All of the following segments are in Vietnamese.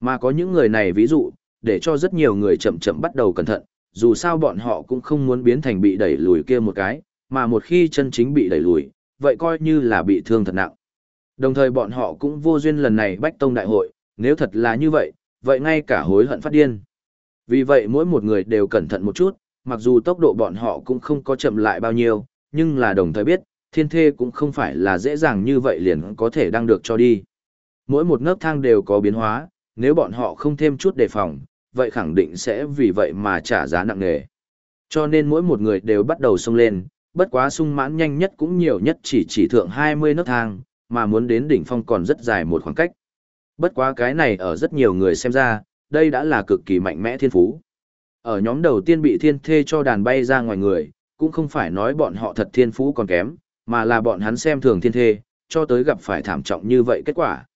Mà có những người này ví dụ, để cho rất nhiều người chậm chậm bắt đầu cẩn thận, dù sao bọn họ cũng không muốn biến thành bị đẩy lùi kia một cái, mà một khi chân chính bị đẩy lùi, vậy coi như là bị thương thật nặng. Đồng thời bọn họ cũng vô duyên lần này bách tông đại hội, nếu thật là như vậy, vậy ngay cả hối hận phát điên. Vì vậy mỗi một người đều cẩn thận một chút, mặc dù tốc độ bọn họ cũng không có chậm lại bao nhiêu, nhưng là đồng thời biết, thiên thê cũng không phải là dễ dàng như vậy liền có thể đăng được cho đi. Mỗi một nấc thang đều có biến hóa, nếu bọn họ không thêm chút đề phòng, vậy khẳng định sẽ vì vậy mà trả giá nặng nề. Cho nên mỗi một người đều bắt đầu xông lên, bất quá sung mãn nhanh nhất cũng nhiều nhất chỉ chỉ thượng 20 nấc thang, mà muốn đến đỉnh phong còn rất dài một khoảng cách. Bất quá cái này ở rất nhiều người xem ra, đây đã là cực kỳ mạnh mẽ thiên phú. Ở nhóm đầu tiên bị thiên thê cho đàn bay ra ngoài người, cũng không phải nói bọn họ thật thiên phú còn kém, mà là bọn hắn xem thường thiên thê, cho tới gặp phải thảm trọng như vậy kết quả.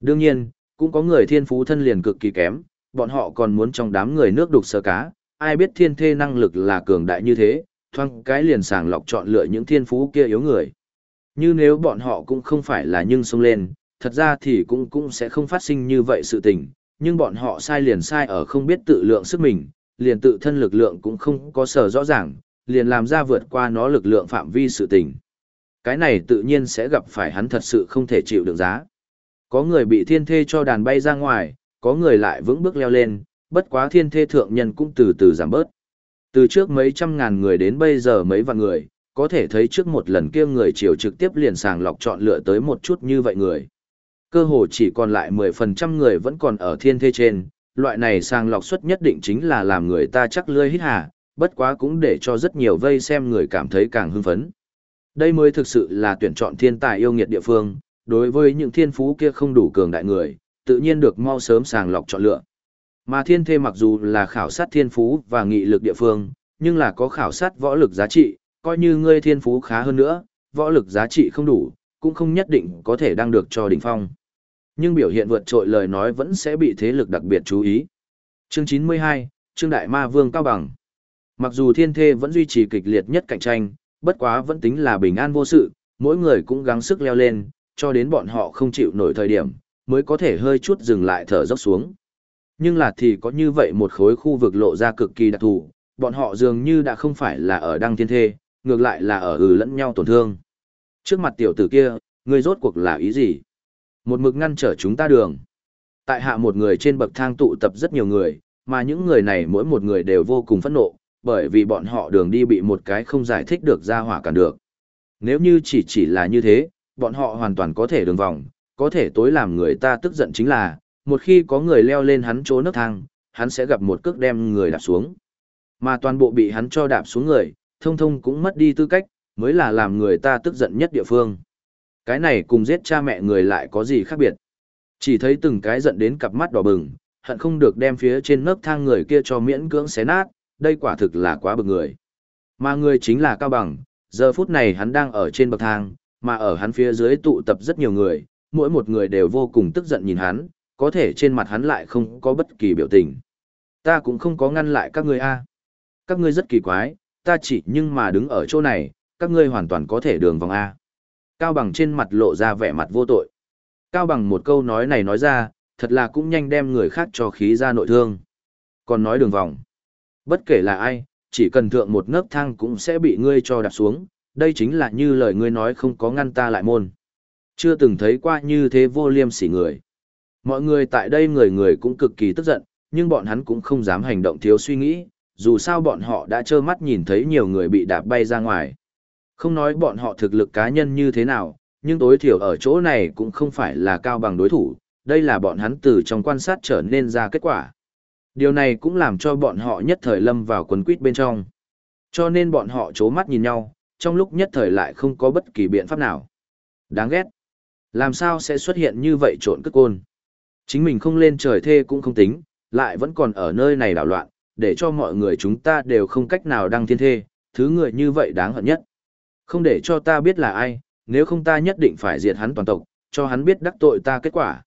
Đương nhiên, cũng có người thiên phú thân liền cực kỳ kém, bọn họ còn muốn trong đám người nước đục sơ cá, ai biết thiên thê năng lực là cường đại như thế, thoang cái liền sàng lọc chọn lựa những thiên phú kia yếu người. Như nếu bọn họ cũng không phải là nhưng xông lên, thật ra thì cũng cũng sẽ không phát sinh như vậy sự tình, nhưng bọn họ sai liền sai ở không biết tự lượng sức mình, liền tự thân lực lượng cũng không có sở rõ ràng, liền làm ra vượt qua nó lực lượng phạm vi sự tình. Cái này tự nhiên sẽ gặp phải hắn thật sự không thể chịu được giá. Có người bị thiên thê cho đàn bay ra ngoài, có người lại vững bước leo lên, bất quá thiên thê thượng nhân cũng từ từ giảm bớt. Từ trước mấy trăm ngàn người đến bây giờ mấy vạn người, có thể thấy trước một lần kia người chiều trực tiếp liền sàng lọc chọn lựa tới một chút như vậy người. Cơ hồ chỉ còn lại 10% người vẫn còn ở thiên thê trên, loại này sàng lọc suất nhất định chính là làm người ta chắc lươi hít hà, bất quá cũng để cho rất nhiều vây xem người cảm thấy càng hưng phấn. Đây mới thực sự là tuyển chọn thiên tài yêu nghiệt địa phương, đối với những thiên phú kia không đủ cường đại người, tự nhiên được mau sớm sàng lọc chọn lựa. Mà thiên thê mặc dù là khảo sát thiên phú và nghị lực địa phương, nhưng là có khảo sát võ lực giá trị, coi như ngươi thiên phú khá hơn nữa, võ lực giá trị không đủ, cũng không nhất định có thể đăng được cho đỉnh phong. Nhưng biểu hiện vượt trội lời nói vẫn sẽ bị thế lực đặc biệt chú ý. Chương 92, Trương Đại Ma Vương Cao Bằng Mặc dù thiên thê vẫn duy trì kịch liệt nhất cạnh tranh, bất quá vẫn tính là bình an vô sự, mỗi người cũng gắng sức leo lên, cho đến bọn họ không chịu nổi thời điểm, mới có thể hơi chút dừng lại thở dốc xuống. Nhưng là thì có như vậy một khối khu vực lộ ra cực kỳ đặc thù, bọn họ dường như đã không phải là ở đăng thiên thê, ngược lại là ở ừ lẫn nhau tổn thương. Trước mặt tiểu tử kia, ngươi rốt cuộc là ý gì? Một mực ngăn trở chúng ta đường. Tại hạ một người trên bậc thang tụ tập rất nhiều người, mà những người này mỗi một người đều vô cùng phẫn nộ, bởi vì bọn họ đường đi bị một cái không giải thích được ra hỏa cản được. Nếu như chỉ chỉ là như thế, bọn họ hoàn toàn có thể đường vòng, có thể tối làm người ta tức giận chính là, một khi có người leo lên hắn chỗ nấc thang, hắn sẽ gặp một cước đem người đạp xuống. Mà toàn bộ bị hắn cho đạp xuống người, thông thông cũng mất đi tư cách, mới là làm người ta tức giận nhất địa phương. Cái này cùng giết cha mẹ người lại có gì khác biệt. Chỉ thấy từng cái giận đến cặp mắt đỏ bừng, hận không được đem phía trên nấc thang người kia cho miễn cưỡng xé nát, đây quả thực là quá bực người. Mà người chính là Cao Bằng, giờ phút này hắn đang ở trên bậc thang, mà ở hắn phía dưới tụ tập rất nhiều người, mỗi một người đều vô cùng tức giận nhìn hắn, có thể trên mặt hắn lại không có bất kỳ biểu tình. Ta cũng không có ngăn lại các ngươi a. Các ngươi rất kỳ quái, ta chỉ nhưng mà đứng ở chỗ này, các ngươi hoàn toàn có thể đường vòng a. Cao Bằng trên mặt lộ ra vẻ mặt vô tội. Cao Bằng một câu nói này nói ra, thật là cũng nhanh đem người khác cho khí ra nội thương. Còn nói đường vòng. Bất kể là ai, chỉ cần thượng một nấc thang cũng sẽ bị ngươi cho đạp xuống, đây chính là như lời ngươi nói không có ngăn ta lại môn. Chưa từng thấy qua như thế vô liêm sỉ người. Mọi người tại đây người người cũng cực kỳ tức giận, nhưng bọn hắn cũng không dám hành động thiếu suy nghĩ, dù sao bọn họ đã trơ mắt nhìn thấy nhiều người bị đạp bay ra ngoài. Không nói bọn họ thực lực cá nhân như thế nào, nhưng tối thiểu ở chỗ này cũng không phải là cao bằng đối thủ, đây là bọn hắn từ trong quan sát trở nên ra kết quả. Điều này cũng làm cho bọn họ nhất thời lâm vào quần quýt bên trong. Cho nên bọn họ chố mắt nhìn nhau, trong lúc nhất thời lại không có bất kỳ biện pháp nào. Đáng ghét. Làm sao sẽ xuất hiện như vậy trộn cất côn? Chính mình không lên trời thê cũng không tính, lại vẫn còn ở nơi này đảo loạn, để cho mọi người chúng ta đều không cách nào đăng thiên thê, thứ người như vậy đáng hận nhất. Không để cho ta biết là ai, nếu không ta nhất định phải diệt hắn toàn tộc, cho hắn biết đắc tội ta kết quả.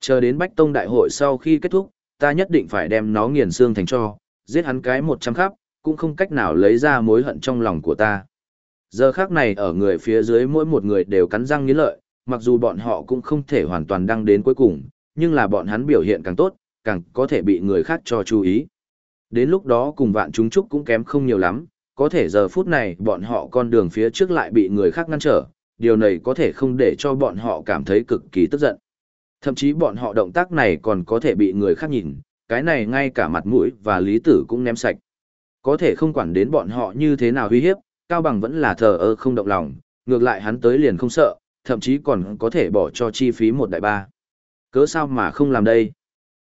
Chờ đến Bách Tông Đại hội sau khi kết thúc, ta nhất định phải đem nó nghiền xương thành cho, giết hắn cái một trăm khắp, cũng không cách nào lấy ra mối hận trong lòng của ta. Giờ khác này ở người phía dưới mỗi một người đều cắn răng nghiến lợi, mặc dù bọn họ cũng không thể hoàn toàn đăng đến cuối cùng, nhưng là bọn hắn biểu hiện càng tốt, càng có thể bị người khác cho chú ý. Đến lúc đó cùng vạn chúng trúc cũng kém không nhiều lắm, có thể giờ phút này bọn họ con đường phía trước lại bị người khác ngăn trở, điều này có thể không để cho bọn họ cảm thấy cực kỳ tức giận. Thậm chí bọn họ động tác này còn có thể bị người khác nhìn, cái này ngay cả mặt mũi và lý tử cũng ném sạch. Có thể không quản đến bọn họ như thế nào uy hiếp, Cao Bằng vẫn là thờ ơ không động lòng, ngược lại hắn tới liền không sợ, thậm chí còn có thể bỏ cho chi phí một đại ba. Cớ sao mà không làm đây?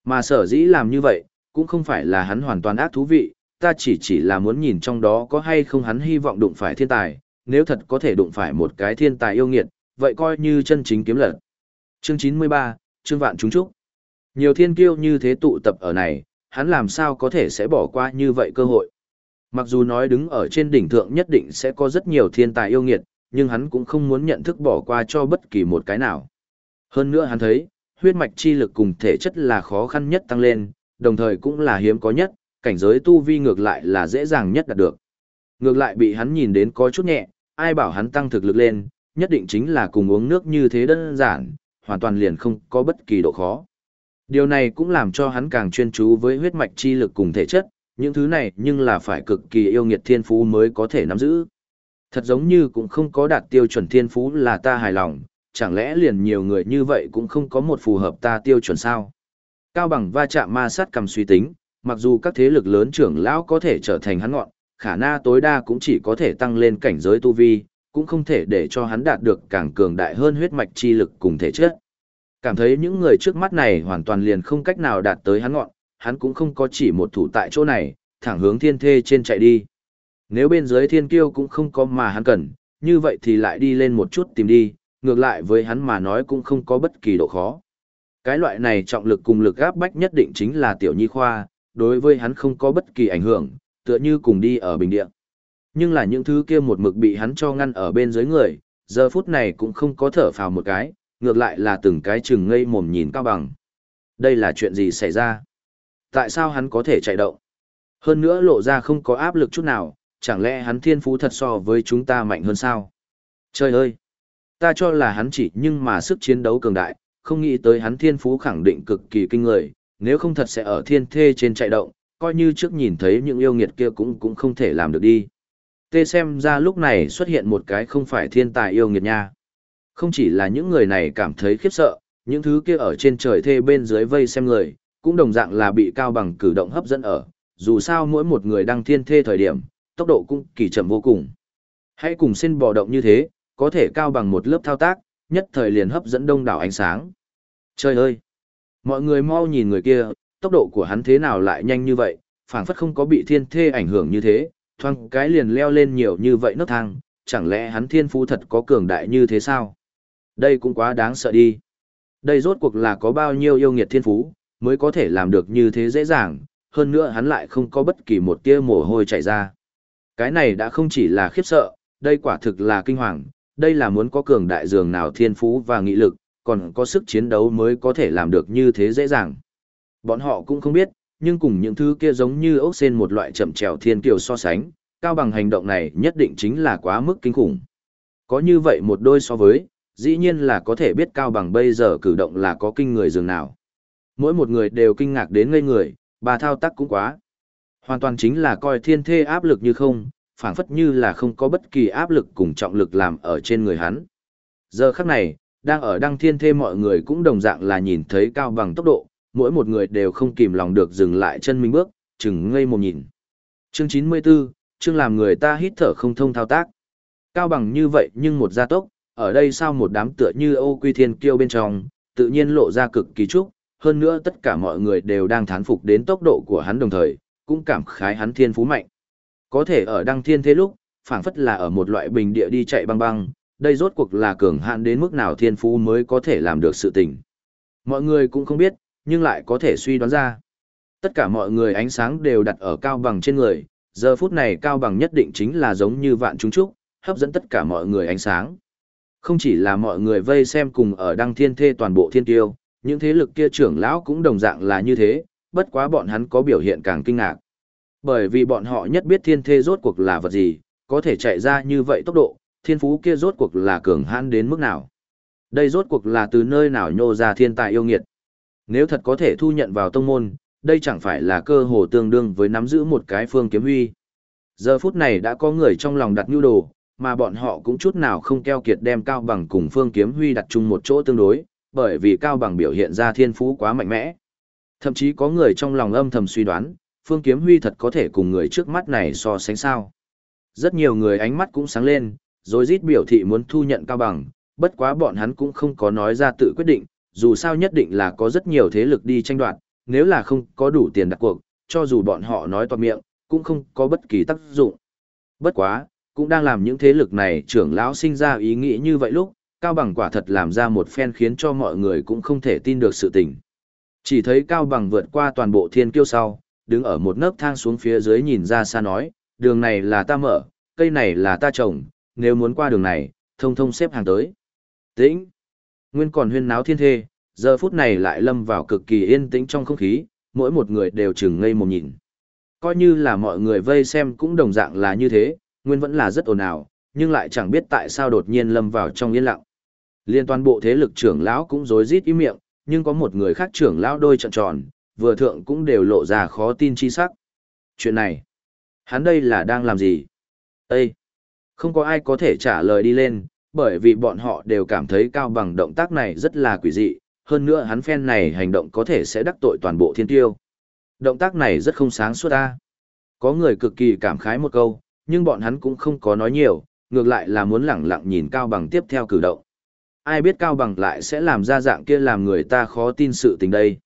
Mà sở dĩ làm như vậy, cũng không phải là hắn hoàn toàn ác thú vị, ta chỉ chỉ là muốn nhìn trong đó có hay không hắn hy vọng đụng phải thiên tài, nếu thật có thể đụng phải một cái thiên tài yêu nghiệt, vậy coi như chân chính kiếm lật. Chương 93, Trương Vạn chúng Trúc. Nhiều thiên kiêu như thế tụ tập ở này, hắn làm sao có thể sẽ bỏ qua như vậy cơ hội. Mặc dù nói đứng ở trên đỉnh thượng nhất định sẽ có rất nhiều thiên tài yêu nghiệt, nhưng hắn cũng không muốn nhận thức bỏ qua cho bất kỳ một cái nào. Hơn nữa hắn thấy, huyết mạch chi lực cùng thể chất là khó khăn nhất tăng lên, đồng thời cũng là hiếm có nhất, cảnh giới tu vi ngược lại là dễ dàng nhất đạt được. Ngược lại bị hắn nhìn đến có chút nhẹ, ai bảo hắn tăng thực lực lên, nhất định chính là cùng uống nước như thế đơn giản, hoàn toàn liền không có bất kỳ độ khó. Điều này cũng làm cho hắn càng chuyên chú với huyết mạch chi lực cùng thể chất, những thứ này nhưng là phải cực kỳ yêu nghiệt thiên phú mới có thể nắm giữ. Thật giống như cũng không có đạt tiêu chuẩn thiên phú là ta hài lòng, chẳng lẽ liền nhiều người như vậy cũng không có một phù hợp ta tiêu chuẩn sao? Cao bằng va chạm ma sát cầm suy tính, mặc dù các thế lực lớn trưởng lão có thể trở thành hắn ngọn, khả na tối đa cũng chỉ có thể tăng lên cảnh giới tu vi, cũng không thể để cho hắn đạt được càng cường đại hơn huyết mạch chi lực cùng thể chất. Cảm thấy những người trước mắt này hoàn toàn liền không cách nào đạt tới hắn ngọn, hắn cũng không có chỉ một thủ tại chỗ này, thẳng hướng thiên thê trên chạy đi. Nếu bên dưới thiên kiêu cũng không có mà hắn cần, như vậy thì lại đi lên một chút tìm đi, ngược lại với hắn mà nói cũng không có bất kỳ độ khó. Cái loại này trọng lực cùng lực áp bách nhất định chính là tiểu nhi khoa, đối với hắn không có bất kỳ ảnh hưởng, tựa như cùng đi ở bình địa. Nhưng là những thứ kia một mực bị hắn cho ngăn ở bên dưới người, giờ phút này cũng không có thở phào một cái, ngược lại là từng cái chừng ngây mồm nhìn cao bằng. Đây là chuyện gì xảy ra? Tại sao hắn có thể chạy động? Hơn nữa lộ ra không có áp lực chút nào, chẳng lẽ hắn thiên phú thật so với chúng ta mạnh hơn sao? Trời ơi! Ta cho là hắn chỉ nhưng mà sức chiến đấu cường đại, không nghĩ tới hắn thiên phú khẳng định cực kỳ kinh người, nếu không thật sẽ ở thiên thê trên chạy động, coi như trước nhìn thấy những yêu nghiệt kia cũng cũng không thể làm được đi. Tê xem ra lúc này xuất hiện một cái không phải thiên tài yêu nghiệt nha. Không chỉ là những người này cảm thấy khiếp sợ, những thứ kia ở trên trời thê bên dưới vây xem người, cũng đồng dạng là bị cao bằng cử động hấp dẫn ở, dù sao mỗi một người đăng thiên thê thời điểm, tốc độ cũng kỳ chậm vô cùng. Hãy cùng xin bò động như thế, có thể cao bằng một lớp thao tác, nhất thời liền hấp dẫn đông đảo ánh sáng. Trời ơi! Mọi người mau nhìn người kia, tốc độ của hắn thế nào lại nhanh như vậy, phảng phất không có bị thiên thê ảnh hưởng như thế, thoang cái liền leo lên nhiều như vậy nấc thang, chẳng lẽ hắn thiên phú thật có cường đại như thế sao? Đây cũng quá đáng sợ đi. Đây rốt cuộc là có bao nhiêu yêu nghiệt thiên phú, mới có thể làm được như thế dễ dàng, hơn nữa hắn lại không có bất kỳ một tia mồ hôi chảy ra. Cái này đã không chỉ là khiếp sợ, đây quả thực là kinh hoàng, đây là muốn có cường đại dường nào thiên phú và nghị lực, còn có sức chiến đấu mới có thể làm được như thế dễ dàng. Bọn họ cũng không biết, nhưng cùng những thứ kia giống như ốc sen một loại chậm trèo thiên kiều so sánh, cao bằng hành động này nhất định chính là quá mức kinh khủng. Có như vậy một đôi so với, dĩ nhiên là có thể biết cao bằng bây giờ cử động là có kinh người dường nào. Mỗi một người đều kinh ngạc đến ngây người, bà thao tác cũng quá. Hoàn toàn chính là coi thiên thê áp lực như không, phảng phất như là không có bất kỳ áp lực cùng trọng lực làm ở trên người hắn. Giờ khắc này, đang ở đăng thiên thê mọi người cũng đồng dạng là nhìn thấy cao bằng tốc độ, mỗi một người đều không kìm lòng được dừng lại chân mình bước, chừng ngây một nhìn. Chương 94, chương làm người ta hít thở không thông thao tác. Cao bằng như vậy nhưng một gia tốc, ở đây sao một đám tựa như ô quy thiên kiêu bên trong, tự nhiên lộ ra cực kỳ trúc, hơn nữa tất cả mọi người đều đang thán phục đến tốc độ của hắn đồng thời, cũng cảm khái hắn thiên phú mạnh. Có thể ở đăng thiên thế lúc, phảng phất là ở một loại bình địa đi chạy băng băng, đây rốt cuộc là cường hạn đến mức nào thiên phú mới có thể làm được sự tình. Mọi người cũng không biết, nhưng lại có thể suy đoán ra. Tất cả mọi người ánh sáng đều đặt ở cao bằng trên người, giờ phút này cao bằng nhất định chính là giống như vạn chúng trúc, hấp dẫn tất cả mọi người ánh sáng. Không chỉ là mọi người vây xem cùng ở đăng thiên thê toàn bộ thiên tiêu, những thế lực kia trưởng lão cũng đồng dạng là như thế, bất quá bọn hắn có biểu hiện càng kinh ngạc. Bởi vì bọn họ nhất biết thiên thê rốt cuộc là vật gì, có thể chạy ra như vậy tốc độ, thiên phú kia rốt cuộc là cường hãn đến mức nào. Đây rốt cuộc là từ nơi nào nhô ra thiên tài yêu nghiệt. Nếu thật có thể thu nhận vào tông môn, đây chẳng phải là cơ hồ tương đương với nắm giữ một cái phương kiếm huy. Giờ phút này đã có người trong lòng đặt nhu đồ, mà bọn họ cũng chút nào không keo kiệt đem Cao Bằng cùng Phương Kiếm Huy đặt chung một chỗ tương đối, bởi vì Cao Bằng biểu hiện ra thiên phú quá mạnh mẽ. Thậm chí có người trong lòng âm thầm suy đoán, Phương Kiếm Huy thật có thể cùng người trước mắt này so sánh sao. Rất nhiều người ánh mắt cũng sáng lên, rồi rít biểu thị muốn thu nhận Cao Bằng, bất quá bọn hắn cũng không có nói ra tự quyết định, dù sao nhất định là có rất nhiều thế lực đi tranh đoạt, nếu là không có đủ tiền đặt cuộc, cho dù bọn họ nói toạc miệng, cũng không có bất kỳ tác dụng. Bất quá, cũng đang làm những thế lực này trưởng lão sinh ra ý nghĩ như vậy lúc, Cao Bằng quả thật làm ra một phen khiến cho mọi người cũng không thể tin được sự tình. Chỉ thấy Cao Bằng vượt qua toàn bộ thiên kiêu sau, đứng ở một nấc thang xuống phía dưới nhìn ra xa nói, đường này là ta mở, cây này là ta trồng, nếu muốn qua đường này, thông thông xếp hàng tới. Tĩnh! Nguyên còn huyên náo thiên thê, giờ phút này lại lâm vào cực kỳ yên tĩnh trong không khí, mỗi một người đều chừng ngây một nhìn. Coi như là mọi người vây xem cũng đồng dạng là như thế, Nguyên vẫn là rất ồn ào, nhưng lại chẳng biết tại sao đột nhiên lâm vào trong yên lặng. Liên toàn bộ thế lực trưởng lão cũng rối rít im miệng, nhưng có một người khác trưởng lão đôi trận tròn, vừa thượng cũng đều lộ ra khó tin chi sắc. Chuyện này, hắn đây là đang làm gì? Ê! Không có ai có thể trả lời đi lên, bởi vì bọn họ đều cảm thấy cao bằng động tác này rất là quỷ dị, hơn nữa hắn phen này hành động có thể sẽ đắc tội toàn bộ thiên tiêu. Động tác này rất không sáng suốt ta. Có người cực kỳ cảm khái một câu, nhưng bọn hắn cũng không có nói nhiều, ngược lại là muốn lẳng lặng nhìn Cao Bằng tiếp theo cử động. Ai biết Cao Bằng lại sẽ làm ra dạng kia làm người ta khó tin sự tình đây.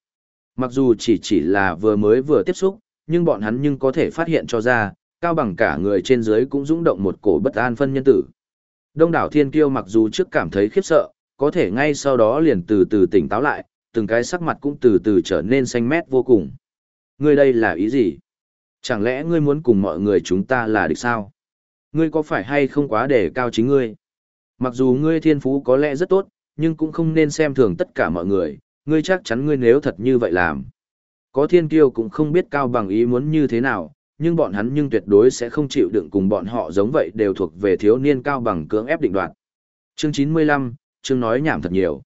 Mặc dù chỉ chỉ là vừa mới vừa tiếp xúc, nhưng bọn hắn nhưng có thể phát hiện cho ra, Cao Bằng cả người trên dưới cũng rung động một cổ bất an phân nhân tử. Đông đảo thiên kiêu mặc dù trước cảm thấy khiếp sợ, có thể ngay sau đó liền từ từ tỉnh táo lại, từng cái sắc mặt cũng từ từ trở nên xanh mét vô cùng. Ngươi đây là ý gì? Chẳng lẽ ngươi muốn cùng mọi người chúng ta là địch sao? Ngươi có phải hay không quá để cao chính ngươi? Mặc dù ngươi thiên phú có lẽ rất tốt, nhưng cũng không nên xem thường tất cả mọi người, ngươi chắc chắn ngươi nếu thật như vậy làm. Có thiên kiêu cũng không biết cao bằng ý muốn như thế nào, nhưng bọn hắn nhưng tuyệt đối sẽ không chịu đựng cùng bọn họ giống vậy đều thuộc về thiếu niên cao bằng cưỡng ép định đoạt. Chương 95, chương nói nhảm thật nhiều.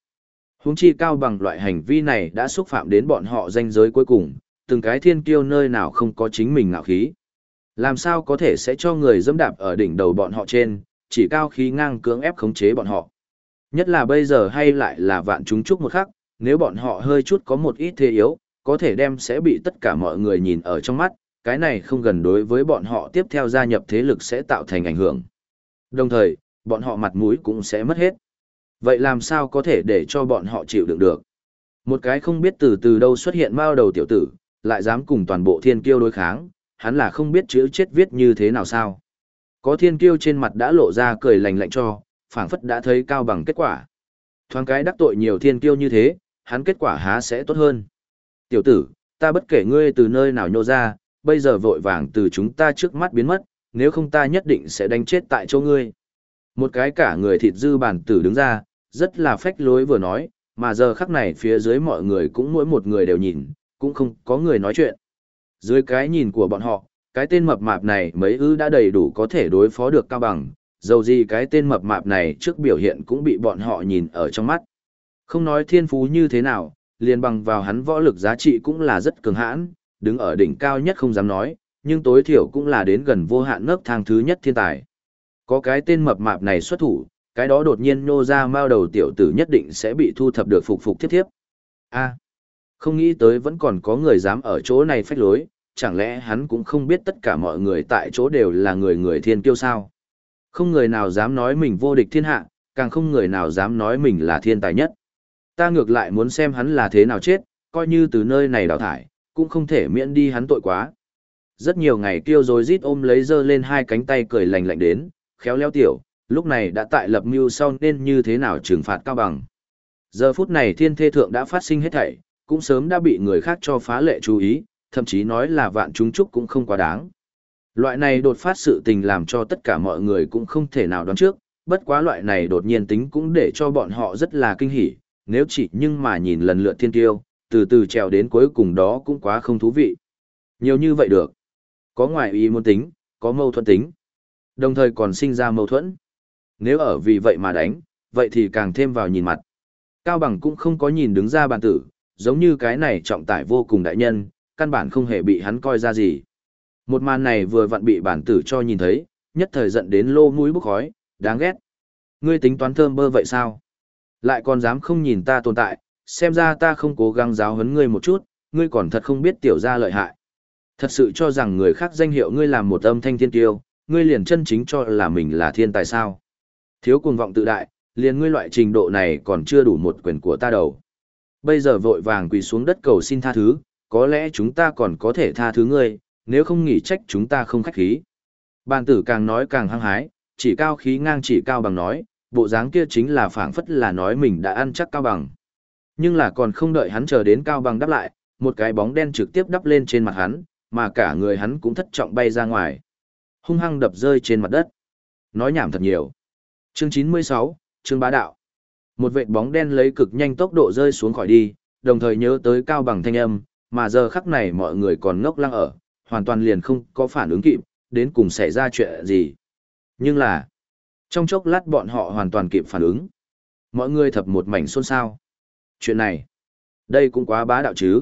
Huống chi cao bằng loại hành vi này đã xúc phạm đến bọn họ danh giới cuối cùng, từng cái thiên kiêu nơi nào không có chính mình ngạo khí. Làm sao có thể sẽ cho người dẫm đạp ở đỉnh đầu bọn họ trên, chỉ cao khí ngang cưỡng ép khống chế bọn họ. Nhất là bây giờ hay lại là vạn chúng chúc một khắc, nếu bọn họ hơi chút có một ít thế yếu, có thể đem sẽ bị tất cả mọi người nhìn ở trong mắt, cái này không gần đối với bọn họ tiếp theo gia nhập thế lực sẽ tạo thành ảnh hưởng. Đồng thời, bọn họ mặt mũi cũng sẽ mất hết. Vậy làm sao có thể để cho bọn họ chịu đựng được? Một cái không biết từ từ đâu xuất hiện mao đầu tiểu tử, lại dám cùng toàn bộ thiên kiêu đối kháng, hắn là không biết chữ chết viết như thế nào sao. Có thiên kiêu trên mặt đã lộ ra cười lành lạnh cho, phảng phất đã thấy cao bằng kết quả. Thoáng cái đắc tội nhiều thiên kiêu như thế, hắn kết quả há sẽ tốt hơn. Tiểu tử, ta bất kể ngươi từ nơi nào nhô ra, bây giờ vội vàng từ chúng ta trước mắt biến mất, nếu không ta nhất định sẽ đánh chết tại chỗ ngươi. Một cái cả người thịt dư bản tử đứng ra, rất là phách lối vừa nói, mà giờ khắc này phía dưới mọi người cũng mỗi một người đều nhìn, cũng không có người nói chuyện. Dưới cái nhìn của bọn họ, cái tên mập mạp này mấy ư đã đầy đủ có thể đối phó được cao bằng, dầu gì cái tên mập mạp này trước biểu hiện cũng bị bọn họ nhìn ở trong mắt. Không nói thiên phú như thế nào, liền bằng vào hắn võ lực giá trị cũng là rất cường hãn, đứng ở đỉnh cao nhất không dám nói, nhưng tối thiểu cũng là đến gần vô hạn nấc thang thứ nhất thiên tài. Có cái tên mập mạp này xuất thủ, cái đó đột nhiên nô ra mao đầu tiểu tử nhất định sẽ bị thu thập được phục phục tiếp tiếp. A. Không nghĩ tới vẫn còn có người dám ở chỗ này phách lối, chẳng lẽ hắn cũng không biết tất cả mọi người tại chỗ đều là người người thiên kiêu sao? Không người nào dám nói mình vô địch thiên hạ, càng không người nào dám nói mình là thiên tài nhất. Ta ngược lại muốn xem hắn là thế nào chết, coi như từ nơi này đào thải, cũng không thể miễn đi hắn tội quá. Rất nhiều ngày kiêu rồi rít ôm lấy dơ lên hai cánh tay cười lành lạnh đến, khéo léo tiểu, lúc này đã tại lập mưu sau nên như thế nào trừng phạt cao bằng. Giờ phút này thiên thê thượng đã phát sinh hết thảy, cũng sớm đã bị người khác cho phá lệ chú ý, thậm chí nói là vạn chúng chúc cũng không quá đáng. Loại này đột phát sự tình làm cho tất cả mọi người cũng không thể nào đoán trước, bất quá loại này đột nhiên tính cũng để cho bọn họ rất là kinh hỉ, nếu chỉ nhưng mà nhìn lần lượt thiên tiêu, từ từ trèo đến cuối cùng đó cũng quá không thú vị. Nhiều như vậy được. Có ngoại ý muốn tính, có mâu thuẫn tính. Đồng thời còn sinh ra mâu thuẫn. Nếu ở vì vậy mà đánh, vậy thì càng thêm vào nhìn mặt. Cao Bằng cũng không có nhìn đứng ra bàn tử, giống như cái này trọng tải vô cùng đại nhân, căn bản không hề bị hắn coi ra gì. Một màn này vừa vặn bị bản tử cho nhìn thấy, nhất thời giận đến lô mũi bốc khói, đáng ghét. Ngươi tính toán thơm bơ vậy sao? Lại còn dám không nhìn ta tồn tại, xem ra ta không cố gắng giáo huấn ngươi một chút, ngươi còn thật không biết tiểu gia lợi hại. Thật sự cho rằng người khác danh hiệu ngươi làm một âm thanh thiên tiêu, ngươi liền chân chính cho là mình là thiên tài sao. Thiếu cuồng vọng tự đại, liền ngươi loại trình độ này còn chưa đủ một quyền của ta đầu. Bây giờ vội vàng quỳ xuống đất cầu xin tha thứ, có lẽ chúng ta còn có thể tha thứ ngươi, nếu không nghỉ trách chúng ta không khách khí. Bàn tử càng nói càng hăng hái, chỉ cao khí ngang chỉ cao bằng nói, bộ dáng kia chính là phảng phất là nói mình đã ăn chắc cao bằng. Nhưng là còn không đợi hắn chờ đến cao bằng đáp lại, một cái bóng đen trực tiếp đắp lên trên mặt hắn, mà cả người hắn cũng thất trọng bay ra ngoài. Hung hăng đập rơi trên mặt đất. Nói nhảm thật nhiều. Chương 96, chương bá đạo. Một vệt bóng đen lấy cực nhanh tốc độ rơi xuống khỏi đi, đồng thời nhớ tới cao bằng thanh âm, mà giờ khắc này mọi người còn ngốc lăng ở, hoàn toàn liền không có phản ứng kịp, đến cùng xảy ra chuyện gì. Nhưng là, trong chốc lát bọn họ hoàn toàn kịp phản ứng. Mọi người thập một mảnh xôn xao. Chuyện này, đây cũng quá bá đạo chứ.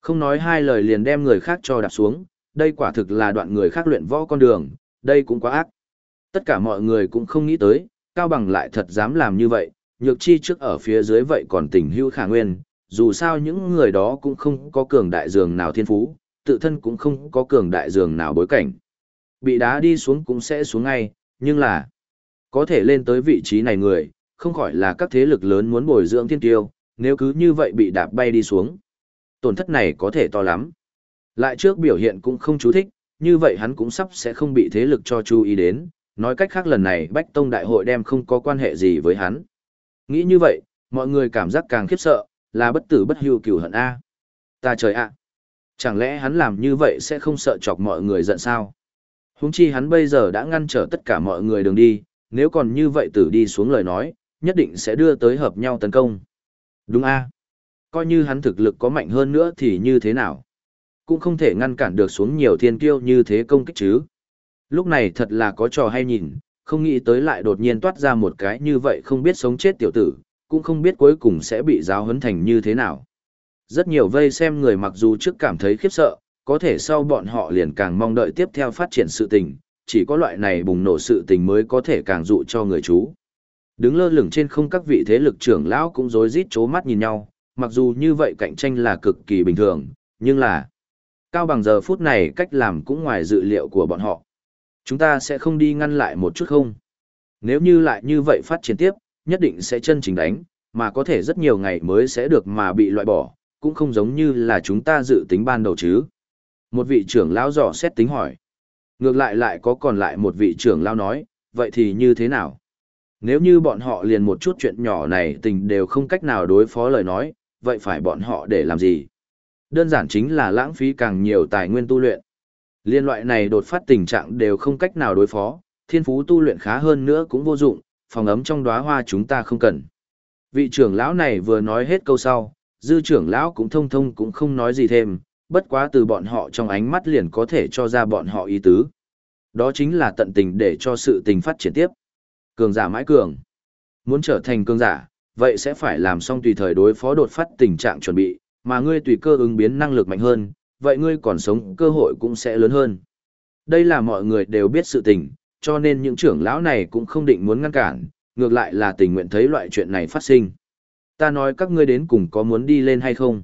Không nói hai lời liền đem người khác cho đạp xuống, đây quả thực là đoạn người khác luyện võ con đường, đây cũng quá ác. Tất cả mọi người cũng không nghĩ tới, Cao Bằng lại thật dám làm như vậy, nhược chi trước ở phía dưới vậy còn tình hữu khả nguyên, dù sao những người đó cũng không có cường đại dường nào thiên phú, tự thân cũng không có cường đại dường nào bối cảnh. Bị đá đi xuống cũng sẽ xuống ngay, nhưng là có thể lên tới vị trí này người, không khỏi là các thế lực lớn muốn bồi dưỡng thiên tiêu, nếu cứ như vậy bị đạp bay đi xuống. Tổn thất này có thể to lắm. Lại trước biểu hiện cũng không chú thích, như vậy hắn cũng sắp sẽ không bị thế lực cho chú ý đến, nói cách khác lần này Bách Tông Đại hội đem không có quan hệ gì với hắn. Nghĩ như vậy, mọi người cảm giác càng khiếp sợ, là bất tử bất hưu cửu hận A. Ta trời ạ! Chẳng lẽ hắn làm như vậy sẽ không sợ chọc mọi người giận sao? Húng chi hắn bây giờ đã ngăn trở tất cả mọi người đường đi, nếu còn như vậy tử đi xuống lời nói, nhất định sẽ đưa tới hợp nhau tấn công. Đúng A. Coi như hắn thực lực có mạnh hơn nữa thì như thế nào? Cũng không thể ngăn cản được xuống nhiều thiên kiêu như thế công kích chứ. Lúc này thật là có trò hay nhìn, không nghĩ tới lại đột nhiên toát ra một cái như vậy không biết sống chết tiểu tử, cũng không biết cuối cùng sẽ bị giáo huấn thành như thế nào. Rất nhiều vây xem người mặc dù trước cảm thấy khiếp sợ, có thể sau bọn họ liền càng mong đợi tiếp theo phát triển sự tình, chỉ có loại này bùng nổ sự tình mới có thể càng dụ cho người chú. Đứng lơ lửng trên không các vị thế lực trưởng lão cũng rối rít chố mắt nhìn nhau, mặc dù như vậy cạnh tranh là cực kỳ bình thường, nhưng là cao bằng giờ phút này cách làm cũng ngoài dự liệu của bọn họ. Chúng ta sẽ không đi ngăn lại một chút không? Nếu như lại như vậy phát triển tiếp, nhất định sẽ chân chính đánh, mà có thể rất nhiều ngày mới sẽ được mà bị loại bỏ, cũng không giống như là chúng ta dự tính ban đầu chứ. Một vị trưởng lão dò xét tính hỏi. Ngược lại lại có còn lại một vị trưởng lão nói, vậy thì như thế nào? Nếu như bọn họ liền một chút chuyện nhỏ này tình đều không cách nào đối phó lời nói, vậy phải bọn họ để làm gì? Đơn giản chính là lãng phí càng nhiều tài nguyên tu luyện. Liên loại này đột phát tình trạng đều không cách nào đối phó, thiên phú tu luyện khá hơn nữa cũng vô dụng, phòng ấm trong đóa hoa chúng ta không cần. Vị trưởng lão này vừa nói hết câu sau, dư trưởng lão cũng thông thông cũng không nói gì thêm, bất quá từ bọn họ trong ánh mắt liền có thể cho ra bọn họ ý tứ. Đó chính là tận tình để cho sự tình phát triển tiếp. Cường giả mãi cường. Muốn trở thành cường giả, vậy sẽ phải làm xong tùy thời đối phó đột phát tình trạng chuẩn bị, mà ngươi tùy cơ ứng biến năng lực mạnh hơn, vậy ngươi còn sống cơ hội cũng sẽ lớn hơn. Đây là mọi người đều biết sự tình, cho nên những trưởng lão này cũng không định muốn ngăn cản, ngược lại là tình nguyện thấy loại chuyện này phát sinh. Ta nói các ngươi đến cùng có muốn đi lên hay không?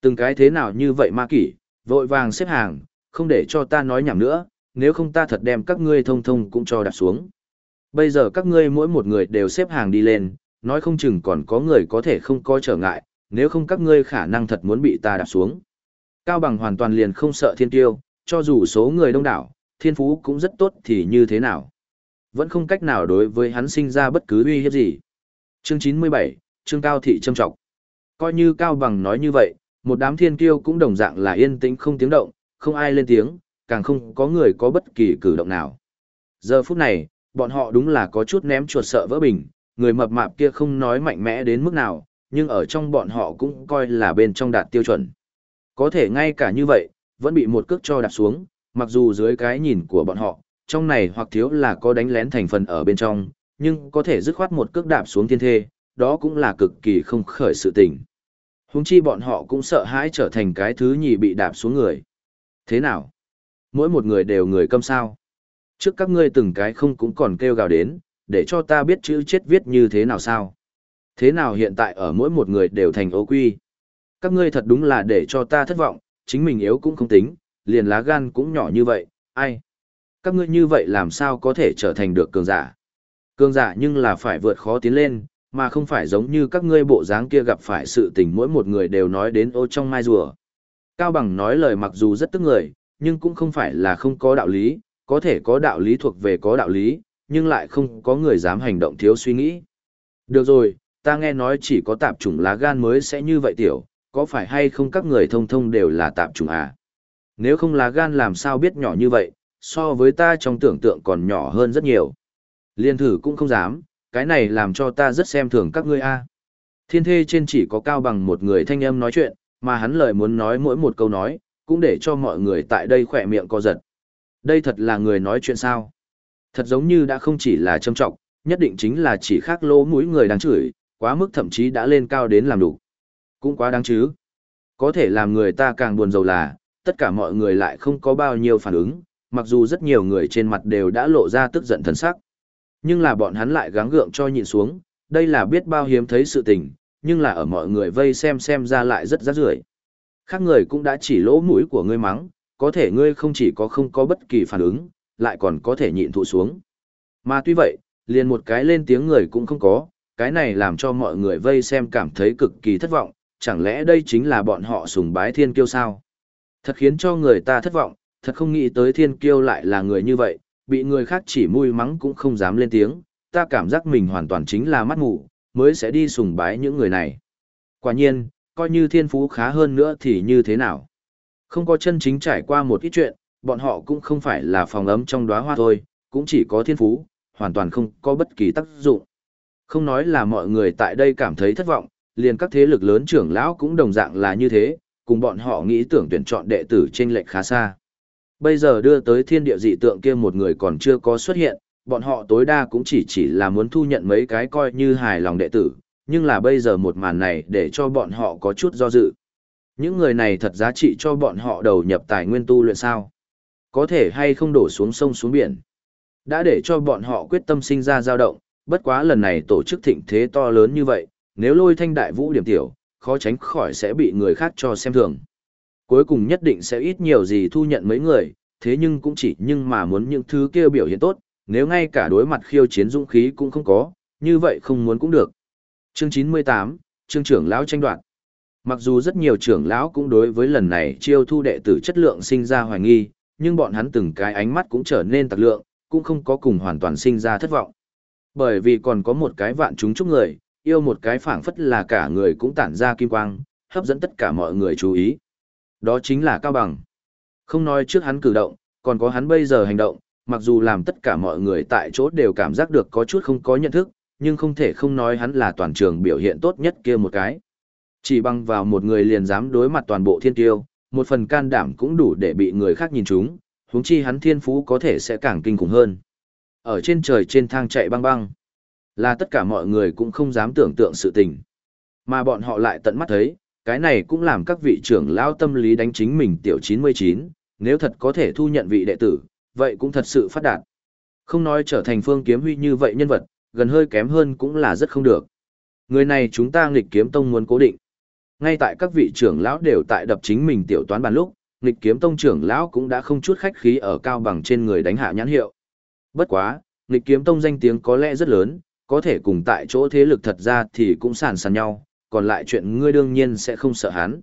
Từng cái thế nào như vậy ma kỷ, vội vàng xếp hàng, không để cho ta nói nhảm nữa, nếu không ta thật đem các ngươi thông thông cũng cho đặt xuống. Bây giờ các ngươi mỗi một người đều xếp hàng đi lên, nói không chừng còn có người có thể không có trở ngại, nếu không các ngươi khả năng thật muốn bị ta đạp xuống. Cao bằng hoàn toàn liền không sợ thiên tiêu, cho dù số người đông đảo, thiên phú cũng rất tốt thì như thế nào. Vẫn không cách nào đối với hắn sinh ra bất cứ uy hiếp gì. Chương 97, Trương Cao Thị trâm trọng. Coi như Cao Bằng nói như vậy, một đám thiên kiêu cũng đồng dạng là yên tĩnh không tiếng động, không ai lên tiếng, càng không có người có bất kỳ cử động nào. Giờ phút này, bọn họ đúng là có chút ném chuột sợ vỡ bình, người mập mạp kia không nói mạnh mẽ đến mức nào, nhưng ở trong bọn họ cũng coi là bên trong đạt tiêu chuẩn. Có thể ngay cả như vậy, vẫn bị một cước cho đạp xuống, mặc dù dưới cái nhìn của bọn họ, trong này hoặc thiếu là có đánh lén thành phần ở bên trong, nhưng có thể dứt khoát một cước đạp xuống thiên thê, đó cũng là cực kỳ không khởi sự tình. Húng chi bọn họ cũng sợ hãi trở thành cái thứ nhì bị đạp xuống người. Thế nào? Mỗi một người đều người câm sao. Trước các ngươi từng cái không cũng còn kêu gào đến, để cho ta biết chữ chết viết như thế nào sao. Thế nào hiện tại ở mỗi một người đều thành ố quy. Các ngươi thật đúng là để cho ta thất vọng, chính mình yếu cũng không tính, liền lá gan cũng nhỏ như vậy, ai? Các ngươi như vậy làm sao có thể trở thành được cường giả? Cường giả nhưng là phải vượt khó tiến lên, mà không phải giống như các ngươi bộ dáng kia gặp phải sự tình mỗi một người đều nói đến ô trong mai rùa. Cao Bằng nói lời mặc dù rất tức người, nhưng cũng không phải là không có đạo lý, có thể có đạo lý thuộc về có đạo lý, nhưng lại không có người dám hành động thiếu suy nghĩ. Được rồi, ta nghe nói chỉ có tạp chủng lá gan mới sẽ như vậy tiểu, có phải hay không các người thông thông đều là tạp chủng à? Nếu không lá gan làm sao biết nhỏ như vậy, so với ta trong tưởng tượng còn nhỏ hơn rất nhiều. Liên thử cũng không dám, cái này làm cho ta rất xem thường các ngươi a. Thiên thê trên chỉ có cao bằng một người thanh âm nói chuyện, mà hắn lời muốn nói mỗi một câu nói, cũng để cho mọi người tại đây khỏe miệng co giật. Đây thật là người nói chuyện sao? Thật giống như đã không chỉ là châm trọng, nhất định chính là chỉ khác lỗ mũi người đang chửi, quá mức thậm chí đã lên cao đến làm đủ. Cũng quá đáng chứ. Có thể làm người ta càng buồn rầu là, tất cả mọi người lại không có bao nhiêu phản ứng, mặc dù rất nhiều người trên mặt đều đã lộ ra tức giận thần sắc. Nhưng là bọn hắn lại gắng gượng cho nhịn xuống, đây là biết bao hiếm thấy sự tình, nhưng là ở mọi người vây xem xem ra lại rất rắc rưởi. Khác người cũng đã chỉ lỗ mũi của ngươi mắng, có thể ngươi không chỉ có không có bất kỳ phản ứng, lại còn có thể nhịn thụ xuống. Mà tuy vậy, liền một cái lên tiếng người cũng không có, cái này làm cho mọi người vây xem cảm thấy cực kỳ thất vọng, chẳng lẽ đây chính là bọn họ sùng bái thiên kiêu sao? Thật khiến cho người ta thất vọng, thật không nghĩ tới thiên kiêu lại là người như vậy, bị người khác chỉ mui mắng cũng không dám lên tiếng, ta cảm giác mình hoàn toàn chính là mắt mù, mới sẽ đi sùng bái những người này. Quả nhiên, coi như thiên phú khá hơn nữa thì như thế nào? Không có chân chính trải qua một ít chuyện, bọn họ cũng không phải là phòng ấm trong đóa hoa thôi, cũng chỉ có thiên phú, hoàn toàn không có bất kỳ tác dụng. Không nói là mọi người tại đây cảm thấy thất vọng, liền các thế lực lớn trưởng lão cũng đồng dạng là như thế, cùng bọn họ nghĩ tưởng tuyển chọn đệ tử trên lệch khá xa. Bây giờ đưa tới thiên địa dị tượng kia một người còn chưa có xuất hiện, bọn họ tối đa cũng chỉ chỉ là muốn thu nhận mấy cái coi như hài lòng đệ tử, nhưng là bây giờ một màn này để cho bọn họ có chút do dự. Những người này thật giá trị cho bọn họ đầu nhập tài nguyên tu luyện sao? Có thể hay không đổ xuống sông xuống biển? Đã để cho bọn họ quyết tâm sinh ra dao động, bất quá lần này tổ chức thịnh thế to lớn như vậy, nếu lôi thanh đại vũ điểm tiểu, khó tránh khỏi sẽ bị người khác cho xem thường. Cuối cùng nhất định sẽ ít nhiều gì thu nhận mấy người, thế nhưng cũng chỉ nhưng mà muốn những thứ kia biểu hiện tốt, nếu ngay cả đối mặt khiêu chiến dũng khí cũng không có, như vậy không muốn cũng được. Chương 98, chương trưởng lão tranh đoạt. Mặc dù rất nhiều trưởng lão cũng đối với lần này chiêu thu đệ tử chất lượng sinh ra hoài nghi, nhưng bọn hắn từng cái ánh mắt cũng trở nên tạc lượng, cũng không có cùng hoàn toàn sinh ra thất vọng. Bởi vì còn có một cái vạn chúng chúc người, yêu một cái phảng phất là cả người cũng tản ra kim quang, hấp dẫn tất cả mọi người chú ý. Đó chính là Cao Bằng. Không nói trước hắn cử động, còn có hắn bây giờ hành động, mặc dù làm tất cả mọi người tại chỗ đều cảm giác được có chút không có nhận thức, nhưng không thể không nói hắn là toàn trường biểu hiện tốt nhất kia một cái. Chỉ bằng vào một người liền dám đối mặt toàn bộ thiên tiêu, một phần can đảm cũng đủ để bị người khác nhìn chúng, huống chi hắn thiên phú có thể sẽ càng kinh khủng hơn. Ở trên trời trên thang chạy băng băng, là tất cả mọi người cũng không dám tưởng tượng sự tình. Mà bọn họ lại tận mắt thấy, cái này cũng làm các vị trưởng lao tâm lý đánh chính mình tiểu 99, nếu thật có thể thu nhận vị đệ tử, vậy cũng thật sự phát đạt. Không nói trở thành phương kiếm huy như vậy nhân vật, gần hơi kém hơn cũng là rất không được. Người này chúng ta nghịch kiếm tông muốn cố định. Ngay tại các vị trưởng lão đều tại đập chính mình tiểu toán bàn lúc, nghịch kiếm tông trưởng lão cũng đã không chút khách khí ở cao bằng trên người đánh hạ nhãn hiệu. Bất quá, nghịch kiếm tông danh tiếng có lẽ rất lớn, có thể cùng tại chỗ thế lực thật ra thì cũng sàn sàn nhau, còn lại chuyện ngươi đương nhiên sẽ không sợ hắn.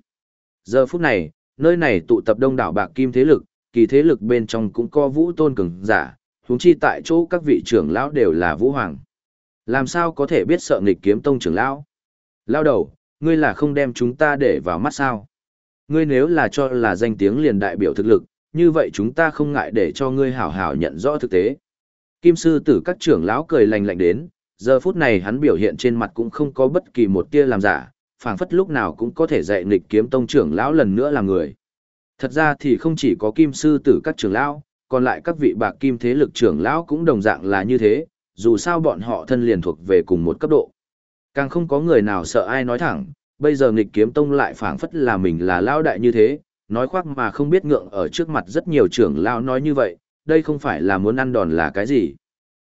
Giờ phút này, nơi này tụ tập đông đảo bạc kim thế lực, kỳ thế lực bên trong cũng có vũ tôn cường giả, huống chi tại chỗ các vị trưởng lão đều là vũ hoàng. Làm sao có thể biết sợ nghịch kiếm tông trưởng lão? Lao đầu, ngươi là không đem chúng ta để vào mắt sao? Ngươi nếu là cho là danh tiếng liền đại biểu thực lực, như vậy chúng ta không ngại để cho ngươi hảo hảo nhận rõ thực tế. Kim sư tử các trưởng lão cười lành lạnh đến, giờ phút này hắn biểu hiện trên mặt cũng không có bất kỳ một tia làm giả, phảng phất lúc nào cũng có thể dạy nghịch kiếm tông trưởng lão lần nữa làm người. Thật ra thì không chỉ có kim sư tử các trưởng lão, còn lại các vị bạc kim thế lực trưởng lão cũng đồng dạng là như thế, dù sao bọn họ thân liền thuộc về cùng một cấp độ. Càng không có người nào sợ ai nói thẳng, Bây giờ nghịch kiếm tông lại phảng phất là mình là lao đại như thế, nói khoác mà không biết ngượng ở trước mặt rất nhiều trưởng lao nói như vậy, đây không phải là muốn ăn đòn là cái gì.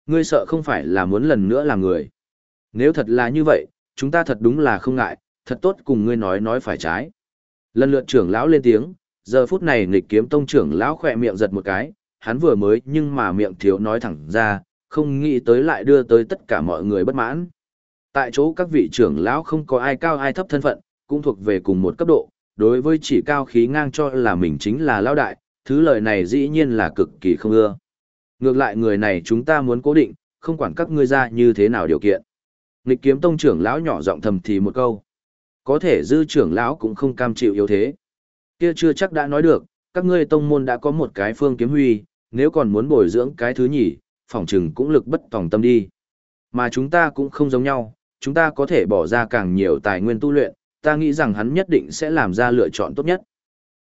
Ngươi sợ không phải là muốn lần nữa làm người. Nếu thật là như vậy, chúng ta thật đúng là không ngại, thật tốt cùng ngươi nói nói phải trái. Lần lượt trưởng lão lên tiếng, giờ phút này nghịch kiếm tông trưởng lão khỏe miệng giật một cái, hắn vừa mới nhưng mà miệng thiếu nói thẳng ra, không nghĩ tới lại đưa tới tất cả mọi người bất mãn. Tại chỗ các vị trưởng lão không có ai cao ai thấp thân phận, cũng thuộc về cùng một cấp độ, đối với chỉ cao khí ngang cho là mình chính là lão đại, thứ lời này dĩ nhiên là cực kỳ không ưa. Ngược lại người này chúng ta muốn cố định, không quản các ngươi ra như thế nào điều kiện. Nghịch kiếm tông trưởng lão nhỏ giọng thầm thì một câu. Có thể dư trưởng lão cũng không cam chịu yếu thế. Kia chưa chắc đã nói được, các ngươi tông môn đã có một cái phương kiếm huy, nếu còn muốn bồi dưỡng cái thứ nhỉ, phỏng chừng cũng lực bất tòng tâm đi. Mà chúng ta cũng không giống nhau, chúng ta có thể bỏ ra càng nhiều tài nguyên tu luyện, ta nghĩ rằng hắn nhất định sẽ làm ra lựa chọn tốt nhất.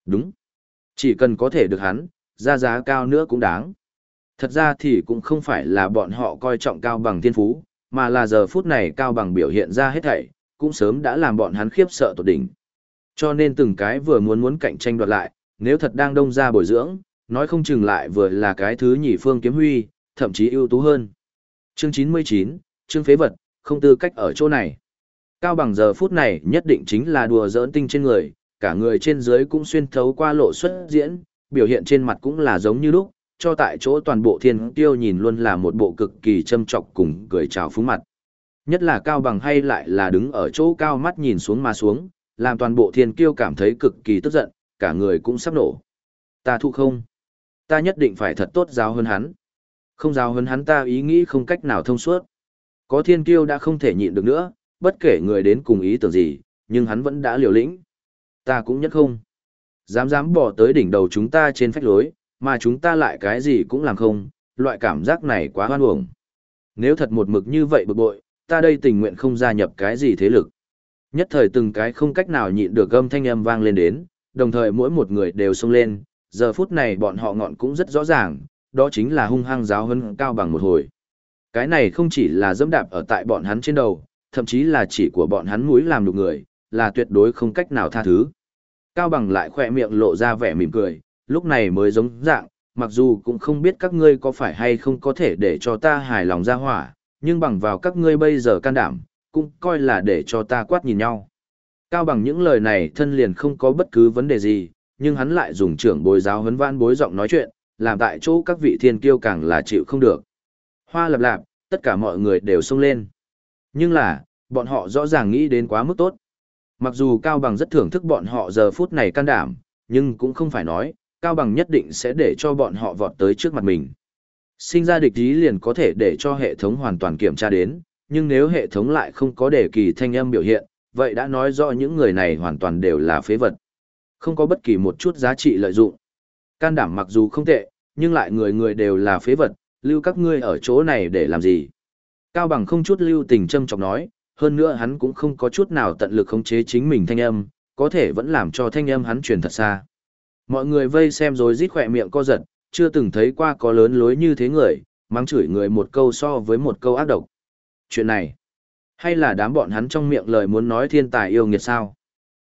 Đúng. Chỉ cần có thể được hắn, ra giá cao nữa cũng đáng. Thật ra thì cũng không phải là bọn họ coi trọng cao bằng thiên phú, mà là giờ phút này cao bằng biểu hiện ra hết thảy, cũng sớm đã làm bọn hắn khiếp sợ tột đỉnh. Cho nên từng cái vừa muốn muốn cạnh tranh đoạt lại, nếu thật đang đông ra bồi dưỡng, nói không chừng lại vừa là cái thứ nhị phương kiếm huy, thậm chí ưu tú hơn. Chương 99, chương phế vật, không tư cách ở chỗ này. Cao bằng giờ phút này nhất định chính là đùa giỡn tinh trên người, cả người trên dưới cũng xuyên thấu qua lộ xuất diễn, biểu hiện trên mặt cũng là giống như lúc, cho tại chỗ toàn bộ thiên tiêu nhìn luôn là một bộ cực kỳ châm trọc cùng cười chào phúng mặt. Nhất là cao bằng hay lại là đứng ở chỗ cao mắt nhìn xuống mà xuống, làm toàn bộ thiên kiêu cảm thấy cực kỳ tức giận, cả người cũng sắp nổ. Ta thu không? Ta nhất định phải thật tốt giáo hơn hắn. Không giáo hơn hắn ta ý nghĩ không cách nào thông suốt. Có thiên kiêu đã không thể nhịn được nữa, bất kể người đến cùng ý tưởng gì, nhưng hắn vẫn đã liều lĩnh. Ta cũng nhất không. Dám dám bỏ tới đỉnh đầu chúng ta trên phách lối, mà chúng ta lại cái gì cũng làm không, loại cảm giác này quá hoan uổng. Nếu thật một mực như vậy bực bội, ta đây tình nguyện không gia nhập cái gì thế lực. Nhất thời từng cái không cách nào nhịn được gâm thanh âm vang lên đến, đồng thời mỗi một người đều xông lên, giờ phút này bọn họ ngọn cũng rất rõ ràng, đó chính là hung hăng giáo hơn cao bằng một hồi. Cái này không chỉ là dẫm đạp ở tại bọn hắn trên đầu, thậm chí là chỉ của bọn hắn mũi làm đục người, là tuyệt đối không cách nào tha thứ. Cao bằng lại khỏe miệng lộ ra vẻ mỉm cười, lúc này mới giống dạng, mặc dù cũng không biết các ngươi có phải hay không có thể để cho ta hài lòng ra hỏa, nhưng bằng vào các ngươi bây giờ can đảm, cũng coi là để cho ta quát nhìn nhau. Cao bằng những lời này thân liền không có bất cứ vấn đề gì, nhưng hắn lại dùng trưởng bồi giáo huấn vãn bối giọng nói chuyện, làm tại chỗ các vị thiên kiêu càng là chịu không được. Hoa lập lạp, tất cả mọi người đều xông lên. Nhưng là, bọn họ rõ ràng nghĩ đến quá mức tốt. Mặc dù Cao Bằng rất thưởng thức bọn họ giờ phút này can đảm, nhưng cũng không phải nói, Cao Bằng nhất định sẽ để cho bọn họ vọt tới trước mặt mình. Sinh ra địch ý liền có thể để cho hệ thống hoàn toàn kiểm tra đến, nhưng nếu hệ thống lại không có đề kỳ thanh âm biểu hiện, vậy đã nói rõ những người này hoàn toàn đều là phế vật. Không có bất kỳ một chút giá trị lợi dụng. Can đảm mặc dù không tệ, nhưng lại người người đều là phế vật, lưu các ngươi ở chỗ này để làm gì. Cao bằng không chút lưu tình châm chọc nói, hơn nữa hắn cũng không có chút nào tận lực khống chế chính mình thanh âm, có thể vẫn làm cho thanh âm hắn truyền thật xa. Mọi người vây xem rồi rít khỏe miệng co giật, chưa từng thấy qua có lớn lối như thế người, mắng chửi người một câu so với một câu ác độc. Chuyện này, hay là đám bọn hắn trong miệng lời muốn nói thiên tài yêu nghiệt sao?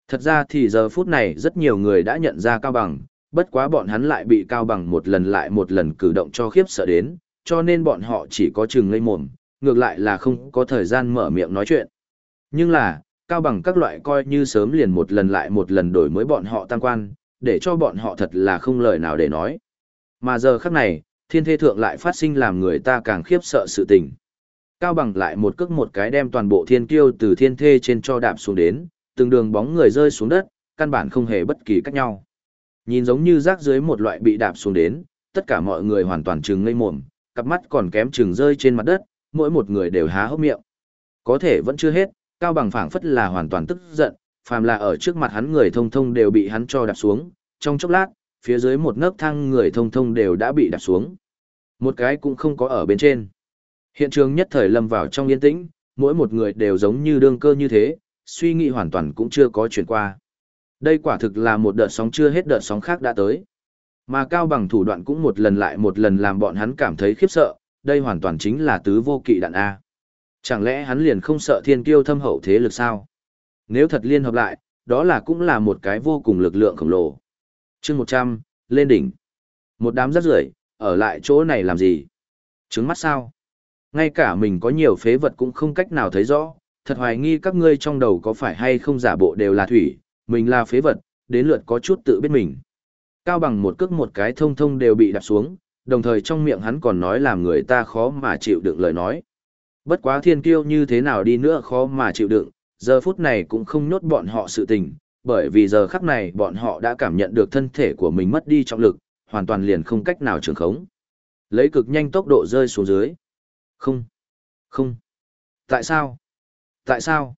Thật ra thì giờ phút này rất nhiều người đã nhận ra Cao Bằng, bất quá bọn hắn lại bị Cao Bằng một lần lại một lần cử động cho khiếp sợ đến, cho nên bọn họ chỉ có chừng ngây mồm, ngược lại là không có thời gian mở miệng nói chuyện. Nhưng là, Cao Bằng các loại coi như sớm liền một lần lại một lần đổi mới bọn họ tăng quan, để cho bọn họ thật là không lời nào để nói. Mà giờ khắc này, thiên thê thượng lại phát sinh làm người ta càng khiếp sợ sự tình. Cao bằng lại một cước một cái đem toàn bộ thiên kiêu từ thiên thê trên cho đạp xuống đến, từng đường bóng người rơi xuống đất, căn bản không hề bất kỳ cách nhau. Nhìn giống như rác dưới một loại bị đạp xuống đến, tất cả mọi người hoàn toàn trừng ngây mồm, cặp mắt còn kém trừng rơi trên mặt đất, mỗi một người đều há hốc miệng. Có thể vẫn chưa hết, Cao bằng phảng phất là hoàn toàn tức giận, phàm là ở trước mặt hắn người thông thông đều bị hắn cho đạp xuống, trong chốc lát, phía dưới một nấc thang người thông thông đều đã bị đạp xuống. Một cái cũng không có ở bên trên. Hiện trường nhất thời lâm vào trong yên tĩnh, mỗi một người đều giống như đương cơ như thế, suy nghĩ hoàn toàn cũng chưa có chuyển qua. Đây quả thực là một đợt sóng chưa hết đợt sóng khác đã tới. Mà cao bằng thủ đoạn cũng một lần lại một lần làm bọn hắn cảm thấy khiếp sợ, đây hoàn toàn chính là tứ vô kỵ đạn A. Chẳng lẽ hắn liền không sợ thiên kiêu thâm hậu thế lực sao? Nếu thật liên hợp lại, đó là cũng là một cái vô cùng lực lượng khổng lồ. chương 100, lên đỉnh. Một đám rác rưởi ở lại chỗ này làm gì? Trứng mắt sao? Ngay cả mình có nhiều phế vật cũng không cách nào thấy rõ, thật hoài nghi các ngươi trong đầu có phải hay không giả bộ đều là thủy, mình là phế vật, đến lượt có chút tự biết mình. Cao bằng một cước một cái thông thông đều bị đạp xuống, đồng thời trong miệng hắn còn nói làm người ta khó mà chịu đựng lời nói. Bất quá thiên kiêu như thế nào đi nữa khó mà chịu đựng, giờ phút này cũng không nhốt bọn họ sự tình, bởi vì giờ khắc này bọn họ đã cảm nhận được thân thể của mình mất đi trọng lực, hoàn toàn liền không cách nào trường khống. Lấy cực nhanh tốc độ rơi xuống dưới. Không. Không. Tại sao? Tại sao?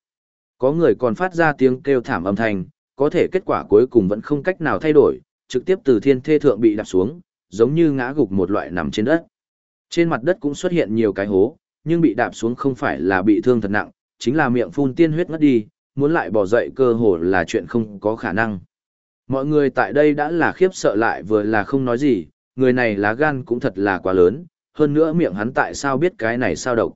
Có người còn phát ra tiếng kêu thảm âm thanh, có thể kết quả cuối cùng vẫn không cách nào thay đổi, trực tiếp từ thiên thê thượng bị đạp xuống, giống như ngã gục một loại nằm trên đất. Trên mặt đất cũng xuất hiện nhiều cái hố, nhưng bị đạp xuống không phải là bị thương thật nặng, chính là miệng phun tiên huyết ngất đi, muốn lại bỏ dậy cơ hồ là chuyện không có khả năng. Mọi người tại đây đã là khiếp sợ lại vừa là không nói gì, người này lá gan cũng thật là quá lớn, hơn nữa miệng hắn tại sao biết cái này sao độc.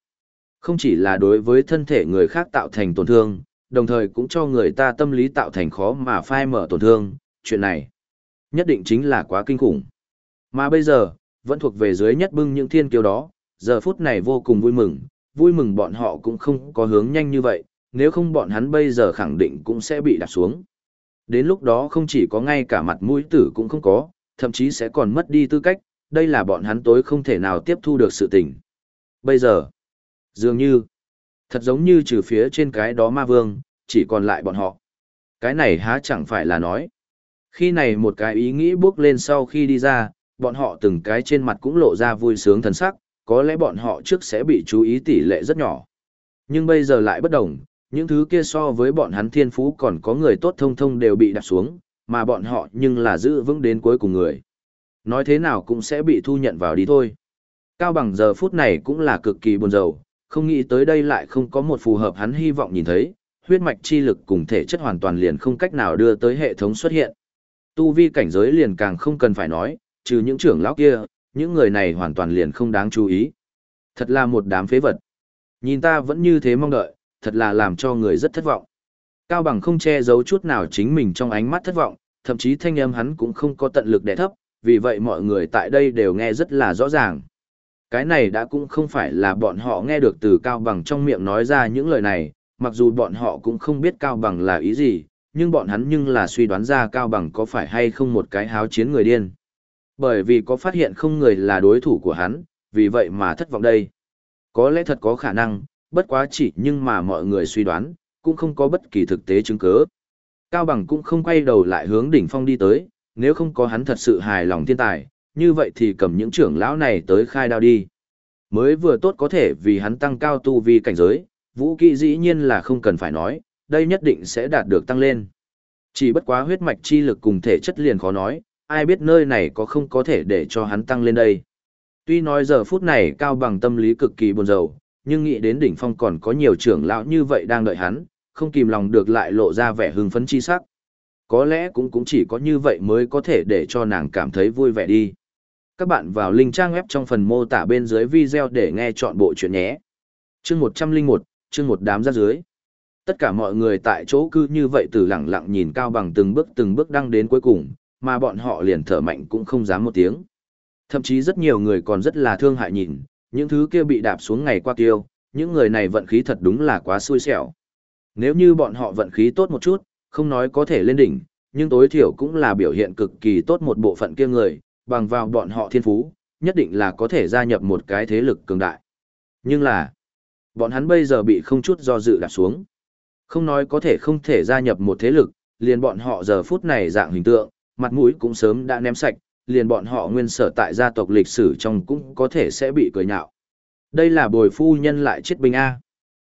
Không chỉ là đối với thân thể người khác tạo thành tổn thương, đồng thời cũng cho người ta tâm lý tạo thành khó mà phai mở tổn thương, chuyện này nhất định chính là quá kinh khủng. Mà bây giờ, vẫn thuộc về dưới nhất bưng những thiên kiêu đó, giờ phút này vô cùng vui mừng, vui mừng bọn họ cũng không có hướng nhanh như vậy, nếu không bọn hắn bây giờ khẳng định cũng sẽ bị đạp xuống. Đến lúc đó không chỉ có ngay cả mặt mũi tử cũng không có, thậm chí sẽ còn mất đi tư cách, đây là bọn hắn tối không thể nào tiếp thu được sự tình. Bây giờ, dường như, thật giống như trừ phía trên cái đó ma vương, chỉ còn lại bọn họ. Cái này há chẳng phải là nói. Khi này một cái ý nghĩ bước lên sau khi đi ra, bọn họ từng cái trên mặt cũng lộ ra vui sướng thần sắc, có lẽ bọn họ trước sẽ bị chú ý tỷ lệ rất nhỏ. Nhưng bây giờ lại bất đồng, những thứ kia so với bọn hắn thiên phú còn có người tốt thông thông đều bị đặt xuống, mà bọn họ nhưng là giữ vững đến cuối cùng người. Nói thế nào cũng sẽ bị thu nhận vào đi thôi. Cao bằng giờ phút này cũng là cực kỳ buồn rầu, không nghĩ tới đây lại không có một phù hợp hắn hy vọng nhìn thấy, huyết mạch chi lực cùng thể chất hoàn toàn liền không cách nào đưa tới hệ thống xuất hiện. Tu vi cảnh giới liền càng không cần phải nói, trừ những trưởng lão kia, những người này hoàn toàn liền không đáng chú ý. Thật là một đám phế vật. Nhìn ta vẫn như thế mong đợi, thật là làm cho người rất thất vọng. Cao bằng không che giấu chút nào chính mình trong ánh mắt thất vọng, thậm chí thanh âm hắn cũng không có tận lực để thấp, vì vậy mọi người tại đây đều nghe rất là rõ ràng. Cái này đã cũng không phải là bọn họ nghe được từ Cao bằng trong miệng nói ra những lời này, mặc dù bọn họ cũng không biết Cao bằng là ý gì, nhưng bọn hắn nhưng là suy đoán ra Cao bằng có phải hay không một cái háo chiến người điên. Bởi vì có phát hiện không người là đối thủ của hắn, vì vậy mà thất vọng đây. Có lẽ thật có khả năng, bất quá chỉ nhưng mà mọi người suy đoán, cũng không có bất kỳ thực tế chứng cứ. Cao Bằng cũng không quay đầu lại hướng đỉnh phong đi tới, nếu không có hắn thật sự hài lòng thiên tài, như vậy thì cầm những trưởng lão này tới khai đao đi. Mới vừa tốt có thể vì hắn tăng cao tu vi cảnh giới, vũ kỹ dĩ nhiên là không cần phải nói, đây nhất định sẽ đạt được tăng lên. Chỉ bất quá huyết mạch chi lực cùng thể chất liền khó nói, ai biết nơi này có không có thể để cho hắn tăng lên đây. Tuy nói giờ phút này cao bằng tâm lý cực kỳ buồn rầu, nhưng nghĩ đến đỉnh phong còn có nhiều trưởng lão như vậy đang đợi hắn, không kìm lòng được lại lộ ra vẻ hưng phấn chi sắc. Có lẽ cũng cũng chỉ có như vậy mới có thể để cho nàng cảm thấy vui vẻ đi. Các bạn vào link trang web trong phần mô tả bên dưới video để nghe chọn bộ chuyện nhé. Chương 101, chương một đám ra dưới. Tất cả mọi người tại chỗ cứ như vậy từ lặng lặng nhìn cao bằng từng bước từng bước đăng đến cuối cùng, mà bọn họ liền thở mạnh cũng không dám một tiếng. Thậm chí rất nhiều người còn rất là thương hại nhìn, những thứ kia bị đạp xuống ngày qua tiêu, những người này vận khí thật đúng là quá xui xẻo. Nếu như bọn họ vận khí tốt một chút, không nói có thể lên đỉnh, nhưng tối thiểu cũng là biểu hiện cực kỳ tốt một bộ phận kia người, bằng vào bọn họ thiên phú, nhất định là có thể gia nhập một cái thế lực cường đại. Nhưng là, bọn hắn bây giờ bị không chút do dự đạp xuống. Không nói có thể không thể gia nhập một thế lực, liền bọn họ giờ phút này dạng hình tượng, mặt mũi cũng sớm đã ném sạch, liền bọn họ nguyên sở tại gia tộc lịch sử trong cũng có thể sẽ bị cười nhạo. Đây là bồi phu nhân lại chết binh A.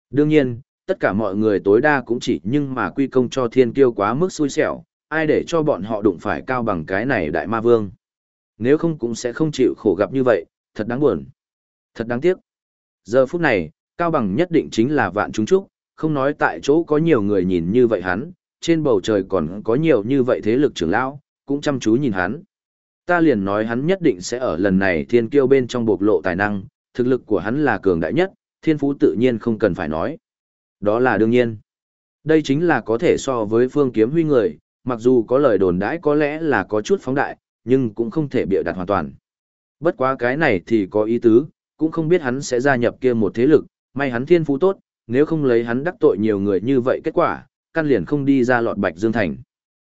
Đương nhiên, tất cả mọi người tối đa cũng chỉ nhưng mà quy công cho thiên kiêu quá mức xui xẻo, ai để cho bọn họ đụng phải cao bằng cái này đại ma vương. Nếu không cũng sẽ không chịu khổ gặp như vậy, thật đáng buồn. Thật đáng tiếc. Giờ phút này, cao bằng nhất định chính là vạn chúng trúc, không nói tại chỗ có nhiều người nhìn như vậy hắn, trên bầu trời còn có nhiều như vậy thế lực trưởng lão, cũng chăm chú nhìn hắn. Ta liền nói hắn nhất định sẽ ở lần này thiên kiêu bên trong bộc lộ tài năng, thực lực của hắn là cường đại nhất, thiên phú tự nhiên không cần phải nói. Đó là đương nhiên. Đây chính là có thể so với phương kiếm huy người, mặc dù có lời đồn đãi có lẽ là có chút phóng đại, nhưng cũng không thể bịa đặt hoàn toàn. Bất quá cái này thì có ý tứ, cũng không biết hắn sẽ gia nhập kia một thế lực, may hắn thiên phú tốt, nếu không lấy hắn đắc tội nhiều người như vậy kết quả, căn liền không đi ra lọt Bạch Dương Thành.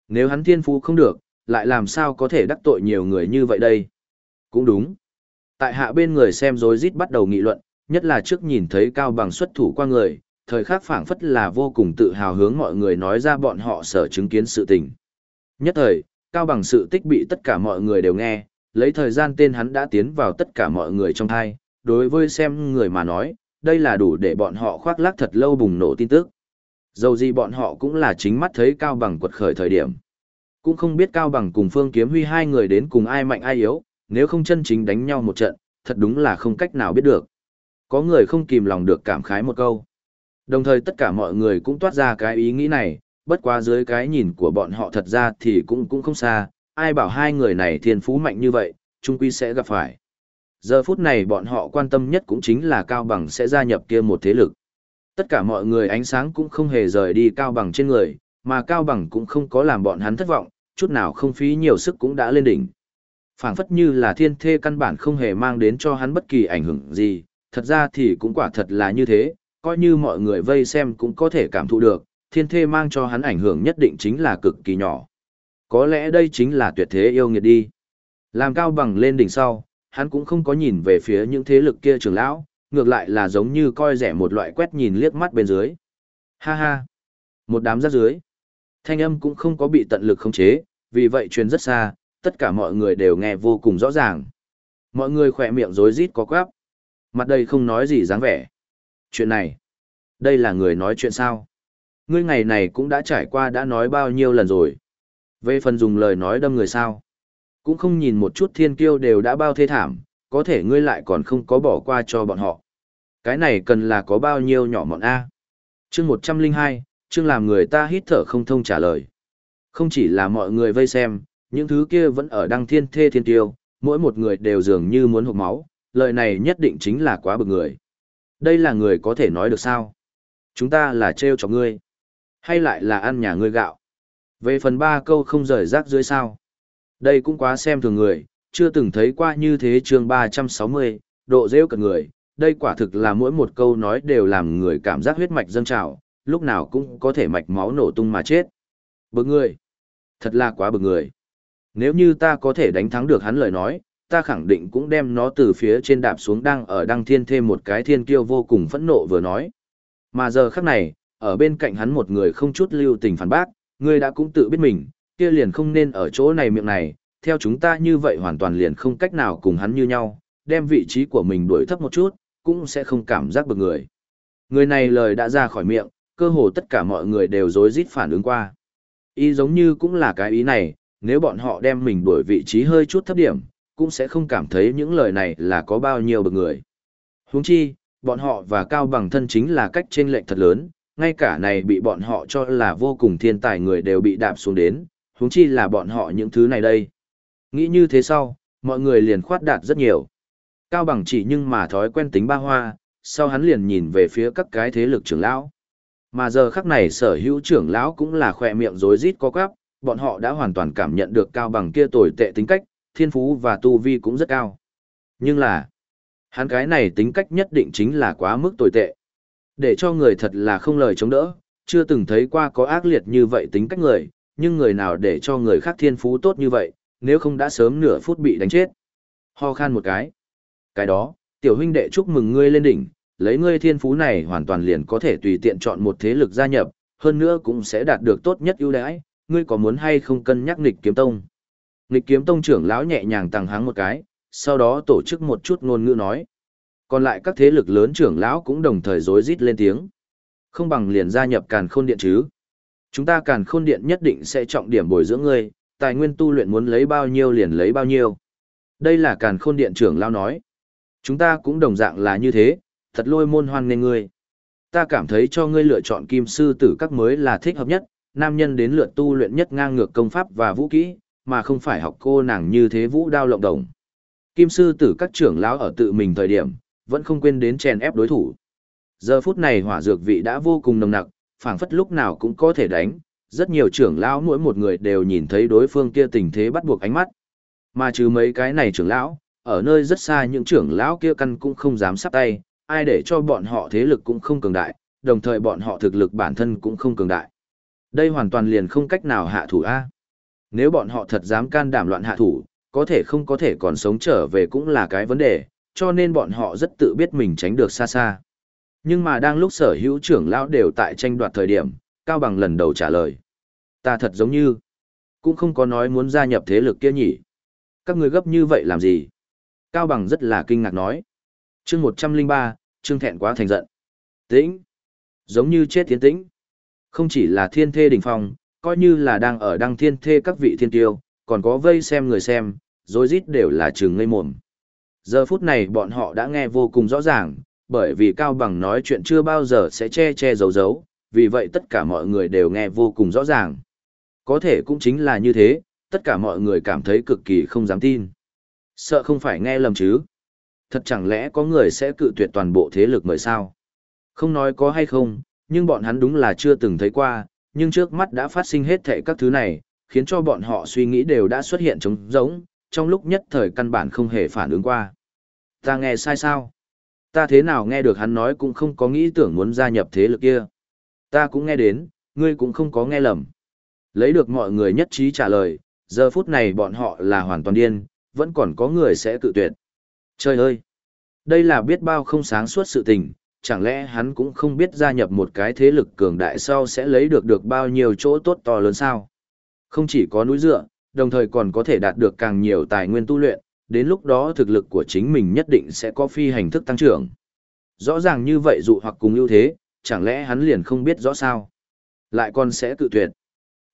Nếu hắn thiên phú không được, lại làm sao có thể đắc tội nhiều người như vậy đây? Cũng đúng. Tại hạ bên người xem rối rít bắt đầu nghị luận, nhất là trước nhìn thấy Cao Bằng xuất thủ qua người, thời khắc phảng phất là vô cùng tự hào hướng mọi người nói ra bọn họ sở chứng kiến sự tình. Nhất thời, Cao Bằng sự tích bị tất cả mọi người đều nghe, lấy thời gian tên hắn đã tiến vào tất cả mọi người trong thai, đối với xem người mà nói, đây là đủ để bọn họ khoác lác thật lâu bùng nổ tin tức. Dầu gì bọn họ cũng là chính mắt thấy Cao Bằng quật khởi thời điểm. Cũng không biết Cao Bằng cùng Phương Kiếm Huy hai người đến cùng ai mạnh ai yếu, nếu không chân chính đánh nhau một trận, thật đúng là không cách nào biết được. Có người không kìm lòng được cảm khái một câu. Đồng thời tất cả mọi người cũng toát ra cái ý nghĩ này, bất quá dưới cái nhìn của bọn họ thật ra thì cũng cũng không xa, ai bảo hai người này thiên phú mạnh như vậy, chung quy sẽ gặp phải. Giờ phút này bọn họ quan tâm nhất cũng chính là Cao Bằng sẽ gia nhập kia một thế lực. Tất cả mọi người ánh sáng cũng không hề rời đi Cao Bằng trên người, mà Cao Bằng cũng không có làm bọn hắn thất vọng, chút nào không phí nhiều sức cũng đã lên đỉnh. phảng phất như là thiên thê căn bản không hề mang đến cho hắn bất kỳ ảnh hưởng gì, thật ra thì cũng quả thật là như thế, coi như mọi người vây xem cũng có thể cảm thụ được, thiên thê mang cho hắn ảnh hưởng nhất định chính là cực kỳ nhỏ. Có lẽ đây chính là tuyệt thế yêu nghiệt đi. Làm cao bằng lên đỉnh sau, hắn cũng không có nhìn về phía những thế lực kia trưởng lão, ngược lại là giống như coi rẻ một loại quét nhìn liếc mắt bên dưới. Ha ha! Một đám rác dưới. Thanh âm cũng không có bị tận lực khống chế, vì vậy truyền rất xa, tất cả mọi người đều nghe vô cùng rõ ràng. Mọi người khỏe miệng rối rít có quáp. Mặt đây không nói gì dáng vẻ. Chuyện này, đây là người nói chuyện sao? Ngươi ngày này cũng đã trải qua đã nói bao nhiêu lần rồi. Về phần dùng lời nói đâm người sao? Cũng không nhìn một chút thiên kiêu đều đã bao thê thảm, có thể ngươi lại còn không có bỏ qua cho bọn họ. Cái này cần là có bao nhiêu nhỏ mọn A. chương 102, chương làm người ta hít thở không thông trả lời. Không chỉ là mọi người vây xem, những thứ kia vẫn ở đăng thiên thê thiên tiêu, mỗi một người đều dường như muốn hụt máu, lời này nhất định chính là quá bực người. Đây là người có thể nói được sao? Chúng ta là trêu cho ngươi, hay lại là ăn nhà ngươi gạo? Về phần ba câu không rời rác dưới sao? Đây cũng quá xem thường người, chưa từng thấy qua như thế chương 360, độ rêu cận người, đây quả thực là mỗi một câu nói đều làm người cảm giác huyết mạch dâng trào, lúc nào cũng có thể mạch máu nổ tung mà chết. Bực người. Thật là quá bực người. Nếu như ta có thể đánh thắng được hắn lời nói, ta khẳng định cũng đem nó từ phía trên đạp xuống đang ở đăng thiên thêm một cái thiên kiêu vô cùng phẫn nộ vừa nói. Mà giờ khắc này, ở bên cạnh hắn một người không chút lưu tình phản bác, người đã cũng tự biết mình, kia liền không nên ở chỗ này miệng này, theo chúng ta như vậy hoàn toàn liền không cách nào cùng hắn như nhau, đem vị trí của mình đuổi thấp một chút, cũng sẽ không cảm giác bực người. Người này lời đã ra khỏi miệng, cơ hồ tất cả mọi người đều rối rít phản ứng qua. Ý giống như cũng là cái ý này, nếu bọn họ đem mình đuổi vị trí hơi chút thấp điểm, cũng sẽ không cảm thấy những lời này là có bao nhiêu bậc người. Huống chi, bọn họ và Cao Bằng thân chính là cách trên lệnh thật lớn, ngay cả này bị bọn họ cho là vô cùng thiên tài người đều bị đạp xuống đến, huống chi là bọn họ những thứ này đây. Nghĩ như thế sau, mọi người liền khoát đạt rất nhiều. Cao Bằng chỉ nhưng mà thói quen tính ba hoa, sau hắn liền nhìn về phía các cái thế lực trưởng lão. Mà giờ khắc này sở hữu trưởng lão cũng là khỏe miệng rối rít có quắp, bọn họ đã hoàn toàn cảm nhận được Cao Bằng kia tồi tệ tính cách, thiên phú và tu vi cũng rất cao. Nhưng là, hắn cái này tính cách nhất định chính là quá mức tồi tệ. Để cho người thật là không lời chống đỡ, chưa từng thấy qua có ác liệt như vậy tính cách người, nhưng người nào để cho người khác thiên phú tốt như vậy, nếu không đã sớm nửa phút bị đánh chết. Ho khan một cái. Cái đó, tiểu huynh đệ chúc mừng ngươi lên đỉnh, lấy ngươi thiên phú này hoàn toàn liền có thể tùy tiện chọn một thế lực gia nhập, hơn nữa cũng sẽ đạt được tốt nhất ưu đãi, ngươi có muốn hay không cân nhắc nghịch kiếm tông. Nghịch kiếm tông trưởng lão nhẹ nhàng tăng hắng một cái, sau đó tổ chức một chút ngôn ngữ nói. Còn lại các thế lực lớn trưởng lão cũng đồng thời rối rít lên tiếng. Không bằng liền gia nhập càn khôn điện chứ. Chúng ta càn khôn điện nhất định sẽ trọng điểm bồi dưỡng ngươi, tài nguyên tu luyện muốn lấy bao nhiêu liền lấy bao nhiêu. Đây là càn khôn điện trưởng lão nói. Chúng ta cũng đồng dạng là như thế, thật lôi môn hoan nên ngươi. Ta cảm thấy cho ngươi lựa chọn kim sư tử các mới là thích hợp nhất, nam nhân đến lượt tu luyện nhất ngang ngược công pháp và vũ kỹ, mà không phải học cô nàng như thế vũ đao lộng đồng. Kim sư tử các trưởng lão ở tự mình thời điểm, vẫn không quên đến chèn ép đối thủ. Giờ phút này hỏa dược vị đã vô cùng nồng nặc, phảng phất lúc nào cũng có thể đánh, rất nhiều trưởng lão mỗi một người đều nhìn thấy đối phương kia tình thế bắt buộc ánh mắt. Mà trừ mấy cái này trưởng lão, ở nơi rất xa những trưởng lão kia căn cũng không dám sắp tay, ai để cho bọn họ thế lực cũng không cường đại, đồng thời bọn họ thực lực bản thân cũng không cường đại. Đây hoàn toàn liền không cách nào hạ thủ A. Nếu bọn họ thật dám can đảm loạn hạ thủ, có thể không có thể còn sống trở về cũng là cái vấn đề, cho nên bọn họ rất tự biết mình tránh được xa xa. Nhưng mà đang lúc sở hữu trưởng lão đều tại tranh đoạt thời điểm, Cao Bằng lần đầu trả lời. Ta thật giống như, cũng không có nói muốn gia nhập thế lực kia nhỉ. Các người gấp như vậy làm gì? Cao Bằng rất là kinh ngạc nói chương 103, Trương Thẹn quá thành giận. Tĩnh. Giống như chết tiến tĩnh. Không chỉ là thiên thê đỉnh phong, coi như là đang ở đăng thiên thê các vị thiên tiêu, còn có vây xem người xem, rối rít đều là chừng ngây mồm. Giờ phút này bọn họ đã nghe vô cùng rõ ràng, bởi vì Cao Bằng nói chuyện chưa bao giờ sẽ che che giấu giấu, vì vậy tất cả mọi người đều nghe vô cùng rõ ràng. Có thể cũng chính là như thế, tất cả mọi người cảm thấy cực kỳ không dám tin. Sợ không phải nghe lầm chứ. Thật chẳng lẽ có người sẽ cự tuyệt toàn bộ thế lực mời sao? Không nói có hay không, nhưng bọn hắn đúng là chưa từng thấy qua, nhưng trước mắt đã phát sinh hết thảy các thứ này, khiến cho bọn họ suy nghĩ đều đã xuất hiện trống rỗng, trong lúc nhất thời căn bản không hề phản ứng qua. Ta nghe sai sao? Ta thế nào nghe được hắn nói cũng không có nghĩ tưởng muốn gia nhập thế lực kia. Ta cũng nghe đến, ngươi cũng không có nghe lầm. Lấy được mọi người nhất trí trả lời, giờ phút này bọn họ là hoàn toàn điên, vẫn còn có người sẽ cự tuyệt. Trời ơi! Đây là biết bao không sáng suốt sự tình, chẳng lẽ hắn cũng không biết gia nhập một cái thế lực cường đại sau sẽ lấy được được bao nhiêu chỗ tốt to lớn sao? Không chỉ có núi dựa, đồng thời còn có thể đạt được càng nhiều tài nguyên tu luyện, đến lúc đó thực lực của chính mình nhất định sẽ có phi hành thức tăng trưởng. Rõ ràng như vậy dụ hoặc cùng ưu thế, chẳng lẽ hắn liền không biết rõ sao? Lại còn sẽ cự tuyệt.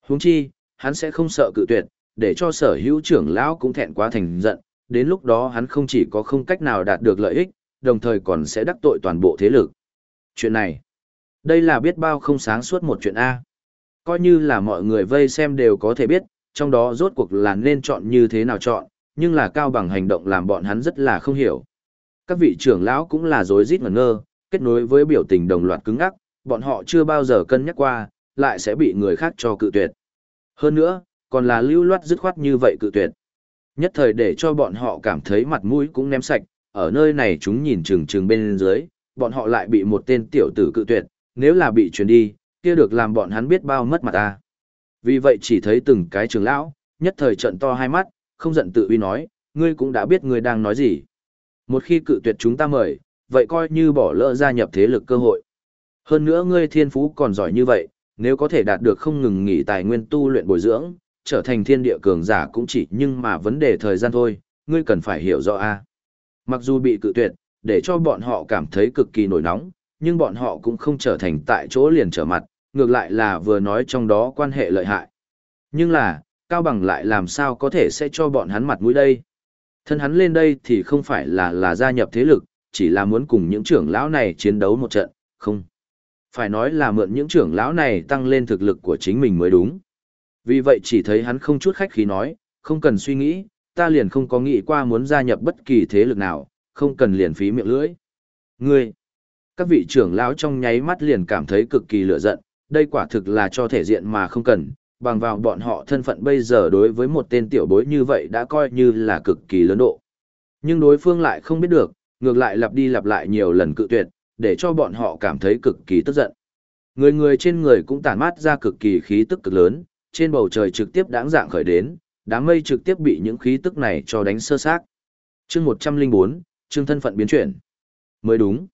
Huống chi, hắn sẽ không sợ cự tuyệt, để cho sở hữu trưởng lão cũng thẹn quá thành giận, đến lúc đó hắn không chỉ có không cách nào đạt được lợi ích, đồng thời còn sẽ đắc tội toàn bộ thế lực. Chuyện này, đây là biết bao không sáng suốt một chuyện A. Coi như là mọi người vây xem đều có thể biết, trong đó rốt cuộc là nên chọn như thế nào chọn, nhưng là cao bằng hành động làm bọn hắn rất là không hiểu. Các vị trưởng lão cũng là rối rít ngẩn ngơ, kết nối với biểu tình đồng loạt cứng ngắc, bọn họ chưa bao giờ cân nhắc qua, lại sẽ bị người khác cho cự tuyệt. Hơn nữa, còn là lưu loát dứt khoát như vậy cự tuyệt. Nhất thời để cho bọn họ cảm thấy mặt mũi cũng ném sạch, ở nơi này chúng nhìn chừng chừng bên dưới, bọn họ lại bị một tên tiểu tử cự tuyệt, nếu là bị truyền đi, kia được làm bọn hắn biết bao mất mặt ta. Vì vậy chỉ thấy từng cái trường lão, nhất thời trận to hai mắt, không giận tự uy nói, ngươi cũng đã biết ngươi đang nói gì. Một khi cự tuyệt chúng ta mời, vậy coi như bỏ lỡ gia nhập thế lực cơ hội. Hơn nữa ngươi thiên phú còn giỏi như vậy, nếu có thể đạt được không ngừng nghỉ tài nguyên tu luyện bồi dưỡng, trở thành thiên địa cường giả cũng chỉ nhưng mà vấn đề thời gian thôi, ngươi cần phải hiểu rõ a. Mặc dù bị cự tuyệt, để cho bọn họ cảm thấy cực kỳ nổi nóng, nhưng bọn họ cũng không trở thành tại chỗ liền trở mặt, ngược lại là vừa nói trong đó quan hệ lợi hại. Nhưng là, Cao Bằng lại làm sao có thể sẽ cho bọn hắn mặt mũi đây? Thân hắn lên đây thì không phải là là gia nhập thế lực, chỉ là muốn cùng những trưởng lão này chiến đấu một trận, không. Phải nói là mượn những trưởng lão này tăng lên thực lực của chính mình mới đúng. Vì vậy chỉ thấy hắn không chút khách khí nói, không cần suy nghĩ, ta liền không có nghĩ qua muốn gia nhập bất kỳ thế lực nào, không cần liền phí miệng lưỡi. Ngươi, các vị trưởng lão trong nháy mắt liền cảm thấy cực kỳ lửa giận, đây quả thực là cho thể diện mà không cần, bằng vào bọn họ thân phận bây giờ đối với một tên tiểu bối như vậy đã coi như là cực kỳ lớn độ. Nhưng đối phương lại không biết được, ngược lại lặp đi lặp lại nhiều lần cự tuyệt, để cho bọn họ cảm thấy cực kỳ tức giận. Người người trên người cũng tản mát ra cực kỳ khí tức cực lớn, trên bầu trời trực tiếp đáng dạng khởi đến, đám mây trực tiếp bị những khí tức này cho đánh sơ xác. Chương 104, chương thân phận biến chuyển. Mới đúng.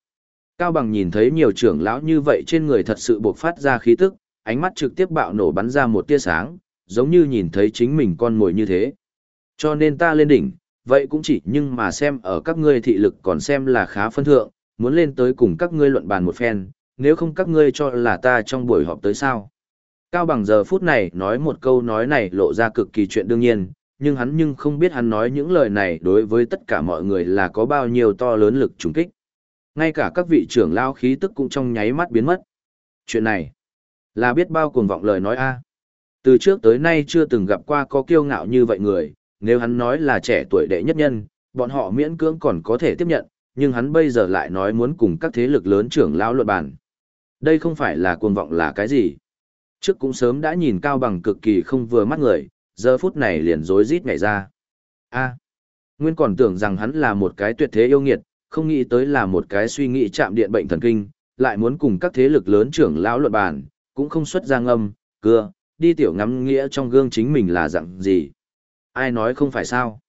Cao Bằng nhìn thấy nhiều trưởng lão như vậy trên người thật sự bộc phát ra khí tức, ánh mắt trực tiếp bạo nổ bắn ra một tia sáng, giống như nhìn thấy chính mình con mồi như thế. Cho nên ta lên đỉnh, vậy cũng chỉ nhưng mà xem ở các ngươi thị lực còn xem là khá phân thượng, muốn lên tới cùng các ngươi luận bàn một phen, nếu không các ngươi cho là ta trong buổi họp tới sao. Cao bằng giờ phút này nói một câu nói này lộ ra cực kỳ chuyện đương nhiên, nhưng hắn nhưng không biết hắn nói những lời này đối với tất cả mọi người là có bao nhiêu to lớn lực trùng kích. Ngay cả các vị trưởng lao khí tức cũng trong nháy mắt biến mất. Chuyện này, là biết bao cuồng vọng lời nói a. Từ trước tới nay chưa từng gặp qua có kiêu ngạo như vậy người, nếu hắn nói là trẻ tuổi đệ nhất nhân, bọn họ miễn cưỡng còn có thể tiếp nhận, nhưng hắn bây giờ lại nói muốn cùng các thế lực lớn trưởng lao luận bàn. Đây không phải là cuồng vọng là cái gì. Trước cũng sớm đã nhìn Cao Bằng cực kỳ không vừa mắt người, giờ phút này liền rối rít nhảy ra. a nguyên còn tưởng rằng hắn là một cái tuyệt thế yêu nghiệt, không nghĩ tới là một cái suy nghĩ chạm điện bệnh thần kinh, lại muốn cùng các thế lực lớn trưởng lão luận bàn, cũng không xuất ra ngâm, cưa, đi tiểu ngắm nghĩa trong gương chính mình là dạng gì. Ai nói không phải sao?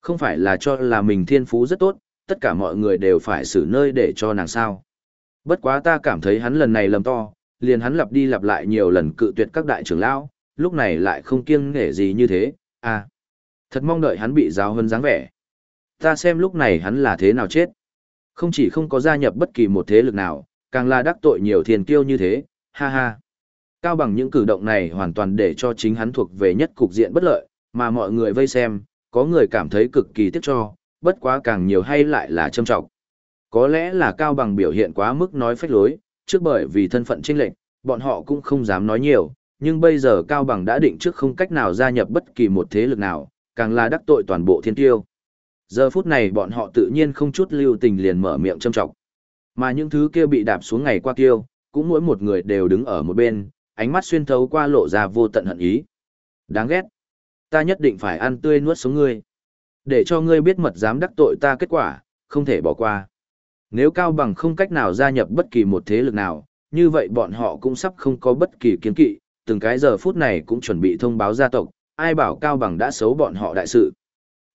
Không phải là cho là mình thiên phú rất tốt, tất cả mọi người đều phải xử nơi để cho nàng sao. Bất quá ta cảm thấy hắn lần này lầm to, liền hắn lặp đi lặp lại nhiều lần cự tuyệt các đại trưởng lão, lúc này lại không kiêng nể gì như thế, à. Thật mong đợi hắn bị giáo hơn dáng vẻ. Ta xem lúc này hắn là thế nào chết. Không chỉ không có gia nhập bất kỳ một thế lực nào, càng là đắc tội nhiều thiền kiêu như thế, ha ha. Cao bằng những cử động này hoàn toàn để cho chính hắn thuộc về nhất cục diện bất lợi, mà mọi người vây xem, có người cảm thấy cực kỳ tiếc cho, bất quá càng nhiều hay lại là châm trọng. Có lẽ là Cao bằng biểu hiện quá mức nói phách lối, trước bởi vì thân phận chênh lệnh, bọn họ cũng không dám nói nhiều, nhưng bây giờ Cao bằng đã định trước không cách nào gia nhập bất kỳ một thế lực nào, càng là đắc tội toàn bộ thiên tiêu. Giờ phút này bọn họ tự nhiên không chút lưu tình liền mở miệng châm trọng. Mà những thứ kia bị đạp xuống ngày qua tiêu, cũng mỗi một người đều đứng ở một bên, ánh mắt xuyên thấu qua lộ ra vô tận hận ý. Đáng ghét. Ta nhất định phải ăn tươi nuốt sống ngươi. Để cho ngươi biết mật dám đắc tội ta kết quả, không thể bỏ qua. Nếu Cao Bằng không cách nào gia nhập bất kỳ một thế lực nào, như vậy bọn họ cũng sắp không có bất kỳ kiến kỵ, từng cái giờ phút này cũng chuẩn bị thông báo gia tộc, ai bảo Cao Bằng đã xấu bọn họ đại sự.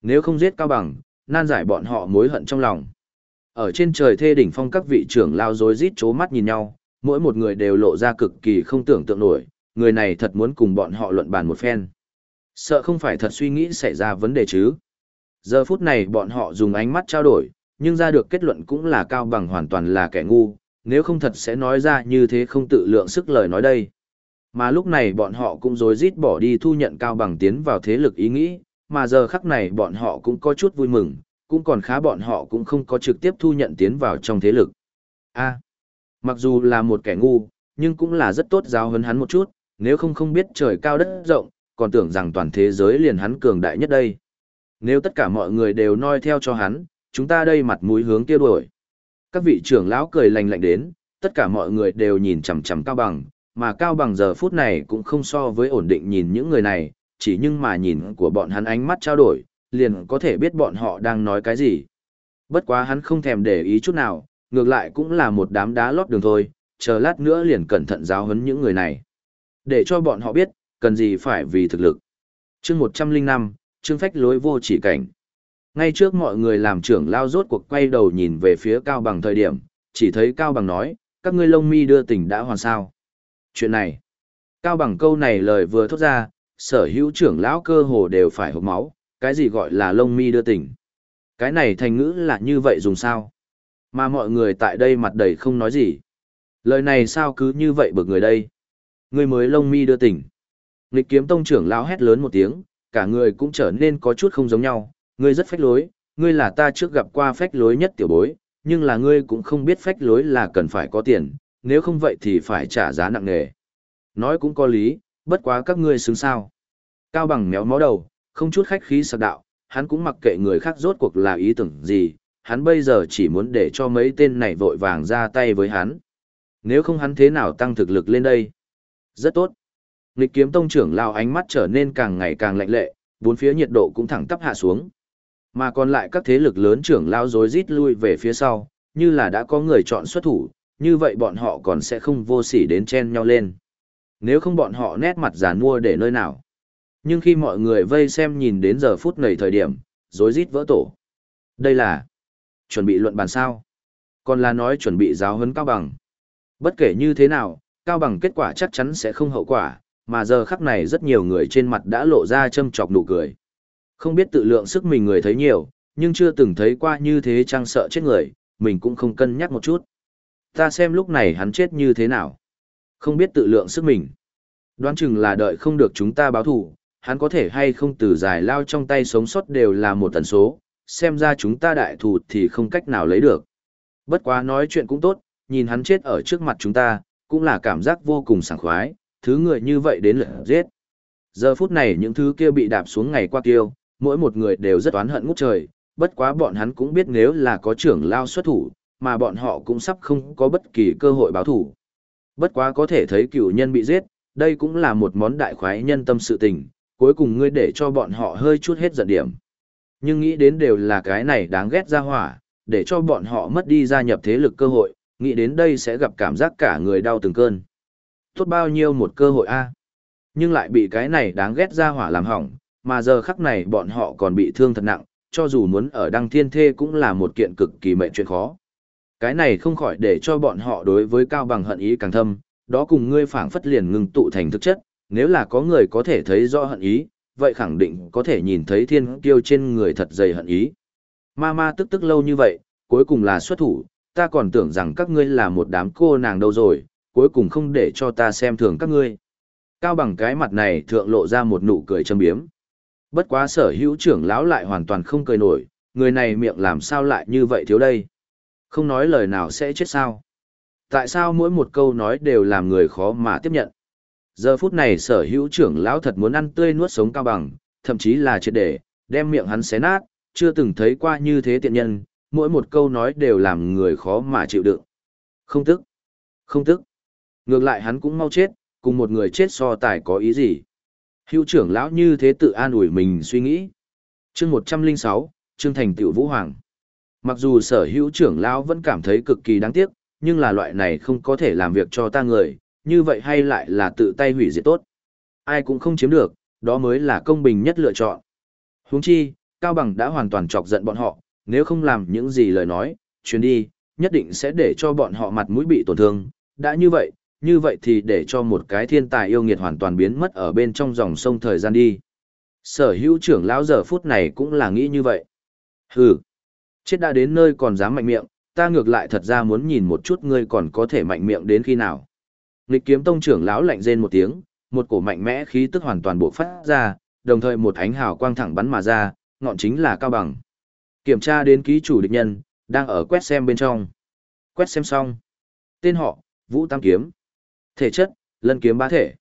Nếu không giết Cao Bằng, nan giải bọn họ mối hận trong lòng. Ở trên trời thê đỉnh phong các vị trưởng lao dối rít chố mắt nhìn nhau, mỗi một người đều lộ ra cực kỳ không tưởng tượng nổi, người này thật muốn cùng bọn họ luận bàn một phen. Sợ không phải thật suy nghĩ xảy ra vấn đề chứ. Giờ phút này bọn họ dùng ánh mắt trao đổi, nhưng ra được kết luận cũng là cao bằng hoàn toàn là kẻ ngu, nếu không thật sẽ nói ra như thế không tự lượng sức lời nói đây. Mà lúc này bọn họ cũng rối rít bỏ đi thu nhận cao bằng tiến vào thế lực ý nghĩ, mà giờ khắc này bọn họ cũng có chút vui mừng, cũng còn khá bọn họ cũng không có trực tiếp thu nhận tiến vào trong thế lực. A, mặc dù là một kẻ ngu, nhưng cũng là rất tốt giáo huấn hắn một chút, nếu không không biết trời cao đất rộng, còn tưởng rằng toàn thế giới liền hắn cường đại nhất đây. Nếu tất cả mọi người đều noi theo cho hắn, chúng ta đây mặt mũi hướng tiêu đuổi. Các vị trưởng lão cười lạnh lạnh đến, tất cả mọi người đều nhìn chằm chằm Cao Bằng, mà Cao Bằng giờ phút này cũng không so với ổn định nhìn những người này, chỉ nhưng mà nhìn của bọn hắn ánh mắt trao đổi, liền có thể biết bọn họ đang nói cái gì. Bất quá hắn không thèm để ý chút nào, ngược lại cũng là một đám đá lót đường thôi, chờ lát nữa liền cẩn thận giáo huấn những người này. Để cho bọn họ biết, cần gì phải vì thực lực. chương 105, chương phách lối vô chỉ cảnh. Ngay trước mọi người làm trưởng lao rốt cuộc quay đầu nhìn về phía Cao Bằng thời điểm, chỉ thấy Cao Bằng nói, các ngươi lông mi đưa tỉnh đã hoàn sao. Chuyện này, Cao Bằng câu này lời vừa thốt ra, sở hữu trưởng lão cơ hồ đều phải hộp máu, cái gì gọi là lông mi đưa tỉnh. Cái này thành ngữ là như vậy dùng sao? Mà mọi người tại đây mặt đầy không nói gì. Lời này sao cứ như vậy bực người đây? Người mới lông mi đưa tỉnh. Nghịch kiếm tông trưởng lão hét lớn một tiếng, cả người cũng trở nên có chút không giống nhau, Ngươi rất phách lối, ngươi là ta trước gặp qua phách lối nhất tiểu bối, nhưng là ngươi cũng không biết phách lối là cần phải có tiền, nếu không vậy thì phải trả giá nặng nề. Nói cũng có lý, bất quá các ngươi xứng sao. Cao bằng méo mó đầu, không chút khách khí sạc đạo, hắn cũng mặc kệ người khác rốt cuộc là ý tưởng gì, hắn bây giờ chỉ muốn để cho mấy tên này vội vàng ra tay với hắn. Nếu không hắn thế nào tăng thực lực lên đây? Rất tốt. Nghịch kiếm tông trưởng lao ánh mắt trở nên càng ngày càng lạnh lệ, bốn phía nhiệt độ cũng thẳng tắp hạ xuống. Mà còn lại các thế lực lớn trưởng lao rối rít lui về phía sau, như là đã có người chọn xuất thủ, như vậy bọn họ còn sẽ không vô sỉ đến chen nhau lên. Nếu không bọn họ nét mặt giàn mua để nơi nào. Nhưng khi mọi người vây xem nhìn đến giờ phút này thời điểm, rối rít vỡ tổ. Đây là chuẩn bị luận bàn sao. Còn là nói chuẩn bị giáo huấn cao bằng. Bất kể như thế nào, cao bằng kết quả chắc chắn sẽ không hậu quả, mà giờ khắc này rất nhiều người trên mặt đã lộ ra châm chọc nụ cười. Không biết tự lượng sức mình người thấy nhiều, nhưng chưa từng thấy qua như thế trang sợ chết người, mình cũng không cân nhắc một chút. Ta xem lúc này hắn chết như thế nào. Không biết tự lượng sức mình. Đoán chừng là đợi không được chúng ta báo thủ, hắn có thể hay không từ giải lao trong tay sống sót đều là một tần số, xem ra chúng ta đại thủ thì không cách nào lấy được. Bất quá nói chuyện cũng tốt, nhìn hắn chết ở trước mặt chúng ta, cũng là cảm giác vô cùng sảng khoái, thứ người như vậy đến lượt giết. Giờ phút này những thứ kia bị đạp xuống ngày qua tiêu, mỗi một người đều rất oán hận ngút trời, bất quá bọn hắn cũng biết nếu là có trưởng lao xuất thủ, mà bọn họ cũng sắp không có bất kỳ cơ hội báo thủ. Bất quá có thể thấy cựu nhân bị giết, đây cũng là một món đại khoái nhân tâm sự tình, cuối cùng ngươi để cho bọn họ hơi chút hết giận điểm. Nhưng nghĩ đến đều là cái này đáng ghét ra hỏa, để cho bọn họ mất đi gia nhập thế lực cơ hội, nghĩ đến đây sẽ gặp cảm giác cả người đau từng cơn. Tốt bao nhiêu một cơ hội a Nhưng lại bị cái này đáng ghét ra hỏa làm hỏng, mà giờ khắc này bọn họ còn bị thương thật nặng, cho dù muốn ở đăng thiên thê cũng là một kiện cực kỳ mệnh chuyện khó. Cái này không khỏi để cho bọn họ đối với cao bằng hận ý càng thâm, đó cùng ngươi phảng phất liền ngừng tụ thành thực chất, nếu là có người có thể thấy rõ hận ý, vậy khẳng định có thể nhìn thấy thiên kiêu trên người thật dày hận ý. Ma ma tức tức lâu như vậy, cuối cùng là xuất thủ, ta còn tưởng rằng các ngươi là một đám cô nàng đâu rồi, cuối cùng không để cho ta xem thường các ngươi. Cao bằng cái mặt này thượng lộ ra một nụ cười châm biếm. Bất quá sở hữu trưởng lão lại hoàn toàn không cười nổi, người này miệng làm sao lại như vậy thiếu đây. Không nói lời nào sẽ chết sao. Tại sao mỗi một câu nói đều làm người khó mà tiếp nhận. Giờ phút này sở hữu trưởng lão thật muốn ăn tươi nuốt sống cao bằng, thậm chí là triệt để, đem miệng hắn xé nát, chưa từng thấy qua như thế tiện nhân, mỗi một câu nói đều làm người khó mà chịu đựng. Không tức, không tức. Ngược lại hắn cũng mau chết, cùng một người chết so tài có ý gì. Hữu trưởng lão như thế tự an ủi mình suy nghĩ. chương 106, Trương Thành Tiểu Vũ Hoàng. Mặc dù sở hữu trưởng lão vẫn cảm thấy cực kỳ đáng tiếc, nhưng là loại này không có thể làm việc cho ta người, như vậy hay lại là tự tay hủy diệt tốt. Ai cũng không chiếm được, đó mới là công bình nhất lựa chọn. Huống chi, Cao Bằng đã hoàn toàn chọc giận bọn họ, nếu không làm những gì lời nói, chuyến đi, nhất định sẽ để cho bọn họ mặt mũi bị tổn thương. Đã như vậy, như vậy thì để cho một cái thiên tài yêu nghiệt hoàn toàn biến mất ở bên trong dòng sông thời gian đi. Sở hữu trưởng lão giờ phút này cũng là nghĩ như vậy. Hừ, chết đã đến nơi còn dám mạnh miệng, ta ngược lại thật ra muốn nhìn một chút ngươi còn có thể mạnh miệng đến khi nào. lịch kiếm tông trưởng lão lạnh rên một tiếng, một cổ mạnh mẽ khí tức hoàn toàn bộc phát ra, đồng thời một ánh hào quang thẳng bắn mà ra, ngọn chính là cao bằng. Kiểm tra đến ký chủ địch nhân, đang ở quét xem bên trong. Quét xem xong. Tên họ, Vũ Tam Kiếm. Thể chất, lân kiếm Ba thể.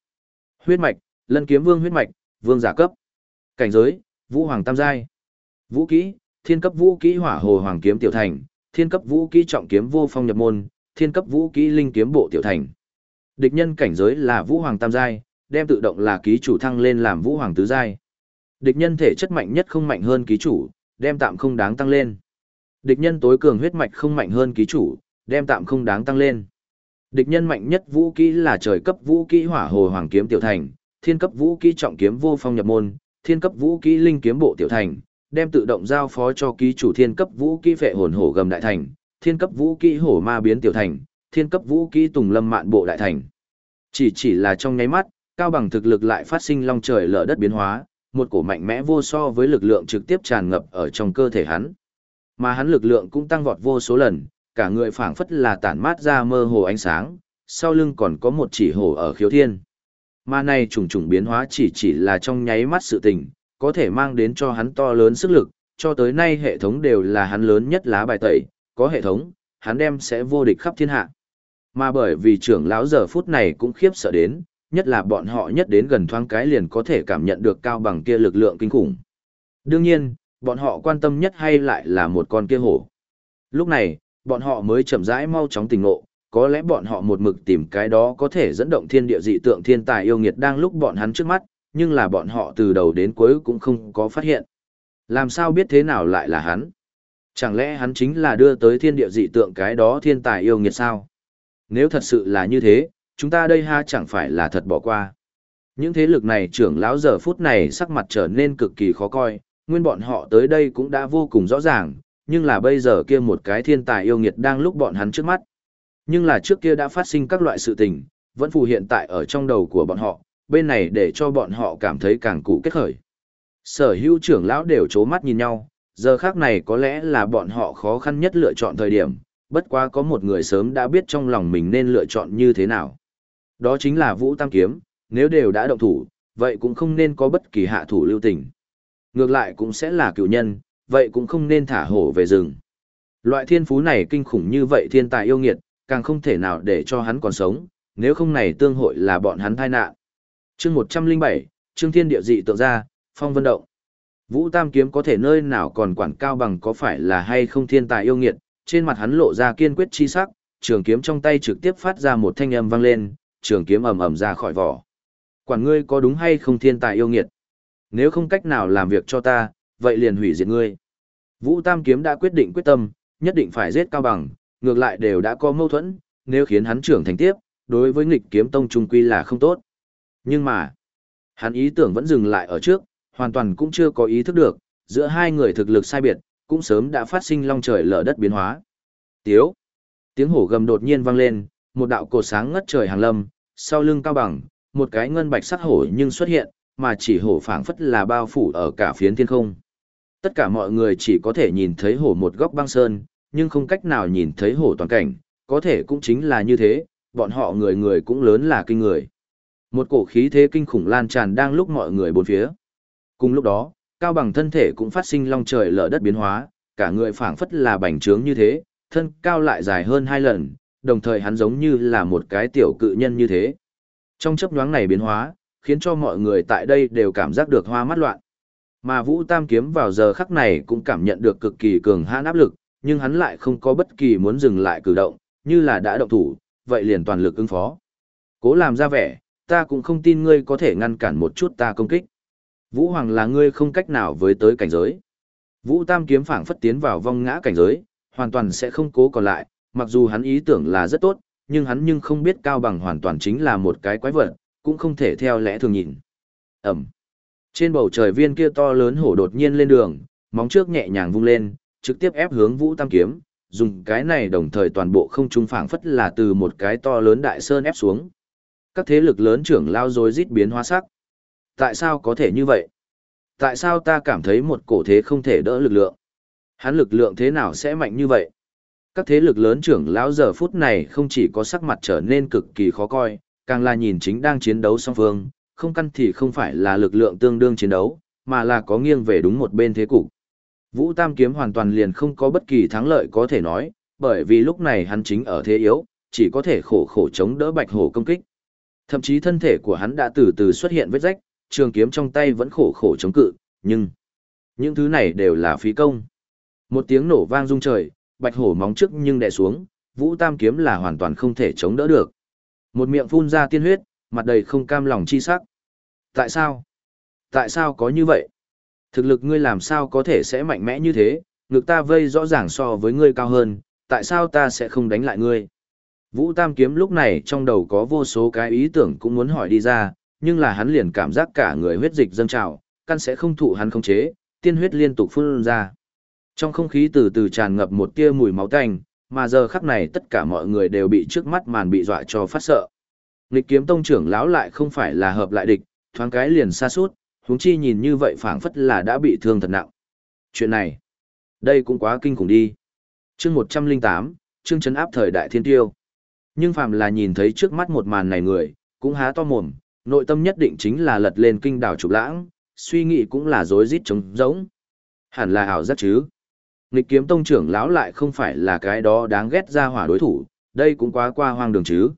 Huyết mạch, lân kiếm vương huyết mạch, vương giả cấp. Cảnh giới, Vũ Hoàng Tam Giai. Vũ kỹ, thiên cấp vũ kỹ hỏa hồ hoàng kiếm tiểu thành, thiên cấp vũ kỹ trọng kiếm vô phong nhập môn, thiên cấp vũ kỹ linh kiếm bộ tiểu thành. Địch nhân cảnh giới là Vũ Hoàng Tam Giai, đem tự động là ký chủ thăng lên làm Vũ Hoàng Tứ Giai. Địch nhân thể chất mạnh nhất không mạnh hơn ký chủ, đem tạm không đáng tăng lên. Địch nhân tối cường huyết mạch không mạnh hơn ký chủ, đem tạm không đáng tăng lên. Địch nhân mạnh nhất vũ kỹ là trời cấp vũ kỹ hỏa hồ hoàng kiếm tiểu thành, thiên cấp vũ kỹ trọng kiếm vô phong nhập môn, thiên cấp vũ kỹ linh kiếm bộ tiểu thành, đem tự động giao phó cho ký chủ thiên cấp vũ kỹ phệ hồn hổ gầm đại thành, thiên cấp vũ kỹ hổ ma biến tiểu thành, thiên cấp vũ kỹ tùng lâm mạn bộ đại thành. Chỉ chỉ là trong nháy mắt, cao bằng thực lực lại phát sinh long trời lở đất biến hóa, một cổ mạnh mẽ vô so với lực lượng trực tiếp tràn ngập ở trong cơ thể hắn. Mà hắn lực lượng cũng tăng vọt vô số lần, cả người phảng phất là tản mát ra mơ hồ ánh sáng, sau lưng còn có một chỉ hổ ở khiếu thiên. Mà này trùng trùng biến hóa chỉ chỉ là trong nháy mắt sự tình, có thể mang đến cho hắn to lớn sức lực, cho tới nay hệ thống đều là hắn lớn nhất lá bài tẩy, có hệ thống, hắn đem sẽ vô địch khắp thiên hạ. Mà bởi vì trưởng lão giờ phút này cũng khiếp sợ đến, nhất là bọn họ nhất đến gần thoáng cái liền có thể cảm nhận được cao bằng kia lực lượng kinh khủng. Đương nhiên, bọn họ quan tâm nhất hay lại là một con kia hổ. Lúc này, bọn họ mới chậm rãi mau chóng tình ngộ, có lẽ bọn họ một mực tìm cái đó có thể dẫn động thiên địa dị tượng thiên tài yêu nghiệt đang lúc bọn hắn trước mắt, nhưng là bọn họ từ đầu đến cuối cũng không có phát hiện. Làm sao biết thế nào lại là hắn? Chẳng lẽ hắn chính là đưa tới thiên địa dị tượng cái đó thiên tài yêu nghiệt sao? Nếu thật sự là như thế, chúng ta đây ha chẳng phải là thật bỏ qua. Những thế lực này trưởng lão giờ phút này sắc mặt trở nên cực kỳ khó coi, nguyên bọn họ tới đây cũng đã vô cùng rõ ràng, nhưng là bây giờ kia một cái thiên tài yêu nghiệt đang lúc bọn hắn trước mắt. Nhưng là trước kia đã phát sinh các loại sự tình, vẫn phù hiện tại ở trong đầu của bọn họ, bên này để cho bọn họ cảm thấy càng cụ kết khởi. Sở hữu trưởng lão đều chố mắt nhìn nhau, giờ khác này có lẽ là bọn họ khó khăn nhất lựa chọn thời điểm, bất quá có một người sớm đã biết trong lòng mình nên lựa chọn như thế nào. Đó chính là Vũ Tam Kiếm, nếu đều đã động thủ, vậy cũng không nên có bất kỳ hạ thủ lưu tình. Ngược lại cũng sẽ là cựu nhân, vậy cũng không nên thả hổ về rừng. Loại thiên phú này kinh khủng như vậy thiên tài yêu nghiệt, càng không thể nào để cho hắn còn sống, nếu không này tương hội là bọn hắn thai nạn. chương 107, trương thiên địa dị tượng ra, phong vân động. Vũ Tam Kiếm có thể nơi nào còn quản cao bằng có phải là hay không thiên tài yêu nghiệt, trên mặt hắn lộ ra kiên quyết chi sắc, trường kiếm trong tay trực tiếp phát ra một thanh âm vang lên, trường kiếm ầm ầm ra khỏi vỏ. Quản ngươi có đúng hay không thiên tài yêu nghiệt? Nếu không cách nào làm việc cho ta, vậy liền hủy diệt ngươi. Vũ Tam Kiếm đã quyết định quyết tâm, nhất định phải giết Cao Bằng, ngược lại đều đã có mâu thuẫn, nếu khiến hắn trưởng thành tiếp, đối với nghịch kiếm tông trung quy là không tốt. Nhưng mà, hắn ý tưởng vẫn dừng lại ở trước, hoàn toàn cũng chưa có ý thức được, giữa hai người thực lực sai biệt, cũng sớm đã phát sinh long trời lở đất biến hóa. Tiếu, tiếng hổ gầm đột nhiên vang lên, một đạo cột sáng ngất trời hàng lâm, sau lưng Cao Bằng, một cái ngân bạch sắc hổ nhưng xuất hiện, mà chỉ hổ phảng phất là bao phủ ở cả phiến thiên không. Tất cả mọi người chỉ có thể nhìn thấy hổ một góc băng sơn, nhưng không cách nào nhìn thấy hổ toàn cảnh, có thể cũng chính là như thế, bọn họ người người cũng lớn là kinh người. Một cổ khí thế kinh khủng lan tràn đang lúc mọi người bốn phía. Cùng lúc đó, cao bằng thân thể cũng phát sinh long trời lở đất biến hóa, cả người phảng phất là bành trướng như thế, thân cao lại dài hơn hai lần, đồng thời hắn giống như là một cái tiểu cự nhân như thế. Trong chấp nhoáng này biến hóa, khiến cho mọi người tại đây đều cảm giác được hoa mắt loạn. Mà Vũ Tam Kiếm vào giờ khắc này cũng cảm nhận được cực kỳ cường hãn áp lực, nhưng hắn lại không có bất kỳ muốn dừng lại cử động, như là đã động thủ, vậy liền toàn lực ứng phó. Cố làm ra vẻ, ta cũng không tin ngươi có thể ngăn cản một chút ta công kích. Vũ Hoàng là ngươi không cách nào với tới cảnh giới. Vũ Tam Kiếm phảng phất tiến vào vong ngã cảnh giới, hoàn toàn sẽ không cố còn lại, mặc dù hắn ý tưởng là rất tốt, nhưng hắn nhưng không biết Cao Bằng hoàn toàn chính là một cái quái vật, cũng không thể theo lẽ thường nhìn. Ẩm. Trên bầu trời viên kia to lớn hổ đột nhiên lên đường, móng trước nhẹ nhàng vung lên, trực tiếp ép hướng Vũ Tam Kiếm, dùng cái này đồng thời toàn bộ không trung phảng phất là từ một cái to lớn đại sơn ép xuống. Các thế lực lớn trưởng lao rối rít biến hóa sắc. Tại sao có thể như vậy? Tại sao ta cảm thấy một cổ thế không thể đỡ lực lượng? Hắn lực lượng thế nào sẽ mạnh như vậy? Các thế lực lớn trưởng lão giờ phút này không chỉ có sắc mặt trở nên cực kỳ khó coi, càng là nhìn chính đang chiến đấu song phương, không căn thì không phải là lực lượng tương đương chiến đấu, mà là có nghiêng về đúng một bên thế cục. Vũ Tam Kiếm hoàn toàn liền không có bất kỳ thắng lợi có thể nói, bởi vì lúc này hắn chính ở thế yếu, chỉ có thể khổ khổ chống đỡ bạch hổ công kích. Thậm chí thân thể của hắn đã từ từ xuất hiện vết rách, trường kiếm trong tay vẫn khổ khổ chống cự, nhưng những thứ này đều là phí công. Một tiếng nổ vang rung trời, bạch hổ móng trước nhưng đè xuống, Vũ Tam Kiếm là hoàn toàn không thể chống đỡ được. Một miệng phun ra tiên huyết, mặt đầy không cam lòng chi sắc. Tại sao? Tại sao có như vậy? Thực lực ngươi làm sao có thể sẽ mạnh mẽ như thế, ngực ta vây rõ ràng so với ngươi cao hơn, tại sao ta sẽ không đánh lại ngươi? Vũ Tam Kiếm lúc này trong đầu có vô số cái ý tưởng cũng muốn hỏi đi ra, nhưng là hắn liền cảm giác cả người huyết dịch dâng trào, căn sẽ không thụ hắn khống chế, tiên huyết liên tục phun ra. Trong không khí từ từ tràn ngập một tia mùi máu tanh, mà giờ khắc này tất cả mọi người đều bị trước mắt màn bị dọa cho phát sợ. Nghịch kiếm tông trưởng lão lại không phải là hợp lại địch, thoáng cái liền xa suốt, huống chi nhìn như vậy phảng phất là đã bị thương thật nặng. Chuyện này, đây cũng quá kinh khủng đi. Chương 108, chương chấn áp thời đại thiên tiêu. Nhưng phàm là nhìn thấy trước mắt một màn này người, cũng há to mồm, nội tâm nhất định chính là lật lên kinh đảo trục lãng, suy nghĩ cũng là rối rít trống rỗng. Hẳn là ảo giác chứ. Nghịch kiếm tông trưởng lão lại không phải là cái đó đáng ghét ra hỏa đối thủ, đây cũng quá qua hoang đường chứ.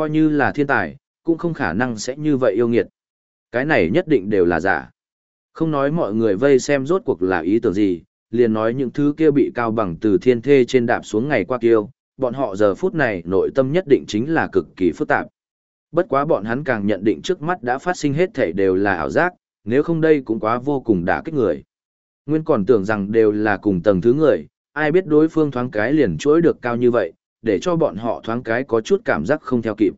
Coi như là thiên tài, cũng không khả năng sẽ như vậy yêu nghiệt. Cái này nhất định đều là giả. Không nói mọi người vây xem rốt cuộc là ý tưởng gì, liền nói những thứ kia bị cao bằng từ thiên thê trên đạp xuống ngày qua kiêu, bọn họ giờ phút này nội tâm nhất định chính là cực kỳ phức tạp. Bất quá bọn hắn càng nhận định trước mắt đã phát sinh hết thể đều là ảo giác, nếu không đây cũng quá vô cùng đả kích người. Nguyên còn tưởng rằng đều là cùng tầng thứ người, ai biết đối phương thoáng cái liền chuỗi được cao như vậy, để cho bọn họ thoáng cái có chút cảm giác không theo kịp.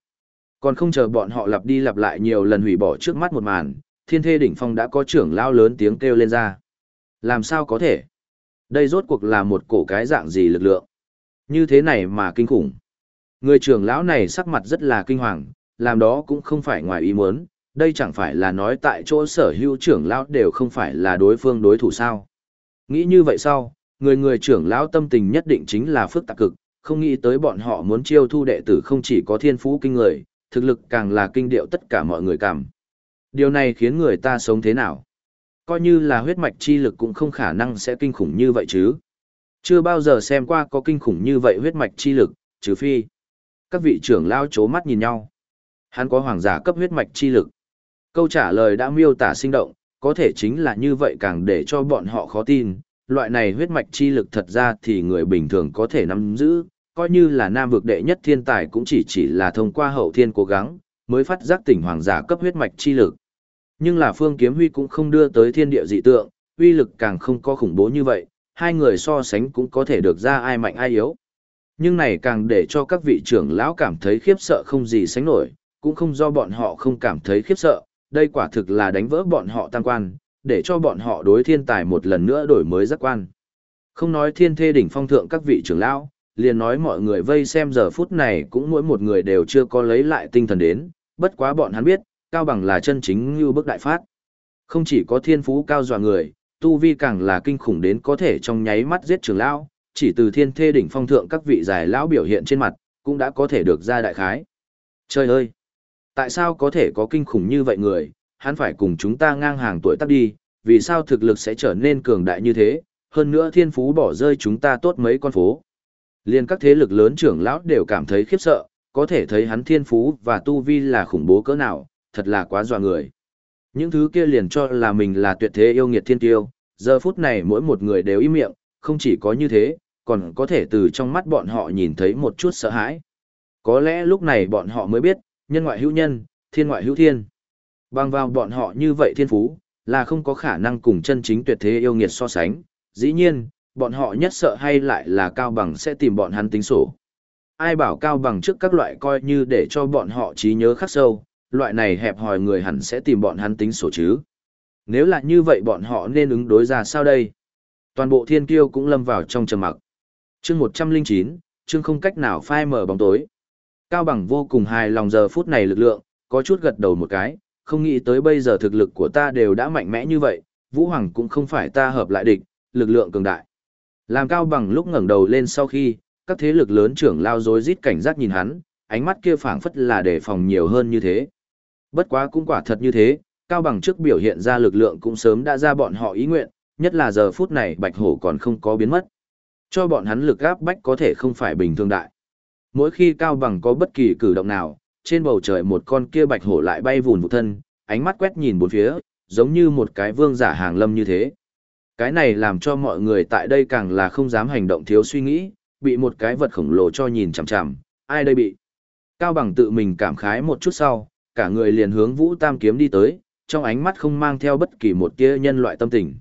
Còn không chờ bọn họ lặp đi lặp lại nhiều lần hủy bỏ trước mắt một màn, thiên thê đỉnh phong đã có trưởng lao lớn tiếng kêu lên ra. Làm sao có thể? Đây rốt cuộc là một cổ cái dạng gì lực lượng? Như thế này mà kinh khủng. Người trưởng lão này sắc mặt rất là kinh hoàng, làm đó cũng không phải ngoài ý muốn, đây chẳng phải là nói tại chỗ sở hữu trưởng lão đều không phải là đối phương đối thủ sao. Nghĩ như vậy sau, người người trưởng lão tâm tình nhất định chính là phức tạp cực, không nghĩ tới bọn họ muốn chiêu thu đệ tử không chỉ có thiên phú kinh người, thực lực càng là kinh điệu tất cả mọi người cảm. Điều này khiến người ta sống thế nào? Coi như là huyết mạch chi lực cũng không khả năng sẽ kinh khủng như vậy chứ. Chưa bao giờ xem qua có kinh khủng như vậy huyết mạch chi lực, trừ phi. Các vị trưởng lao chố mắt nhìn nhau. Hắn có hoàng giả cấp huyết mạch chi lực. Câu trả lời đã miêu tả sinh động, có thể chính là như vậy càng để cho bọn họ khó tin. Loại này huyết mạch chi lực thật ra thì người bình thường có thể nắm giữ, coi như là nam vực đệ nhất thiên tài cũng chỉ chỉ là thông qua hậu thiên cố gắng, mới phát giác tỉnh hoàng giả cấp huyết mạch chi lực. Nhưng là Phương Kiếm Huy cũng không đưa tới thiên địa dị tượng, uy lực càng không có khủng bố như vậy, hai người so sánh cũng có thể được ra ai mạnh ai yếu. Nhưng này càng để cho các vị trưởng lão cảm thấy khiếp sợ không gì sánh nổi, cũng không do bọn họ không cảm thấy khiếp sợ, đây quả thực là đánh vỡ bọn họ tăng quan, để cho bọn họ đối thiên tài một lần nữa đổi mới giác quan. Không nói thiên thê đỉnh phong thượng các vị trưởng lão, liền nói mọi người vây xem giờ phút này cũng mỗi một người đều chưa có lấy lại tinh thần đến, bất quá bọn hắn biết, Cao Bằng là chân chính như bức đại phát. Không chỉ có thiên phú cao dọa người, tu vi càng là kinh khủng đến có thể trong nháy mắt giết trường lão, chỉ từ thiên thê đỉnh phong thượng các vị giải lão biểu hiện trên mặt, cũng đã có thể được ra đại khái. Trời ơi! Tại sao có thể có kinh khủng như vậy người, hắn phải cùng chúng ta ngang hàng tuổi tác đi, vì sao thực lực sẽ trở nên cường đại như thế, hơn nữa thiên phú bỏ rơi chúng ta tốt mấy con phố. Liên các thế lực lớn trưởng lão đều cảm thấy khiếp sợ, có thể thấy hắn thiên phú và tu vi là khủng bố cỡ nào, thật là quá dọa người. Những thứ kia liền cho là mình là tuyệt thế yêu nghiệt thiên tiêu, giờ phút này mỗi một người đều im miệng, không chỉ có như thế, còn có thể từ trong mắt bọn họ nhìn thấy một chút sợ hãi. Có lẽ lúc này bọn họ mới biết, nhân ngoại hữu nhân, thiên ngoại hữu thiên. Bằng vào bọn họ như vậy thiên phú, là không có khả năng cùng chân chính tuyệt thế yêu nghiệt so sánh. Dĩ nhiên, bọn họ nhất sợ hay lại là Cao Bằng sẽ tìm bọn hắn tính sổ. Ai bảo Cao Bằng trước các loại coi như để cho bọn họ trí nhớ khắc sâu, loại này hẹp hòi người hẳn sẽ tìm bọn hắn tính sổ chứ. Nếu là như vậy bọn họ nên ứng đối ra sao đây? Toàn bộ thiên kiêu cũng lâm vào trong trầm mặc. Chương 109, chương không cách nào phai mở bóng tối. Cao Bằng vô cùng hài lòng giờ phút này lực lượng, có chút gật đầu một cái, không nghĩ tới bây giờ thực lực của ta đều đã mạnh mẽ như vậy, Vũ Hoàng cũng không phải ta hợp lại địch, lực lượng cường đại. Làm Cao Bằng lúc ngẩng đầu lên sau khi, các thế lực lớn trưởng lao dối rít cảnh giác nhìn hắn, ánh mắt kia phảng phất là đề phòng nhiều hơn như thế. Bất quá cũng quả thật như thế, Cao Bằng trước biểu hiện ra lực lượng cũng sớm đã ra bọn họ ý nguyện, nhất là giờ phút này Bạch Hổ còn không có biến mất. Cho bọn hắn lực áp bách có thể không phải bình thường đại. Mỗi khi Cao Bằng có bất kỳ cử động nào, trên bầu trời một con kia Bạch Hổ lại bay vùn vụ thân, ánh mắt quét nhìn bốn phía, giống như một cái vương giả hàng lâm như thế. Cái này làm cho mọi người tại đây càng là không dám hành động thiếu suy nghĩ, bị một cái vật khổng lồ cho nhìn chằm chằm, ai đây bị. Cao Bằng tự mình cảm khái một chút sau, cả người liền hướng Vũ Tam kiếm đi tới, trong ánh mắt không mang theo bất kỳ một tia nhân loại tâm tình.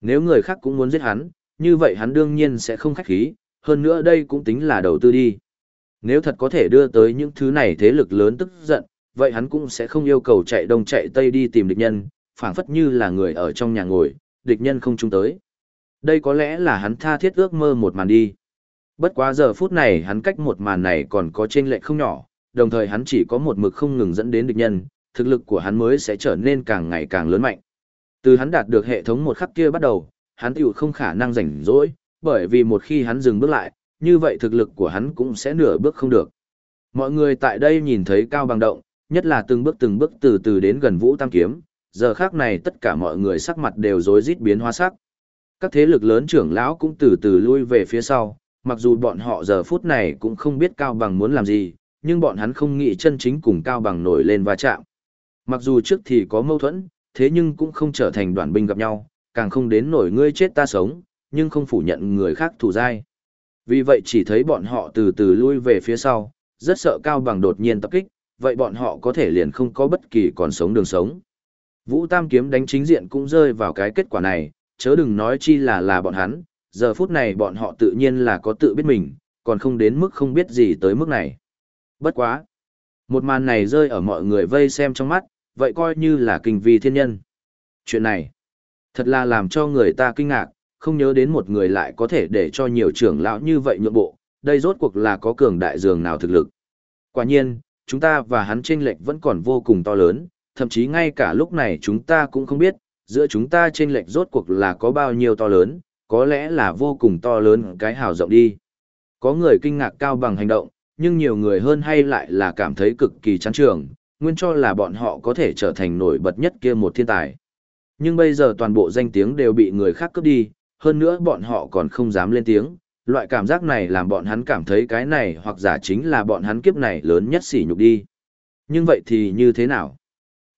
Nếu người khác cũng muốn giết hắn, như vậy hắn đương nhiên sẽ không khách khí, hơn nữa đây cũng tính là đầu tư đi. Nếu thật có thể đưa tới những thứ này thế lực lớn tức giận, vậy hắn cũng sẽ không yêu cầu chạy đông chạy tây đi tìm địch nhân, phảng phất như là người ở trong nhà ngồi, địch nhân không chung tới. Đây có lẽ là hắn tha thiết ước mơ một màn đi. Bất quá giờ phút này hắn cách một màn này còn có chênh lệch không nhỏ, đồng thời hắn chỉ có một mực không ngừng dẫn đến địch nhân, thực lực của hắn mới sẽ trở nên càng ngày càng lớn mạnh. Từ hắn đạt được hệ thống một khắc kia bắt đầu, hắn tiểu không khả năng rảnh rỗi, bởi vì một khi hắn dừng bước lại, như vậy thực lực của hắn cũng sẽ nửa bước không được. Mọi người tại đây nhìn thấy Cao Bằng động, nhất là từng bước từng bước từ từ đến gần Vũ Tam Kiếm, giờ khác này tất cả mọi người sắc mặt đều rối rít biến hóa sắc. Các thế lực lớn trưởng lão cũng từ từ lui về phía sau, mặc dù bọn họ giờ phút này cũng không biết Cao Bằng muốn làm gì, nhưng bọn hắn không nghĩ chân chính cùng Cao Bằng nổi lên va chạm. Mặc dù trước thì có mâu thuẫn, thế nhưng cũng không trở thành đoàn binh gặp nhau, càng không đến nổi ngươi chết ta sống, nhưng không phủ nhận người khác thủ dai. Vì vậy chỉ thấy bọn họ từ từ lui về phía sau, rất sợ Cao Bằng đột nhiên tập kích, vậy bọn họ có thể liền không có bất kỳ còn sống đường sống. Vũ Tam Kiếm đánh chính diện cũng rơi vào cái kết quả này, chớ đừng nói chi là là bọn hắn, giờ phút này bọn họ tự nhiên là có tự biết mình, còn không đến mức không biết gì tới mức này. Bất quá. Một màn này rơi ở mọi người vây xem trong mắt, vậy coi như là kinh vi thiên nhân. Chuyện này, thật là làm cho người ta kinh ngạc, không nhớ đến một người lại có thể để cho nhiều trưởng lão như vậy nhượng bộ, đây rốt cuộc là có cường đại dường nào thực lực. Quả nhiên, chúng ta và hắn chênh lệch vẫn còn vô cùng to lớn, thậm chí ngay cả lúc này chúng ta cũng không biết, giữa chúng ta trên lệch rốt cuộc là có bao nhiêu to lớn, có lẽ là vô cùng to lớn cái hào rộng đi. Có người kinh ngạc cao bằng hành động, nhưng nhiều người hơn hay lại là cảm thấy cực kỳ chán trường, nguyên cho là bọn họ có thể trở thành nổi bật nhất kia một thiên tài. Nhưng bây giờ toàn bộ danh tiếng đều bị người khác cướp đi, hơn nữa bọn họ còn không dám lên tiếng, loại cảm giác này làm bọn hắn cảm thấy cái này hoặc giả chính là bọn hắn kiếp này lớn nhất sỉ nhục đi. Nhưng vậy thì như thế nào?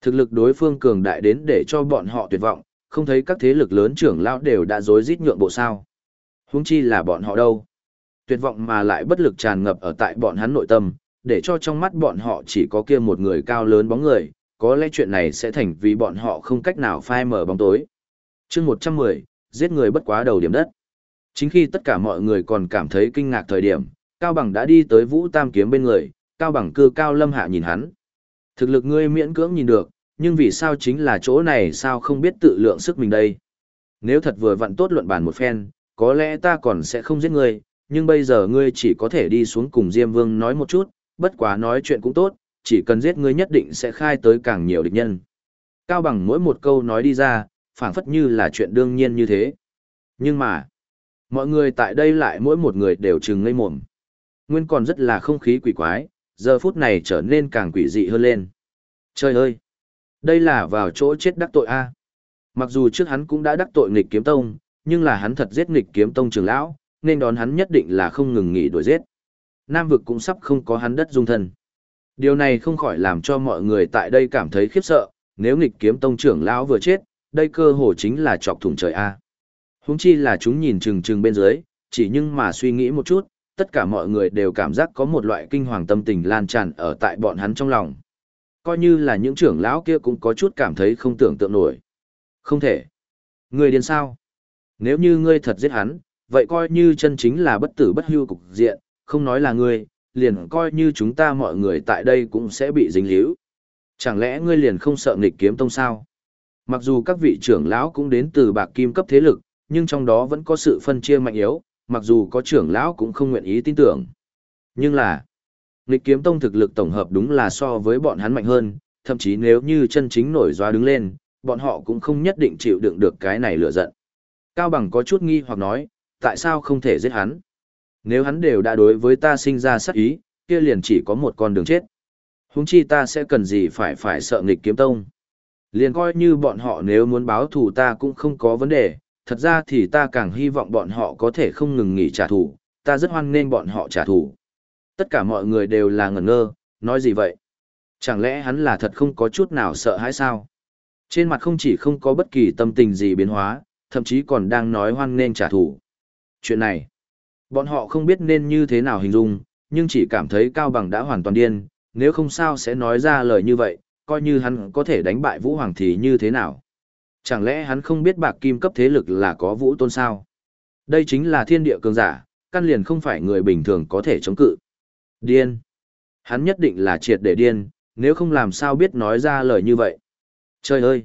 Thực lực đối phương cường đại đến để cho bọn họ tuyệt vọng, không thấy các thế lực lớn trưởng lão đều đã rối rít nhượng bộ sao. Huống chi là bọn họ đâu. tuyệt vọng mà lại bất lực tràn ngập ở tại bọn hắn nội tâm, để cho trong mắt bọn họ chỉ có kia một người cao lớn bóng người, có lẽ chuyện này sẽ thành vì bọn họ không cách nào phai mở bóng tối. chương 110, giết người bất quá đầu điểm đất. Chính khi tất cả mọi người còn cảm thấy kinh ngạc thời điểm, Cao Bằng đã đi tới Vũ Tam Kiếm bên người, Cao Bằng cư Cao Lâm Hạ nhìn hắn. Thực lực ngươi miễn cưỡng nhìn được, nhưng vì sao chính là chỗ này sao không biết tự lượng sức mình đây. Nếu thật vừa vặn tốt luận bàn một phen, có lẽ ta còn sẽ không giết ngươi, nhưng bây giờ ngươi chỉ có thể đi xuống cùng Diêm Vương nói một chút, bất quá nói chuyện cũng tốt, chỉ cần giết ngươi nhất định sẽ khai tới càng nhiều địch nhân. Cao bằng mỗi một câu nói đi ra, phảng phất như là chuyện đương nhiên như thế. Nhưng mà, mọi người tại đây lại mỗi một người đều trừng ngây mồm. Nguyên còn rất là không khí quỷ quái, giờ phút này trở nên càng quỷ dị hơn lên. Trời ơi! Đây là vào chỗ chết đắc tội A. Mặc dù trước hắn cũng đã đắc tội nghịch kiếm tông, nhưng là hắn thật giết nghịch kiếm tông trưởng lão, nên đón hắn nhất định là không ngừng nghỉ đuổi giết. Nam vực cũng sắp không có hắn đất dung thân. Điều này không khỏi làm cho mọi người tại đây cảm thấy khiếp sợ, nếu nghịch kiếm tông trưởng lão vừa chết, đây cơ hồ chính là chọc thủng trời A. Húng chi là chúng nhìn chừng chừng bên dưới, chỉ nhưng mà suy nghĩ một chút, tất cả mọi người đều cảm giác có một loại kinh hoàng tâm tình lan tràn ở tại bọn hắn trong lòng. Coi như là những trưởng lão kia cũng có chút cảm thấy không tưởng tượng nổi. Không thể. Người điên sao? Nếu như ngươi thật giết hắn, vậy coi như chân chính là bất tử bất hưu cục diện, không nói là ngươi, liền coi như chúng ta mọi người tại đây cũng sẽ bị dính líu. Chẳng lẽ ngươi liền không sợ nghịch kiếm tông sao? Mặc dù các vị trưởng lão cũng đến từ bạc kim cấp thế lực, nhưng trong đó vẫn có sự phân chia mạnh yếu, mặc dù có trưởng lão cũng không nguyện ý tin tưởng. Nhưng là, nghịch kiếm tông thực lực tổng hợp đúng là so với bọn hắn mạnh hơn, thậm chí nếu như chân chính nổi doa đứng lên, bọn họ cũng không nhất định chịu đựng được cái này lửa giận. Cao Bằng có chút nghi hoặc nói, tại sao không thể giết hắn? Nếu hắn đều đã đối với ta sinh ra sát ý, kia liền chỉ có một con đường chết. Húng chi ta sẽ cần gì phải phải sợ nghịch kiếm tông. Liền coi như bọn họ nếu muốn báo thù ta cũng không có vấn đề, thật ra thì ta càng hy vọng bọn họ có thể không ngừng nghỉ trả thù, ta rất hoan nghênh bọn họ trả thù. Tất cả mọi người đều là ngẩn ngơ, nói gì vậy? Chẳng lẽ hắn là thật không có chút nào sợ hãi sao? Trên mặt không chỉ không có bất kỳ tâm tình gì biến hóa, thậm chí còn đang nói hoan nên trả thù. Chuyện này, bọn họ không biết nên như thế nào hình dung, nhưng chỉ cảm thấy Cao Bằng đã hoàn toàn điên, nếu không sao sẽ nói ra lời như vậy, coi như hắn có thể đánh bại Vũ Hoàng thì như thế nào. Chẳng lẽ hắn không biết bạc kim cấp thế lực là có vũ tôn sao? Đây chính là thiên địa cường giả, căn liền không phải người bình thường có thể chống cự. Điên. Hắn nhất định là triệt để điên, nếu không làm sao biết nói ra lời như vậy. Trời ơi!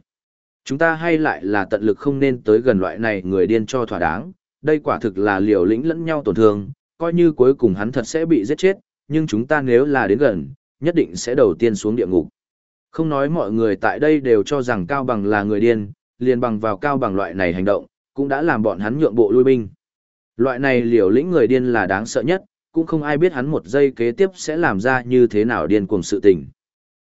Chúng ta hay lại là tận lực không nên tới gần loại này người điên cho thỏa đáng, đây quả thực là liều lĩnh lẫn nhau tổn thương, coi như cuối cùng hắn thật sẽ bị giết chết, nhưng chúng ta nếu là đến gần, nhất định sẽ đầu tiên xuống địa ngục. Không nói mọi người tại đây đều cho rằng Cao Bằng là người điên, liền bằng vào Cao Bằng loại này hành động, cũng đã làm bọn hắn nhượng bộ lui binh. Loại này liều lĩnh người điên là đáng sợ nhất, cũng không ai biết hắn một giây kế tiếp sẽ làm ra như thế nào điên cuồng sự tình.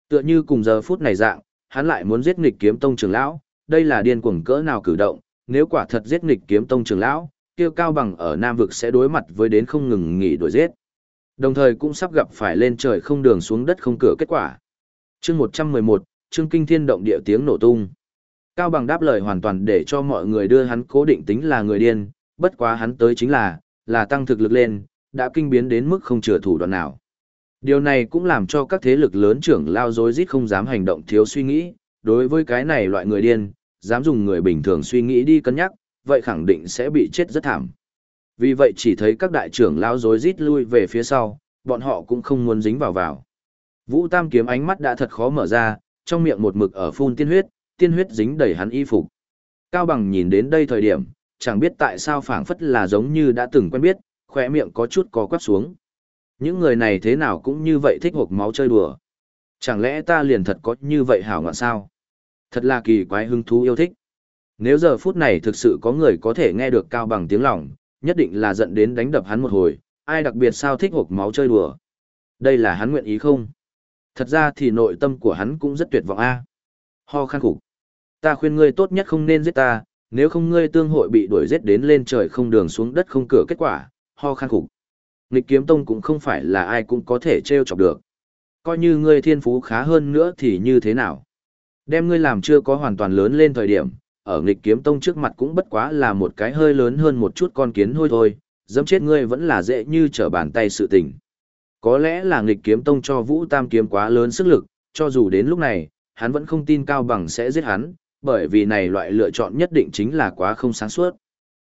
Tựa như cùng giờ phút này dạng, hắn lại muốn giết nghịch kiếm tông trưởng lão, đây là điên cuồng cỡ nào cử động, nếu quả thật giết nghịch kiếm tông trưởng lão, kêu cao bằng ở Nam vực sẽ đối mặt với đến không ngừng nghỉ đuổi giết. Đồng thời cũng sắp gặp phải lên trời không đường xuống đất không cửa kết quả. Chương 111, chương kinh thiên động địa tiếng nổ tung. Cao bằng đáp lời hoàn toàn để cho mọi người đưa hắn cố định tính là người điên, bất quá hắn tới chính là, là tăng thực lực lên, đã kinh biến đến mức không chừa thủ đoạn nào. Điều này cũng làm cho các thế lực lớn trưởng lao dối rít không dám hành động thiếu suy nghĩ, đối với cái này loại người điên, dám dùng người bình thường suy nghĩ đi cân nhắc, vậy khẳng định sẽ bị chết rất thảm. Vì vậy chỉ thấy các đại trưởng lao dối rít lui về phía sau, bọn họ cũng không muốn dính vào vào. Vũ Tam kiếm ánh mắt đã thật khó mở ra, trong miệng một mực ở phun tiên huyết, tiên huyết dính đầy hắn y phục. Cao Bằng nhìn đến đây thời điểm, chẳng biết tại sao phảng phất là giống như đã từng quen biết, khỏe miệng có chút có quắp xuống. Những người này thế nào cũng như vậy thích hộp máu chơi đùa. Chẳng lẽ ta liền thật có như vậy hảo ngoạn sao? Thật là kỳ quái hứng thú yêu thích. Nếu giờ phút này thực sự có người có thể nghe được cao bằng tiếng lòng, nhất định là giận đến đánh đập hắn một hồi, ai đặc biệt sao thích hộp máu chơi đùa. Đây là hắn nguyện ý không? Thật ra thì nội tâm của hắn cũng rất tuyệt vọng a. Ho khan khủng. Ta khuyên ngươi tốt nhất không nên giết ta, nếu không ngươi tương hội bị đuổi giết đến lên trời không đường xuống đất không cửa kết quả, ho khan khục, Nghịch kiếm tông cũng không phải là ai cũng có thể trêu chọc được. Coi như ngươi thiên phú khá hơn nữa thì như thế nào? Đem ngươi làm chưa có hoàn toàn lớn lên thời điểm, ở nghịch kiếm tông trước mặt cũng bất quá là một cái hơi lớn hơn một chút con kiến hôi thôi, dẫm chết ngươi vẫn là dễ như trở bàn tay sự tình. Có lẽ là nghịch kiếm tông cho Vũ Tam kiếm quá lớn sức lực, cho dù đến lúc này, hắn vẫn không tin Cao Bằng sẽ giết hắn, bởi vì này loại lựa chọn nhất định chính là quá không sáng suốt.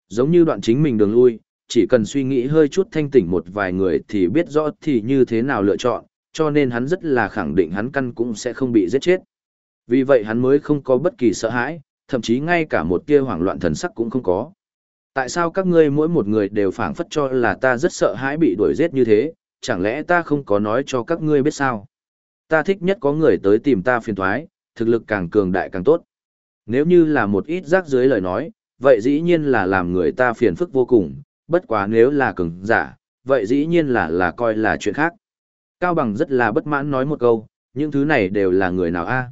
Giống như đoạn chính mình đường lui, chỉ cần suy nghĩ hơi chút thanh tỉnh một vài người thì biết rõ thì như thế nào lựa chọn, cho nên hắn rất là khẳng định hắn căn cũng sẽ không bị giết chết. Vì vậy hắn mới không có bất kỳ sợ hãi, thậm chí ngay cả một tia hoảng loạn thần sắc cũng không có. Tại sao các ngươi mỗi một người đều phảng phất cho là ta rất sợ hãi bị đuổi giết như thế, chẳng lẽ ta không có nói cho các ngươi biết sao? Ta thích nhất có người tới tìm ta phiền thoái, thực lực càng cường đại càng tốt. Nếu như là một ít rác dưới lời nói, vậy dĩ nhiên là làm người ta phiền phức vô cùng, bất quá nếu là cường giả, vậy dĩ nhiên là là coi là chuyện khác. Cao Bằng rất là bất mãn nói một câu, những thứ này đều là người nào a?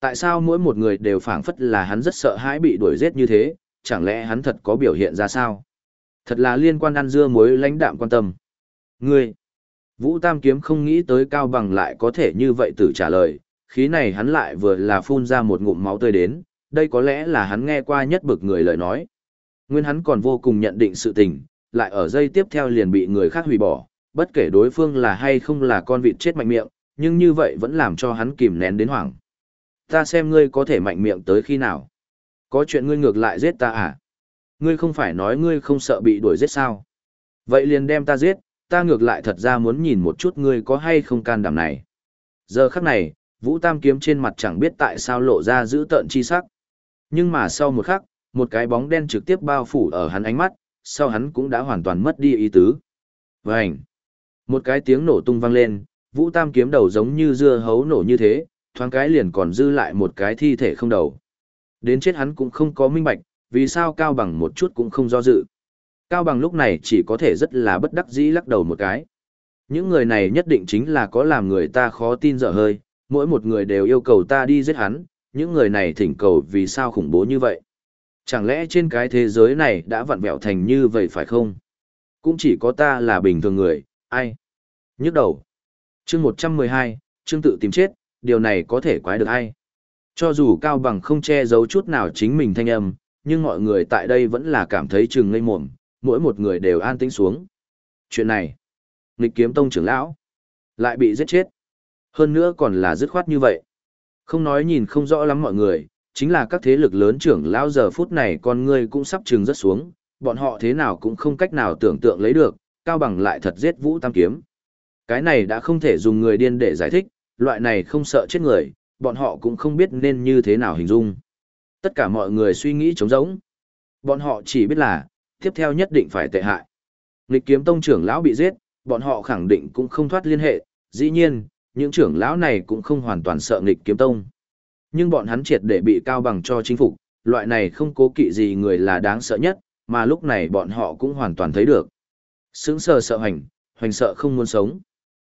Tại sao mỗi một người đều phảng phất là hắn rất sợ hãi bị đuổi giết như thế, chẳng lẽ hắn thật có biểu hiện ra sao? Thật là liên quan ăn dưa muối lãnh đạm quan tâm. Ngươi! Vũ Tam Kiếm không nghĩ tới Cao Bằng lại có thể như vậy tự trả lời, khí này hắn lại vừa là phun ra một ngụm máu tươi đến, đây có lẽ là hắn nghe qua nhất bực người lời nói. Nguyên hắn còn vô cùng nhận định sự tình, lại ở dây tiếp theo liền bị người khác hủy bỏ, bất kể đối phương là hay không là con vịt chết mạnh miệng, nhưng như vậy vẫn làm cho hắn kìm nén đến hoảng. Ta xem ngươi có thể mạnh miệng tới khi nào. Có chuyện ngươi ngược lại giết ta à? Ngươi không phải nói ngươi không sợ bị đuổi giết sao? Vậy liền đem ta giết, ta ngược lại thật ra muốn nhìn một chút ngươi có hay không can đảm này. Giờ khắc này, Vũ Tam kiếm trên mặt chẳng biết tại sao lộ ra giữ tợn chi sắc. Nhưng mà sau một khắc, một cái bóng đen trực tiếp bao phủ ở hắn ánh mắt, sau hắn cũng đã hoàn toàn mất đi ý tứ. Vành! Một cái tiếng nổ tung vang lên, Vũ Tam kiếm đầu giống như dưa hấu nổ như thế, thoáng cái liền còn dư lại một cái thi thể không đầu. Đến chết hắn cũng không có minh bạch, vì sao Cao Bằng một chút cũng không do dự. Cao Bằng lúc này chỉ có thể rất là bất đắc dĩ lắc đầu một cái. Những người này nhất định chính là có làm người ta khó tin dở hơi, mỗi một người đều yêu cầu ta đi giết hắn, những người này thỉnh cầu vì sao khủng bố như vậy. Chẳng lẽ trên cái thế giới này đã vặn vẹo thành như vậy phải không? Cũng chỉ có ta là bình thường người, ai? Nhức đầu. chương 112, chương tự tìm chết, điều này có thể quái được ai? Cho dù Cao Bằng không che giấu chút nào chính mình thanh âm, nhưng mọi người tại đây vẫn là cảm thấy chừng ngây mồm, mỗi một người đều an tĩnh xuống. Chuyện này, nghịch kiếm tông trưởng lão, lại bị giết chết. Hơn nữa còn là dứt khoát như vậy. Không nói nhìn không rõ lắm mọi người, chính là các thế lực lớn trưởng lão giờ phút này con ngươi cũng sắp trừng rất xuống, bọn họ thế nào cũng không cách nào tưởng tượng lấy được, cao bằng lại thật giết Vũ Tam Kiếm. Cái này đã không thể dùng người điên để giải thích, loại này không sợ chết người, bọn họ cũng không biết nên như thế nào hình dung. Tất cả mọi người suy nghĩ trống rỗng. Bọn họ chỉ biết là, tiếp theo nhất định phải tệ hại. Nghịch kiếm tông trưởng lão bị giết, bọn họ khẳng định cũng không thoát liên hệ, dĩ nhiên, những trưởng lão này cũng không hoàn toàn sợ nghịch kiếm tông. Nhưng bọn hắn triệt để bị cao bằng cho chính phục, loại này không cố kỵ gì người là đáng sợ nhất, mà lúc này bọn họ cũng hoàn toàn thấy được. Sướng sờ sợ hoành, hoành sợ không muốn sống.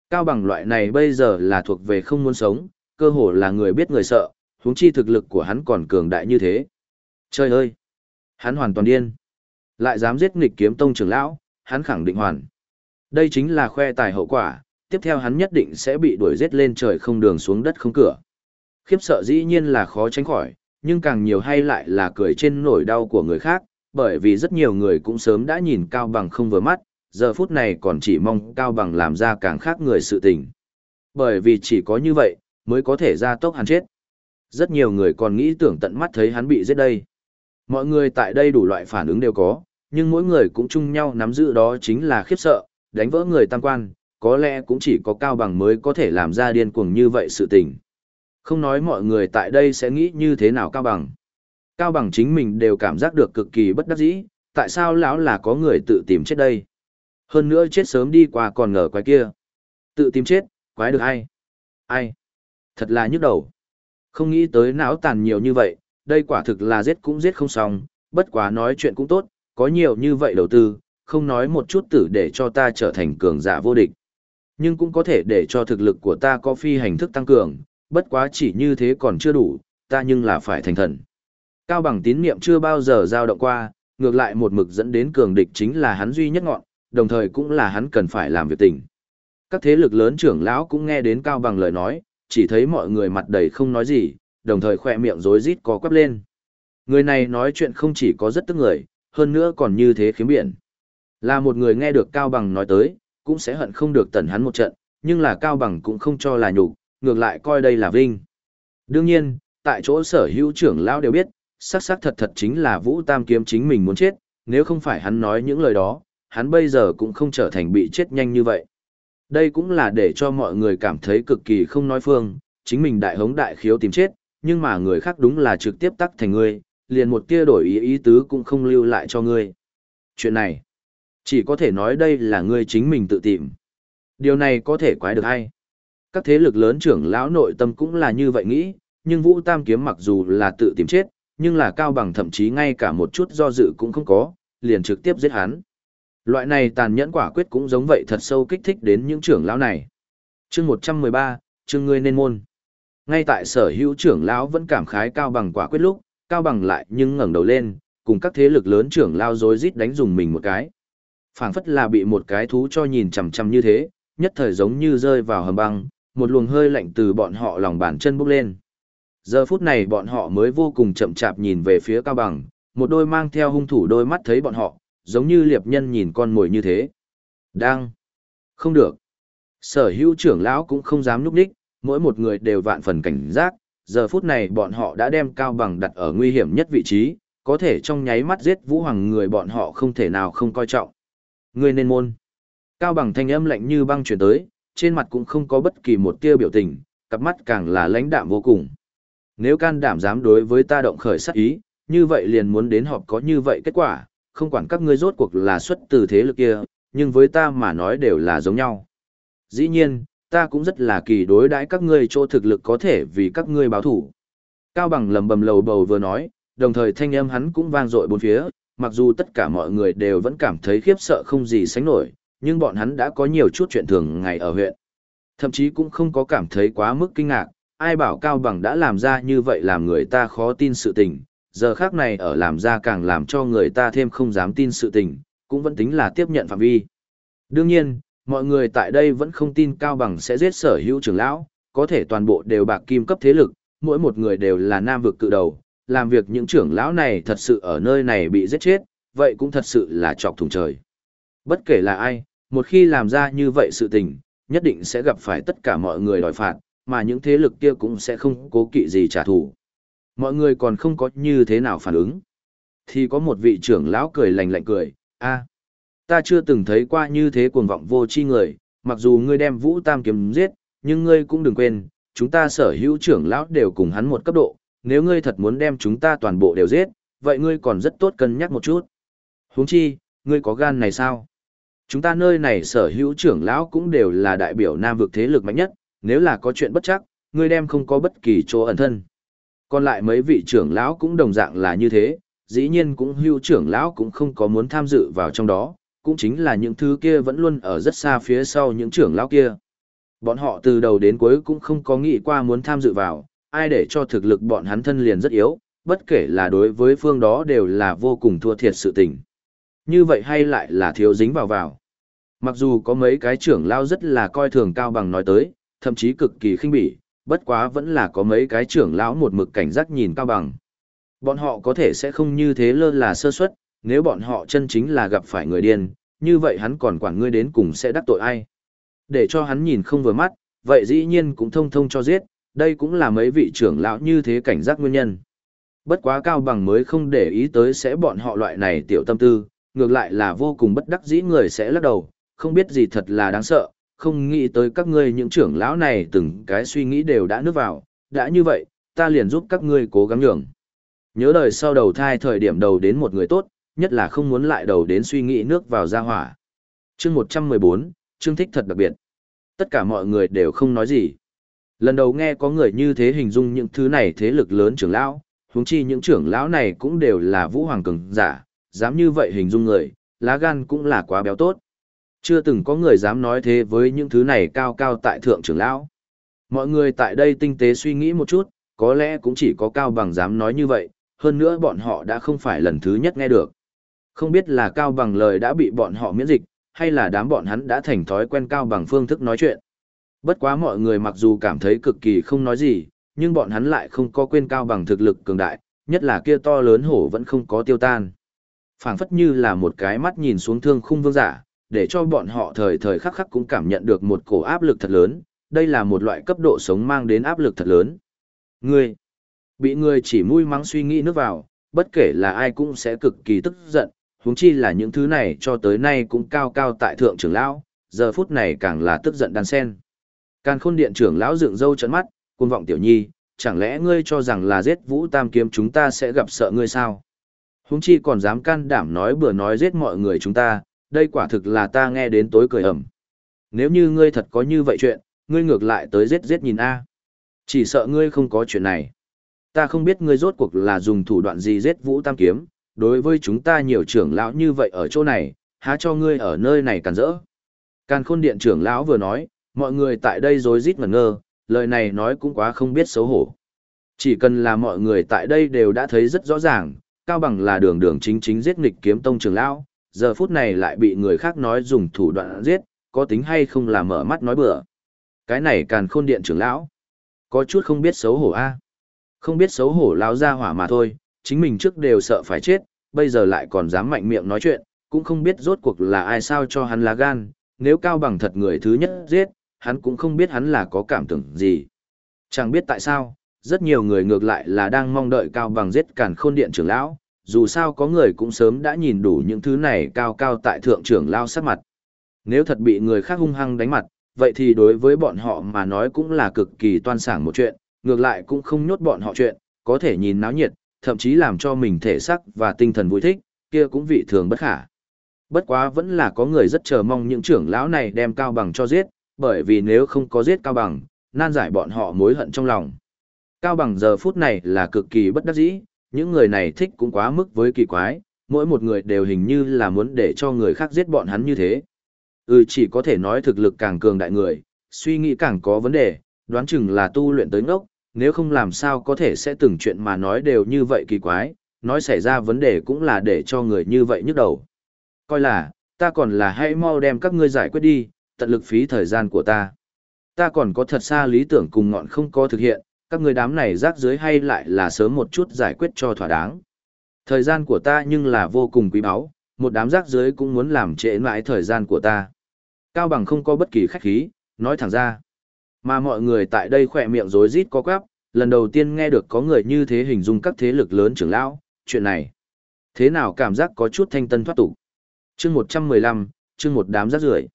Cao bằng loại này bây giờ là thuộc về không muốn sống, cơ hồ là người biết người sợ, huống chi thực lực của hắn còn cường đại như thế. Trời ơi! Hắn hoàn toàn điên. Lại dám giết nghịch kiếm tông trưởng lão, hắn khẳng định hoàn. Đây chính là khoe tài hậu quả, tiếp theo hắn nhất định sẽ bị đuổi giết lên trời không đường xuống đất không cửa. Khiếp sợ dĩ nhiên là khó tránh khỏi, nhưng càng nhiều hay lại là cười trên nỗi đau của người khác, bởi vì rất nhiều người cũng sớm đã nhìn Cao Bằng không vừa mắt, giờ phút này còn chỉ mong Cao Bằng làm ra càng khác người sự tình. Bởi vì chỉ có như vậy, mới có thể ra tốc hắn chết. Rất nhiều người còn nghĩ tưởng tận mắt thấy hắn bị giết đây. Mọi người tại đây đủ loại phản ứng đều có, nhưng mỗi người cũng chung nhau nắm giữ đó chính là khiếp sợ, đánh vỡ người tam quan, có lẽ cũng chỉ có Cao Bằng mới có thể làm ra điên cuồng như vậy sự tình. Không nói mọi người tại đây sẽ nghĩ như thế nào Cao Bằng. Cao Bằng chính mình đều cảm giác được cực kỳ bất đắc dĩ, tại sao lão là có người tự tìm chết đây? Hơn nữa chết sớm đi qua còn ngờ quái kia. Tự tìm chết, quái được ai? Ai? Thật là nhức đầu. Không nghĩ tới não tàn nhiều như vậy, đây quả thực là giết cũng giết không xong, bất quá nói chuyện cũng tốt, có nhiều như vậy đầu tư, không nói một chút tử để cho ta trở thành cường giả vô địch. Nhưng cũng có thể để cho thực lực của ta có phi hành thức tăng cường, bất quá chỉ như thế còn chưa đủ, ta nhưng là phải thành thần. Cao bằng tín niệm chưa bao giờ dao động qua, ngược lại một mực dẫn đến cường địch chính là hắn duy nhất ngọn, đồng thời cũng là hắn cần phải làm việc tình. Các thế lực lớn trưởng lão cũng nghe đến Cao bằng lời nói, chỉ thấy mọi người mặt đầy không nói gì, đồng thời khỏe miệng rối rít có quắp lên. Người này nói chuyện không chỉ có rất tức người, hơn nữa còn như thế khiếm biển. Là một người nghe được Cao Bằng nói tới, cũng sẽ hận không được tẩn hắn một trận, nhưng là Cao Bằng cũng không cho là nhục, ngược lại coi đây là vinh. Đương nhiên, tại chỗ sở hữu trưởng lão đều biết, xác xác thật thật chính là Vũ Tam Kiếm chính mình muốn chết, nếu không phải hắn nói những lời đó, hắn bây giờ cũng không trở thành bị chết nhanh như vậy. Đây cũng là để cho mọi người cảm thấy cực kỳ không nói phương, chính mình đại hống đại khiếu tìm chết, nhưng mà người khác đúng là trực tiếp tắc thành ngươi, liền một tia đổi ý ý tứ cũng không lưu lại cho ngươi. Chuyện này, chỉ có thể nói đây là ngươi chính mình tự tìm. Điều này có thể quái được hay. Các thế lực lớn trưởng lão nội tâm cũng là như vậy nghĩ, nhưng Vũ Tam Kiếm mặc dù là tự tìm chết, nhưng là cao bằng thậm chí ngay cả một chút do dự cũng không có, liền trực tiếp giết hắn. Loại này tàn nhẫn quả quyết cũng giống vậy thật sâu kích thích đến những trưởng lão này. Chương 113, chương ngươi nên môn. Ngay tại sở hữu trưởng lão vẫn cảm khái cao bằng quả quyết lúc, cao bằng lại nhưng ngẩng đầu lên, cùng các thế lực lớn trưởng lão rối rít đánh dùng mình một cái. Phảng phất là bị một cái thú cho nhìn chằm chằm như thế, nhất thời giống như rơi vào hầm băng, một luồng hơi lạnh từ bọn họ lòng bàn chân bốc lên. Giờ phút này bọn họ mới vô cùng chậm chạp nhìn về phía cao bằng, một đôi mang theo hung thủ đôi mắt thấy bọn họ, giống như liệp nhân nhìn con mồi như thế. Đang. Không được. Sở hữu trưởng lão cũng không dám núp đích, mỗi một người đều vạn phần cảnh giác, giờ phút này bọn họ đã đem cao bằng đặt ở nguy hiểm nhất vị trí, có thể trong nháy mắt giết vũ hoàng người bọn họ không thể nào không coi trọng. Người nên môn. Cao bằng thanh âm lạnh như băng truyền tới, trên mặt cũng không có bất kỳ một tia biểu tình, cặp mắt càng là lãnh đạm vô cùng. Nếu can đảm dám đối với ta động khởi sát ý, như vậy liền muốn đến họp có như vậy kết quả, không quản các ngươi rốt cuộc là xuất từ thế lực kia, nhưng với ta mà nói đều là giống nhau. Dĩ nhiên, ta cũng rất là kỳ đối đãi các ngươi chỗ thực lực có thể vì các ngươi báo thủ. Cao bằng lầm bầm lầu bầu vừa nói, đồng thời thanh âm hắn cũng vang dội bốn phía, mặc dù tất cả mọi người đều vẫn cảm thấy khiếp sợ không gì sánh nổi, nhưng bọn hắn đã có nhiều chút chuyện thường ngày ở huyện. Thậm chí cũng không có cảm thấy quá mức kinh ngạc, ai bảo Cao Bằng đã làm ra như vậy làm người ta khó tin sự tình, giờ khác này ở làm ra càng làm cho người ta thêm không dám tin sự tình, cũng vẫn tính là tiếp nhận phạm vi. Đương nhiên, mọi người tại đây vẫn không tin Cao Bằng sẽ giết sở hữu trưởng lão, có thể toàn bộ đều bạc kim cấp thế lực, mỗi một người đều là nam vực cự đầu, làm việc những trưởng lão này thật sự ở nơi này bị giết chết, vậy cũng thật sự là chọc thùng trời. Bất kể là ai, một khi làm ra như vậy sự tình, nhất định sẽ gặp phải tất cả mọi người đòi phạt, mà những thế lực kia cũng sẽ không cố kỵ gì trả thù. Mọi người còn không có như thế nào phản ứng. Thì có một vị trưởng lão cười lạnh lạnh cười, a ta chưa từng thấy qua như thế cuồng vọng vô chi người, mặc dù ngươi đem vũ tam kiếm giết, nhưng ngươi cũng đừng quên, chúng ta sở hữu trưởng lão đều cùng hắn một cấp độ, nếu ngươi thật muốn đem chúng ta toàn bộ đều giết, vậy ngươi còn rất tốt cân nhắc một chút. Huống chi, ngươi có gan này sao? Chúng ta nơi này sở hữu trưởng lão cũng đều là đại biểu nam vực thế lực mạnh nhất, nếu là có chuyện bất chắc, ngươi đem không có bất kỳ chỗ ẩn thân. Còn lại mấy vị trưởng lão cũng đồng dạng là như thế, dĩ nhiên cũng hưu trưởng lão cũng không có muốn tham dự vào trong đó, cũng chính là những thứ kia vẫn luôn ở rất xa phía sau những trưởng lão kia. Bọn họ từ đầu đến cuối cũng không có nghĩ qua muốn tham dự vào, ai để cho thực lực bọn hắn thân liền rất yếu, bất kể là đối với phương đó đều là vô cùng thua thiệt sự tình. Như vậy hay lại là thiếu dính vào vào. Mặc dù có mấy cái trưởng lão rất là coi thường cao bằng nói tới, thậm chí cực kỳ khinh bỉ, bất quá vẫn là có mấy cái trưởng lão một mực cảnh giác nhìn cao bằng. Bọn họ có thể sẽ không như thế lơ là sơ suất, nếu bọn họ chân chính là gặp phải người điên, như vậy hắn còn quản ngươi đến cùng sẽ đắc tội ai. Để cho hắn nhìn không vừa mắt, vậy dĩ nhiên cũng thông thông cho giết, đây cũng là mấy vị trưởng lão như thế cảnh giác nguyên nhân. Bất quá cao bằng mới không để ý tới sẽ bọn họ loại này tiểu tâm tư, ngược lại là vô cùng bất đắc dĩ người sẽ lắc đầu, không biết gì thật là đáng sợ, không nghĩ tới các ngươi những trưởng lão này từng cái suy nghĩ đều đã nước vào, đã như vậy, ta liền giúp các ngươi cố gắng nhường. Nhớ đời sau đầu thai thời điểm đầu đến một người tốt, nhất là không muốn lại đầu đến suy nghĩ nước vào ra hỏa. Chương 114, chương thích thật đặc biệt. Tất cả mọi người đều không nói gì. Lần đầu nghe có người như thế hình dung những thứ này thế lực lớn trưởng lão, huống chi những trưởng lão này cũng đều là vũ hoàng cường giả, dám như vậy hình dung người, lá gan cũng là quá béo tốt. Chưa từng có người dám nói thế với những thứ này cao cao tại thượng trưởng lão. Mọi người tại đây tinh tế suy nghĩ một chút, có lẽ cũng chỉ có cao bằng dám nói như vậy, hơn nữa bọn họ đã không phải lần thứ nhất nghe được. Không biết là cao bằng lời đã bị bọn họ miễn dịch, hay là đám bọn hắn đã thành thói quen cao bằng phương thức nói chuyện. Bất quá mọi người mặc dù cảm thấy cực kỳ không nói gì, nhưng bọn hắn lại không có quên cao bằng thực lực cường đại, nhất là kia to lớn hổ vẫn không có tiêu tan phảng phất như là một cái mắt nhìn xuống thương khung vương giả, để cho bọn họ thời thời khắc khắc cũng cảm nhận được một cổ áp lực thật lớn, đây là một loại cấp độ sống mang đến áp lực thật lớn. Ngươi, bị ngươi chỉ mũi mắng suy nghĩ nước vào, bất kể là ai cũng sẽ cực kỳ tức giận, huống chi là những thứ này cho tới nay cũng cao cao tại thượng trưởng lão, giờ phút này càng là tức giận đan sen. Càn khôn điện trưởng lão dựng râu trợn mắt, cuồng vọng tiểu nhi, chẳng lẽ ngươi cho rằng là giết vũ tam kiếm chúng ta sẽ gặp sợ ngươi sao? Húng chi còn dám can đảm nói bừa nói giết mọi người chúng ta, đây quả thực là ta nghe đến tối cười ẩm. Nếu như ngươi thật có như vậy chuyện, ngươi ngược lại tới giết giết nhìn A. Chỉ sợ ngươi không có chuyện này. Ta không biết ngươi rốt cuộc là dùng thủ đoạn gì giết vũ tam kiếm, đối với chúng ta nhiều trưởng lão như vậy ở chỗ này, há cho ngươi ở nơi này càn rỡ. Càn khôn điện trưởng lão vừa nói, mọi người tại đây rối rít ngẩn ngơ, lời này nói cũng quá không biết xấu hổ. Chỉ cần là mọi người tại đây đều đã thấy rất rõ ràng, Cao Bằng là đường đường chính chính giết nghịch kiếm tông trưởng lão, giờ phút này lại bị người khác nói dùng thủ đoạn giết, có tính hay không là mở mắt nói bừa. Cái này càn khôn điện trưởng lão, có chút không biết xấu hổ a. Không biết xấu hổ lão ra hỏa mà thôi, chính mình trước đều sợ phải chết, bây giờ lại còn dám mạnh miệng nói chuyện, cũng không biết rốt cuộc là ai sao cho hắn lá gan, nếu Cao Bằng thật người thứ nhất giết, hắn cũng không biết hắn là có cảm tưởng gì. Chẳng biết tại sao, rất nhiều người ngược lại là đang mong đợi Cao Bằng giết càn khôn điện trưởng lão, dù sao có người cũng sớm đã nhìn đủ những thứ này cao cao tại thượng trưởng lao sát mặt. Nếu thật bị người khác hung hăng đánh mặt, vậy thì đối với bọn họ mà nói cũng là cực kỳ toan sảng một chuyện, ngược lại cũng không nhốt bọn họ chuyện, có thể nhìn náo nhiệt, thậm chí làm cho mình thể sắc và tinh thần vui thích, kia cũng vị thường bất khả. Bất quá vẫn là có người rất chờ mong những trưởng lão này đem cao bằng cho giết, bởi vì nếu không có giết cao bằng, nan giải bọn họ mối hận trong lòng. Cao bằng giờ phút này là cực kỳ bất đắc dĩ, những người này thích cũng quá mức với kỳ quái, mỗi một người đều hình như là muốn để cho người khác giết bọn hắn như thế. Ừ chỉ có thể nói thực lực càng cường đại người, suy nghĩ càng có vấn đề, đoán chừng là tu luyện tới ngốc, nếu không làm sao có thể sẽ từng chuyện mà nói đều như vậy kỳ quái, nói xảy ra vấn đề cũng là để cho người như vậy nhức đầu. Coi là, ta còn là hãy mau đem các ngươi giải quyết đi, tận lực phí thời gian của ta. Ta còn có thật xa lý tưởng cùng ngọn không có thực hiện, các người đám này rác dưới hay lại là sớm một chút giải quyết cho thỏa đáng. Thời gian của ta nhưng là vô cùng quý báu, một đám rác dưới cũng muốn làm trễ mãi thời gian của ta. Cao bằng không có bất kỳ khách khí, nói thẳng ra. Mà mọi người tại đây khỏe miệng rối rít có quắp, lần đầu tiên nghe được có người như thế hình dung các thế lực lớn trưởng lão, chuyện này. Thế nào cảm giác có chút thanh tân thoát tục. chương 115, chương một đám rác rưởi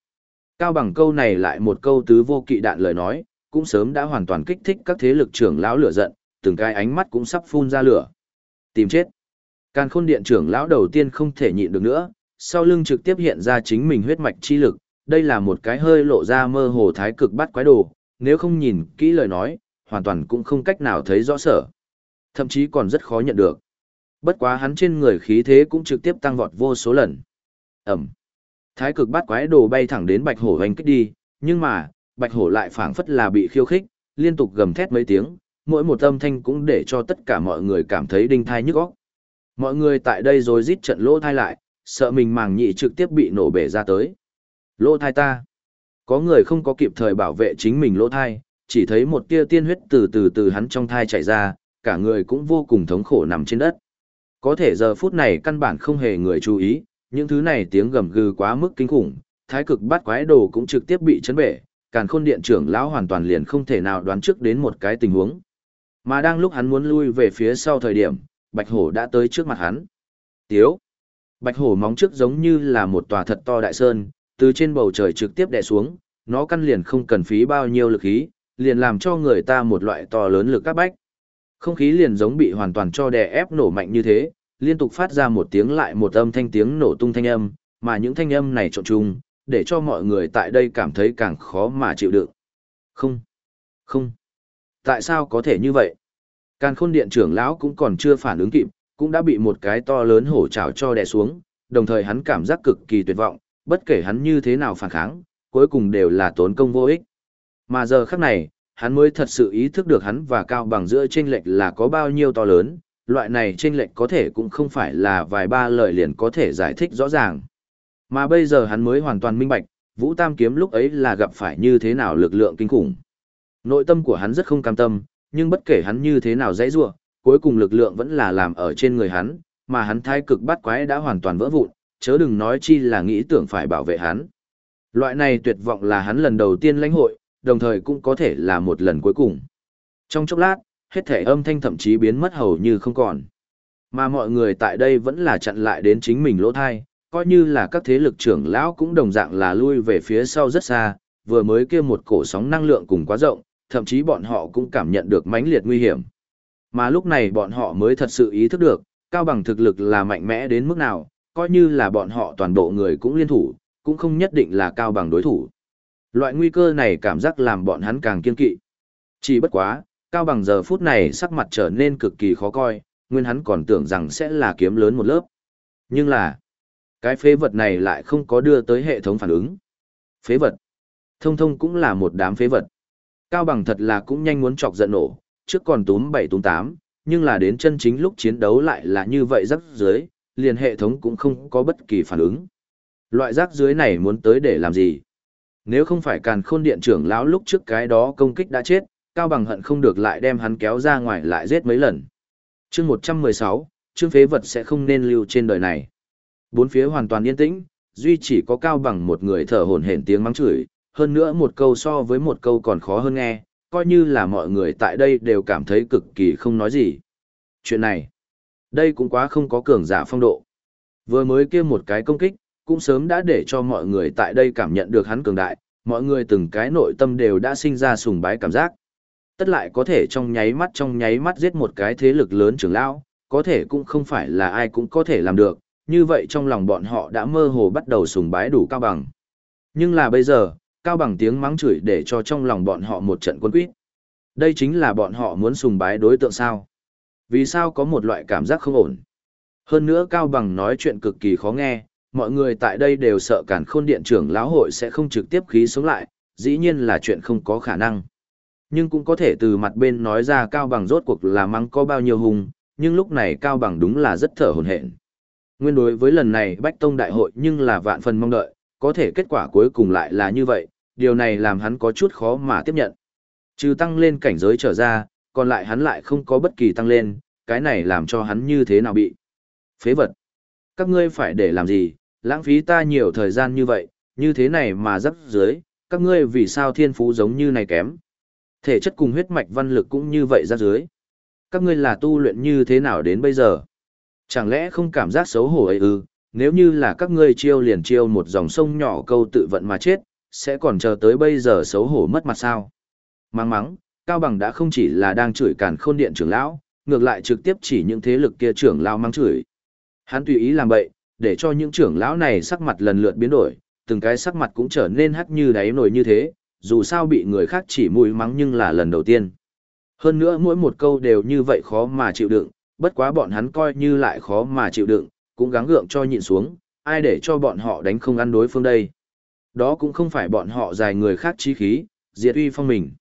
Cao bằng câu này lại một câu tứ vô kỵ đạn lời nói, cũng sớm đã hoàn toàn kích thích các thế lực trưởng lão lửa giận, từng cái ánh mắt cũng sắp phun ra lửa. Tìm chết. Càn khôn điện trưởng lão đầu tiên không thể nhịn được nữa, sau lưng trực tiếp hiện ra chính mình huyết mạch chi lực, đây là một cái hơi lộ ra mơ hồ thái cực bắt quái đồ, nếu không nhìn kỹ lời nói, hoàn toàn cũng không cách nào thấy rõ sở. Thậm chí còn rất khó nhận được. Bất quá hắn trên người khí thế cũng trực tiếp tăng vọt vô số lần. Ẩm. Thái cực bắt quái đồ bay thẳng đến bạch hổ hoành kích đi, nhưng mà, bạch hổ lại phảng phất là bị khiêu khích, liên tục gầm thét mấy tiếng, mỗi một âm thanh cũng để cho tất cả mọi người cảm thấy đinh thai nhức óc. Mọi người tại đây rồi rít trận lỗ thai lại, sợ mình màng nhị trực tiếp bị nổ bể ra tới. Lỗ thai ta. Có người không có kịp thời bảo vệ chính mình lỗ thai, chỉ thấy một tia tiên huyết từ từ từ hắn trong thai chảy ra, cả người cũng vô cùng thống khổ nằm trên đất. Có thể giờ phút này căn bản không hề người chú ý, những thứ này tiếng gầm gừ quá mức kinh khủng, thái cực bắt quái đồ cũng trực tiếp bị chấn bể, càn khôn điện trưởng lão hoàn toàn liền không thể nào đoán trước đến một cái tình huống. Mà đang lúc hắn muốn lui về phía sau thời điểm, Bạch Hổ đã tới trước mặt hắn. Tiếu! Bạch Hổ móng trước giống như là một tòa thật to đại sơn, từ trên bầu trời trực tiếp đè xuống, nó căn liền không cần phí bao nhiêu lực khí, liền làm cho người ta một loại to lớn lực các bách. Không khí liền giống bị hoàn toàn cho đè ép nổ mạnh như thế, liên tục phát ra một tiếng lại một âm thanh tiếng nổ tung thanh âm, mà những thanh âm này trộn chung, để cho mọi người tại đây cảm thấy càng khó mà chịu đựng. Không, không, tại sao có thể như vậy? Càn khôn điện trưởng lão cũng còn chưa phản ứng kịp, cũng đã bị một cái to lớn hổ trào cho đè xuống, đồng thời hắn cảm giác cực kỳ tuyệt vọng, bất kể hắn như thế nào phản kháng, cuối cùng đều là tốn công vô ích. Mà giờ khắc này, hắn mới thật sự ý thức được hắn và cao bằng giữa chênh lệch là có bao nhiêu to lớn, loại này chênh lệch có thể cũng không phải là vài ba lời liền có thể giải thích rõ ràng. Mà bây giờ hắn mới hoàn toàn minh bạch, Vũ Tam Kiếm lúc ấy là gặp phải như thế nào lực lượng kinh khủng. Nội tâm của hắn rất không cam tâm, nhưng bất kể hắn như thế nào dãy rua, cuối cùng lực lượng vẫn là làm ở trên người hắn, mà hắn thái cực bát quái đã hoàn toàn vỡ vụn, chớ đừng nói chi là nghĩ tưởng phải bảo vệ hắn. Loại này tuyệt vọng là hắn lần đầu tiên lãnh hội, đồng thời cũng có thể là một lần cuối cùng. Trong chốc lát, hết thể âm thanh thậm chí biến mất hầu như không còn. Mà mọi người tại đây vẫn là chặn lại đến chính mình lỗ thai, coi như là các thế lực trưởng lão cũng đồng dạng là lui về phía sau rất xa, vừa mới kia một cổ sóng năng lượng cùng quá rộng, thậm chí bọn họ cũng cảm nhận được mãnh liệt nguy hiểm. Mà lúc này bọn họ mới thật sự ý thức được, cao bằng thực lực là mạnh mẽ đến mức nào, coi như là bọn họ toàn bộ người cũng liên thủ, cũng không nhất định là cao bằng đối thủ. Loại nguy cơ này cảm giác làm bọn hắn càng kiên kỵ. Chỉ bất quá, cao bằng giờ phút này sắc mặt trở nên cực kỳ khó coi, nguyên hắn còn tưởng rằng sẽ là kiếm lớn một lớp. Nhưng là, cái phế vật này lại không có đưa tới hệ thống phản ứng. Phế vật. Thông thông cũng là một đám phế vật. Cao bằng thật là cũng nhanh muốn chọc giận nổ, trước còn túm bảy túm tám, nhưng là đến chân chính lúc chiến đấu lại là như vậy rắc dưới, liền hệ thống cũng không có bất kỳ phản ứng. Loại rác dưới này muốn tới để làm gì? Nếu không phải càn khôn điện trưởng lão lúc trước cái đó công kích đã chết, Cao Bằng hận không được lại đem hắn kéo ra ngoài lại giết mấy lần. chương 116, chương phế vật sẽ không nên lưu trên đời này. Bốn phía hoàn toàn yên tĩnh, duy chỉ có Cao Bằng một người thở hổn hển tiếng mắng chửi, hơn nữa một câu so với một câu còn khó hơn nghe, coi như là mọi người tại đây đều cảm thấy cực kỳ không nói gì. Chuyện này, đây cũng quá không có cường giả phong độ. Vừa mới kia một cái công kích, cũng sớm đã để cho mọi người tại đây cảm nhận được hắn cường đại, mọi người từng cái nội tâm đều đã sinh ra sùng bái cảm giác. Tất lại có thể trong nháy mắt trong nháy mắt giết một cái thế lực lớn trưởng lão, có thể cũng không phải là ai cũng có thể làm được, như vậy trong lòng bọn họ đã mơ hồ bắt đầu sùng bái đủ cao bằng. Nhưng là bây giờ, cao bằng tiếng mắng chửi để cho trong lòng bọn họ một trận quân quýt. Đây chính là bọn họ muốn sùng bái đối tượng sao. Vì sao có một loại cảm giác không ổn. Hơn nữa cao bằng nói chuyện cực kỳ khó nghe, mọi người tại đây đều sợ cản khôn điện trưởng lão hội sẽ không trực tiếp khí sống lại, dĩ nhiên là chuyện không có khả năng. Nhưng cũng có thể từ mặt bên nói ra Cao Bằng rốt cuộc là mắng có bao nhiêu hùng, nhưng lúc này Cao Bằng đúng là rất thở hổn hển. Nguyên đối với lần này Bách Tông Đại hội nhưng là vạn phần mong đợi, có thể kết quả cuối cùng lại là như vậy, điều này làm hắn có chút khó mà tiếp nhận. Trừ tăng lên cảnh giới trở ra, còn lại hắn lại không có bất kỳ tăng lên, cái này làm cho hắn như thế nào bị. Phế vật. Các ngươi phải để làm gì, lãng phí ta nhiều thời gian như vậy, như thế này mà rắc dưới, các ngươi vì sao thiên phú giống như này kém. Thể chất cùng huyết mạch văn lực cũng như vậy ra dưới. Các ngươi là tu luyện như thế nào đến bây giờ? Chẳng lẽ không cảm giác xấu hổ ấy ư, nếu như là các ngươi chiêu liền chiêu một dòng sông nhỏ câu tự vận mà chết, sẽ còn chờ tới bây giờ xấu hổ mất mặt sao? mang mắng, Cao Bằng đã không chỉ là đang chửi càn khôn điện trưởng lão, ngược lại trực tiếp chỉ những thế lực kia trưởng lão mang chửi. Hắn tùy ý làm bậy, để cho những trưởng lão này sắc mặt lần lượt biến đổi, từng cái sắc mặt cũng trở nên hắc như đáy nồi như thế, dù sao bị người khác chỉ mũi mắng nhưng là lần đầu tiên. Hơn nữa mỗi một câu đều như vậy khó mà chịu đựng, bất quá bọn hắn coi như lại khó mà chịu đựng, cũng gắng gượng cho nhịn xuống, ai để cho bọn họ đánh không ăn đối phương đây. Đó cũng không phải bọn họ dài người khác chí khí, diệt uy phong mình,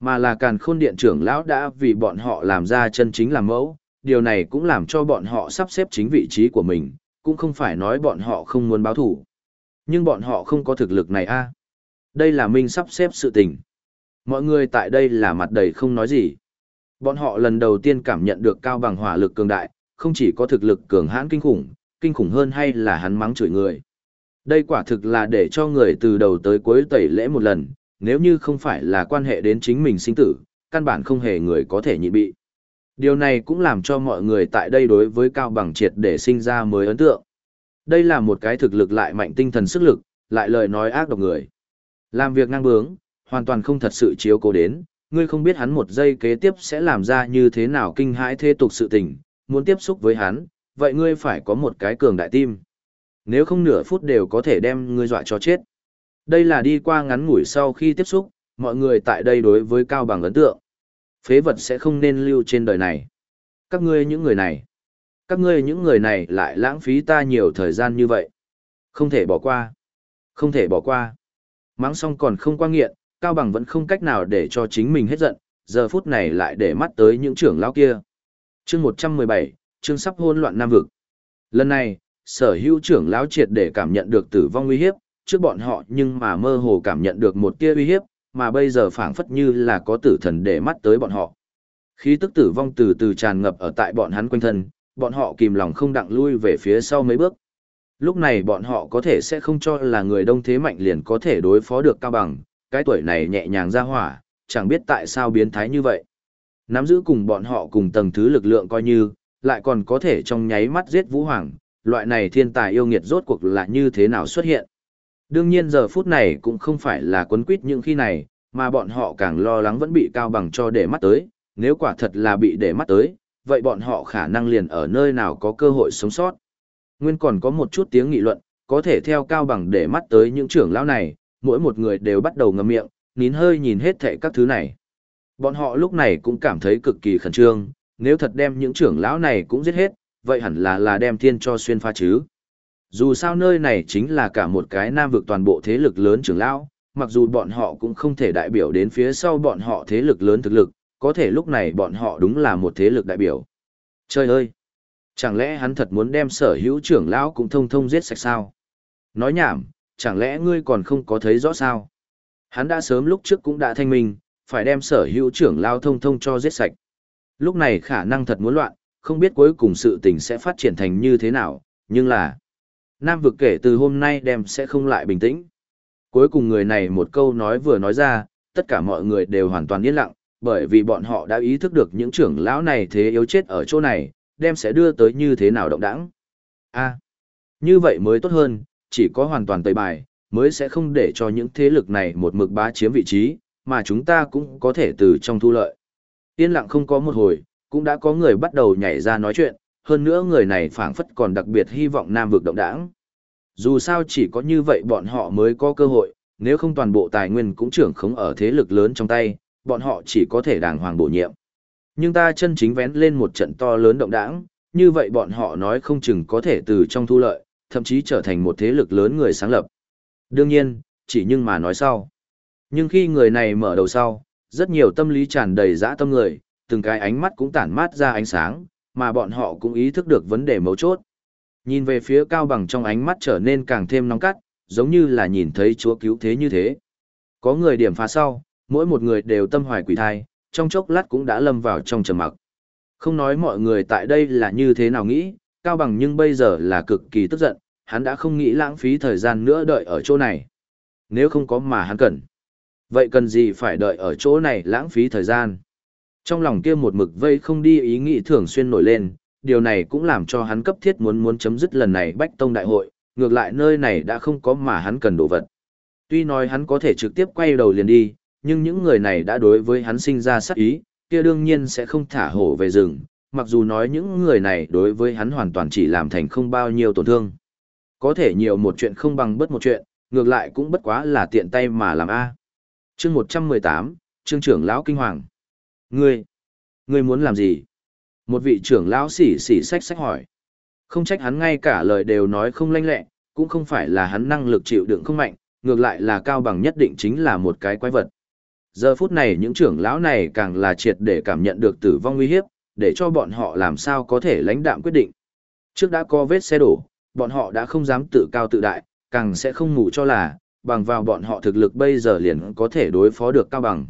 mà là càn khôn điện trưởng lão đã vì bọn họ làm ra chân chính làm mẫu, điều này cũng làm cho bọn họ sắp xếp chính vị trí của mình, cũng không phải nói bọn họ không muốn báo thủ. Nhưng bọn họ không có thực lực này a. Đây là Minh sắp xếp sự tình. Mọi người tại đây là mặt đầy không nói gì. Bọn họ lần đầu tiên cảm nhận được cao bằng hỏa lực cường đại, không chỉ có thực lực cường hãn kinh khủng, kinh khủng hơn hay là hắn mắng chửi người. Đây quả thực là để cho người từ đầu tới cuối tẩy lễ một lần, nếu như không phải là quan hệ đến chính mình sinh tử, căn bản không hề người có thể nhịn bị. Điều này cũng làm cho mọi người tại đây đối với Cao Bằng triệt để sinh ra mới ấn tượng. Đây là một cái thực lực lại mạnh tinh thần sức lực, lại lời nói ác độc người. Làm việc ngang bướng, hoàn toàn không thật sự chiếu cố đến, ngươi không biết hắn một giây kế tiếp sẽ làm ra như thế nào kinh hãi thế tục sự tình, muốn tiếp xúc với hắn, vậy ngươi phải có một cái cường đại tim. Nếu không nửa phút đều có thể đem ngươi dọa cho chết. Đây là đi qua ngắn ngủi sau khi tiếp xúc, mọi người tại đây đối với Cao Bằng ấn tượng. Phế vật sẽ không nên lưu trên đời này. Các ngươi những người này. Các ngươi những người này lại lãng phí ta nhiều thời gian như vậy. Không thể bỏ qua. Không thể bỏ qua. Mắng xong còn không qua nghiện, Cao Bằng vẫn không cách nào để cho chính mình hết giận, giờ phút này lại để mắt tới những trưởng lão kia. Chương 117, chương sắp hôn loạn nam vực. Lần này, sở hữu trưởng lão triệt để cảm nhận được tử vong uy hiếp, trước bọn họ nhưng mà mơ hồ cảm nhận được một tia uy hiếp, mà bây giờ phảng phất như là có tử thần để mắt tới bọn họ. Khí tức tử vong từ từ tràn ngập ở tại bọn hắn quanh thân, bọn họ kìm lòng không đặng lui về phía sau mấy bước. Lúc này bọn họ có thể sẽ không cho là người đông thế mạnh liền có thể đối phó được cao bằng, cái tuổi này nhẹ nhàng ra hỏa, chẳng biết tại sao biến thái như vậy. Nắm giữ cùng bọn họ cùng tầng thứ lực lượng coi như, lại còn có thể trong nháy mắt giết Vũ Hoàng, loại này thiên tài yêu nghiệt rốt cuộc là như thế nào xuất hiện. Đương nhiên giờ phút này cũng không phải là quấn quýt những khi này, mà bọn họ càng lo lắng vẫn bị cao bằng cho để mắt tới, nếu quả thật là bị để mắt tới, vậy bọn họ khả năng liền ở nơi nào có cơ hội sống sót. Nguyên còn có một chút tiếng nghị luận, có thể theo cao bằng để mắt tới những trưởng lão này, mỗi một người đều bắt đầu ngậm miệng, nín hơi nhìn hết thảy các thứ này. Bọn họ lúc này cũng cảm thấy cực kỳ khẩn trương, nếu thật đem những trưởng lão này cũng giết hết, vậy hẳn là là đem thiên cho xuyên pha chứ. Dù sao nơi này chính là cả một cái nam vực toàn bộ thế lực lớn trưởng lão, mặc dù bọn họ cũng không thể đại biểu đến phía sau bọn họ thế lực lớn thực lực, có thể lúc này bọn họ đúng là một thế lực đại biểu. Trời ơi! Chẳng lẽ hắn thật muốn đem sở hữu trưởng lão cũng thông thông giết sạch sao? Nói nhảm, chẳng lẽ ngươi còn không có thấy rõ sao? Hắn đã sớm lúc trước cũng đã thanh minh, phải đem sở hữu trưởng lao thông thông cho giết sạch. Lúc này khả năng thật muốn loạn, không biết cuối cùng sự tình sẽ phát triển thành như thế nào, nhưng là... Nam vực kể từ hôm nay đem sẽ không lại bình tĩnh. Cuối cùng người này một câu nói vừa nói ra, tất cả mọi người đều hoàn toàn yên lặng, bởi vì bọn họ đã ý thức được những trưởng lão này thế yếu chết ở chỗ này, đem sẽ đưa tới như thế nào động đãng. A, à, như vậy mới tốt hơn, chỉ có hoàn toàn tẩy bài, mới sẽ không để cho những thế lực này một mực bá chiếm vị trí, mà chúng ta cũng có thể từ trong thu lợi. Yên lặng không có một hồi, cũng đã có người bắt đầu nhảy ra nói chuyện, hơn nữa người này phảng phất còn đặc biệt hy vọng Nam vực động đảng. Dù sao chỉ có như vậy bọn họ mới có cơ hội, nếu không toàn bộ tài nguyên cũng trưởng khống ở thế lực lớn trong tay, bọn họ chỉ có thể đàng hoàng bổ nhiệm. Nhưng ta chân chính vén lên một trận to lớn động đảng, như vậy bọn họ nói không chừng có thể từ trong thu lợi, thậm chí trở thành một thế lực lớn người sáng lập. Đương nhiên, chỉ nhưng mà nói sau. Nhưng khi người này mở đầu sau, rất nhiều tâm lý tràn đầy dã tâm người, từng cái ánh mắt cũng tản mát ra ánh sáng, mà bọn họ cũng ý thức được vấn đề mấu chốt. Nhìn về phía cao bằng trong ánh mắt trở nên càng thêm nóng cắt, giống như là nhìn thấy chúa cứu thế như thế. Có người điểm phá sau, mỗi một người đều tâm hoài quỷ thai, trong chốc lát cũng đã lâm vào trong trầm mặc. Không nói mọi người tại đây là như thế nào nghĩ, cao bằng nhưng bây giờ là cực kỳ tức giận, hắn đã không nghĩ lãng phí thời gian nữa đợi ở chỗ này. Nếu không có mà hắn cần. Vậy cần gì phải đợi ở chỗ này lãng phí thời gian? Trong lòng kia một mực vây không đi ý nghĩ thường xuyên nổi lên, điều này cũng làm cho hắn cấp thiết muốn muốn chấm dứt lần này bách tông đại hội, ngược lại nơi này đã không có mà hắn cần đồ vật. Tuy nói hắn có thể trực tiếp quay đầu liền đi, nhưng những người này đã đối với hắn sinh ra sát ý, kia đương nhiên sẽ không thả hổ về rừng, mặc dù nói những người này đối với hắn hoàn toàn chỉ làm thành không bao nhiêu tổn thương. Có thể nhiều một chuyện không bằng bất một chuyện, ngược lại cũng bất quá là tiện tay mà làm A. chương 118, trương trưởng lão kinh hoàng. Ngươi, ngươi muốn làm gì? Một vị trưởng lão xỉ xỉ sách sách hỏi. Không trách hắn ngay cả lời đều nói không lanh lẹ, cũng không phải là hắn năng lực chịu đựng không mạnh, ngược lại là cao bằng nhất định chính là một cái quái vật. Giờ phút này những trưởng lão này càng là triệt để cảm nhận được tử vong nguy hiếp, để cho bọn họ làm sao có thể lãnh đạm quyết định. Trước đã có vết xe đổ, bọn họ đã không dám tự cao tự đại, càng sẽ không ngủ cho là, bằng vào bọn họ thực lực bây giờ liền có thể đối phó được cao bằng.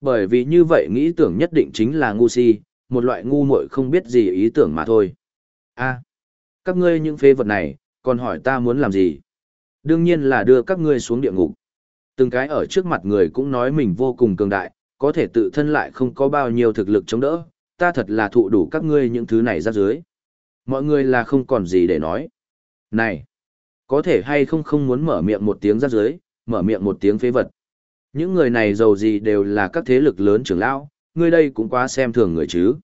Bởi vì như vậy nghĩ tưởng nhất định chính là ngu si, một loại ngu muội không biết gì ý tưởng mà thôi. a các ngươi những phế vật này, còn hỏi ta muốn làm gì? Đương nhiên là đưa các ngươi xuống địa ngục. Từng cái ở trước mặt người cũng nói mình vô cùng cường đại, có thể tự thân lại không có bao nhiêu thực lực chống đỡ, ta thật là thụ đủ các ngươi những thứ này ra dưới. Mọi người là không còn gì để nói. Này, có thể hay không không muốn mở miệng một tiếng ra dưới, mở miệng một tiếng phế vật. Những người này giàu gì đều là các thế lực lớn trưởng lão, ngươi đây cũng quá xem thường người chứ.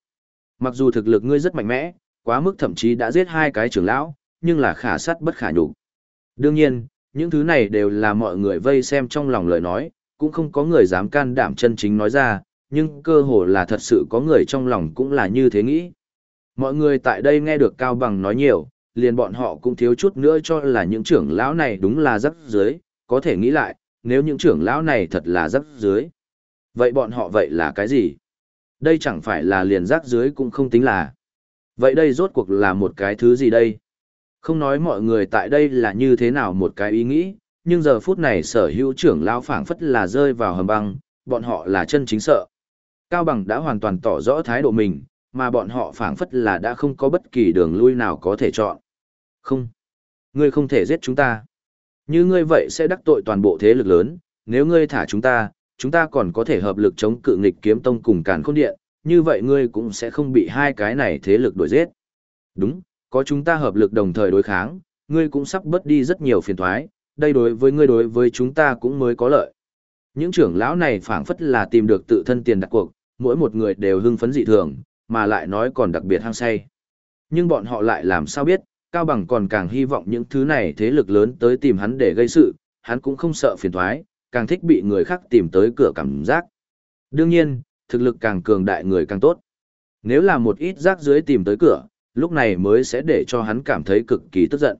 Mặc dù thực lực ngươi rất mạnh mẽ, quá mức thậm chí đã giết hai cái trưởng lão, nhưng là khả sắt bất khả nhục. Đương nhiên, những thứ này đều là mọi người vây xem trong lòng lời nói, cũng không có người dám can đảm chân chính nói ra, nhưng cơ hồ là thật sự có người trong lòng cũng là như thế nghĩ. Mọi người tại đây nghe được Cao Bằng nói nhiều, liền bọn họ cũng thiếu chút nữa cho là những trưởng lão này đúng là rắc dưới, có thể nghĩ lại, nếu những trưởng lão này thật là rắc dưới. Vậy bọn họ vậy là cái gì? Đây chẳng phải là liền rác dưới cũng không tính là. Vậy đây rốt cuộc là một cái thứ gì đây? Không nói mọi người tại đây là như thế nào một cái ý nghĩ, nhưng giờ phút này sở hữu trưởng lão phảng phất là rơi vào hầm băng, bọn họ là chân chính sợ. Cao Bằng đã hoàn toàn tỏ rõ thái độ mình, mà bọn họ phảng phất là đã không có bất kỳ đường lui nào có thể chọn. Không. Ngươi không thể giết chúng ta. Như ngươi vậy sẽ đắc tội toàn bộ thế lực lớn, nếu ngươi thả chúng ta, chúng ta còn có thể hợp lực chống cự nghịch kiếm tông cùng càn khôn điện, như vậy ngươi cũng sẽ không bị hai cái này thế lực đuổi giết. Đúng, có chúng ta hợp lực đồng thời đối kháng, ngươi cũng sắp bớt đi rất nhiều phiền toái, đây đối với ngươi đối với chúng ta cũng mới có lợi. Những trưởng lão này phảng phất là tìm được tự thân tiền đặt cuộc, mỗi một người đều hưng phấn dị thường, mà lại nói còn đặc biệt hăng say. Nhưng bọn họ lại làm sao biết, Cao Bằng còn càng hy vọng những thứ này thế lực lớn tới tìm hắn để gây sự, hắn cũng không sợ phiền toái, càng thích bị người khác tìm tới cửa cảm giác. Đương nhiên, thực lực càng cường đại người càng tốt. Nếu là một ít rác dưới tìm tới cửa, lúc này mới sẽ để cho hắn cảm thấy cực kỳ tức giận.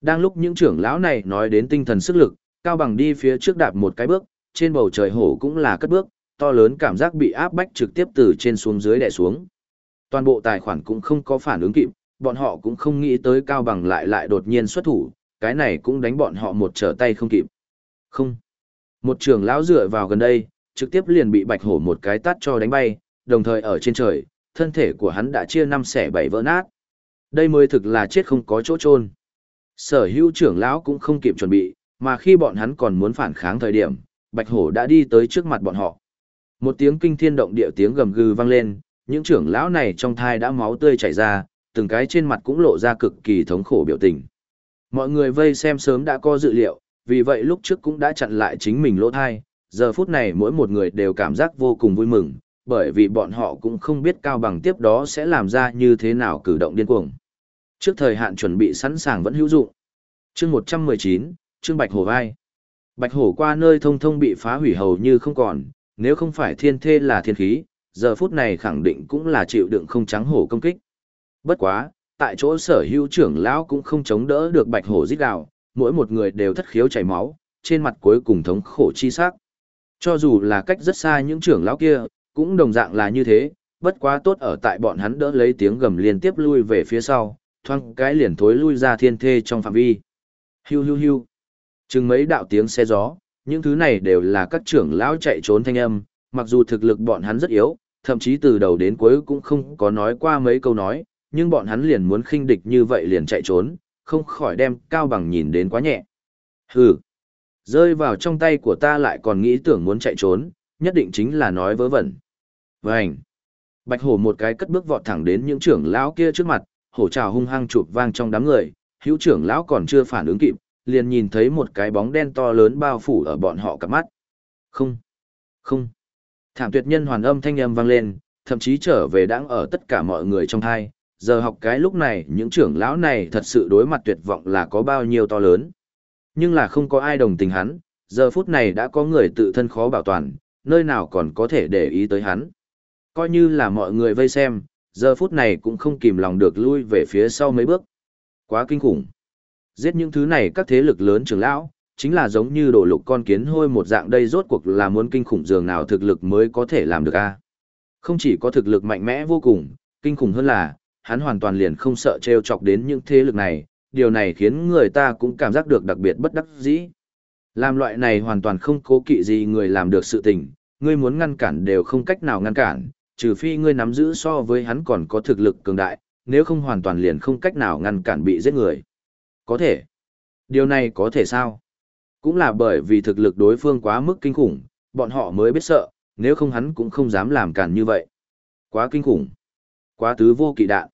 Đang lúc những trưởng lão này nói đến tinh thần sức lực, Cao Bằng đi phía trước đạp một cái bước, trên bầu trời hổ cũng là cất bước, to lớn cảm giác bị áp bách trực tiếp từ trên xuống dưới đè xuống. Toàn bộ tài khoản cũng không có phản ứng kịp, bọn họ cũng không nghĩ tới Cao Bằng lại lại đột nhiên xuất thủ, cái này cũng đánh bọn họ một trở tay không kịp. Không. Một trưởng lão dựa vào gần đây, trực tiếp liền bị bạch hổ một cái tát cho đánh bay, đồng thời ở trên trời, thân thể của hắn đã chia năm xẻ bảy vỡ nát. Đây mới thực là chết không có chỗ chôn. Sở hữu trưởng lão cũng không kịp chuẩn bị, mà khi bọn hắn còn muốn phản kháng thời điểm, bạch hổ đã đi tới trước mặt bọn họ. Một tiếng kinh thiên động địa tiếng gầm gừ vang lên, những trưởng lão này trong thai đã máu tươi chảy ra, từng cái trên mặt cũng lộ ra cực kỳ thống khổ biểu tình. Mọi người vây xem sớm đã có dự liệu, vì vậy lúc trước cũng đã chặn lại chính mình lỗ thai, giờ phút này mỗi một người đều cảm giác vô cùng vui mừng, bởi vì bọn họ cũng không biết cao bằng tiếp đó sẽ làm ra như thế nào cử động điên cuồng. Trước thời hạn chuẩn bị sẵn sàng vẫn hữu dụng. Chương 119, chương Bạch Hổ vai. Bạch Hổ qua nơi thông thông bị phá hủy hầu như không còn, nếu không phải thiên thê là thiên khí, giờ phút này khẳng định cũng là chịu đựng không trắng hổ công kích. Bất quá, tại chỗ sở hữu trưởng lão cũng không chống đỡ được Bạch Hổ giết gào, mỗi một người đều thất khiếu chảy máu, trên mặt cuối cùng thống khổ chi sắc. Cho dù là cách rất xa những trưởng lão kia, cũng đồng dạng là như thế, bất quá tốt ở tại bọn hắn đỡ lấy tiếng gầm liên tiếp lui về phía sau, thoang cái liền thối lui ra thiên thê trong phạm vi. Hiu hiu hiu. Chừng mấy đạo tiếng xe gió, những thứ này đều là các trưởng lão chạy trốn thanh âm, mặc dù thực lực bọn hắn rất yếu, thậm chí từ đầu đến cuối cũng không có nói qua mấy câu nói, nhưng bọn hắn liền muốn khinh địch như vậy liền chạy trốn, không khỏi đem cao bằng nhìn đến quá nhẹ. Hừ, rơi vào trong tay của ta lại còn nghĩ tưởng muốn chạy trốn, nhất định chính là nói vớ vẩn. Vânh! Bạch hổ một cái cất bước vọt thẳng đến những trưởng lão kia trước mặt, hổ trào hung hăng chụp vang trong đám người, hữu trưởng lão còn chưa phản ứng kịp, liền nhìn thấy một cái bóng đen to lớn bao phủ ở bọn họ cặp mắt. Không! Không! Thảm tuyệt nhân hoàn âm thanh âm vang lên, thậm chí trở về đang ở tất cả mọi người trong thai, giờ học cái lúc này những trưởng lão này thật sự đối mặt tuyệt vọng là có bao nhiêu to lớn. Nhưng là không có ai đồng tình hắn, giờ phút này đã có người tự thân khó bảo toàn, nơi nào còn có thể để ý tới hắn. Coi như là mọi người vây xem, giờ phút này cũng không kìm lòng được lui về phía sau mấy bước. Quá kinh khủng. Giết những thứ này các thế lực lớn trưởng lão, chính là giống như đổ lục con kiến hôi một dạng đây rốt cuộc là muốn kinh khủng dường nào thực lực mới có thể làm được a Không chỉ có thực lực mạnh mẽ vô cùng, kinh khủng hơn là, hắn hoàn toàn liền không sợ trêu chọc đến những thế lực này, điều này khiến người ta cũng cảm giác được đặc biệt bất đắc dĩ. Làm loại này hoàn toàn không cố kỵ gì người làm được sự tình, ngươi muốn ngăn cản đều không cách nào ngăn cản, trừ phi ngươi nắm giữ so với hắn còn có thực lực cường đại, nếu không hoàn toàn liền không cách nào ngăn cản bị giết người. Có thể. Điều này có thể sao? Cũng là bởi vì thực lực đối phương quá mức kinh khủng, bọn họ mới biết sợ, nếu không hắn cũng không dám làm cản như vậy. Quá kinh khủng. Quá tứ vô kỵ đạn.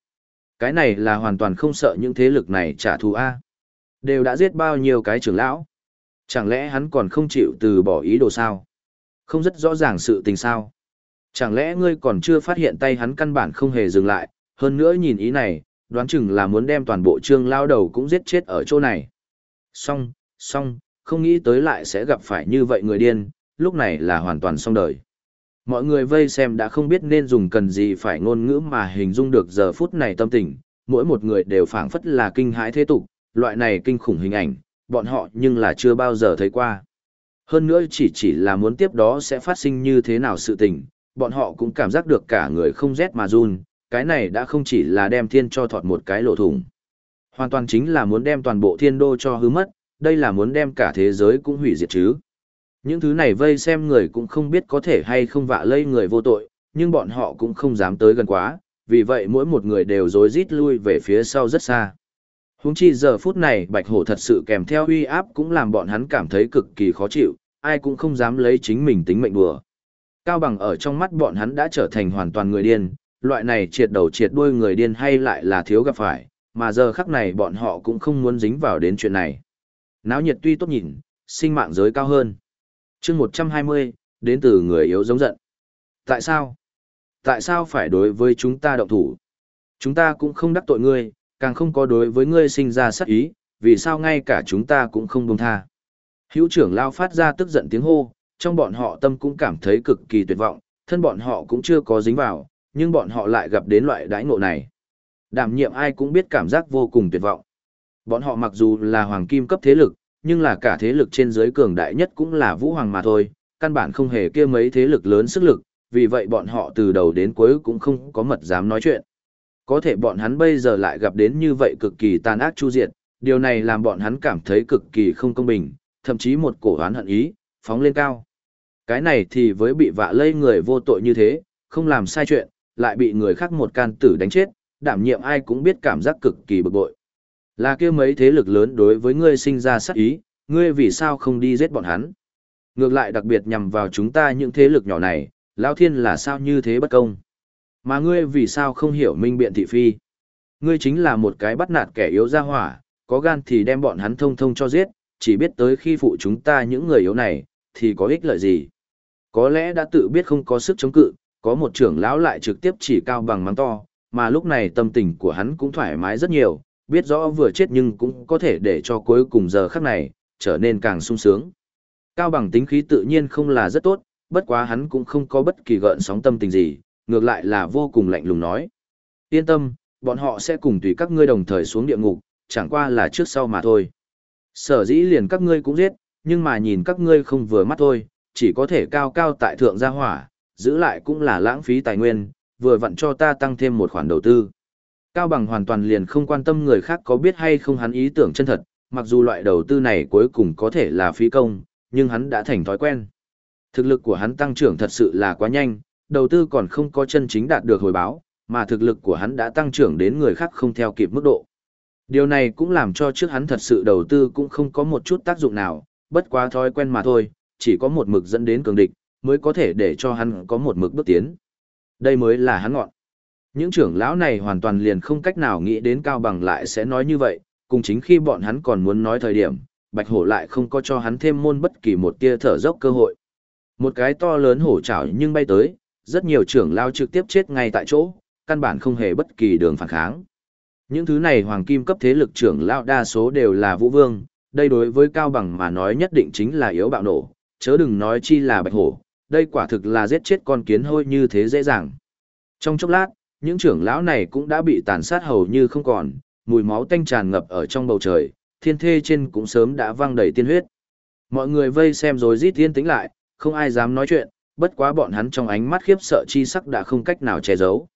Cái này là hoàn toàn không sợ những thế lực này trả thù A. Đều đã giết bao nhiêu cái trưởng lão. Chẳng lẽ hắn còn không chịu từ bỏ ý đồ sao? Không rất rõ ràng sự tình sao? Chẳng lẽ ngươi còn chưa phát hiện tay hắn căn bản không hề dừng lại, hơn nữa nhìn ý này, đoán chừng là muốn đem toàn bộ trương lao đầu cũng giết chết ở chỗ này. Xong, xong, không nghĩ tới lại sẽ gặp phải như vậy người điên, lúc này là hoàn toàn xong đời. Mọi người vây xem đã không biết nên dùng cần gì phải ngôn ngữ mà hình dung được giờ phút này tâm tình, mỗi một người đều phảng phất là kinh hãi thế tục, loại này kinh khủng hình ảnh, bọn họ nhưng là chưa bao giờ thấy qua. Hơn nữa chỉ chỉ là muốn tiếp đó sẽ phát sinh như thế nào sự tình, bọn họ cũng cảm giác được cả người không rét mà run, cái này đã không chỉ là đem thiên cho thọt một cái lỗ thủng. Hoàn toàn chính là muốn đem toàn bộ thiên đô cho hư mất, đây là muốn đem cả thế giới cũng hủy diệt chứ. Những thứ này vây xem người cũng không biết có thể hay không vạ lây người vô tội, nhưng bọn họ cũng không dám tới gần quá, vì vậy mỗi một người đều rối rít lui về phía sau rất xa. Húng chi giờ phút này bạch hổ thật sự kèm theo uy áp cũng làm bọn hắn cảm thấy cực kỳ khó chịu, ai cũng không dám lấy chính mình tính mệnh đùa. Cao bằng ở trong mắt bọn hắn đã trở thành hoàn toàn người điên, loại này triệt đầu triệt đuôi người điên hay lại là thiếu gặp phải, mà giờ khắc này bọn họ cũng không muốn dính vào đến chuyện này. Náo nhiệt tuy tốt nhìn, sinh mạng giới cao hơn. chương 120, đến từ người yếu giống giận. Tại sao? Tại sao phải đối với chúng ta động thủ? Chúng ta cũng không đắc tội ngươi, càng không có đối với ngươi sinh ra sát ý, vì sao ngay cả chúng ta cũng không buông tha. Hữu trưởng lao phát ra tức giận tiếng hô, trong bọn họ tâm cũng cảm thấy cực kỳ tuyệt vọng, thân bọn họ cũng chưa có dính vào, nhưng bọn họ lại gặp đến loại đãi ngộ này. Đảm nhiệm ai cũng biết cảm giác vô cùng tuyệt vọng. Bọn họ mặc dù là hoàng kim cấp thế lực, nhưng là cả thế lực trên dưới cường đại nhất cũng là vũ hoàng mà thôi, căn bản không hề kia mấy thế lực lớn sức lực, vì vậy bọn họ từ đầu đến cuối cũng không có mật dám nói chuyện. Có thể bọn hắn bây giờ lại gặp đến như vậy cực kỳ tàn ác chu diệt, điều này làm bọn hắn cảm thấy cực kỳ không công bình, thậm chí một cổ oán hận ý, phóng lên cao. Cái này thì với bị vạ lây người vô tội như thế, không làm sai chuyện, lại bị người khác một can tử đánh chết, đảm nhiệm ai cũng biết cảm giác cực kỳ bực bội. Là kia mấy thế lực lớn đối với ngươi sinh ra sát ý, ngươi vì sao không đi giết bọn hắn? Ngược lại đặc biệt nhằm vào chúng ta những thế lực nhỏ này, Lão Thiên là sao như thế bất công? Mà ngươi vì sao không hiểu minh biện thị phi? Ngươi chính là một cái bắt nạt kẻ yếu ra hỏa, có gan thì đem bọn hắn thông thông cho giết, chỉ biết tới khi phụ chúng ta những người yếu này, thì có ích lợi gì? Có lẽ đã tự biết không có sức chống cự, có một trưởng lão lại trực tiếp chỉ cao bằng mắng to, mà lúc này tâm tình của hắn cũng thoải mái rất nhiều, biết rõ vừa chết nhưng cũng có thể để cho cuối cùng giờ khắc này, trở nên càng sung sướng. Cao bằng tính khí tự nhiên không là rất tốt, bất quá hắn cũng không có bất kỳ gợn sóng tâm tình gì, ngược lại là vô cùng lạnh lùng nói. Yên tâm, bọn họ sẽ cùng tùy các ngươi đồng thời xuống địa ngục, chẳng qua là trước sau mà thôi. Sở dĩ liền các ngươi cũng giết, nhưng mà nhìn các ngươi không vừa mắt thôi, chỉ có thể cao cao tại thượng gia hỏa, giữ lại cũng là lãng phí tài nguyên, vừa vặn cho ta tăng thêm một khoản đầu tư. Cao Bằng hoàn toàn liền không quan tâm người khác có biết hay không hắn ý tưởng chân thật, mặc dù loại đầu tư này cuối cùng có thể là phí công, nhưng hắn đã thành thói quen. Thực lực của hắn tăng trưởng thật sự là quá nhanh, đầu tư còn không có chân chính đạt được hồi báo, mà thực lực của hắn đã tăng trưởng đến người khác không theo kịp mức độ. Điều này cũng làm cho trước hắn thật sự đầu tư cũng không có một chút tác dụng nào, bất quá thói quen mà thôi, chỉ có một mực dẫn đến cường địch, mới có thể để cho hắn có một mực bước tiến. Đây mới là hắn ngọn. Những trưởng lão này hoàn toàn liền không cách nào nghĩ đến Cao Bằng lại sẽ nói như vậy, cùng chính khi bọn hắn còn muốn nói thời điểm, Bạch Hổ lại không có cho hắn thêm môn bất kỳ một tia thở dốc cơ hội. Một cái to lớn hổ chảo nhưng bay tới, rất nhiều trưởng lão trực tiếp chết ngay tại chỗ, căn bản không hề bất kỳ đường phản kháng. Những thứ này hoàng kim cấp thế lực trưởng lão đa số đều là vũ vương, đây đối với Cao Bằng mà nói nhất định chính là yếu bạo nổ, chớ đừng nói chi là Bạch Hổ, đây quả thực là giết chết con kiến hôi như thế dễ dàng. Trong chốc lát, những trưởng lão này cũng đã bị tàn sát hầu như không còn, mùi máu tanh tràn ngập ở trong bầu trời, thiên thê trên cũng sớm đã vang đầy tiên huyết. Mọi người vây xem rồi rít tiên tĩnh lại, không ai dám nói chuyện, bất quá bọn hắn trong ánh mắt khiếp sợ chi sắc đã không cách nào che giấu.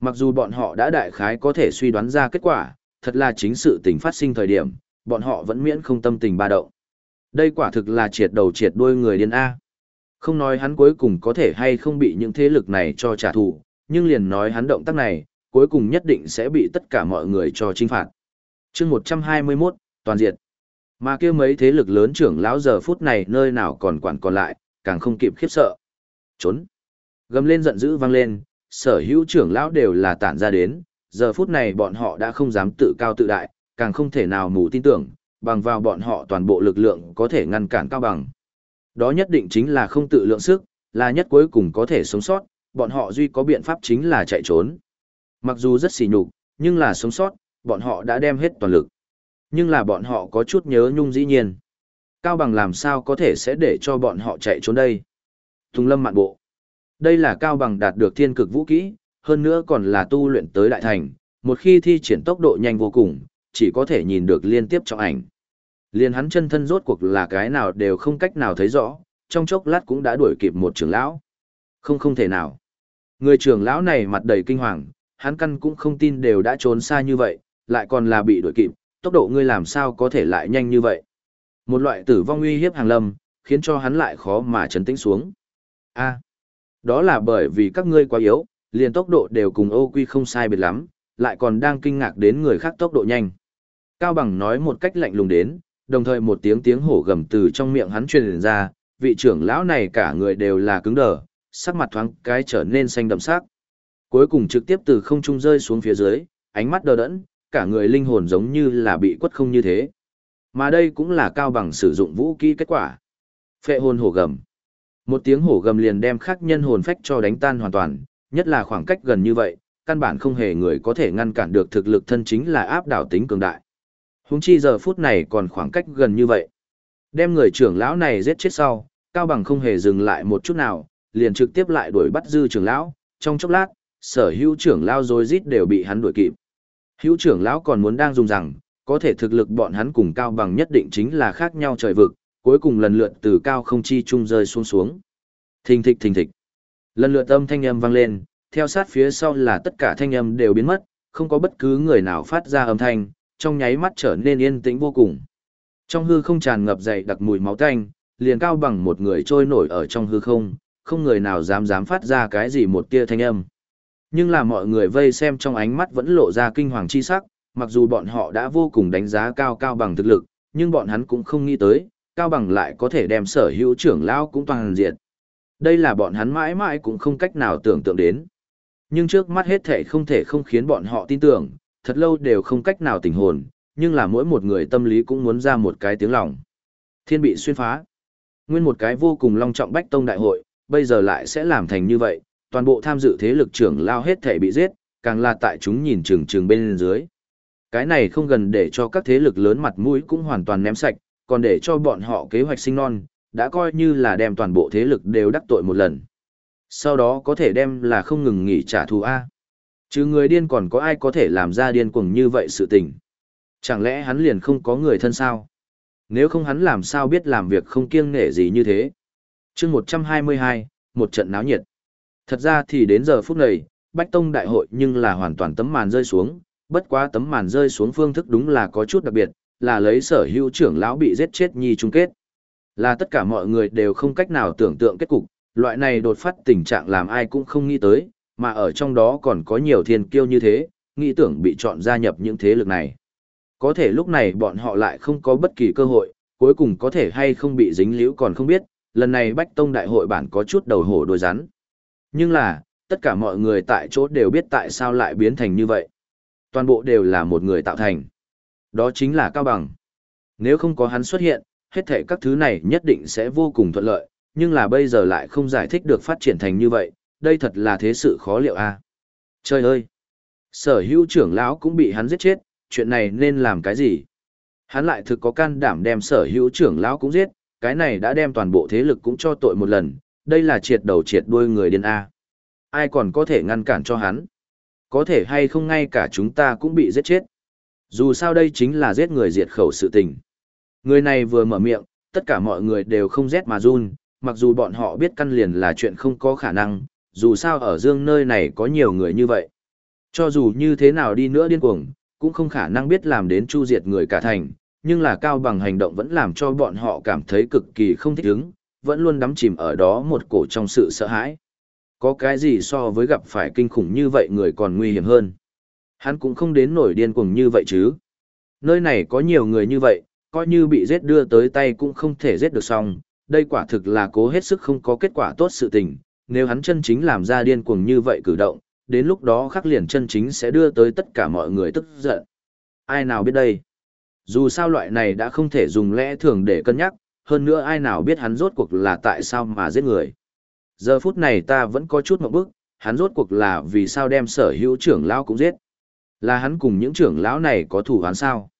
Mặc dù bọn họ đã đại khái có thể suy đoán ra kết quả, thật là chính sự tình phát sinh thời điểm, bọn họ vẫn miễn không tâm tình ba động. Đây quả thực là triệt đầu triệt đuôi người điên A. Không nói hắn cuối cùng có thể hay không bị những thế lực này cho trả thù, nhưng liền nói hắn động tác này, cuối cùng nhất định sẽ bị tất cả mọi người cho trinh phạt. chương 121, toàn diệt. Mà kia mấy thế lực lớn trưởng lão giờ phút này nơi nào còn quản còn lại, càng không kịp khiếp sợ. Trốn. Gầm lên giận dữ vang lên, sở hữu trưởng lão đều là tản ra đến, giờ phút này bọn họ đã không dám tự cao tự đại, càng không thể nào mù tin tưởng, bằng vào bọn họ toàn bộ lực lượng có thể ngăn cản cao bằng. Đó nhất định chính là không tự lượng sức, là nhất cuối cùng có thể sống sót, bọn họ duy có biện pháp chính là chạy trốn. Mặc dù rất xỉ nhục, nhưng là sống sót, bọn họ đã đem hết toàn lực. Nhưng là bọn họ có chút nhớ nhung dĩ nhiên. Cao bằng làm sao có thể sẽ để cho bọn họ chạy trốn đây? Tùng lâm mạn bộ. Đây là Cao bằng đạt được thiên cực vũ kỹ, hơn nữa còn là tu luyện tới đại thành, một khi thi triển tốc độ nhanh vô cùng, chỉ có thể nhìn được liên tiếp trong ảnh liền hắn chân thân rốt cuộc là cái nào đều không cách nào thấy rõ, trong chốc lát cũng đã đuổi kịp một trưởng lão. Không không thể nào. Người trưởng lão này mặt đầy kinh hoàng, hắn căn cũng không tin đều đã trốn xa như vậy, lại còn là bị đuổi kịp, tốc độ ngươi làm sao có thể lại nhanh như vậy. Một loại tử vong uy hiếp hàng lâm, khiến cho hắn lại khó mà chấn tĩnh xuống. A, đó là bởi vì các ngươi quá yếu, liền tốc độ đều cùng ô quy không sai biệt lắm, lại còn đang kinh ngạc đến người khác tốc độ nhanh. Cao Bằng nói một cách lạnh lùng đến, đồng thời một tiếng tiếng hổ gầm từ trong miệng hắn truyền ra, vị trưởng lão này cả người đều là cứng đờ, sắc mặt thoáng cái trở nên xanh đậm sắc. Cuối cùng trực tiếp từ không trung rơi xuống phía dưới, ánh mắt đờ đẫn, cả người linh hồn giống như là bị quất không như thế. Mà đây cũng là cao bằng sử dụng vũ khí kết quả. Phệ hồn hổ gầm. Một tiếng hổ gầm liền đem khắc nhân hồn phách cho đánh tan hoàn toàn, nhất là khoảng cách gần như vậy, căn bản không hề người có thể ngăn cản được thực lực thân chính là áp đảo tính cường đại. Húng chi giờ phút này còn khoảng cách gần như vậy. Đem người trưởng lão này giết chết sau, Cao Bằng không hề dừng lại một chút nào, liền trực tiếp lại đuổi bắt dư trưởng lão, trong chốc lát, sở hữu trưởng lão rồi rít đều bị hắn đuổi kịp. Hữu trưởng lão còn muốn đang dùng rằng, có thể thực lực bọn hắn cùng Cao Bằng nhất định chính là khác nhau trời vực, cuối cùng lần lượt từ cao không chi trung rơi xuống xuống. Thình thịch thình thịch. Lần lượt âm thanh âm vang lên, theo sát phía sau là tất cả thanh âm đều biến mất, không có bất cứ người nào phát ra âm thanh, trong nháy mắt trở nên yên tĩnh vô cùng. Trong hư không tràn ngập dày đặc mùi máu tanh, liền cao bằng một người trôi nổi ở trong hư không, không người nào dám dám phát ra cái gì một tia thanh âm. Nhưng là mọi người vây xem trong ánh mắt vẫn lộ ra kinh hoàng chi sắc, mặc dù bọn họ đã vô cùng đánh giá cao cao bằng thực lực, nhưng bọn hắn cũng không nghĩ tới, cao bằng lại có thể đem sở hữu trưởng lão cũng toàn diện. Đây là bọn hắn mãi mãi cũng không cách nào tưởng tượng đến. Nhưng trước mắt hết thể không thể không khiến bọn họ tin tưởng, thật lâu đều không cách nào tỉnh hồn, nhưng là mỗi một người tâm lý cũng muốn ra một cái tiếng lòng. Thiên bị xuyên phá. Nguyên một cái vô cùng long trọng bách tông đại hội, bây giờ lại sẽ làm thành như vậy, toàn bộ tham dự thế lực trưởng lao hết thể bị giết, càng là tại chúng nhìn chừng chừng bên dưới. Cái này không gần để cho các thế lực lớn mặt mũi cũng hoàn toàn ném sạch, còn để cho bọn họ kế hoạch sinh non, đã coi như là đem toàn bộ thế lực đều đắc tội một lần. Sau đó có thể đem là không ngừng nghỉ trả thù A. Chứ người điên còn có ai có thể làm ra điên cuồng như vậy sự tình. Chẳng lẽ hắn liền không có người thân sao? Nếu không hắn làm sao biết làm việc không kiêng nể gì như thế? chương 122, một trận náo nhiệt. Thật ra thì đến giờ phút này, Bách Tông đại hội nhưng là hoàn toàn tấm màn rơi xuống, bất quá tấm màn rơi xuống phương thức đúng là có chút đặc biệt, là lấy sở hữu trưởng lão bị giết chết nhi chung kết. Là tất cả mọi người đều không cách nào tưởng tượng kết cục, loại này đột phát tình trạng làm ai cũng không nghĩ tới, mà ở trong đó còn có nhiều thiên kiêu như thế, nghĩ tưởng bị chọn gia nhập những thế lực này. Có thể lúc này bọn họ lại không có bất kỳ cơ hội, cuối cùng có thể hay không bị dính liễu còn không biết, lần này Bách Tông Đại hội bản có chút đầu hổ đôi rắn. Nhưng là, tất cả mọi người tại chỗ đều biết tại sao lại biến thành như vậy. Toàn bộ đều là một người tạo thành. Đó chính là Cao Bằng. Nếu không có hắn xuất hiện, hết thảy các thứ này nhất định sẽ vô cùng thuận lợi, nhưng là bây giờ lại không giải thích được phát triển thành như vậy, đây thật là thế sự khó liệu a. Trời ơi! Sở hữu trưởng lão cũng bị hắn giết chết, chuyện này nên làm cái gì? Hắn lại thực có can đảm đem sở hữu trưởng lão cũng giết, cái này đã đem toàn bộ thế lực cũng cho tội một lần, đây là triệt đầu triệt đuôi người điên A. Ai còn có thể ngăn cản cho hắn? Có thể hay không ngay cả chúng ta cũng bị giết chết. Dù sao đây chính là giết người diệt khẩu sự tình. Người này vừa mở miệng, tất cả mọi người đều không rét mà run, mặc dù bọn họ biết căn liền là chuyện không có khả năng, dù sao ở dương nơi này có nhiều người như vậy. Cho dù như thế nào đi nữa điên cuồng, cũng không khả năng biết làm đến chu diệt người cả thành, nhưng là cao bằng hành động vẫn làm cho bọn họ cảm thấy cực kỳ không thích ứng, vẫn luôn đắm chìm ở đó một cổ trong sự sợ hãi. Có cái gì so với gặp phải kinh khủng như vậy người còn nguy hiểm hơn. Hắn cũng không đến nổi điên cuồng như vậy chứ. Nơi này có nhiều người như vậy, coi như bị giết đưa tới tay cũng không thể giết được xong, đây quả thực là cố hết sức không có kết quả tốt sự tình, nếu hắn chân chính làm ra điên cuồng như vậy cử động, đến lúc đó khắc liền chân chính sẽ đưa tới tất cả mọi người tức giận. Ai nào biết đây? Dù sao loại này đã không thể dùng lẽ thường để cân nhắc, hơn nữa ai nào biết hắn rốt cuộc là tại sao mà giết người. Giờ phút này ta vẫn có chút một bức, hắn rốt cuộc là vì sao đem sở hữu trưởng lão cũng giết. Là hắn cùng những trưởng lão này có thủ hắn sao?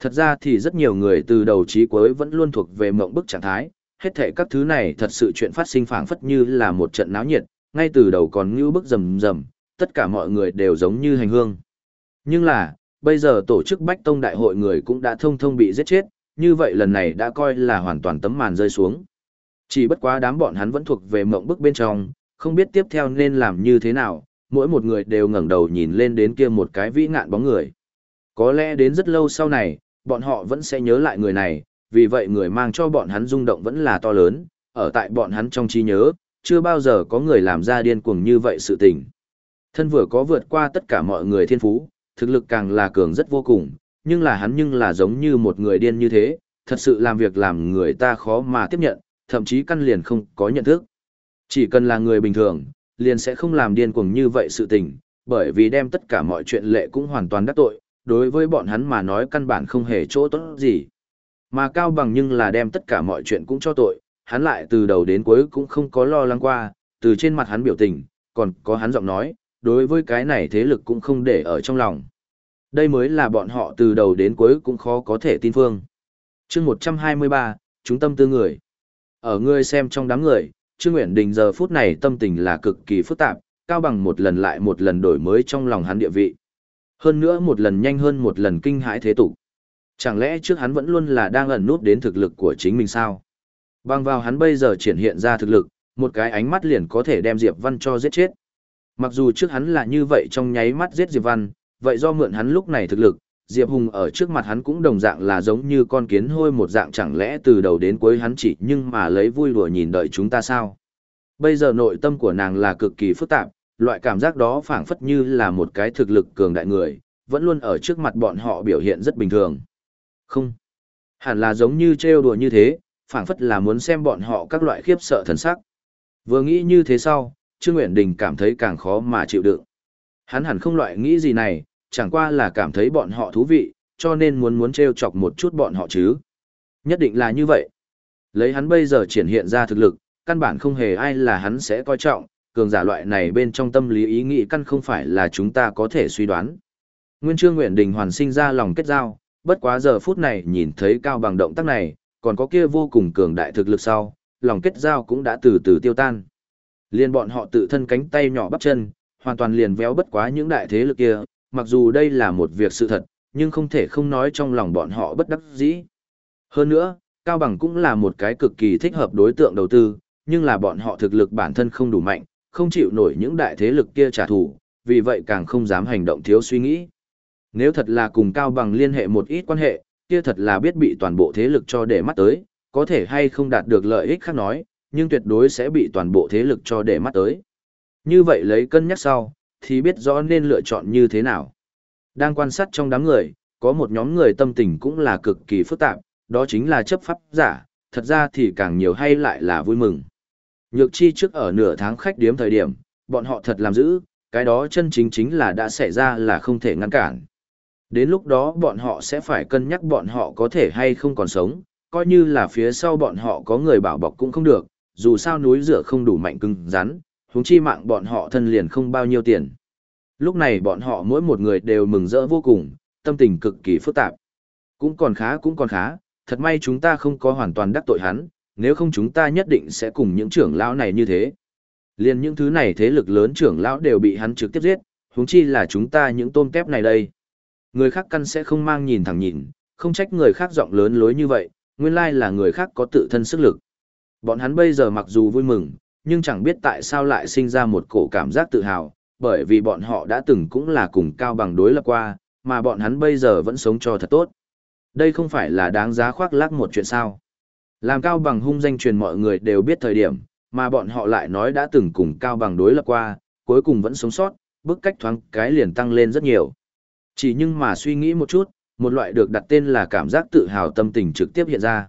Thật ra thì rất nhiều người từ đầu chí cuối vẫn luôn thuộc về mộng bức trạng thái, hết thệ các thứ này thật sự chuyện phát sinh phảng phất như là một trận náo nhiệt, ngay từ đầu còn như bức rầm rầm, tất cả mọi người đều giống như hành hương. Nhưng là, bây giờ tổ chức Bách Tông Đại hội người cũng đã thông thông bị giết chết, như vậy lần này đã coi là hoàn toàn tấm màn rơi xuống. Chỉ bất quá đám bọn hắn vẫn thuộc về mộng bức bên trong, không biết tiếp theo nên làm như thế nào, mỗi một người đều ngẩng đầu nhìn lên đến kia một cái vĩ ngạn bóng người. Có lẽ đến rất lâu sau này, bọn họ vẫn sẽ nhớ lại người này, vì vậy người mang cho bọn hắn rung động vẫn là to lớn, ở tại bọn hắn trong trí nhớ, chưa bao giờ có người làm ra điên cuồng như vậy sự tình. Thân vừa có vượt qua tất cả mọi người thiên phú, thực lực càng là cường rất vô cùng, nhưng là hắn nhưng là giống như một người điên như thế, thật sự làm việc làm người ta khó mà tiếp nhận, thậm chí căn liền không có nhận thức. Chỉ cần là người bình thường, liền sẽ không làm điên cuồng như vậy sự tình, bởi vì đem tất cả mọi chuyện lệ cũng hoàn toàn đắc tội, đối với bọn hắn mà nói căn bản không hề chỗ tốt gì. Mà Cao Bằng nhưng là đem tất cả mọi chuyện cũng cho tội, hắn lại từ đầu đến cuối cũng không có lo lắng qua, từ trên mặt hắn biểu tình, còn có hắn giọng nói, đối với cái này thế lực cũng không để ở trong lòng. Đây mới là bọn họ từ đầu đến cuối cũng khó có thể tin phương. chương 123, chúng tâm tư người. Ở người xem trong đám người, Trương Nguyễn Đình giờ phút này tâm tình là cực kỳ phức tạp, cao bằng một lần lại một lần đổi mới trong lòng hắn địa vị. Hơn nữa một lần nhanh hơn một lần kinh hãi thế tục. Chẳng lẽ trước hắn vẫn luôn là đang ẩn nút đến thực lực của chính mình sao? Bằng vào hắn bây giờ triển hiện ra thực lực, một cái ánh mắt liền có thể đem Diệp Văn cho giết chết. Mặc dù trước hắn là như vậy trong nháy mắt giết Diệp Văn, vậy do mượn hắn lúc này thực lực, Diệp Hùng ở trước mặt hắn cũng đồng dạng là giống như con kiến hôi một dạng chẳng lẽ từ đầu đến cuối hắn chỉ nhưng mà lấy vui đùa nhìn đợi chúng ta sao. Bây giờ nội tâm của nàng là cực kỳ phức tạp, loại cảm giác đó phảng phất như là một cái thực lực cường đại người, vẫn luôn ở trước mặt bọn họ biểu hiện rất bình thường. Không, hẳn là giống như trêu đùa như thế, phảng phất là muốn xem bọn họ các loại khiếp sợ thần sắc. Vừa nghĩ như thế sau, Trương nguyễn Đình cảm thấy càng khó mà chịu đựng. Hắn hẳn không loại nghĩ gì này, chẳng qua là cảm thấy bọn họ thú vị, cho nên muốn muốn trêu chọc một chút bọn họ chứ. Nhất định là như vậy. Lấy hắn bây giờ triển hiện ra thực lực, căn bản không hề ai là hắn sẽ coi trọng, cường giả loại này bên trong tâm lý ý nghĩ căn không phải là chúng ta có thể suy đoán. Nguyên Trương nguyễn Đình hoàn sinh ra lòng kết giao, bất quá giờ phút này nhìn thấy cao bằng động tác này, còn có kia vô cùng cường đại thực lực sau, lòng kết giao cũng đã từ từ tiêu tan. Liên bọn họ tự thân cánh tay nhỏ bắp chân, hoàn toàn liền véo bất quá những đại thế lực kia, mặc dù đây là một việc sự thật, nhưng không thể không nói trong lòng bọn họ bất đắc dĩ. Hơn nữa, Cao Bằng cũng là một cái cực kỳ thích hợp đối tượng đầu tư, nhưng là bọn họ thực lực bản thân không đủ mạnh, không chịu nổi những đại thế lực kia trả thù, vì vậy càng không dám hành động thiếu suy nghĩ. Nếu thật là cùng Cao Bằng liên hệ một ít quan hệ, kia thật là biết bị toàn bộ thế lực cho để mắt tới, có thể hay không đạt được lợi ích khác nói, nhưng tuyệt đối sẽ bị toàn bộ thế lực cho để mắt tới. Như vậy lấy cân nhắc sau, thì biết rõ nên lựa chọn như thế nào. Đang quan sát trong đám người, có một nhóm người tâm tình cũng là cực kỳ phức tạp, đó chính là chấp pháp giả, thật ra thì càng nhiều hay lại là vui mừng. Nhược chi trước ở nửa tháng khách điếm thời điểm, bọn họ thật làm giữ, cái đó chân chính chính là đã xảy ra là không thể ngăn cản. Đến lúc đó bọn họ sẽ phải cân nhắc bọn họ có thể hay không còn sống, coi như là phía sau bọn họ có người bảo bọc cũng không được, dù sao núi rửa không đủ mạnh cứng rắn, huống chi mạng bọn họ thân liền không bao nhiêu tiền. Lúc này bọn họ mỗi một người đều mừng rỡ vô cùng, tâm tình cực kỳ phức tạp. Cũng còn khá cũng còn khá, thật may chúng ta không có hoàn toàn đắc tội hắn, nếu không chúng ta nhất định sẽ cùng những trưởng lão này như thế. Liên những thứ này thế lực lớn trưởng lão đều bị hắn trực tiếp giết, huống chi là chúng ta những tôm kép này đây. Người khác căn sẽ không mang nhìn thẳng nhìn, không trách người khác giọng lớn lối như vậy, nguyên lai là người khác có tự thân sức lực. Bọn hắn bây giờ mặc dù vui mừng, nhưng chẳng biết tại sao lại sinh ra một cổ cảm giác tự hào, bởi vì bọn họ đã từng cũng là cùng cao bằng đối lập qua, mà bọn hắn bây giờ vẫn sống cho thật tốt. Đây không phải là đáng giá khoác lác một chuyện sao. Làm cao bằng hung danh truyền mọi người đều biết thời điểm, mà bọn họ lại nói đã từng cùng cao bằng đối lập qua, cuối cùng vẫn sống sót, bức cách thoáng cái liền tăng lên rất nhiều. Chỉ nhưng mà suy nghĩ một chút, một loại được đặt tên là cảm giác tự hào tâm tình trực tiếp hiện ra.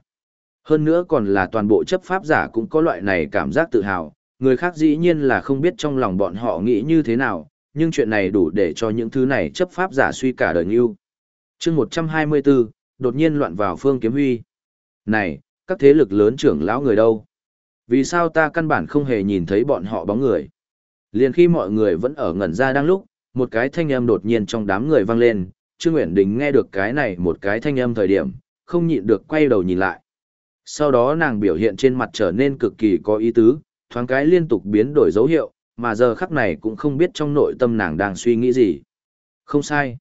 Hơn nữa còn là toàn bộ chấp pháp giả cũng có loại này cảm giác tự hào, người khác dĩ nhiên là không biết trong lòng bọn họ nghĩ như thế nào, nhưng chuyện này đủ để cho những thứ này chấp pháp giả suy cả đời như. chương 124, đột nhiên loạn vào phương kiếm huy. Này, các thế lực lớn trưởng lão người đâu? Vì sao ta căn bản không hề nhìn thấy bọn họ bóng người? Liền khi mọi người vẫn ở ngẩn ra đang lúc, một cái thanh âm đột nhiên trong đám người vang lên, Trương uyển Đình nghe được cái này một cái thanh âm thời điểm, không nhịn được quay đầu nhìn lại. Sau đó nàng biểu hiện trên mặt trở nên cực kỳ có ý tứ, thoáng cái liên tục biến đổi dấu hiệu, mà giờ khắc này cũng không biết trong nội tâm nàng đang suy nghĩ gì. Không sai.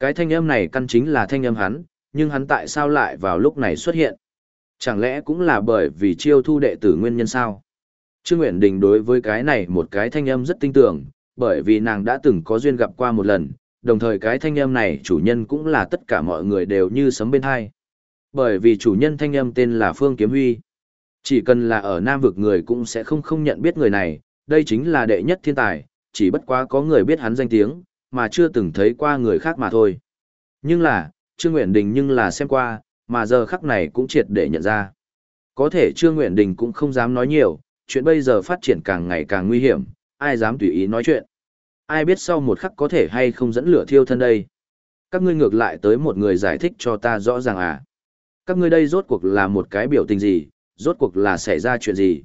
Cái thanh âm này căn chính là thanh âm hắn, nhưng hắn tại sao lại vào lúc này xuất hiện? Chẳng lẽ cũng là bởi vì chiêu thu đệ tử nguyên nhân sao? Trương Nguyễn Đình đối với cái này một cái thanh âm rất tinh tưởng, bởi vì nàng đã từng có duyên gặp qua một lần, đồng thời cái thanh âm này chủ nhân cũng là tất cả mọi người đều như sấm bên hai. Bởi vì chủ nhân thanh âm tên là Phương Kiếm Huy. Chỉ cần là ở Nam vực người cũng sẽ không không nhận biết người này, đây chính là đệ nhất thiên tài, chỉ bất quá có người biết hắn danh tiếng, mà chưa từng thấy qua người khác mà thôi. Nhưng là, Trương Nguyện Đình nhưng là xem qua, mà giờ khắc này cũng triệt để nhận ra. Có thể Trương Nguyện Đình cũng không dám nói nhiều, chuyện bây giờ phát triển càng ngày càng nguy hiểm, ai dám tùy ý nói chuyện. Ai biết sau một khắc có thể hay không dẫn lửa thiêu thân đây. Các ngươi ngược lại tới một người giải thích cho ta rõ ràng à. Các ngươi đây rốt cuộc là một cái biểu tình gì, rốt cuộc là xảy ra chuyện gì.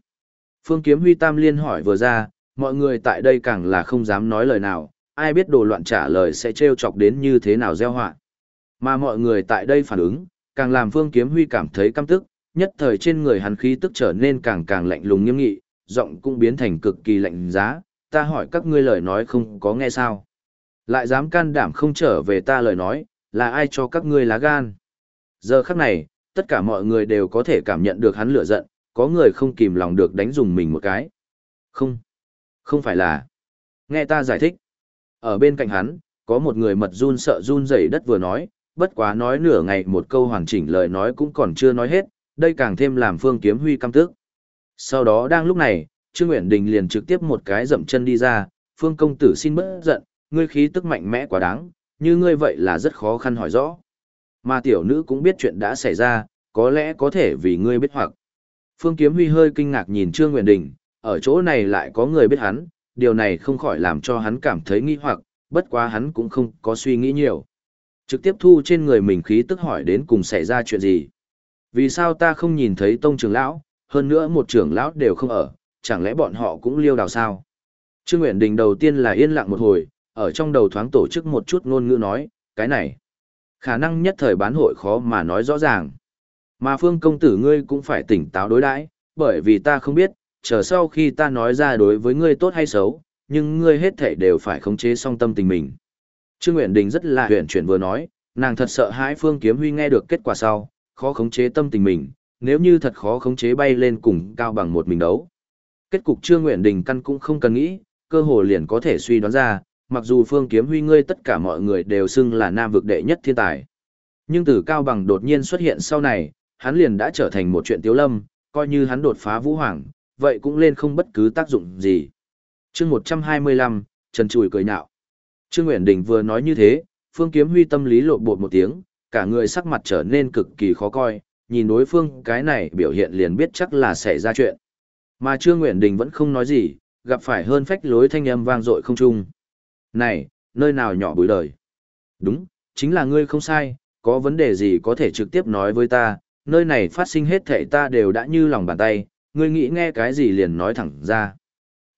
Phương Kiếm Huy Tam liên hỏi vừa ra, mọi người tại đây càng là không dám nói lời nào, ai biết đồ loạn trả lời sẽ trêu chọc đến như thế nào gieo họa. Mà mọi người tại đây phản ứng, càng làm Phương Kiếm Huy cảm thấy căm tức, nhất thời trên người hắn khí tức trở nên càng càng lạnh lùng nghiêm nghị, giọng cũng biến thành cực kỳ lạnh giá, ta hỏi các ngươi lời nói không có nghe sao. Lại dám can đảm không trở về ta lời nói, là ai cho các ngươi lá gan. Giờ khắc này, tất cả mọi người đều có thể cảm nhận được hắn lửa giận, có người không kìm lòng được đánh dùng mình một cái. Không, không phải là. Nghe ta giải thích. Ở bên cạnh hắn, có một người mật run sợ run rẩy đất vừa nói, bất quá nói nửa ngày một câu hoàn chỉnh lời nói cũng còn chưa nói hết, đây càng thêm làm Phương Kiếm Huy căm tức. Sau đó đang lúc này, Trương Nguyện Đình liền trực tiếp một cái dậm chân đi ra, Phương công tử xin bớt giận, ngươi khí tức mạnh mẽ quá đáng, như ngươi vậy là rất khó khăn hỏi rõ. Mà tiểu nữ cũng biết chuyện đã xảy ra, có lẽ có thể vì ngươi biết hoặc. Phương Kiếm Huy hơi kinh ngạc nhìn Trương Nguyện Đình, ở chỗ này lại có người biết hắn, điều này không khỏi làm cho hắn cảm thấy nghi hoặc, bất quá hắn cũng không có suy nghĩ nhiều. Trực tiếp thu trên người mình khí tức hỏi đến cùng xảy ra chuyện gì. Vì sao ta không nhìn thấy tông trưởng lão, hơn nữa một trưởng lão đều không ở, chẳng lẽ bọn họ cũng liêu đào sao? Trương Nguyện Đình đầu tiên là yên lặng một hồi, ở trong đầu thoáng tổ chức một chút ngôn ngữ nói, cái này, khả năng nhất thời bán hội khó mà nói rõ ràng. Mà phương công tử ngươi cũng phải tỉnh táo đối đãi, bởi vì ta không biết, chờ sau khi ta nói ra đối với ngươi tốt hay xấu, nhưng ngươi hết thể đều phải khống chế song tâm tình mình. Trương Nguyện Đình rất là huyền chuyển vừa nói, nàng thật sợ hãi Phương Kiếm Huy nghe được kết quả sau, khó khống chế tâm tình mình, nếu như thật khó khống chế bay lên cùng cao bằng một mình đấu. Kết cục Trương Nguyện Đình căn cũng không cần nghĩ, cơ hồ liền có thể suy đoán ra, mặc dù Phương Kiếm Huy ngươi tất cả mọi người đều xưng là nam vực đệ nhất thiên tài. Nhưng từ cao bằng đột nhiên xuất hiện sau này, hắn liền đã trở thành một chuyện tiếu lâm, coi như hắn đột phá vũ hoàng, vậy cũng lên không bất cứ tác dụng gì. chương 125, Trần Chùi cười nhạo. Trương Nguyễn Đình vừa nói như thế, Phương Kiếm Huy tâm lý lộn bột một tiếng, cả người sắc mặt trở nên cực kỳ khó coi, nhìn đối phương cái này biểu hiện liền biết chắc là xảy ra chuyện. Mà Trương Nguyễn Đình vẫn không nói gì, gặp phải hơn phách lối thanh âm vang dội không trung. Này, nơi nào nhỏ bụi đời? Đúng, chính là ngươi không sai, có vấn đề gì có thể trực tiếp nói với ta, nơi này phát sinh hết thể ta đều đã như lòng bàn tay, ngươi nghĩ nghe cái gì liền nói thẳng ra.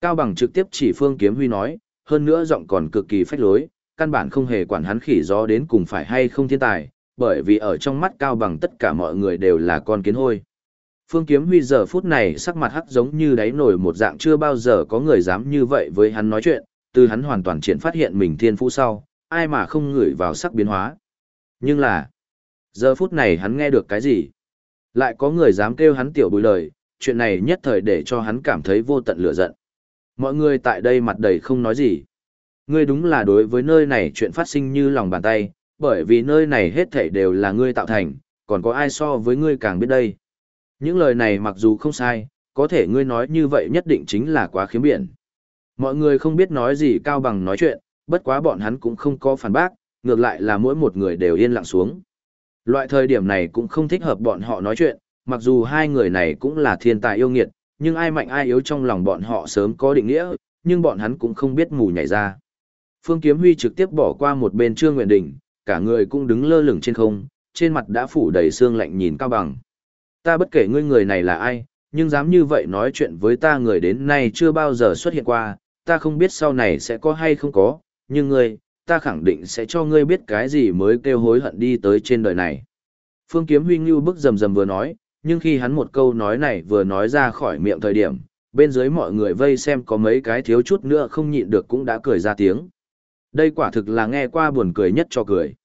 Cao Bằng trực tiếp chỉ Phương Kiếm Huy nói, hơn nữa giọng còn cực kỳ phách lối, căn bản không hề quản hắn khỉ gió đến cùng phải hay không thiên tài, bởi vì ở trong mắt Cao Bằng tất cả mọi người đều là con kiến hôi. Phương Kiếm Huy giờ phút này sắc mặt hắc giống như đáy nổi một dạng chưa bao giờ có người dám như vậy với hắn nói chuyện, từ hắn hoàn toàn triển phát hiện mình thiên phú sau, ai mà không ngửi vào sắc biến hóa. Nhưng là, giờ phút này hắn nghe được cái gì? Lại có người dám kêu hắn tiểu bùi lời, chuyện này nhất thời để cho hắn cảm thấy vô tận lửa giận. Mọi người tại đây mặt đầy không nói gì. Ngươi đúng là đối với nơi này chuyện phát sinh như lòng bàn tay, bởi vì nơi này hết thảy đều là ngươi tạo thành, còn có ai so với ngươi càng biết đây. Những lời này mặc dù không sai, có thể ngươi nói như vậy nhất định chính là quá khiếm biển. Mọi người không biết nói gì cao bằng nói chuyện, bất quá bọn hắn cũng không có phản bác, ngược lại là mỗi một người đều yên lặng xuống. Loại thời điểm này cũng không thích hợp bọn họ nói chuyện, mặc dù hai người này cũng là thiên tài yêu nghiệt, nhưng ai mạnh ai yếu trong lòng bọn họ sớm có định nghĩa, nhưng bọn hắn cũng không biết mù nhảy ra. Phương Kiếm Huy trực tiếp bỏ qua một bên Trương Nguyện Đình, cả người cũng đứng lơ lửng trên không, trên mặt đã phủ đầy xương lạnh nhìn Cao Bằng. Ta bất kể ngươi người này là ai, nhưng dám như vậy nói chuyện với ta người đến nay chưa bao giờ xuất hiện qua, ta không biết sau này sẽ có hay không có, nhưng ngươi, ta khẳng định sẽ cho ngươi biết cái gì mới kêu hối hận đi tới trên đời này. Phương Kiếm Huy Ngưu bức rầm rầm vừa nói, nhưng khi hắn một câu nói này vừa nói ra khỏi miệng thời điểm, bên dưới mọi người vây xem có mấy cái thiếu chút nữa không nhịn được cũng đã cười ra tiếng. Đây quả thực là nghe qua buồn cười nhất cho cười.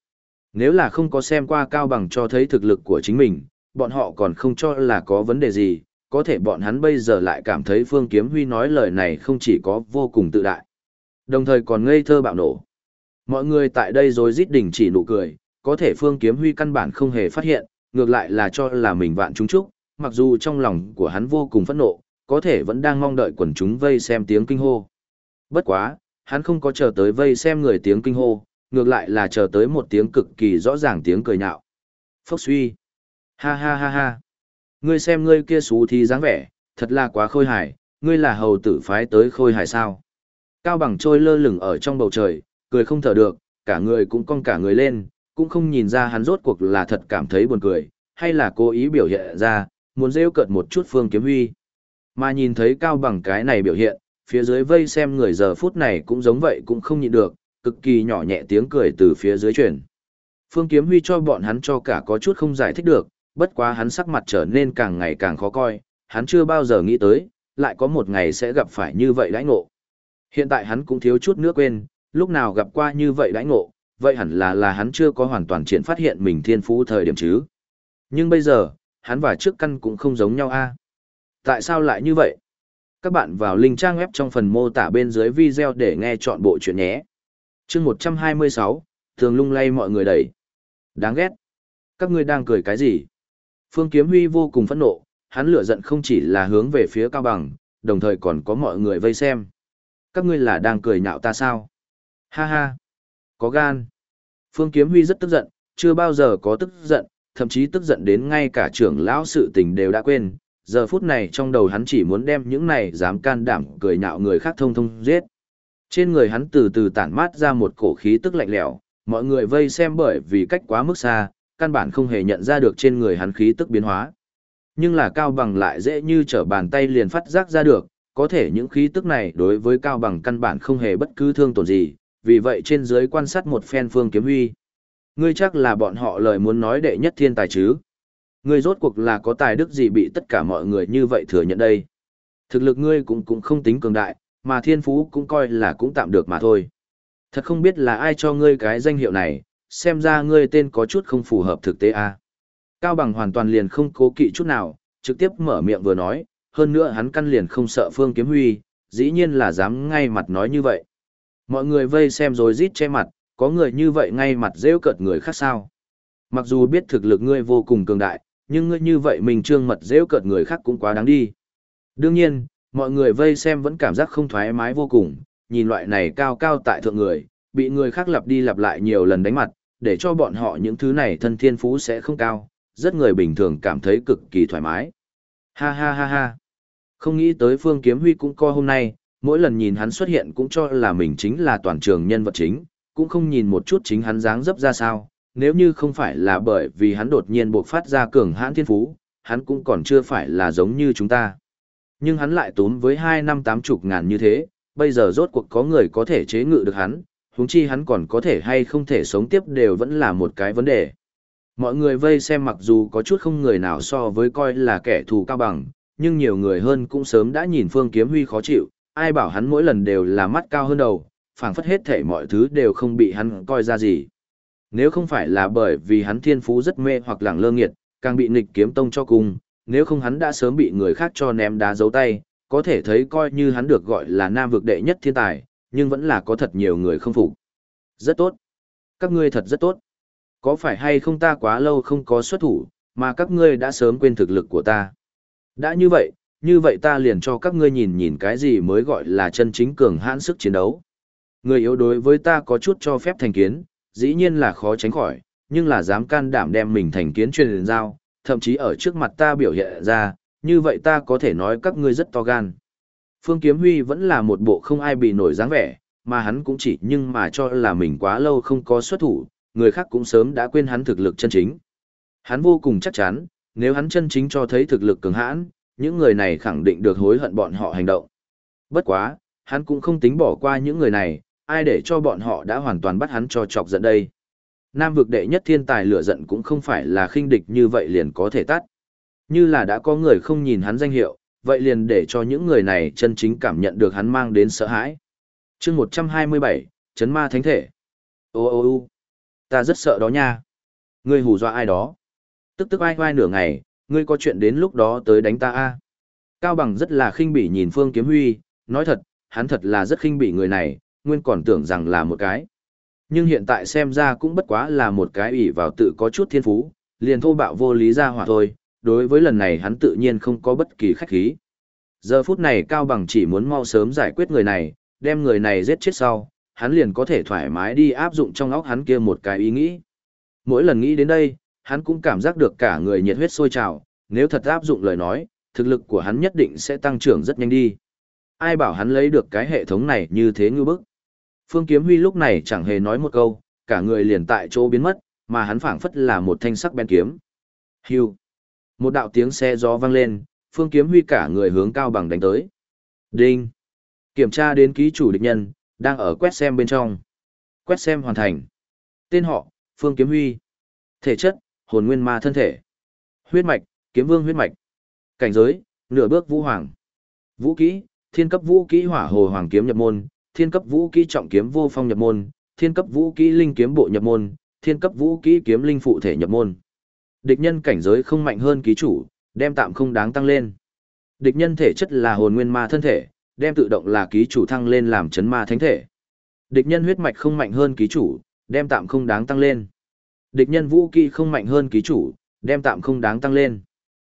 Nếu là không có xem qua cao bằng cho thấy thực lực của chính mình, bọn họ còn không cho là có vấn đề gì, có thể bọn hắn bây giờ lại cảm thấy Phương Kiếm Huy nói lời này không chỉ có vô cùng tự đại, đồng thời còn ngây thơ bạo nổ. Mọi người tại đây rồi rít đỉnh chỉ nụ cười, có thể Phương Kiếm Huy căn bản không hề phát hiện, ngược lại là cho là mình vạn chúng chúc, mặc dù trong lòng của hắn vô cùng phẫn nộ, có thể vẫn đang mong đợi quần chúng vây xem tiếng kinh hô. Bất quá, hắn không có chờ tới vây xem người tiếng kinh hô, ngược lại là chờ tới một tiếng cực kỳ rõ ràng tiếng cười nhạo. Phốc suy. Ha ha ha ha. Ngươi xem ngươi kia xú thì dáng vẻ, thật là quá khôi hài, ngươi là hầu tử phái tới khôi hài sao. Cao bằng trôi lơ lửng ở trong bầu trời, cười không thở được, cả người cũng cong cả người lên, cũng không nhìn ra hắn rốt cuộc là thật cảm thấy buồn cười, hay là cố ý biểu hiện ra, muốn rêu cợt một chút Phương Kiếm Huy. Mà nhìn thấy Cao bằng cái này biểu hiện, phía dưới vây xem người giờ phút này cũng giống vậy cũng không nhịn được, cực kỳ nhỏ nhẹ tiếng cười từ phía dưới truyền. Phương Kiếm Huy cho bọn hắn cho cả có chút không giải thích được, bất quá hắn sắc mặt trở nên càng ngày càng khó coi, hắn chưa bao giờ nghĩ tới, lại có một ngày sẽ gặp phải như vậy đãi ngộ. Hiện tại hắn cũng thiếu chút nữa quên, lúc nào gặp qua như vậy đãi ngộ, vậy hẳn là là hắn chưa có hoàn toàn triển phát hiện mình thiên phú thời điểm chứ. Nhưng bây giờ, hắn và trước căn cũng không giống nhau a. Tại sao lại như vậy? Các bạn vào link trang web trong phần mô tả bên dưới video để nghe chọn bộ chuyện nhé. chương 126, thường lung lay mọi người đẩy. Đáng ghét. Các ngươi đang cười cái gì? Phương Kiếm Huy vô cùng phẫn nộ, hắn lửa giận không chỉ là hướng về phía Cao Bằng, đồng thời còn có mọi người vây xem. Các ngươi là đang cười nhạo ta sao? Ha ha! Có gan! Phương Kiếm Huy rất tức giận, chưa bao giờ có tức giận, thậm chí tức giận đến ngay cả trưởng lão sự tình đều đã quên. Giờ phút này trong đầu hắn chỉ muốn đem những này dám can đảm cười nhạo người khác thông thông giết. Trên người hắn từ từ tản mát ra một cổ khí tức lạnh lẽo, mọi người vây xem bởi vì cách quá mức xa, căn bản không hề nhận ra được trên người hắn khí tức biến hóa. Nhưng là Cao Bằng lại dễ như trở bàn tay liền phát giác ra được, có thể những khí tức này đối với Cao Bằng căn bản không hề bất cứ thương tổn gì, vì vậy trên dưới quan sát một phen Phương Kiếm Huy. Ngươi chắc là bọn họ lời muốn nói đệ nhất thiên tài chứ. Ngươi rốt cuộc là có tài đức gì bị tất cả mọi người như vậy thừa nhận đây. Thực lực ngươi cũng cũng không tính cường đại, mà thiên phú cũng coi là cũng tạm được mà thôi. Thật không biết là ai cho ngươi cái danh hiệu này, xem ra ngươi tên có chút không phù hợp thực tế a. À. Cao Bằng hoàn toàn liền không cố kỵ chút nào, trực tiếp mở miệng vừa nói, hơn nữa hắn căn liền không sợ Phương Kiếm Huy, dĩ nhiên là dám ngay mặt nói như vậy. Mọi người vây xem rồi rít che mặt, có người như vậy ngay mặt rêu cợt người khác sao. Mặc dù biết thực lực ngươi vô cùng cường đại, nhưng ngươi như vậy mình trương mật dễ cợt người khác cũng quá đáng đi. Đương nhiên, mọi người vây xem vẫn cảm giác không thoải mái vô cùng, nhìn loại này cao cao tại thượng người, bị người khác lặp đi lặp lại nhiều lần đánh mặt, để cho bọn họ những thứ này thân thiên phú sẽ không cao, rất người bình thường cảm thấy cực kỳ thoải mái. Ha ha ha ha. Không nghĩ tới Phương Kiếm Huy cũng co hôm nay, mỗi lần nhìn hắn xuất hiện cũng cho là mình chính là toàn trường nhân vật chính, cũng không nhìn một chút chính hắn dáng dấp ra sao, nếu như không phải là bởi vì hắn đột nhiên buộc phát ra cường hãn thiên phú, hắn cũng còn chưa phải là giống như chúng ta. Nhưng hắn lại tốn với hai năm tám chục ngàn như thế, bây giờ rốt cuộc có người có thể chế ngự được hắn, huống chi hắn còn có thể hay không thể sống tiếp đều vẫn là một cái vấn đề. Mọi người vây xem mặc dù có chút không người nào so với coi là kẻ thù cao bằng, nhưng nhiều người hơn cũng sớm đã nhìn Phương Kiếm Huy khó chịu, ai bảo hắn mỗi lần đều là mắt cao hơn đầu, phảng phất hết thể mọi thứ đều không bị hắn coi ra gì. Nếu không phải là bởi vì hắn thiên phú rất mê hoặc lẳng lơ nghiệt, càng bị nghịch kiếm tông cho cùng, nếu không hắn đã sớm bị người khác cho ném đá dấu tay, có thể thấy coi như hắn được gọi là nam vực đệ nhất thiên tài, nhưng vẫn là có thật nhiều người không phục. Rất tốt. Các ngươi thật rất tốt. Có phải hay không ta quá lâu không có xuất thủ, mà các ngươi đã sớm quên thực lực của ta. Đã như vậy, như vậy ta liền cho các ngươi nhìn nhìn cái gì mới gọi là chân chính cường hãn sức chiến đấu. Người yếu đối với ta có chút cho phép thành kiến, dĩ nhiên là khó tránh khỏi, nhưng là dám can đảm đem mình thành kiến truyền giao, thậm chí ở trước mặt ta biểu hiện ra, như vậy ta có thể nói các ngươi rất to gan. Phương Kiếm Huy vẫn là một bộ không ai bị nổi dáng vẻ, mà hắn cũng chỉ nhưng mà cho là mình quá lâu không có xuất thủ, người khác cũng sớm đã quên hắn thực lực chân chính. Hắn vô cùng chắc chắn, nếu hắn chân chính cho thấy thực lực cường hãn, những người này khẳng định được hối hận bọn họ hành động. Bất quá, hắn cũng không tính bỏ qua những người này, ai để cho bọn họ đã hoàn toàn bắt hắn cho chọc giận đây. Nam vực đệ nhất thiên tài lửa giận cũng không phải là khinh địch như vậy liền có thể tắt. Như là đã có người không nhìn hắn danh hiệu, vậy liền để cho những người này chân chính cảm nhận được hắn mang đến sợ hãi. chương 127, Chấn Ma Thánh Thể. Ô ô ô ta rất sợ đó nha. Ngươi hù dọa ai đó. Tức tức ai oai nửa ngày, ngươi có chuyện đến lúc đó tới đánh ta a Cao Bằng rất là khinh bỉ nhìn Phương Kiếm Huy, nói thật, hắn thật là rất khinh bỉ người này, nguyên còn tưởng rằng là một cái. Nhưng hiện tại xem ra cũng bất quá là một cái ủy vào tự có chút thiên phú, liền thô bạo vô lý ra hỏa thôi, đối với lần này hắn tự nhiên không có bất kỳ khách khí. Giờ phút này Cao Bằng chỉ muốn mau sớm giải quyết người này, đem người này giết chết sau, hắn liền có thể thoải mái đi áp dụng trong óc hắn kia một cái ý nghĩ. Mỗi lần nghĩ đến đây, hắn cũng cảm giác được cả người nhiệt huyết sôi trào, nếu thật áp dụng lời nói, thực lực của hắn nhất định sẽ tăng trưởng rất nhanh đi. Ai bảo hắn lấy được cái hệ thống này như thế ngư bức. Phương Kiếm Huy lúc này chẳng hề nói một câu, cả người liền tại chỗ biến mất, mà hắn phảng phất là một thanh sắc bén kiếm. Hưu. Một đạo tiếng xe gió vang lên, Phương Kiếm Huy cả người hướng cao bằng đánh tới. Đinh. Kiểm tra đến ký chủ địch nhân, đang ở quét xem bên trong. Quét xem hoàn thành. Tên họ, Phương Kiếm Huy. Thể chất, hồn nguyên ma thân thể. Huyết mạch, kiếm vương huyết mạch. Cảnh giới, nửa bước vũ hoàng. Vũ kỹ, thiên cấp vũ kỹ hỏa hồ hoàng kiếm nhập môn, thiên cấp vũ kỹ trọng kiếm vô phong nhập môn, thiên cấp vũ kỹ linh kiếm bộ nhập môn, thiên cấp vũ kỹ kiếm linh phụ thể nhập môn. Địch nhân cảnh giới không mạnh hơn ký chủ, đem tạm không đáng tăng lên. Địch nhân thể chất là hồn nguyên ma thân thể, đem tự động là ký chủ thăng lên làm chấn ma thánh thể. Địch nhân huyết mạch không mạnh hơn ký chủ, đem tạm không đáng tăng lên. Địch nhân vũ kỹ không mạnh hơn ký chủ, đem tạm không đáng tăng lên.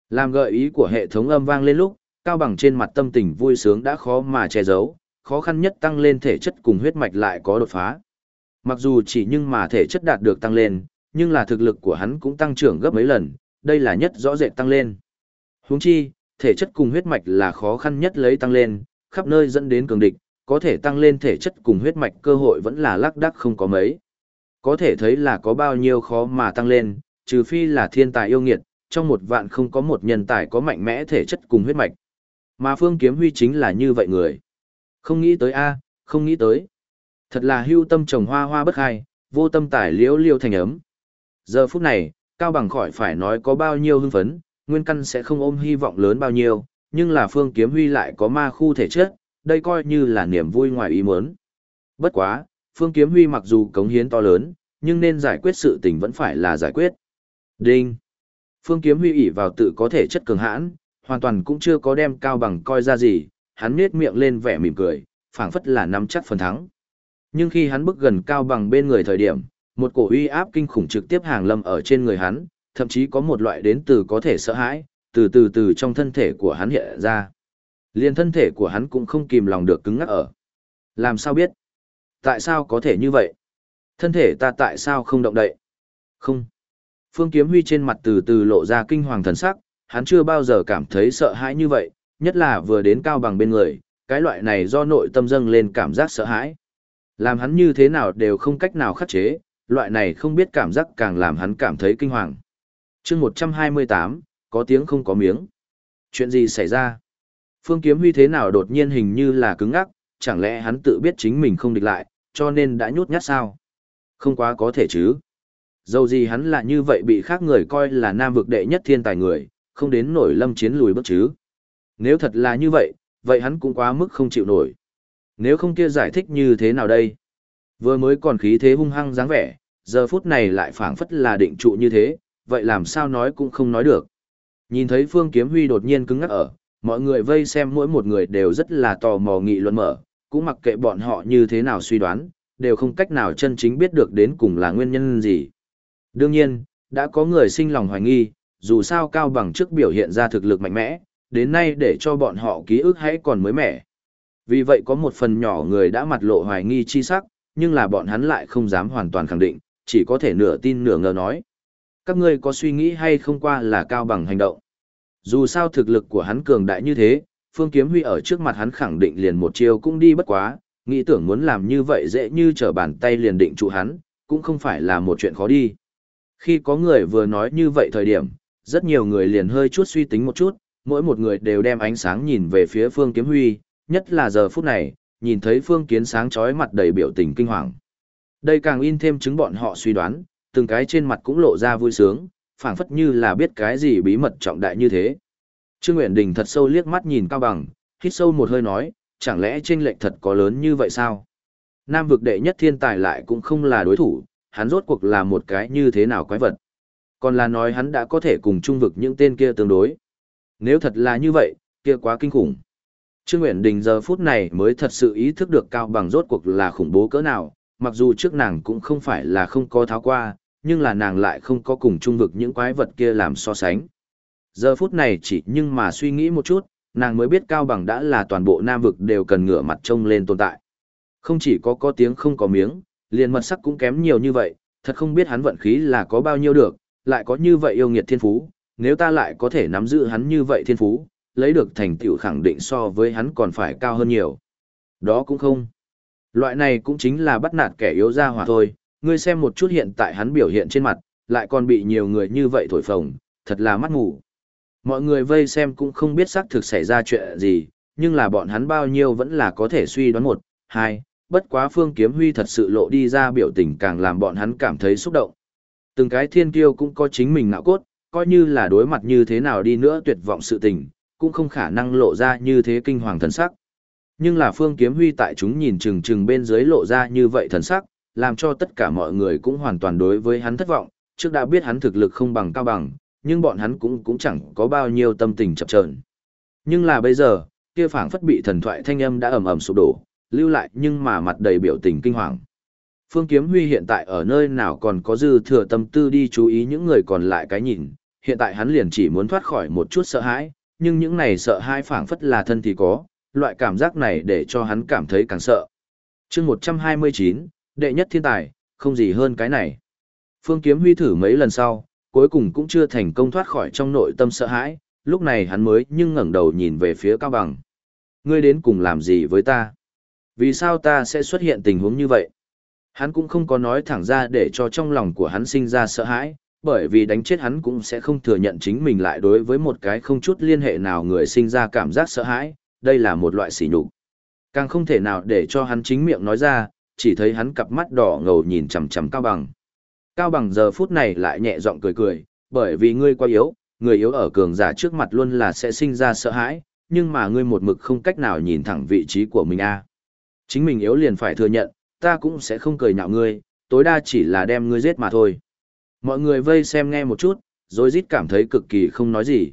Làm gợi ý của hệ thống âm vang lên lúc, cao bằng trên mặt tâm tình vui sướng đã khó mà che giấu, khó khăn nhất tăng lên thể chất cùng huyết mạch lại có đột phá. Mặc dù chỉ nhưng mà thể chất đạt được tăng lên, nhưng là thực lực của hắn cũng tăng trưởng gấp mấy lần, đây là nhất rõ rệt tăng lên. Huống chi, thể chất cùng huyết mạch là khó khăn nhất lấy tăng lên, khắp nơi dẫn đến cường địch, có thể tăng lên thể chất cùng huyết mạch cơ hội vẫn là lác đác không có mấy. Có thể thấy là có bao nhiêu khó mà tăng lên, trừ phi là thiên tài yêu nghiệt, trong một vạn không có một nhân tài có mạnh mẽ thể chất cùng huyết mạch. Mà Phương Kiếm Huy chính là như vậy người. Không nghĩ tới a, không nghĩ tới. Thật là hưu tâm trồng hoa hoa bất khai, vô tâm tải liễu liêu thành ấm. Giờ phút này, Cao Bằng khỏi phải nói có bao nhiêu hưng phấn, nguyên căn sẽ không ôm hy vọng lớn bao nhiêu, nhưng là Phương Kiếm Huy lại có ma khu thể chất, đây coi như là niềm vui ngoài ý muốn. Bất quá, Phương Kiếm Huy mặc dù cống hiến to lớn, nhưng nên giải quyết sự tình vẫn phải là giải quyết. Đinh. Phương Kiếm Huy ỷ vào tự có thể chất cường hãn, hoàn toàn cũng chưa có đem Cao Bằng coi ra gì, hắn nhếch miệng lên vẻ mỉm cười, phảng phất là nắm chắc phần thắng. Nhưng khi hắn bước gần Cao Bằng bên người thời điểm, một cổ uy áp kinh khủng trực tiếp hàng lâm ở trên người hắn, thậm chí có một loại đến từ có thể sợ hãi, từ từ từ trong thân thể của hắn hiện ra. Liên thân thể của hắn cũng không kìm lòng được cứng ngắc ở. Làm sao biết? Tại sao có thể như vậy? Thân thể ta tại sao không động đậy? Không. Phương Kiếm Huy trên mặt từ từ lộ ra kinh hoàng thần sắc, hắn chưa bao giờ cảm thấy sợ hãi như vậy, nhất là vừa đến cao bằng bên người, cái loại này do nội tâm dâng lên cảm giác sợ hãi. Làm hắn như thế nào đều không cách nào khắc chế, loại này không biết cảm giác càng làm hắn cảm thấy kinh hoàng. chương 128, có tiếng không có miếng. Chuyện gì xảy ra? Phương Kiếm Huy thế nào đột nhiên hình như là cứng ngắc, chẳng lẽ hắn tự biết chính mình không địch lại, cho nên đã nhút nhát sao? Không quá có thể chứ. Dầu gì hắn là như vậy bị khác người coi là nam vực đệ nhất thiên tài người, không đến nổi lâm chiến lùi bước chứ. Nếu thật là như vậy, vậy hắn cũng quá mức không chịu nổi. Nếu không kia giải thích như thế nào đây? Vừa mới còn khí thế hung hăng dáng vẻ, giờ phút này lại phảng phất là định trụ như thế, vậy làm sao nói cũng không nói được. Nhìn thấy Phương Kiếm Huy đột nhiên cứng ngắc ở, mọi người vây xem mỗi một người đều rất là tò mò nghị luận mở, cũng mặc kệ bọn họ như thế nào suy đoán, đều không cách nào chân chính biết được đến cùng là nguyên nhân gì. Đương nhiên, đã có người sinh lòng hoài nghi, dù sao Cao Bằng trước biểu hiện ra thực lực mạnh mẽ, đến nay để cho bọn họ ký ức hãy còn mới mẻ. Vì vậy có một phần nhỏ người đã mặt lộ hoài nghi chi sắc, nhưng là bọn hắn lại không dám hoàn toàn khẳng định, chỉ có thể nửa tin nửa ngờ nói. Các ngươi có suy nghĩ hay không qua là Cao Bằng hành động? Dù sao thực lực của hắn cường đại như thế, Phương Kiếm Huy ở trước mặt hắn khẳng định liền một chiều cũng đi bất quá, nghĩ tưởng muốn làm như vậy dễ như trở bàn tay liền định trụ hắn, cũng không phải là một chuyện khó đi. Khi có người vừa nói như vậy thời điểm, rất nhiều người liền hơi chút suy tính một chút, mỗi một người đều đem ánh sáng nhìn về phía Phương Kiếm Huy, nhất là giờ phút này, nhìn thấy Phương Kiến sáng chói mặt đầy biểu tình kinh hoàng. Đây càng in thêm chứng bọn họ suy đoán, từng cái trên mặt cũng lộ ra vui sướng, phảng phất như là biết cái gì bí mật trọng đại như thế. Trương Nguyện Đình thật sâu liếc mắt nhìn Cao Bằng, hít sâu một hơi nói, chẳng lẽ trên lệch thật có lớn như vậy sao? Nam vực đệ nhất thiên tài lại cũng không là đối thủ, hắn rốt cuộc là một cái như thế nào quái vật. Còn là nói hắn đã có thể cùng trung vực những tên kia tương đối. Nếu thật là như vậy, kia quá kinh khủng. Trương Nguyện Đình giờ phút này mới thật sự ý thức được Cao Bằng rốt cuộc là khủng bố cỡ nào, mặc dù trước nàng cũng không phải là không có tháo qua, nhưng là nàng lại không có cùng trung vực những quái vật kia làm so sánh. Giờ phút này chỉ nhưng mà suy nghĩ một chút, nàng mới biết Cao Bằng đã là toàn bộ Nam vực đều cần ngửa mặt trông lên tồn tại. Không chỉ có có tiếng không có miếng, liền mật sắc cũng kém nhiều như vậy, thật không biết hắn vận khí là có bao nhiêu được, lại có như vậy yêu nghiệt thiên phú, nếu ta lại có thể nắm giữ hắn như vậy thiên phú, lấy được thành tựu khẳng định so với hắn còn phải cao hơn nhiều. Đó cũng không. Loại này cũng chính là bắt nạt kẻ yếu ra hỏa thôi, ngươi xem một chút hiện tại hắn biểu hiện trên mặt, lại còn bị nhiều người như vậy thổi phồng, thật là mắt ngủ. Mọi người vây xem cũng không biết xác thực xảy ra chuyện gì, nhưng là bọn hắn bao nhiêu vẫn là có thể suy đoán một, hai, bất quá Phương Kiếm Huy thật sự lộ đi ra biểu tình càng làm bọn hắn cảm thấy xúc động. Từng cái thiên kiêu cũng có chính mình ngạo cốt, coi như là đối mặt như thế nào đi nữa tuyệt vọng sự tình, cũng không khả năng lộ ra như thế kinh hoàng thần sắc. Nhưng là Phương Kiếm Huy tại chúng nhìn chừng chừng bên dưới lộ ra như vậy thần sắc, làm cho tất cả mọi người cũng hoàn toàn đối với hắn thất vọng, trước đã biết hắn thực lực không bằng cao bằng, nhưng bọn hắn cũng cũng chẳng có bao nhiêu tâm tình chập chờn. Nhưng là bây giờ, kia phảng phất bị thần thoại thanh âm đã ầm ầm sụp đổ, lưu lại nhưng mà mặt đầy biểu tình kinh hoàng. Phương Kiếm Huy hiện tại ở nơi nào còn có dư thừa tâm tư đi chú ý những người còn lại cái nhìn, hiện tại hắn liền chỉ muốn thoát khỏi một chút sợ hãi, nhưng những này sợ hãi phảng phất là thân thì có, loại cảm giác này để cho hắn cảm thấy càng sợ. chương 129, đệ nhất thiên tài, không gì hơn cái này. Phương Kiếm Huy thử mấy lần sau, cuối cùng cũng chưa thành công thoát khỏi trong nội tâm sợ hãi, lúc này hắn mới nhưng ngẩng đầu nhìn về phía Cao Bằng. Ngươi đến cùng làm gì với ta? Vì sao ta sẽ xuất hiện tình huống như vậy? Hắn cũng không có nói thẳng ra để cho trong lòng của hắn sinh ra sợ hãi, bởi vì đánh chết hắn cũng sẽ không thừa nhận chính mình lại đối với một cái không chút liên hệ nào người sinh ra cảm giác sợ hãi, đây là một loại sỉ nhục. Càng không thể nào để cho hắn chính miệng nói ra, chỉ thấy hắn cặp mắt đỏ ngầu nhìn chằm chằm Cao Bằng. Cao Bằng giờ phút này lại nhẹ giọng cười cười, bởi vì ngươi quá yếu, người yếu ở cường giả trước mặt luôn là sẽ sinh ra sợ hãi, nhưng mà ngươi một mực không cách nào nhìn thẳng vị trí của mình a. Chính mình yếu liền phải thừa nhận, ta cũng sẽ không cười nhạo ngươi, tối đa chỉ là đem ngươi giết mà thôi. Mọi người vây xem nghe một chút, rồi rít cảm thấy cực kỳ không nói gì.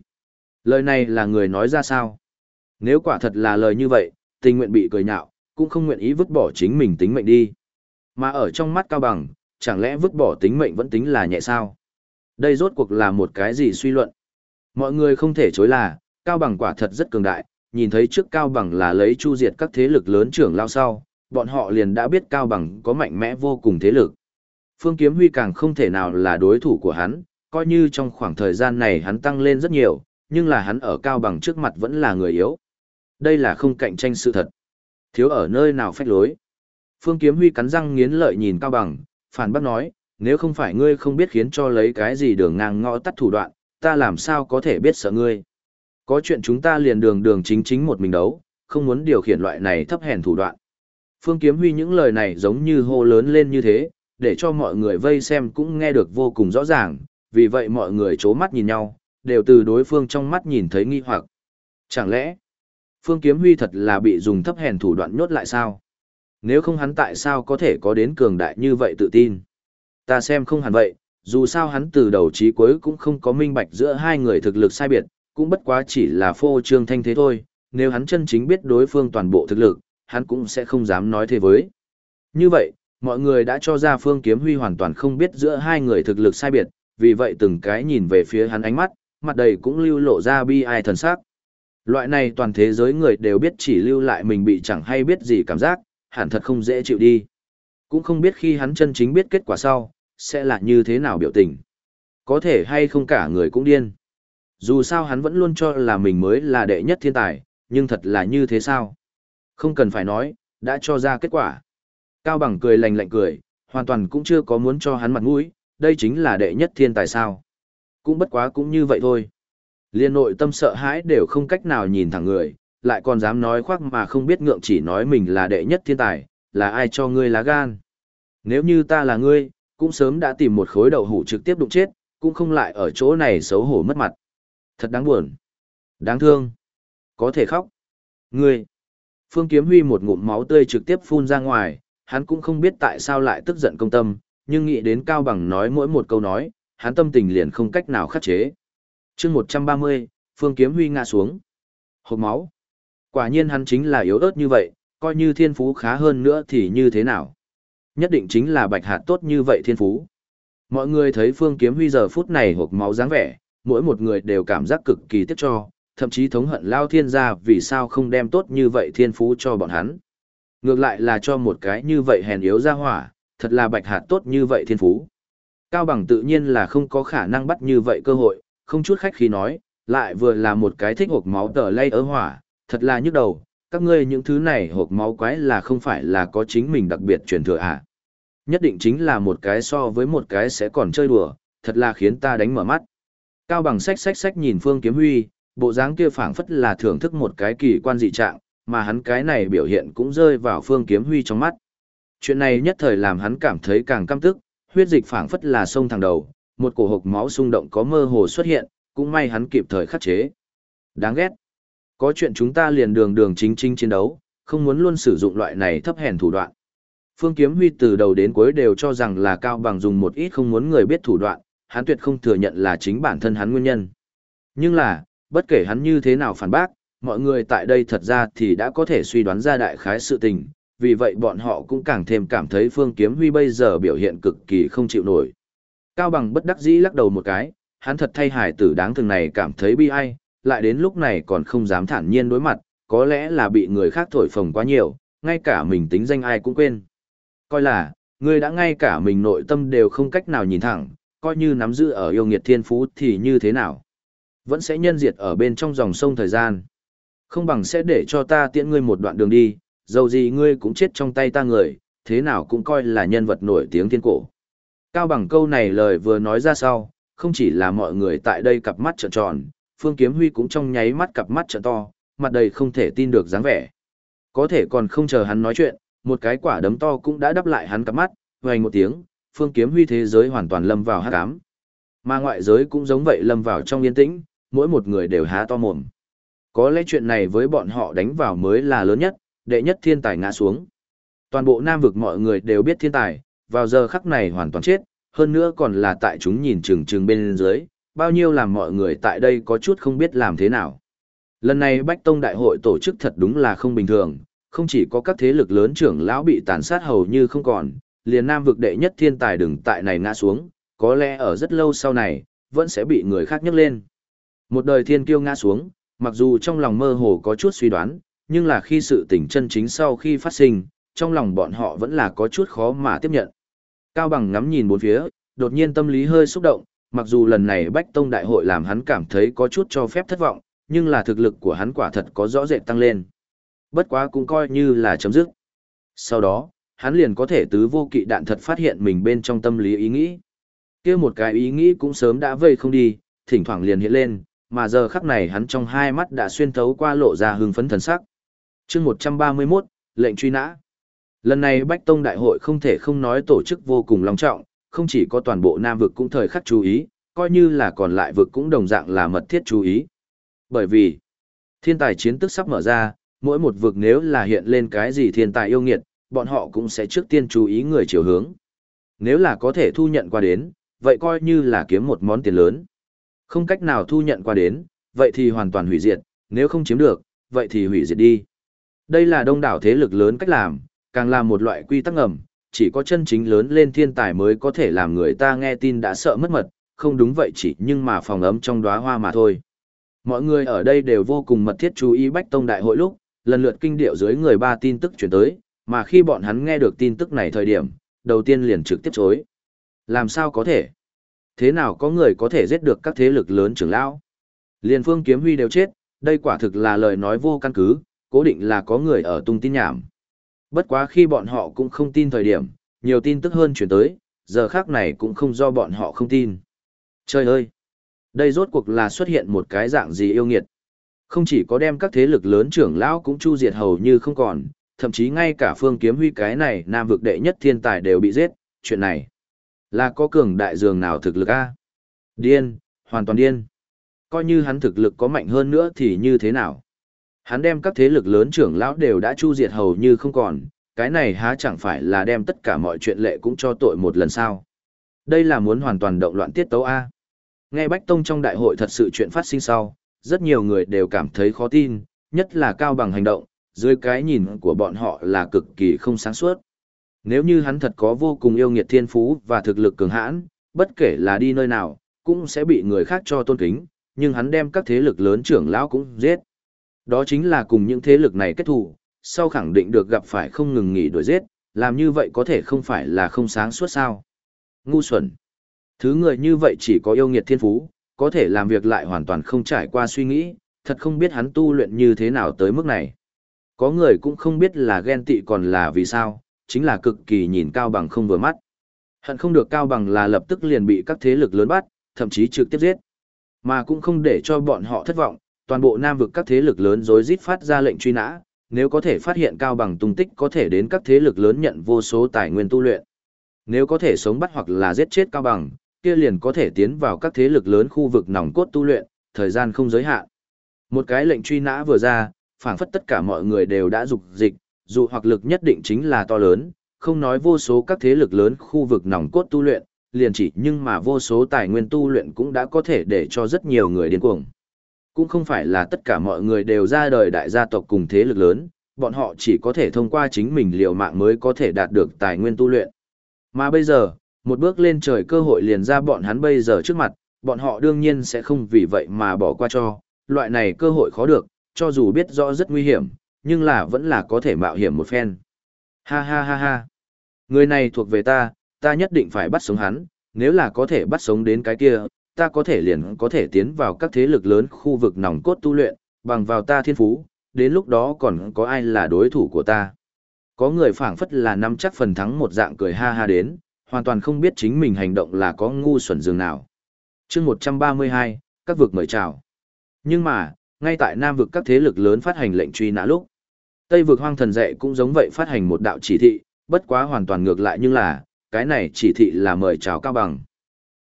Lời này là người nói ra sao? Nếu quả thật là lời như vậy, tình nguyện bị cười nhạo, cũng không nguyện ý vứt bỏ chính mình tính mệnh đi. Mà ở trong mắt Cao Bằng, chẳng lẽ vứt bỏ tính mệnh vẫn tính là nhẹ sao? Đây rốt cuộc là một cái gì suy luận? Mọi người không thể chối là, Cao Bằng quả thật rất cường đại, nhìn thấy trước Cao Bằng là lấy chu diệt các thế lực lớn trưởng lao sau, bọn họ liền đã biết Cao Bằng có mạnh mẽ vô cùng thế lực. Phương Kiếm Huy càng không thể nào là đối thủ của hắn, coi như trong khoảng thời gian này hắn tăng lên rất nhiều, nhưng là hắn ở Cao Bằng trước mặt vẫn là người yếu. Đây là không cạnh tranh sự thật. Thiếu ở nơi nào phách lối. Phương Kiếm Huy cắn răng nghiến lợi nhìn Cao Bằng, phản bác nói, nếu không phải ngươi không biết khiến cho lấy cái gì đường ngang ngõ tắt thủ đoạn, ta làm sao có thể biết sợ ngươi. Có chuyện chúng ta liền đường đường chính chính một mình đấu, không muốn điều khiển loại này thấp hèn thủ đoạn. Phương Kiếm Huy những lời này giống như hô lớn lên như thế, để cho mọi người vây xem cũng nghe được vô cùng rõ ràng, vì vậy mọi người chố mắt nhìn nhau, đều từ đối phương trong mắt nhìn thấy nghi hoặc. Chẳng lẽ, Phương Kiếm Huy thật là bị dùng thấp hèn thủ đoạn nhốt lại sao? Nếu không hắn tại sao có thể có đến cường đại như vậy tự tin? Ta xem không hẳn vậy, dù sao hắn từ đầu chí cuối cũng không có minh bạch giữa hai người thực lực sai biệt, cũng bất quá chỉ là phô trương thanh thế thôi, nếu hắn chân chính biết đối phương toàn bộ thực lực, hắn cũng sẽ không dám nói thế với. Như vậy, mọi người đã cho ra Phương Kiếm Huy hoàn toàn không biết giữa hai người thực lực sai biệt, vì vậy từng cái nhìn về phía hắn ánh mắt, mặt đầy cũng lưu lộ ra bi ai thần sắc. Loại này toàn thế giới người đều biết chỉ lưu lại mình bị chẳng hay biết gì cảm giác, hẳn thật không dễ chịu đi. Cũng không biết khi hắn chân chính biết kết quả sau, sẽ là như thế nào biểu tình. Có thể hay không cả người cũng điên. Dù sao hắn vẫn luôn cho là mình mới là đệ nhất thiên tài, nhưng thật là như thế sao? Không cần phải nói, đã cho ra kết quả. Cao Bằng cười lành lạnh cười, hoàn toàn cũng chưa có muốn cho hắn mặt mũi, đây chính là đệ nhất thiên tài sao. Cũng bất quá cũng như vậy thôi. Liên nội tâm sợ hãi đều không cách nào nhìn thẳng người, lại còn dám nói khoác mà không biết ngượng chỉ nói mình là đệ nhất thiên tài, là ai cho ngươi lá gan. Nếu như ta là ngươi, cũng sớm đã tìm một khối đậu hủ trực tiếp đụng chết, cũng không lại ở chỗ này xấu hổ mất mặt. Thật đáng buồn. Đáng thương. Có thể khóc. Ngươi. Phương Kiếm Huy một ngụm máu tươi trực tiếp phun ra ngoài, hắn cũng không biết tại sao lại tức giận công tâm, nhưng nghĩ đến Cao Bằng nói mỗi một câu nói, hắn tâm tình liền không cách nào khắc chế. chương 130, Phương Kiếm Huy ngã xuống. Hộp máu. Quả nhiên hắn chính là yếu ớt như vậy, coi như thiên phú khá hơn nữa thì như thế nào. Nhất định chính là bạch hạt tốt như vậy thiên phú. Mọi người thấy Phương Kiếm Huy giờ phút này hộp máu dáng vẻ, mỗi một người đều cảm giác cực kỳ tiếc cho, thậm chí thống hận Lao Thiên gia vì sao không đem tốt như vậy thiên phú cho bọn hắn. Ngược lại là cho một cái như vậy hèn yếu ra hỏa, thật là bạch hạt tốt như vậy thiên phú. Cao bằng tự nhiên là không có khả năng bắt như vậy cơ hội, không chút khách khí nói, lại vừa là một cái thích hộp máu tờ lay ở hỏa, thật là nhức đầu, các ngươi những thứ này hộp máu quái là không phải là có chính mình đặc biệt truyền thừa à. Nhất định chính là một cái so với một cái sẽ còn chơi đùa, thật là khiến ta đánh mở mắt. Cao bằng sách sách sách nhìn Phương Kiếm Huy, bộ dáng kia phảng phất là thưởng thức một cái kỳ quan dị trạng, mà hắn cái này biểu hiện cũng rơi vào Phương Kiếm Huy trong mắt. Chuyện này nhất thời làm hắn cảm thấy càng căm tức, huyết dịch phảng phất là sông thẳng đầu, một cổ hộc máu xung động có mơ hồ xuất hiện, cũng may hắn kịp thời khắc chế. Đáng ghét. Có chuyện chúng ta liền đường đường chính chính chiến đấu, không muốn luôn sử dụng loại này thấp hèn thủ đoạn. Phương Kiếm Huy từ đầu đến cuối đều cho rằng là Cao Bằng dùng một ít không muốn người biết thủ đoạn, hắn tuyệt không thừa nhận là chính bản thân hắn nguyên nhân. Nhưng là, bất kể hắn như thế nào phản bác, mọi người tại đây thật ra thì đã có thể suy đoán ra đại khái sự tình, vì vậy bọn họ cũng càng thêm cảm thấy Phương Kiếm Huy bây giờ biểu hiện cực kỳ không chịu nổi. Cao Bằng bất đắc dĩ lắc đầu một cái, hắn thật thay hải tử đáng thương này cảm thấy bi ai, lại đến lúc này còn không dám thản nhiên đối mặt, có lẽ là bị người khác thổi phồng quá nhiều, ngay cả mình tính danh ai cũng quên. Coi là, người đã ngay cả mình nội tâm đều không cách nào nhìn thẳng, coi như nắm giữ ở yêu nghiệt thiên phú thì như thế nào. Vẫn sẽ nhân diệt ở bên trong dòng sông thời gian. Không bằng sẽ để cho ta tiễn ngươi một đoạn đường đi, dầu gì ngươi cũng chết trong tay ta người, thế nào cũng coi là nhân vật nổi tiếng thiên cổ. Cao bằng câu này lời vừa nói ra sau, không chỉ là mọi người tại đây cặp mắt trợn tròn, Phương Kiếm Huy cũng trong nháy mắt cặp mắt trợn to, mặt đầy không thể tin được dáng vẻ. Có thể còn không chờ hắn nói chuyện, một cái quả đấm to cũng đã đắp lại hắn cặp mắt, vang một tiếng, Phương Kiếm Huy thế giới hoàn toàn lâm vào hắc ám. Mà ngoại giới cũng giống vậy lâm vào trong yên tĩnh, mỗi một người đều há to mồm. Có lẽ chuyện này với bọn họ đánh vào mới là lớn nhất, đệ nhất thiên tài ngã xuống. Toàn bộ Nam vực mọi người đều biết thiên tài, vào giờ khắc này hoàn toàn chết, hơn nữa còn là tại chúng nhìn chừng chừng bên dưới, bao nhiêu làm mọi người tại đây có chút không biết làm thế nào. Lần này Bách Tông Đại hội tổ chức thật đúng là không bình thường, không chỉ có các thế lực lớn trưởng lão bị tàn sát hầu như không còn, liền Nam vực đệ nhất thiên tài đừng tại này ngã xuống, có lẽ ở rất lâu sau này, vẫn sẽ bị người khác nhấc lên. Một đời thiên kiêu ngã xuống, mặc dù trong lòng mơ hồ có chút suy đoán, nhưng là khi sự tình chân chính sau khi phát sinh, trong lòng bọn họ vẫn là có chút khó mà tiếp nhận. Cao Bằng ngắm nhìn bốn phía, đột nhiên tâm lý hơi xúc động, mặc dù lần này Bách Tông Đại hội làm hắn cảm thấy có chút cho phép thất vọng, nhưng là thực lực của hắn quả thật có rõ rệt tăng lên. Bất quá cũng coi như là chấm dứt. Sau đó, hắn liền có thể tứ vô kỵ đạn thật phát hiện mình bên trong tâm lý ý nghĩ. kia một cái ý nghĩ cũng sớm đã vây không đi, thỉnh thoảng liền hiện lên, mà giờ khắc này hắn trong hai mắt đã xuyên thấu qua lộ ra hưng phấn thần sắc. chương 131, lệnh truy nã. Lần này Bách Tông Đại hội không thể không nói tổ chức vô cùng long trọng, không chỉ có toàn bộ Nam vực cũng thời khắc chú ý, coi như là còn lại vực cũng đồng dạng là mật thiết chú ý. Bởi vì, thiên tài chiến tức sắp mở ra, mỗi một vực nếu là hiện lên cái gì thiên tài yêu nghiệt, bọn họ cũng sẽ trước tiên chú ý người chiều hướng. Nếu là có thể thu nhận qua đến, vậy coi như là kiếm một món tiền lớn. Không cách nào thu nhận qua đến, vậy thì hoàn toàn hủy diệt, nếu không chiếm được, vậy thì hủy diệt đi. Đây là đông đảo thế lực lớn cách làm, càng là một loại quy tắc ngầm, chỉ có chân chính lớn lên thiên tài mới có thể làm người ta nghe tin đã sợ mất mật, không đúng vậy chỉ nhưng mà phòng ấm trong đóa hoa mà thôi. Mọi người ở đây đều vô cùng mật thiết chú ý Bách Tông Đại hội lúc, lần lượt kinh điệu dưới người ba tin tức chuyển tới, mà khi bọn hắn nghe được tin tức này thời điểm, đầu tiên liền trực tiếp chối. Làm sao có thể? Thế nào có người có thể giết được các thế lực lớn trưởng lão? Liên phương kiếm huy đều chết, đây quả thực là lời nói vô căn cứ, cố định là có người ở tung tin nhảm. Bất quá khi bọn họ cũng không tin thời điểm, nhiều tin tức hơn chuyển tới, giờ khác này cũng không do bọn họ không tin. Trời ơi! Đây rốt cuộc là xuất hiện một cái dạng gì yêu nghiệt. Không chỉ có đem các thế lực lớn trưởng lão cũng chu diệt hầu như không còn, thậm chí ngay cả phương kiếm huy cái này nam vực đệ nhất thiên tài đều bị giết, chuyện này là có cường đại dường nào thực lực a Điên, hoàn toàn điên. Coi như hắn thực lực có mạnh hơn nữa thì như thế nào? Hắn đem các thế lực lớn trưởng lão đều đã chu diệt hầu như không còn, cái này há chẳng phải là đem tất cả mọi chuyện lệ cũng cho tội một lần sao. Đây là muốn hoàn toàn động loạn tiết tấu A. Nghe Bách Tông trong đại hội thật sự chuyện phát sinh sau, rất nhiều người đều cảm thấy khó tin, nhất là cao bằng hành động, dưới cái nhìn của bọn họ là cực kỳ không sáng suốt. Nếu như hắn thật có vô cùng yêu nghiệt thiên phú và thực lực cường hãn, bất kể là đi nơi nào, cũng sẽ bị người khác cho tôn kính, nhưng hắn đem các thế lực lớn trưởng lão cũng giết. Đó chính là cùng những thế lực này kết thù, sau khẳng định được gặp phải không ngừng nghỉ đuổi giết, làm như vậy có thể không phải là không sáng suốt sao. Ngu xuẩn. Thứ người như vậy chỉ có yêu nghiệt thiên phú, có thể làm việc lại hoàn toàn không trải qua suy nghĩ, thật không biết hắn tu luyện như thế nào tới mức này. Có người cũng không biết là ghen tị còn là vì sao, chính là cực kỳ nhìn cao bằng không vừa mắt. Hận không được cao bằng là lập tức liền bị các thế lực lớn bắt, thậm chí trực tiếp giết. Mà cũng không để cho bọn họ thất vọng, toàn bộ nam vực các thế lực lớn rối rít phát ra lệnh truy nã, nếu có thể phát hiện cao bằng tung tích có thể đến các thế lực lớn nhận vô số tài nguyên tu luyện. Nếu có thể sống bắt hoặc là giết chết cao bằng, kia liền có thể tiến vào các thế lực lớn khu vực nòng cốt tu luyện, thời gian không giới hạn. Một cái lệnh truy nã vừa ra, phảng phất tất cả mọi người đều đã dục dịch, dù hoặc lực nhất định chính là to lớn, không nói vô số các thế lực lớn khu vực nòng cốt tu luyện, liền chỉ nhưng mà vô số tài nguyên tu luyện cũng đã có thể để cho rất nhiều người điên cuồng. Cũng không phải là tất cả mọi người đều ra đời đại gia tộc cùng thế lực lớn, bọn họ chỉ có thể thông qua chính mình liều mạng mới có thể đạt được tài nguyên tu luyện. Mà bây giờ, một bước lên trời cơ hội liền ra bọn hắn bây giờ trước mặt, bọn họ đương nhiên sẽ không vì vậy mà bỏ qua cho, loại này cơ hội khó được, cho dù biết rõ rất nguy hiểm, nhưng là vẫn là có thể mạo hiểm một phen. Ha ha ha ha. Người này thuộc về ta, ta nhất định phải bắt sống hắn, nếu là có thể bắt sống đến cái kia, ta có thể liền có thể tiến vào các thế lực lớn khu vực nòng cốt tu luyện, bằng vào ta thiên phú, đến lúc đó còn có ai là đối thủ của ta. Có người phảng phất là nắm chắc phần thắng một dạng cười ha ha đến, hoàn toàn không biết chính mình hành động là có ngu xuẩn dường nào. chương 132, các vực mời chào. Nhưng mà, ngay tại Nam vực các thế lực lớn phát hành lệnh truy nã lúc, Tây vực hoang thần dạy cũng giống vậy phát hành một đạo chỉ thị, bất quá hoàn toàn ngược lại nhưng là, cái này chỉ thị là mời chào cao bằng.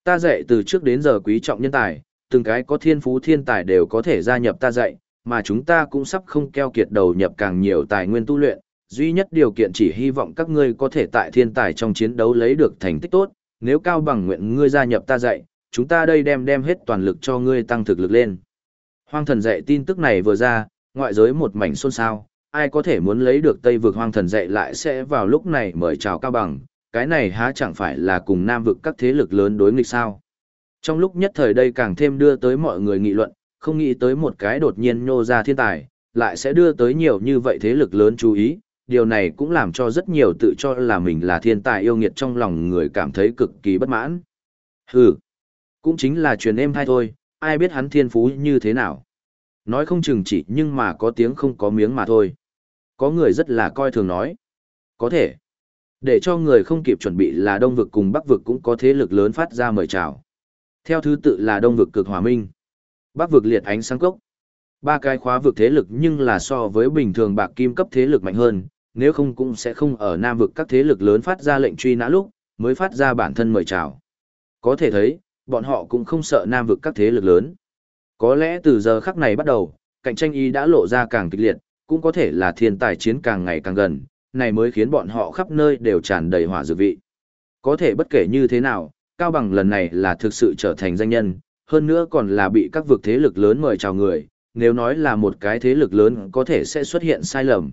Ta dạy từ trước đến giờ quý trọng nhân tài, từng cái có thiên phú thiên tài đều có thể gia nhập ta dạy, mà chúng ta cũng sắp không keo kiệt đầu nhập càng nhiều tài nguyên tu luyện, duy nhất điều kiện chỉ hy vọng các ngươi có thể tại thiên tài trong chiến đấu lấy được thành tích tốt, nếu cao bằng nguyện ngươi gia nhập ta dạy, chúng ta đây đem đem hết toàn lực cho ngươi tăng thực lực lên. Hoang thần dạy tin tức này vừa ra, ngoại giới một mảnh xôn xao, ai có thể muốn lấy được Tây vực hoang thần dạy lại sẽ vào lúc này mời chào cao bằng, cái này há chẳng phải là cùng Nam vực các thế lực lớn đối nghịch sao. Trong lúc nhất thời đây càng thêm đưa tới mọi người nghị luận, không nghĩ tới một cái đột nhiên nhô ra thiên tài, lại sẽ đưa tới nhiều như vậy thế lực lớn chú ý, điều này cũng làm cho rất nhiều tự cho là mình là thiên tài yêu nghiệt trong lòng người cảm thấy cực kỳ bất mãn. Hừ, cũng chính là truyền êm hay thôi, ai biết hắn thiên phú như thế nào. Nói không chừng chỉ nhưng mà có tiếng không có miếng mà thôi. Có người rất là coi thường nói. Có thể. Để cho người không kịp chuẩn bị là Đông vực cùng Bắc vực cũng có thế lực lớn phát ra mời chào. Theo thứ tự là Đông vực cực hòa minh, Bắc vực liệt ánh sáng cốc. Ba cái khóa vực thế lực nhưng là so với bình thường bạc kim cấp thế lực mạnh hơn, nếu không cũng sẽ không ở Nam vực các thế lực lớn phát ra lệnh truy nã lúc, mới phát ra bản thân mời chào. Có thể thấy, bọn họ cũng không sợ Nam vực các thế lực lớn. Có lẽ từ giờ khắc này bắt đầu, cạnh tranh y đã lộ ra càng kịch liệt, cũng có thể là thiên tài chiến càng ngày càng gần, này mới khiến bọn họ khắp nơi đều tràn đầy hỏa dược vị. Có thể bất kể như thế nào, Cao Bằng lần này là thực sự trở thành danh nhân, hơn nữa còn là bị các vực thế lực lớn mời chào người, nếu nói là một cái thế lực lớn có thể sẽ xuất hiện sai lầm.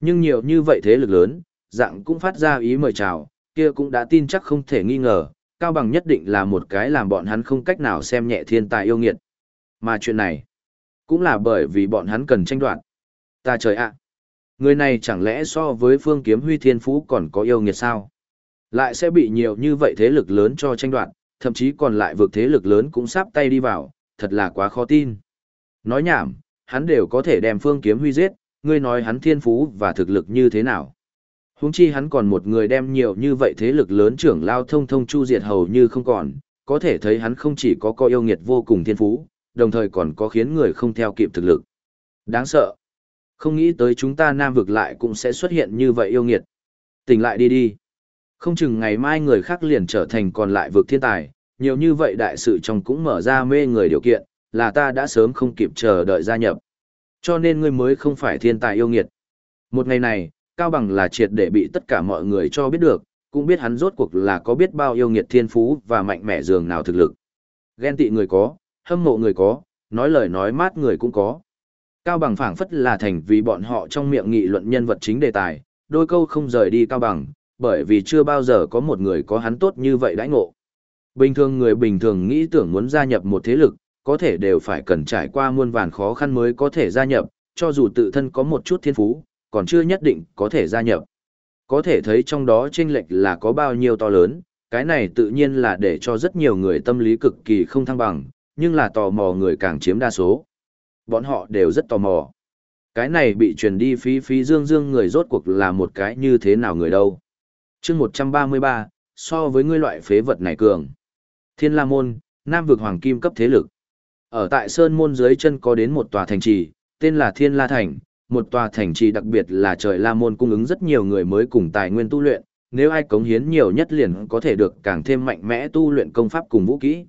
Nhưng nhiều như vậy thế lực lớn, dạng cũng phát ra ý mời chào, kia cũng đã tin chắc không thể nghi ngờ, Cao Bằng nhất định là một cái làm bọn hắn không cách nào xem nhẹ thiên tài yêu nghiệt. Mà chuyện này, cũng là bởi vì bọn hắn cần tranh đoạt. Ta trời ạ! Người này chẳng lẽ so với phương kiếm huy thiên phú còn có yêu nghiệt sao? Lại sẽ bị nhiều như vậy thế lực lớn cho tranh đoạt, thậm chí còn lại vượt thế lực lớn cũng sắp tay đi vào, thật là quá khó tin. Nói nhảm, hắn đều có thể đem phương kiếm huy giết, ngươi nói hắn thiên phú và thực lực như thế nào. huống chi hắn còn một người đem nhiều như vậy thế lực lớn trưởng lao thông thông chu diệt hầu như không còn, có thể thấy hắn không chỉ có coi yêu nghiệt vô cùng thiên phú, đồng thời còn có khiến người không theo kịp thực lực. Đáng sợ. Không nghĩ tới chúng ta nam vực lại cũng sẽ xuất hiện như vậy yêu nghiệt. Tỉnh lại đi đi. Không chừng ngày mai người khác liền trở thành còn lại vực thiên tài, nhiều như vậy đại sự trong cũng mở ra mê người điều kiện, là ta đã sớm không kịp chờ đợi gia nhập. Cho nên ngươi mới không phải thiên tài yêu nghiệt. Một ngày này, Cao Bằng là triệt để bị tất cả mọi người cho biết được, cũng biết hắn rốt cuộc là có biết bao yêu nghiệt thiên phú và mạnh mẽ dường nào thực lực. Ghen tị người có, hâm mộ người có, nói lời nói mát người cũng có. Cao Bằng phảng phất là thành vì bọn họ trong miệng nghị luận nhân vật chính đề tài, đôi câu không rời đi Cao Bằng, bởi vì chưa bao giờ có một người có hắn tốt như vậy đãi ngộ. Bình thường người bình thường nghĩ tưởng muốn gia nhập một thế lực, có thể đều phải cần trải qua muôn vàn khó khăn mới có thể gia nhập, cho dù tự thân có một chút thiên phú, còn chưa nhất định có thể gia nhập. Có thể thấy trong đó chênh lệch là có bao nhiêu to lớn, cái này tự nhiên là để cho rất nhiều người tâm lý cực kỳ không thăng bằng, nhưng là tò mò người càng chiếm đa số. Bọn họ đều rất tò mò. Cái này bị truyền đi phí phí dương dương người rốt cuộc là một cái như thế nào người đâu. chương 133, so với ngươi loại phế vật này cường. Thiên La Môn, Nam vực hoàng kim cấp thế lực. Ở tại Sơn Môn dưới chân có đến một tòa thành trì, tên là Thiên La Thành, một tòa thành trì đặc biệt là trời La Môn cung ứng rất nhiều người mới cùng tài nguyên tu luyện, nếu ai cống hiến nhiều nhất liền có thể được càng thêm mạnh mẽ tu luyện công pháp cùng vũ kỹ.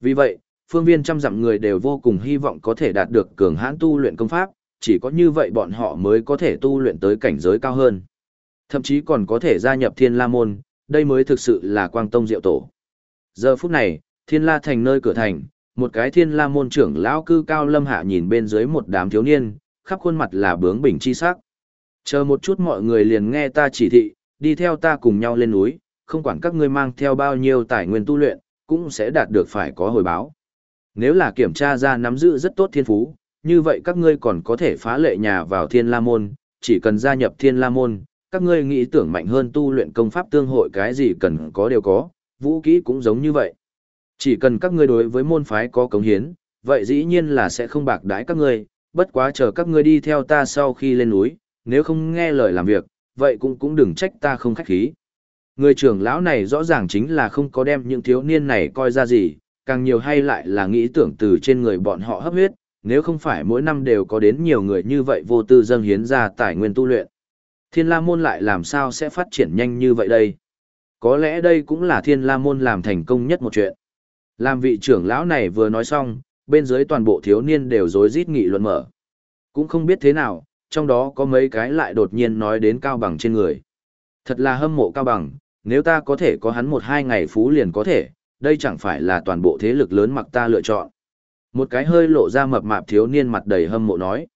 Vì vậy, phương viên trăm dặm người đều vô cùng hy vọng có thể đạt được cường hãn tu luyện công pháp, chỉ có như vậy bọn họ mới có thể tu luyện tới cảnh giới cao hơn. Thậm chí còn có thể gia nhập Thiên La Môn, đây mới thực sự là quang tông diệu tổ. Giờ phút này, Thiên La Thành nơi cửa thành, một cái Thiên La Môn trưởng lão cư cao lâm hạ nhìn bên dưới một đám thiếu niên, khắp khuôn mặt là bướng bỉnh chi sắc. Chờ một chút mọi người liền nghe ta chỉ thị, đi theo ta cùng nhau lên núi, không quản các ngươi mang theo bao nhiêu tài nguyên tu luyện, cũng sẽ đạt được phải có hồi báo. Nếu là kiểm tra ra nắm giữ rất tốt thiên phú, như vậy các ngươi còn có thể phá lệ nhà vào thiên la môn, chỉ cần gia nhập thiên la môn, các ngươi nghĩ tưởng mạnh hơn tu luyện công pháp tương hội cái gì cần có đều có, vũ kỹ cũng giống như vậy. Chỉ cần các ngươi đối với môn phái có cống hiến, vậy dĩ nhiên là sẽ không bạc đãi các ngươi, bất quá chờ các ngươi đi theo ta sau khi lên núi, nếu không nghe lời làm việc, vậy cũng cũng đừng trách ta không khách khí. Người trưởng lão này rõ ràng chính là không có đem những thiếu niên này coi ra gì, càng nhiều hay lại là nghĩ tưởng từ trên người bọn họ hấp huyết, nếu không phải mỗi năm đều có đến nhiều người như vậy vô tư dâng hiến ra tài nguyên tu luyện. Thiên La Môn lại làm sao sẽ phát triển nhanh như vậy đây? Có lẽ đây cũng là Thiên La Môn làm thành công nhất một chuyện. Làm vị trưởng lão này vừa nói xong, bên dưới toàn bộ thiếu niên đều rối rít nghị luận mở. Cũng không biết thế nào, trong đó có mấy cái lại đột nhiên nói đến cao bằng trên người. Thật là hâm mộ cao bằng, nếu ta có thể có hắn một hai ngày phú liền có thể, đây chẳng phải là toàn bộ thế lực lớn mặc ta lựa chọn. Một cái hơi lộ ra mập mạp thiếu niên mặt đầy hâm mộ nói.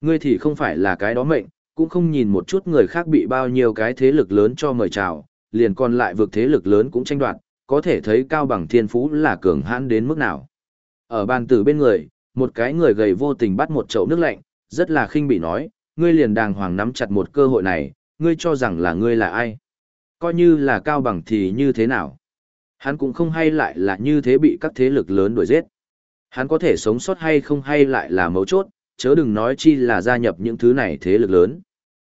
Ngươi thì không phải là cái đó mệnh, cũng không nhìn một chút người khác bị bao nhiêu cái thế lực lớn cho mời chào, liền còn lại vực thế lực lớn cũng tranh đoạt, có thể thấy cao bằng thiên phú là cường hãn đến mức nào. Ở bàn tử bên người, một cái người gầy vô tình bắt một chậu nước lạnh, rất là khinh bị nói, ngươi liền đàng hoàng nắm chặt một cơ hội này, ngươi cho rằng là ngươi là ai. Coi như là cao bằng thì như thế nào. Hắn cũng không hay lại là như thế bị các thế lực lớn đuổi giết. Hắn có thể sống sót hay không hay lại là mấu chốt, chớ đừng nói chi là gia nhập những thứ này thế lực lớn.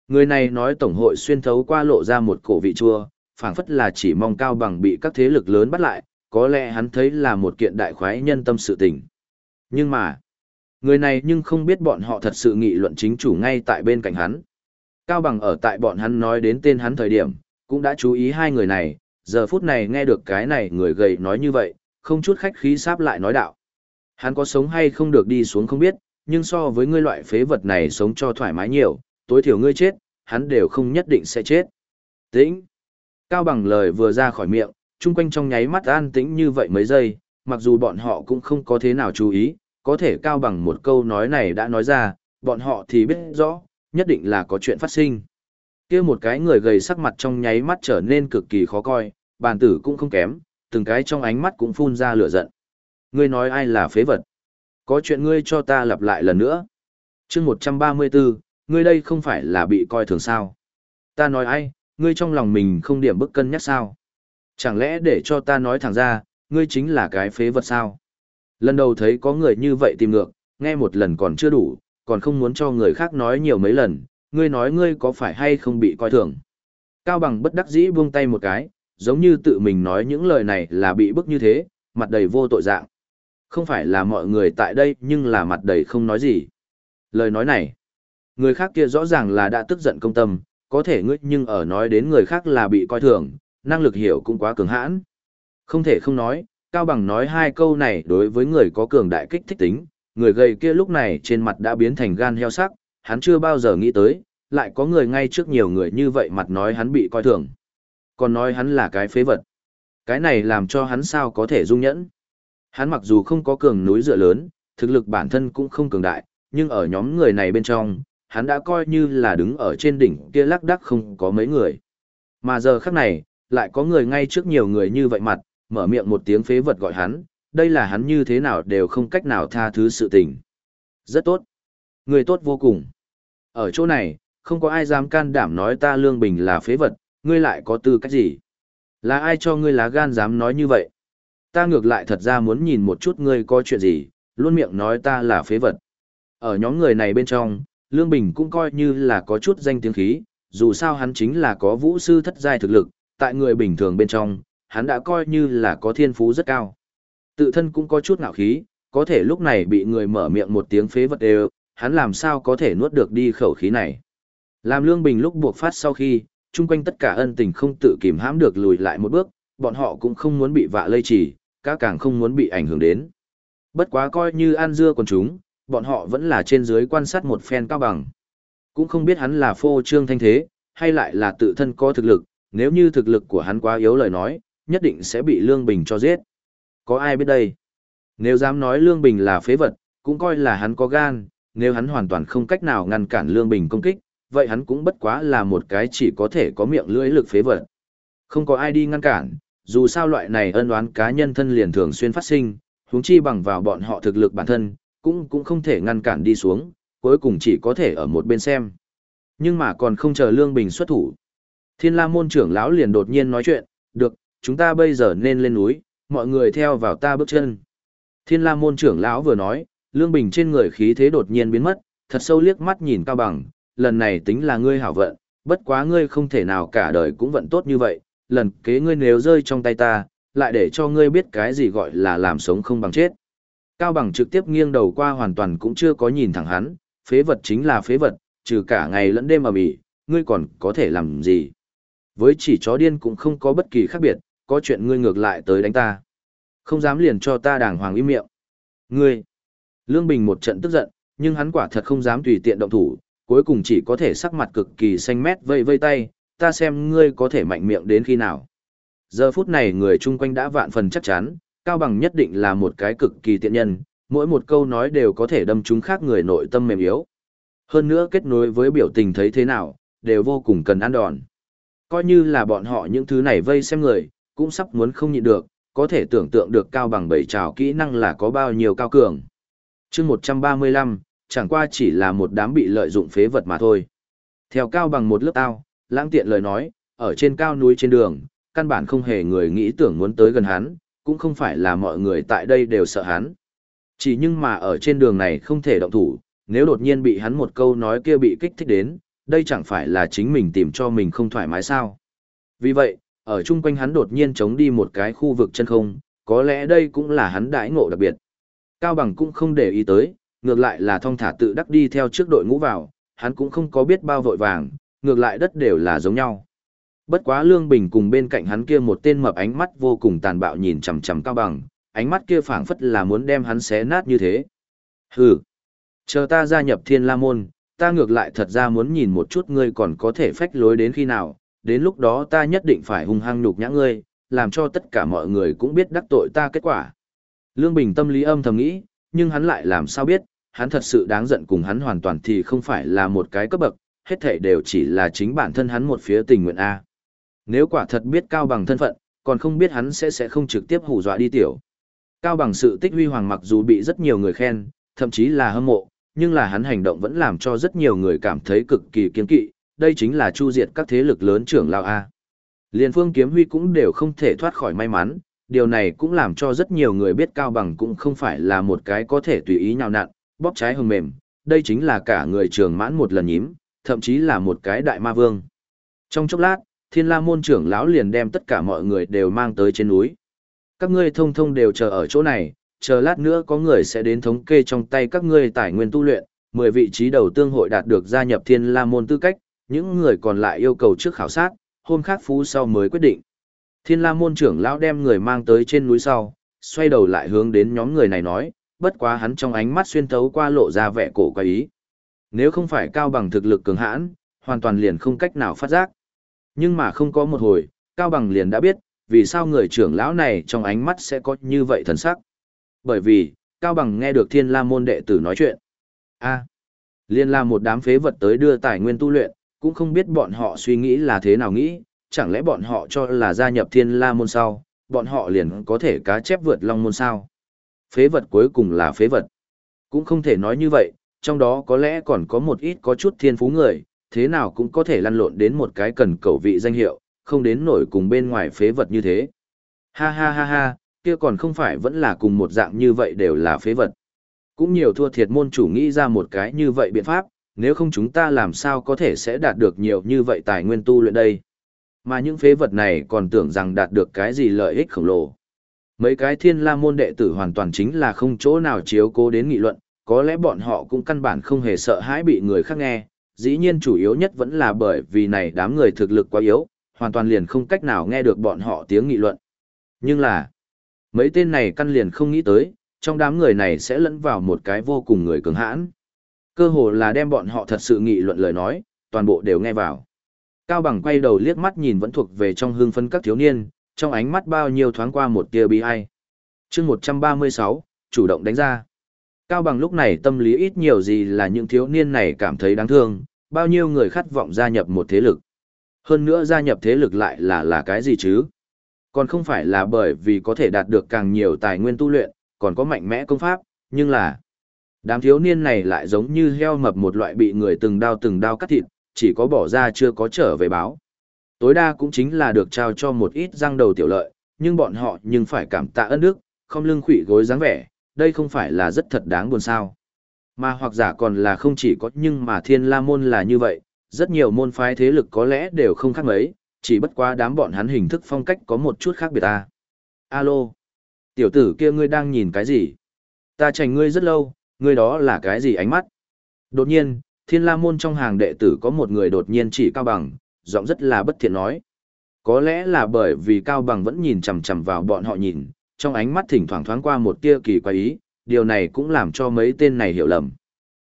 Người này nói tổng hội xuyên thấu qua lộ ra một cổ vị chua, phảng phất là chỉ mong cao bằng bị các thế lực lớn bắt lại, có lẽ hắn thấy là một kiện đại khoái nhân tâm sự tình. Nhưng mà, người này nhưng không biết bọn họ thật sự nghị luận chính chủ ngay tại bên cạnh hắn. Cao bằng ở tại bọn hắn nói đến tên hắn thời điểm, cũng đã chú ý hai người này, giờ phút này nghe được cái này người gầy nói như vậy, không chút khách khí sáp lại nói đạo. Hắn có sống hay không được đi xuống không biết, nhưng so với ngươi loại phế vật này sống cho thoải mái nhiều, tối thiểu ngươi chết, hắn đều không nhất định sẽ chết. Tĩnh. Cao bằng lời vừa ra khỏi miệng, chung quanh trong nháy mắt an tĩnh như vậy mấy giây, mặc dù bọn họ cũng không có thế nào chú ý, có thể cao bằng một câu nói này đã nói ra, bọn họ thì biết rõ, nhất định là có chuyện phát sinh kia một cái người gầy sắc mặt trong nháy mắt trở nên cực kỳ khó coi, bàn tử cũng không kém, từng cái trong ánh mắt cũng phun ra lửa giận. Ngươi nói ai là phế vật? Có chuyện ngươi cho ta lặp lại lần nữa. chương 134, ngươi đây không phải là bị coi thường sao? Ta nói ai, ngươi trong lòng mình không điểm bức cân nhắc sao? Chẳng lẽ để cho ta nói thẳng ra, ngươi chính là cái phế vật sao? Lần đầu thấy có người như vậy tìm ngược, nghe một lần còn chưa đủ, còn không muốn cho người khác nói nhiều mấy lần, ngươi nói ngươi có phải hay không bị coi thường. Cao bằng bất đắc dĩ buông tay một cái, giống như tự mình nói những lời này là bị bức như thế, mặt đầy vô tội dạng. Không phải là mọi người tại đây nhưng là mặt đầy không nói gì. Lời nói này, người khác kia rõ ràng là đã tức giận công tâm, có thể ngươi nhưng ở nói đến người khác là bị coi thường, năng lực hiểu cũng quá cường hãn. Không thể không nói, Cao Bằng nói hai câu này đối với người có cường đại kích thích tính, người gầy kia lúc này trên mặt đã biến thành gan heo sắc, hắn chưa bao giờ nghĩ tới, lại có người ngay trước nhiều người như vậy mặt nói hắn bị coi thường. Còn nói hắn là cái phế vật. Cái này làm cho hắn sao có thể dung nhẫn. Hắn mặc dù không có cường núi dựa lớn, thực lực bản thân cũng không cường đại, nhưng ở nhóm người này bên trong, hắn đã coi như là đứng ở trên đỉnh kia lắc đắc không có mấy người. Mà giờ khắc này, lại có người ngay trước nhiều người như vậy mặt, mở miệng một tiếng phế vật gọi hắn, đây là hắn như thế nào đều không cách nào tha thứ sự tình. Rất tốt. Người tốt vô cùng. Ở chỗ này, không có ai dám can đảm nói ta Lương Bình là phế vật, ngươi lại có tư cách gì? Là ai cho ngươi lá gan dám nói như vậy? Ta ngược lại thật ra muốn nhìn một chút ngươi có chuyện gì, luôn miệng nói ta là phế vật. Ở nhóm người này bên trong, Lương Bình cũng coi như là có chút danh tiếng khí, dù sao hắn chính là có vũ sư thất giai thực lực, tại người bình thường bên trong, hắn đã coi như là có thiên phú rất cao. Tự thân cũng có chút ngạo khí, có thể lúc này bị người mở miệng một tiếng phế vật đều, hắn làm sao có thể nuốt được đi khẩu khí này. Làm Lương Bình lúc buộc phát sau khi, chung quanh tất cả ân tình không tự kìm hãm được lùi lại một bước, bọn họ cũng không muốn bị vạ lây trì, các càng không muốn bị ảnh hưởng đến. Bất quá coi như an dưa còn chúng, bọn họ vẫn là trên dưới quan sát một phen cao bằng. Cũng không biết hắn là phô trương thanh thế, hay lại là tự thân có thực lực, nếu như thực lực của hắn quá yếu lời nói, nhất định sẽ bị Lương Bình cho giết. Có ai biết đây? Nếu dám nói Lương Bình là phế vật, cũng coi là hắn có gan, nếu hắn hoàn toàn không cách nào ngăn cản Lương Bình công kích, vậy hắn cũng bất quá là một cái chỉ có thể có miệng lưỡi lực phế vật. Không có ai đi ngăn cản, dù sao loại này ân oán cá nhân thân liền thường xuyên phát sinh, huống chi bằng vào bọn họ thực lực bản thân, cũng cũng không thể ngăn cản đi xuống, cuối cùng chỉ có thể ở một bên xem. Nhưng mà còn không chờ Lương Bình xuất thủ. Thiên La môn trưởng lão liền đột nhiên nói chuyện, "Được, chúng ta bây giờ nên lên núi, mọi người theo vào ta bước chân." Thiên La môn trưởng lão vừa nói, Lương Bình trên người khí thế đột nhiên biến mất, thật sâu liếc mắt nhìn Cao Bằng, lần này tính là ngươi hảo vận, bất quá ngươi không thể nào cả đời cũng vận tốt như vậy, lần kế ngươi nếu rơi trong tay ta, lại để cho ngươi biết cái gì gọi là làm sống không bằng chết. Cao Bằng trực tiếp nghiêng đầu qua hoàn toàn cũng chưa có nhìn thẳng hắn, phế vật chính là phế vật, trừ cả ngày lẫn đêm ở bị, ngươi còn có thể làm gì. Với chỉ chó điên cũng không có bất kỳ khác biệt, có chuyện ngươi ngược lại tới đánh ta. Không dám liền cho ta đàng hoàng im miệng. Ngươi! Lương Bình một trận tức giận, nhưng hắn quả thật không dám tùy tiện động thủ, cuối cùng chỉ có thể sắc mặt cực kỳ xanh mét vây vây tay, ta xem ngươi có thể mạnh miệng đến khi nào. Giờ phút này người chung quanh đã vạn phần chắc chắn, Cao Bằng nhất định là một cái cực kỳ tiện nhân, mỗi một câu nói đều có thể đâm trúng khác người nội tâm mềm yếu. Hơn nữa kết nối với biểu tình thấy thế nào, đều vô cùng cần ăn đòn. Coi như là bọn họ những thứ này vây xem người, cũng sắp muốn không nhịn được, có thể tưởng tượng được Cao Bằng bảy trào kỹ năng là có bao nhiêu cao cường chương 135, chẳng qua chỉ là một đám bị lợi dụng phế vật mà thôi. Theo cao bằng một lớp tao, lãng tiện lời nói, ở trên cao núi trên đường, căn bản không hề người nghĩ tưởng muốn tới gần hắn, cũng không phải là mọi người tại đây đều sợ hắn. Chỉ nhưng mà ở trên đường này không thể động thủ, nếu đột nhiên bị hắn một câu nói kia bị kích thích đến, đây chẳng phải là chính mình tìm cho mình không thoải mái sao. Vì vậy, ở chung quanh hắn đột nhiên chống đi một cái khu vực chân không, có lẽ đây cũng là hắn đãi ngộ đặc biệt. Cao Bằng cũng không để ý tới, ngược lại là thong thả tự đắc đi theo trước đội ngũ vào, hắn cũng không có biết bao vội vàng, ngược lại đất đều là giống nhau. Bất quá Lương Bình cùng bên cạnh hắn kia một tên mập ánh mắt vô cùng tàn bạo nhìn chằm chằm Cao Bằng, ánh mắt kia phảng phất là muốn đem hắn xé nát như thế. Hừ, chờ ta gia nhập Thiên La môn, ta ngược lại thật ra muốn nhìn một chút ngươi còn có thể phách lối đến khi nào, đến lúc đó ta nhất định phải hung hăng nhục nhã ngươi, làm cho tất cả mọi người cũng biết đắc tội ta kết quả. Lương Bình tâm lý âm thầm nghĩ, nhưng hắn lại làm sao biết, hắn thật sự đáng giận cùng hắn hoàn toàn thì không phải là một cái cấp bậc, hết thảy đều chỉ là chính bản thân hắn một phía tình nguyện A. Nếu quả thật biết cao bằng thân phận, còn không biết hắn sẽ sẽ không trực tiếp hù dọa đi tiểu. Cao bằng sự tích huy hoàng mặc dù bị rất nhiều người khen, thậm chí là hâm mộ, nhưng là hắn hành động vẫn làm cho rất nhiều người cảm thấy cực kỳ kiên kỵ, đây chính là chu diệt các thế lực lớn trưởng lao A. Liên phương kiếm huy cũng đều không thể thoát khỏi may mắn, điều này cũng làm cho rất nhiều người biết Cao Bằng cũng không phải là một cái có thể tùy ý nhào nặn, bóp trái hồng mềm, đây chính là cả người trường mãn một lần nhím, thậm chí là một cái đại ma vương. Trong chốc lát, thiên la môn trưởng lão liền đem tất cả mọi người đều mang tới trên núi. Các ngươi thông thông đều chờ ở chỗ này, chờ lát nữa có người sẽ đến thống kê trong tay các ngươi tài nguyên tu luyện, 10 vị trí đầu tương hội đạt được gia nhập thiên la môn tư cách, những người còn lại yêu cầu trước khảo sát, hôm khác phú sau mới quyết định. Thiên la môn trưởng lão đem người mang tới trên núi sau, xoay đầu lại hướng đến nhóm người này nói, bất quá hắn trong ánh mắt xuyên thấu qua lộ ra vẻ cổ quái ý. Nếu không phải cao bằng thực lực cường hãn, hoàn toàn liền không cách nào phát giác. Nhưng mà không có một hồi, cao bằng liền đã biết, vì sao người trưởng lão này trong ánh mắt sẽ có như vậy thần sắc. Bởi vì, cao bằng nghe được thiên la môn đệ tử nói chuyện. a liền là một đám phế vật tới đưa tài nguyên tu luyện, cũng không biết bọn họ suy nghĩ là thế nào nghĩ, chẳng lẽ bọn họ cho là gia nhập thiên la môn sau, bọn họ liền có thể cá chép vượt long môn sao phế vật cuối cùng là phế vật. Cũng không thể nói như vậy, trong đó có lẽ còn có một ít có chút thiên phú người, thế nào cũng có thể lăn lộn đến một cái cần cầu vị danh hiệu, không đến nổi cùng bên ngoài phế vật như thế. Ha ha ha ha, kia còn không phải vẫn là cùng một dạng như vậy đều là phế vật. Cũng nhiều thua thiệt môn chủ nghĩ ra một cái như vậy biện pháp, nếu không chúng ta làm sao có thể sẽ đạt được nhiều như vậy tài nguyên tu luyện đây. Mà những phế vật này còn tưởng rằng đạt được cái gì lợi ích khổng lồ. Mấy cái thiên la môn đệ tử hoàn toàn chính là không chỗ nào chiếu cố đến nghị luận, có lẽ bọn họ cũng căn bản không hề sợ hãi bị người khác nghe, dĩ nhiên chủ yếu nhất vẫn là bởi vì này đám người thực lực quá yếu, hoàn toàn liền không cách nào nghe được bọn họ tiếng nghị luận. Nhưng là, mấy tên này căn liền không nghĩ tới, trong đám người này sẽ lẫn vào một cái vô cùng người cường hãn. Cơ hồ là đem bọn họ thật sự nghị luận lời nói, toàn bộ đều nghe vào. Cao Bằng quay đầu liếc mắt nhìn vẫn thuộc về trong hương phân các thiếu niên, trong ánh mắt bao nhiêu thoáng qua một tia bi ai. chương 136, chủ động đánh ra. Cao Bằng lúc này tâm lý ít nhiều gì là những thiếu niên này cảm thấy đáng thương, bao nhiêu người khát vọng gia nhập một thế lực. Hơn nữa gia nhập thế lực lại là là cái gì chứ? Còn không phải là bởi vì có thể đạt được càng nhiều tài nguyên tu luyện, còn có mạnh mẽ công pháp, nhưng là đám thiếu niên này lại giống như heo mập một loại bị người từng đao từng đao cắt thịt, chỉ có bỏ ra chưa có trở về báo. Tối đa cũng chính là được trao cho một ít răng đầu tiểu lợi, nhưng bọn họ nhưng phải cảm tạ ơn đức, không lưng khủy gối dáng vẻ, đây không phải là rất thật đáng buồn sao. Mà hoặc giả còn là không chỉ có nhưng mà thiên la môn là như vậy, rất nhiều môn phái thế lực có lẽ đều không khác mấy, chỉ bất quá đám bọn hắn hình thức phong cách có một chút khác biệt ta. Alo, tiểu tử kia ngươi đang nhìn cái gì? Ta chảnh ngươi rất lâu, ngươi đó là cái gì ánh mắt? Đột nhiên, thiên la môn trong hàng đệ tử có một người đột nhiên chỉ cao bằng, giọng rất là bất thiện nói. Có lẽ là bởi vì cao bằng vẫn nhìn chằm chằm vào bọn họ nhìn, trong ánh mắt thỉnh thoảng thoáng qua một tia kỳ quái ý, điều này cũng làm cho mấy tên này hiểu lầm.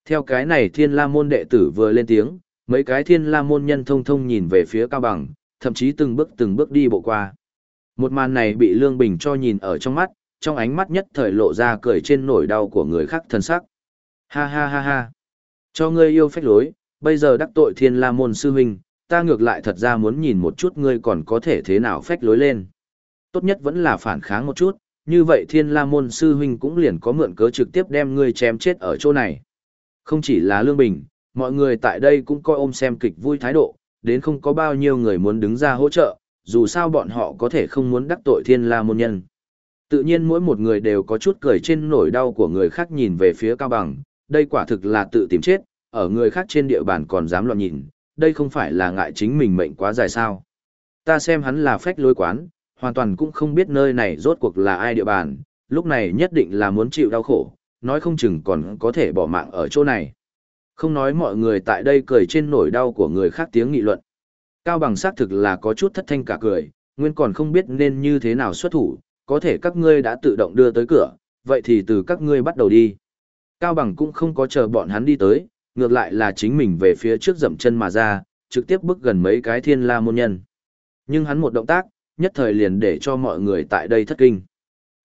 Theo cái này thiên la môn đệ tử vừa lên tiếng, mấy cái thiên la môn nhân thông thông nhìn về phía cao bằng, thậm chí từng bước từng bước đi bộ qua. Một màn này bị Lương Bình cho nhìn ở trong mắt, trong ánh mắt nhất thời lộ ra cười trên nỗi đau của người khác thân sắc. Ha ha ha ha. Cho ngươi yêu phách lối, bây giờ đắc tội thiên la môn sư huynh, ta ngược lại thật ra muốn nhìn một chút ngươi còn có thể thế nào phách lối lên. Tốt nhất vẫn là phản kháng một chút, như vậy thiên la môn sư huynh cũng liền có mượn cớ trực tiếp đem ngươi chém chết ở chỗ này. Không chỉ là Lương Bình, mọi người tại đây cũng coi ôm xem kịch vui thái độ, đến không có bao nhiêu người muốn đứng ra hỗ trợ, dù sao bọn họ có thể không muốn đắc tội thiên la môn nhân. Tự nhiên mỗi một người đều có chút cười trên nỗi đau của người khác nhìn về phía cao bằng, đây quả thực là tự tìm chết, ở người khác trên địa bàn còn dám loạn nhìn, đây không phải là ngại chính mình mệnh quá dài sao. Ta xem hắn là phách lối quán, hoàn toàn cũng không biết nơi này rốt cuộc là ai địa bàn, lúc này nhất định là muốn chịu đau khổ, nói không chừng còn có thể bỏ mạng ở chỗ này. Không nói mọi người tại đây cười trên nỗi đau của người khác tiếng nghị luận. Cao bằng xác thực là có chút thất thanh cả cười, nguyên còn không biết nên như thế nào xuất thủ, có thể các ngươi đã tự động đưa tới cửa, vậy thì từ các ngươi bắt đầu đi. Cao bằng cũng không có chờ bọn hắn đi tới, ngược lại là chính mình về phía trước dậm chân mà ra, trực tiếp bước gần mấy cái thiên la môn nhân. Nhưng hắn một động tác, nhất thời liền để cho mọi người tại đây thất kinh.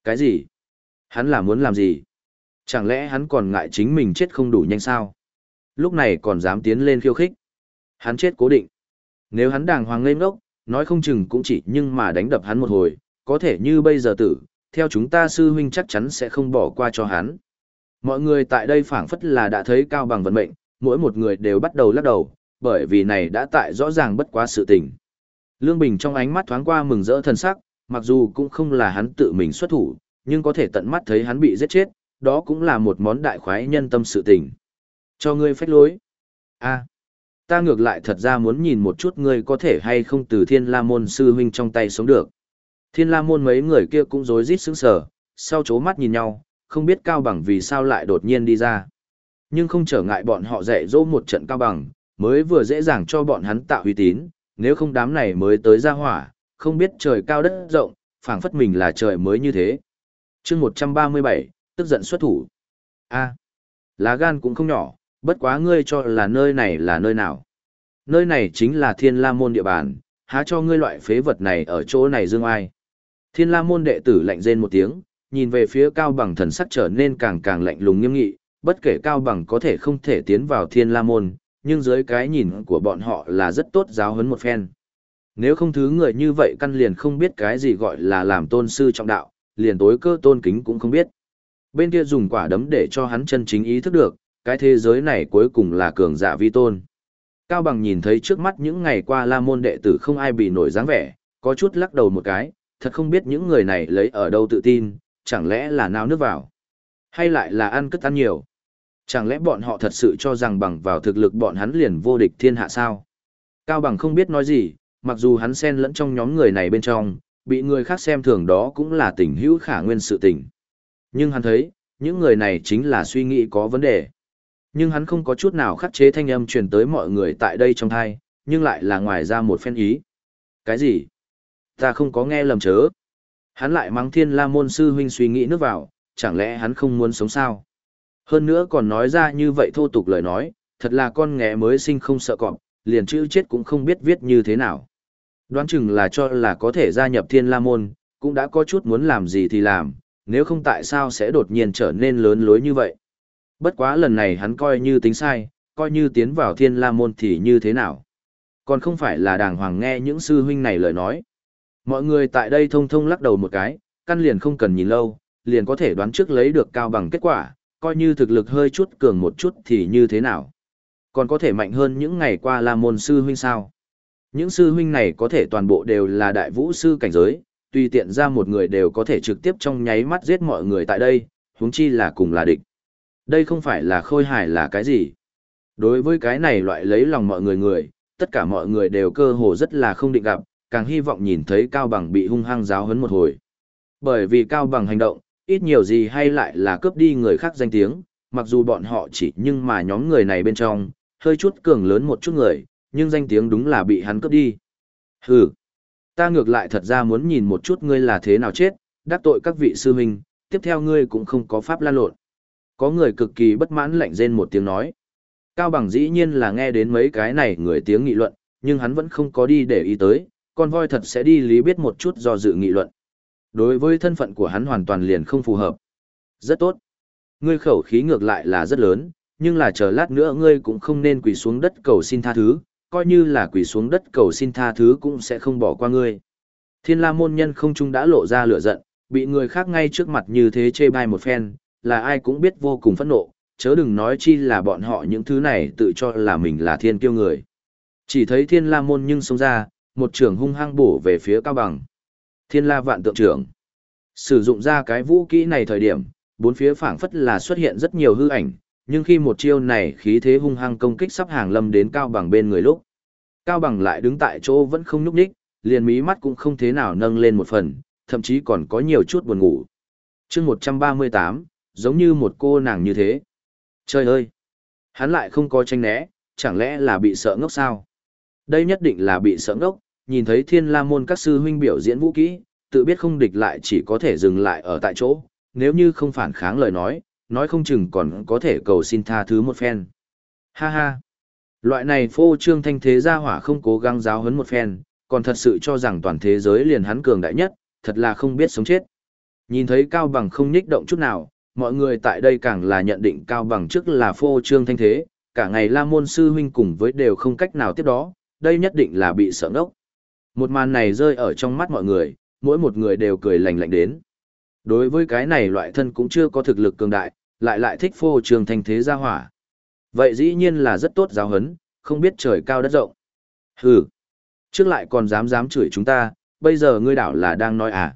Cái gì? Hắn là muốn làm gì? Chẳng lẽ hắn còn ngại chính mình chết không đủ nhanh sao? Lúc này còn dám tiến lên khiêu khích. Hắn chết cố định. Nếu hắn đàng hoàng lên ngốc, nói không chừng cũng chỉ nhưng mà đánh đập hắn một hồi, có thể như bây giờ tử, theo chúng ta sư huynh chắc chắn sẽ không bỏ qua cho hắn. Mọi người tại đây phảng phất là đã thấy cao bằng vận mệnh, mỗi một người đều bắt đầu lắc đầu, bởi vì này đã tại rõ ràng bất quá sự tình. Lương Bình trong ánh mắt thoáng qua mừng rỡ thần sắc, mặc dù cũng không là hắn tự mình xuất thủ, nhưng có thể tận mắt thấy hắn bị giết chết, đó cũng là một món đại khoái nhân tâm sự tình. Cho ngươi phách lối. a ta ngược lại thật ra muốn nhìn một chút ngươi có thể hay không từ thiên la môn sư huynh trong tay sống được. Thiên la môn mấy người kia cũng rối rít sững sờ, sau chố mắt nhìn nhau, không biết cao bằng vì sao lại đột nhiên đi ra. Nhưng không trở ngại bọn họ dạy dỗ một trận cao bằng, mới vừa dễ dàng cho bọn hắn tạo uy tín, nếu không đám này mới tới ra hỏa, không biết trời cao đất rộng, phảng phất mình là trời mới như thế. chương 137, tức giận xuất thủ. a lá gan cũng không nhỏ, bất quá ngươi cho là nơi này là nơi nào. Nơi này chính là thiên la môn địa bàn, há cho ngươi loại phế vật này ở chỗ này dương ai. Thiên la môn đệ tử lạnh rên một tiếng, nhìn về phía cao bằng thần sắc trở nên càng càng lạnh lùng nghiêm nghị, bất kể cao bằng có thể không thể tiến vào thiên la môn, nhưng dưới cái nhìn của bọn họ là rất tốt giáo huấn một phen. Nếu không thứ người như vậy căn liền không biết cái gì gọi là làm tôn sư trọng đạo, liền tối cơ tôn kính cũng không biết. Bên kia dùng quả đấm để cho hắn chân chính ý thức được, cái thế giới này cuối cùng là cường giả vi tôn. Cao Bằng nhìn thấy trước mắt những ngày qua la môn đệ tử không ai bị nổi dáng vẻ, có chút lắc đầu một cái, thật không biết những người này lấy ở đâu tự tin, chẳng lẽ là nào nước vào, hay lại là ăn cất ăn nhiều. Chẳng lẽ bọn họ thật sự cho rằng bằng vào thực lực bọn hắn liền vô địch thiên hạ sao? Cao Bằng không biết nói gì, mặc dù hắn xen lẫn trong nhóm người này bên trong, bị người khác xem thường đó cũng là tình hữu khả nguyên sự tình. Nhưng hắn thấy, những người này chính là suy nghĩ có vấn đề. Nhưng hắn không có chút nào khắc chế thanh âm truyền tới mọi người tại đây trong thai, nhưng lại là ngoài ra một phen ý. Cái gì? Ta không có nghe lầm chớ. Hắn lại mắng thiên la môn sư huynh suy nghĩ nước vào, chẳng lẽ hắn không muốn sống sao? Hơn nữa còn nói ra như vậy thô tục lời nói, thật là con nghé mới sinh không sợ cọp, liền chữ chết cũng không biết viết như thế nào. Đoán chừng là cho là có thể gia nhập thiên la môn, cũng đã có chút muốn làm gì thì làm, nếu không tại sao sẽ đột nhiên trở nên lớn lối như vậy. Bất quá lần này hắn coi như tính sai, coi như tiến vào thiên la môn thì như thế nào. Còn không phải là đàng hoàng nghe những sư huynh này lời nói. Mọi người tại đây thông thông lắc đầu một cái, căn liền không cần nhìn lâu, liền có thể đoán trước lấy được cao bằng kết quả, coi như thực lực hơi chút cường một chút thì như thế nào. Còn có thể mạnh hơn những ngày qua là môn sư huynh sao. Những sư huynh này có thể toàn bộ đều là đại vũ sư cảnh giới, tùy tiện ra một người đều có thể trực tiếp trong nháy mắt giết mọi người tại đây, huống chi là cùng là địch. Đây không phải là khôi hài là cái gì. Đối với cái này loại lấy lòng mọi người người, tất cả mọi người đều cơ hồ rất là không định gặp, càng hy vọng nhìn thấy Cao Bằng bị hung hăng giáo huấn một hồi. Bởi vì Cao Bằng hành động, ít nhiều gì hay lại là cướp đi người khác danh tiếng, mặc dù bọn họ chỉ nhưng mà nhóm người này bên trong, hơi chút cường lớn một chút người, nhưng danh tiếng đúng là bị hắn cướp đi. Hừ, ta ngược lại thật ra muốn nhìn một chút ngươi là thế nào chết, đắc tội các vị sư huynh, tiếp theo ngươi cũng không có pháp lan lộn. Có người cực kỳ bất mãn lạnh rên một tiếng nói. Cao Bằng dĩ nhiên là nghe đến mấy cái này người tiếng nghị luận, nhưng hắn vẫn không có đi để ý tới, con voi thật sẽ đi lý biết một chút do dự nghị luận. Đối với thân phận của hắn hoàn toàn liền không phù hợp. Rất tốt. Ngươi khẩu khí ngược lại là rất lớn, nhưng là chờ lát nữa ngươi cũng không nên quỳ xuống đất cầu xin tha thứ, coi như là quỳ xuống đất cầu xin tha thứ cũng sẽ không bỏ qua ngươi. Thiên la môn nhân không chung đã lộ ra lửa giận, bị người khác ngay trước mặt như thế chê bai một phen, là ai cũng biết vô cùng phẫn nộ, chớ đừng nói chi là bọn họ những thứ này tự cho là mình là thiên kiêu người. Chỉ thấy thiên la môn nhưng sống ra, một trường hung hăng bổ về phía cao bằng. Thiên la vạn tượng trưởng. Sử dụng ra cái vũ kỹ này thời điểm, bốn phía phảng phất là xuất hiện rất nhiều hư ảnh, nhưng khi một chiêu này khí thế hung hăng công kích sắp hàng lâm đến cao bằng bên người lúc. Cao bằng lại đứng tại chỗ vẫn không nhúc nhích, liền mí mắt cũng không thế nào nâng lên một phần, thậm chí còn có nhiều chút buồn ngủ. chương 138, giống như một cô nàng như thế. Trời ơi! Hắn lại không có tranh né, chẳng lẽ là bị sợ ngốc sao? Đây nhất định là bị sợ ngốc, nhìn thấy thiên la môn các sư huynh biểu diễn vũ kỹ, tự biết không địch lại chỉ có thể dừng lại ở tại chỗ, nếu như không phản kháng lời nói, nói không chừng còn có thể cầu xin tha thứ một phen. Ha ha! Loại này phô trương thanh thế gia hỏa không cố gắng giáo huấn một phen, còn thật sự cho rằng toàn thế giới liền hắn cường đại nhất, thật là không biết sống chết. Nhìn thấy Cao Bằng không nhích động chút nào, mọi người tại đây càng là nhận định Cao Bằng trước là phô trương thanh thế, cả ngày La Môn Sư Huynh cùng với đều không cách nào tiếp đó, đây nhất định là bị sợ ngốc. Một màn này rơi ở trong mắt mọi người, mỗi một người đều cười lạnh lạnh đến. Đối với cái này loại thân cũng chưa có thực lực cường đại, lại lại thích phô trương thành thế gia hỏa. Vậy dĩ nhiên là rất tốt giáo hấn, không biết trời cao đất rộng. Hừ, trước lại còn dám dám chửi chúng ta, bây giờ ngươi đảo là đang nói à.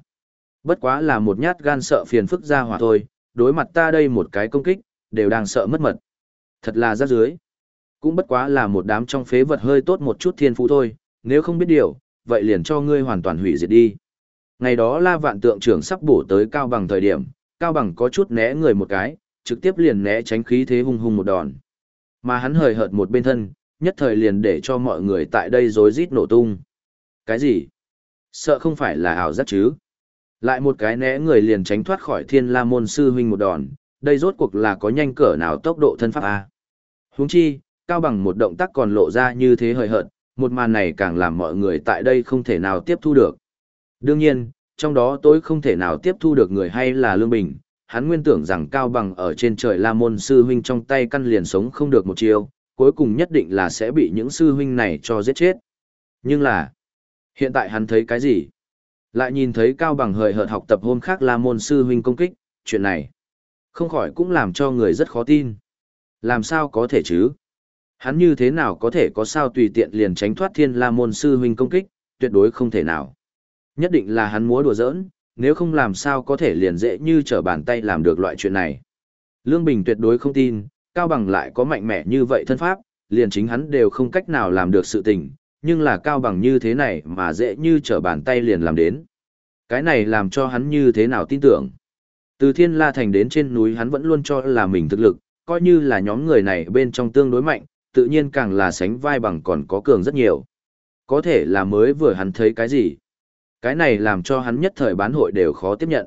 Bất quá là một nhát gan sợ phiền phức gia hỏa thôi, đối mặt ta đây một cái công kích, đều đang sợ mất mật. Thật là rắc dưới. Cũng bất quá là một đám trong phế vật hơi tốt một chút thiên phú thôi, nếu không biết điều, vậy liền cho ngươi hoàn toàn hủy diệt đi. Ngày đó la vạn tượng trưởng sắp bổ tới cao bằng thời điểm, cao bằng có chút né người một cái, trực tiếp liền né tránh khí thế hung hung một đòn. Mà hắn hời hợt một bên thân, nhất thời liền để cho mọi người tại đây rối rít nổ tung. Cái gì? Sợ không phải là ảo giác chứ? Lại một cái né người liền tránh thoát khỏi thiên la môn sư huynh một đòn, đây rốt cuộc là có nhanh cỡ nào tốc độ thân pháp A. Huống chi, cao bằng một động tác còn lộ ra như thế hời hợt, một màn này càng làm mọi người tại đây không thể nào tiếp thu được. Đương nhiên, trong đó tôi không thể nào tiếp thu được người hay là Lương Bình, hắn nguyên tưởng rằng Cao Bằng ở trên trời La Môn sư huynh trong tay căn liền sống không được một chiều, cuối cùng nhất định là sẽ bị những sư huynh này cho giết chết. Nhưng là, hiện tại hắn thấy cái gì? Lại nhìn thấy Cao Bằng hời hợt học tập hôm khác La Môn sư huynh công kích, chuyện này không khỏi cũng làm cho người rất khó tin. Làm sao có thể chứ? Hắn như thế nào có thể có sao tùy tiện liền tránh thoát thiên la môn sư huynh công kích, tuyệt đối không thể nào. Nhất định là hắn múa đùa giỡn, nếu không làm sao có thể liền dễ như trở bàn tay làm được loại chuyện này. Lương Bình tuyệt đối không tin, Cao Bằng lại có mạnh mẽ như vậy thân pháp, liền chính hắn đều không cách nào làm được sự tình, nhưng là Cao Bằng như thế này mà dễ như trở bàn tay liền làm đến. Cái này làm cho hắn như thế nào tin tưởng. Từ Thiên La Thành đến trên núi hắn vẫn luôn cho là mình thực lực, coi như là nhóm người này bên trong tương đối mạnh, tự nhiên càng là sánh vai bằng còn có cường rất nhiều. Có thể là mới vừa hắn thấy cái gì. Cái này làm cho hắn nhất thời bán hội đều khó tiếp nhận.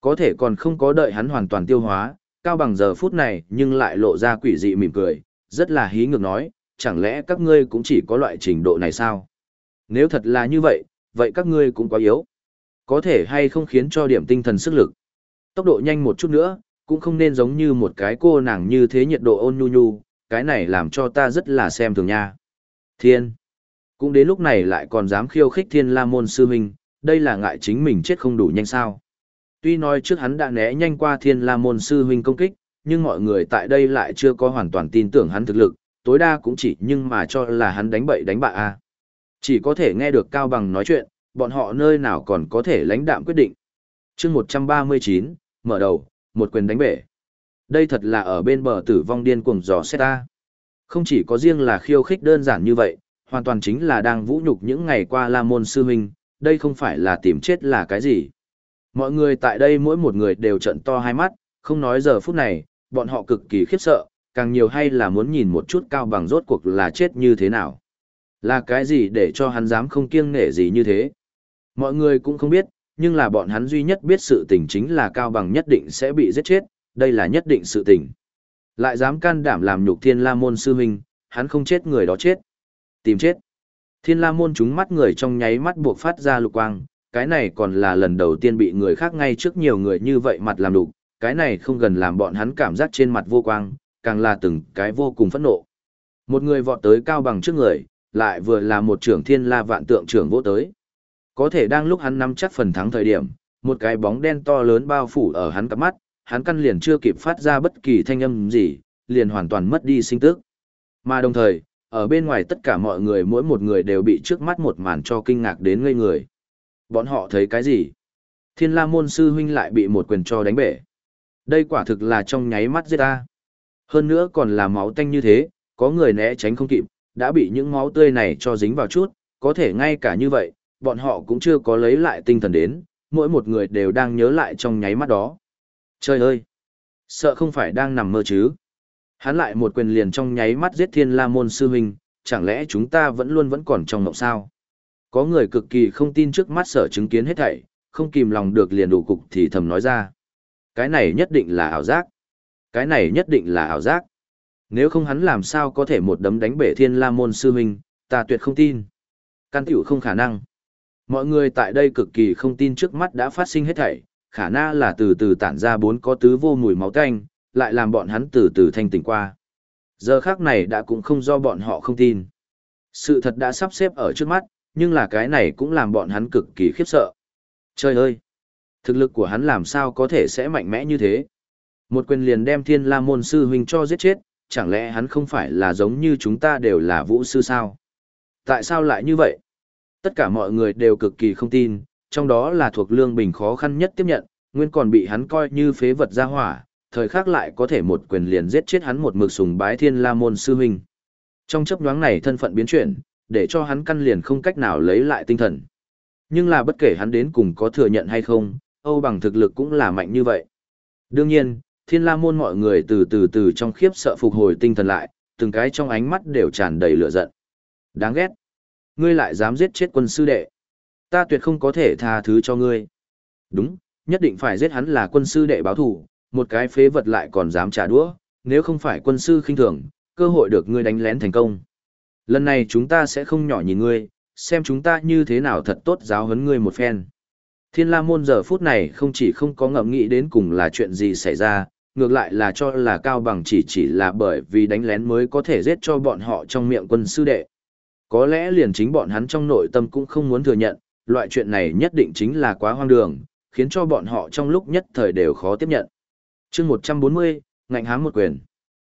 Có thể còn không có đợi hắn hoàn toàn tiêu hóa, cao bằng giờ phút này nhưng lại lộ ra quỷ dị mỉm cười, rất là hí ngược nói, chẳng lẽ các ngươi cũng chỉ có loại trình độ này sao? Nếu thật là như vậy, vậy các ngươi cũng quá yếu. Có thể hay không khiến cho điểm tinh thần sức lực. Tốc độ nhanh một chút nữa, cũng không nên giống như một cái cô nàng như thế nhiệt độ ôn nhu nhu, cái này làm cho ta rất là xem thường nha. Thiên. Cũng đến lúc này lại còn dám khiêu khích thiên la môn sư huynh, đây là ngại chính mình chết không đủ nhanh sao. Tuy nói trước hắn đã né nhanh qua thiên la môn sư huynh công kích, nhưng mọi người tại đây lại chưa có hoàn toàn tin tưởng hắn thực lực, tối đa cũng chỉ nhưng mà cho là hắn đánh bậy đánh bạ a. Chỉ có thể nghe được Cao Bằng nói chuyện, bọn họ nơi nào còn có thể lãnh đạm quyết định. chương 139, mở đầu, một quyền đánh bể. Đây thật là ở bên bờ tử vong điên cuồng giò xét ta. Không chỉ có riêng là khiêu khích đơn giản như vậy, hoàn toàn chính là đang vũ nhục những ngày qua La Môn Sư Huynh, đây không phải là tìm chết là cái gì. Mọi người tại đây mỗi một người đều trận to hai mắt, không nói giờ phút này, bọn họ cực kỳ khiếp sợ, càng nhiều hay là muốn nhìn một chút cao bằng rốt cuộc là chết như thế nào. Là cái gì để cho hắn dám không kiêng nể gì như thế. Mọi người cũng không biết, nhưng là bọn hắn duy nhất biết sự tình chính là cao bằng nhất định sẽ bị giết chết, đây là nhất định sự tình. Lại dám can đảm làm nhục thiên la môn sư huynh, hắn không chết người đó chết. Tìm chết. Thiên la môn chúng mắt người trong nháy mắt buộc phát ra lục quang, cái này còn là lần đầu tiên bị người khác ngay trước nhiều người như vậy mặt làm đục, cái này không gần làm bọn hắn cảm giác trên mặt vô quang, càng là từng cái vô cùng phẫn nộ. Một người vọt tới cao bằng trước người, lại vừa là một trưởng thiên la vạn tượng trưởng vô tới. Có thể đang lúc hắn nắm chắc phần thắng thời điểm, một cái bóng đen to lớn bao phủ ở hắn cặp mắt, hắn căn liền chưa kịp phát ra bất kỳ thanh âm gì, liền hoàn toàn mất đi sinh tức. Mà đồng thời, ở bên ngoài tất cả mọi người mỗi một người đều bị trước mắt một màn cho kinh ngạc đến ngây người. Bọn họ thấy cái gì? Thiên la môn sư huynh lại bị một quyền cho đánh bể. Đây quả thực là trong nháy mắt giết ta. Hơn nữa còn là máu tanh như thế, có người né tránh không kịp, đã bị những máu tươi này cho dính vào chút, có thể ngay cả như vậy, bọn họ cũng chưa có lấy lại tinh thần đến, mỗi một người đều đang nhớ lại trong nháy mắt đó. Trời ơi! Sợ không phải đang nằm mơ chứ? Hắn lại một quyền liền trong nháy mắt giết thiên la môn sư huynh, chẳng lẽ chúng ta vẫn luôn vẫn còn trong mộng sao? Có người cực kỳ không tin trước mắt sở chứng kiến hết thảy, không kìm lòng được liền đủ cục thì thầm nói ra. Cái này nhất định là ảo giác. Cái này nhất định là ảo giác. Nếu không hắn làm sao có thể một đấm đánh bể thiên la môn sư huynh, ta tuyệt không tin. Căn tiểu không khả năng. Mọi người tại đây cực kỳ không tin trước mắt đã phát sinh hết thảy, khả năng là từ từ tản ra bốn có tứ vô mùi máu tanh, lại làm bọn hắn từ từ thanh tỉnh qua. Giờ khác này đã cũng không do bọn họ không tin. Sự thật đã sắp xếp ở trước mắt, nhưng là cái này cũng làm bọn hắn cực kỳ khiếp sợ. Trời ơi! Thực lực của hắn làm sao có thể sẽ mạnh mẽ như thế? Một quyền liền đem thiên la môn sư huynh cho giết chết, chẳng lẽ hắn không phải là giống như chúng ta đều là vũ sư sao? Tại sao lại như vậy? Tất cả mọi người đều cực kỳ không tin, trong đó là thuộc lương bình khó khăn nhất tiếp nhận, nguyên còn bị hắn coi như phế vật ra hỏa, thời khắc lại có thể một quyền liền giết chết hắn một mực sùng bái thiên la môn sư huynh. Trong chấp nhoáng này thân phận biến chuyển, để cho hắn căn liền không cách nào lấy lại tinh thần. Nhưng là bất kể hắn đến cùng có thừa nhận hay không, Âu bằng thực lực cũng là mạnh như vậy. Đương nhiên, thiên la môn mọi người từ từ từ trong khiếp sợ phục hồi tinh thần lại, từng cái trong ánh mắt đều tràn đầy lửa giận. Đáng ghét. Ngươi lại dám giết chết quân sư đệ. Ta tuyệt không có thể tha thứ cho ngươi. Đúng, nhất định phải giết hắn là quân sư đệ báo thù, một cái phế vật lại còn dám trả đũa, nếu không phải quân sư khinh thường, cơ hội được ngươi đánh lén thành công. Lần này chúng ta sẽ không nhỏ nhìn ngươi, xem chúng ta như thế nào thật tốt giáo huấn ngươi một phen. Thiên La Môn giờ phút này không chỉ không có ngẫm nghĩ đến cùng là chuyện gì xảy ra, ngược lại là cho là Cao Bằng chỉ chỉ là bởi vì đánh lén mới có thể giết cho bọn họ trong miệng quân sư đệ. Có lẽ liền chính bọn hắn trong nội tâm cũng không muốn thừa nhận, loại chuyện này nhất định chính là quá hoang đường, khiến cho bọn họ trong lúc nhất thời đều khó tiếp nhận. chương 140, ngạnh hám một quyền.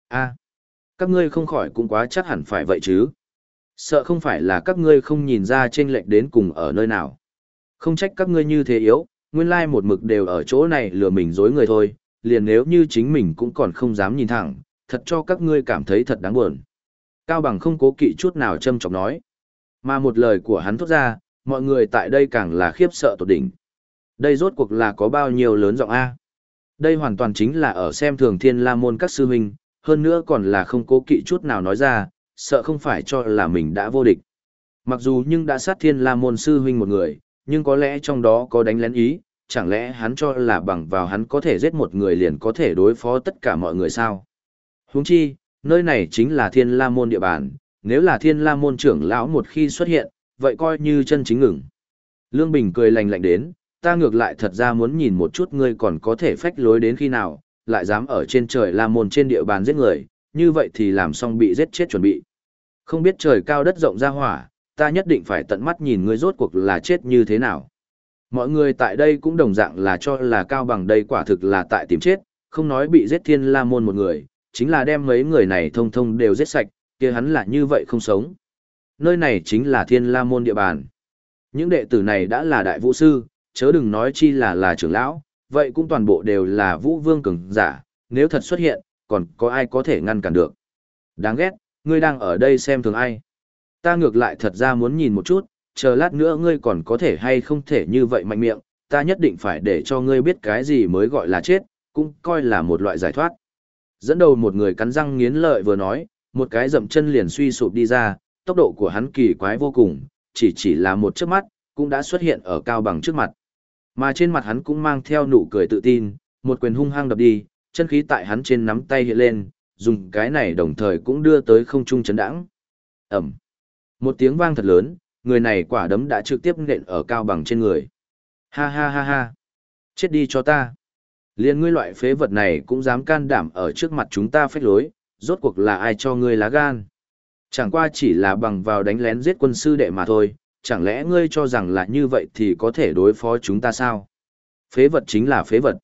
A. Các ngươi không khỏi cũng quá chắc hẳn phải vậy chứ. Sợ không phải là các ngươi không nhìn ra trên lệnh đến cùng ở nơi nào. Không trách các ngươi như thế yếu, nguyên lai một mực đều ở chỗ này lừa mình dối người thôi, liền nếu như chính mình cũng còn không dám nhìn thẳng, thật cho các ngươi cảm thấy thật đáng buồn. Cao Bằng không cố kỵ chút nào châm chọc nói. Mà một lời của hắn thốt ra, mọi người tại đây càng là khiếp sợ tột đỉnh. Đây rốt cuộc là có bao nhiêu lớn giọng A. Đây hoàn toàn chính là ở xem thường thiên la môn các sư huynh, hơn nữa còn là không cố kỵ chút nào nói ra, sợ không phải cho là mình đã vô địch. Mặc dù nhưng đã sát thiên la môn sư huynh một người, nhưng có lẽ trong đó có đánh lén ý, chẳng lẽ hắn cho là bằng vào hắn có thể giết một người liền có thể đối phó tất cả mọi người sao? Huống chi, nơi này chính là thiên la môn địa bàn, nếu là thiên la môn trưởng lão một khi xuất hiện, vậy coi như chân chính ngừng. Lương Bình cười lạnh lạnh đến, ta ngược lại thật ra muốn nhìn một chút ngươi còn có thể phách lối đến khi nào, lại dám ở trên trời la môn trên địa bàn giết người, như vậy thì làm xong bị giết chết chuẩn bị. Không biết trời cao đất rộng ra hỏa, ta nhất định phải tận mắt nhìn ngươi rốt cuộc là chết như thế nào. Mọi người tại đây cũng đồng dạng là cho là cao bằng đây quả thực là tại tìm chết, không nói bị giết thiên la môn một người, chính là đem mấy người này thông thông đều giết sạch, kia hắn là như vậy không sống. Nơi này chính là thiên la môn địa bàn. Những đệ tử này đã là đại vũ sư, chớ đừng nói chi là là trưởng lão, vậy cũng toàn bộ đều là vũ vương cường giả, nếu thật xuất hiện, còn có ai có thể ngăn cản được. Đáng ghét, ngươi đang ở đây xem thường ai. Ta ngược lại thật ra muốn nhìn một chút, chờ lát nữa ngươi còn có thể hay không thể như vậy mạnh miệng, ta nhất định phải để cho ngươi biết cái gì mới gọi là chết, cũng coi là một loại giải thoát. Dẫn đầu một người cắn răng nghiến lợi vừa nói, một cái dậm chân liền suy sụp đi ra, tốc độ của hắn kỳ quái vô cùng, chỉ chỉ là một chớp mắt, cũng đã xuất hiện ở cao bằng trước mặt. Mà trên mặt hắn cũng mang theo nụ cười tự tin, một quyền hung hăng đập đi, chân khí tại hắn trên nắm tay hiện lên, dùng cái này đồng thời cũng đưa tới không trung chấn đãng. ầm! Một tiếng vang thật lớn, người này quả đấm đã trực tiếp nện ở cao bằng trên người. Ha ha ha ha. Chết đi cho ta. Liên ngươi loại phế vật này cũng dám can đảm ở trước mặt chúng ta phách lối, rốt cuộc là ai cho ngươi lá gan. Chẳng qua chỉ là bằng vào đánh lén giết quân sư đệ mà thôi, chẳng lẽ ngươi cho rằng là như vậy thì có thể đối phó chúng ta sao? Phế vật chính là phế vật.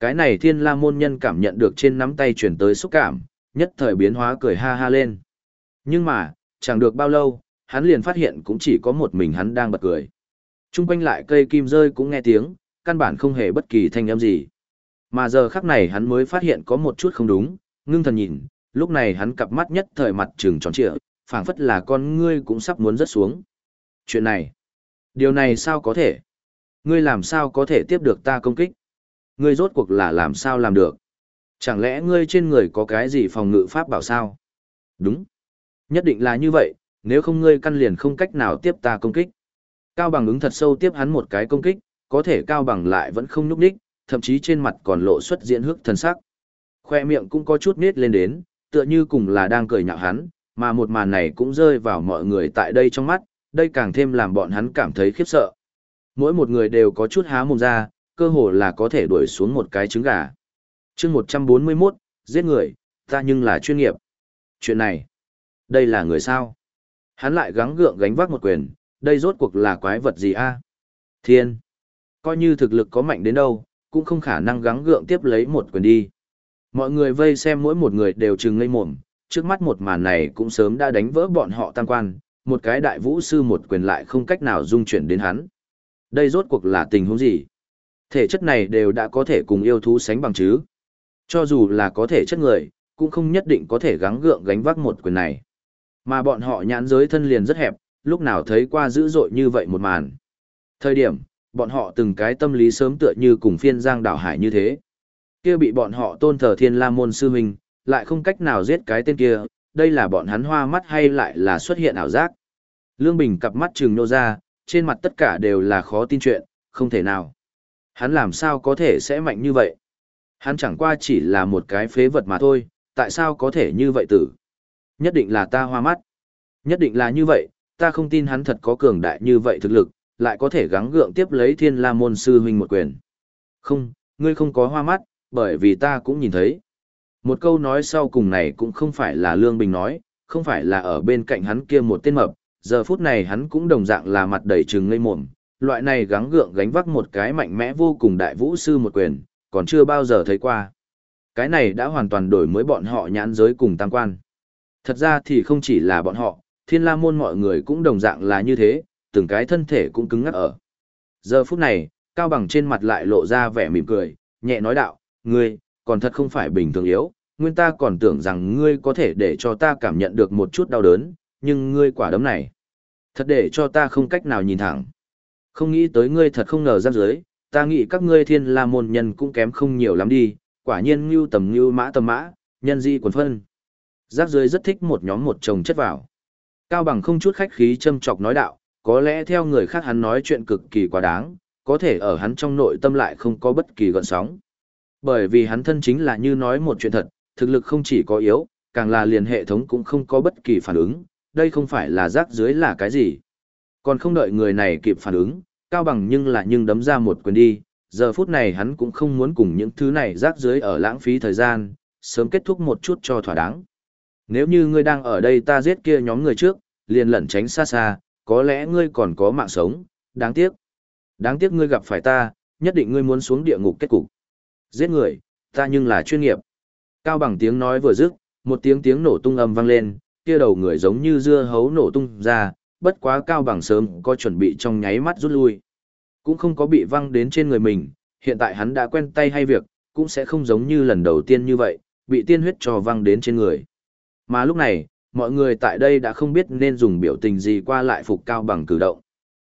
Cái này thiên la môn nhân cảm nhận được trên nắm tay chuyển tới xúc cảm, nhất thời biến hóa cười ha ha lên. Nhưng mà, chẳng được bao lâu, hắn liền phát hiện cũng chỉ có một mình hắn đang bật cười. Trung quanh lại cây kim rơi cũng nghe tiếng, căn bản không hề bất kỳ thanh âm gì. Mà giờ khắc này hắn mới phát hiện có một chút không đúng, ngưng thần nhìn, lúc này hắn cặp mắt nhất thời mặt trừng tròn trịa, phảng phất là con ngươi cũng sắp muốn rớt xuống. Chuyện này, điều này sao có thể? Ngươi làm sao có thể tiếp được ta công kích? Ngươi rốt cuộc là làm sao làm được? Chẳng lẽ ngươi trên người có cái gì phòng ngự pháp bảo sao? Đúng. Nhất định là như vậy, nếu không ngươi căn liền không cách nào tiếp ta công kích. Cao bằng ứng thật sâu tiếp hắn một cái công kích, có thể cao bằng lại vẫn không nhúc đích, thậm chí trên mặt còn lộ xuất diễn hước thần sắc. Khoe miệng cũng có chút nết lên đến, tựa như cùng là đang cười nhạo hắn, mà một màn này cũng rơi vào mọi người tại đây trong mắt, đây càng thêm làm bọn hắn cảm thấy khiếp sợ. Mỗi một người đều có chút há mồm ra, cơ hồ là có thể đuổi xuống một cái trứng gà. chương 141, giết người, ta nhưng là chuyên nghiệp. Chuyện này, đây là người sao? Hắn lại gắng gượng gánh vác một quyền, đây rốt cuộc là quái vật gì a? Thiên. Coi như thực lực có mạnh đến đâu, cũng không khả năng gắng gượng tiếp lấy một quyền đi. Mọi người vây xem mỗi một người đều trừng ngây mồm, trước mắt một màn này cũng sớm đã đánh vỡ bọn họ tam quan, một cái đại vũ sư một quyền lại không cách nào dung chuyển đến hắn. Đây rốt cuộc là tình huống gì? Thể chất này đều đã có thể cùng yêu thú sánh bằng chứ. Cho dù là có thể chất người, cũng không nhất định có thể gắng gượng gánh vác một quyền này. Mà bọn họ nhãn giới thân liền rất hẹp, lúc nào thấy qua dữ dội như vậy một màn. Thời điểm, bọn họ từng cái tâm lý sớm tựa như cùng phiên giang đảo hải như thế. Kia bị bọn họ tôn thờ thiên la môn sư huynh, lại không cách nào giết cái tên kia, đây là bọn hắn hoa mắt hay lại là xuất hiện ảo giác. Lương Bình cặp mắt trừng nô ra, trên mặt tất cả đều là khó tin chuyện, không thể nào. Hắn làm sao có thể sẽ mạnh như vậy? Hắn chẳng qua chỉ là một cái phế vật mà thôi, tại sao có thể như vậy tử? Nhất định là ta hoa mắt. Nhất định là như vậy, ta không tin hắn thật có cường đại như vậy thực lực, lại có thể gắng gượng tiếp lấy thiên la môn sư huynh một quyền. Không, ngươi không có hoa mắt, bởi vì ta cũng nhìn thấy. Một câu nói sau cùng này cũng không phải là Lương Bình nói, không phải là ở bên cạnh hắn kia một tên mập, giờ phút này hắn cũng đồng dạng là mặt đầy trừng ngây mồm, loại này gắng gượng gánh vác một cái mạnh mẽ vô cùng đại vũ sư một quyền, còn chưa bao giờ thấy qua. Cái này đã hoàn toàn đổi mới bọn họ nhãn giới cùng tam quan. Thật ra thì không chỉ là bọn họ, thiên la môn mọi người cũng đồng dạng là như thế, từng cái thân thể cũng cứng ngắc ở. Giờ phút này, Cao Bằng trên mặt lại lộ ra vẻ mỉm cười, nhẹ nói đạo, ngươi, còn thật không phải bình thường yếu, nguyên ta còn tưởng rằng ngươi có thể để cho ta cảm nhận được một chút đau đớn, nhưng ngươi quả đấm này, thật để cho ta không cách nào nhìn thẳng. Không nghĩ tới ngươi thật không ngờ ra dưới, ta nghĩ các ngươi thiên la môn nhân cũng kém không nhiều lắm đi, quả nhiên như tầm như mã tầm mã, nhân di quần phân. Giáp dưới rất thích một nhóm một chồng chất vào. Cao bằng không chút khách khí châm chọc nói đạo, có lẽ theo người khác hắn nói chuyện cực kỳ quá đáng, có thể ở hắn trong nội tâm lại không có bất kỳ gợn sóng. Bởi vì hắn thân chính là như nói một chuyện thật, thực lực không chỉ có yếu, càng là liền hệ thống cũng không có bất kỳ phản ứng, đây không phải là rác dưới là cái gì. Còn không đợi người này kịp phản ứng, cao bằng nhưng là nhưng đấm ra một quyền đi, giờ phút này hắn cũng không muốn cùng những thứ này rác dưới ở lãng phí thời gian, sớm kết thúc một chút cho thỏa đáng. Nếu như ngươi đang ở đây ta giết kia nhóm người trước, liền lẩn tránh xa xa, có lẽ ngươi còn có mạng sống, đáng tiếc. Đáng tiếc ngươi gặp phải ta, nhất định ngươi muốn xuống địa ngục kết cục. Giết người, ta nhưng là chuyên nghiệp. Cao bằng tiếng nói vừa dứt, một tiếng tiếng nổ tung âm vang lên, kia đầu người giống như dưa hấu nổ tung ra, bất quá cao bằng sớm có chuẩn bị trong nháy mắt rút lui. Cũng không có bị văng đến trên người mình, hiện tại hắn đã quen tay hay việc, cũng sẽ không giống như lần đầu tiên như vậy, bị tiên huyết cho văng đến trên người. Mà lúc này, mọi người tại đây đã không biết nên dùng biểu tình gì qua lại phục cao bằng cử động.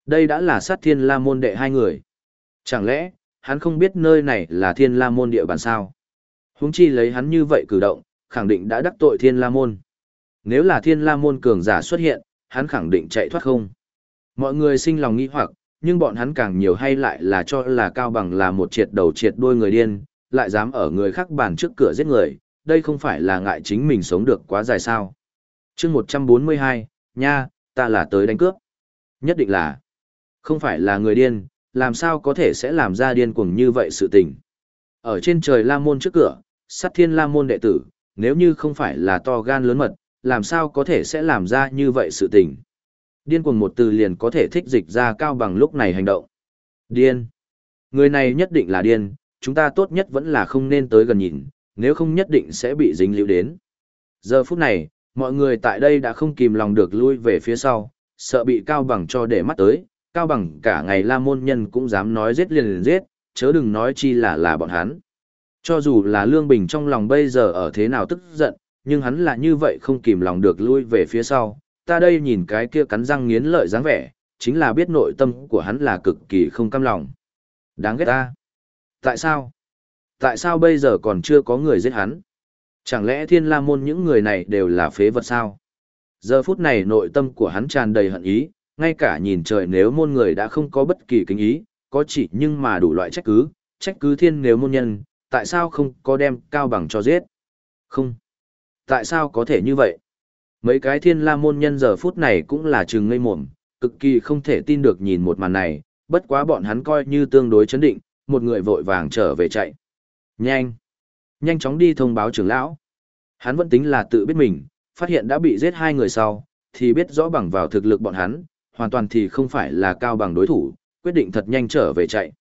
Đây đã là sát thiên la môn đệ hai người. Chẳng lẽ, hắn không biết nơi này là thiên la môn địa bàn sao? Húng chi lấy hắn như vậy cử động, khẳng định đã đắc tội thiên la môn. Nếu là thiên la môn cường giả xuất hiện, hắn khẳng định chạy thoát không. Mọi người sinh lòng nghi hoặc, nhưng bọn hắn càng nhiều hay lại là cho là cao bằng là một triệt đầu triệt đuôi người điên, lại dám ở người khác bàn trước cửa giết người, đây không phải là ngại chính mình sống được quá dài sao. chương 142, nha, ta là tới đánh cướp. Nhất định là, không phải là người điên, làm sao có thể sẽ làm ra điên cuồng như vậy sự tình. Ở trên trời La Môn trước cửa, sát thiên La Môn đệ tử, nếu như không phải là to gan lớn mật, làm sao có thể sẽ làm ra như vậy sự tình. Điên cuồng một từ liền có thể thích dịch ra cao bằng lúc này hành động. Điên. Người này nhất định là điên, chúng ta tốt nhất vẫn là không nên tới gần nhìn, nếu không nhất định sẽ bị dính liễu đến. Giờ phút này, mọi người tại đây đã không kìm lòng được lui về phía sau, sợ bị cao bằng cho để mắt tới, cao bằng cả ngày la môn nhân cũng dám nói giết liền liền giết, chớ đừng nói chi là là bọn hắn. Cho dù là Lương Bình trong lòng bây giờ ở thế nào tức giận, nhưng hắn là như vậy không kìm lòng được lui về phía sau, ta đây nhìn cái kia cắn răng nghiến lợi dáng vẻ, chính là biết nội tâm của hắn là cực kỳ không cam lòng. Đáng ghét ta. Tại sao? Tại sao bây giờ còn chưa có người giết hắn? Chẳng lẽ thiên la môn những người này đều là phế vật sao? Giờ phút này nội tâm của hắn tràn đầy hận ý, ngay cả nhìn trời nếu môn người đã không có bất kỳ kính ý, có chỉ nhưng mà đủ loại trách cứ, trách cứ thiên nếu môn nhân, tại sao không có đem cao bằng cho giết? Không. Tại sao có thể như vậy? Mấy cái thiên la môn nhân giờ phút này cũng là trừng ngây mồm, cực kỳ không thể tin được nhìn một màn này, bất quá bọn hắn coi như tương đối chấn định, một người vội vàng trở về chạy. Nhanh! Nhanh chóng đi thông báo trưởng lão. Hắn vẫn tính là tự biết mình, phát hiện đã bị giết hai người sau, thì biết rõ bằng vào thực lực bọn hắn, hoàn toàn thì không phải là cao bằng đối thủ, quyết định thật nhanh trở về chạy.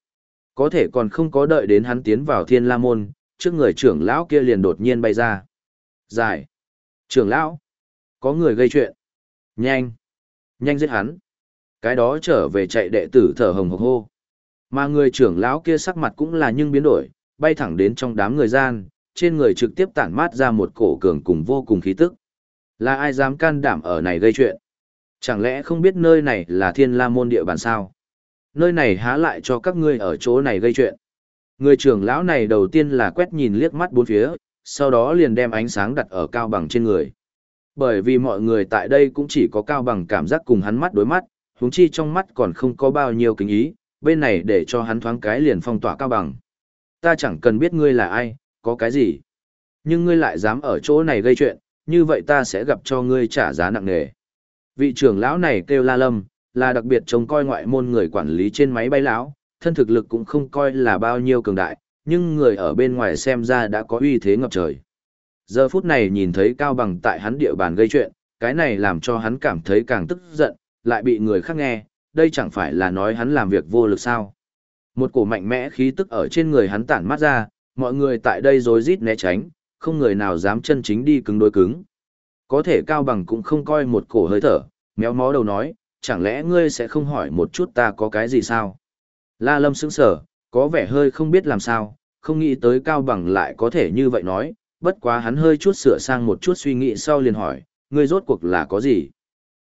Có thể còn không có đợi đến hắn tiến vào thiên la môn, trước người trưởng lão kia liền đột nhiên bay ra. Giải! Trưởng lão! Có người gây chuyện! Nhanh! Nhanh giết hắn! Cái đó trở về chạy đệ tử thở hồng hộc hô. Mà người trưởng lão kia sắc mặt cũng là nhưng biến đổi, bay thẳng đến trong đám người gian, trên người trực tiếp tản mát ra một cổ cường cùng vô cùng khí tức. Là ai dám can đảm ở này gây chuyện? Chẳng lẽ không biết nơi này là thiên la môn địa bàn sao? Nơi này há lại cho các ngươi ở chỗ này gây chuyện. Người trưởng lão này đầu tiên là quét nhìn liếc mắt bốn phía, sau đó liền đem ánh sáng đặt ở cao bằng trên người. Bởi vì mọi người tại đây cũng chỉ có cao bằng cảm giác cùng hắn mắt đối mắt, huống chi trong mắt còn không có bao nhiêu kính ý, bên này để cho hắn thoáng cái liền phong tỏa cao bằng. Ta chẳng cần biết ngươi là ai, có cái gì. Nhưng ngươi lại dám ở chỗ này gây chuyện, như vậy ta sẽ gặp cho ngươi trả giá nặng nề. Vị trưởng lão này kêu La Lâm, là đặc biệt trông coi ngoại môn người quản lý trên máy bay lão, thân thực lực cũng không coi là bao nhiêu cường đại, nhưng người ở bên ngoài xem ra đã có uy thế ngập trời. Giờ phút này nhìn thấy Cao Bằng tại hắn địa bàn gây chuyện, cái này làm cho hắn cảm thấy càng tức giận, lại bị người khác nghe, đây chẳng phải là nói hắn làm việc vô lực sao. Một cổ mạnh mẽ khí tức ở trên người hắn tản mát ra, mọi người tại đây rối rít né tránh, không người nào dám chân chính đi cứng đối cứng. Có thể Cao Bằng cũng không coi một cổ hơi thở, méo mó đầu nói, chẳng lẽ ngươi sẽ không hỏi một chút ta có cái gì sao? La Lâm sững sờ, có vẻ hơi không biết làm sao, không nghĩ tới Cao Bằng lại có thể như vậy nói, bất quá hắn hơi chút sửa sang một chút suy nghĩ sau liền hỏi, ngươi rốt cuộc là có gì?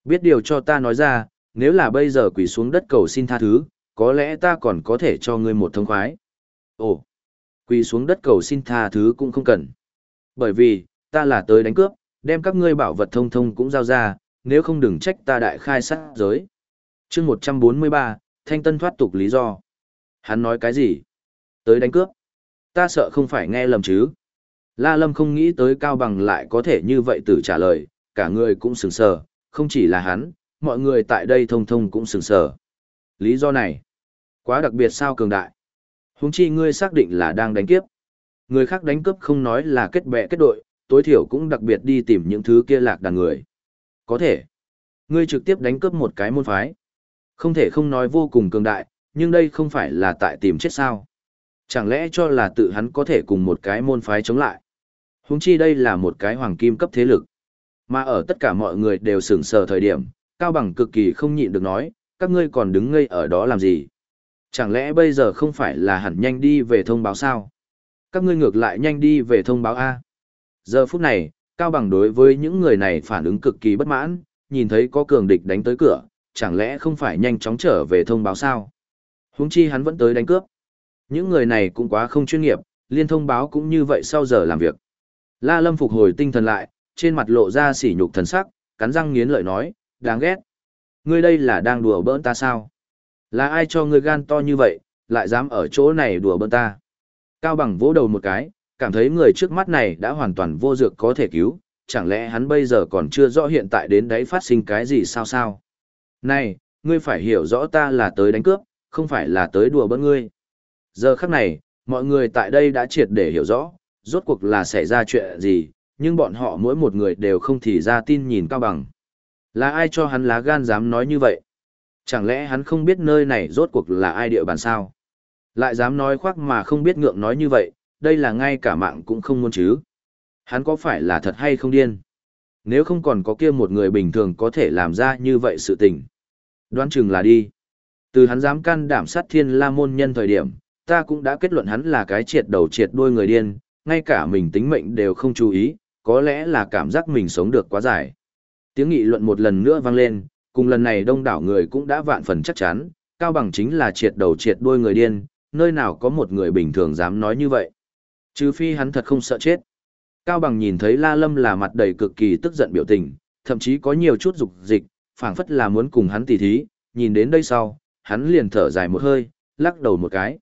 Biết điều cho ta nói ra, nếu là bây giờ quỳ xuống đất cầu xin tha thứ, có lẽ ta còn có thể cho ngươi một thông khoái. Ồ, quỳ xuống đất cầu xin tha thứ cũng không cần. Bởi vì, ta là tới đánh cướp, đem các ngươi bảo vật thông thông cũng giao ra, nếu không đừng trách ta đại khai sát giới. chương 143, Thanh Tân thoát tục lý do. Hắn nói cái gì? Tới đánh cướp. Ta sợ không phải nghe lầm chứ. La Lâm không nghĩ tới Cao Bằng lại có thể như vậy tự trả lời, cả người cũng sừng sờ, không chỉ là hắn, mọi người tại đây thông thông cũng sừng sờ. Lý do này, quá đặc biệt sao cường đại. Húng chi ngươi xác định là đang đánh kiếp. Người khác đánh cướp không nói là kết bè kết đội, tối thiểu cũng đặc biệt đi tìm những thứ kia lạc đàn người. Có thể, ngươi trực tiếp đánh cướp một cái môn phái. Không thể không nói vô cùng cường đại, nhưng đây không phải là tại tìm chết sao. Chẳng lẽ cho là tự hắn có thể cùng một cái môn phái chống lại. Húng chi đây là một cái hoàng kim cấp thế lực. Mà ở tất cả mọi người đều sửng sờ thời điểm, Cao Bằng cực kỳ không nhịn được nói, các ngươi còn đứng ngây ở đó làm gì? Chẳng lẽ bây giờ không phải là hẳn nhanh đi về thông báo sao? Các ngươi ngược lại nhanh đi về thông báo A. Giờ phút này, Cao Bằng đối với những người này phản ứng cực kỳ bất mãn, nhìn thấy có cường địch đánh tới cửa, chẳng lẽ không phải nhanh chóng trở về thông báo sao? Huống chi hắn vẫn tới đánh cướp. Những người này cũng quá không chuyên nghiệp, liên thông báo cũng như vậy sau giờ làm việc. La Lâm phục hồi tinh thần lại, trên mặt lộ ra sỉ nhục thần sắc, cắn răng nghiến lợi nói, đáng ghét. Ngươi đây là đang đùa bỡn ta sao? Là ai cho ngươi gan to như vậy, lại dám ở chỗ này đùa bỡn ta? Cao bằng vỗ đầu một cái, cảm thấy người trước mắt này đã hoàn toàn vô dược có thể cứu, chẳng lẽ hắn bây giờ còn chưa rõ hiện tại đến đấy phát sinh cái gì sao sao? Này, ngươi phải hiểu rõ ta là tới đánh cướp, không phải là tới đùa bỡn ngươi. Giờ khắc này, mọi người tại đây đã triệt để hiểu rõ, rốt cuộc là xảy ra chuyện gì, nhưng bọn họ mỗi một người đều không thì ra tin nhìn Cao Bằng. Là ai cho hắn lá gan dám nói như vậy? Chẳng lẽ hắn không biết nơi này rốt cuộc là ai địa bàn sao? Lại dám nói khoác mà không biết ngượng nói như vậy, đây là ngay cả mạng cũng không muốn chứ. Hắn có phải là thật hay không điên? Nếu không còn có kia một người bình thường có thể làm ra như vậy sự tình. Đoán chừng là đi. Từ hắn dám can đảm sát thiên la môn nhân thời điểm, ta cũng đã kết luận hắn là cái triệt đầu triệt đuôi người điên, ngay cả mình tính mệnh đều không chú ý, có lẽ là cảm giác mình sống được quá dài. Tiếng nghị luận một lần nữa vang lên, cùng lần này đông đảo người cũng đã vạn phần chắc chắn, Cao Bằng chính là triệt đầu triệt đuôi người điên, nơi nào có một người bình thường dám nói như vậy. Trừ phi hắn thật không sợ chết. Cao Bằng nhìn thấy La Lâm là mặt đầy cực kỳ tức giận biểu tình, thậm chí có nhiều chút dục dịch, phảng phất là muốn cùng hắn tỉ thí, nhìn đến đây sau, hắn liền thở dài một hơi, lắc đầu một cái.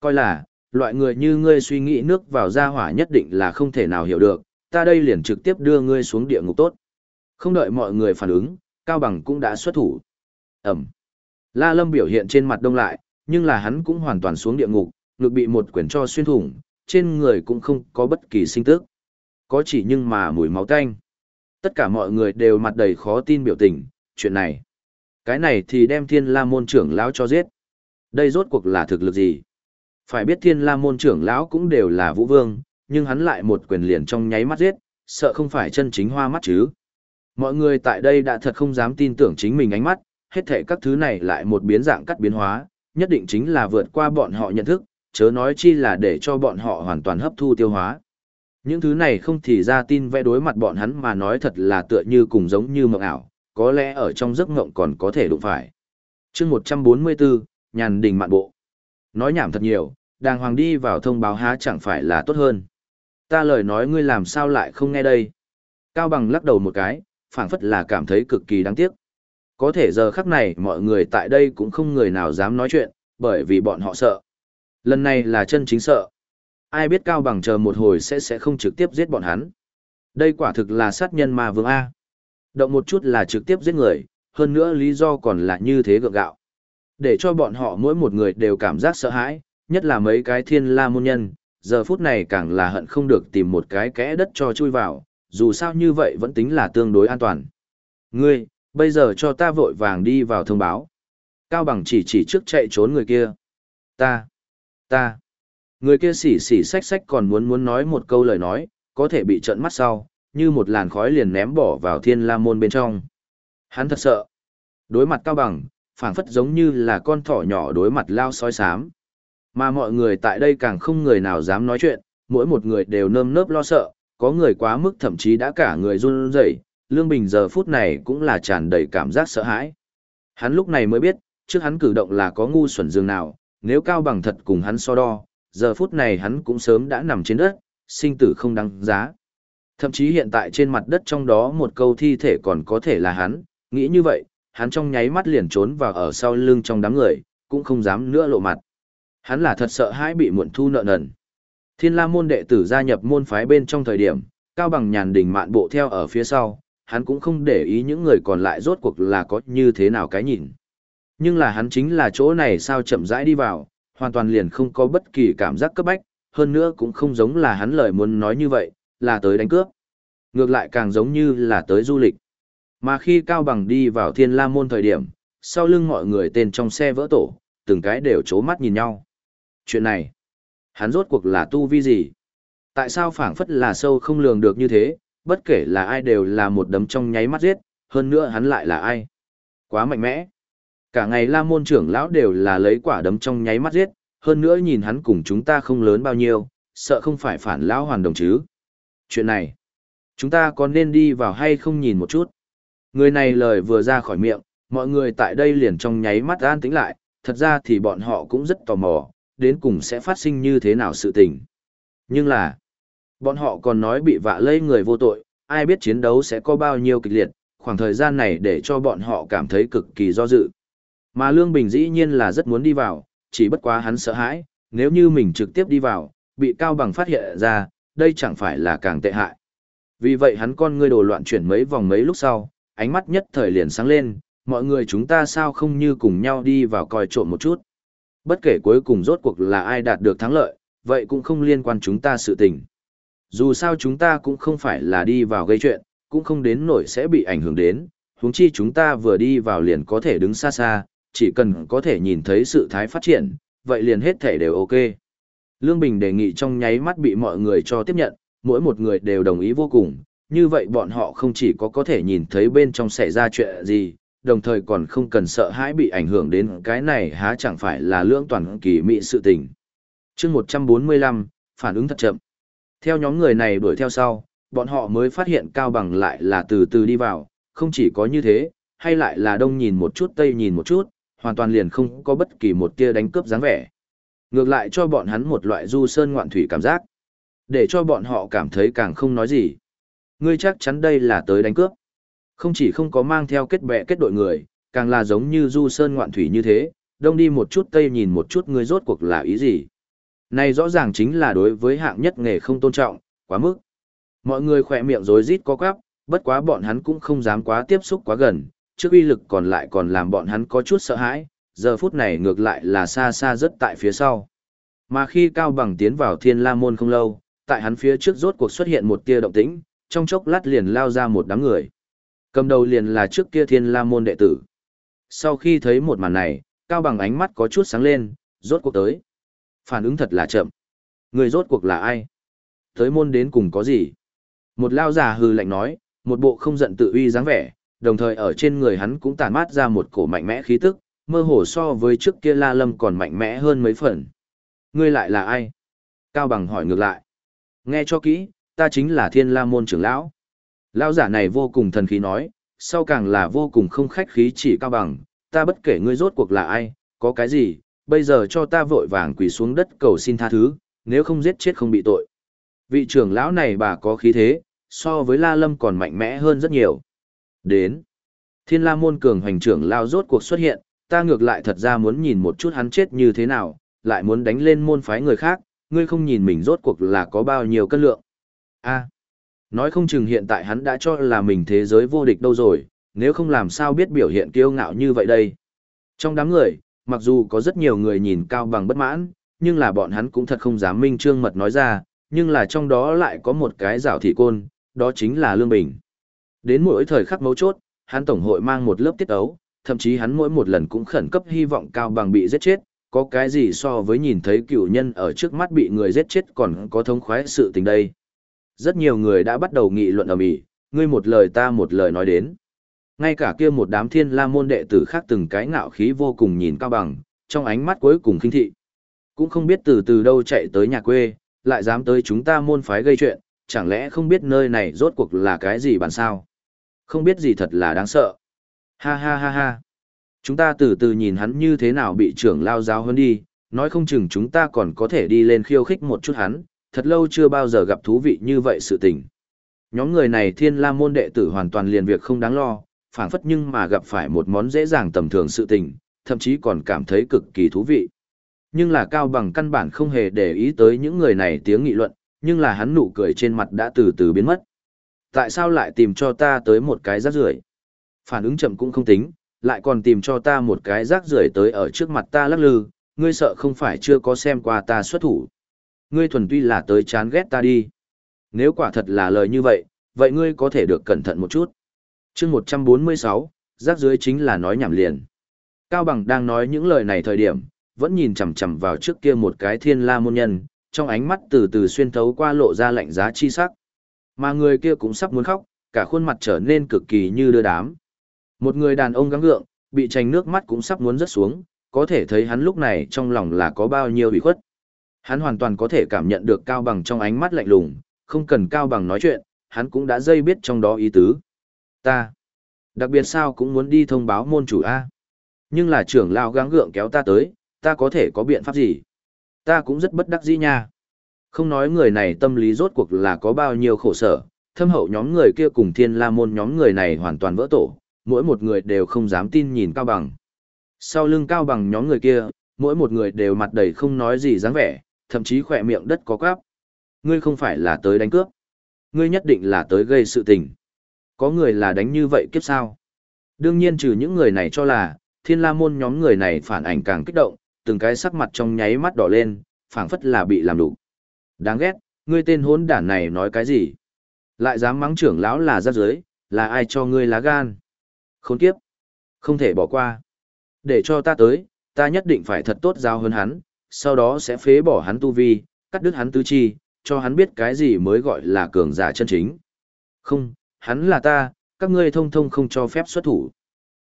Coi là, loại người như ngươi suy nghĩ nước vào ra hỏa nhất định là không thể nào hiểu được, ta đây liền trực tiếp đưa ngươi xuống địa ngục tốt. Không đợi mọi người phản ứng, Cao Bằng cũng đã xuất thủ. Ẩm. La Lâm biểu hiện trên mặt đông lại, nhưng là hắn cũng hoàn toàn xuống địa ngục, ngực bị một quyển cho xuyên thủng, trên người cũng không có bất kỳ sinh tức. Có chỉ nhưng mà mùi máu tanh. Tất cả mọi người đều mặt đầy khó tin biểu tình, chuyện này. Cái này thì đem thiên la môn trưởng lão cho giết. Đây rốt cuộc là thực lực gì? Phải biết thiên la môn trưởng lão cũng đều là vũ vương, nhưng hắn lại một quyền liền trong nháy mắt giết, sợ không phải chân chính hoa mắt chứ. Mọi người tại đây đã thật không dám tin tưởng chính mình ánh mắt, hết thể các thứ này lại một biến dạng cắt biến hóa, nhất định chính là vượt qua bọn họ nhận thức, chớ nói chi là để cho bọn họ hoàn toàn hấp thu tiêu hóa. Những thứ này không thì ra tin vẽ đối mặt bọn hắn mà nói thật là tựa như cùng giống như mộng ảo, có lẽ ở trong giấc mộng còn có thể đụng phải. chương 144, Nhàn Đình Mạn Bộ. Nói nhảm thật nhiều, đàng hoàng đi vào thông báo há chẳng phải là tốt hơn. Ta lời nói ngươi làm sao lại không nghe đây. Cao Bằng lắc đầu một cái, phảng phất là cảm thấy cực kỳ đáng tiếc. Có thể giờ khắc này mọi người tại đây cũng không người nào dám nói chuyện, bởi vì bọn họ sợ. Lần này là chân chính sợ. Ai biết Cao Bằng chờ một hồi sẽ sẽ không trực tiếp giết bọn hắn. Đây quả thực là sát nhân ma vương A. Động một chút là trực tiếp giết người, hơn nữa lý do còn là như thế gượng gạo. Để cho bọn họ mỗi một người đều cảm giác sợ hãi, nhất là mấy cái thiên la môn nhân, giờ phút này càng là hận không được tìm một cái kẽ đất cho chui vào, dù sao như vậy vẫn tính là tương đối an toàn. Ngươi, bây giờ cho ta vội vàng đi vào thông báo. Cao bằng chỉ chỉ trước chạy trốn người kia. Ta, ta. Người kia xỉ xỉ xách xách còn muốn muốn nói một câu lời nói, có thể bị trận mắt sau, như một làn khói liền ném bỏ vào thiên la môn bên trong. Hắn thật sợ. Đối mặt cao bằng, phảng phất giống như là con thỏ nhỏ đối mặt lao sói sám. Mà mọi người tại đây càng không người nào dám nói chuyện, mỗi một người đều nơm nớp lo sợ, có người quá mức thậm chí đã cả người run rẩy. Lương Bình giờ phút này cũng là tràn đầy cảm giác sợ hãi. Hắn lúc này mới biết, trước hắn cử động là có ngu xuẩn dương nào, nếu cao bằng thật cùng hắn so đo, giờ phút này hắn cũng sớm đã nằm trên đất, sinh tử không đáng giá. Thậm chí hiện tại trên mặt đất trong đó một câu thi thể còn có thể là hắn, nghĩ như vậy, hắn trong nháy mắt liền trốn vào ở sau lưng trong đám người, cũng không dám nữa lộ mặt. Hắn là thật sợ hãi bị muộn thu nợ nần. Thiên la môn đệ tử gia nhập môn phái bên trong thời điểm, cao bằng nhàn đình mạn bộ theo ở phía sau, hắn cũng không để ý những người còn lại rốt cuộc là có như thế nào cái nhìn. Nhưng là hắn chính là chỗ này sao chậm rãi đi vào, hoàn toàn liền không có bất kỳ cảm giác cấp bách, hơn nữa cũng không giống là hắn lời muốn nói như vậy, là tới đánh cướp. Ngược lại càng giống như là tới du lịch. Mà khi Cao Bằng đi vào Thiên La Môn thời điểm, sau lưng mọi người tên trong xe vỡ tổ, từng cái đều chố mắt nhìn nhau. Chuyện này, hắn rốt cuộc là tu vi gì? Tại sao phảng phất là sâu không lường được như thế, bất kể là ai đều là một đấm trong nháy mắt giết, hơn nữa hắn lại là ai? Quá mạnh mẽ. Cả ngày La Môn trưởng lão đều là lấy quả đấm trong nháy mắt giết, hơn nữa nhìn hắn cùng chúng ta không lớn bao nhiêu, sợ không phải phản lão hoàn đồng chứ. Chuyện này, chúng ta có nên đi vào hay không nhìn một chút? Người này lời vừa ra khỏi miệng, mọi người tại đây liền trong nháy mắt an tĩnh lại, thật ra thì bọn họ cũng rất tò mò, đến cùng sẽ phát sinh như thế nào sự tình. Nhưng là, bọn họ còn nói bị vạ lây người vô tội, ai biết chiến đấu sẽ có bao nhiêu kịch liệt, khoảng thời gian này để cho bọn họ cảm thấy cực kỳ do dự. Mà Lương Bình dĩ nhiên là rất muốn đi vào, chỉ bất quá hắn sợ hãi, nếu như mình trực tiếp đi vào, bị Cao Bằng phát hiện ra, đây chẳng phải là càng tệ hại. Vì vậy hắn con ngươi đồ loạn chuyển mấy vòng mấy lúc sau, ánh mắt nhất thời liền sáng lên, mọi người chúng ta sao không như cùng nhau đi vào coi trộm một chút. Bất kể cuối cùng rốt cuộc là ai đạt được thắng lợi, vậy cũng không liên quan chúng ta sự tình. Dù sao chúng ta cũng không phải là đi vào gây chuyện, cũng không đến nổi sẽ bị ảnh hưởng đến, huống chi chúng ta vừa đi vào liền có thể đứng xa xa, chỉ cần có thể nhìn thấy sự thái phát triển, vậy liền hết thể đều ok. Lương Bình đề nghị trong nháy mắt bị mọi người cho tiếp nhận, mỗi một người đều đồng ý vô cùng, như vậy bọn họ không chỉ có có thể nhìn thấy bên trong xảy ra chuyện gì, đồng thời còn không cần sợ hãi bị ảnh hưởng đến cái này há chẳng phải là lưỡng toàn kỳ mị sự tình. chương 145, phản ứng thật chậm. Theo nhóm người này đuổi theo sau, bọn họ mới phát hiện Cao Bằng lại là từ từ đi vào, không chỉ có như thế, hay lại là đông nhìn một chút tây nhìn một chút, hoàn toàn liền không có bất kỳ một tia đánh cướp dáng vẻ. Ngược lại cho bọn hắn một loại du sơn ngoạn thủy cảm giác, để cho bọn họ cảm thấy càng không nói gì. Ngươi chắc chắn đây là tới đánh cướp. Không chỉ không có mang theo kết bè kết đội người, càng là giống như du sơn ngoạn thủy như thế, đông đi một chút tây nhìn một chút ngươi rốt cuộc là ý gì. Này rõ ràng chính là đối với hạng nhất nghề không tôn trọng, quá mức. Mọi người khỏe miệng rối rít có quắp, bất quá bọn hắn cũng không dám quá tiếp xúc quá gần, trước uy lực còn lại còn làm bọn hắn có chút sợ hãi, giờ phút này ngược lại là xa xa rất tại phía sau. Mà khi Cao Bằng tiến vào Thiên La Môn không lâu, tại hắn phía trước rốt cuộc xuất hiện một tia động tĩnh, trong chốc lát liền lao ra một đám người. Cầm đầu liền là trước kia Thiên La Môn đệ tử. Sau khi thấy một màn này, Cao Bằng ánh mắt có chút sáng lên, rốt cuộc tới. Phản ứng thật là chậm. Người rốt cuộc là ai? Tới môn đến cùng có gì? Một lao giả hừ lạnh nói, một bộ không giận tự uy dáng vẻ, đồng thời ở trên người hắn cũng tản mát ra một cổ mạnh mẽ khí tức, mơ hồ so với trước kia La Lâm còn mạnh mẽ hơn mấy phần. Ngươi lại là ai? Cao Bằng hỏi ngược lại. Nghe cho kỹ, ta chính là Thiên La Môn trưởng lão. Lão giả này vô cùng thần khí nói, sau càng là vô cùng không khách khí chỉ Cao Bằng, ta bất kể ngươi rốt cuộc là ai, có cái gì, bây giờ cho ta vội vàng quỳ xuống đất cầu xin tha thứ, nếu không giết chết không bị tội. Vị trưởng lão này bà có khí thế, so với La Lâm còn mạnh mẽ hơn rất nhiều. Đến. Thiên la môn cường hành trưởng lao rốt cuộc xuất hiện, ta ngược lại thật ra muốn nhìn một chút hắn chết như thế nào, lại muốn đánh lên môn phái người khác, ngươi không nhìn mình rốt cuộc là có bao nhiêu cân lượng. a nói không chừng hiện tại hắn đã cho là mình thế giới vô địch đâu rồi, nếu không làm sao biết biểu hiện kiêu ngạo như vậy đây. Trong đám người, mặc dù có rất nhiều người nhìn cao bằng bất mãn, nhưng là bọn hắn cũng thật không dám minh trương mật nói ra, nhưng là trong đó lại có một cái rào thị côn, đó chính là Lương Bình. Đến mỗi thời khắc mấu chốt, hắn tổng hội mang một lớp tiết ấu, thậm chí hắn mỗi một lần cũng khẩn cấp hy vọng cao bằng bị giết chết, có cái gì so với nhìn thấy cựu nhân ở trước mắt bị người giết chết còn có thống khoái sự tình đây. Rất nhiều người đã bắt đầu nghị luận ầm ĩ, ngươi một lời ta một lời nói đến. Ngay cả kia một đám thiên la môn đệ tử khác từng cái ngạo khí vô cùng nhìn cao bằng, trong ánh mắt cuối cùng khinh thị. Cũng không biết từ từ đâu chạy tới nhà quê, lại dám tới chúng ta môn phái gây chuyện, chẳng lẽ không biết nơi này rốt cuộc là cái gì bản sao? Không biết gì thật là đáng sợ. Ha ha ha ha. Chúng ta từ từ nhìn hắn như thế nào bị trưởng lao giáo hơn đi, nói không chừng chúng ta còn có thể đi lên khiêu khích một chút hắn, thật lâu chưa bao giờ gặp thú vị như vậy sự tình. Nhóm người này thiên la môn đệ tử hoàn toàn liền việc không đáng lo, phảng phất nhưng mà gặp phải một món dễ dàng tầm thường sự tình, thậm chí còn cảm thấy cực kỳ thú vị. Nhưng là Cao Bằng căn bản không hề để ý tới những người này tiếng nghị luận, nhưng là hắn nụ cười trên mặt đã từ từ biến mất. Tại sao lại tìm cho ta tới một cái rác rưởi? Phản ứng chậm cũng không tính, lại còn tìm cho ta một cái rác rưởi tới ở trước mặt ta lắc lư, ngươi sợ không phải chưa có xem qua ta xuất thủ. Ngươi thuần tuy là tới chán ghét ta đi. Nếu quả thật là lời như vậy, vậy ngươi có thể được cẩn thận một chút. chương 146, rác dưới chính là nói nhảm liền. Cao Bằng đang nói những lời này thời điểm, vẫn nhìn chằm chằm vào trước kia một cái thiên la môn nhân, trong ánh mắt từ từ xuyên thấu qua lộ ra lạnh giá chi sắc. Mà người kia cũng sắp muốn khóc, cả khuôn mặt trở nên cực kỳ như đưa đám. Một người đàn ông gắng gượng, bị trành nước mắt cũng sắp muốn rớt xuống, có thể thấy hắn lúc này trong lòng là có bao nhiêu bị khuất. Hắn hoàn toàn có thể cảm nhận được Cao Bằng trong ánh mắt lạnh lùng, không cần Cao Bằng nói chuyện, hắn cũng đã dây biết trong đó ý tứ. Ta, đặc biệt sao cũng muốn đi thông báo môn chủ A. Nhưng là trưởng lão gắng gượng kéo ta tới, ta có thể có biện pháp gì? Ta cũng rất bất đắc dĩ nha. Không nói người này tâm lý rốt cuộc là có bao nhiêu khổ sở, thâm hậu nhóm người kia cùng thiên la môn nhóm người này hoàn toàn vỡ tổ, mỗi một người đều không dám tin nhìn Cao Bằng. Sau lưng Cao Bằng nhóm người kia, mỗi một người đều mặt đầy không nói gì dáng vẻ, thậm chí khỏe miệng đất có quáp. Ngươi không phải là tới đánh cướp. Ngươi nhất định là tới gây sự tình. Có người là đánh như vậy kiếp sao? Đương nhiên trừ những người này cho là, thiên la môn nhóm người này phản ảnh càng kích động, từng cái sắc mặt trong nháy mắt đỏ lên, phảng phất là bị làm đủ. Đáng ghét, ngươi tên hốn đản này nói cái gì? Lại dám mắng trưởng lão là rác giới, là ai cho ngươi lá gan? Khốn kiếp! Không thể bỏ qua. Để cho ta tới, ta nhất định phải thật tốt giao hơn hắn, sau đó sẽ phế bỏ hắn tu vi, cắt đứt hắn tứ chi, cho hắn biết cái gì mới gọi là cường giả chân chính. Không, hắn là ta, các ngươi thông thông không cho phép xuất thủ.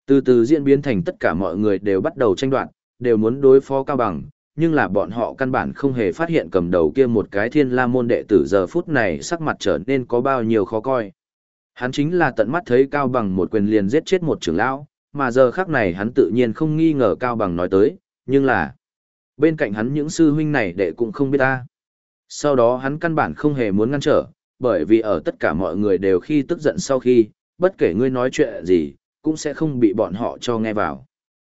Từ từ diễn biến thành tất cả mọi người đều bắt đầu tranh đoạt, đều muốn đối phó cao bằng, nhưng là bọn họ căn bản không hề phát hiện cầm đầu kia một cái thiên la môn đệ tử giờ phút này sắc mặt trở nên có bao nhiêu khó coi. Hắn chính là tận mắt thấy cao bằng một quyền liền giết chết một trưởng lão, mà giờ khắc này hắn tự nhiên không nghi ngờ cao bằng nói tới, nhưng là bên cạnh hắn những sư huynh này đệ cũng không biết ta. Sau đó hắn căn bản không hề muốn ngăn trở, bởi vì ở tất cả mọi người đều khi tức giận sau khi, bất kể ngươi nói chuyện gì, cũng sẽ không bị bọn họ cho nghe vào.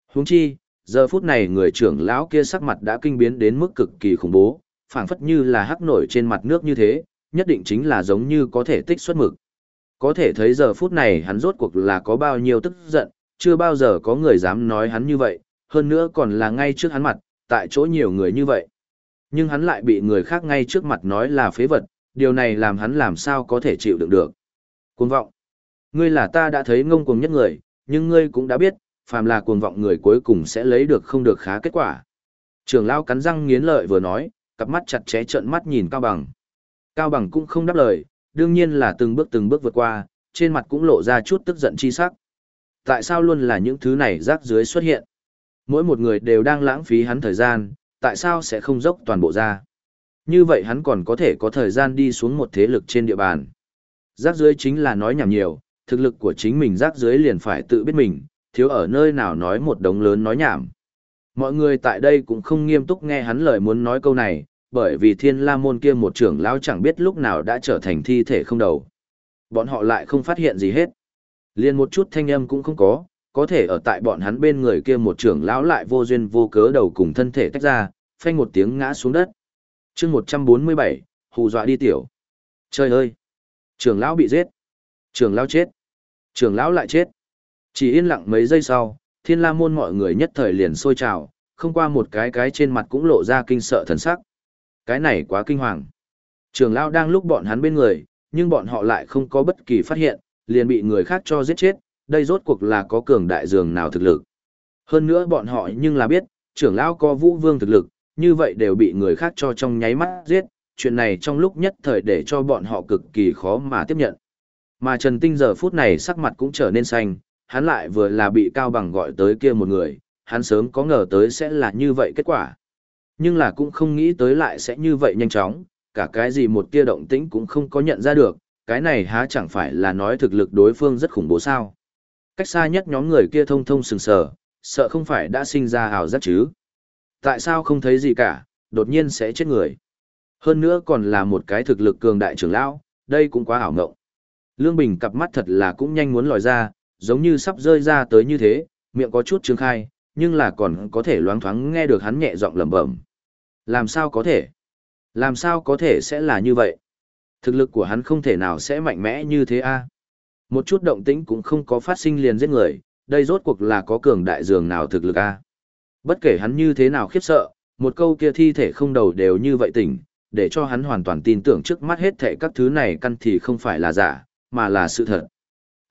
Huống chi, giờ phút này người trưởng lão kia sắc mặt đã kinh biến đến mức cực kỳ khủng bố, phảng phất như là hắc nổi trên mặt nước như thế, nhất định chính là giống như có thể tích xuất mực. Có thể thấy giờ phút này hắn rốt cuộc là có bao nhiêu tức giận, chưa bao giờ có người dám nói hắn như vậy, hơn nữa còn là ngay trước hắn mặt, tại chỗ nhiều người như vậy. Nhưng hắn lại bị người khác ngay trước mặt nói là phế vật, điều này làm hắn làm sao có thể chịu đựng được. Cuồng vọng. Ngươi là ta đã thấy ngông cuồng nhất người, nhưng ngươi cũng đã biết, phàm là cuồng vọng người cuối cùng sẽ lấy được không được khá kết quả. Trường lao cắn răng nghiến lợi vừa nói, cặp mắt chặt chẽ trợn mắt nhìn Cao Bằng. Cao Bằng cũng không đáp lời, đương nhiên là từng bước từng bước vượt qua, trên mặt cũng lộ ra chút tức giận chi sắc. Tại sao luôn là những thứ này rác dưới xuất hiện? Mỗi một người đều đang lãng phí hắn thời gian, tại sao sẽ không dốc toàn bộ ra? Như vậy hắn còn có thể có thời gian đi xuống một thế lực trên địa bàn. Rác dưới chính là nói nhảm nhiều, thực lực của chính mình rác dưới liền phải tự biết mình, thiếu ở nơi nào nói một đống lớn nói nhảm. Mọi người tại đây cũng không nghiêm túc nghe hắn lời muốn nói câu này, bởi vì thiên la môn kia một trưởng lão chẳng biết lúc nào đã trở thành thi thể không đầu. Bọn họ lại không phát hiện gì hết. Liên một chút thanh âm cũng không có, có thể ở tại bọn hắn bên người kia một trưởng lão lại vô duyên vô cớ đầu cùng thân thể tách ra, phanh một tiếng ngã xuống đất. chương 147, hù dọa đi tiểu. Trời ơi! Trưởng lão bị giết. Trưởng lão chết. Trưởng lão lại chết. Chỉ yên lặng mấy giây sau, thiên la môn mọi người nhất thời liền sôi trào, không qua một cái cái trên mặt cũng lộ ra kinh sợ thần sắc. Cái này quá kinh hoàng. Trường lão đang lúc bọn hắn bên người, nhưng bọn họ lại không có bất kỳ phát hiện, liền bị người khác cho giết chết, đây rốt cuộc là có cường đại dường nào thực lực. Hơn nữa bọn họ nhưng là biết, trưởng lão có vũ vương thực lực, như vậy đều bị người khác cho trong nháy mắt giết, chuyện này trong lúc nhất thời để cho bọn họ cực kỳ khó mà tiếp nhận. Mà Trần Tinh giờ phút này sắc mặt cũng trở nên xanh, hắn lại vừa là bị Cao Bằng gọi tới kia một người, hắn sớm có ngờ tới sẽ là như vậy kết quả. Nhưng là cũng không nghĩ tới lại sẽ như vậy nhanh chóng, cả cái gì một tia động tĩnh cũng không có nhận ra được, cái này há chẳng phải là nói thực lực đối phương rất khủng bố sao. Cách xa nhất nhóm người kia thông thông sừng sờ, sợ không phải đã sinh ra hào giác chứ. Tại sao không thấy gì cả, đột nhiên sẽ chết người. Hơn nữa còn là một cái thực lực cường đại trưởng lão, đây cũng quá ảo ngộng. Lương Bình cặp mắt thật là cũng nhanh muốn lòi ra, giống như sắp rơi ra tới như thế, miệng có chút trương khai, nhưng là còn có thể loáng thoáng nghe được hắn nhẹ giọng lẩm bẩm. Làm sao có thể? Làm sao có thể sẽ là như vậy? Thực lực của hắn không thể nào sẽ mạnh mẽ như thế a. Một chút động tĩnh cũng không có phát sinh liền giết người, đây rốt cuộc là có cường đại dường nào thực lực a. Bất kể hắn như thế nào khiếp sợ, một câu kia thi thể không đầu đều như vậy tỉnh, để cho hắn hoàn toàn tin tưởng trước mắt hết thệ các thứ này căn thì không phải là giả, mà là sự thật.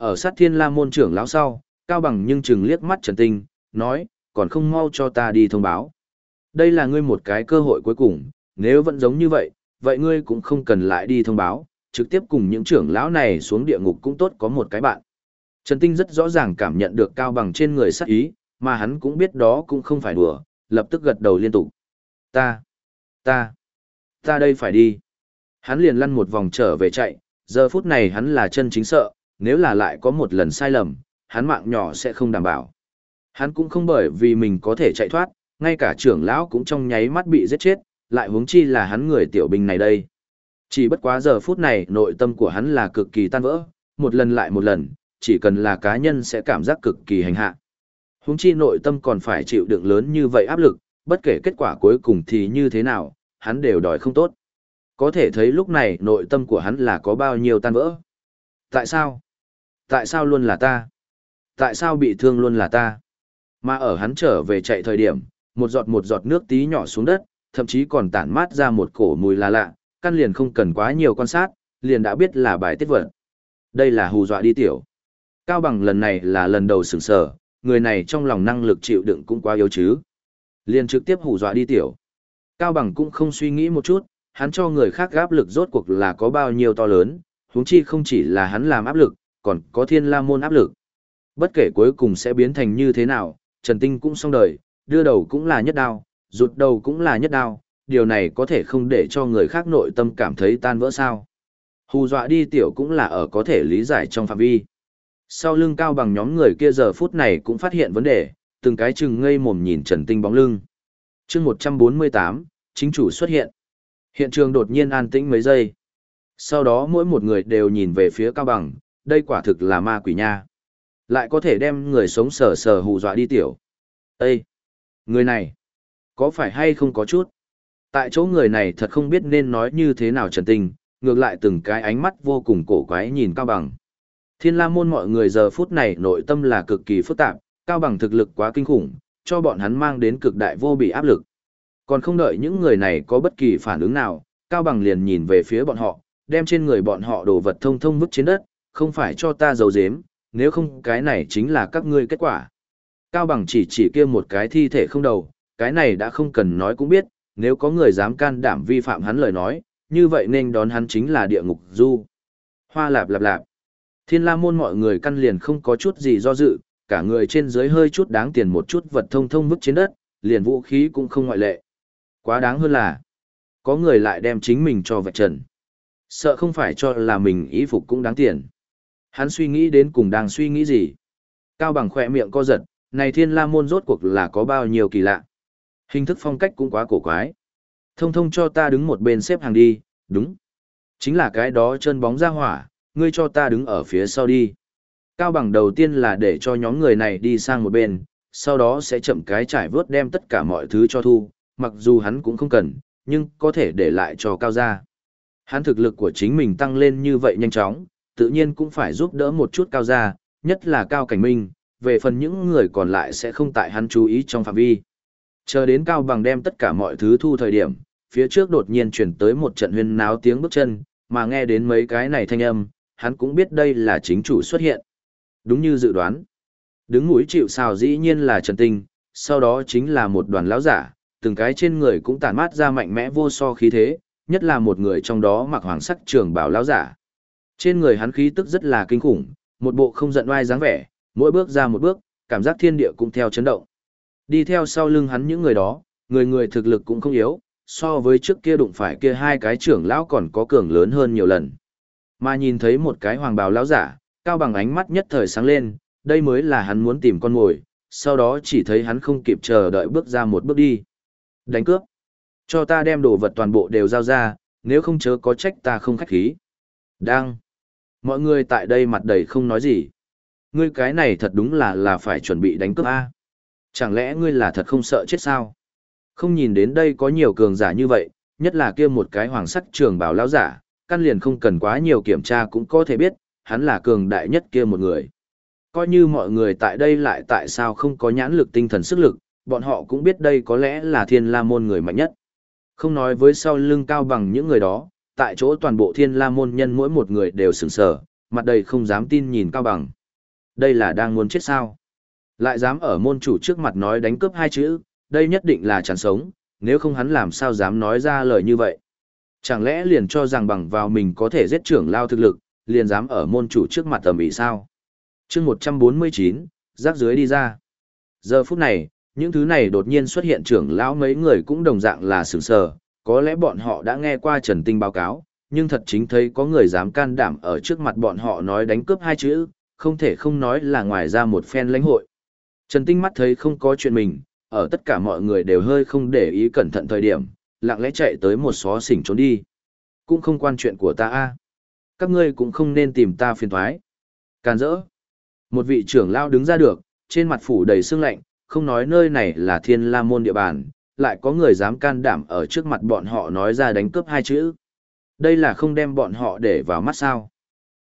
Ở sát thiên la môn trưởng lão sau, Cao Bằng nhưng chừng liếc mắt Trần Tinh, nói, còn không mau cho ta đi thông báo. Đây là ngươi một cái cơ hội cuối cùng, nếu vẫn giống như vậy, vậy ngươi cũng không cần lại đi thông báo, trực tiếp cùng những trưởng lão này xuống địa ngục cũng tốt có một cái bạn. Trần Tinh rất rõ ràng cảm nhận được Cao Bằng trên người sát ý, mà hắn cũng biết đó cũng không phải đùa, lập tức gật đầu liên tục. Ta, ta, ta đây phải đi. Hắn liền lăn một vòng trở về chạy, giờ phút này hắn là chân chính sợ, nếu là lại có một lần sai lầm, hắn mạng nhỏ sẽ không đảm bảo. Hắn cũng không bởi vì mình có thể chạy thoát, ngay cả trưởng lão cũng trong nháy mắt bị giết chết, lại huống chi là hắn người tiểu binh này đây. Chỉ bất quá giờ phút này nội tâm của hắn là cực kỳ tan vỡ, một lần lại một lần, chỉ cần là cá nhân sẽ cảm giác cực kỳ hành hạ. Huống chi nội tâm còn phải chịu đựng lớn như vậy áp lực, bất kể kết quả cuối cùng thì như thế nào, hắn đều đòi không tốt. Có thể thấy lúc này nội tâm của hắn là có bao nhiêu tan vỡ. Tại sao? Tại sao luôn là ta? Tại sao bị thương luôn là ta? Mà ở hắn trở về chạy thời điểm, một giọt một giọt nước tí nhỏ xuống đất, thậm chí còn tản mát ra một cổ mùi lạ lạ, căn liền không cần quá nhiều quan sát, liền đã biết là bài tiết vật. Đây là hù dọa đi tiểu. Cao bằng lần này là lần đầu sửng sở, người này trong lòng năng lực chịu đựng cũng quá yếu chứ. Liền trực tiếp hù dọa đi tiểu. Cao bằng cũng không suy nghĩ một chút, hắn cho người khác áp lực rốt cuộc là có bao nhiêu to lớn, huống chi không chỉ là hắn làm áp lực, còn có thiên la môn áp lực. Bất kể cuối cùng sẽ biến thành như thế nào, Trần Tinh cũng xong đời, đưa đầu cũng là nhất đao, rụt đầu cũng là nhất đao, điều này có thể không để cho người khác nội tâm cảm thấy tan vỡ sao. Hù dọa đi tiểu cũng là ở có thể lý giải trong phạm vi. Sau lưng cao bằng nhóm người kia giờ phút này cũng phát hiện vấn đề, từng cái chừng ngây mồm nhìn Trần Tinh bóng lưng. chương 148, chính chủ xuất hiện. Hiện trường đột nhiên an tĩnh mấy giây. Sau đó mỗi một người đều nhìn về phía cao bằng, đây quả thực là ma quỷ nha. Lại có thể đem người sống sờ sờ hù dọa đi tiểu. Ê! Người này! Có phải hay không có chút? Tại chỗ người này thật không biết nên nói như thế nào trần tình, ngược lại từng cái ánh mắt vô cùng cổ quái nhìn cao bằng. Thiên la môn mọi người giờ phút này nội tâm là cực kỳ phức tạp, cao bằng thực lực quá kinh khủng, cho bọn hắn mang đến cực đại vô bị áp lực. Còn không đợi những người này có bất kỳ phản ứng nào, cao bằng liền nhìn về phía bọn họ, đem trên người bọn họ đồ vật thông thông vứt trên đất, không phải cho ta giấu giếm, nếu không cái này chính là các ngươi kết quả. Cao bằng chỉ chỉ kia một cái thi thể không đầu, cái này đã không cần nói cũng biết, nếu có người dám can đảm vi phạm hắn lời nói, như vậy nên đón hắn chính là địa ngục du. Hoa lạp lạp lạp. Thiên la môn mọi người căn liền không có chút gì do dự, cả người trên dưới hơi chút đáng tiền một chút vật thông thông vứt trên đất, liền vũ khí cũng không ngoại lệ. Quá đáng hơn là, có người lại đem chính mình cho vạch trần. Sợ không phải cho là mình ý phục cũng đáng tiền. Hắn suy nghĩ đến cùng đang suy nghĩ gì. Cao bằng khỏe miệng co giật, này thiên la môn rốt cuộc là có bao nhiêu kỳ lạ. Hình thức phong cách cũng quá cổ quái. Thông thông cho ta đứng một bên xếp hàng đi, đúng. Chính là cái đó chân bóng ra hỏa, ngươi cho ta đứng ở phía sau đi. Cao bằng đầu tiên là để cho nhóm người này đi sang một bên, sau đó sẽ chậm cái trải vớt đem tất cả mọi thứ cho thu, mặc dù hắn cũng không cần, nhưng có thể để lại cho cao gia. Hắn thực lực của chính mình tăng lên như vậy nhanh chóng, tự nhiên cũng phải giúp đỡ một chút cao gia, nhất là cao cảnh minh, về phần những người còn lại sẽ không tại hắn chú ý trong phạm vi. Chờ đến cao bằng đem tất cả mọi thứ thu thời điểm, phía trước đột nhiên chuyển tới một trận huyên náo tiếng bước chân, mà nghe đến mấy cái này thanh âm, hắn cũng biết đây là chính chủ xuất hiện. Đúng như dự đoán. Đứng mũi chịu sào dĩ nhiên là Trần Tinh, sau đó chính là một đoàn lão giả, từng cái trên người cũng tản mát ra mạnh mẽ vô so khí thế, nhất là một người trong đó mặc hoàng sắc trường bảo lão giả. Trên người hắn khí tức rất là kinh khủng, một bộ không giận oai dáng vẻ, mỗi bước ra một bước, cảm giác thiên địa cũng theo chấn động. Đi theo sau lưng hắn những người đó, người người thực lực cũng không yếu, so với trước kia đụng phải kia hai cái trưởng lão còn có cường lớn hơn nhiều lần. Mà nhìn thấy một cái hoàng bào lão giả, cao bằng ánh mắt nhất thời sáng lên, đây mới là hắn muốn tìm con mồi, sau đó chỉ thấy hắn không kịp chờ đợi bước ra một bước đi. Đánh cướp. Cho ta đem đồ vật toàn bộ đều giao ra, nếu không chớ có trách ta không khách khí. Đang. Mọi người tại đây mặt đầy không nói gì. Ngươi cái này thật đúng là là phải chuẩn bị đánh cướp A. Chẳng lẽ ngươi là thật không sợ chết sao? Không nhìn đến đây có nhiều cường giả như vậy, nhất là kia một cái hoàng sắc trường bảo lão giả, căn liền không cần quá nhiều kiểm tra cũng có thể biết, hắn là cường đại nhất kia một người. Coi như mọi người tại đây lại tại sao không có nhãn lực tinh thần sức lực, bọn họ cũng biết đây có lẽ là thiên la môn người mạnh nhất. Không nói với sau lưng cao bằng những người đó, tại chỗ toàn bộ thiên la môn nhân mỗi một người đều sửng sở, mặt đầy không dám tin nhìn cao bằng. Đây là đang muốn chết sao? Lại dám ở môn chủ trước mặt nói đánh cướp hai chữ, đây nhất định là chán sống, nếu không hắn làm sao dám nói ra lời như vậy. Chẳng lẽ liền cho rằng bằng vào mình có thể giết trưởng lao thực lực, liền dám ở môn chủ trước mặt tầm ý sao? chương 149, rác dưới đi ra. Giờ phút này, những thứ này đột nhiên xuất hiện trưởng lão mấy người cũng đồng dạng là sửng sờ, có lẽ bọn họ đã nghe qua Trần Tinh báo cáo, nhưng thật chính thấy có người dám can đảm ở trước mặt bọn họ nói đánh cướp hai chữ, không thể không nói là ngoài ra một phen lãnh hội. Trần Tinh mắt thấy không có chuyện mình, ở tất cả mọi người đều hơi không để ý cẩn thận thời điểm, lặng lẽ chạy tới một xó xỉnh trốn đi. Cũng không quan chuyện của ta a Các ngươi cũng không nên tìm ta phiền thoái. Càn rỡ. Một vị trưởng lao đứng ra được, trên mặt phủ đầy sương lạnh, không nói nơi này là thiên la môn địa bàn, lại có người dám can đảm ở trước mặt bọn họ nói ra đánh cướp hai chữ. Đây là không đem bọn họ để vào mắt sao.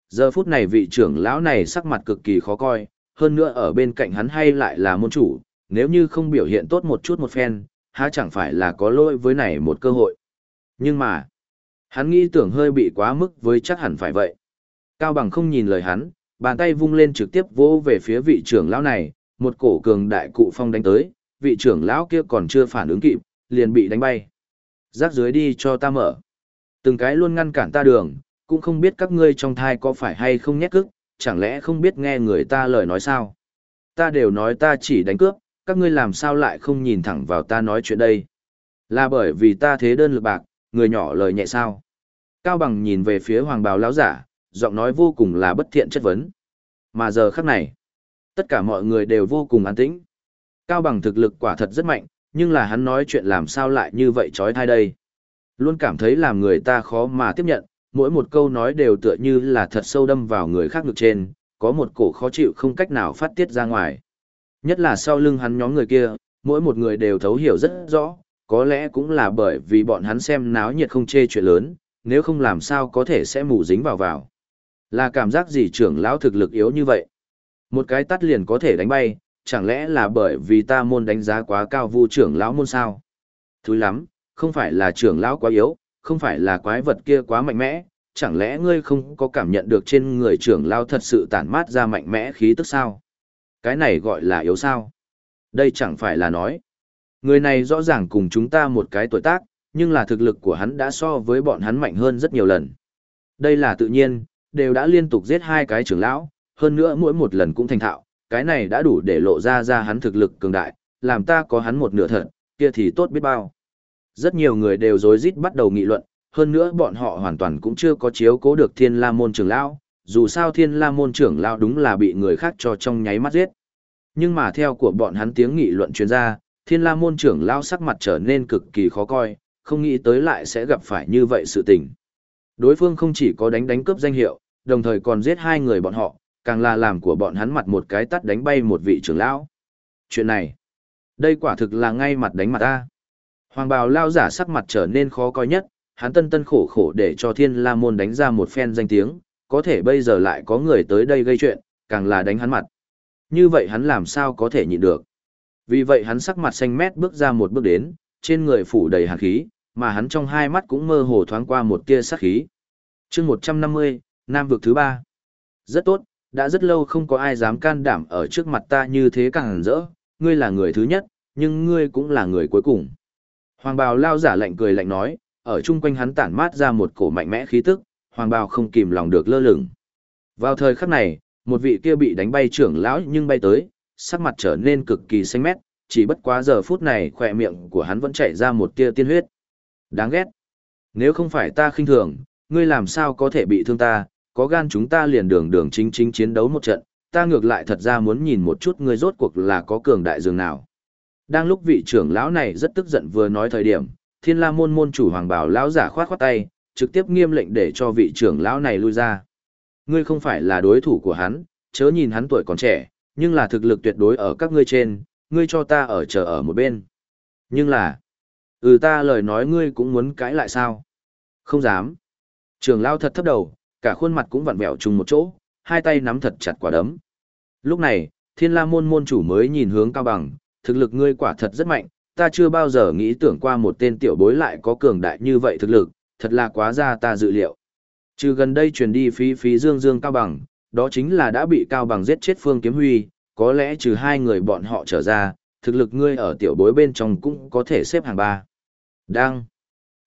Giờ phút này vị trưởng lão này sắc mặt cực kỳ khó coi, hơn nữa ở bên cạnh hắn hay lại là môn chủ, nếu như không biểu hiện tốt một chút một phen, há chẳng phải là có lỗi với này một cơ hội. Nhưng mà, hắn nghĩ tưởng hơi bị quá mức với chắc hẳn phải vậy. Cao bằng không nhìn lời hắn, bàn tay vung lên trực tiếp vỗ về phía vị trưởng lão này, một cổ cường đại cụ phong đánh tới, vị trưởng lão kia còn chưa phản ứng kịp, liền bị đánh bay. Rác dưới đi cho ta mở. Từng cái luôn ngăn cản ta đường, cũng không biết các ngươi trong thai có phải hay không nhét cức, chẳng lẽ không biết nghe người ta lời nói sao? Ta đều nói ta chỉ đánh cướp, các ngươi làm sao lại không nhìn thẳng vào ta nói chuyện đây? Là bởi vì ta thế đơn lực bạc, người nhỏ lời nhẹ sao? Cao bằng nhìn về phía hoàng bào lão giả, giọng nói vô cùng là bất thiện chất vấn. Mà giờ khắc này, tất cả mọi người đều vô cùng an tĩnh. Cao bằng thực lực quả thật rất mạnh, nhưng là hắn nói chuyện làm sao lại như vậy trói thai đây. Luôn cảm thấy làm người ta khó mà tiếp nhận, mỗi một câu nói đều tựa như là thật sâu đâm vào người khác ngực trên, có một cổ khó chịu không cách nào phát tiết ra ngoài. Nhất là sau lưng hắn nhóm người kia, mỗi một người đều thấu hiểu rất rõ, có lẽ cũng là bởi vì bọn hắn xem náo nhiệt không chê chuyện lớn, nếu không làm sao có thể sẽ mù dính vào vào. Là cảm giác gì trưởng lão thực lực yếu như vậy? Một cái tắt liền có thể đánh bay, chẳng lẽ là bởi vì ta môn đánh giá quá cao vu trưởng lão môn sao? Thúi lắm, không phải là trưởng lão quá yếu, không phải là quái vật kia quá mạnh mẽ, chẳng lẽ ngươi không có cảm nhận được trên người trưởng lão thật sự tản mát ra mạnh mẽ khí tức sao? Cái này gọi là yếu sao? Đây chẳng phải là nói. Người này rõ ràng cùng chúng ta một cái tuổi tác, nhưng là thực lực của hắn đã so với bọn hắn mạnh hơn rất nhiều lần. Đây là tự nhiên, đều đã liên tục giết hai cái trưởng lão, hơn nữa mỗi một lần cũng thành thạo, cái này đã đủ để lộ ra ra hắn thực lực cường đại, làm ta có hắn một nửa thật, kia thì tốt biết bao. Rất nhiều người đều rối rít bắt đầu nghị luận, hơn nữa bọn họ hoàn toàn cũng chưa có chiếu cố được thiên la môn trưởng lão, dù sao thiên la môn trưởng lão đúng là bị người khác cho trong nháy mắt giết. Nhưng mà theo của bọn hắn tiếng nghị luận truyền ra, thiên la môn trưởng lão sắc mặt trở nên cực kỳ khó coi, không nghĩ tới lại sẽ gặp phải như vậy sự tình. Đối phương không chỉ có đánh đánh cướp danh hiệu, đồng thời còn giết hai người bọn họ, càng là làm của bọn hắn mặt một cái tắt đánh bay một vị trưởng lão. Chuyện này, đây quả thực là ngay mặt đánh mặt ta. Hoàng bào lao giả sắc mặt trở nên khó coi nhất, hắn tân tân khổ khổ để cho thiên la môn đánh ra một phen danh tiếng, có thể bây giờ lại có người tới đây gây chuyện, càng là đánh hắn mặt. Như vậy hắn làm sao có thể nhịn được. Vì vậy hắn sắc mặt xanh mét bước ra một bước đến, trên người phủ đầy hàn khí, mà hắn trong hai mắt cũng mơ hồ thoáng qua một tia sát khí. chương 150, Nam vực thứ ba. Rất tốt, đã rất lâu không có ai dám can đảm ở trước mặt ta như thế càng rỡ, ngươi là người thứ nhất, nhưng ngươi cũng là người cuối cùng. Hoàng bào lao giả lạnh cười lạnh nói, ở chung quanh hắn tản mát ra một cổ mạnh mẽ khí tức, hoàng bào không kìm lòng được lơ lửng. Vào thời khắc này, một vị kia bị đánh bay trưởng lão nhưng bay tới, sắc mặt trở nên cực kỳ xanh mét, chỉ bất quá giờ phút này khỏe miệng của hắn vẫn chảy ra một tia tiên huyết. Đáng ghét. Nếu không phải ta khinh thường, ngươi làm sao có thể bị thương ta, có gan chúng ta liền đường đường chính chính chiến đấu một trận, ta ngược lại thật ra muốn nhìn một chút ngươi rốt cuộc là có cường đại dường nào. Đang lúc vị trưởng lão này rất tức giận vừa nói thời điểm, thiên la môn môn chủ hoàng bảo lão giả khoát khoát tay, trực tiếp nghiêm lệnh để cho vị trưởng lão này lui ra. Ngươi không phải là đối thủ của hắn, chớ nhìn hắn tuổi còn trẻ, nhưng là thực lực tuyệt đối ở các ngươi trên, ngươi cho ta ở chờ ở một bên. Nhưng là, ừ ta lời nói ngươi cũng muốn cãi lại sao? Không dám. trưởng lão thật thấp đầu, cả khuôn mặt cũng vặn vẹo chung một chỗ, hai tay nắm thật chặt quả đấm. Lúc này, thiên la môn môn chủ mới nhìn hướng cao bằng, thực lực ngươi quả thật rất mạnh, ta chưa bao giờ nghĩ tưởng qua một tên tiểu bối lại có cường đại như vậy thực lực, thật là quá ra ta dự liệu. Trừ gần đây truyền đi phí phí dương dương cao bằng, đó chính là đã bị cao bằng giết chết Phương Kiếm Huy, có lẽ trừ hai người bọn họ trở ra, thực lực ngươi ở tiểu bối bên trong cũng có thể xếp hàng ba. Đang.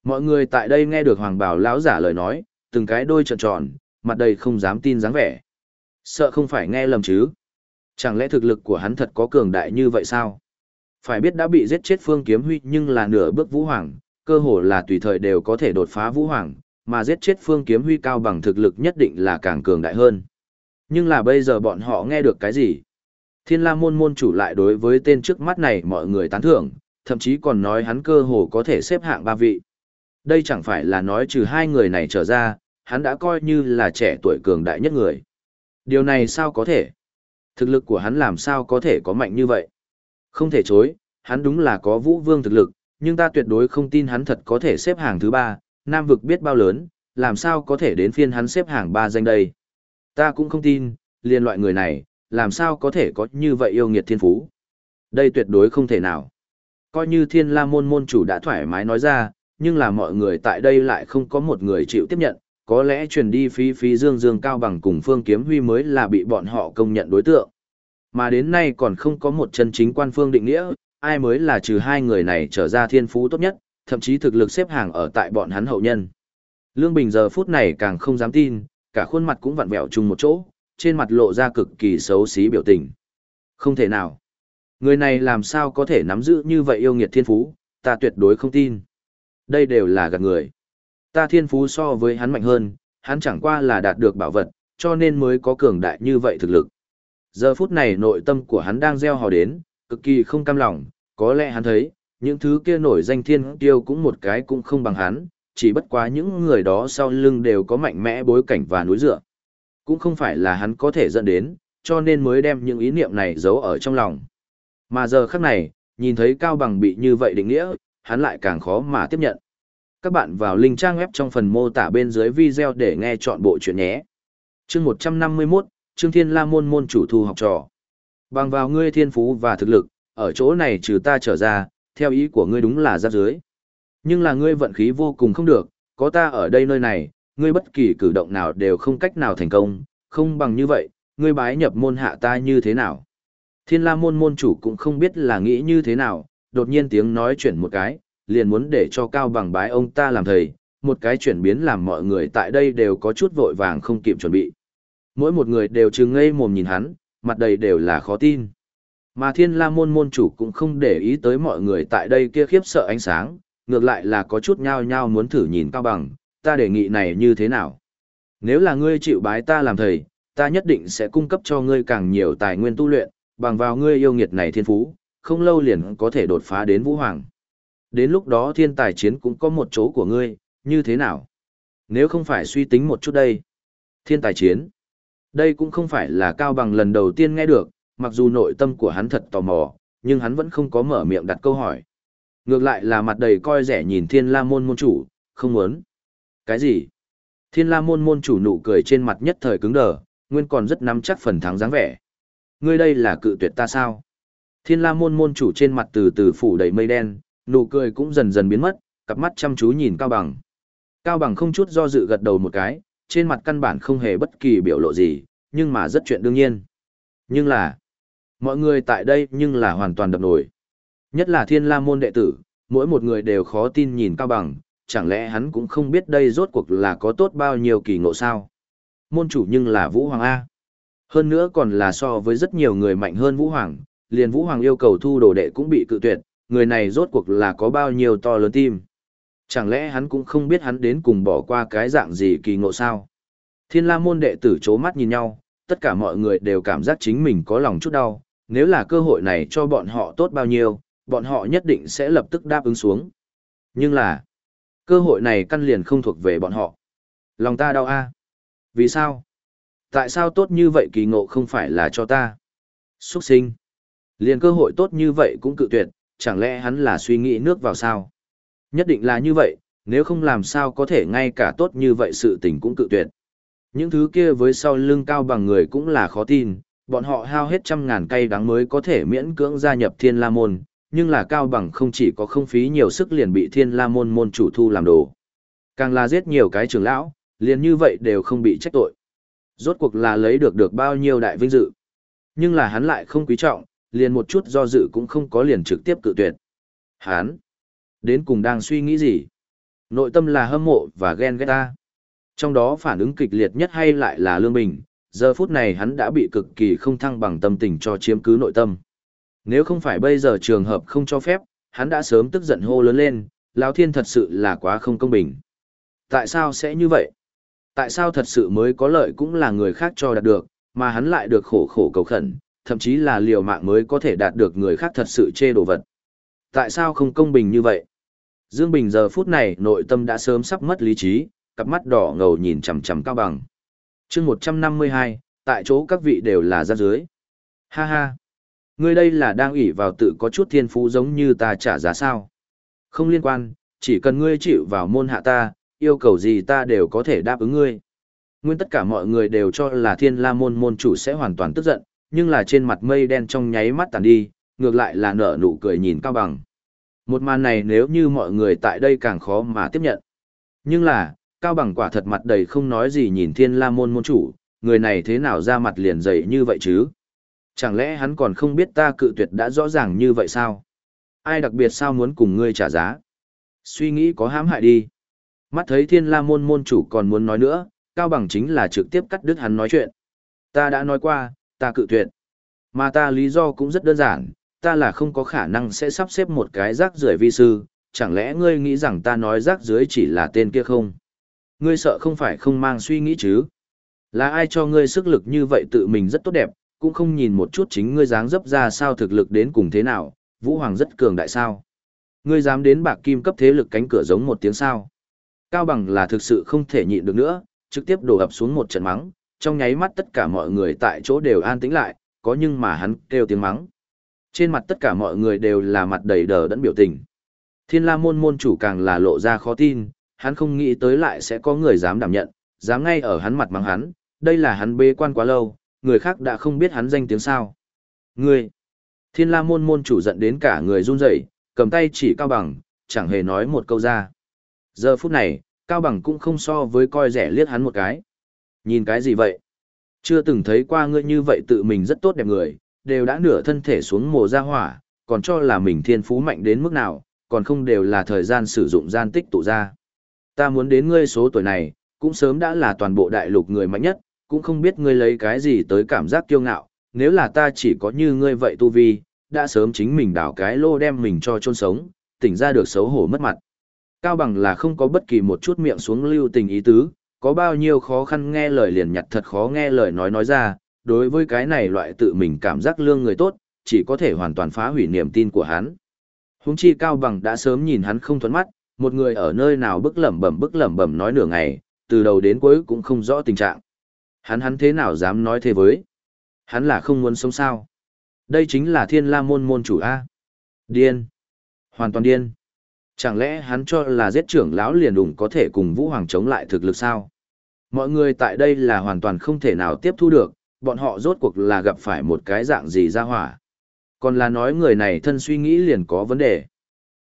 Mọi người tại đây nghe được Hoàng Bảo lão giả lời nói, từng cái đôi trợn tròn, mặt đầy không dám tin dáng vẻ. Sợ không phải nghe lầm chứ. Chẳng lẽ thực lực của hắn thật có cường đại như vậy sao? Phải biết đã bị giết chết Phương Kiếm Huy nhưng là nửa bước Vũ Hoàng, cơ hồ là tùy thời đều có thể đột phá Vũ Hoàng, mà giết chết Phương Kiếm Huy cao bằng thực lực nhất định là càng cường đại hơn. Nhưng là bây giờ bọn họ nghe được cái gì? Thiên la môn môn chủ lại đối với tên trước mắt này mọi người tán thưởng, thậm chí còn nói hắn cơ hồ có thể xếp hạng ba vị. Đây chẳng phải là nói trừ hai người này trở ra, hắn đã coi như là trẻ tuổi cường đại nhất người. Điều này sao có thể? Thực lực của hắn làm sao có thể có mạnh như vậy? Không thể chối, hắn đúng là có vũ vương thực lực, nhưng ta tuyệt đối không tin hắn thật có thể xếp hàng thứ ba, Nam vực biết bao lớn, làm sao có thể đến phiên hắn xếp hàng ba danh đây? Ta cũng không tin, liên loại người này, làm sao có thể có như vậy yêu nghiệt thiên phú. Đây tuyệt đối không thể nào. Coi như thiên la môn môn chủ đã thoải mái nói ra, nhưng là mọi người tại đây lại không có một người chịu tiếp nhận, có lẽ truyền đi phí phí dương dương cao bằng cùng phương kiếm huy mới là bị bọn họ công nhận đối tượng. Mà đến nay còn không có một chân chính quan phương định nghĩa, ai mới là trừ hai người này trở ra thiên phú tốt nhất, thậm chí thực lực xếp hàng ở tại bọn hắn hậu nhân. Lương Bình giờ phút này càng không dám tin, cả khuôn mặt cũng vặn vẹo chung một chỗ, trên mặt lộ ra cực kỳ xấu xí biểu tình. Không thể nào. Người này làm sao có thể nắm giữ như vậy yêu nghiệt thiên phú, ta tuyệt đối không tin. Đây đều là gạt người. Ta thiên phú so với hắn mạnh hơn, hắn chẳng qua là đạt được bảo vật, cho nên mới có cường đại như vậy thực lực. Giờ phút này nội tâm của hắn đang gieo hò đến, cực kỳ không cam lòng, có lẽ hắn thấy, những thứ kia nổi danh thiên tiêu cũng một cái cũng không bằng hắn, chỉ bất quá những người đó sau lưng đều có mạnh mẽ bối cảnh và núi dựa. Cũng không phải là hắn có thể dẫn đến, cho nên mới đem những ý niệm này giấu ở trong lòng. Mà giờ khắc này, nhìn thấy Cao Bằng bị như vậy định nghĩa, hắn lại càng khó mà tiếp nhận. Các bạn vào link trang web trong phần mô tả bên dưới video để nghe chọn bộ chuyện nhé. Chương 151, Trương Thiên La môn môn chủ thu học trò. Bằng vào ngươi thiên phú và thực lực, ở chỗ này trừ ta trở ra, theo ý của ngươi đúng là giáp dưới. Nhưng là ngươi vận khí vô cùng không được, có ta ở đây nơi này, ngươi bất kỳ cử động nào đều không cách nào thành công, không bằng như vậy, ngươi bái nhập môn hạ ta như thế nào. Thiên la môn môn chủ cũng không biết là nghĩ như thế nào, đột nhiên tiếng nói chuyển một cái, liền muốn để cho cao bằng bái ông ta làm thầy, một cái chuyển biến làm mọi người tại đây đều có chút vội vàng không kịp chuẩn bị. Mỗi một người đều trừng ngây mồm nhìn hắn, mặt đầy đều là khó tin. Mà thiên la môn môn chủ cũng không để ý tới mọi người tại đây kia khiếp sợ ánh sáng, ngược lại là có chút nhao nhao muốn thử nhìn cao bằng, ta đề nghị này như thế nào? Nếu là ngươi chịu bái ta làm thầy, ta nhất định sẽ cung cấp cho ngươi càng nhiều tài nguyên tu luyện, bằng vào ngươi yêu nghiệt này thiên phú, không lâu liền có thể đột phá đến vũ hoàng. Đến lúc đó thiên tài chiến cũng có một chỗ của ngươi, như thế nào? Nếu không phải suy tính một chút đây. Thiên tài chiến. Đây cũng không phải là cao bằng lần đầu tiên nghe được, mặc dù nội tâm của hắn thật tò mò, nhưng hắn vẫn không có mở miệng đặt câu hỏi. Ngược lại là mặt đầy coi rẻ nhìn thiên la môn môn chủ, không muốn. Cái gì? Thiên la môn môn chủ nụ cười trên mặt nhất thời cứng đờ, nguyên còn rất nắm chắc phần thắng dáng vẻ. Ngươi đây là cự tuyệt ta sao? Thiên la môn môn chủ trên mặt từ từ phủ đầy mây đen, nụ cười cũng dần dần biến mất, cặp mắt chăm chú nhìn Cao Bằng. Cao Bằng không chút do dự gật đầu một cái, trên mặt căn bản không hề bất kỳ biểu lộ gì, nhưng mà rất chuyện đương nhiên. Nhưng là, mọi người tại đây nhưng là hoàn toàn đập nổi. Nhất là thiên la môn đệ tử, mỗi một người đều khó tin nhìn Cao Bằng, chẳng lẽ hắn cũng không biết đây rốt cuộc là có tốt bao nhiêu kỳ ngộ sao? Môn chủ nhưng là Vũ Hoàng A. Hơn nữa còn là so với rất nhiều người mạnh hơn Vũ Hoàng, liền Vũ Hoàng yêu cầu thu đồ đệ cũng bị cự tuyệt, người này rốt cuộc là có bao nhiêu to lớn tim. Chẳng lẽ hắn cũng không biết hắn đến cùng bỏ qua cái dạng gì kỳ ngộ sao? Thiên la môn đệ tử chố mắt nhìn nhau, tất cả mọi người đều cảm giác chính mình có lòng chút đau, nếu là cơ hội này cho bọn họ tốt bao nhiêu, bọn họ nhất định sẽ lập tức đáp ứng xuống. Nhưng là, cơ hội này căn liền không thuộc về bọn họ. Lòng ta đau a. Vì sao? Tại sao tốt như vậy kỳ ngộ không phải là cho ta? Xuất sinh. Liền cơ hội tốt như vậy cũng cự tuyệt, chẳng lẽ hắn là suy nghĩ nước vào sao? Nhất định là như vậy, nếu không làm sao có thể ngay cả tốt như vậy sự tình cũng cự tuyệt. Những thứ kia với sau lưng cao bằng người cũng là khó tin, bọn họ hao hết trăm ngàn cây đắng mới có thể miễn cưỡng gia nhập thiên la môn, nhưng là cao bằng không chỉ có không phí nhiều sức liền bị thiên la môn môn chủ thu làm đồ. Càng là giết nhiều cái trưởng lão, liền như vậy đều không bị trách tội. Rốt cuộc là lấy được được bao nhiêu đại vinh dự. Nhưng là hắn lại không quý trọng, liền một chút do dự cũng không có liền trực tiếp cự tuyệt. Hắn, đến cùng đang suy nghĩ gì? Nội tâm là hâm mộ và ghen ghét ta. Trong đó phản ứng kịch liệt nhất hay lại là Lương Bình, giờ phút này hắn đã bị cực kỳ không thăng bằng tâm tình cho chiếm cứ nội tâm. Nếu không phải bây giờ trường hợp không cho phép, hắn đã sớm tức giận hô lớn lên, Lão Thiên thật sự là quá không công bình. Tại sao sẽ như vậy? Tại sao thật sự mới có lợi cũng là người khác cho đạt được, mà hắn lại được khổ khổ cầu khẩn, thậm chí là liều mạng mới có thể đạt được người khác thật sự chê đồ vật. Tại sao không công bình như vậy? Dương Bình giờ phút này nội tâm đã sớm sắp mất lý trí, cặp mắt đỏ ngầu nhìn chằm chằm cao bằng. chương 152, tại chỗ các vị đều là ra dưới. Ha ha! Ngươi đây là đang ủy vào tự có chút thiên phú giống như ta trả giá sao. Không liên quan, chỉ cần ngươi chịu vào môn hạ ta, yêu cầu gì ta đều có thể đáp ứng ngươi. Nguyên tất cả mọi người đều cho là thiên la môn môn chủ sẽ hoàn toàn tức giận, nhưng là trên mặt mây đen trong nháy mắt tàn đi, ngược lại là nở nụ cười nhìn cao bằng. Một màn này nếu như mọi người tại đây càng khó mà tiếp nhận. Nhưng là, cao bằng quả thật mặt đầy không nói gì nhìn thiên la môn môn chủ, người này thế nào ra mặt liền dày như vậy chứ? Chẳng lẽ hắn còn không biết ta cự tuyệt đã rõ ràng như vậy sao? Ai đặc biệt sao muốn cùng ngươi trả giá? Suy nghĩ có hãm hại đi. Mắt thấy thiên la môn môn chủ còn muốn nói nữa, cao bằng chính là trực tiếp cắt đứt hắn nói chuyện. Ta đã nói qua, ta cự tuyệt. Mà ta lý do cũng rất đơn giản, ta là không có khả năng sẽ sắp xếp một cái rác rưởi vi sư, chẳng lẽ ngươi nghĩ rằng ta nói rác rưởi chỉ là tên kia không? Ngươi sợ không phải không mang suy nghĩ chứ? Là ai cho ngươi sức lực như vậy tự mình rất tốt đẹp, cũng không nhìn một chút chính ngươi dáng dấp ra sao thực lực đến cùng thế nào, Vũ Hoàng rất cường đại sao. Ngươi dám đến bạc kim cấp thế lực cánh cửa giống một tiếng sao. Cao bằng là thực sự không thể nhịn được nữa, trực tiếp đổ ập xuống một trận mắng, trong nháy mắt tất cả mọi người tại chỗ đều an tĩnh lại, có nhưng mà hắn kêu tiếng mắng. Trên mặt tất cả mọi người đều là mặt đầy đờ đẫn biểu tình. Thiên la môn môn chủ càng là lộ ra khó tin, hắn không nghĩ tới lại sẽ có người dám đảm nhận, dám ngay ở hắn mặt mắng hắn, đây là hắn bế quan quá lâu, người khác đã không biết hắn danh tiếng sao. người, Thiên la môn môn chủ giận đến cả người run rẩy, cầm tay chỉ cao bằng, chẳng hề nói một câu ra. Giờ phút này, cao bằng cũng không so với coi rẻ liếc hắn một cái. Nhìn cái gì vậy? Chưa từng thấy qua ngươi như vậy tự mình rất tốt đẹp người, đều đã nửa thân thể xuống mồ ra hỏa, còn cho là mình thiên phú mạnh đến mức nào, còn không đều là thời gian sử dụng gian tích tụ ra. Ta muốn đến ngươi số tuổi này, cũng sớm đã là toàn bộ đại lục người mạnh nhất, cũng không biết ngươi lấy cái gì tới cảm giác kiêu ngạo, nếu là ta chỉ có như ngươi vậy tu vi, đã sớm chính mình đảo cái lô đem mình cho chôn sống, tỉnh ra được xấu hổ mất mặt. Cao bằng là không có bất kỳ một chút miệng xuống lưu tình ý tứ, có bao nhiêu khó khăn nghe lời liền nhặt thật khó nghe lời nói nói ra, đối với cái này loại tự mình cảm giác lương người tốt, chỉ có thể hoàn toàn phá hủy niềm tin của hắn. Húng chi Cao Bằng đã sớm nhìn hắn không thuẫn mắt, một người ở nơi nào bức lẩm bẩm bức lẩm bẩm nói nửa ngày, từ đầu đến cuối cũng không rõ tình trạng. Hắn hắn thế nào dám nói thế với? Hắn là không muốn sống sao? Đây chính là thiên la môn môn chủ A. Điên. Hoàn toàn điên. Chẳng lẽ hắn cho là giết trưởng lão liền đủng có thể cùng Vũ Hoàng chống lại thực lực sao? Mọi người tại đây là hoàn toàn không thể nào tiếp thu được, bọn họ rốt cuộc là gặp phải một cái dạng gì ra hỏa. Còn là nói người này thân suy nghĩ liền có vấn đề.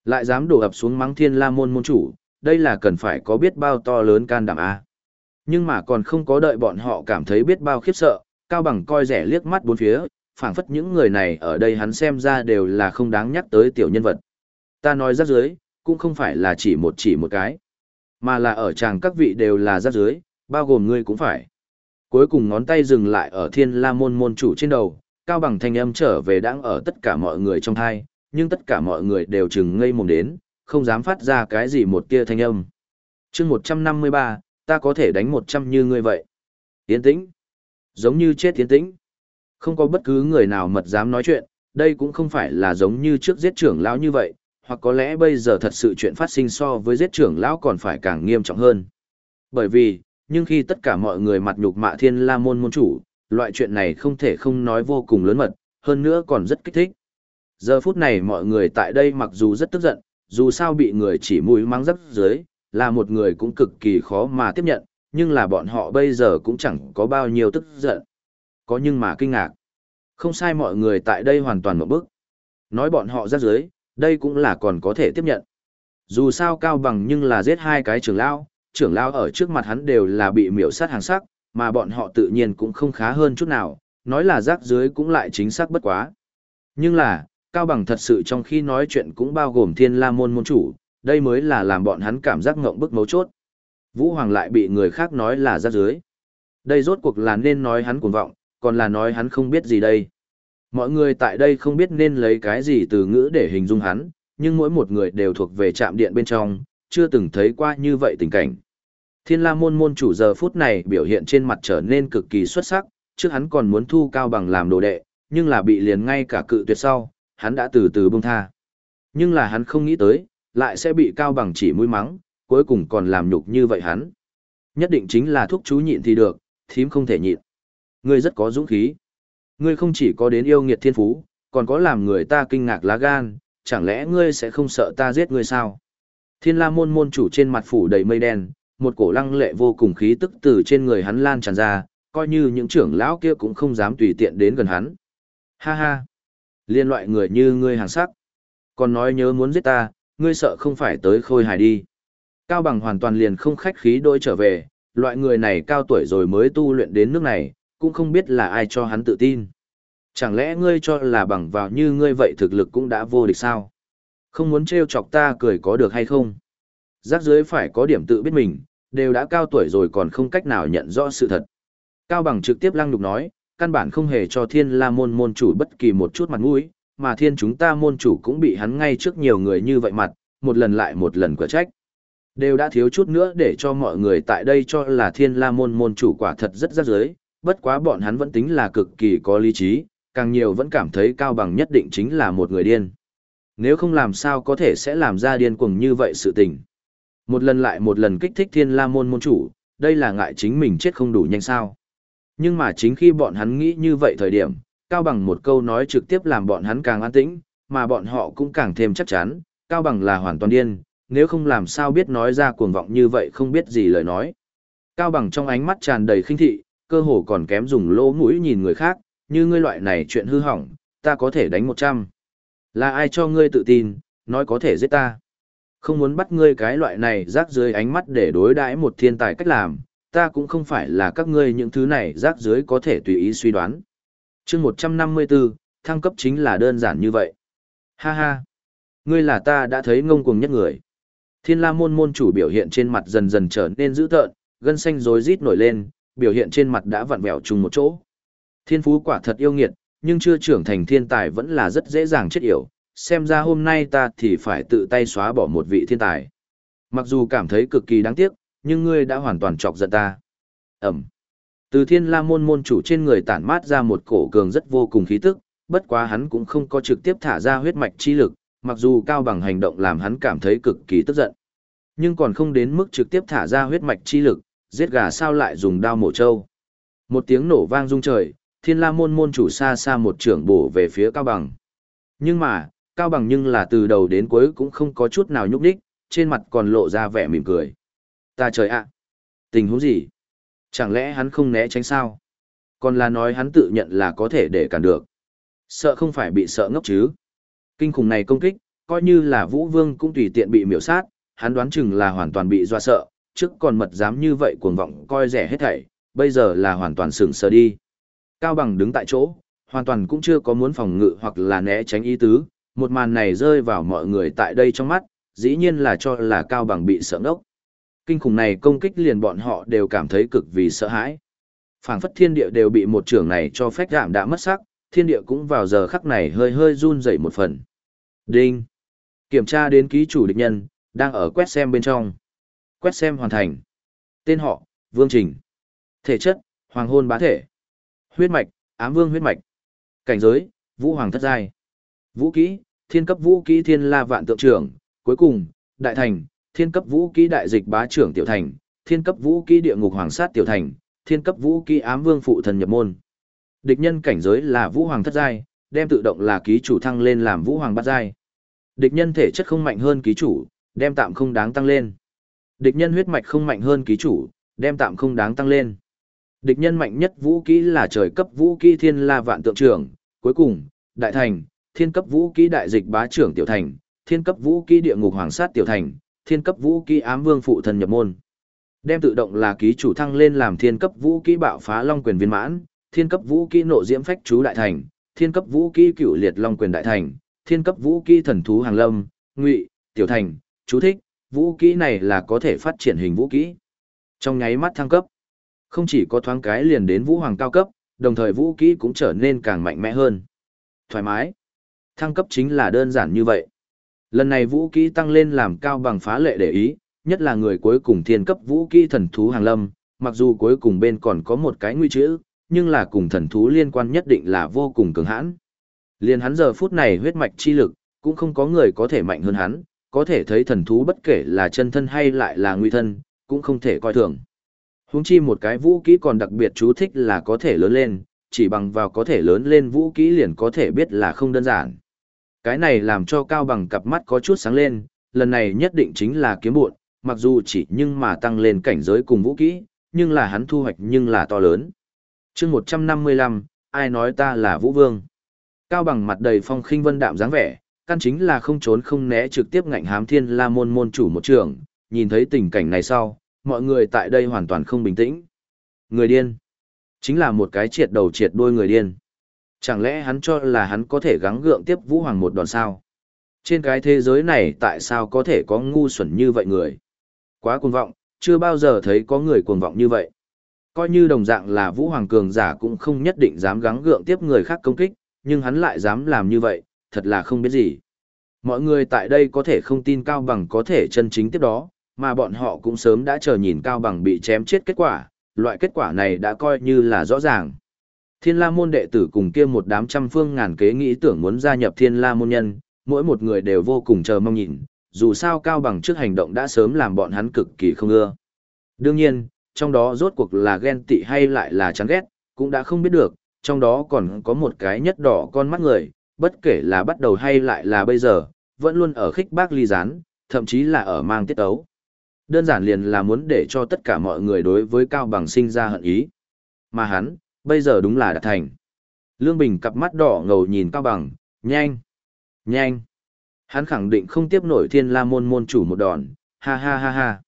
Lại dám đổ ập xuống mắng thiên la môn môn chủ, đây là cần phải có biết bao to lớn can đảm A. Nhưng mà còn không có đợi bọn họ cảm thấy biết bao khiếp sợ, Cao Bằng coi rẻ liếc mắt bốn phía, phảng phất những người này ở đây hắn xem ra đều là không đáng nhắc tới tiểu nhân vật. Ta nói ra dưới, cũng không phải là chỉ một chỉ một cái. Mà là ở chàng các vị đều là giáp dưới, bao gồm ngươi cũng phải. Cuối cùng ngón tay dừng lại ở thiên la môn môn chủ trên đầu, cao bằng thanh âm trở về đang ở tất cả mọi người trong thai, nhưng tất cả mọi người đều chừng ngây mồm đến, không dám phát ra cái gì một tia thanh âm. chương 153, ta có thể đánh 100 như ngươi vậy. Tiến tĩnh. Giống như chết tiến tĩnh. Không có bất cứ người nào mật dám nói chuyện, đây cũng không phải là giống như trước giết trưởng lão như vậy, hoặc có lẽ bây giờ thật sự chuyện phát sinh so với giết trưởng lão còn phải càng nghiêm trọng hơn. Bởi vì, nhưng khi tất cả mọi người mặt nhục mạ thiên la môn môn chủ, loại chuyện này không thể không nói vô cùng lớn mật, hơn nữa còn rất kích thích. Giờ phút này mọi người tại đây mặc dù rất tức giận, dù sao bị người chỉ mũi mắng rắc dưới, là một người cũng cực kỳ khó mà tiếp nhận, nhưng là bọn họ bây giờ cũng chẳng có bao nhiêu tức giận. Có nhưng mà kinh ngạc. Không sai mọi người tại đây hoàn toàn một bức. Nói bọn họ rắc dưới, đây cũng là còn có thể tiếp nhận. Dù sao cao bằng nhưng là giết hai cái trưởng lão, trưởng lão ở trước mặt hắn đều là bị miểu sát hàng sắc, mà bọn họ tự nhiên cũng không khá hơn chút nào, nói là rác dưới cũng lại chính xác bất quá. Nhưng là, Cao Bằng thật sự trong khi nói chuyện cũng bao gồm thiên la môn môn chủ, đây mới là làm bọn hắn cảm giác ngộng bức mấu chốt. Vũ Hoàng lại bị người khác nói là rác dưới. Đây rốt cuộc là nên nói hắn cuồng vọng, còn là nói hắn không biết gì đây. Mọi người tại đây không biết nên lấy cái gì từ ngữ để hình dung hắn, nhưng mỗi một người đều thuộc về trạm điện bên trong, chưa từng thấy qua như vậy tình cảnh. Thiên la môn môn chủ giờ phút này biểu hiện trên mặt trở nên cực kỳ xuất sắc, trước hắn còn muốn thu cao bằng làm đồ đệ, nhưng là bị liền ngay cả cự tuyệt sau, hắn đã từ từ buông tha. Nhưng là hắn không nghĩ tới, lại sẽ bị cao bằng chỉ mũi mắng, cuối cùng còn làm nhục như vậy hắn. Nhất định chính là thuốc chú nhịn thì được, thím không thể nhịn. Ngươi rất có dũng khí. Ngươi không chỉ có đến yêu nghiệt thiên phú, còn có làm người ta kinh ngạc lá gan, chẳng lẽ ngươi sẽ không sợ ta giết ngươi sao? Thiên la môn môn chủ trên mặt phủ đầy mây đen, một cổ lăng lệ vô cùng khí tức từ trên người hắn lan tràn ra, coi như những trưởng lão kia cũng không dám tùy tiện đến gần hắn. Ha ha! Liên loại người như ngươi hàng sắc. Còn nói nhớ muốn giết ta, ngươi sợ không phải tới khôi hài đi. Cao bằng hoàn toàn liền không khách khí đôi trở về, loại người này cao tuổi rồi mới tu luyện đến nước này, cũng không biết là ai cho hắn tự tin. Chẳng lẽ ngươi cho là bằng vào như ngươi vậy thực lực cũng đã vô địch sao? Không muốn trêu chọc ta cười có được hay không? Giác dưới phải có điểm tự biết mình, đều đã cao tuổi rồi còn không cách nào nhận rõ sự thật. Cao bằng trực tiếp lăng đục nói, căn bản không hề cho thiên la môn môn chủ bất kỳ một chút mặt mũi, mà thiên chúng ta môn chủ cũng bị hắn ngay trước nhiều người như vậy mặt, một lần lại một lần quả trách. Đều đã thiếu chút nữa để cho mọi người tại đây cho là thiên la môn môn chủ quả thật rất rắc dưới bất quá bọn hắn vẫn tính là cực kỳ có lý trí, càng nhiều vẫn cảm thấy cao bằng nhất định chính là một người điên. Nếu không làm sao có thể sẽ làm ra điên cuồng như vậy sự tình. Một lần lại một lần kích thích thiên la môn môn chủ, đây là ngại chính mình chết không đủ nhanh sao. Nhưng mà chính khi bọn hắn nghĩ như vậy thời điểm, Cao Bằng một câu nói trực tiếp làm bọn hắn càng an tĩnh, mà bọn họ cũng càng thêm chắc chắn, Cao Bằng là hoàn toàn điên, nếu không làm sao biết nói ra cuồng vọng như vậy không biết gì lời nói. Cao Bằng trong ánh mắt tràn đầy khinh thị, cơ hồ còn kém dùng lỗ mũi nhìn người khác, như ngươi loại này chuyện hư hỏng, ta có thể đánh một trăm. Là ai cho ngươi tự tin, nói có thể giết ta. Không muốn bắt ngươi cái loại này rác dưới ánh mắt để đối đãi một thiên tài cách làm, ta cũng không phải là các ngươi những thứ này rác dưới có thể tùy ý suy đoán. chương 154, thăng cấp chính là đơn giản như vậy. Ha ha, ngươi là ta đã thấy ngông cuồng nhất người. Thiên la môn môn chủ biểu hiện trên mặt dần dần trở nên dữ tợn, gân xanh rối rít nổi lên, biểu hiện trên mặt đã vặn vẹo chung một chỗ. Thiên phú quả thật yêu nghiệt, nhưng chưa trưởng thành thiên tài vẫn là rất dễ dàng chết yểu, xem ra hôm nay ta thì phải tự tay xóa bỏ một vị thiên tài. Mặc dù cảm thấy cực kỳ đáng tiếc, nhưng ngươi đã hoàn toàn chọc giận ta. Ẩm. Từ thiên la môn môn chủ trên người tản mát ra một cổ cường rất vô cùng khí tức, bất quá hắn cũng không có trực tiếp thả ra huyết mạch chi lực, mặc dù cao bằng hành động làm hắn cảm thấy cực kỳ tức giận. Nhưng còn không đến mức trực tiếp thả ra huyết mạch chi lực, giết gà sao lại dùng đao mổ trâu. Một tiếng nổ vang rung trời, thiên la môn môn chủ xa xa một trưởng bổ về phía cao bằng. Nhưng mà, cao bằng nhưng là từ đầu đến cuối cũng không có chút nào nhúc đích, trên mặt còn lộ ra vẻ mỉm cười. Ta trời ạ! tình huống gì? Chẳng lẽ hắn không né tránh sao? Còn là nói hắn tự nhận là có thể để cản được. Sợ không phải bị sợ ngốc chứ? Kinh khủng này công kích, coi như là Vũ Vương cũng tùy tiện bị miểu sát, hắn đoán chừng là hoàn toàn bị doa sợ, trước còn mật dám như vậy cuồng vọng coi rẻ hết thảy, bây giờ là hoàn toàn sừng sờ đi. Cao bằng đứng tại chỗ, hoàn toàn cũng chưa có muốn phòng ngự hoặc là né tránh ý tứ, một màn này rơi vào mọi người tại đây trong mắt, dĩ nhiên là cho là Cao bằng bị sợ ngốc. Kinh khủng này công kích liền bọn họ đều cảm thấy cực vì sợ hãi. phảng phất thiên địa đều bị một trưởng này cho phép giảm đã mất sắc, thiên địa cũng vào giờ khắc này hơi hơi run rẩy một phần. Đinh! Kiểm tra đến ký chủ địch nhân, đang ở quét xem bên trong. Quét xem hoàn thành. Tên họ, Vương Trình. Thể chất, Hoàng hôn bá thể. Huyết mạch, Ám Vương huyết mạch. Cảnh giới, Vũ Hoàng thất giai. Vũ kỹ, Thiên cấp vũ kỹ Thiên La vạn tượng trưởng, cuối cùng, Đại thành, Thiên cấp vũ kỹ Đại dịch bá trưởng tiểu thành, Thiên cấp vũ kỹ Địa ngục hoàng sát tiểu thành, Thiên cấp vũ kỹ Ám Vương phụ thần nhập môn. Địch nhân cảnh giới là Vũ Hoàng thất giai, đem tự động là ký chủ thăng lên làm Vũ Hoàng bát giai. Địch nhân thể chất không mạnh hơn ký chủ, đem tạm không đáng tăng lên. Địch nhân huyết mạch không mạnh hơn ký chủ, đem tạm không đáng tăng lên. Địch nhân mạnh nhất vũ kỹ là trời cấp vũ kỹ thiên la vạn tượng trưởng, cuối cùng, đại thành, thiên cấp vũ kỹ đại dịch bá trưởng tiểu thành, thiên cấp vũ kỹ địa ngục hoàng sát tiểu thành, thiên cấp vũ kỹ ám vương phụ thần nhập môn. Đem tự động là ký chủ thăng lên làm thiên cấp vũ kỹ bạo phá long quyền viên mãn, thiên cấp vũ kỹ nộ diễm phách chú đại thành, thiên cấp vũ kỹ cựu liệt long quyền đại thành, thiên cấp vũ kỹ thần thú hàng lâm, ngụy, tiểu thành, chú thích, vũ kỹ này là có thể phát triển hình vũ kỹ. Trong nháy mắt thăng cấp, không chỉ có thoáng cái liền đến vũ hoàng cao cấp, đồng thời vũ kỹ cũng trở nên càng mạnh mẽ hơn. Thoải mái. Thăng cấp chính là đơn giản như vậy. Lần này vũ kỹ tăng lên làm cao bằng phá lệ để ý, nhất là người cuối cùng thiên cấp vũ kỹ thần thú hàng lâm, mặc dù cuối cùng bên còn có một cái nguy chữ, nhưng là cùng thần thú liên quan nhất định là vô cùng cường hãn. Liên hắn giờ phút này huyết mạch chi lực, cũng không có người có thể mạnh hơn hắn, có thể thấy thần thú bất kể là chân thân hay lại là nguy thân, cũng không thể coi thường. Huống chi một cái vũ kỹ còn đặc biệt chú thích là có thể lớn lên, chỉ bằng vào có thể lớn lên vũ kỹ liền có thể biết là không đơn giản. Cái này làm cho Cao Bằng cặp mắt có chút sáng lên, lần này nhất định chính là kiếm buộn, mặc dù chỉ nhưng mà tăng lên cảnh giới cùng vũ kỹ, nhưng là hắn thu hoạch nhưng là to lớn. chương 155, ai nói ta là Vũ Vương? Cao Bằng mặt đầy phong khinh vân đạm dáng vẻ, căn chính là không trốn không né trực tiếp ngạnh hám thiên la môn môn chủ một trường, nhìn thấy tình cảnh này sau, mọi người tại đây hoàn toàn không bình tĩnh. Người điên. Chính là một cái triệt đầu triệt đuôi người điên. Chẳng lẽ hắn cho là hắn có thể gắng gượng tiếp Vũ Hoàng một đòn sao? Trên cái thế giới này tại sao có thể có ngu xuẩn như vậy người? Quá cuồng vọng, chưa bao giờ thấy có người cuồng vọng như vậy. Coi như đồng dạng là Vũ Hoàng cường giả cũng không nhất định dám gắng gượng tiếp người khác công kích, nhưng hắn lại dám làm như vậy, thật là không biết gì. Mọi người tại đây có thể không tin Cao Bằng có thể chân chính tiếp đó, mà bọn họ cũng sớm đã chờ nhìn Cao Bằng bị chém chết kết quả, loại kết quả này đã coi như là rõ ràng. Thiên La môn đệ tử cùng kia một đám trăm phương ngàn kế nghĩ tưởng muốn gia nhập Thiên La môn nhân, mỗi một người đều vô cùng chờ mong nhìn, dù sao Cao Bằng trước hành động đã sớm làm bọn hắn cực kỳ không ưa. Đương nhiên, trong đó rốt cuộc là ghen tị hay lại là chán ghét, cũng đã không biết được, trong đó còn có một cái nhất đỏ con mắt người, bất kể là bắt đầu hay lại là bây giờ, vẫn luôn ở khích bác ly gián, thậm chí là ở mang tiết ấu. Đơn giản liền là muốn để cho tất cả mọi người đối với Cao Bằng sinh ra hận ý. Mà hắn, bây giờ đúng là đã thành. Lương Bình cặp mắt đỏ ngầu nhìn Cao Bằng, nhanh, nhanh. Hắn khẳng định không tiếp nổi thiên la môn môn chủ một đòn, ha ha ha ha.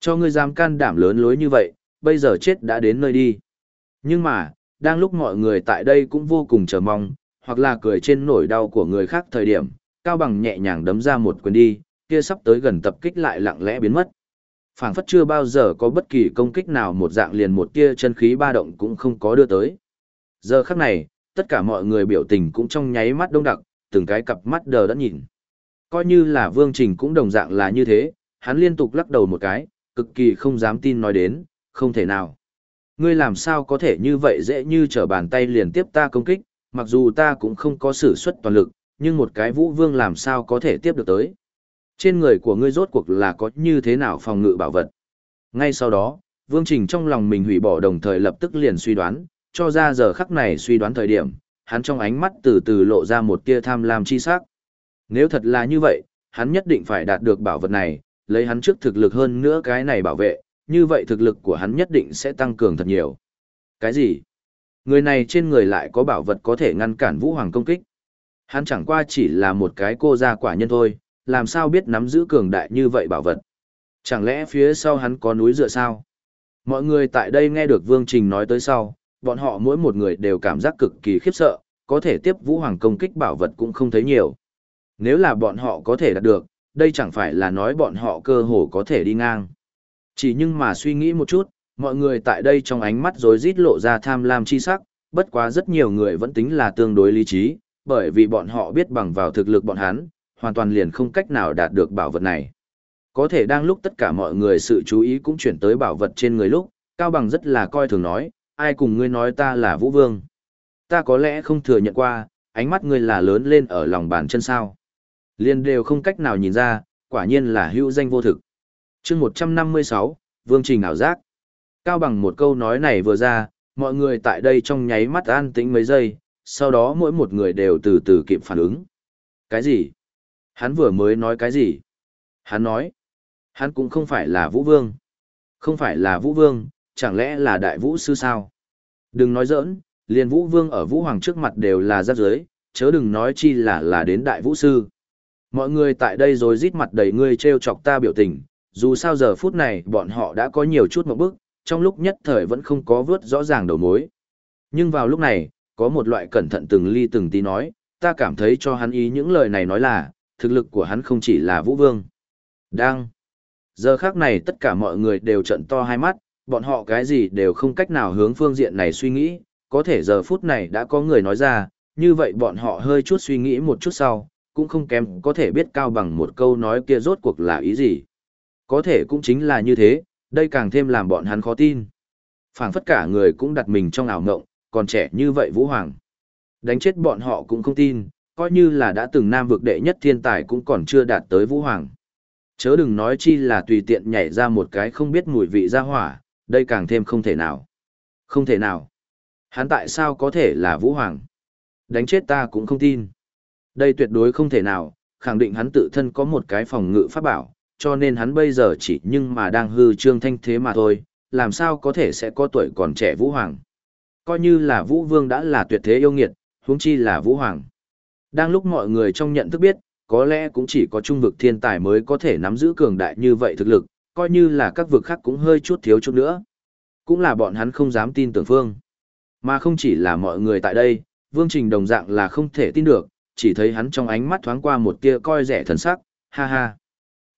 Cho ngươi dám can đảm lớn lối như vậy, bây giờ chết đã đến nơi đi. Nhưng mà, đang lúc mọi người tại đây cũng vô cùng chờ mong, hoặc là cười trên nỗi đau của người khác thời điểm, Cao Bằng nhẹ nhàng đấm ra một quyền đi, kia sắp tới gần tập kích lại lặng lẽ biến mất. Phảng phất chưa bao giờ có bất kỳ công kích nào một dạng liền một tia chân khí ba động cũng không có đưa tới. Giờ khắc này, tất cả mọi người biểu tình cũng trong nháy mắt đông đặc, từng cái cặp mắt đờ đẫn nhìn. Coi như là Vương Trình cũng đồng dạng là như thế, hắn liên tục lắc đầu một cái, cực kỳ không dám tin nói đến, không thể nào. Ngươi làm sao có thể như vậy dễ như trở bàn tay liền tiếp ta công kích, mặc dù ta cũng không có sử xuất toàn lực, nhưng một cái vũ vương làm sao có thể tiếp được tới. Trên người của ngươi rốt cuộc là có như thế nào phòng ngự bảo vật. Ngay sau đó, vương trình trong lòng mình hủy bỏ đồng thời lập tức liền suy đoán, cho ra giờ khắc này suy đoán thời điểm, hắn trong ánh mắt từ từ lộ ra một tia tham lam chi sắc. Nếu thật là như vậy, hắn nhất định phải đạt được bảo vật này, lấy hắn trước thực lực hơn nữa cái này bảo vệ, như vậy thực lực của hắn nhất định sẽ tăng cường thật nhiều. Cái gì? Người này trên người lại có bảo vật có thể ngăn cản Vũ Hoàng công kích. Hắn chẳng qua chỉ là một cái cô gia quả nhân thôi, làm sao biết nắm giữ cường đại như vậy bảo vật. Chẳng lẽ phía sau hắn có núi dựa sao? Mọi người tại đây nghe được Vương Trình nói tới sau, bọn họ mỗi một người đều cảm giác cực kỳ khiếp sợ, có thể tiếp Vũ Hoàng công kích bảo vật cũng không thấy nhiều. Nếu là bọn họ có thể đạt được, đây chẳng phải là nói bọn họ cơ hồ có thể đi ngang. Chỉ nhưng mà suy nghĩ một chút, mọi người tại đây trong ánh mắt rối rít lộ ra tham lam chi sắc, bất quá rất nhiều người vẫn tính là tương đối lý trí, bởi vì bọn họ biết bằng vào thực lực bọn hắn, hoàn toàn liền không cách nào đạt được bảo vật này. Có thể đang lúc tất cả mọi người sự chú ý cũng chuyển tới bảo vật trên người lúc, Cao Bằng rất là coi thường nói, ai cùng ngươi nói ta là Vũ Vương. Ta có lẽ không thừa nhận qua, ánh mắt ngươi là lớn lên ở lòng bàn chân sao. Liên đều không cách nào nhìn ra, quả nhiên là hữu danh vô thực. chương 156, Vương Trình ảo giác. Cao Bằng một câu nói này vừa ra, mọi người tại đây trong nháy mắt an tĩnh mấy giây, sau đó mỗi một người đều từ từ kịp phản ứng. Cái gì? Hắn vừa mới nói cái gì? Hắn nói, hắn cũng không phải là Vũ Vương. Không phải là Vũ Vương, chẳng lẽ là Đại Vũ Sư sao? Đừng nói giỡn, liền Vũ Vương ở Vũ Hoàng trước mặt đều là giáp giới, chớ đừng nói chi là là đến Đại Vũ Sư. Mọi người tại đây rồi rít mặt đầy ngươi treo chọc ta biểu tình, dù sao giờ phút này bọn họ đã có nhiều chút một bước, trong lúc nhất thời vẫn không có vớt rõ ràng đầu mối. Nhưng vào lúc này, có một loại cẩn thận từng ly từng tí nói, ta cảm thấy cho hắn ý những lời này nói là, thực lực của hắn không chỉ là vũ vương. Đang. Giờ khác này tất cả mọi người đều trận to hai mắt, bọn họ cái gì đều không cách nào hướng phương diện này suy nghĩ, có thể giờ phút này đã có người nói ra, như vậy bọn họ hơi chút suy nghĩ một chút sau, cũng không kém có thể biết cao bằng một câu nói kia rốt cuộc là ý gì. Có thể cũng chính là như thế, đây càng thêm làm bọn hắn khó tin. phảng phất cả người cũng đặt mình trong ảo ngộng, còn trẻ như vậy Vũ Hoàng. Đánh chết bọn họ cũng không tin, coi như là đã từng nam vực đệ nhất thiên tài cũng còn chưa đạt tới Vũ Hoàng. Chớ đừng nói chi là tùy tiện nhảy ra một cái không biết mùi vị ra hỏa, đây càng thêm không thể nào. Không thể nào. Hắn tại sao có thể là Vũ Hoàng? Đánh chết ta cũng không tin. Đây tuyệt đối không thể nào, khẳng định hắn tự thân có một cái phòng ngự pháp bảo, cho nên hắn bây giờ chỉ nhưng mà đang hư trương thanh thế mà thôi, làm sao có thể sẽ có tuổi còn trẻ Vũ Hoàng. Coi như là Vũ Vương đã là tuyệt thế yêu nghiệt, huống chi là Vũ Hoàng. Đang lúc mọi người trong nhận thức biết, có lẽ cũng chỉ có trung vực thiên tài mới có thể nắm giữ cường đại như vậy thực lực, coi như là các vực khác cũng hơi chút thiếu chút nữa. Cũng là bọn hắn không dám tin tưởng phương. Mà không chỉ là mọi người tại đây, Vương Trình đồng dạng là không thể tin được, chỉ thấy hắn trong ánh mắt thoáng qua một tia coi rẻ thần sắc, ha ha.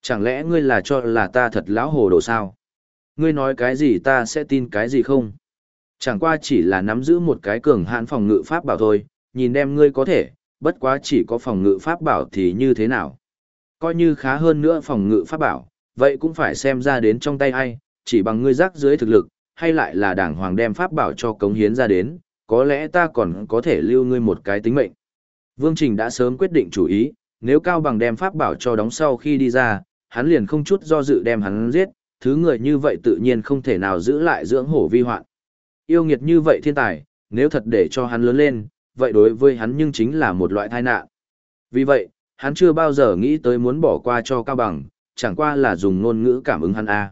Chẳng lẽ ngươi là cho là ta thật lão hồ đồ sao? Ngươi nói cái gì ta sẽ tin cái gì không? Chẳng qua chỉ là nắm giữ một cái cường hãn phòng ngự pháp bảo thôi, nhìn đem ngươi có thể, bất quá chỉ có phòng ngự pháp bảo thì như thế nào? Coi như khá hơn nữa phòng ngự pháp bảo, vậy cũng phải xem ra đến trong tay ai, chỉ bằng ngươi rắc dưới thực lực, hay lại là đảng hoàng đem pháp bảo cho cống hiến ra đến, có lẽ ta còn có thể lưu ngươi một cái tính mệnh. Vương Trình đã sớm quyết định chủ ý, nếu Cao Bằng đem pháp bảo cho đóng sau khi đi ra, hắn liền không chút do dự đem hắn giết, thứ người như vậy tự nhiên không thể nào giữ lại dưỡng hổ vi hoạn. Yêu nghiệt như vậy thiên tài, nếu thật để cho hắn lớn lên, vậy đối với hắn nhưng chính là một loại tai nạn. Vì vậy, hắn chưa bao giờ nghĩ tới muốn bỏ qua cho Cao Bằng, chẳng qua là dùng ngôn ngữ cảm ứng hắn A.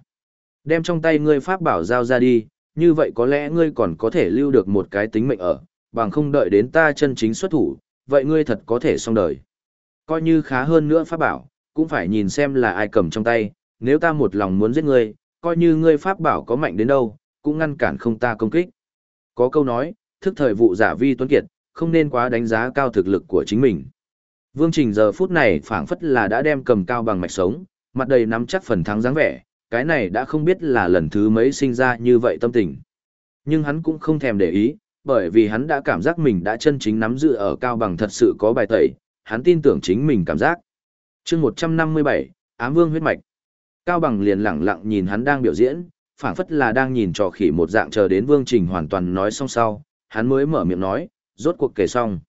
Đem trong tay ngươi pháp bảo giao ra đi, như vậy có lẽ ngươi còn có thể lưu được một cái tính mệnh ở, bằng không đợi đến ta chân chính xuất thủ, vậy ngươi thật có thể xong đời. Coi như khá hơn nữa pháp bảo, cũng phải nhìn xem là ai cầm trong tay, nếu ta một lòng muốn giết ngươi, coi như ngươi pháp bảo có mạnh đến đâu, cũng ngăn cản không ta công kích. Có câu nói, thức thời vụ giả vi tuấn kiệt, không nên quá đánh giá cao thực lực của chính mình. Vương Trình giờ phút này phảng phất là đã đem cầm cao bằng mạch sống, mặt đầy nắm chắc phần thắng dáng vẻ, cái này đã không biết là lần thứ mấy sinh ra như vậy tâm tình. Nhưng hắn cũng không thèm để ý, bởi vì hắn đã cảm giác mình đã chân chính nắm giữ ở cao bằng thật sự có bài tẩy, hắn tin tưởng chính mình cảm giác chương một trăm năm mươi bảy, ám vương huyết mạch. Cao bằng liền lẳng lặng nhìn hắn đang biểu diễn, phảng phất là đang nhìn trò khỉ một dạng chờ đến vương trình hoàn toàn nói xong sau, hắn mới mở miệng nói, rốt cuộc kể xong.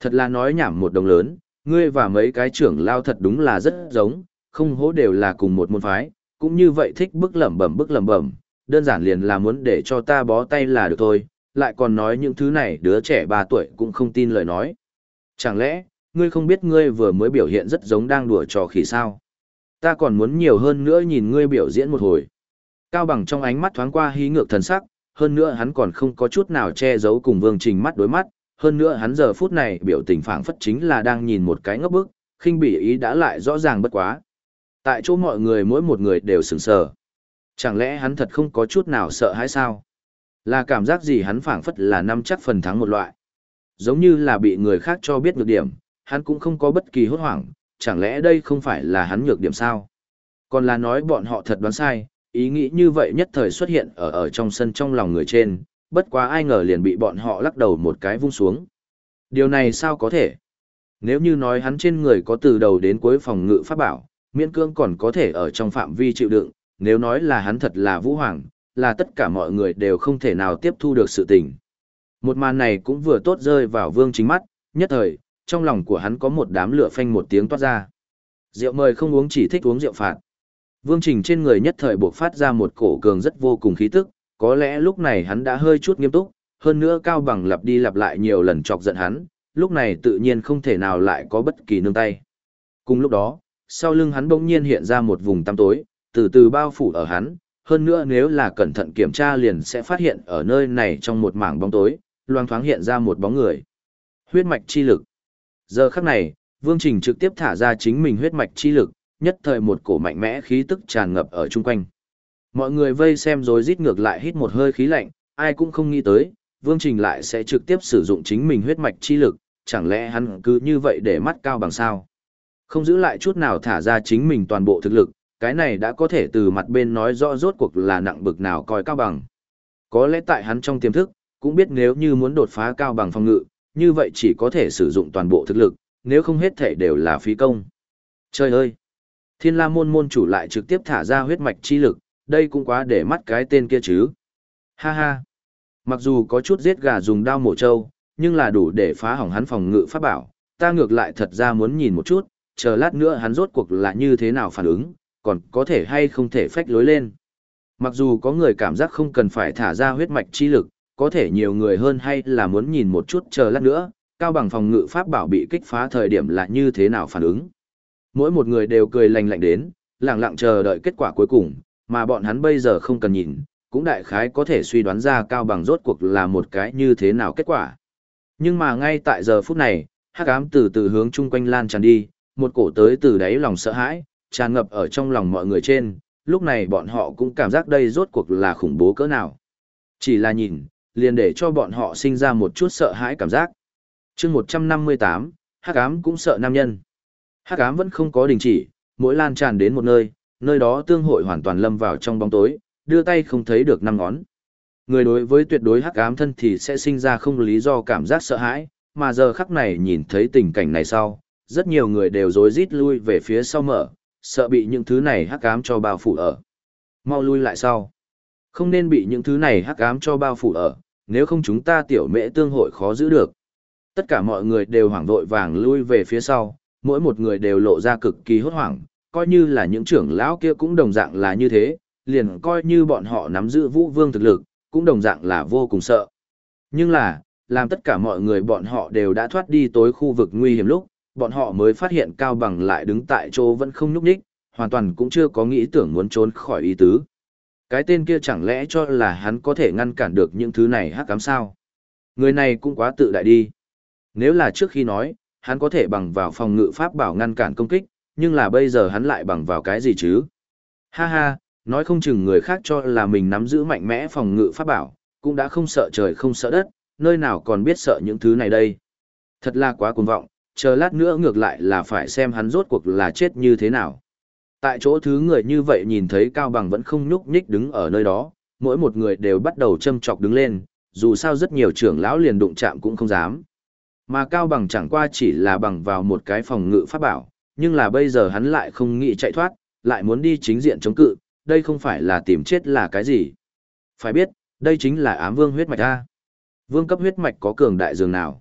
Thật là nói nhảm một đồng lớn, ngươi và mấy cái trưởng lao thật đúng là rất giống, không hố đều là cùng một môn phái, cũng như vậy thích bức lẩm bẩm bức lẩm bẩm, đơn giản liền là muốn để cho ta bó tay là được thôi, lại còn nói những thứ này đứa trẻ ba tuổi cũng không tin lời nói. Chẳng lẽ ngươi không biết ngươi vừa mới biểu hiện rất giống đang đùa trò khỉ sao. Ta còn muốn nhiều hơn nữa nhìn ngươi biểu diễn một hồi. Cao bằng trong ánh mắt thoáng qua hí ngược thần sắc, hơn nữa hắn còn không có chút nào che giấu cùng vương trình mắt đối mắt, hơn nữa hắn giờ phút này biểu tình phảng phất chính là đang nhìn một cái ngốc bức, khinh bỉ ý đã lại rõ ràng bất quá. Tại chỗ mọi người mỗi một người đều sững sờ. Chẳng lẽ hắn thật không có chút nào sợ hãi sao? Là cảm giác gì hắn phảng phất là năm chắc phần thắng một loại. Giống như là bị người khác cho biết nhược điểm, hắn cũng không có bất kỳ hốt hoảng, chẳng lẽ đây không phải là hắn nhược điểm sao? Còn là nói bọn họ thật đoán sai, ý nghĩ như vậy nhất thời xuất hiện ở ở trong sân trong lòng người trên, bất quá ai ngờ liền bị bọn họ lắc đầu một cái vung xuống. Điều này sao có thể? Nếu như nói hắn trên người có từ đầu đến cuối phòng ngự pháp bảo, miễn cương còn có thể ở trong phạm vi chịu đựng, nếu nói là hắn thật là vũ hoàng, là tất cả mọi người đều không thể nào tiếp thu được sự tình. Một màn này cũng vừa tốt rơi vào vương chính mắt, nhất thời, trong lòng của hắn có một đám lửa phanh một tiếng toát ra. Rượu mời không uống chỉ thích uống rượu phạt. Vương Trình trên người nhất thời buộc phát ra một cổ cường rất vô cùng khí tức, có lẽ lúc này hắn đã hơi chút nghiêm túc, hơn nữa Cao Bằng lặp đi lặp lại nhiều lần chọc giận hắn, lúc này tự nhiên không thể nào lại có bất kỳ nương tay. Cùng lúc đó, sau lưng hắn bỗng nhiên hiện ra một vùng tăm tối, từ từ bao phủ ở hắn, hơn nữa nếu là cẩn thận kiểm tra liền sẽ phát hiện ở nơi này trong một mảng bóng tối, loang thoáng hiện ra một bóng người. Huyết mạch chi lực. Giờ khắc này, Vương Trình trực tiếp thả ra chính mình huyết mạch chi lực, nhất thời một cổ mạnh mẽ khí tức tràn ngập ở chung quanh. Mọi người vây xem rồi rít ngược lại hít một hơi khí lạnh, ai cũng không nghĩ tới, Vương Trình lại sẽ trực tiếp sử dụng chính mình huyết mạch chi lực, chẳng lẽ hắn cứ như vậy để mắt cao bằng sao? Không giữ lại chút nào thả ra chính mình toàn bộ thực lực, cái này đã có thể từ mặt bên nói rõ rốt cuộc là nặng bực nào coi cao bằng. Có lẽ tại hắn trong tiềm thức, cũng biết nếu như muốn đột phá cao bằng phòng ngự, như vậy chỉ có thể sử dụng toàn bộ thực lực, nếu không hết thể đều là phí công. Trời ơi! Thiên la môn môn chủ lại trực tiếp thả ra huyết mạch chi lực, đây cũng quá để mắt cái tên kia chứ. Ha ha! Mặc dù có chút giết gà dùng đao mổ trâu, nhưng là đủ để phá hỏng hắn phòng ngự pháp bảo, ta ngược lại thật ra muốn nhìn một chút, chờ lát nữa hắn rốt cuộc là như thế nào phản ứng, còn có thể hay không thể phách lối lên. Mặc dù có người cảm giác không cần phải thả ra huyết mạch chi lực, có thể nhiều người hơn hay là muốn nhìn một chút chờ lát nữa, cao bằng phòng ngự pháp bảo bị kích phá thời điểm là như thế nào phản ứng. Mỗi một người đều cười lành lạnh đến, lặng lặng chờ đợi kết quả cuối cùng, mà bọn hắn bây giờ không cần nhìn, cũng đại khái có thể suy đoán ra cao bằng rốt cuộc là một cái như thế nào kết quả. Nhưng mà ngay tại giờ phút này, hắc ám từ từ hướng chung quanh lan tràn đi, một cổ tới từ đáy lòng sợ hãi, tràn ngập ở trong lòng mọi người trên, lúc này bọn họ cũng cảm giác đây rốt cuộc là khủng bố cỡ nào. Chỉ là nhìn, liền để cho bọn họ sinh ra một chút sợ hãi cảm giác. chương 158, hắc ám cũng sợ nam nhân. Hắc ám vẫn không có đình chỉ, mỗi lan tràn đến một nơi, nơi đó tương hội hoàn toàn lâm vào trong bóng tối, đưa tay không thấy được năm ngón. Người đối với tuyệt đối hắc ám thân thì sẽ sinh ra không lý do cảm giác sợ hãi, mà giờ khắc này nhìn thấy tình cảnh này sau, rất nhiều người đều rối rít lui về phía sau mở, sợ bị những thứ này hắc ám cho bao phủ ở. Mau lui lại sau. Không nên bị những thứ này hắc ám cho bao phủ ở, nếu không chúng ta tiểu mễ tương hội khó giữ được. Tất cả mọi người đều hoảng vội vàng lui về phía sau, mỗi một người đều lộ ra cực kỳ hốt hoảng, coi như là những trưởng lão kia cũng đồng dạng là như thế, liền coi như bọn họ nắm giữ vũ vương thực lực, cũng đồng dạng là vô cùng sợ. Nhưng là, làm tất cả mọi người bọn họ đều đã thoát đi tối khu vực nguy hiểm lúc, bọn họ mới phát hiện Cao Bằng lại đứng tại chỗ vẫn không nhúc nhích, hoàn toàn cũng chưa có nghĩ tưởng muốn trốn khỏi ý tứ. Cái tên kia chẳng lẽ cho là hắn có thể ngăn cản được những thứ này hắc cám sao? Người này cũng quá tự đại đi. Nếu là trước khi nói, hắn có thể bằng vào phòng ngự pháp bảo ngăn cản công kích, nhưng là bây giờ hắn lại bằng vào cái gì chứ? Ha ha, nói không chừng người khác cho là mình nắm giữ mạnh mẽ phòng ngự pháp bảo, cũng đã không sợ trời không sợ đất, nơi nào còn biết sợ những thứ này đây. Thật là quá cuồng vọng, chờ lát nữa ngược lại là phải xem hắn rốt cuộc là chết như thế nào. Tại chỗ thứ người như vậy nhìn thấy Cao Bằng vẫn không nhúc nhích đứng ở nơi đó, mỗi một người đều bắt đầu châm chọc đứng lên, dù sao rất nhiều trưởng lão liền đụng chạm cũng không dám. Mà Cao Bằng chẳng qua chỉ là bằng vào một cái phòng ngự pháp bảo, nhưng là bây giờ hắn lại không nghĩ chạy thoát, lại muốn đi chính diện chống cự, đây không phải là tìm chết là cái gì. Phải biết, đây chính là ám vương huyết mạch A. Vương cấp huyết mạch có cường đại dường nào.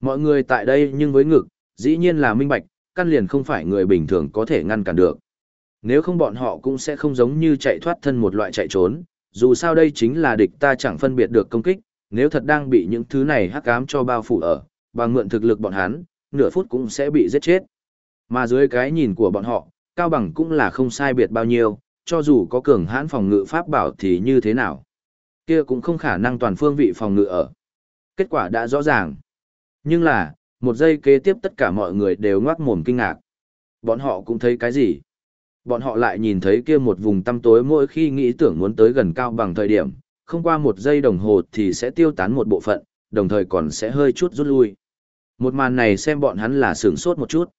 Mọi người tại đây nhưng với ngực, dĩ nhiên là minh bạch, căn liền không phải người bình thường có thể ngăn cản được. Nếu không bọn họ cũng sẽ không giống như chạy thoát thân một loại chạy trốn, dù sao đây chính là địch ta chẳng phân biệt được công kích, nếu thật đang bị những thứ này hắc ám cho bao phủ ở, bằng mượn thực lực bọn hắn, nửa phút cũng sẽ bị giết chết. Mà dưới cái nhìn của bọn họ, Cao Bằng cũng là không sai biệt bao nhiêu, cho dù có cường hãn phòng ngự pháp bảo thì như thế nào. Kia cũng không khả năng toàn phương vị phòng ngự ở. Kết quả đã rõ ràng. Nhưng là, một giây kế tiếp tất cả mọi người đều ngoác mồm kinh ngạc. Bọn họ cũng thấy cái gì? Bọn họ lại nhìn thấy kia một vùng tăm tối mỗi khi nghĩ tưởng muốn tới gần cao bằng thời điểm, không qua một giây đồng hồ thì sẽ tiêu tán một bộ phận, đồng thời còn sẽ hơi chút rút lui. Một màn này xem bọn hắn là sướng sốt một chút.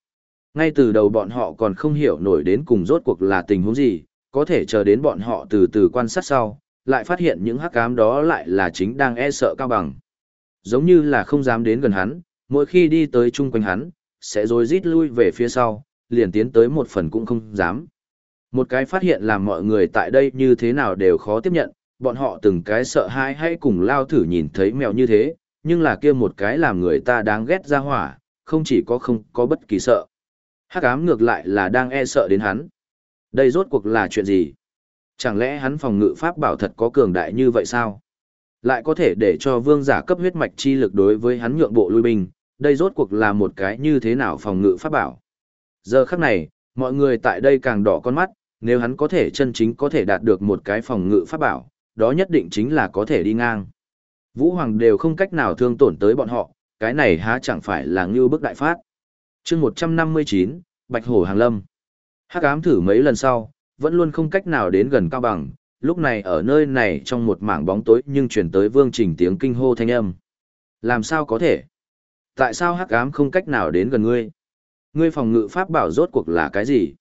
Ngay từ đầu bọn họ còn không hiểu nổi đến cùng rốt cuộc là tình huống gì, có thể chờ đến bọn họ từ từ quan sát sau, lại phát hiện những hắc ám đó lại là chính đang e sợ cao bằng. Giống như là không dám đến gần hắn, mỗi khi đi tới chung quanh hắn, sẽ rồi rít lui về phía sau, liền tiến tới một phần cũng không dám. Một cái phát hiện làm mọi người tại đây như thế nào đều khó tiếp nhận, bọn họ từng cái sợ hãi hay cùng lao thử nhìn thấy mèo như thế, nhưng là kia một cái làm người ta đáng ghét ra hỏa, không chỉ có không có bất kỳ sợ. Hắc ám ngược lại là đang e sợ đến hắn. Đây rốt cuộc là chuyện gì? Chẳng lẽ hắn phòng ngự pháp bảo thật có cường đại như vậy sao? Lại có thể để cho vương giả cấp huyết mạch chi lực đối với hắn nhượng bộ lui binh, đây rốt cuộc là một cái như thế nào phòng ngự pháp bảo? Giờ khắc này, mọi người tại đây càng đỏ con mắt, nếu hắn có thể chân chính có thể đạt được một cái phòng ngự pháp bảo, đó nhất định chính là có thể đi ngang. Vũ Hoàng đều không cách nào thương tổn tới bọn họ, cái này há chẳng phải là ngưu bức đại phát. chương 159, Bạch Hổ Hàng Lâm. Hắc ám thử mấy lần sau, vẫn luôn không cách nào đến gần cao bằng, lúc này ở nơi này trong một mảng bóng tối nhưng chuyển tới vương trình tiếng kinh hô thanh âm. Làm sao có thể? Tại sao hắc ám không cách nào đến gần ngươi? Ngươi phòng ngự pháp bảo rốt cuộc là cái gì?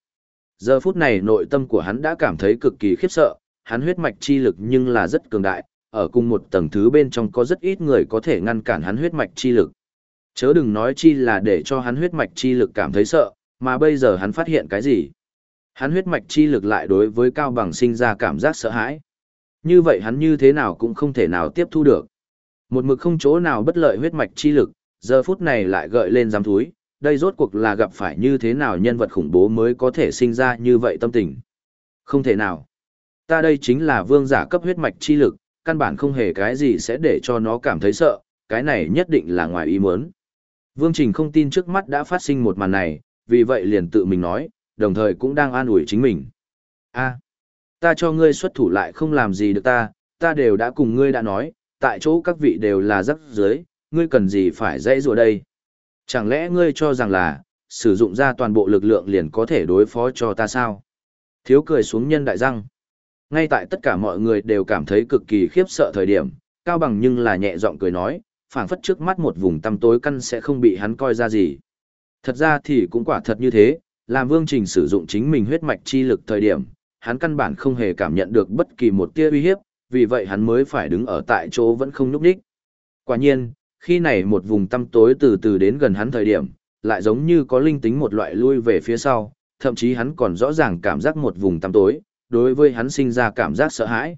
Giờ phút này nội tâm của hắn đã cảm thấy cực kỳ khiếp sợ, hắn huyết mạch chi lực nhưng là rất cường đại, ở cùng một tầng thứ bên trong có rất ít người có thể ngăn cản hắn huyết mạch chi lực. Chớ đừng nói chi là để cho hắn huyết mạch chi lực cảm thấy sợ, mà bây giờ hắn phát hiện cái gì? Hắn huyết mạch chi lực lại đối với Cao Bằng sinh ra cảm giác sợ hãi. Như vậy hắn như thế nào cũng không thể nào tiếp thu được. Một mực không chỗ nào bất lợi huyết mạch chi lực, giờ phút này lại gợi lên giám thúi, đây rốt cuộc là gặp phải như thế nào nhân vật khủng bố mới có thể sinh ra như vậy tâm tình. Không thể nào. Ta đây chính là vương giả cấp huyết mạch chi lực, căn bản không hề cái gì sẽ để cho nó cảm thấy sợ, cái này nhất định là ngoài ý muốn. Vương Trình không tin trước mắt đã phát sinh một màn này, vì vậy liền tự mình nói, đồng thời cũng đang an ủi chính mình. a ta cho ngươi xuất thủ lại không làm gì được ta, ta đều đã cùng ngươi đã nói, tại chỗ các vị đều là rắc dưới, ngươi cần gì phải dãy rùa đây. Chẳng lẽ ngươi cho rằng là, sử dụng ra toàn bộ lực lượng liền có thể đối phó cho ta sao? Thiếu cười xuống nhân đại răng. Ngay tại tất cả mọi người đều cảm thấy cực kỳ khiếp sợ thời điểm, Cao Bằng nhưng là nhẹ giọng cười nói, phảng phất trước mắt một vùng tăm tối căn sẽ không bị hắn coi ra gì. Thật ra thì cũng quả thật như thế, làm Vương Trình sử dụng chính mình huyết mạch chi lực thời điểm, hắn căn bản không hề cảm nhận được bất kỳ một tia uy hiếp, vì vậy hắn mới phải đứng ở tại chỗ vẫn không nhúc nhích. Quả nhiên, khi này một vùng tăm tối từ từ đến gần hắn thời điểm, lại giống như có linh tính một loại lui về phía sau, thậm chí hắn còn rõ ràng cảm giác một vùng tăm tối, đối với hắn sinh ra cảm giác sợ hãi.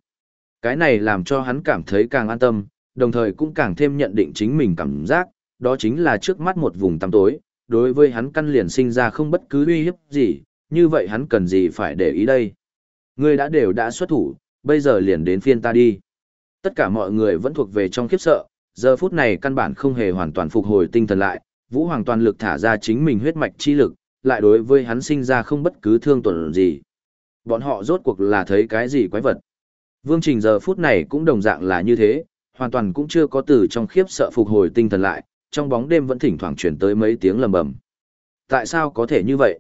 Cái này làm cho hắn cảm thấy càng an tâm, đồng thời cũng càng thêm nhận định chính mình cảm giác, đó chính là trước mắt một vùng tăm tối, đối với hắn căn liền sinh ra không bất cứ uy hiếp gì, như vậy hắn cần gì phải để ý đây. Ngươi đã đều đã xuất thủ, bây giờ liền đến phiên ta đi. Tất cả mọi người vẫn thuộc về trong khiếp sợ, giờ phút này căn bản không hề hoàn toàn phục hồi tinh thần lại, Vũ Hoàng toàn lực thả ra chính mình huyết mạch chi lực, lại đối với hắn sinh ra không bất cứ thương tổn gì. Bọn họ rốt cuộc là thấy cái gì quái vật. Vương Trình giờ phút này cũng đồng dạng là như thế, hoàn toàn cũng chưa có từ trong khiếp sợ phục hồi tinh thần lại, trong bóng đêm vẫn thỉnh thoảng chuyển tới mấy tiếng lầm bầm. Tại sao có thể như vậy?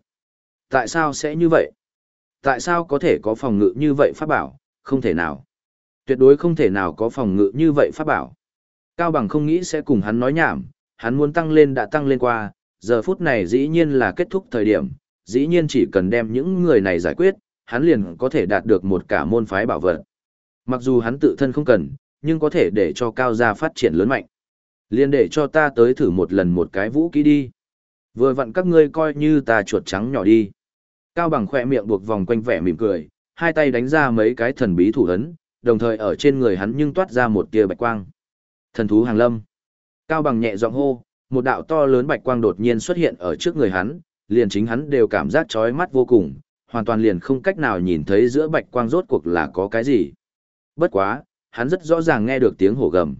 Tại sao sẽ như vậy? Tại sao có thể có phòng ngự như vậy pháp bảo? Không thể nào. Tuyệt đối không thể nào có phòng ngự như vậy pháp bảo. Cao Bằng không nghĩ sẽ cùng hắn nói nhảm, hắn muốn tăng lên đã tăng lên qua, giờ phút này dĩ nhiên là kết thúc thời điểm, dĩ nhiên chỉ cần đem những người này giải quyết, hắn liền có thể đạt được một cả môn phái bảo vật. Mặc dù hắn tự thân không cần, nhưng có thể để cho cao gia phát triển lớn mạnh. Liên để cho ta tới thử một lần một cái vũ kỹ đi. Vừa vặn các ngươi coi như ta chuột trắng nhỏ đi. Cao bằng khỏe miệng buộc vòng quanh vẻ mỉm cười, hai tay đánh ra mấy cái thần bí thủ ấn, đồng thời ở trên người hắn nhưng toát ra một tia bạch quang. Thần thú hàng lâm. Cao bằng nhẹ giọng hô, một đạo to lớn bạch quang đột nhiên xuất hiện ở trước người hắn, liền chính hắn đều cảm giác chói mắt vô cùng, hoàn toàn liền không cách nào nhìn thấy giữa bạch quang rốt cuộc là có cái gì. Bất quá, hắn rất rõ ràng nghe được tiếng hổ gầm.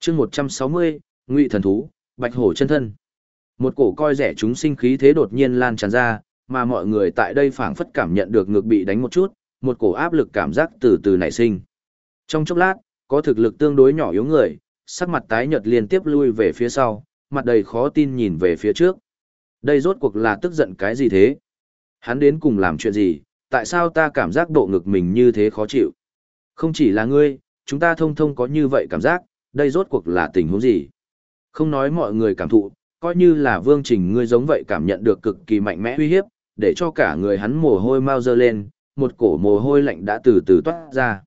chương 160, Ngụy Thần Thú, Bạch Hổ chân thân. Một cổ coi rẻ chúng sinh khí thế đột nhiên lan tràn ra, mà mọi người tại đây phảng phất cảm nhận được ngược bị đánh một chút, một cổ áp lực cảm giác từ từ nảy sinh. Trong chốc lát, có thực lực tương đối nhỏ yếu người, sắc mặt tái nhợt liên tiếp lui về phía sau, mặt đầy khó tin nhìn về phía trước. Đây rốt cuộc là tức giận cái gì thế? Hắn đến cùng làm chuyện gì, tại sao ta cảm giác độ ngực mình như thế khó chịu? Không chỉ là ngươi, chúng ta thông thông có như vậy cảm giác, đây rốt cuộc là tình huống gì? Không nói mọi người cảm thụ, coi như là vương trình ngươi giống vậy cảm nhận được cực kỳ mạnh mẽ uy hiếp, để cho cả người hắn mồ hôi mau dơ lên, một cổ mồ hôi lạnh đã từ từ toát ra.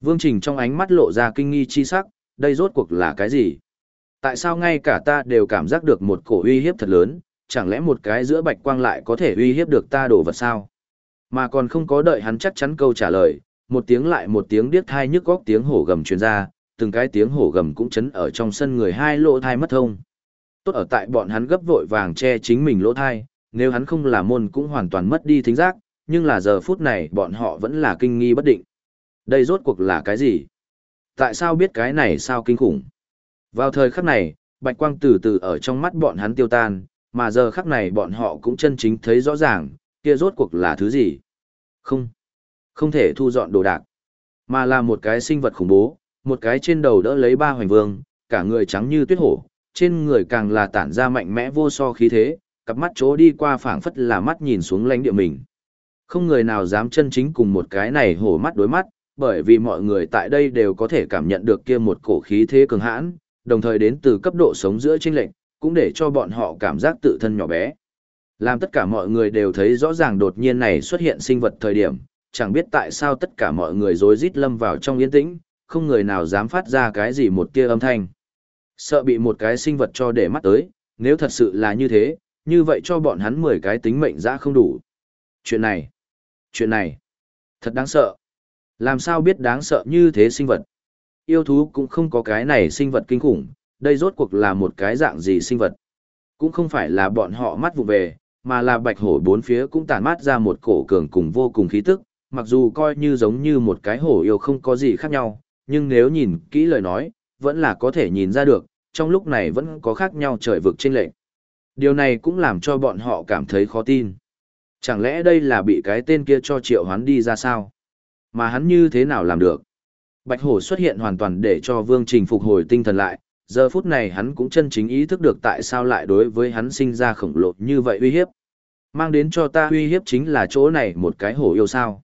Vương Trình trong ánh mắt lộ ra kinh nghi chi sắc, đây rốt cuộc là cái gì? Tại sao ngay cả ta đều cảm giác được một cổ uy hiếp thật lớn, chẳng lẽ một cái giữa bạch quang lại có thể uy hiếp được ta đổ vật sao? Mà còn không có đợi hắn chắc chắn câu trả lời, một tiếng lại một tiếng điếc thai nhức góc tiếng hổ gầm truyền ra, từng cái tiếng hổ gầm cũng chấn ở trong sân người hai lỗ thai mất thông. Tốt ở tại bọn hắn gấp vội vàng che chính mình lỗ thai, nếu hắn không là môn cũng hoàn toàn mất đi thính giác, nhưng là giờ phút này bọn họ vẫn là kinh nghi bất định. Đây rốt cuộc là cái gì? Tại sao biết cái này sao kinh khủng? Vào thời khắc này, bạch quang từ từ ở trong mắt bọn hắn tiêu tan, mà giờ khắc này bọn họ cũng chân chính thấy rõ ràng, kia rốt cuộc là thứ gì? Không, không thể thu dọn đồ đạc, mà là một cái sinh vật khủng bố, một cái trên đầu đỡ lấy ba hoành vương, cả người trắng như tuyết hổ, trên người càng là tản ra mạnh mẽ vô so khí thế, cặp mắt chỗ đi qua phảng phất là mắt nhìn xuống lãnh địa mình. Không người nào dám chân chính cùng một cái này hổ mắt đối mắt, bởi vì mọi người tại đây đều có thể cảm nhận được kia một cổ khí thế cường hãn, đồng thời đến từ cấp độ sống giữa chênh lệnh, cũng để cho bọn họ cảm giác tự thân nhỏ bé. Làm tất cả mọi người đều thấy rõ ràng đột nhiên này xuất hiện sinh vật thời điểm, chẳng biết tại sao tất cả mọi người rối rít lâm vào trong yên tĩnh, không người nào dám phát ra cái gì một tia âm thanh. Sợ bị một cái sinh vật cho để mắt tới, nếu thật sự là như thế, như vậy cho bọn hắn 10 cái tính mệnh ra không đủ. Chuyện này, chuyện này, thật đáng sợ. Làm sao biết đáng sợ như thế sinh vật? Yêu thú cũng không có cái này sinh vật kinh khủng, đây rốt cuộc là một cái dạng gì sinh vật. Cũng không phải là bọn họ mắt vụ về, mà là bạch hổ bốn phía cũng tản mát ra một cổ cường cùng vô cùng khí tức, mặc dù coi như giống như một cái hổ yêu không có gì khác nhau, nhưng nếu nhìn kỹ lời nói, vẫn là có thể nhìn ra được, trong lúc này vẫn có khác nhau trời vực trên lệnh. Điều này cũng làm cho bọn họ cảm thấy khó tin. Chẳng lẽ đây là bị cái tên kia cho triệu hoán đi ra sao? Mà hắn như thế nào làm được? Bạch hổ xuất hiện hoàn toàn để cho Vương Trình phục hồi tinh thần lại, giờ phút này hắn cũng chân chính ý thức được tại sao lại đối với hắn sinh ra khổng lồ như vậy uy hiếp. Mang đến cho ta uy hiếp chính là chỗ này một cái hổ yêu sao.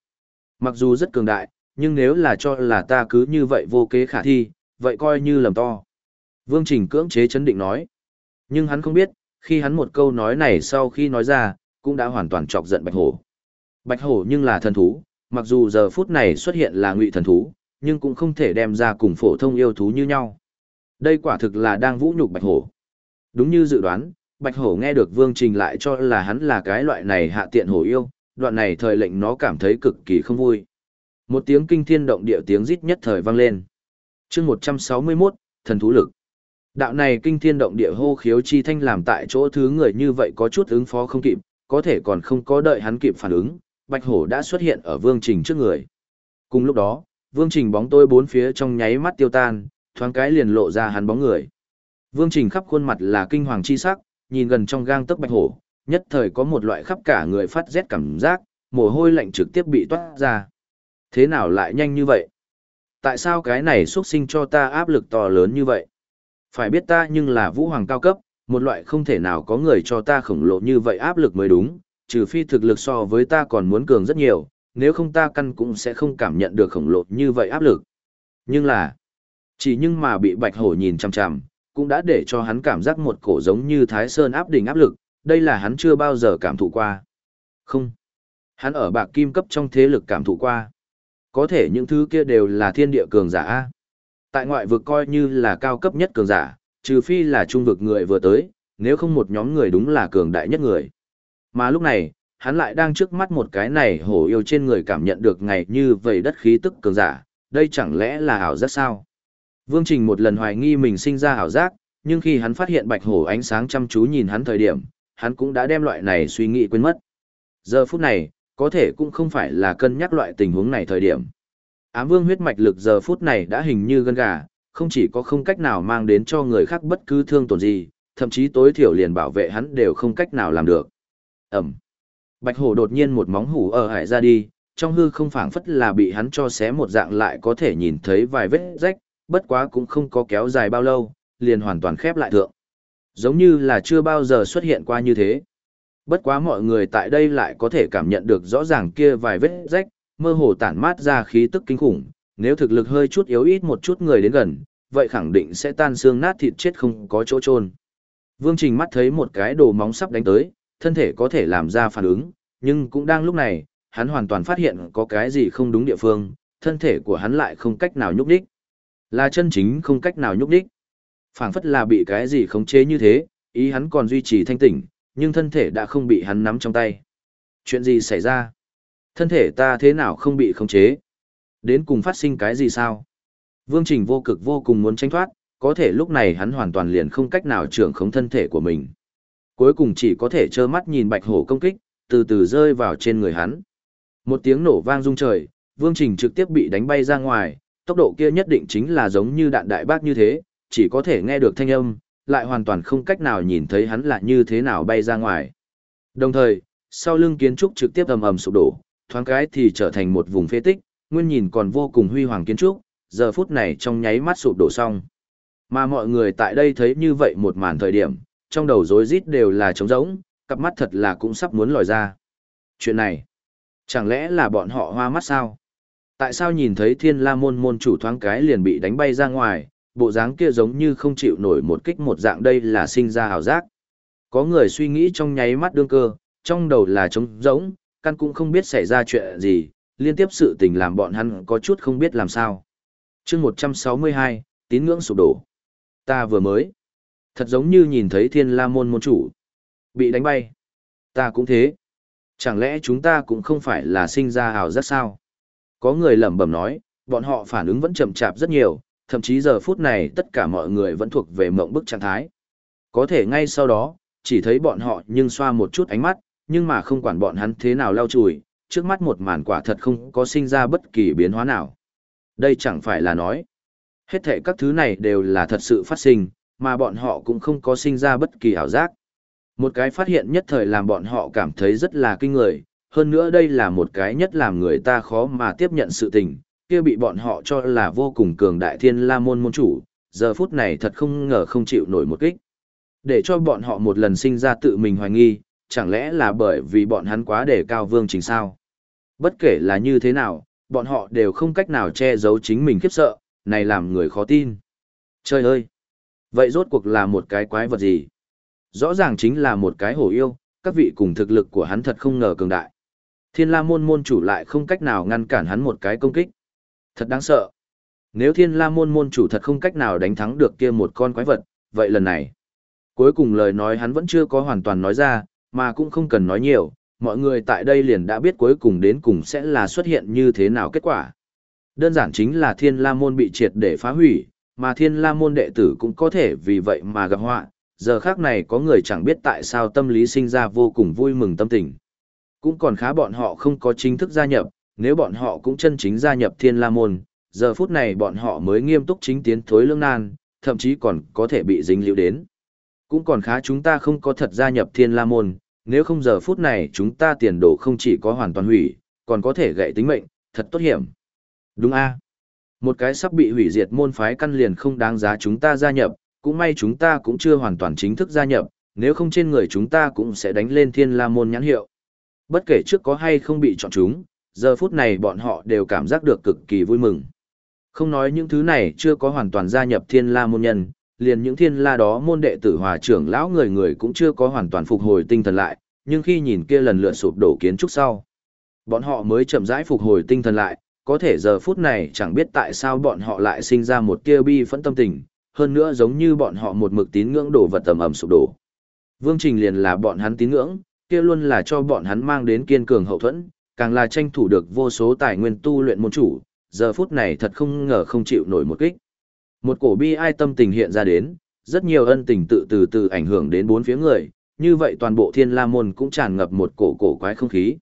Mặc dù rất cường đại, nhưng nếu là cho là ta cứ như vậy vô kế khả thi, vậy coi như lầm to. Vương Trình cưỡng chế chấn định nói. Nhưng hắn không biết, khi hắn một câu nói này sau khi nói ra, cũng đã hoàn toàn chọc giận Bạch Hổ. Bạch Hổ nhưng là thần thú, mặc dù giờ phút này xuất hiện là ngụy thần thú, nhưng cũng không thể đem ra cùng phổ thông yêu thú như nhau. Đây quả thực là đang vũ nhục Bạch Hổ. Đúng như dự đoán, Bạch Hổ nghe được Vương Trình lại cho là hắn là cái loại này hạ tiện hổ yêu, đoạn này thời lệnh nó cảm thấy cực kỳ không vui. Một tiếng kinh thiên động địa tiếng rít nhất thời vang lên. chương 161, thần thú lực. Đạo này kinh thiên động địa hô khiếu chi thanh làm tại chỗ thứ người như vậy có chút ứng phó không kịp, có thể còn không có đợi hắn kịp phản ứng, Bạch Hổ đã xuất hiện ở Vương Trình trước người. Cùng lúc đó, Vương Trình bóng tôi bốn phía trong nháy mắt tiêu tan, thoáng cái liền lộ ra hắn bóng người. Vương Trình khắp khuôn mặt là kinh hoàng chi sắc, nhìn gần trong gang tấc Bạch Hổ, nhất thời có một loại khắp cả người phát rét cảm giác, mồ hôi lạnh trực tiếp bị toát ra. Thế nào lại nhanh như vậy? Tại sao cái này xuất sinh cho ta áp lực to lớn như vậy? Phải biết ta nhưng là vũ hoàng cao cấp, một loại không thể nào có người cho ta khổng lồ như vậy áp lực mới đúng, trừ phi thực lực so với ta còn muốn cường rất nhiều, nếu không ta căn cũng sẽ không cảm nhận được khổng lồ như vậy áp lực. Nhưng là, chỉ nhưng mà bị bạch hổ nhìn chằm chằm, cũng đã để cho hắn cảm giác một cổ giống như thái sơn áp đỉnh áp lực, đây là hắn chưa bao giờ cảm thụ qua. Không, hắn ở bạc kim cấp trong thế lực cảm thụ qua. Có thể những thứ kia đều là thiên địa cường giả. Tại ngoại vực coi như là cao cấp nhất cường giả, trừ phi là trung vực người vừa tới, nếu không một nhóm người đúng là cường đại nhất người. Mà lúc này, hắn lại đang trước mắt một cái này hổ yêu trên người cảm nhận được ngày như vậy đất khí tức cường giả, đây chẳng lẽ là ảo giác sao? Vương Trình một lần hoài nghi mình sinh ra ảo giác, nhưng khi hắn phát hiện bạch hổ ánh sáng chăm chú nhìn hắn thời điểm, hắn cũng đã đem loại này suy nghĩ quên mất. Giờ phút này, có thể cũng không phải là cân nhắc loại tình huống này thời điểm. Ám vương huyết mạch lực giờ phút này đã hình như gân gà, không chỉ có không cách nào mang đến cho người khác bất cứ thương tổn gì, thậm chí tối thiểu liền bảo vệ hắn đều không cách nào làm được. Ẩm. Bạch hổ đột nhiên một móng hủ ở hải ra đi, trong hư không phảng phất là bị hắn cho xé một dạng lại có thể nhìn thấy vài vết rách, bất quá cũng không có kéo dài bao lâu, liền hoàn toàn khép lại thượng. Giống như là chưa bao giờ xuất hiện qua như thế. Bất quá mọi người tại đây lại có thể cảm nhận được rõ ràng kia vài vết rách, mơ hồ tản mát ra khí tức kinh khủng, nếu thực lực hơi chút yếu ít một chút người đến gần, vậy khẳng định sẽ tan xương nát thịt chết không có chỗ trôn. Vương Trình mắt thấy một cái đồ móng sắp đánh tới, thân thể có thể làm ra phản ứng, nhưng cũng đang lúc này, hắn hoàn toàn phát hiện có cái gì không đúng địa phương, thân thể của hắn lại không cách nào nhúc đích. Là chân chính không cách nào nhúc đích. phảng phất là bị cái gì khống chế như thế, ý hắn còn duy trì thanh tỉnh, nhưng thân thể đã không bị hắn nắm trong tay. Chuyện gì xảy ra? Thân thể ta thế nào không bị khống chế? Đến cùng phát sinh cái gì sao? Vương Trình vô cực vô cùng muốn tránh thoát, có thể lúc này hắn hoàn toàn liền không cách nào trưởng khống thân thể của mình. Cuối cùng chỉ có thể trơ mắt nhìn bạch hổ công kích, từ từ rơi vào trên người hắn. Một tiếng nổ vang rung trời, Vương Trình trực tiếp bị đánh bay ra ngoài, tốc độ kia nhất định chính là giống như đạn đại bác như thế, chỉ có thể nghe được thanh âm, lại hoàn toàn không cách nào nhìn thấy hắn là như thế nào bay ra ngoài. Đồng thời, sau lưng kiến trúc trực tiếp ầm ầm sụp đổ, thoáng cái thì trở thành một vùng phế tích, nguyên nhìn còn vô cùng huy hoàng kiến trúc, giờ phút này trong nháy mắt sụp đổ xong. Mà mọi người tại đây thấy như vậy một màn thời điểm, trong đầu rối rít đều là trống rỗng, cặp mắt thật là cũng sắp muốn lòi ra. Chuyện này, chẳng lẽ là bọn họ hoa mắt sao? Tại sao nhìn thấy thiên la môn môn chủ thoáng cái liền bị đánh bay ra ngoài, bộ dáng kia giống như không chịu nổi một kích một dạng đây là sinh ra hào giác. Có người suy nghĩ trong nháy mắt đương cơ, trong đầu là trống rỗng, căn cũng không biết xảy ra chuyện gì, liên tiếp sự tình làm bọn hắn có chút không biết làm sao. chương 162, tín ngưỡng sụp đổ. Ta vừa mới, thật giống như nhìn thấy thiên la môn môn chủ, bị đánh bay. Ta cũng thế. Chẳng lẽ chúng ta cũng không phải là sinh ra hào giác sao? Có người lẩm bẩm nói, bọn họ phản ứng vẫn chậm chạp rất nhiều, thậm chí giờ phút này tất cả mọi người vẫn thuộc về mộng bức trạng thái. Có thể ngay sau đó, chỉ thấy bọn họ nhưng xoa một chút ánh mắt, nhưng mà không quản bọn hắn thế nào lau chùi, trước mắt một màn quả thật không có sinh ra bất kỳ biến hóa nào. Đây chẳng phải là nói. Hết thệ các thứ này đều là thật sự phát sinh, mà bọn họ cũng không có sinh ra bất kỳ ảo giác. Một cái phát hiện nhất thời làm bọn họ cảm thấy rất là kinh người, hơn nữa đây là một cái nhất làm người ta khó mà tiếp nhận sự tình, kia bị bọn họ cho là vô cùng cường đại thiên la môn môn chủ, giờ phút này thật không ngờ không chịu nổi một kích. Để cho bọn họ một lần sinh ra tự mình hoài nghi, chẳng lẽ là bởi vì bọn hắn quá đề cao vương chính sao? Bất kể là như thế nào, bọn họ đều không cách nào che giấu chính mình khiếp sợ, này làm người khó tin. Trời ơi! Vậy rốt cuộc là một cái quái vật gì? Rõ ràng chính là một cái hổ yêu, các vị cùng thực lực của hắn thật không ngờ cường đại. Thiên la môn môn chủ lại không cách nào ngăn cản hắn một cái công kích. Thật đáng sợ. Nếu thiên la môn môn chủ thật không cách nào đánh thắng được kia một con quái vật, vậy lần này. Cuối cùng lời nói hắn vẫn chưa có hoàn toàn nói ra, mà cũng không cần nói nhiều, mọi người tại đây liền đã biết cuối cùng đến cùng sẽ là xuất hiện như thế nào kết quả. Đơn giản chính là thiên la môn bị triệt để phá hủy, mà thiên la môn đệ tử cũng có thể vì vậy mà gặp họa. Giờ khác này có người chẳng biết tại sao tâm lý sinh ra vô cùng vui mừng tâm tình. Cũng còn khá bọn họ không có chính thức gia nhập, nếu bọn họ cũng chân chính gia nhập thiên la môn, giờ phút này bọn họ mới nghiêm túc chính tiến thối lương nan, thậm chí còn có thể bị dính liễu đến. Cũng còn khá chúng ta không có thật gia nhập thiên la môn, nếu không giờ phút này chúng ta tiền đồ không chỉ có hoàn toàn hủy, còn có thể gãy tính mệnh, thật tốt hiểm. Đúng a một cái sắp bị hủy diệt môn phái căn liền không đáng giá chúng ta gia nhập, cũng may chúng ta cũng chưa hoàn toàn chính thức gia nhập, nếu không trên người chúng ta cũng sẽ đánh lên thiên la môn nhãn hiệu. Bất kể trước có hay không bị chọn chúng, giờ phút này bọn họ đều cảm giác được cực kỳ vui mừng. Không nói những thứ này chưa có hoàn toàn gia nhập thiên la môn nhân, liền những thiên la đó môn đệ tử hòa trưởng lão người người cũng chưa có hoàn toàn phục hồi tinh thần lại, nhưng khi nhìn kia lần lượt sụp đổ kiến trúc sau, bọn họ mới chậm rãi phục hồi tinh thần lại, có thể giờ phút này chẳng biết tại sao bọn họ lại sinh ra một tia bi phẫn tâm tình, hơn nữa giống như bọn họ một mực tín ngưỡng đổ vật tầm ầm sụp đổ. Vương Trình liền là bọn hắn tín ngưỡng, kia luôn là cho bọn hắn mang đến kiên cường hậu thuẫn, càng là tranh thủ được vô số tài nguyên tu luyện môn chủ, giờ phút này thật không ngờ không chịu nổi một kích. Một cổ bi ai tâm tình hiện ra đến, rất nhiều ân tình tự từ từ ảnh hưởng đến bốn phía người, như vậy toàn bộ thiên la môn cũng tràn ngập một cổ cổ quái không khí.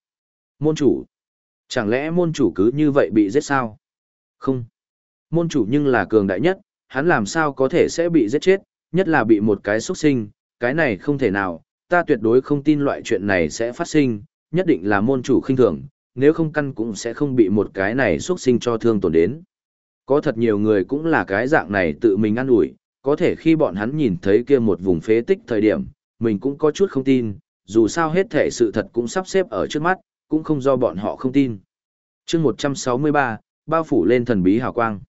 Môn chủ. Chẳng lẽ môn chủ cứ như vậy bị giết sao? Không. Môn chủ nhưng là cường đại nhất, hắn làm sao có thể sẽ bị giết chết, nhất là bị một cái xuất sinh, cái này không thể nào, ta tuyệt đối không tin loại chuyện này sẽ phát sinh, nhất định là môn chủ khinh thường, nếu không căn cũng sẽ không bị một cái này xuất sinh cho thương tổn đến. Có thật nhiều người cũng là cái dạng này tự mình ăn ủi có thể khi bọn hắn nhìn thấy kia một vùng phế tích thời điểm, mình cũng có chút không tin, dù sao hết thể sự thật cũng sắp xếp ở trước mắt, cũng không do bọn họ không tin. chương 163, bao phủ lên thần bí hào quang.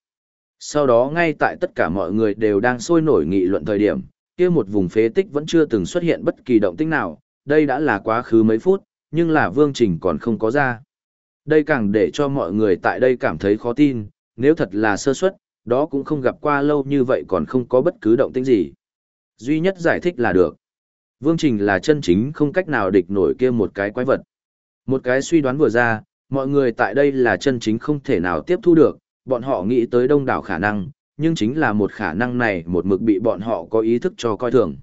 Sau đó ngay tại tất cả mọi người đều đang sôi nổi nghị luận thời điểm, kia một vùng phế tích vẫn chưa từng xuất hiện bất kỳ động tĩnh nào, đây đã là quá khứ mấy phút, nhưng là vương trình còn không có ra. Đây càng để cho mọi người tại đây cảm thấy khó tin, nếu thật là sơ suất, đó cũng không gặp qua lâu như vậy còn không có bất cứ động tĩnh gì. Duy nhất giải thích là được. Vương Trình là chân chính không cách nào địch nổi kia một cái quái vật. Một cái suy đoán vừa ra, mọi người tại đây là chân chính không thể nào tiếp thu được, bọn họ nghĩ tới đông đảo khả năng, nhưng chính là một khả năng này một mực bị bọn họ có ý thức cho coi thường.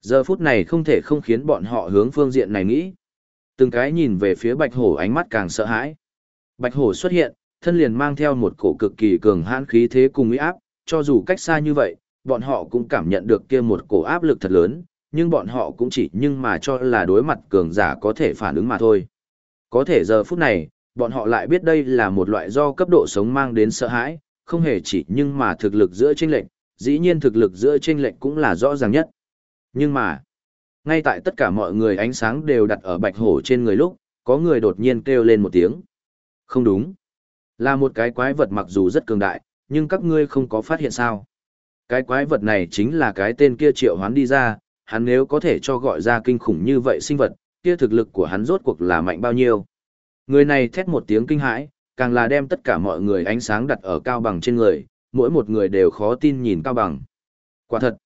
Giờ phút này không thể không khiến bọn họ hướng phương diện này nghĩ. Từng cái nhìn về phía bạch hổ ánh mắt càng sợ hãi. Bạch hổ xuất hiện, thân liền mang theo một cổ cực kỳ cường hãn khí thế cùng uy áp, cho dù cách xa như vậy, bọn họ cũng cảm nhận được kia một cổ áp lực thật lớn, nhưng bọn họ cũng chỉ nhưng mà cho là đối mặt cường giả có thể phản ứng mà thôi. Có thể giờ phút này, bọn họ lại biết đây là một loại do cấp độ sống mang đến sợ hãi, không hề chỉ nhưng mà thực lực giữa chênh lệnh, dĩ nhiên thực lực giữa chênh lệnh cũng là rõ ràng nhất. Nhưng mà, ngay tại tất cả mọi người ánh sáng đều đặt ở bạch hổ trên người lúc, có người đột nhiên kêu lên một tiếng. Không đúng. Là một cái quái vật mặc dù rất cường đại, nhưng các ngươi không có phát hiện sao. Cái quái vật này chính là cái tên kia triệu hoán đi ra, hắn nếu có thể cho gọi ra kinh khủng như vậy sinh vật, kia thực lực của hắn rốt cuộc là mạnh bao nhiêu. Người này thét một tiếng kinh hãi, càng là đem tất cả mọi người ánh sáng đặt ở cao bằng trên người, mỗi một người đều khó tin nhìn cao bằng. Quả thật,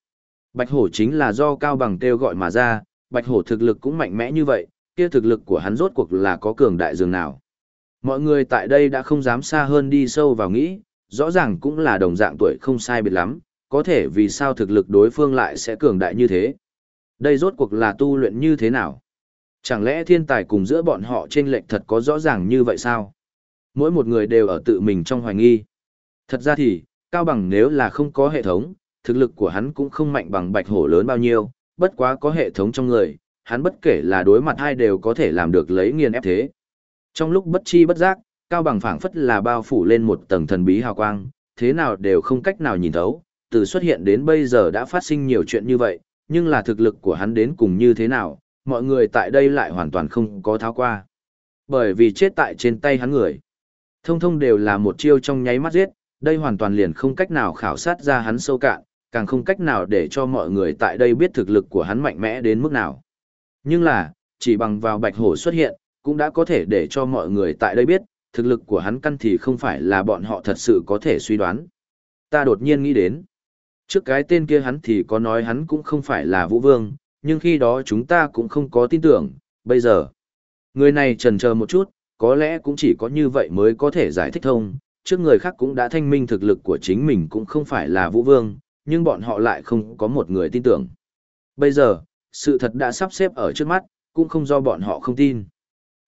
bạch hổ chính là do cao bằng kêu gọi mà ra, bạch hổ thực lực cũng mạnh mẽ như vậy, kia thực lực của hắn rốt cuộc là có cường đại dường nào. Mọi người tại đây đã không dám xa hơn đi sâu vào nghĩ, rõ ràng cũng là đồng dạng tuổi không sai biệt lắm, có thể vì sao thực lực đối phương lại sẽ cường đại như thế. Đây rốt cuộc là tu luyện như thế nào? Chẳng lẽ thiên tài cùng giữa bọn họ trên lệnh thật có rõ ràng như vậy sao? Mỗi một người đều ở tự mình trong hoài nghi. Thật ra thì, Cao Bằng nếu là không có hệ thống, thực lực của hắn cũng không mạnh bằng bạch hổ lớn bao nhiêu, bất quá có hệ thống trong người, hắn bất kể là đối mặt hai đều có thể làm được lấy nghiền ép thế. Trong lúc bất chi bất giác, Cao Bằng phảng phất là bao phủ lên một tầng thần bí hào quang, thế nào đều không cách nào nhìn thấu, từ xuất hiện đến bây giờ đã phát sinh nhiều chuyện như vậy, nhưng là thực lực của hắn đến cùng như thế nào, mọi người tại đây lại hoàn toàn không có tháo qua. Bởi vì chết tại trên tay hắn người. Thông thông đều là một chiêu trong nháy mắt giết, đây hoàn toàn liền không cách nào khảo sát ra hắn sâu cạn, càng không cách nào để cho mọi người tại đây biết thực lực của hắn mạnh mẽ đến mức nào. Nhưng là, chỉ bằng vào bạch hổ xuất hiện, cũng đã có thể để cho mọi người tại đây biết, thực lực của hắn căn thì không phải là bọn họ thật sự có thể suy đoán. Ta đột nhiên nghĩ đến, trước cái tên kia hắn thì có nói hắn cũng không phải là Vũ Vương, nhưng khi đó chúng ta cũng không có tin tưởng, bây giờ. Người này trần chờ một chút, có lẽ cũng chỉ có như vậy mới có thể giải thích thông, trước người khác cũng đã thanh minh thực lực của chính mình cũng không phải là Vũ Vương, nhưng bọn họ lại không có một người tin tưởng. Bây giờ, sự thật đã sắp xếp ở trước mắt, cũng không do bọn họ không tin.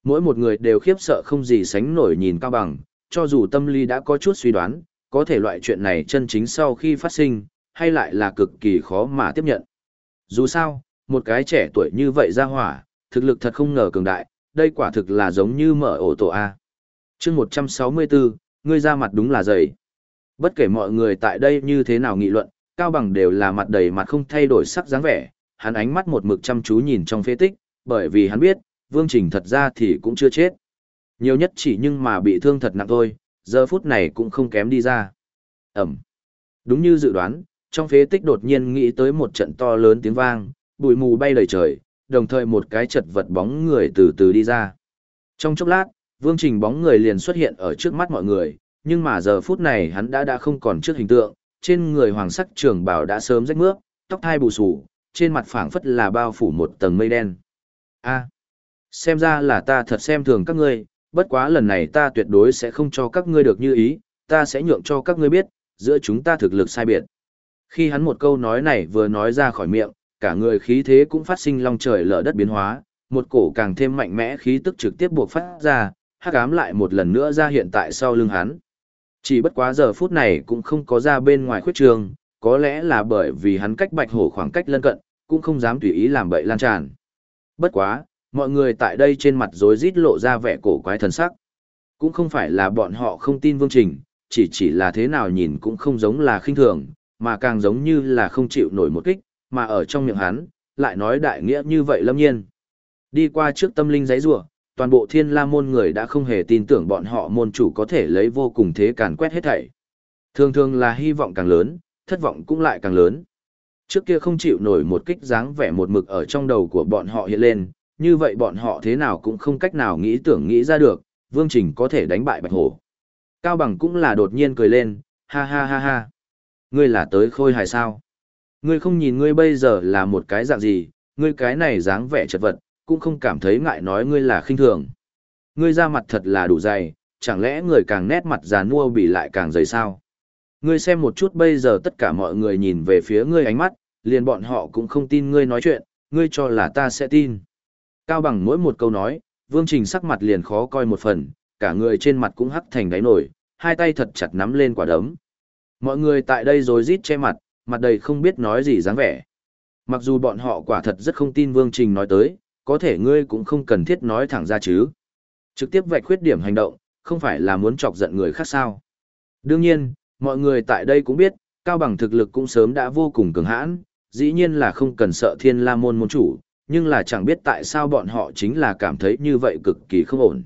Mỗi một người đều khiếp sợ không gì sánh nổi nhìn Cao Bằng, cho dù tâm lý đã có chút suy đoán, có thể loại chuyện này chân chính sau khi phát sinh, hay lại là cực kỳ khó mà tiếp nhận. Dù sao, một cái trẻ tuổi như vậy ra hỏa, thực lực thật không ngờ cường đại, đây quả thực là giống như mở ổ tổ A. chương 164, ngươi ra mặt đúng là dày. Bất kể mọi người tại đây như thế nào nghị luận, Cao Bằng đều là mặt đầy mặt không thay đổi sắc dáng vẻ, hắn ánh mắt một mực chăm chú nhìn trong phế tích, bởi vì hắn biết, Vương Trình thật ra thì cũng chưa chết. Nhiều nhất chỉ nhưng mà bị thương thật nặng thôi, giờ phút này cũng không kém đi ra. Ẩm. Đúng như dự đoán, trong phế tích đột nhiên nghĩ tới một trận to lớn tiếng vang, bụi mù bay đầy trời, đồng thời một cái chật vật bóng người từ từ đi ra. Trong chốc lát, Vương Trình bóng người liền xuất hiện ở trước mắt mọi người, nhưng mà giờ phút này hắn đã đã không còn trước hình tượng, trên người hoàng sắc trường bào đã sớm rách mướp, tóc hai bù sù, trên mặt phảng phất là bao phủ một tầng mây đen. A, xem ra là ta thật xem thường các ngươi, bất quá lần này ta tuyệt đối sẽ không cho các ngươi được như ý, ta sẽ nhượng cho các ngươi biết, giữa chúng ta thực lực sai biệt. Khi hắn một câu nói này vừa nói ra khỏi miệng, cả người khí thế cũng phát sinh long trời lở đất biến hóa, một cổ càng thêm mạnh mẽ khí tức trực tiếp buộc phát ra, hắc ám lại một lần nữa ra hiện tại sau lưng hắn. Chỉ bất quá giờ phút này cũng không có ra bên ngoài khuyết trường, có lẽ là bởi vì hắn cách bạch hổ khoảng cách lân cận, cũng không dám tùy ý làm bậy lan tràn. Bất quá, mọi người tại đây trên mặt rối rít lộ ra vẻ cổ quái thần sắc. Cũng không phải là bọn họ không tin vương trình, chỉ chỉ là thế nào nhìn cũng không giống là khinh thường, mà càng giống như là không chịu nổi một kích, mà ở trong miệng hắn, lại nói đại nghĩa như vậy lâm nhiên. Đi qua trước tâm linh giấy rủa toàn bộ thiên la môn người đã không hề tin tưởng bọn họ môn chủ có thể lấy vô cùng thế càn quét hết thảy. Thường thường là hy vọng càng lớn, thất vọng cũng lại càng lớn. Trước kia không chịu nổi một kích dáng vẻ một mực ở trong đầu của bọn họ hiện lên, như vậy bọn họ thế nào cũng không cách nào nghĩ tưởng nghĩ ra được, Vương Trình có thể đánh bại Bạch Hổ. Cao Bằng cũng là đột nhiên cười lên, ha ha ha ha. Ngươi là tới khôi hài sao? Ngươi không nhìn ngươi bây giờ là một cái dạng gì, ngươi cái này dáng vẻ chật vật, cũng không cảm thấy ngại nói ngươi là khinh thường. Ngươi ra mặt thật là đủ dày, chẳng lẽ người càng nét mặt già nua bị lại càng dày sao? Ngươi xem một chút bây giờ tất cả mọi người nhìn về phía ngươi ánh mắt, liền bọn họ cũng không tin ngươi nói chuyện, ngươi cho là ta sẽ tin. Cao bằng mỗi một câu nói, Vương Trình sắc mặt liền khó coi một phần, cả người trên mặt cũng hắc thành đáy nổi, hai tay thật chặt nắm lên quả đấm. Mọi người tại đây rồi rít che mặt, mặt đầy không biết nói gì dáng vẻ. Mặc dù bọn họ quả thật rất không tin Vương Trình nói tới, có thể ngươi cũng không cần thiết nói thẳng ra chứ. Trực tiếp vạch khuyết điểm hành động, không phải là muốn chọc giận người khác sao. Đương nhiên, mọi người tại đây cũng biết, Cao Bằng thực lực cũng sớm đã vô cùng cường hãn, dĩ nhiên là không cần sợ thiên la môn môn chủ, nhưng là chẳng biết tại sao bọn họ chính là cảm thấy như vậy cực kỳ không ổn.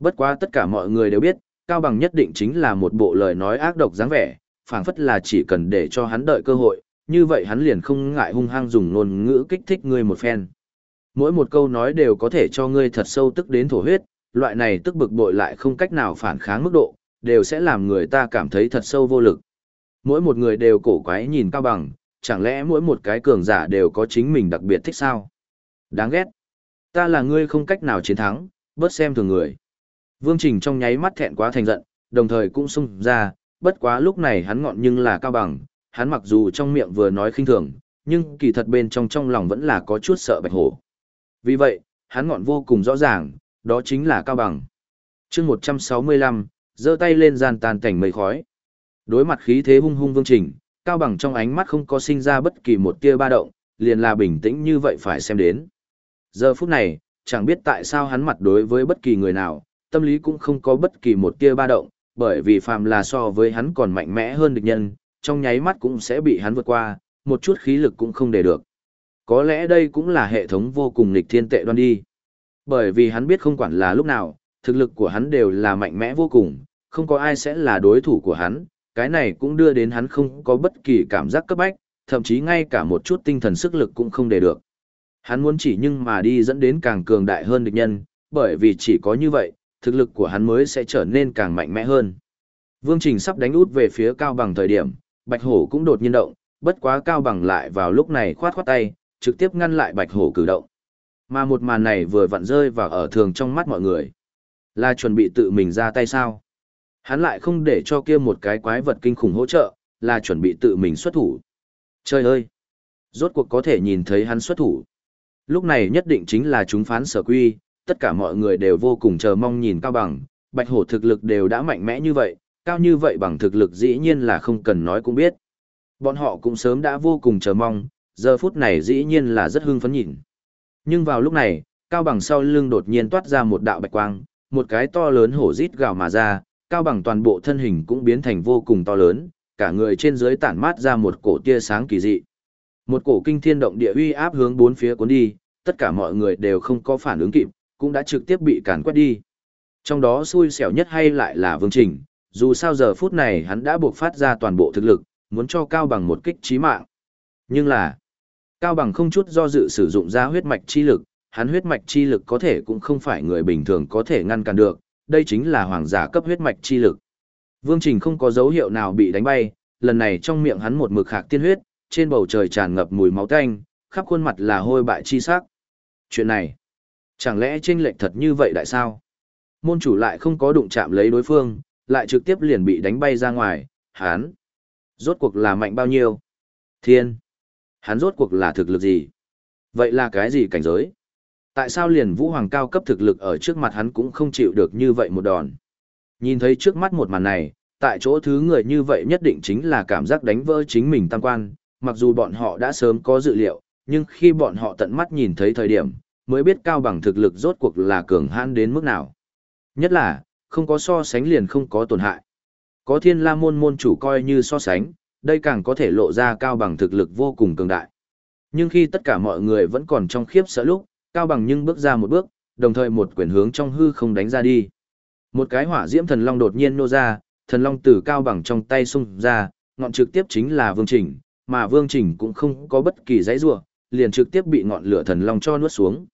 Bất quá tất cả mọi người đều biết, Cao Bằng nhất định chính là một bộ lời nói ác độc dáng vẻ, phảng phất là chỉ cần để cho hắn đợi cơ hội, như vậy hắn liền không ngại hung hăng dùng ngôn ngữ kích thích ngươi một phen. Mỗi một câu nói đều có thể cho ngươi thật sâu tức đến thổ huyết, loại này tức bực bội lại không cách nào phản kháng mức độ, đều sẽ làm người ta cảm thấy thật sâu vô lực. Mỗi một người đều cổ quái nhìn Cao Bằng, chẳng lẽ mỗi một cái cường giả đều có chính mình đặc biệt thích sao? Đáng ghét. Ta là ngươi không cách nào chiến thắng, bớt xem thường người. Vương Trình trong nháy mắt thẹn quá thành giận, đồng thời cũng xung ra, bất quá lúc này hắn ngọn nhưng là cao bằng, hắn mặc dù trong miệng vừa nói khinh thường, nhưng kỳ thật bên trong trong lòng vẫn là có chút sợ bạch hổ. Vì vậy, hắn ngọn vô cùng rõ ràng, đó chính là cao bằng. chương 165, giơ tay lên gian tàn cảnh mây khói. Đối mặt khí thế hung hung vương trình, cao bằng trong ánh mắt không có sinh ra bất kỳ một tia ba động, liền là bình tĩnh như vậy phải xem đến. Giờ phút này, chẳng biết tại sao hắn mặt đối với bất kỳ người nào, tâm lý cũng không có bất kỳ một tia ba động, bởi vì phàm là so với hắn còn mạnh mẽ hơn địch nhân, trong nháy mắt cũng sẽ bị hắn vượt qua, một chút khí lực cũng không để được. Có lẽ đây cũng là hệ thống vô cùng nghịch thiên tệ đoan đi. Bởi vì hắn biết không quản là lúc nào, thực lực của hắn đều là mạnh mẽ vô cùng, không có ai sẽ là đối thủ của hắn, cái này cũng đưa đến hắn không có bất kỳ cảm giác cấp bách, thậm chí ngay cả một chút tinh thần sức lực cũng không để được. Hắn muốn chỉ nhưng mà đi dẫn đến càng cường đại hơn địch nhân, bởi vì chỉ có như vậy, thực lực của hắn mới sẽ trở nên càng mạnh mẽ hơn. Vương Trình sắp đánh út về phía Cao Bằng thời điểm, Bạch Hổ cũng đột nhiên động, bất quá Cao Bằng lại vào lúc này khoát khoát tay, trực tiếp ngăn lại Bạch Hổ cử động. Mà một màn này vừa vặn rơi vào ở thường trong mắt mọi người. Là chuẩn bị tự mình ra tay sao? Hắn lại không để cho kia một cái quái vật kinh khủng hỗ trợ, là chuẩn bị tự mình xuất thủ. Trời ơi! Rốt cuộc có thể nhìn thấy hắn xuất thủ. Lúc này nhất định chính là chúng phán sở quy, tất cả mọi người đều vô cùng chờ mong nhìn Cao Bằng, Bạch Hổ thực lực đều đã mạnh mẽ như vậy, cao như vậy bằng thực lực dĩ nhiên là không cần nói cũng biết. Bọn họ cũng sớm đã vô cùng chờ mong, giờ phút này dĩ nhiên là rất hưng phấn nhìn. Nhưng vào lúc này, Cao Bằng sau lưng đột nhiên toát ra một đạo bạch quang, một cái to lớn hổ rít gào mà ra, Cao Bằng toàn bộ thân hình cũng biến thành vô cùng to lớn, cả người trên dưới tản mát ra một cổ tia sáng kỳ dị. Một cổ kinh thiên động địa uy áp hướng bốn phía cuốn đi, tất cả mọi người đều không có phản ứng kịp, cũng đã trực tiếp bị càn quét đi. Trong đó xui xẻo nhất hay lại là Vương Trình, dù sao giờ phút này hắn đã buộc phát ra toàn bộ thực lực, muốn cho Cao Bằng một kích chí mạng. Nhưng là, Cao Bằng không chút do dự sử dụng ra huyết mạch chi lực, hắn huyết mạch chi lực có thể cũng không phải người bình thường có thể ngăn cản được, đây chính là hoàng giả cấp huyết mạch chi lực. Vương Trình không có dấu hiệu nào bị đánh bay, lần này trong miệng hắn một mực khạc tiên huyết, trên bầu trời tràn ngập mùi máu tanh, khắp khuôn mặt là hôi bại chi sắc. Chuyện này, chẳng lẽ chênh lệch thật như vậy đại sao? Môn chủ lại không có đụng chạm lấy đối phương, lại trực tiếp liền bị đánh bay ra ngoài, hắn. Rốt cuộc là mạnh bao nhiêu? Thiên. Hắn rốt cuộc là thực lực gì? Vậy là cái gì cảnh giới? Tại sao liền vũ hoàng cao cấp thực lực ở trước mặt hắn cũng không chịu được như vậy một đòn? Nhìn thấy trước mắt một màn này, tại chỗ thứ người như vậy nhất định chính là cảm giác đánh vỡ chính mình tam quan, mặc dù bọn họ đã sớm có dự liệu, nhưng khi bọn họ tận mắt nhìn thấy thời điểm, mới biết cao bằng thực lực rốt cuộc là cường hãn đến mức nào. Nhất là, không có so sánh liền không có tổn hại. Có thiên la môn môn chủ coi như so sánh, đây càng có thể lộ ra cao bằng thực lực vô cùng cường đại. Nhưng khi tất cả mọi người vẫn còn trong khiếp sợ lúc, cao bằng nhưng bước ra một bước, đồng thời một quyền hướng trong hư không đánh ra đi. Một cái hỏa diễm thần long đột nhiên nô ra, thần long từ cao bằng trong tay xung ra, ngọn trực tiếp chính là vương trình, mà vương trình cũng không có bất kỳ dãy rua, liền trực tiếp bị ngọn lửa thần long cho nuốt xuống.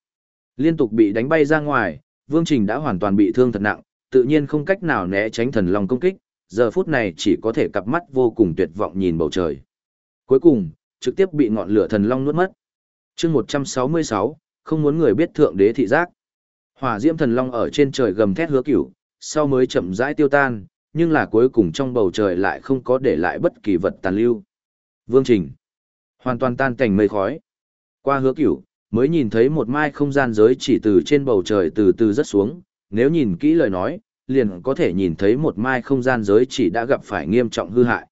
Liên tục bị đánh bay ra ngoài, vương trình đã hoàn toàn bị thương thật nặng, tự nhiên không cách nào né tránh thần long công kích, giờ phút này chỉ có thể cặp mắt vô cùng tuyệt vọng nhìn bầu trời. Cuối cùng, trực tiếp bị ngọn lửa thần long nuốt mất. chương 166, không muốn người biết thượng đế thị giác. Hỏa diễm thần long ở trên trời gầm thét hứa cửu, sau mới chậm rãi tiêu tan, nhưng là cuối cùng trong bầu trời lại không có để lại bất kỳ vật tàn lưu. Vương Trình, hoàn toàn tan cảnh mây khói. Qua hứa cửu, mới nhìn thấy một mai không gian giới chỉ từ trên bầu trời từ từ rất xuống, nếu nhìn kỹ lời nói, liền có thể nhìn thấy một mai không gian giới chỉ đã gặp phải nghiêm trọng hư hại.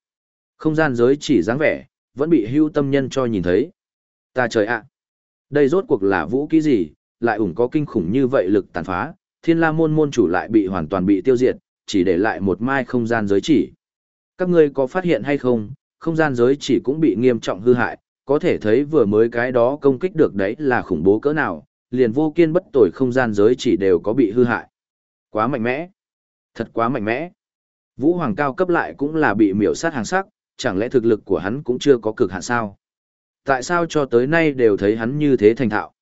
Không gian giới chỉ dáng vẻ, vẫn bị hưu tâm nhân cho nhìn thấy. Ta trời ạ! đây rốt cuộc là vũ kỹ gì, lại ủng có kinh khủng như vậy lực tàn phá, thiên la môn môn chủ lại bị hoàn toàn bị tiêu diệt, chỉ để lại một mai không gian giới chỉ. Các ngươi có phát hiện hay không, không gian giới chỉ cũng bị nghiêm trọng hư hại, có thể thấy vừa mới cái đó công kích được đấy là khủng bố cỡ nào, liền vô kiên bất tồi không gian giới chỉ đều có bị hư hại. Quá mạnh mẽ. Thật quá mạnh mẽ. Vũ Hoàng cao cấp lại cũng là bị miểu sát hàng sắc, chẳng lẽ thực lực của hắn cũng chưa có cực hạn sao? Tại sao cho tới nay đều thấy hắn như thế thành thạo?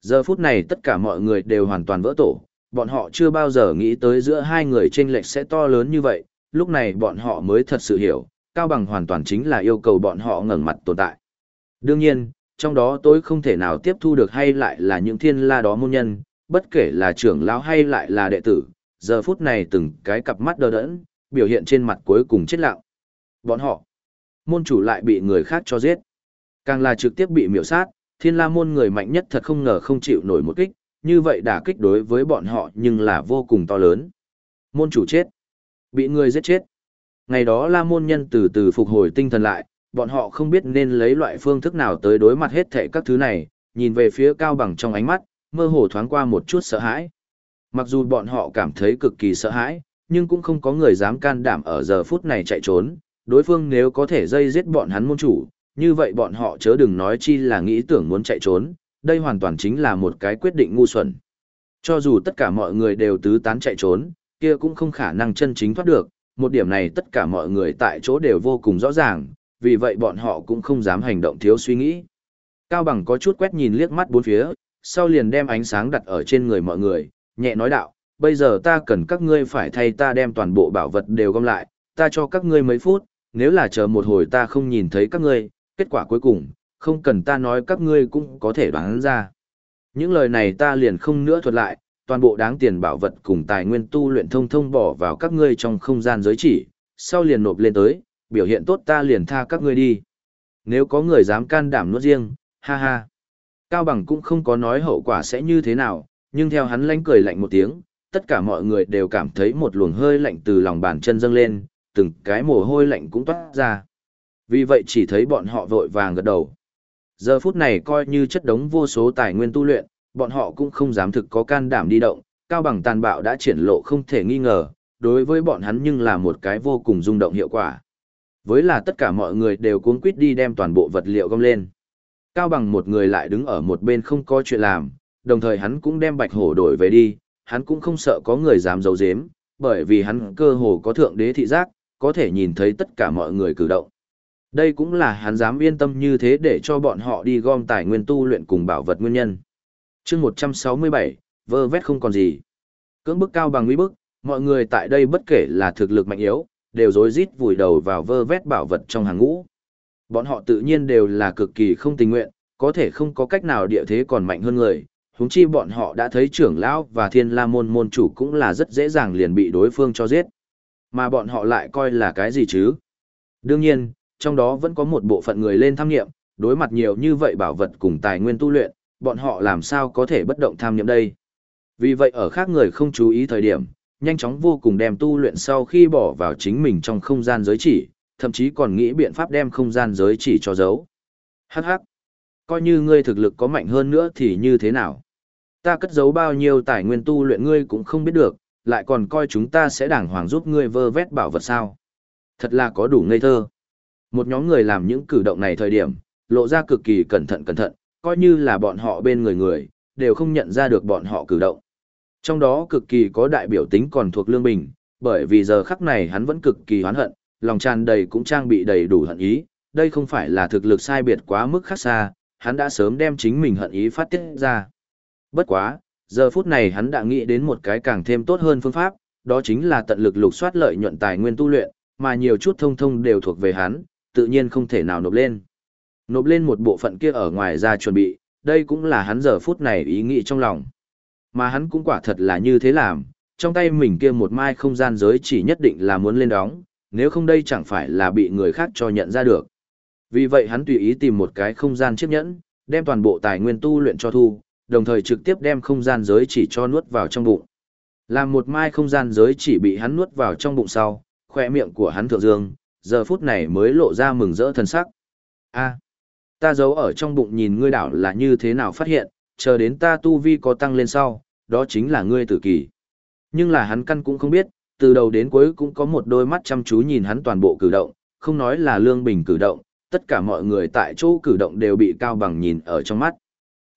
Giờ phút này tất cả mọi người đều hoàn toàn vỡ tổ, bọn họ chưa bao giờ nghĩ tới giữa hai người chênh lệch sẽ to lớn như vậy, lúc này bọn họ mới thật sự hiểu, Cao Bằng hoàn toàn chính là yêu cầu bọn họ ngẩng mặt tồn tại. Đương nhiên, trong đó tôi không thể nào tiếp thu được hay lại là những thiên la đó môn nhân, bất kể là trưởng lão hay lại là đệ tử, giờ phút này từng cái cặp mắt đờ đẫn, biểu hiện trên mặt cuối cùng chết lặng. Bọn họ, môn chủ lại bị người khác cho giết. Càng là trực tiếp bị miểu sát, thiên la môn người mạnh nhất thật không ngờ không chịu nổi một kích, như vậy đả kích đối với bọn họ nhưng là vô cùng to lớn. Môn chủ chết, bị người giết chết. Ngày đó la môn nhân từ từ phục hồi tinh thần lại, bọn họ không biết nên lấy loại phương thức nào tới đối mặt hết thảy các thứ này, nhìn về phía cao bằng trong ánh mắt, mơ hồ thoáng qua một chút sợ hãi. Mặc dù bọn họ cảm thấy cực kỳ sợ hãi, nhưng cũng không có người dám can đảm ở giờ phút này chạy trốn, đối phương nếu có thể dây giết bọn hắn môn chủ, như vậy bọn họ chớ đừng nói chi là nghĩ tưởng muốn chạy trốn, đây hoàn toàn chính là một cái quyết định ngu xuẩn. Cho dù tất cả mọi người đều tứ tán chạy trốn, kia cũng không khả năng chân chính thoát được, một điểm này tất cả mọi người tại chỗ đều vô cùng rõ ràng, vì vậy bọn họ cũng không dám hành động thiếu suy nghĩ. Cao Bằng có chút quét nhìn liếc mắt bốn phía, sau liền đem ánh sáng đặt ở trên người mọi người, nhẹ nói đạo, bây giờ ta cần các ngươi phải thay ta đem toàn bộ bảo vật đều gom lại, ta cho các ngươi mấy phút, nếu là chờ một hồi ta không nhìn thấy các ngươi, kết quả cuối cùng, không cần ta nói các ngươi cũng có thể đoán ra. Những lời này ta liền không nữa thuật lại, toàn bộ đáng tiền bảo vật cùng tài nguyên tu luyện thông thông bỏ vào các ngươi trong không gian giới chỉ, sau liền nộp lên tới, biểu hiện tốt ta liền tha các ngươi đi. Nếu có người dám can đảm nuốt riêng, ha ha. Cao Bằng cũng không có nói hậu quả sẽ như thế nào, nhưng theo hắn lánh cười lạnh một tiếng, tất cả mọi người đều cảm thấy một luồng hơi lạnh từ lòng bàn chân dâng lên, từng cái mồ hôi lạnh cũng toát ra. Vì vậy chỉ thấy bọn họ vội vàng gật đầu. Giờ phút này coi như chất đống vô số tài nguyên tu luyện, bọn họ cũng không dám thực có can đảm đi động, cao bằng tàn bạo đã triển lộ không thể nghi ngờ, đối với bọn hắn nhưng là một cái vô cùng rung động hiệu quả. Với là tất cả mọi người đều cuống quýt đi đem toàn bộ vật liệu gom lên. Cao bằng một người lại đứng ở một bên không có chuyện làm, đồng thời hắn cũng đem bạch hổ đổi về đi, hắn cũng không sợ có người dám giấu giếm, bởi vì hắn cơ hồ có thượng đế thị giác, có thể nhìn thấy tất cả mọi người cử động. Đây cũng là hắn dám yên tâm như thế để cho bọn họ đi gom tài nguyên tu luyện cùng bảo vật nguyên nhân. chương 167, vơ vét không còn gì. Cưỡng bức cao bằng uy bức, mọi người tại đây bất kể là thực lực mạnh yếu, đều rối rít vùi đầu vào vơ vét bảo vật trong hàng ngũ. Bọn họ tự nhiên đều là cực kỳ không tình nguyện, có thể không có cách nào địa thế còn mạnh hơn người, huống chi bọn họ đã thấy trưởng lão và thiên la môn môn chủ cũng là rất dễ dàng liền bị đối phương cho giết. Mà bọn họ lại coi là cái gì chứ? Đương nhiên, trong đó vẫn có một bộ phận người lên tham nghiệm, đối mặt nhiều như vậy bảo vật cùng tài nguyên tu luyện, bọn họ làm sao có thể bất động tham nghiệm đây. Vì vậy ở khác người không chú ý thời điểm, nhanh chóng vô cùng đem tu luyện sau khi bỏ vào chính mình trong không gian giới chỉ, thậm chí còn nghĩ biện pháp đem không gian giới chỉ cho giấu. Hắc hắc. Coi như ngươi thực lực có mạnh hơn nữa thì như thế nào? Ta cất giấu bao nhiêu tài nguyên tu luyện ngươi cũng không biết được, lại còn coi chúng ta sẽ đàng hoàng giúp ngươi vơ vét bảo vật sao. Thật là có đủ ngây thơ. Một nhóm người làm những cử động này thời điểm, lộ ra cực kỳ cẩn thận cẩn thận, coi như là bọn họ bên người người, đều không nhận ra được bọn họ cử động. Trong đó cực kỳ có đại biểu tính còn thuộc Lương Bình, bởi vì giờ khắc này hắn vẫn cực kỳ hoán hận, lòng tràn đầy cũng trang bị đầy đủ hận ý, đây không phải là thực lực sai biệt quá mức khác xa, hắn đã sớm đem chính mình hận ý phát tiết ra. Bất quá, giờ phút này hắn đã nghĩ đến một cái càng thêm tốt hơn phương pháp, đó chính là tận lực lục soát lợi nhuận tài nguyên tu luyện, mà nhiều chút thông thông đều thuộc về hắn, tự nhiên không thể nào nộp lên. Nộp lên một bộ phận kia ở ngoài ra chuẩn bị, đây cũng là hắn giờ phút này ý nghĩ trong lòng. Mà hắn cũng quả thật là như thế làm, trong tay mình kia một mai không gian giới chỉ nhất định là muốn lên đóng, nếu không đây chẳng phải là bị người khác cho nhận ra được. Vì vậy hắn tùy ý tìm một cái không gian chiếc nhẫn, đem toàn bộ tài nguyên tu luyện cho thu, đồng thời trực tiếp đem không gian giới chỉ cho nuốt vào trong bụng. Làm một mai không gian giới chỉ bị hắn nuốt vào trong bụng sau, khỏe miệng của hắn thượng dương, giờ phút này mới lộ ra mừng rỡ thần sắc. a ta giấu ở trong bụng nhìn ngươi đảo là như thế nào phát hiện, chờ đến ta tu vi có tăng lên sau, đó chính là ngươi tử kỳ. Nhưng là hắn căn cũng không biết, từ đầu đến cuối cũng có một đôi mắt chăm chú nhìn hắn toàn bộ cử động, không nói là lương bình cử động, tất cả mọi người tại chỗ cử động đều bị Cao Bằng nhìn ở trong mắt.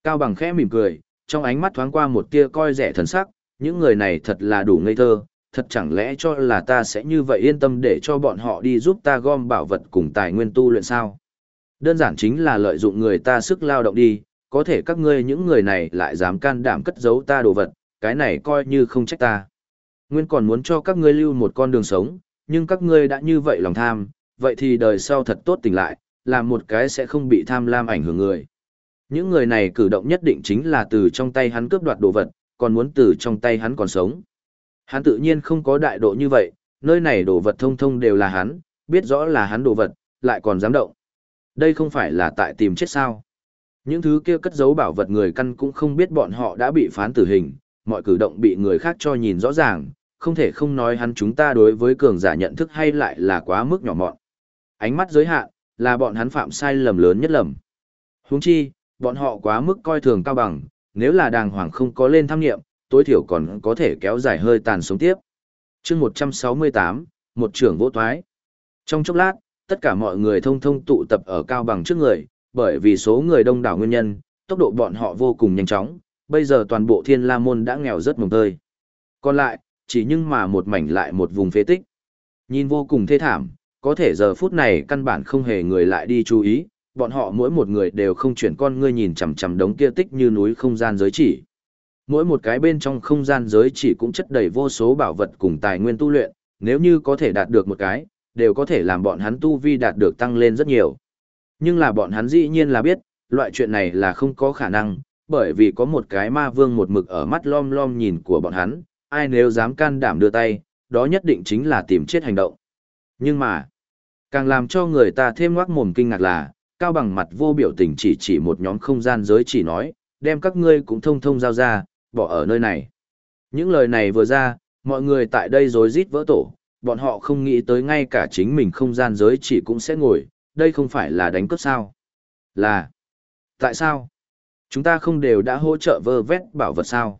Cao Bằng khẽ mỉm cười, trong ánh mắt thoáng qua một tia coi rẻ thần sắc, những người này thật là đủ ngây thơ, thật chẳng lẽ cho là ta sẽ như vậy yên tâm để cho bọn họ đi giúp ta gom bảo vật cùng tài nguyên tu luyện sao? Đơn giản chính là lợi dụng người ta sức lao động đi, có thể các ngươi những người này lại dám can đảm cất giấu ta đồ vật, cái này coi như không trách ta. Nguyên còn muốn cho các ngươi lưu một con đường sống, nhưng các ngươi đã như vậy lòng tham, vậy thì đời sau thật tốt tỉnh lại, làm một cái sẽ không bị tham lam ảnh hưởng người. Những người này cử động nhất định chính là từ trong tay hắn cướp đoạt đồ vật, còn muốn từ trong tay hắn còn sống. Hắn tự nhiên không có đại độ như vậy, nơi này đồ vật thông thông đều là hắn, biết rõ là hắn đồ vật, lại còn dám động. Đây không phải là tại tìm chết sao. Những thứ kia cất giấu bảo vật người căn cũng không biết bọn họ đã bị phán tử hình, mọi cử động bị người khác cho nhìn rõ ràng, không thể không nói hắn chúng ta đối với cường giả nhận thức hay lại là quá mức nhỏ mọn. Ánh mắt giới hạn, là bọn hắn phạm sai lầm lớn nhất lầm. Huống chi, bọn họ quá mức coi thường cao bằng, nếu là đàng hoàng không có lên tham nghiệm, tối thiểu còn có thể kéo dài hơi tàn sống tiếp. chương 168, một trưởng vô toái. Trong chốc lát, tất cả mọi người thông thông tụ tập ở cao bằng trước người, bởi vì số người đông đảo nguyên nhân, tốc độ bọn họ vô cùng nhanh chóng, bây giờ toàn bộ thiên la môn đã nghèo rất mồng tơi. Còn lại, chỉ nhưng mà một mảnh lại một vùng phế tích. Nhìn vô cùng thê thảm, có thể giờ phút này căn bản không hề người lại đi chú ý, bọn họ mỗi một người đều không chuyển con ngươi nhìn chằm chằm đống kia tích như núi không gian giới chỉ. Mỗi một cái bên trong không gian giới chỉ cũng chất đầy vô số bảo vật cùng tài nguyên tu luyện, nếu như có thể đạt được một cái, đều có thể làm bọn hắn tu vi đạt được tăng lên rất nhiều. Nhưng là bọn hắn dĩ nhiên là biết, loại chuyện này là không có khả năng, bởi vì có một cái ma vương một mực ở mắt lom lom nhìn của bọn hắn, ai nếu dám can đảm đưa tay, đó nhất định chính là tìm chết hành động. Nhưng mà, càng làm cho người ta thêm ngoác mồm kinh ngạc là, cao bằng mặt vô biểu tình chỉ chỉ một nhóm không gian giới chỉ nói, đem các ngươi cũng thông thông giao ra, bỏ ở nơi này. Những lời này vừa ra, mọi người tại đây rối rít vỡ tổ, bọn họ không nghĩ tới ngay cả chính mình không gian giới chỉ cũng sẽ ngồi, đây không phải là đánh cướp sao. Là, tại sao? Chúng ta không đều đã hỗ trợ vơ vét bảo vật sao?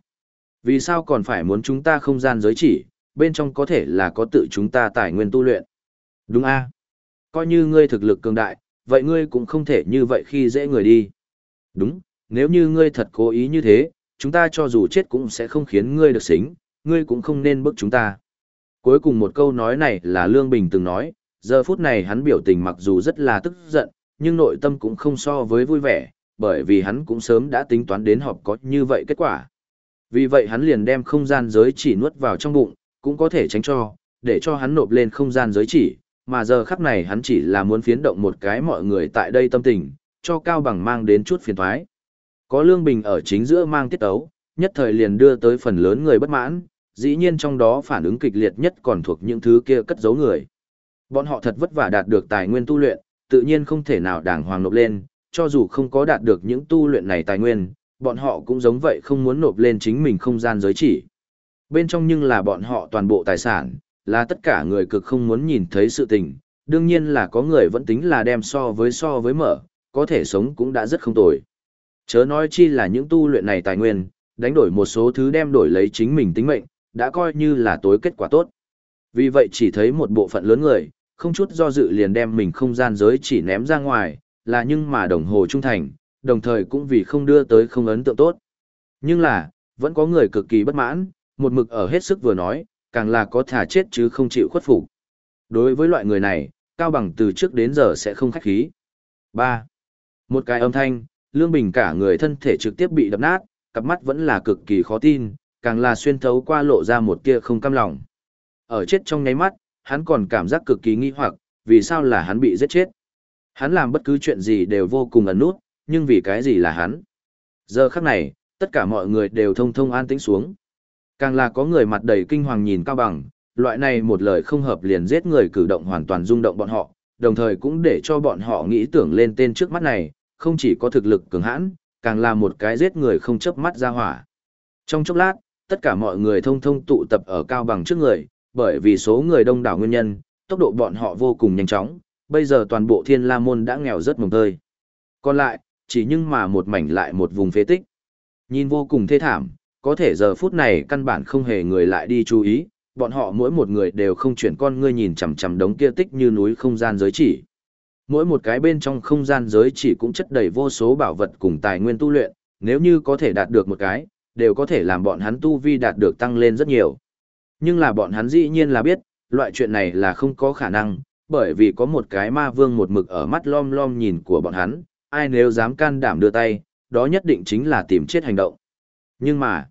Vì sao còn phải muốn chúng ta không gian giới chỉ, bên trong có thể là có tự chúng ta tài nguyên tu luyện? Đúng a Coi như ngươi thực lực cường đại, vậy ngươi cũng không thể như vậy khi dễ người đi. Đúng, nếu như ngươi thật cố ý như thế, chúng ta cho dù chết cũng sẽ không khiến ngươi được xính, ngươi cũng không nên bức chúng ta. Cuối cùng một câu nói này là Lương Bình từng nói, giờ phút này hắn biểu tình mặc dù rất là tức giận, nhưng nội tâm cũng không so với vui vẻ, bởi vì hắn cũng sớm đã tính toán đến họp có như vậy kết quả. Vì vậy hắn liền đem không gian giới chỉ nuốt vào trong bụng, cũng có thể tránh cho, để cho hắn nộp lên không gian giới chỉ, mà giờ khắc này hắn chỉ là muốn phiến động một cái mọi người tại đây tâm tình, cho Cao Bằng mang đến chút phiền toái Có Lương Bình ở chính giữa mang tiết ấu, nhất thời liền đưa tới phần lớn người bất mãn, dĩ nhiên trong đó phản ứng kịch liệt nhất còn thuộc những thứ kia cất giấu người. Bọn họ thật vất vả đạt được tài nguyên tu luyện, tự nhiên không thể nào đàng hoàng nộp lên, cho dù không có đạt được những tu luyện này tài nguyên, bọn họ cũng giống vậy không muốn nộp lên chính mình không gian giới chỉ. Bên trong nhưng là bọn họ toàn bộ tài sản, là tất cả người cực không muốn nhìn thấy sự tình, đương nhiên là có người vẫn tính là đem so với so với mở, có thể sống cũng đã rất không tồi. Chớ nói chi là những tu luyện này tài nguyên, đánh đổi một số thứ đem đổi lấy chính mình tính mệnh, đã coi như là tối kết quả tốt. Vì vậy chỉ thấy một bộ phận lớn người, không chút do dự liền đem mình không gian giới chỉ ném ra ngoài, là nhưng mà đồng hồ trung thành, đồng thời cũng vì không đưa tới không ấn tượng tốt. Nhưng là, vẫn có người cực kỳ bất mãn, một mực ở hết sức vừa nói, càng là có thả chết chứ không chịu khuất phục. Đối với loại người này, Cao Bằng từ trước đến giờ sẽ không khách khí. 3. Một cái âm thanh, Lương Bình cả người thân thể trực tiếp bị đập nát, cặp mắt vẫn là cực kỳ khó tin, càng là xuyên thấu qua lộ ra một tia không cam lòng. Ở chết trong nháy mắt, hắn còn cảm giác cực kỳ nghi hoặc, vì sao là hắn bị giết chết. Hắn làm bất cứ chuyện gì đều vô cùng ẩn nút, nhưng vì cái gì là hắn. Giờ khắc này, tất cả mọi người đều thông thông an tĩnh xuống. Càng là có người mặt đầy kinh hoàng nhìn cao bằng, loại này một lời không hợp liền giết người cử động hoàn toàn rung động bọn họ, đồng thời cũng để cho bọn họ nghĩ tưởng lên tên trước mắt này, không chỉ có thực lực cường hãn, càng là một cái giết người không chớp mắt ra hỏa. Trong chốc lát, tất cả mọi người thông thông tụ tập ở cao bằng trước người, bởi vì số người đông đảo nguyên nhân, tốc độ bọn họ vô cùng nhanh chóng, bây giờ toàn bộ thiên la môn đã nghèo rất mồng tơi. Còn lại, chỉ nhưng mà một mảnh lại một vùng phế tích. Nhìn vô cùng thê thảm, có thể giờ phút này căn bản không hề người lại đi chú ý, bọn họ mỗi một người đều không chuyển con ngươi nhìn chằm chằm đống kia tích như núi không gian giới chỉ. Mỗi một cái bên trong không gian giới chỉ cũng chất đầy vô số bảo vật cùng tài nguyên tu luyện, nếu như có thể đạt được một cái, đều có thể làm bọn hắn tu vi đạt được tăng lên rất nhiều. Nhưng là bọn hắn dĩ nhiên là biết, loại chuyện này là không có khả năng, bởi vì có một cái ma vương một mực ở mắt lom lom nhìn của bọn hắn, ai nếu dám can đảm đưa tay, đó nhất định chính là tìm chết hành động. Nhưng mà,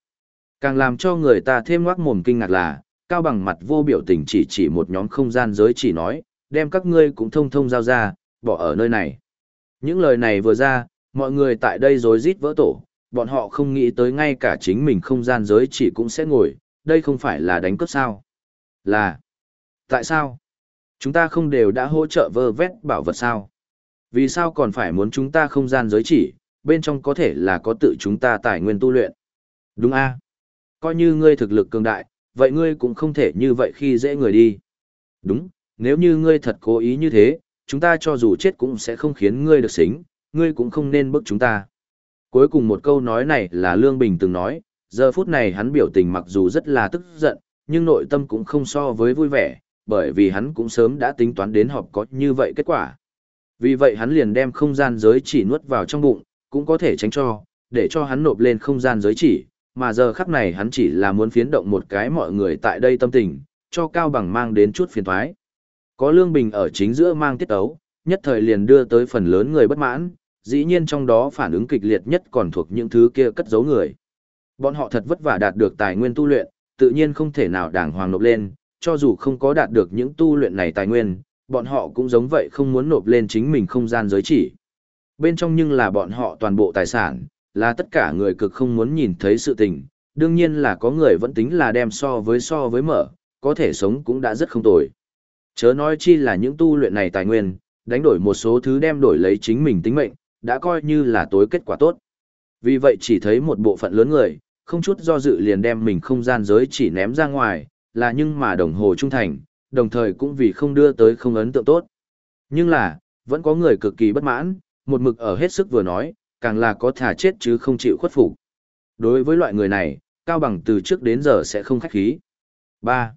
càng làm cho người ta thêm ngoác mồm kinh ngạc là, cao bằng mặt vô biểu tình chỉ chỉ một nhóm không gian giới chỉ nói, đem các ngươi cũng thông thông giao ra, bỏ ở nơi này. Những lời này vừa ra, mọi người tại đây rối rít vỡ tổ, bọn họ không nghĩ tới ngay cả chính mình không gian giới chỉ cũng sẽ ngồi, đây không phải là đánh cướp sao. Là, tại sao? Chúng ta không đều đã hỗ trợ vơ vét bảo vật sao? Vì sao còn phải muốn chúng ta không gian giới chỉ, bên trong có thể là có tự chúng ta tài nguyên tu luyện? Đúng a Coi như ngươi thực lực cường đại, vậy ngươi cũng không thể như vậy khi dễ người đi. Đúng, nếu như ngươi thật cố ý như thế, chúng ta cho dù chết cũng sẽ không khiến ngươi được xính, ngươi cũng không nên bức chúng ta. Cuối cùng một câu nói này là Lương Bình từng nói, giờ phút này hắn biểu tình mặc dù rất là tức giận, nhưng nội tâm cũng không so với vui vẻ, bởi vì hắn cũng sớm đã tính toán đến họp có như vậy kết quả. Vì vậy hắn liền đem không gian giới chỉ nuốt vào trong bụng, cũng có thể tránh cho, để cho hắn nộp lên không gian giới chỉ, mà giờ khắc này hắn chỉ là muốn phiến động một cái mọi người tại đây tâm tình, cho Cao Bằng mang đến chút phiền toái Có Lương Bình ở chính giữa mang tiết ấu, nhất thời liền đưa tới phần lớn người bất mãn, dĩ nhiên trong đó phản ứng kịch liệt nhất còn thuộc những thứ kia cất giấu người. Bọn họ thật vất vả đạt được tài nguyên tu luyện, tự nhiên không thể nào đàng hoàng nộp lên, cho dù không có đạt được những tu luyện này tài nguyên, bọn họ cũng giống vậy không muốn nộp lên chính mình không gian giới chỉ. Bên trong nhưng là bọn họ toàn bộ tài sản, là tất cả người cực không muốn nhìn thấy sự tình, đương nhiên là có người vẫn tính là đem so với so với mở, có thể sống cũng đã rất không tồi. Chớ nói chi là những tu luyện này tài nguyên, đánh đổi một số thứ đem đổi lấy chính mình tính mệnh, đã coi như là tối kết quả tốt. Vì vậy chỉ thấy một bộ phận lớn người, không chút do dự liền đem mình không gian giới chỉ ném ra ngoài, là nhưng mà đồng hồ trung thành, đồng thời cũng vì không đưa tới không ấn tượng tốt. Nhưng là, vẫn có người cực kỳ bất mãn, một mực ở hết sức vừa nói, càng là có thả chết chứ không chịu khuất phục. Đối với loại người này, Cao Bằng từ trước đến giờ sẽ không khách khí. 3.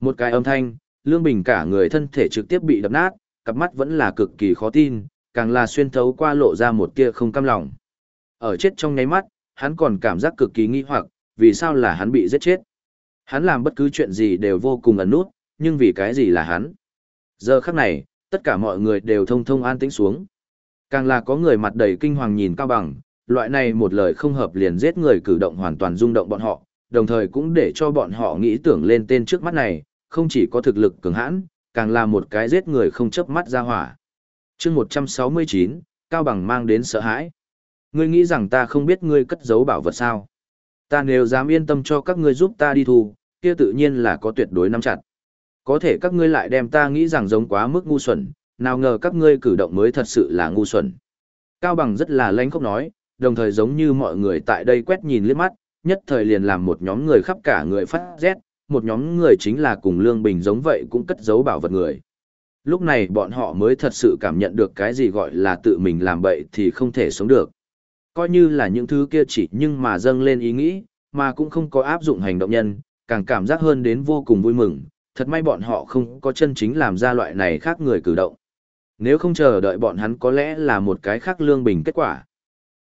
Một cái âm thanh, Lương Bình cả người thân thể trực tiếp bị đập nát, cặp mắt vẫn là cực kỳ khó tin, càng là xuyên thấu qua lộ ra một tia không cam lòng. Ở chết trong nháy mắt, hắn còn cảm giác cực kỳ nghi hoặc, vì sao là hắn bị giết chết. Hắn làm bất cứ chuyện gì đều vô cùng ẩn nút, nhưng vì cái gì là hắn. Giờ khắc này, tất cả mọi người đều thông thông an tĩnh xuống. Càng là có người mặt đầy kinh hoàng nhìn cao bằng, loại này một lời không hợp liền giết người cử động hoàn toàn rung động bọn họ, đồng thời cũng để cho bọn họ nghĩ tưởng lên tên trước mắt này, không chỉ có thực lực cường hãn, càng là một cái giết người không chớp mắt ra hỏa. chương 169, Cao Bằng mang đến sợ hãi. Ngươi nghĩ rằng ta không biết ngươi cất giấu bảo vật sao? Ta nếu dám yên tâm cho các ngươi giúp ta đi thu, kia tự nhiên là có tuyệt đối nắm chặt. Có thể các ngươi lại đem ta nghĩ rằng giống quá mức ngu xuẩn, nào ngờ các ngươi cử động mới thật sự là ngu xuẩn. Cao Bằng rất là lanh khóc nói, đồng thời giống như mọi người tại đây quét nhìn liếc mắt, nhất thời liền làm một nhóm người khắp cả người phát rét, một nhóm người chính là cùng Lương Bình giống vậy cũng cất giấu bảo vật người. Lúc này bọn họ mới thật sự cảm nhận được cái gì gọi là tự mình làm bậy thì không thể sống được. Coi như là những thứ kia chỉ nhưng mà dâng lên ý nghĩ, mà cũng không có áp dụng hành động nhân, càng cảm giác hơn đến vô cùng vui mừng, thật may bọn họ không có chân chính làm ra loại này khác người cử động. Nếu không chờ đợi bọn hắn có lẽ là một cái khác lương bình kết quả.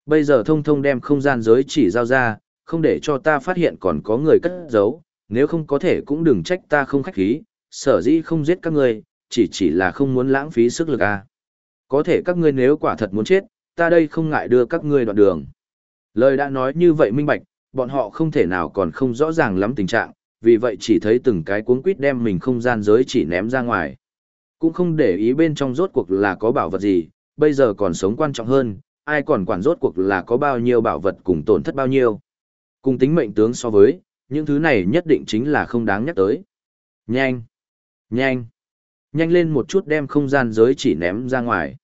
Bây giờ thông thông đem không gian giới chỉ giao ra, không để cho ta phát hiện còn có người cất giấu, nếu không có thể cũng đừng trách ta không khách khí, sở dĩ không giết các ngươi, chỉ chỉ là không muốn lãng phí sức lực à. Có thể các ngươi nếu quả thật muốn chết, ta đây không ngại đưa các ngươi đoạn đường. Lời đã nói như vậy minh bạch, bọn họ không thể nào còn không rõ ràng lắm tình trạng, vì vậy chỉ thấy từng cái cuốn quýt đem mình không gian giới chỉ ném ra ngoài. Cũng không để ý bên trong rốt cuộc là có bảo vật gì, bây giờ còn sống quan trọng hơn, ai còn quản rốt cuộc là có bao nhiêu bảo vật cùng tổn thất bao nhiêu. Cùng tính mệnh tướng so với, những thứ này nhất định chính là không đáng nhắc tới. Nhanh! Nhanh! Nhanh lên một chút đem không gian giới chỉ ném ra ngoài.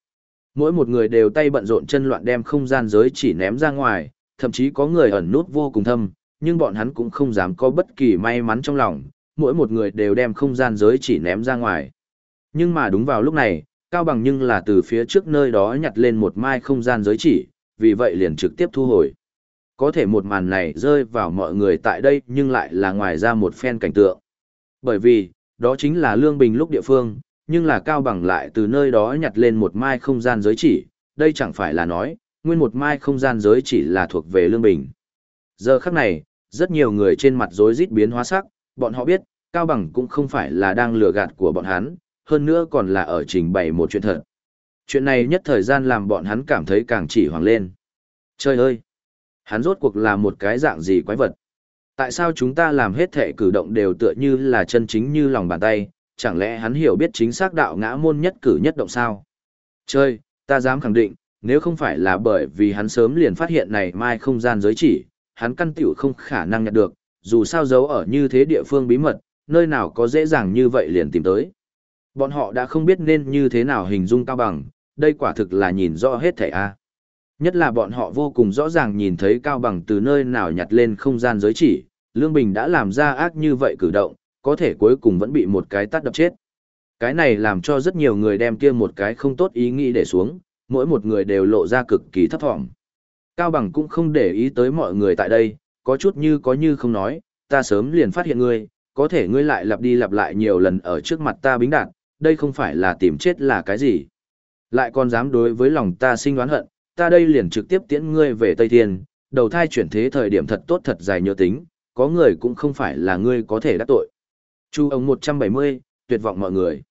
Mỗi một người đều tay bận rộn chân loạn đem không gian giới chỉ ném ra ngoài, thậm chí có người ẩn nút vô cùng thâm, nhưng bọn hắn cũng không dám có bất kỳ may mắn trong lòng, mỗi một người đều đem không gian giới chỉ ném ra ngoài. Nhưng mà đúng vào lúc này, Cao Bằng nhưng là từ phía trước nơi đó nhặt lên một mai không gian giới chỉ, vì vậy liền trực tiếp thu hồi. Có thể một màn này rơi vào mọi người tại đây nhưng lại là ngoài ra một phen cảnh tượng. Bởi vì, đó chính là Lương Bình lúc địa phương, nhưng là Cao Bằng lại từ nơi đó nhặt lên một mai không gian giới chỉ, đây chẳng phải là nói, nguyên một mai không gian giới chỉ là thuộc về Lương Bình. Giờ khắc này, rất nhiều người trên mặt rối rít biến hóa sắc, bọn họ biết, Cao Bằng cũng không phải là đang lừa gạt của bọn hắn, hơn nữa còn là ở trình bày một chuyện thật. Chuyện này nhất thời gian làm bọn hắn cảm thấy càng chỉ hoàng lên. Trời ơi! Hắn rốt cuộc là một cái dạng gì quái vật? Tại sao chúng ta làm hết thể cử động đều tựa như là chân chính như lòng bàn tay, chẳng lẽ hắn hiểu biết chính xác đạo ngã môn nhất cử nhất động sao? Chơi, ta dám khẳng định, nếu không phải là bởi vì hắn sớm liền phát hiện này mai không gian giới chỉ, hắn căn tiểu không khả năng nhận được, dù sao giấu ở như thế địa phương bí mật, nơi nào có dễ dàng như vậy liền tìm tới. Bọn họ đã không biết nên như thế nào hình dung cao bằng, đây quả thực là nhìn rõ hết thảy a. Nhất là bọn họ vô cùng rõ ràng nhìn thấy cao bằng từ nơi nào nhặt lên không gian giới chỉ, Lương Bình đã làm ra ác như vậy cử động, có thể cuối cùng vẫn bị một cái tát đập chết. Cái này làm cho rất nhiều người đem kia một cái không tốt ý nghĩ để xuống, mỗi một người đều lộ ra cực kỳ thấp thỏm. Cao Bằng cũng không để ý tới mọi người tại đây, có chút như có như không nói, ta sớm liền phát hiện ngươi, có thể ngươi lại lặp đi lặp lại nhiều lần ở trước mặt ta bính đạn đây không phải là tìm chết là cái gì. Lại còn dám đối với lòng ta sinh đoán hận, ta đây liền trực tiếp tiễn ngươi về Tây Thiên, đầu thai chuyển thế thời điểm thật tốt thật dài nhớ tính, có người cũng không phải là ngươi có thể đắc tội. Chu ông 170, tuyệt vọng mọi người.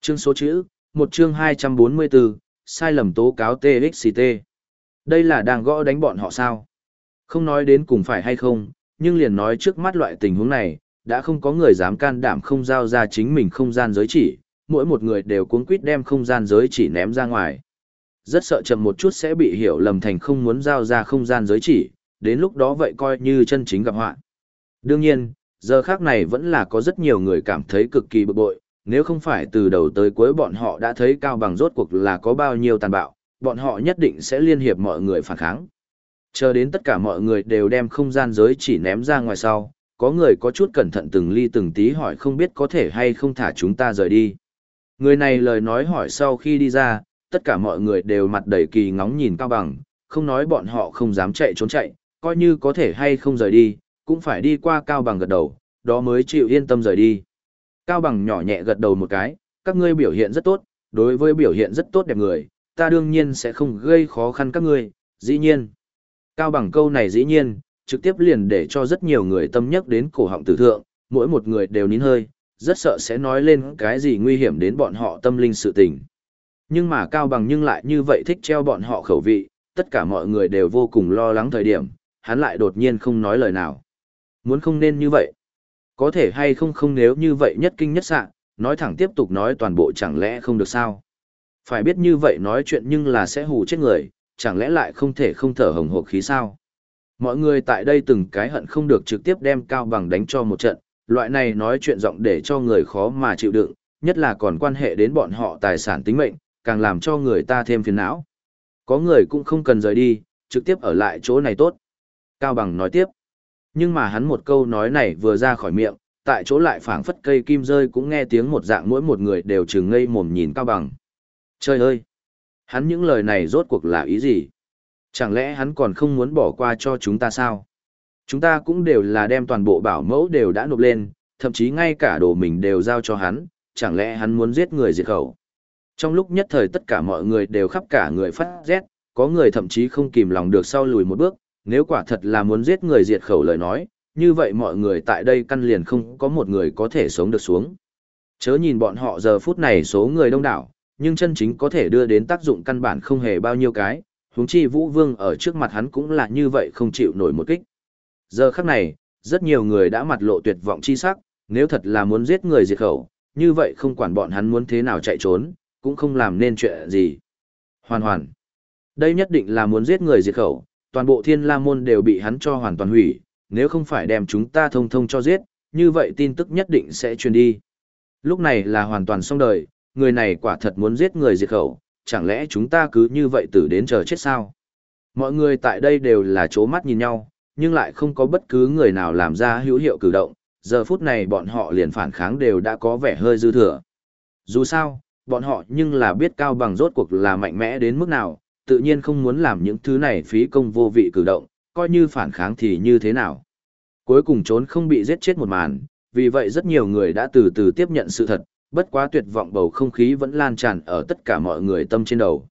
Chương số chữ, một chương 244, sai lầm tố cáo TXT. Đây là đang gõ đánh bọn họ sao? Không nói đến cùng phải hay không, nhưng liền nói trước mắt loại tình huống này, đã không có người dám can đảm không giao ra chính mình không gian giới chỉ, mỗi một người đều cuống quýt đem không gian giới chỉ ném ra ngoài. Rất sợ chậm một chút sẽ bị hiểu lầm thành không muốn giao ra không gian giới chỉ, đến lúc đó vậy coi như chân chính gặp họa. Đương nhiên, giờ khác này vẫn là có rất nhiều người cảm thấy cực kỳ bực bội, nếu không phải từ đầu tới cuối bọn họ đã thấy cao bằng rốt cuộc là có bao nhiêu tàn bạo, bọn họ nhất định sẽ liên hiệp mọi người phản kháng. Chờ đến tất cả mọi người đều đem không gian giới chỉ ném ra ngoài sau, có người có chút cẩn thận từng ly từng tí hỏi không biết có thể hay không thả chúng ta rời đi. Người này lời nói hỏi sau khi đi ra, tất cả mọi người đều mặt đầy kỳ ngóng nhìn cao bằng, không nói bọn họ không dám chạy trốn chạy, coi như có thể hay không rời đi, cũng phải đi qua cao bằng gật đầu, đó mới chịu yên tâm rời đi. Cao bằng nhỏ nhẹ gật đầu một cái, các ngươi biểu hiện rất tốt, đối với biểu hiện rất tốt đẹp người, ta đương nhiên sẽ không gây khó khăn các ngươi, dĩ nhiên. Cao bằng câu này dĩ nhiên, trực tiếp liền để cho rất nhiều người tâm nhắc đến cổ họng tử thượng, mỗi một người đều nín hơi, rất sợ sẽ nói lên cái gì nguy hiểm đến bọn họ tâm linh sự tình. Nhưng mà Cao Bằng nhưng lại như vậy thích treo bọn họ khẩu vị, tất cả mọi người đều vô cùng lo lắng thời điểm, hắn lại đột nhiên không nói lời nào. Muốn không nên như vậy. Có thể hay không không nếu như vậy nhất kinh nhất sạng, nói thẳng tiếp tục nói toàn bộ chẳng lẽ không được sao. Phải biết như vậy nói chuyện nhưng là sẽ hù chết người, chẳng lẽ lại không thể không thở hồng hộp khí sao. Mọi người tại đây từng cái hận không được trực tiếp đem Cao Bằng đánh cho một trận, loại này nói chuyện giọng để cho người khó mà chịu đựng, nhất là còn quan hệ đến bọn họ tài sản tính mệnh, càng làm cho người ta thêm phiền não. Có người cũng không cần rời đi, trực tiếp ở lại chỗ này tốt. Cao Bằng nói tiếp. Nhưng mà hắn một câu nói này vừa ra khỏi miệng, tại chỗ lại phảng phất cây kim rơi cũng nghe tiếng một dạng mỗi một người đều trừng ngây mồm nhìn Cao Bằng. Trời ơi! Hắn những lời này rốt cuộc là ý gì? Chẳng lẽ hắn còn không muốn bỏ qua cho chúng ta sao? Chúng ta cũng đều là đem toàn bộ bảo mẫu đều đã nộp lên, thậm chí ngay cả đồ mình đều giao cho hắn, chẳng lẽ hắn muốn giết người diệt khẩu. Trong lúc nhất thời tất cả mọi người đều khắp cả người phát rét, có người thậm chí không kìm lòng được sau lùi một bước, nếu quả thật là muốn giết người diệt khẩu lời nói, như vậy mọi người tại đây căn liền không có một người có thể sống được xuống. Chớ nhìn bọn họ giờ phút này số người đông đảo, nhưng chân chính có thể đưa đến tác dụng căn bản không hề bao nhiêu cái, huống chi Vũ Vương ở trước mặt hắn cũng là như vậy không chịu nổi một kích. Giờ khắc này, rất nhiều người đã mặt lộ tuyệt vọng chi sắc, nếu thật là muốn giết người diệt khẩu, như vậy không quản bọn hắn muốn thế nào chạy trốn, cũng không làm nên chuyện gì. Hoàn hoàn. Đây nhất định là muốn giết người diệt khẩu, toàn bộ thiên la môn đều bị hắn cho hoàn toàn hủy, nếu không phải đem chúng ta thông thông cho giết, như vậy tin tức nhất định sẽ truyền đi. Lúc này là hoàn toàn xong đời, người này quả thật muốn giết người diệt khẩu, chẳng lẽ chúng ta cứ như vậy tử đến chờ chết sao? Mọi người tại đây đều là chố mắt nhìn nhau, nhưng lại không có bất cứ người nào làm ra hữu hiệu cử động, giờ phút này bọn họ liền phản kháng đều đã có vẻ hơi dư thừa. Dù sao, bọn họ nhưng là biết cao bằng rốt cuộc là mạnh mẽ đến mức nào, tự nhiên không muốn làm những thứ này phí công vô vị cử động, coi như phản kháng thì như thế nào. Cuối cùng trốn không bị giết chết một màn, vì vậy rất nhiều người đã từ từ tiếp nhận sự thật, bất quá tuyệt vọng bầu không khí vẫn lan tràn ở tất cả mọi người tâm trên đầu.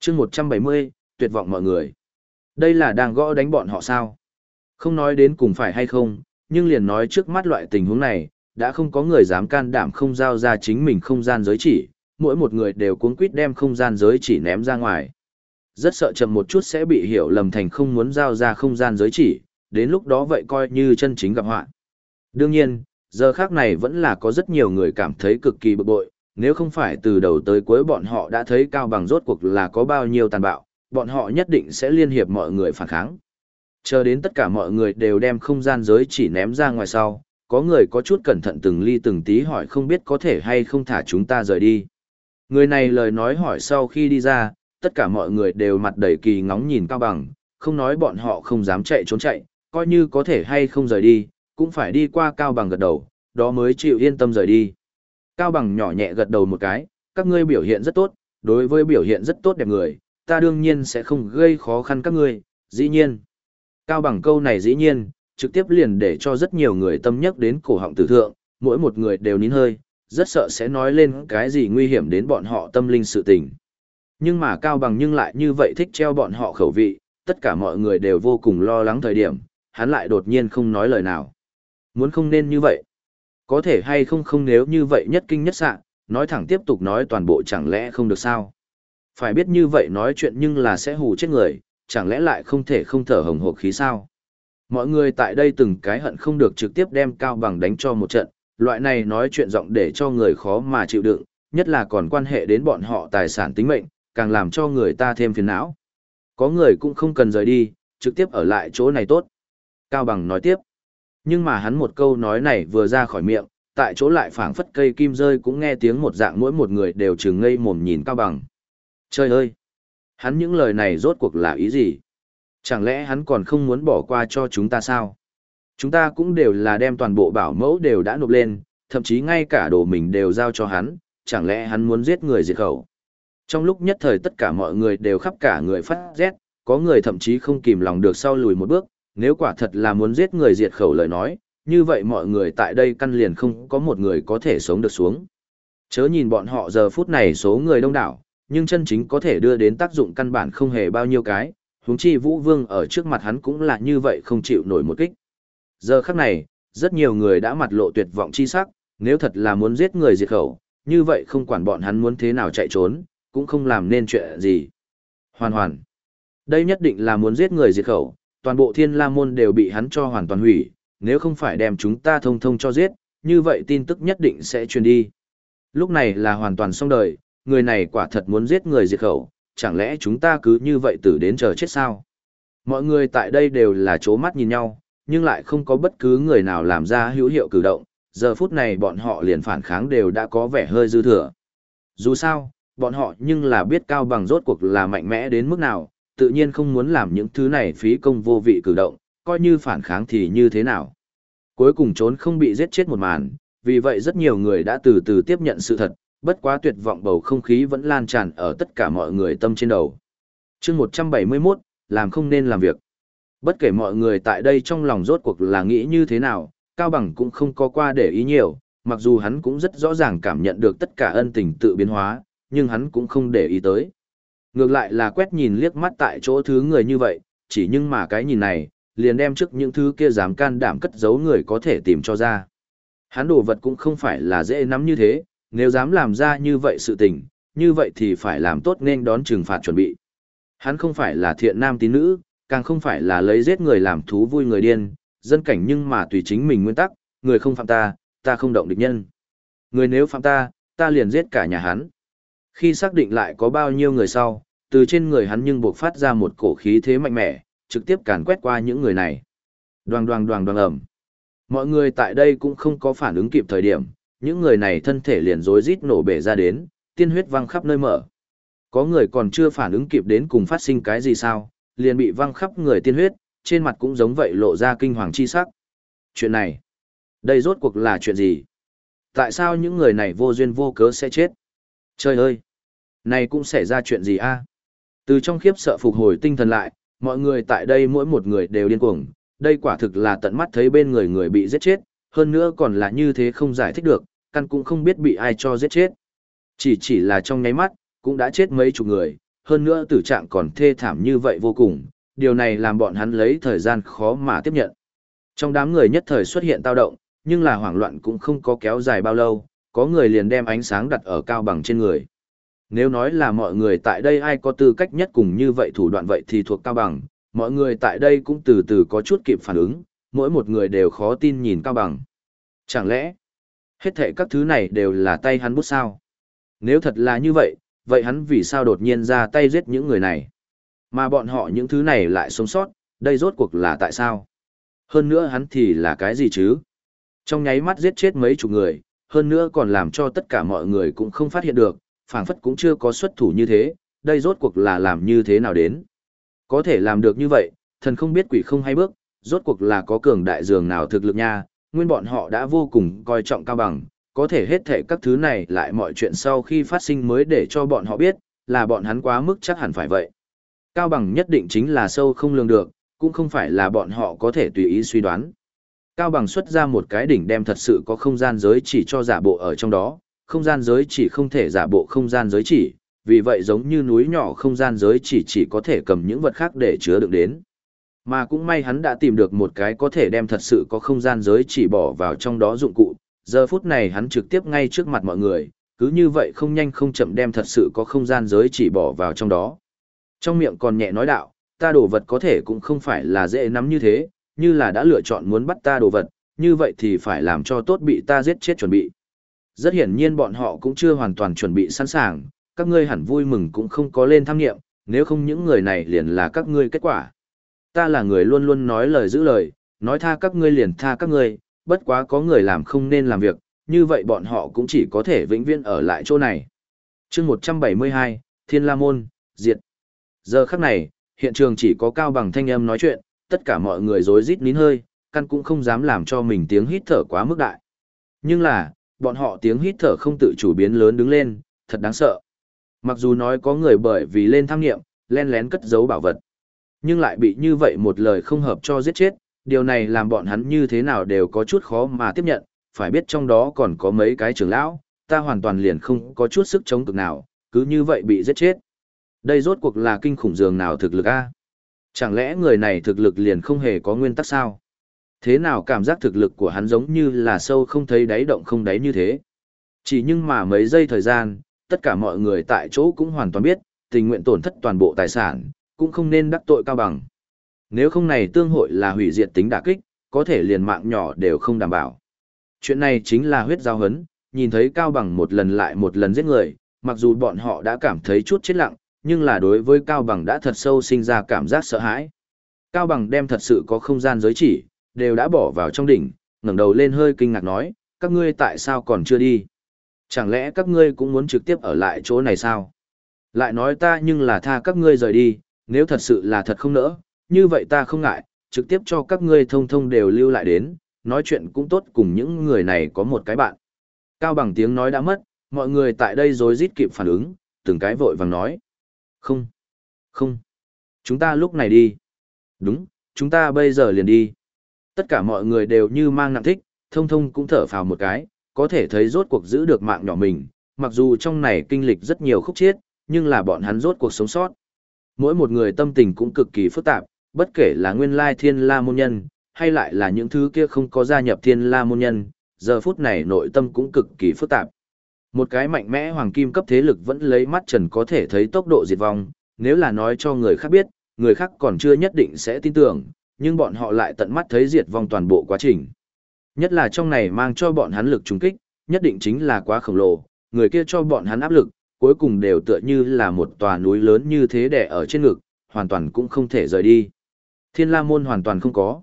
chương 170, tuyệt vọng mọi người. Đây là đang gõ đánh bọn họ sao? Không nói đến cùng phải hay không, nhưng liền nói trước mắt loại tình huống này, đã không có người dám can đảm không giao ra chính mình không gian giới chỉ, mỗi một người đều cuống quýt đem không gian giới chỉ ném ra ngoài. Rất sợ chậm một chút sẽ bị hiểu lầm thành không muốn giao ra không gian giới chỉ, đến lúc đó vậy coi như chân chính gặp họa. Đương nhiên, giờ khác này vẫn là có rất nhiều người cảm thấy cực kỳ bực bội, nếu không phải từ đầu tới cuối bọn họ đã thấy cao bằng rốt cuộc là có bao nhiêu tàn bạo, bọn họ nhất định sẽ liên hiệp mọi người phản kháng. Chờ đến tất cả mọi người đều đem không gian giới chỉ ném ra ngoài sau, có người có chút cẩn thận từng ly từng tí hỏi không biết có thể hay không thả chúng ta rời đi. Người này lời nói hỏi sau khi đi ra, tất cả mọi người đều mặt đầy kỳ ngóng nhìn cao bằng, không nói bọn họ không dám chạy trốn chạy, coi như có thể hay không rời đi, cũng phải đi qua cao bằng gật đầu, đó mới chịu yên tâm rời đi. Cao bằng nhỏ nhẹ gật đầu một cái, các ngươi biểu hiện rất tốt, đối với biểu hiện rất tốt đẹp người, ta đương nhiên sẽ không gây khó khăn các ngươi, dĩ nhiên. Cao bằng câu này dĩ nhiên, trực tiếp liền để cho rất nhiều người tâm nhắc đến cổ họng tử thượng, mỗi một người đều nín hơi, rất sợ sẽ nói lên cái gì nguy hiểm đến bọn họ tâm linh sự tình. Nhưng mà Cao bằng nhưng lại như vậy thích treo bọn họ khẩu vị, tất cả mọi người đều vô cùng lo lắng thời điểm, hắn lại đột nhiên không nói lời nào. Muốn không nên như vậy. Có thể hay không không nếu như vậy nhất kinh nhất sạng, nói thẳng tiếp tục nói toàn bộ chẳng lẽ không được sao. Phải biết như vậy nói chuyện nhưng là sẽ hù chết người, chẳng lẽ lại không thể không thở hồng hộp khí sao? Mọi người tại đây từng cái hận không được trực tiếp đem cao bằng đánh cho một trận, loại này nói chuyện giọng để cho người khó mà chịu đựng, nhất là còn quan hệ đến bọn họ tài sản tính mệnh, càng làm cho người ta thêm phiền não. Có người cũng không cần rời đi, trực tiếp ở lại chỗ này tốt. Cao bằng nói tiếp. Nhưng mà hắn một câu nói này vừa ra khỏi miệng, tại chỗ lại phảng phất cây kim rơi cũng nghe tiếng một dạng mỗi một người đều trừng ngây mồm nhìn cao bằng. Trời ơi! Hắn những lời này rốt cuộc là ý gì? Chẳng lẽ hắn còn không muốn bỏ qua cho chúng ta sao? Chúng ta cũng đều là đem toàn bộ bảo mẫu đều đã nộp lên, thậm chí ngay cả đồ mình đều giao cho hắn, chẳng lẽ hắn muốn giết người diệt khẩu? Trong lúc nhất thời tất cả mọi người đều khắp cả người phát rét, có người thậm chí không kìm lòng được sau lùi một bước, nếu quả thật là muốn giết người diệt khẩu lời nói, như vậy mọi người tại đây căn liền không có một người có thể sống được xuống. Chớ nhìn bọn họ giờ phút này số người đông đảo, nhưng chân chính có thể đưa đến tác dụng căn bản không hề bao nhiêu cái, huống chi Vũ Vương ở trước mặt hắn cũng là như vậy không chịu nổi một kích. Giờ khắc này, rất nhiều người đã mặt lộ tuyệt vọng chi sắc, nếu thật là muốn giết người diệt khẩu, như vậy không quản bọn hắn muốn thế nào chạy trốn, cũng không làm nên chuyện gì. Hoàn hoàn. Đây nhất định là muốn giết người diệt khẩu, toàn bộ thiên la môn đều bị hắn cho hoàn toàn hủy, nếu không phải đem chúng ta thông thông cho giết, như vậy tin tức nhất định sẽ truyền đi. Lúc này là hoàn toàn xong đời, người này quả thật muốn giết người diệt khẩu, chẳng lẽ chúng ta cứ như vậy tử đến chờ chết sao? Mọi người tại đây đều là chố mắt nhìn nhau, nhưng lại không có bất cứ người nào làm ra hữu hiệu cử động, giờ phút này bọn họ liền phản kháng đều đã có vẻ hơi dư thừa. Dù sao, bọn họ nhưng là biết cao bằng rốt cuộc là mạnh mẽ đến mức nào, tự nhiên không muốn làm những thứ này phí công vô vị cử động, coi như phản kháng thì như thế nào. Cuối cùng trốn không bị giết chết một màn, vì vậy rất nhiều người đã từ từ tiếp nhận sự thật, bất quá tuyệt vọng bầu không khí vẫn lan tràn ở tất cả mọi người tâm trên đầu. chương 171, làm không nên làm việc. Bất kể mọi người tại đây trong lòng rốt cuộc là nghĩ như thế nào, Cao Bằng cũng không có qua để ý nhiều, mặc dù hắn cũng rất rõ ràng cảm nhận được tất cả ân tình tự biến hóa, nhưng hắn cũng không để ý tới. Ngược lại là quét nhìn liếc mắt tại chỗ thứ người như vậy, chỉ nhưng mà cái nhìn này, liền đem trước những thứ kia dám can đảm cất giấu người có thể tìm cho ra. Hắn đồ vật cũng không phải là dễ nắm như thế, nếu dám làm ra như vậy sự tình, như vậy thì phải làm tốt nên đón trừng phạt chuẩn bị. Hắn không phải là thiện nam tín nữ, càng không phải là lấy giết người làm thú vui người điên, dân cảnh nhưng mà tùy chính mình nguyên tắc, người không phạm ta, ta không động địch nhân. Người nếu phạm ta, ta liền giết cả nhà hắn. Khi xác định lại có bao nhiêu người sau, từ trên người hắn nhưng buộc phát ra một cổ khí thế mạnh mẽ, trực tiếp càn quét qua những người này. Đoàng đoàng đoàng đoàng ẩm. Mọi người tại đây cũng không có phản ứng kịp thời điểm, những người này thân thể liền rối rít nổ bể ra đến, tiên huyết văng khắp nơi mở. Có người còn chưa phản ứng kịp đến cùng phát sinh cái gì sao, liền bị văng khắp người tiên huyết, trên mặt cũng giống vậy lộ ra kinh hoàng chi sắc. Chuyện này, đây rốt cuộc là chuyện gì? Tại sao những người này vô duyên vô cớ sẽ chết? Trời ơi! Này cũng xảy ra chuyện gì a? Từ trong khiếp sợ phục hồi tinh thần lại, mọi người tại đây mỗi một người đều điên cuồng, đây quả thực là tận mắt thấy bên người người bị giết chết, hơn nữa còn là như thế không giải thích được, căn cũng không biết bị ai cho giết chết. Chỉ chỉ là trong nháy mắt, cũng đã chết mấy chục người, hơn nữa tử trạng còn thê thảm như vậy vô cùng, điều này làm bọn hắn lấy thời gian khó mà tiếp nhận. Trong đám người nhất thời xuất hiện tao động, nhưng là hoảng loạn cũng không có kéo dài bao lâu, có người liền đem ánh sáng đặt ở cao bằng trên người. Nếu nói là mọi người tại đây ai có tư cách nhất cùng như vậy thủ đoạn vậy thì thuộc cao bằng, mọi người tại đây cũng từ từ có chút kịp phản ứng, mỗi một người đều khó tin nhìn cao bằng. Chẳng lẽ, hết thệ các thứ này đều là tay hắn bút sao? Nếu thật là như vậy, vậy hắn vì sao đột nhiên ra tay giết những người này? Mà bọn họ những thứ này lại sống sót, đây rốt cuộc là tại sao? Hơn nữa hắn thì là cái gì chứ? Trong nháy mắt giết chết mấy chục người, hơn nữa còn làm cho tất cả mọi người cũng không phát hiện được, phảng phất cũng chưa có xuất thủ như thế, đây rốt cuộc là làm như thế nào đến. Có thể làm được như vậy, thần không biết quỷ không hay bước, rốt cuộc là có cường đại dường nào thực lực nha, nguyên bọn họ đã vô cùng coi trọng cao bằng, có thể hết thể các thứ này lại mọi chuyện sau khi phát sinh mới để cho bọn họ biết, là bọn hắn quá mức chắc hẳn phải vậy. Cao bằng nhất định chính là sâu không lường được, cũng không phải là bọn họ có thể tùy ý suy đoán. Cao bằng xuất ra một cái đỉnh đem thật sự có không gian giới chỉ cho giả bộ ở trong đó, không gian giới chỉ không thể giả bộ không gian giới chỉ, vì vậy giống như núi nhỏ không gian giới chỉ chỉ có thể cầm những vật khác để chứa đựng đến. Mà cũng may hắn đã tìm được một cái có thể đem thật sự có không gian giới chỉ bỏ vào trong đó dụng cụ, giờ phút này hắn trực tiếp ngay trước mặt mọi người, cứ như vậy không nhanh không chậm đem thật sự có không gian giới chỉ bỏ vào trong đó. Trong miệng còn nhẹ nói đạo, ta đồ vật có thể cũng không phải là dễ nắm như thế, như là đã lựa chọn muốn bắt ta đồ vật, như vậy thì phải làm cho tốt bị ta giết chết chuẩn bị. Rất hiển nhiên bọn họ cũng chưa hoàn toàn chuẩn bị sẵn sàng, các ngươi hẳn vui mừng cũng không có lên tham nghiệm, nếu không những người này liền là các ngươi kết quả. Ta là người luôn luôn nói lời giữ lời, nói tha các ngươi liền tha các ngươi, bất quá có người làm không nên làm việc, như vậy bọn họ cũng chỉ có thể vĩnh viễn ở lại chỗ này. chương 172, Thiên La Môn, Diệt. Giờ khắc này, hiện trường chỉ có cao bằng thanh âm nói chuyện, tất cả mọi người rối rít nín hơi, căn cũng không dám làm cho mình tiếng hít thở quá mức đại. Nhưng là, bọn họ tiếng hít thở không tự chủ biến lớn đứng lên, thật đáng sợ. Mặc dù nói có người bởi vì lên tham nghiệm, len lén cất giấu bảo vật, nhưng lại bị như vậy một lời không hợp cho giết chết, điều này làm bọn hắn như thế nào đều có chút khó mà tiếp nhận, phải biết trong đó còn có mấy cái trưởng lão, ta hoàn toàn liền không có chút sức chống cực nào, cứ như vậy bị giết chết. Đây rốt cuộc là kinh khủng dường nào thực lực a? Chẳng lẽ người này thực lực liền không hề có nguyên tắc sao? Thế nào cảm giác thực lực của hắn giống như là sâu không thấy đáy động không đáy như thế? Chỉ nhưng mà mấy giây thời gian, tất cả mọi người tại chỗ cũng hoàn toàn biết, tình nguyện tổn thất toàn bộ tài sản, cũng không nên đắc tội cao bằng. Nếu không này tương hội là hủy diệt tính đả kích, có thể liền mạng nhỏ đều không đảm bảo. Chuyện này chính là huyết giao hấn, nhìn thấy cao bằng một lần lại một lần giết người, mặc dù bọn họ đã cảm thấy chút chết lặng, nhưng là đối với cao bằng đã thật sâu sinh ra cảm giác sợ hãi. Cao bằng đem thật sự có không gian giới chỉ, đều đã bỏ vào trong đỉnh, ngẩng đầu lên hơi kinh ngạc nói, các ngươi tại sao còn chưa đi? Chẳng lẽ các ngươi cũng muốn trực tiếp ở lại chỗ này sao? Lại nói ta nhưng là tha các ngươi rời đi, nếu thật sự là thật không nỡ, như vậy ta không ngại, trực tiếp cho các ngươi thông thông đều lưu lại đến, nói chuyện cũng tốt cùng những người này có một cái bạn. Cao bằng tiếng nói đã mất, mọi người tại đây rối rít kịp phản ứng, từng cái vội vàng nói. Không, không, chúng ta lúc này đi. Đúng, chúng ta bây giờ liền đi. Tất cả mọi người đều như mang nặng thích, thông thông cũng thở phào một cái, có thể thấy rốt cuộc giữ được mạng nhỏ mình, mặc dù trong này kinh lịch rất nhiều khúc chiết, nhưng là bọn hắn rốt cuộc sống sót. Mỗi một người tâm tình cũng cực kỳ phức tạp, bất kể là nguyên lai thiên la môn nhân, hay lại là những thứ kia không có gia nhập thiên la môn nhân, giờ phút này nội tâm cũng cực kỳ phức tạp. Một cái mạnh mẽ hoàng kim cấp thế lực vẫn lấy mắt trần có thể thấy tốc độ diệt vong, nếu là nói cho người khác biết, người khác còn chưa nhất định sẽ tin tưởng, nhưng bọn họ lại tận mắt thấy diệt vong toàn bộ quá trình. Nhất là trong này mang cho bọn hắn lực trùng kích, nhất định chính là quá khổng lồ, người kia cho bọn hắn áp lực, cuối cùng đều tựa như là một tòa núi lớn như thế đè ở trên ngực, hoàn toàn cũng không thể rời đi. Thiên La Môn hoàn toàn không có.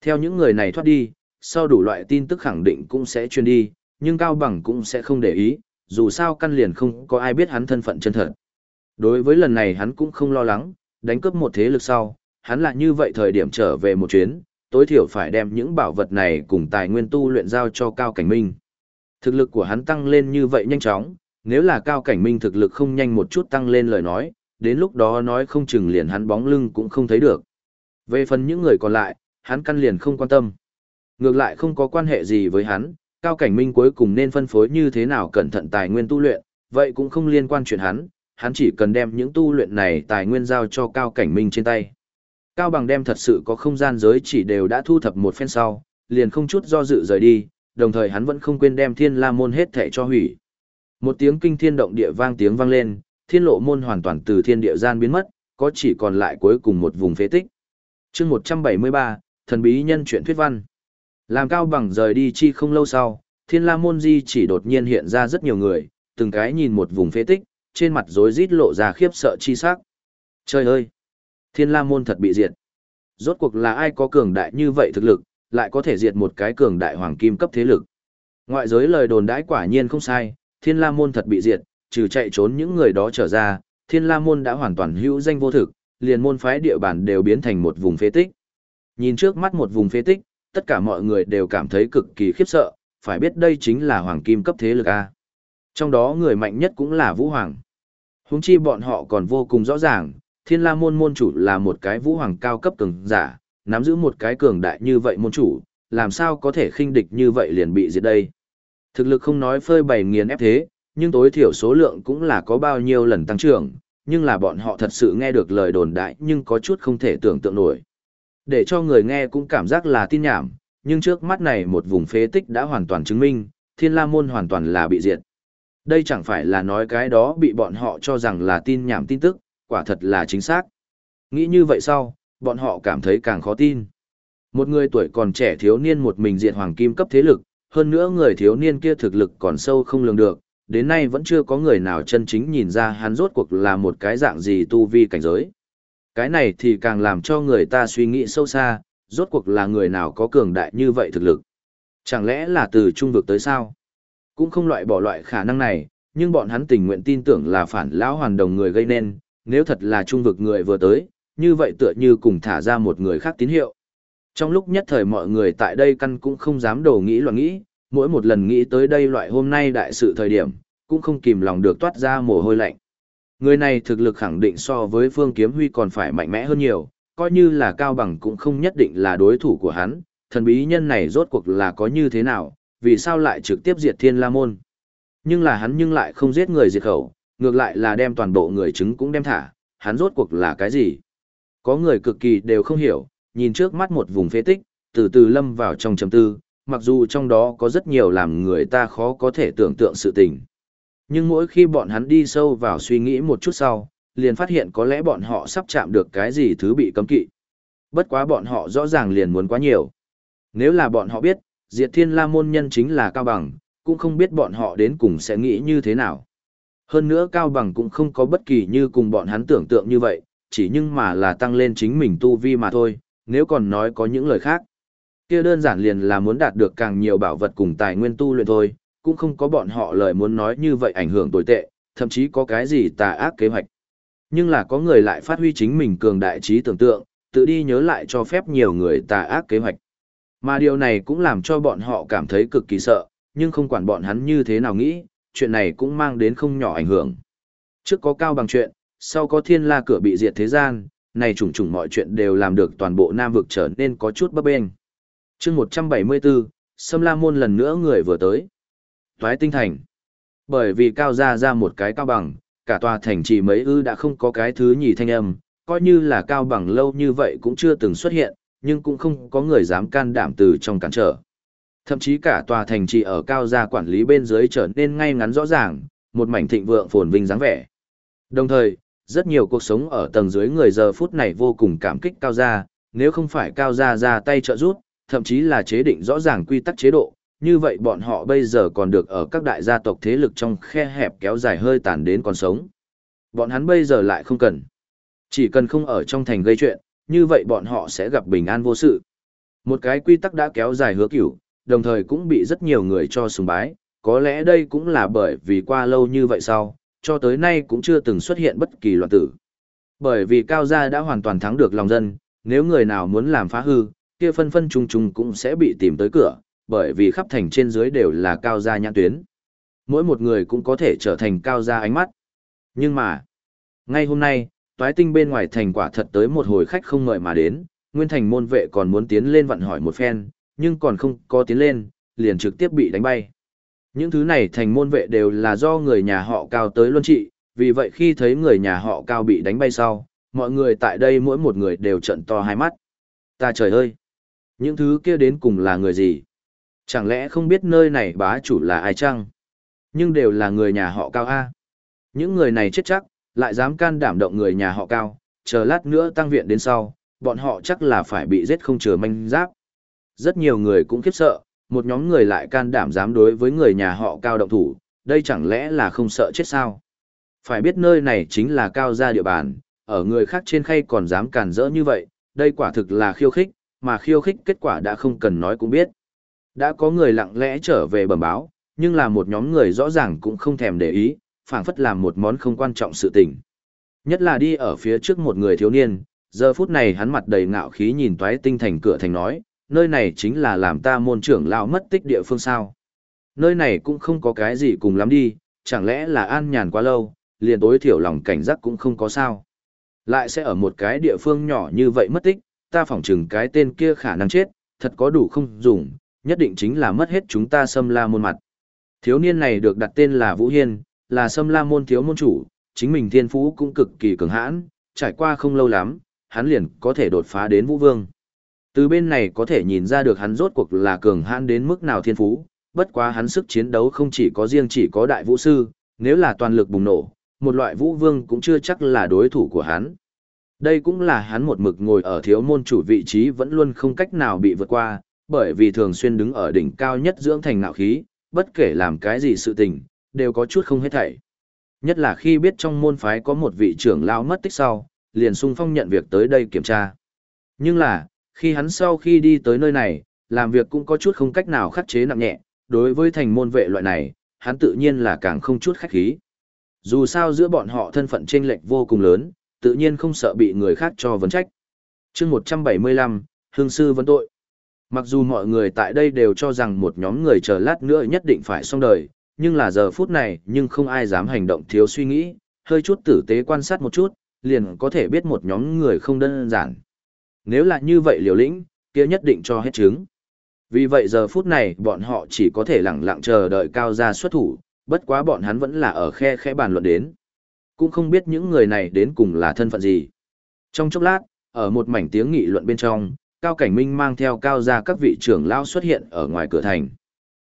Theo những người này thoát đi, sau đủ loại tin tức khẳng định cũng sẽ truyền đi, nhưng Cao Bằng cũng sẽ không để ý, dù sao căn liền không có ai biết hắn thân phận chân thật. Đối với lần này hắn cũng không lo lắng, đánh cướp một thế lực sau, hắn là như vậy thời điểm trở về một chuyến, tối thiểu phải đem những bảo vật này cùng tài nguyên tu luyện giao cho Cao Cảnh Minh. Thực lực của hắn tăng lên như vậy nhanh chóng, nếu là Cao Cảnh Minh thực lực không nhanh một chút tăng lên lời nói, đến lúc đó nói không chừng liền hắn bóng lưng cũng không thấy được. Về phần những người còn lại, hắn căn liền không quan tâm. Ngược lại không có quan hệ gì với hắn, Cao Cảnh Minh cuối cùng nên phân phối như thế nào cẩn thận tài nguyên tu luyện, vậy cũng không liên quan chuyện hắn, hắn chỉ cần đem những tu luyện này tài nguyên giao cho Cao Cảnh Minh trên tay. Cao Bằng đem thật sự có không gian giới chỉ đều đã thu thập một phen sau, liền không chút do dự rời đi, đồng thời hắn vẫn không quên đem thiên la môn hết thẻ cho hủy. Một tiếng kinh thiên động địa vang tiếng vang lên, thiên lộ môn hoàn toàn từ thiên địa gian biến mất, có chỉ còn lại cuối cùng một vùng phế tích. chương 173, thần bí nhân chuyện thuyết văn. Làm Cao Bằng rời đi chi không lâu sau, thiên la môn di chỉ đột nhiên hiện ra rất nhiều người, từng cái nhìn một vùng phế tích, trên mặt rối rít lộ ra khiếp sợ chi sắc. Trời ơi! Thiên la môn thật bị diệt. Rốt cuộc là ai có cường đại như vậy thực lực, lại có thể diệt một cái cường đại hoàng kim cấp thế lực. Ngoại giới lời đồn đãi quả nhiên không sai, thiên la môn thật bị diệt, trừ chạy trốn những người đó trở ra, thiên la môn đã hoàn toàn hữu danh vô thực, liền môn phái địa bàn đều biến thành một vùng phế tích. Nhìn trước mắt một vùng phế tích, tất cả mọi người đều cảm thấy cực kỳ khiếp sợ, phải biết đây chính là hoàng kim cấp thế lực A. Trong đó người mạnh nhất cũng là Vũ Hoàng. Húng chi bọn họ còn vô cùng rõ ràng, thiên la môn môn chủ là một cái Vũ Hoàng cao cấp cường giả, nắm giữ một cái cường đại như vậy môn chủ, làm sao có thể khinh địch như vậy liền bị diệt đây. Thực lực không nói phơi bày nghiền ép thế, nhưng tối thiểu số lượng cũng là có bao nhiêu lần tăng trưởng, nhưng là bọn họ thật sự nghe được lời đồn đại nhưng có chút không thể tưởng tượng nổi. Để cho người nghe cũng cảm giác là tin nhảm, nhưng trước mắt này một vùng phế tích đã hoàn toàn chứng minh, thiên la môn hoàn toàn là bị diệt. Đây chẳng phải là nói cái đó bị bọn họ cho rằng là tin nhảm tin tức, quả thật là chính xác. Nghĩ như vậy sau, bọn họ cảm thấy càng khó tin. Một người tuổi còn trẻ thiếu niên một mình diện hoàng kim cấp thế lực, hơn nữa người thiếu niên kia thực lực còn sâu không lường được, đến nay vẫn chưa có người nào chân chính nhìn ra hắn rốt cuộc là một cái dạng gì tu vi cảnh giới. Cái này thì càng làm cho người ta suy nghĩ sâu xa, rốt cuộc là người nào có cường đại như vậy thực lực. Chẳng lẽ là từ trung vực tới sao? Cũng không loại bỏ loại khả năng này, nhưng bọn hắn tình nguyện tin tưởng là phản lão hoàn đồng người gây nên, nếu thật là trung vực người vừa tới, như vậy tựa như cùng thả ra một người khác tín hiệu. Trong lúc nhất thời mọi người tại đây căn cũng không dám đổ nghĩ loạn nghĩ, mỗi một lần nghĩ tới đây loại hôm nay đại sự thời điểm, cũng không kìm lòng được toát ra mồ hôi lạnh. Người này thực lực khẳng định so với Phương Kiếm Huy còn phải mạnh mẽ hơn nhiều, coi như là cao bằng cũng không nhất định là đối thủ của hắn, thần bí nhân này rốt cuộc là có như thế nào, vì sao lại trực tiếp diệt Thiên La Môn. Nhưng là hắn nhưng lại không giết người diệt khẩu, ngược lại là đem toàn bộ người chứng cũng đem thả, hắn rốt cuộc là cái gì. Có người cực kỳ đều không hiểu, nhìn trước mắt một vùng phế tích, từ từ lâm vào trong trầm tư, mặc dù trong đó có rất nhiều làm người ta khó có thể tưởng tượng sự tình. Nhưng mỗi khi bọn hắn đi sâu vào suy nghĩ một chút sau, liền phát hiện có lẽ bọn họ sắp chạm được cái gì thứ bị cấm kỵ. Bất quá bọn họ rõ ràng liền muốn quá nhiều. Nếu là bọn họ biết, Diệt Thiên La môn nhân chính là Cao Bằng, cũng không biết bọn họ đến cùng sẽ nghĩ như thế nào. Hơn nữa Cao Bằng cũng không có bất kỳ như cùng bọn hắn tưởng tượng như vậy, chỉ nhưng mà là tăng lên chính mình tu vi mà thôi, nếu còn nói có những lời khác. kia đơn giản liền là muốn đạt được càng nhiều bảo vật cùng tài nguyên tu luyện thôi, cũng không có bọn họ lời muốn nói như vậy ảnh hưởng tồi tệ, thậm chí có cái gì tà ác kế hoạch. Nhưng là có người lại phát huy chính mình cường đại trí tưởng tượng, tự đi nhớ lại cho phép nhiều người tà ác kế hoạch. Mà điều này cũng làm cho bọn họ cảm thấy cực kỳ sợ, nhưng không quản bọn hắn như thế nào nghĩ, chuyện này cũng mang đến không nhỏ ảnh hưởng. Trước có cao bằng chuyện, sau có thiên la cửa bị diệt thế gian, này trùng trùng mọi chuyện đều làm được toàn bộ Nam vực trở nên có chút bấp bênh. chương 174, Sâm La Môn lần nữa người vừa tới. Toái tinh thành. Bởi vì cao ra ra một cái cao bằng, cả tòa thành chỉ mấy ư đã không có cái thứ nhì thanh âm, coi như là cao bằng lâu như vậy cũng chưa từng xuất hiện, nhưng cũng không có người dám can đảm từ trong cản trở. Thậm chí cả tòa thành trì ở cao gia quản lý bên dưới trở nên ngay ngắn rõ ràng, một mảnh thịnh vượng phồn vinh dáng vẻ. Đồng thời, rất nhiều cuộc sống ở tầng dưới người giờ phút này vô cùng cảm kích cao gia, nếu không phải cao gia ra tay trợ giúp, thậm chí là chế định rõ ràng quy tắc chế độ, như vậy bọn họ bây giờ còn được ở các đại gia tộc thế lực trong khe hẹp kéo dài hơi tàn đến còn sống. Bọn hắn bây giờ lại không cần. Chỉ cần không ở trong thành gây chuyện, như vậy bọn họ sẽ gặp bình an vô sự. Một cái quy tắc đã kéo dài hứa cửu, đồng thời cũng bị rất nhiều người cho sùng bái, có lẽ đây cũng là bởi vì qua lâu như vậy sau, cho tới nay cũng chưa từng xuất hiện bất kỳ loạn tử. Bởi vì Cao Gia đã hoàn toàn thắng được lòng dân, nếu người nào muốn làm phá hư, kia phân phân trùng trùng cũng sẽ bị tìm tới cửa, bởi vì khắp thành trên dưới đều là Cao Gia nhãn tuyến. Mỗi một người cũng có thể trở thành Cao Gia ánh mắt. Nhưng mà, ngay hôm nay, toái tinh bên ngoài thành quả thật tới một hồi khách không mời mà đến, Nguyên Thành môn vệ còn muốn tiến lên vận hỏi một phen, nhưng còn không có tiến lên, liền trực tiếp bị đánh bay. Những thứ này thành môn vệ đều là do người nhà họ cao tới luân trị, vì vậy khi thấy người nhà họ cao bị đánh bay sau, mọi người tại đây mỗi một người đều trận to hai mắt. Ta trời ơi! Những thứ kia đến cùng là người gì? Chẳng lẽ không biết nơi này bá chủ là ai chăng? Nhưng đều là người nhà họ cao A. Những người này chết chắc, lại dám can đảm động người nhà họ cao, chờ lát nữa tăng viện đến sau, bọn họ chắc là phải bị giết không chừa manh giáp. Rất nhiều người cũng khiếp sợ, một nhóm người lại can đảm dám đối với người nhà họ cao động thủ, đây chẳng lẽ là không sợ chết sao? Phải biết nơi này chính là cao gia địa bàn, ở người khác trên khay còn dám càn rỡ như vậy, đây quả thực là khiêu khích, mà khiêu khích kết quả đã không cần nói cũng biết. Đã có người lặng lẽ trở về bẩm báo, nhưng là một nhóm người rõ ràng cũng không thèm để ý, phảng phất làm một món không quan trọng sự tình. Nhất là đi ở phía trước một người thiếu niên, giờ phút này hắn mặt đầy ngạo khí nhìn toái tinh thành cửa thành nói, nơi này chính là làm ta môn trưởng lão mất tích địa phương sao. Nơi này cũng không có cái gì cùng lắm đi, chẳng lẽ là an nhàn quá lâu, liền tối thiểu lòng cảnh giác cũng không có sao. Lại sẽ ở một cái địa phương nhỏ như vậy mất tích, ta phỏng chừng cái tên kia khả năng chết, thật có đủ không dùng, nhất định chính là mất hết chúng ta xâm la môn mặt. Thiếu niên này được đặt tên là Vũ Hiên, là xâm la môn thiếu môn chủ, chính mình thiên phú cũng cực kỳ cường hãn, trải qua không lâu lắm, hắn liền có thể đột phá đến Vũ Vương. Từ bên này có thể nhìn ra được hắn rốt cuộc là cường hãn đến mức nào thiên phú, bất quá hắn sức chiến đấu không chỉ có riêng chỉ có đại vũ sư, nếu là toàn lực bùng nổ, một loại vũ vương cũng chưa chắc là đối thủ của hắn. Đây cũng là hắn một mực ngồi ở thiếu môn chủ vị trí vẫn luôn không cách nào bị vượt qua, bởi vì thường xuyên đứng ở đỉnh cao nhất dưỡng thành ngạo khí, bất kể làm cái gì sự tình, đều có chút không hết thảy. Nhất là khi biết trong môn phái có một vị trưởng lão mất tích sau, liền sung phong nhận việc tới đây kiểm tra. Nhưng là, khi hắn sau khi đi tới nơi này, làm việc cũng có chút không cách nào khắc chế nặng nhẹ, đối với thành môn vệ loại này, hắn tự nhiên là càng không chút khách khí. Dù sao giữa bọn họ thân phận chênh lệch vô cùng lớn, tự nhiên không sợ bị người khác cho vấn trách. chương 175, Hương Sư vấn tội. Mặc dù mọi người tại đây đều cho rằng một nhóm người chờ lát nữa nhất định phải xong đời, nhưng là giờ phút này nhưng không ai dám hành động thiếu suy nghĩ, hơi chút tử tế quan sát một chút, liền có thể biết một nhóm người không đơn giản. Nếu là như vậy liều lĩnh, kia nhất định cho hết trứng. Vì vậy giờ phút này bọn họ chỉ có thể lặng lặng chờ đợi cao gia xuất thủ, bất quá bọn hắn vẫn là ở khe khẽ bàn luận đến. Cũng không biết những người này đến cùng là thân phận gì. Trong chốc lát, ở một mảnh tiếng nghị luận bên trong, Cao Cảnh Minh mang theo cao gia các vị trưởng lao xuất hiện ở ngoài cửa thành.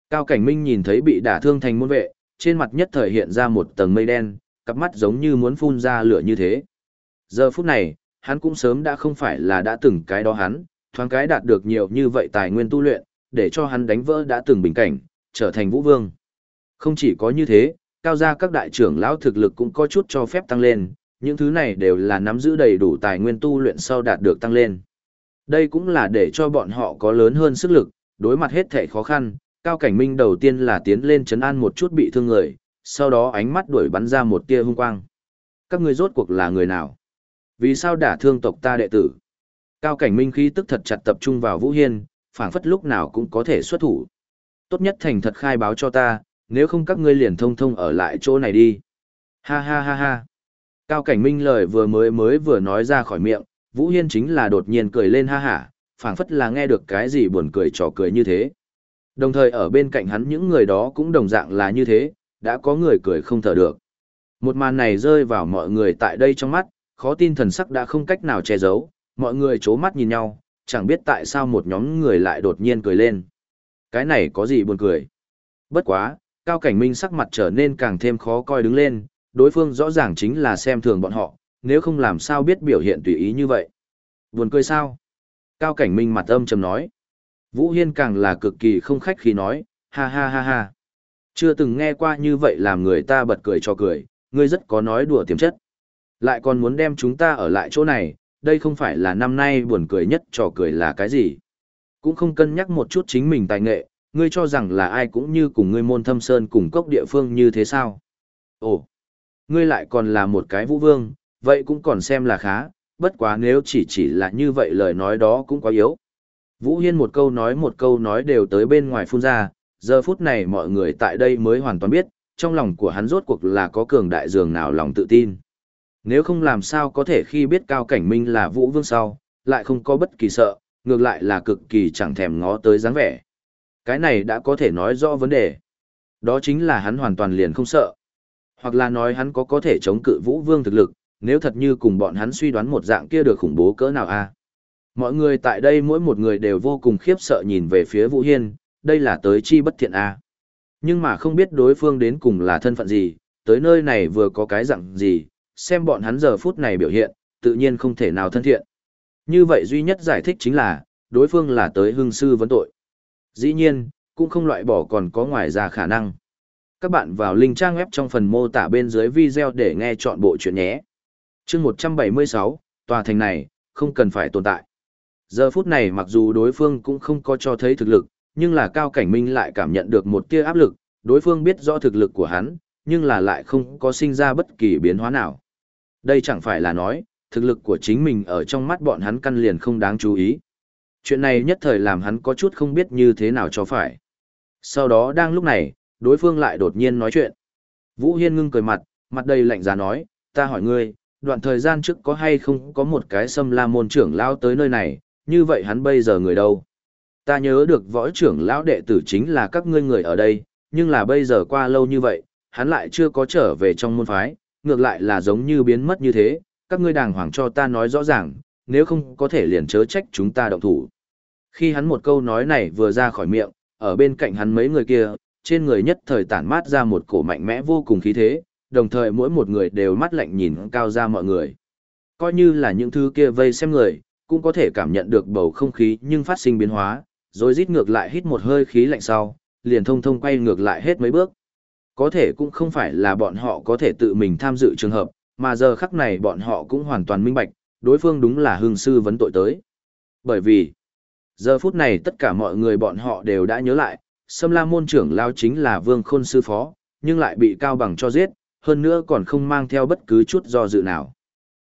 Cao Cảnh Minh nhìn thấy bị đả thương thành môn vệ, trên mặt nhất thời hiện ra một tầng mây đen, cặp mắt giống như muốn phun ra lửa như thế. Giờ phút này, hắn cũng sớm đã không phải là đã từng cái đó hắn, thoáng cái đạt được nhiều như vậy tài nguyên tu luyện, để cho hắn đánh vỡ đã từng bình cảnh, trở thành vũ vương. Không chỉ có như thế, cao gia các đại trưởng lão thực lực cũng có chút cho phép tăng lên, những thứ này đều là nắm giữ đầy đủ tài nguyên tu luyện sau đạt được tăng lên. Đây cũng là để cho bọn họ có lớn hơn sức lực, đối mặt hết thể khó khăn, cao cảnh minh đầu tiên là tiến lên chấn an một chút bị thương người, sau đó ánh mắt đuổi bắn ra một tia hung quang. Các ngươi rốt cuộc là người nào? Vì sao đả thương tộc ta đệ tử? Cao cảnh minh khí tức thật chặt tập trung vào Vũ Hiên, phảng phất lúc nào cũng có thể xuất thủ. Tốt nhất thành thật khai báo cho ta, nếu không các ngươi liền thông thông ở lại chỗ này đi. Ha ha ha ha. Cao cảnh minh lời vừa mới mới vừa nói ra khỏi miệng, Vũ Hiên chính là đột nhiên cười lên ha hả, phảng phất là nghe được cái gì buồn cười trò cười như thế. Đồng thời ở bên cạnh hắn những người đó cũng đồng dạng là như thế, đã có người cười không thở được. Một màn này rơi vào mọi người tại đây trong mắt, khó tin thần sắc đã không cách nào che giấu, mọi người chố mắt nhìn nhau, chẳng biết tại sao một nhóm người lại đột nhiên cười lên. Cái này có gì buồn cười. Bất quá, cao cảnh minh sắc mặt trở nên càng thêm khó coi đứng lên, đối phương rõ ràng chính là xem thường bọn họ, nếu không làm sao biết biểu hiện tùy ý như vậy. Buồn cười sao? Cao Cảnh Minh mặt âm trầm nói. Vũ Hiên càng là cực kỳ không khách khi nói, ha ha ha ha. Chưa từng nghe qua như vậy làm người ta bật cười cho cười, ngươi rất có nói đùa tiềm chất. Lại còn muốn đem chúng ta ở lại chỗ này, đây không phải là năm nay buồn cười nhất trò cười là cái gì. Cũng không cân nhắc một chút chính mình tài nghệ, ngươi cho rằng là ai cũng như cùng ngươi môn thâm sơn cùng cốc địa phương như thế sao. Ồ, ngươi lại còn là một cái vũ vương, vậy cũng còn xem là khá, bất quá nếu chỉ chỉ là như vậy lời nói đó cũng quá yếu. Vũ Hiên một câu nói một câu nói đều tới bên ngoài phun ra, giờ phút này mọi người tại đây mới hoàn toàn biết, trong lòng của hắn rốt cuộc là có cường đại dường nào lòng tự tin. Nếu không làm sao có thể khi biết Cao Cảnh Minh là Vũ Vương sau, lại không có bất kỳ sợ, ngược lại là cực kỳ chẳng thèm ngó tới dáng vẻ. Cái này đã có thể nói rõ vấn đề. Đó chính là hắn hoàn toàn liền không sợ. Hoặc là nói hắn có có thể chống cự Vũ Vương thực lực, nếu thật như cùng bọn hắn suy đoán một dạng kia được khủng bố cỡ nào a Mọi người tại đây mỗi một người đều vô cùng khiếp sợ nhìn về phía Vũ Hiên, đây là tới chi bất thiện a Nhưng mà không biết đối phương đến cùng là thân phận gì, tới nơi này vừa có cái dạng gì, xem bọn hắn giờ phút này biểu hiện, tự nhiên không thể nào thân thiện. Như vậy duy nhất giải thích chính là, đối phương là tới hưng sư vấn tội. Dĩ nhiên, cũng không loại bỏ còn có ngoài ra khả năng. Các bạn vào link trang web trong phần mô tả bên dưới video để nghe chọn bộ chuyện nhé. chương 176, tòa thành này, không cần phải tồn tại. Giờ phút này mặc dù đối phương cũng không có cho thấy thực lực, nhưng là Cao Cảnh Minh lại cảm nhận được một tia áp lực, đối phương biết rõ thực lực của hắn, nhưng là lại không có sinh ra bất kỳ biến hóa nào. Đây chẳng phải là nói, thực lực của chính mình ở trong mắt bọn hắn căn liền không đáng chú ý. Chuyện này nhất thời làm hắn có chút không biết như thế nào cho phải. Sau đó đang lúc này, đối phương lại đột nhiên nói chuyện. Vũ Hiên ngưng cười mặt, mặt đầy lạnh giá nói, ta hỏi ngươi, đoạn thời gian trước có hay không có một cái xâm la môn trưởng lao tới nơi này, như vậy hắn bây giờ người đâu? Ta nhớ được võ trưởng lão đệ tử chính là các ngươi người ở đây, nhưng là bây giờ qua lâu như vậy, hắn lại chưa có trở về trong môn phái, ngược lại là giống như biến mất như thế, các ngươi đàng hoàng cho ta nói rõ ràng, nếu không có thể liền chớ trách chúng ta động thủ. Khi hắn một câu nói này vừa ra khỏi miệng, ở bên cạnh hắn mấy người kia, trên người nhất thời tản mát ra một cổ mạnh mẽ vô cùng khí thế, đồng thời mỗi một người đều mắt lạnh nhìn cao ra mọi người. Coi như là những thứ kia vây xem người, cũng có thể cảm nhận được bầu không khí nhưng phát sinh biến hóa, rồi rít ngược lại hít một hơi khí lạnh sau, liền thông thông quay ngược lại hết mấy bước. Có thể cũng không phải là bọn họ có thể tự mình tham dự trường hợp, mà giờ khắc này bọn họ cũng hoàn toàn minh bạch, đối phương đúng là hương sư vấn tội tới. Bởi vì, giờ phút này tất cả mọi người bọn họ đều đã nhớ lại, Sâm La môn trưởng lao chính là Vương Khôn sư phó, nhưng lại bị cao bằng cho giết, hơn nữa còn không mang theo bất cứ chút do dự nào.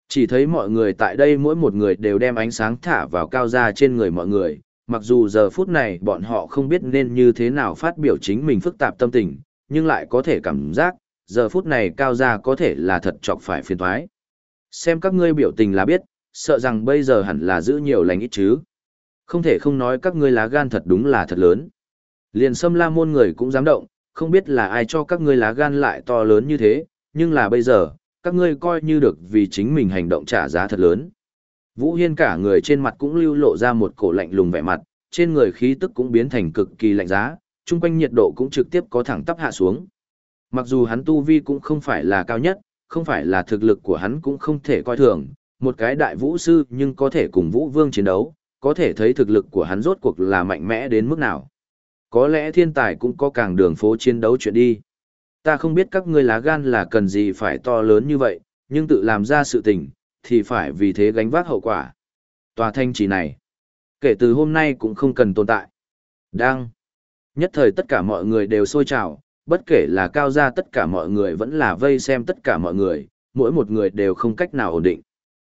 Chỉ thấy mọi người tại đây mỗi một người đều đem ánh sáng thả vào cao ra trên người mọi người, mặc dù giờ phút này bọn họ không biết nên như thế nào phát biểu chính mình phức tạp tâm tình, nhưng lại có thể cảm giác, giờ phút này cao gia có thể là thật chọc phải phiền thoái. Xem các ngươi biểu tình là biết, sợ rằng bây giờ hẳn là giữ nhiều lành ít chứ. Không thể không nói các ngươi lá gan thật đúng là thật lớn. Liền xâm la môn người cũng dám động, không biết là ai cho các ngươi lá gan lại to lớn như thế, nhưng là bây giờ, các ngươi coi như được vì chính mình hành động trả giá thật lớn. Vũ Hiên cả người trên mặt cũng lưu lộ ra một cổ lạnh lùng vẻ mặt, trên người khí tức cũng biến thành cực kỳ lạnh giá, chung quanh nhiệt độ cũng trực tiếp có thẳng tắp hạ xuống. Mặc dù hắn tu vi cũng không phải là cao nhất, không phải là thực lực của hắn cũng không thể coi thường, một cái đại vũ sư nhưng có thể cùng vũ vương chiến đấu, có thể thấy thực lực của hắn rốt cuộc là mạnh mẽ đến mức nào. Có lẽ thiên tài cũng có càng đường phố chiến đấu chuyện đi. Ta không biết các ngươi lá gan là cần gì phải to lớn như vậy, nhưng tự làm ra sự tình, thì phải vì thế gánh vác hậu quả. Tòa thanh chỉ này, kể từ hôm nay cũng không cần tồn tại. Đang. Nhất thời tất cả mọi người đều sôi trào, bất kể là cao gia tất cả mọi người vẫn là vây xem tất cả mọi người, mỗi một người đều không cách nào ổn định.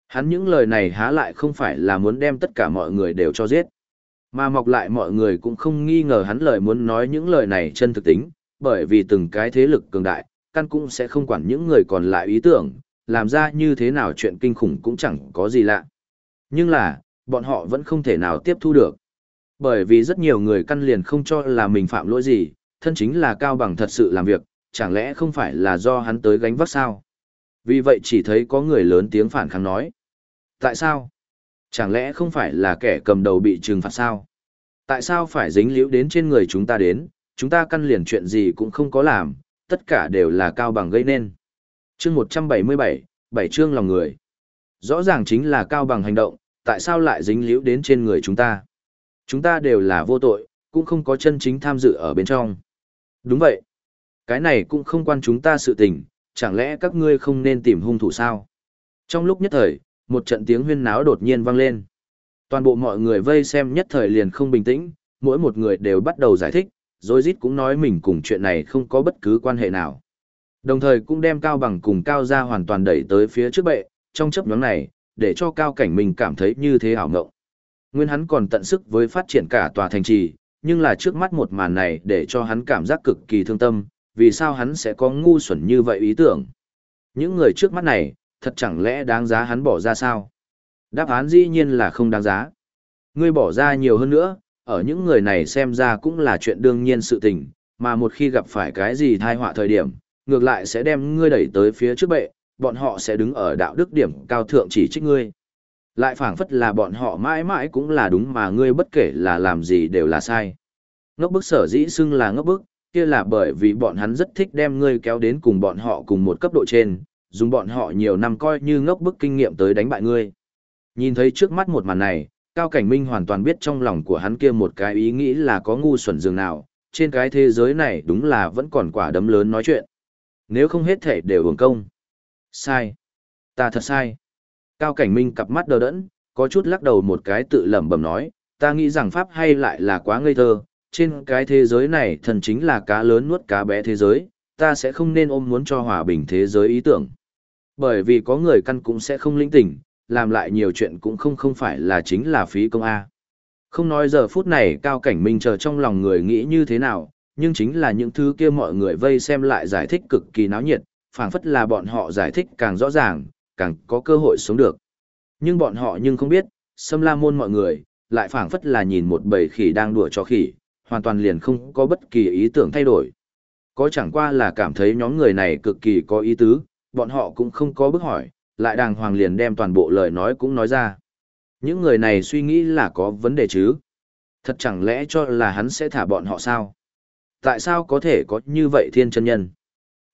Hắn những lời này há lại không phải là muốn đem tất cả mọi người đều cho giết. Mà mọc lại mọi người cũng không nghi ngờ hắn lời muốn nói những lời này chân thực tính, bởi vì từng cái thế lực cường đại, căn cũng sẽ không quản những người còn lại ý tưởng, làm ra như thế nào chuyện kinh khủng cũng chẳng có gì lạ. Nhưng là, bọn họ vẫn không thể nào tiếp thu được. Bởi vì rất nhiều người căn liền không cho là mình phạm lỗi gì, thân chính là cao bằng thật sự làm việc, chẳng lẽ không phải là do hắn tới gánh vác sao? Vì vậy chỉ thấy có người lớn tiếng phản kháng nói. Tại sao? Chẳng lẽ không phải là kẻ cầm đầu bị trừng phạt sao? Tại sao phải dính liễu đến trên người chúng ta đến, chúng ta căn liền chuyện gì cũng không có làm, tất cả đều là cao bằng gây nên. Chương 177, bảy chương lòng người. Rõ ràng chính là cao bằng hành động, tại sao lại dính liễu đến trên người chúng ta? Chúng ta đều là vô tội, cũng không có chân chính tham dự ở bên trong. Đúng vậy. Cái này cũng không quan chúng ta sự tình, chẳng lẽ các ngươi không nên tìm hung thủ sao? Trong lúc nhất thời, một trận tiếng huyên náo đột nhiên vang lên. Toàn bộ mọi người vây xem nhất thời liền không bình tĩnh, mỗi một người đều bắt đầu giải thích, rồi rít cũng nói mình cùng chuyện này không có bất cứ quan hệ nào. Đồng thời cũng đem Cao Bằng cùng Cao Gia hoàn toàn đẩy tới phía trước bệ, trong chấp nhóm này, để cho Cao Cảnh mình cảm thấy như thế hảo ngộng. Nguyên hắn còn tận sức với phát triển cả tòa thành trì, nhưng là trước mắt một màn này để cho hắn cảm giác cực kỳ thương tâm, vì sao hắn sẽ có ngu xuẩn như vậy ý tưởng. Những người trước mắt này, thật chẳng lẽ đáng giá hắn bỏ ra sao? Đáp án dĩ nhiên là không đáng giá. Ngươi bỏ ra nhiều hơn nữa, ở những người này xem ra cũng là chuyện đương nhiên sự tình, mà một khi gặp phải cái gì thai họa thời điểm, ngược lại sẽ đem ngươi đẩy tới phía trước bệ, bọn họ sẽ đứng ở đạo đức điểm cao thượng chỉ trích ngươi. Lại phảng phất là bọn họ mãi mãi cũng là đúng mà ngươi bất kể là làm gì đều là sai. Ngốc bức sở dĩ xưng là ngốc bức, kia là bởi vì bọn hắn rất thích đem ngươi kéo đến cùng bọn họ cùng một cấp độ trên, dùng bọn họ nhiều năm coi như ngốc bức kinh nghiệm tới đánh bại ngươi. Nhìn thấy trước mắt một màn này, Cao Cảnh Minh hoàn toàn biết trong lòng của hắn kia một cái ý nghĩ là có ngu xuẩn dường nào, trên cái thế giới này đúng là vẫn còn quả đấm lớn nói chuyện. Nếu không hết thể đều hưởng công. Sai. Ta thật sai. Cao Cảnh Minh cặp mắt đờ đẫn, có chút lắc đầu một cái tự lẩm bẩm nói, ta nghĩ rằng Pháp hay lại là quá ngây thơ, trên cái thế giới này thần chính là cá lớn nuốt cá bé thế giới, ta sẽ không nên ôm muốn cho hòa bình thế giới ý tưởng. Bởi vì có người căn cũng sẽ không linh tỉnh, làm lại nhiều chuyện cũng không không phải là chính là phí công A. Không nói giờ phút này cao cảnh minh chờ trong lòng người nghĩ như thế nào, nhưng chính là những thứ kia mọi người vây xem lại giải thích cực kỳ náo nhiệt, phảng phất là bọn họ giải thích càng rõ ràng, càng có cơ hội sống được. Nhưng bọn họ nhưng không biết, xâm la môn mọi người, lại phảng phất là nhìn một bầy khỉ đang đùa cho khỉ, hoàn toàn liền không có bất kỳ ý tưởng thay đổi. Có chẳng qua là cảm thấy nhóm người này cực kỳ có ý tứ, bọn họ cũng không có bước hỏi, lại đàng hoàng liền đem toàn bộ lời nói cũng nói ra. Những người này suy nghĩ là có vấn đề chứ. Thật chẳng lẽ cho là hắn sẽ thả bọn họ sao? Tại sao có thể có như vậy thiên chân nhân?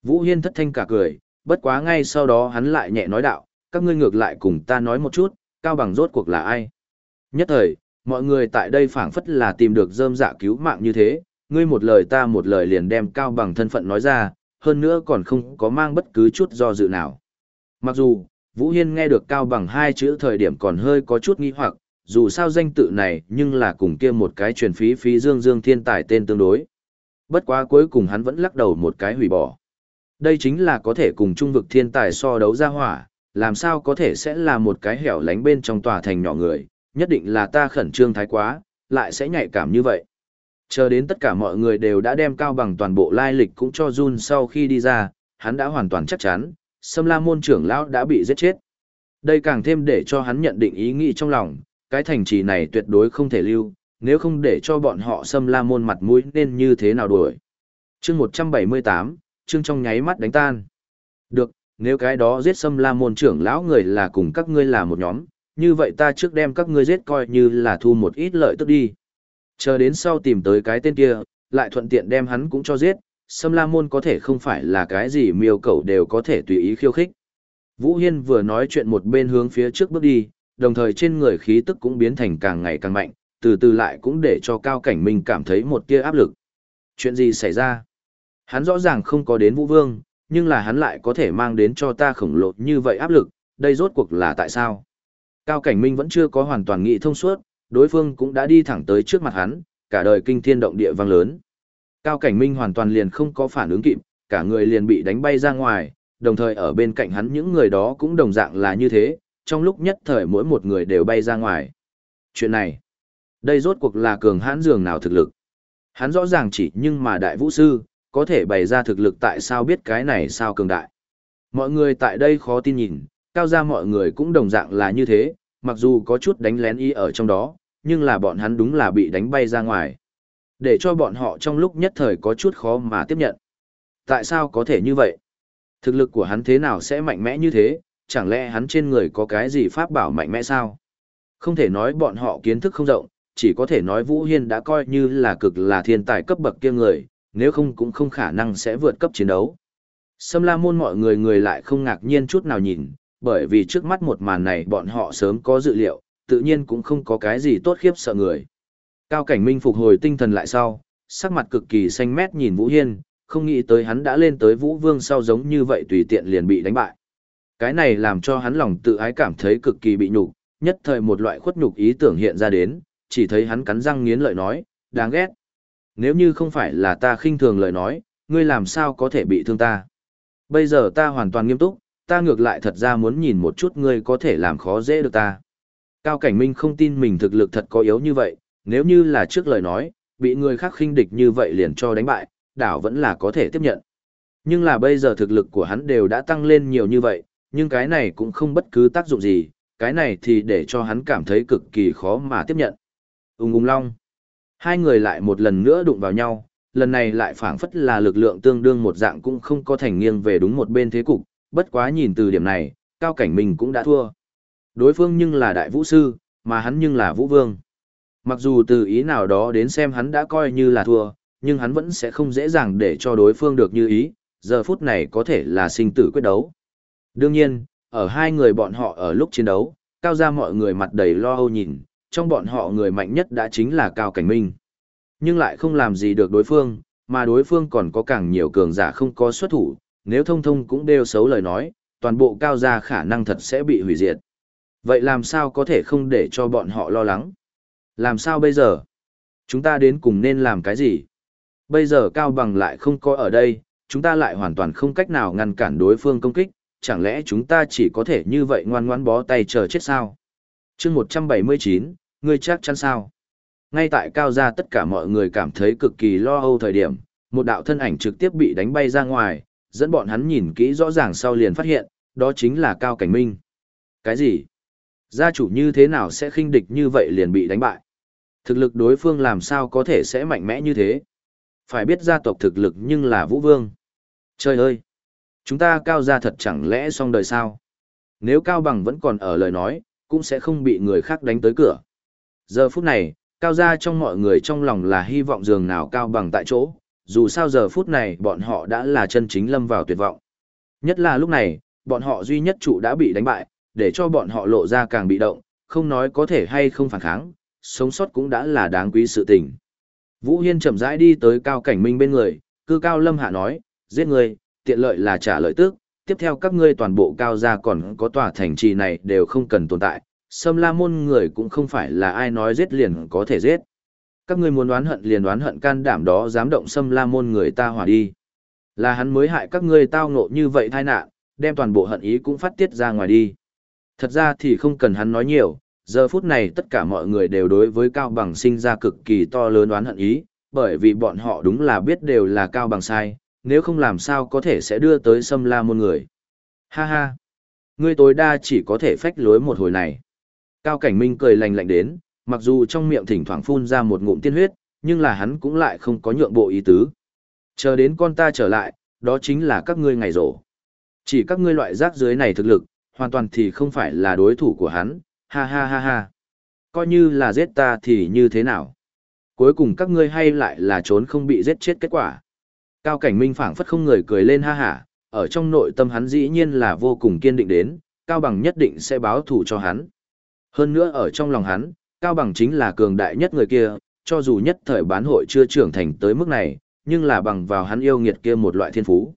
Vũ Hiên thất thanh cả cười, bất quá ngay sau đó hắn lại nhẹ nói đạo, các ngươi ngược lại cùng ta nói một chút, cao bằng rốt cuộc là ai? Nhất thời, mọi người tại đây phảng phất là tìm được dơm dạ cứu mạng như thế, ngươi một lời ta một lời liền đem cao bằng thân phận nói ra, hơn nữa còn không có mang bất cứ chút do dự nào. Mặc dù, Vũ Hiên nghe được cao bằng hai chữ thời điểm còn hơi có chút nghi hoặc, dù sao danh tự này nhưng là cùng kia một cái truyền phí phí dương dương thiên tài tên tương đối. Bất quá cuối cùng hắn vẫn lắc đầu một cái hủy bỏ. Đây chính là có thể cùng trung vực thiên tài so đấu ra hỏa, làm sao có thể sẽ là một cái hẻo lánh bên trong tòa thành nhỏ người, nhất định là ta khẩn trương thái quá, lại sẽ nhạy cảm như vậy. Chờ đến tất cả mọi người đều đã đem cao bằng toàn bộ lai lịch cũng cho Jun sau khi đi ra, hắn đã hoàn toàn chắc chắn, Sâm La môn trưởng lão đã bị giết chết. Đây càng thêm để cho hắn nhận định ý nghĩ trong lòng, cái thành trì này tuyệt đối không thể lưu, nếu không để cho bọn họ Sâm La môn mặt mũi nên như thế nào đuổi. Chương 178, chương trong nháy mắt đánh tan. Được, nếu cái đó giết Sâm La môn trưởng lão người là cùng các ngươi là một nhóm, như vậy ta trước đem các ngươi giết coi như là thu một ít lợi tức đi. Chờ đến sau tìm tới cái tên kia, lại thuận tiện đem hắn cũng cho giết, Sâm La Môn có thể không phải là cái gì miêu cầu đều có thể tùy ý khiêu khích. Vũ Hiên vừa nói chuyện một bên hướng phía trước bước đi, đồng thời trên người khí tức cũng biến thành càng ngày càng mạnh, từ từ lại cũng để cho Cao Cảnh Minh cảm thấy một tia áp lực. Chuyện gì xảy ra? Hắn rõ ràng không có đến Vũ Vương, nhưng là hắn lại có thể mang đến cho ta khổng lồ như vậy áp lực, đây rốt cuộc là tại sao? Cao Cảnh Minh vẫn chưa có hoàn toàn nghĩ thông suốt, đối phương cũng đã đi thẳng tới trước mặt hắn, cả đời kinh thiên động địa vang lớn. Cao Cảnh Minh hoàn toàn liền không có phản ứng kịp, cả người liền bị đánh bay ra ngoài, đồng thời ở bên cạnh hắn những người đó cũng đồng dạng là như thế, trong lúc nhất thời mỗi một người đều bay ra ngoài. Chuyện này, đây rốt cuộc là cường hãn dường nào thực lực. Hắn rõ ràng chỉ nhưng mà đại vũ sư, có thể bày ra thực lực tại sao biết cái này sao cường đại. Mọi người tại đây khó tin nhìn, cao ra mọi người cũng đồng dạng là như thế, mặc dù có chút đánh lén ý ở trong đó, nhưng là bọn hắn đúng là bị đánh bay ra ngoài. Để cho bọn họ trong lúc nhất thời có chút khó mà tiếp nhận. Tại sao có thể như vậy? Thực lực của hắn thế nào sẽ mạnh mẽ như thế, chẳng lẽ hắn trên người có cái gì pháp bảo mạnh mẽ sao? Không thể nói bọn họ kiến thức không rộng, chỉ có thể nói Vũ Hiên đã coi như là cực là thiên tài cấp bậc kia người, nếu không cũng không khả năng sẽ vượt cấp chiến đấu. Sâm la môn mọi người người lại không ngạc nhiên chút nào nhìn, bởi vì trước mắt một màn này bọn họ sớm có dự liệu, tự nhiên cũng không có cái gì tốt khiếp sợ người. Cao Cảnh Minh phục hồi tinh thần lại sau, sắc mặt cực kỳ xanh mét nhìn Vũ Hiên, không nghĩ tới hắn đã lên tới Vũ Vương sau giống như vậy tùy tiện liền bị đánh bại. Cái này làm cho hắn lòng tự ái cảm thấy cực kỳ bị nhục, nhất thời một loại khuất nhục ý tưởng hiện ra đến, chỉ thấy hắn cắn răng nghiến lợi nói, đáng ghét. Nếu như không phải là ta khinh thường lời nói, ngươi làm sao có thể bị thương ta. Bây giờ ta hoàn toàn nghiêm túc, ta ngược lại thật ra muốn nhìn một chút ngươi có thể làm khó dễ được ta. Cao Cảnh Minh không tin mình thực lực thật có yếu như vậy, nếu như là trước lời nói, bị người khác khinh địch như vậy liền cho đánh bại, đảo vẫn là có thể tiếp nhận. Nhưng là bây giờ thực lực của hắn đều đã tăng lên nhiều như vậy, nhưng cái này cũng không bất cứ tác dụng gì, cái này thì để cho hắn cảm thấy cực kỳ khó mà tiếp nhận. Ung ung long. Hai người lại một lần nữa đụng vào nhau, lần này lại phảng phất là lực lượng tương đương một dạng cũng không có thành nghiêng về đúng một bên thế cục, bất quá nhìn từ điểm này, cao cảnh mình cũng đã thua. Đối phương nhưng là đại vũ sư, mà hắn nhưng là vũ vương. Mặc dù từ ý nào đó đến xem hắn đã coi như là thua, nhưng hắn vẫn sẽ không dễ dàng để cho đối phương được như ý, giờ phút này có thể là sinh tử quyết đấu. Đương nhiên, ở hai người bọn họ ở lúc chiến đấu, cao ra mọi người mặt đầy lo âu nhìn, trong bọn họ người mạnh nhất đã chính là Cao Cảnh Minh. Nhưng lại không làm gì được đối phương, mà đối phương còn có càng nhiều cường giả không có xuất thủ, nếu thông thông cũng đều xấu lời nói, toàn bộ cao gia khả năng thật sẽ bị hủy diệt. Vậy làm sao có thể không để cho bọn họ lo lắng? Làm sao bây giờ? Chúng ta đến cùng nên làm cái gì? Bây giờ Cao Bằng lại không có ở đây, chúng ta lại hoàn toàn không cách nào ngăn cản đối phương công kích, chẳng lẽ chúng ta chỉ có thể như vậy ngoan ngoãn bó tay chờ chết sao? Chương 179, ngươi chắc chắn sao? Ngay tại Cao gia tất cả mọi người cảm thấy cực kỳ lo âu thời điểm, một đạo thân ảnh trực tiếp bị đánh bay ra ngoài, dẫn bọn hắn nhìn kỹ rõ ràng sau liền phát hiện, đó chính là Cao Cảnh Minh. Cái gì? Gia chủ như thế nào sẽ khinh địch như vậy liền bị đánh bại? Thực lực đối phương làm sao có thể sẽ mạnh mẽ như thế? Phải biết gia tộc thực lực nhưng là Vũ Vương. Trời ơi! Chúng ta cao gia thật chẳng lẽ xong đời sao? Nếu Cao Bằng vẫn còn ở lời nói, cũng sẽ không bị người khác đánh tới cửa. Giờ phút này, Cao gia trong mọi người trong lòng là hy vọng giường nào Cao Bằng tại chỗ, dù sao giờ phút này bọn họ đã là chân chính lâm vào tuyệt vọng. Nhất là lúc này, bọn họ duy nhất trụ đã bị đánh bại, để cho bọn họ lộ ra càng bị động, không nói có thể hay không phản kháng, sống sót cũng đã là đáng quý sự tình. Vũ Hiên chậm rãi đi tới Cao Cảnh Minh bên người, cư Cao Lâm Hạ nói, giết người, tiện lợi là trả lợi tức, tiếp theo các ngươi toàn bộ Cao gia còn có tòa thành trì này đều không cần tồn tại, Sâm La Môn người cũng không phải là ai nói giết liền có thể giết. Các ngươi muốn đoán hận liền đoán hận can đảm đó dám động Sâm La Môn người ta hỏa đi. Là hắn mới hại các ngươi tao ngộ như vậy tai nạn, đem toàn bộ hận ý cũng phát tiết ra ngoài đi. Thật ra thì không cần hắn nói nhiều, giờ phút này tất cả mọi người đều đối với Cao Bằng sinh ra cực kỳ to lớn oán hận ý, bởi vì bọn họ đúng là biết đều là Cao Bằng sai, nếu không làm sao có thể sẽ đưa tới xâm la môn người. Ha ha! Ngươi tối đa chỉ có thể phách lối một hồi này. Cao Cảnh Minh cười lành lạnh đến, mặc dù trong miệng thỉnh thoảng phun ra một ngụm tiên huyết, nhưng là hắn cũng lại không có nhượng bộ ý tứ. Chờ đến con ta trở lại, đó chính là các ngươi ngày rổ. Chỉ các ngươi loại rác dưới này thực lực, hoàn toàn thì không phải là đối thủ của hắn, ha ha ha ha. Coi như là giết ta thì như thế nào? Cuối cùng các ngươi hay lại là trốn không bị giết chết kết quả. Cao cảnh minh phảng phất không người cười lên ha hả, ở trong nội tâm hắn dĩ nhiên là vô cùng kiên định đến, Cao Bằng nhất định sẽ báo thù cho hắn. Hơn nữa ở trong lòng hắn, Cao Bằng chính là cường đại nhất người kia, cho dù nhất thời bán hội chưa trưởng thành tới mức này, nhưng là bằng vào hắn yêu nghiệt kia một loại thiên phú.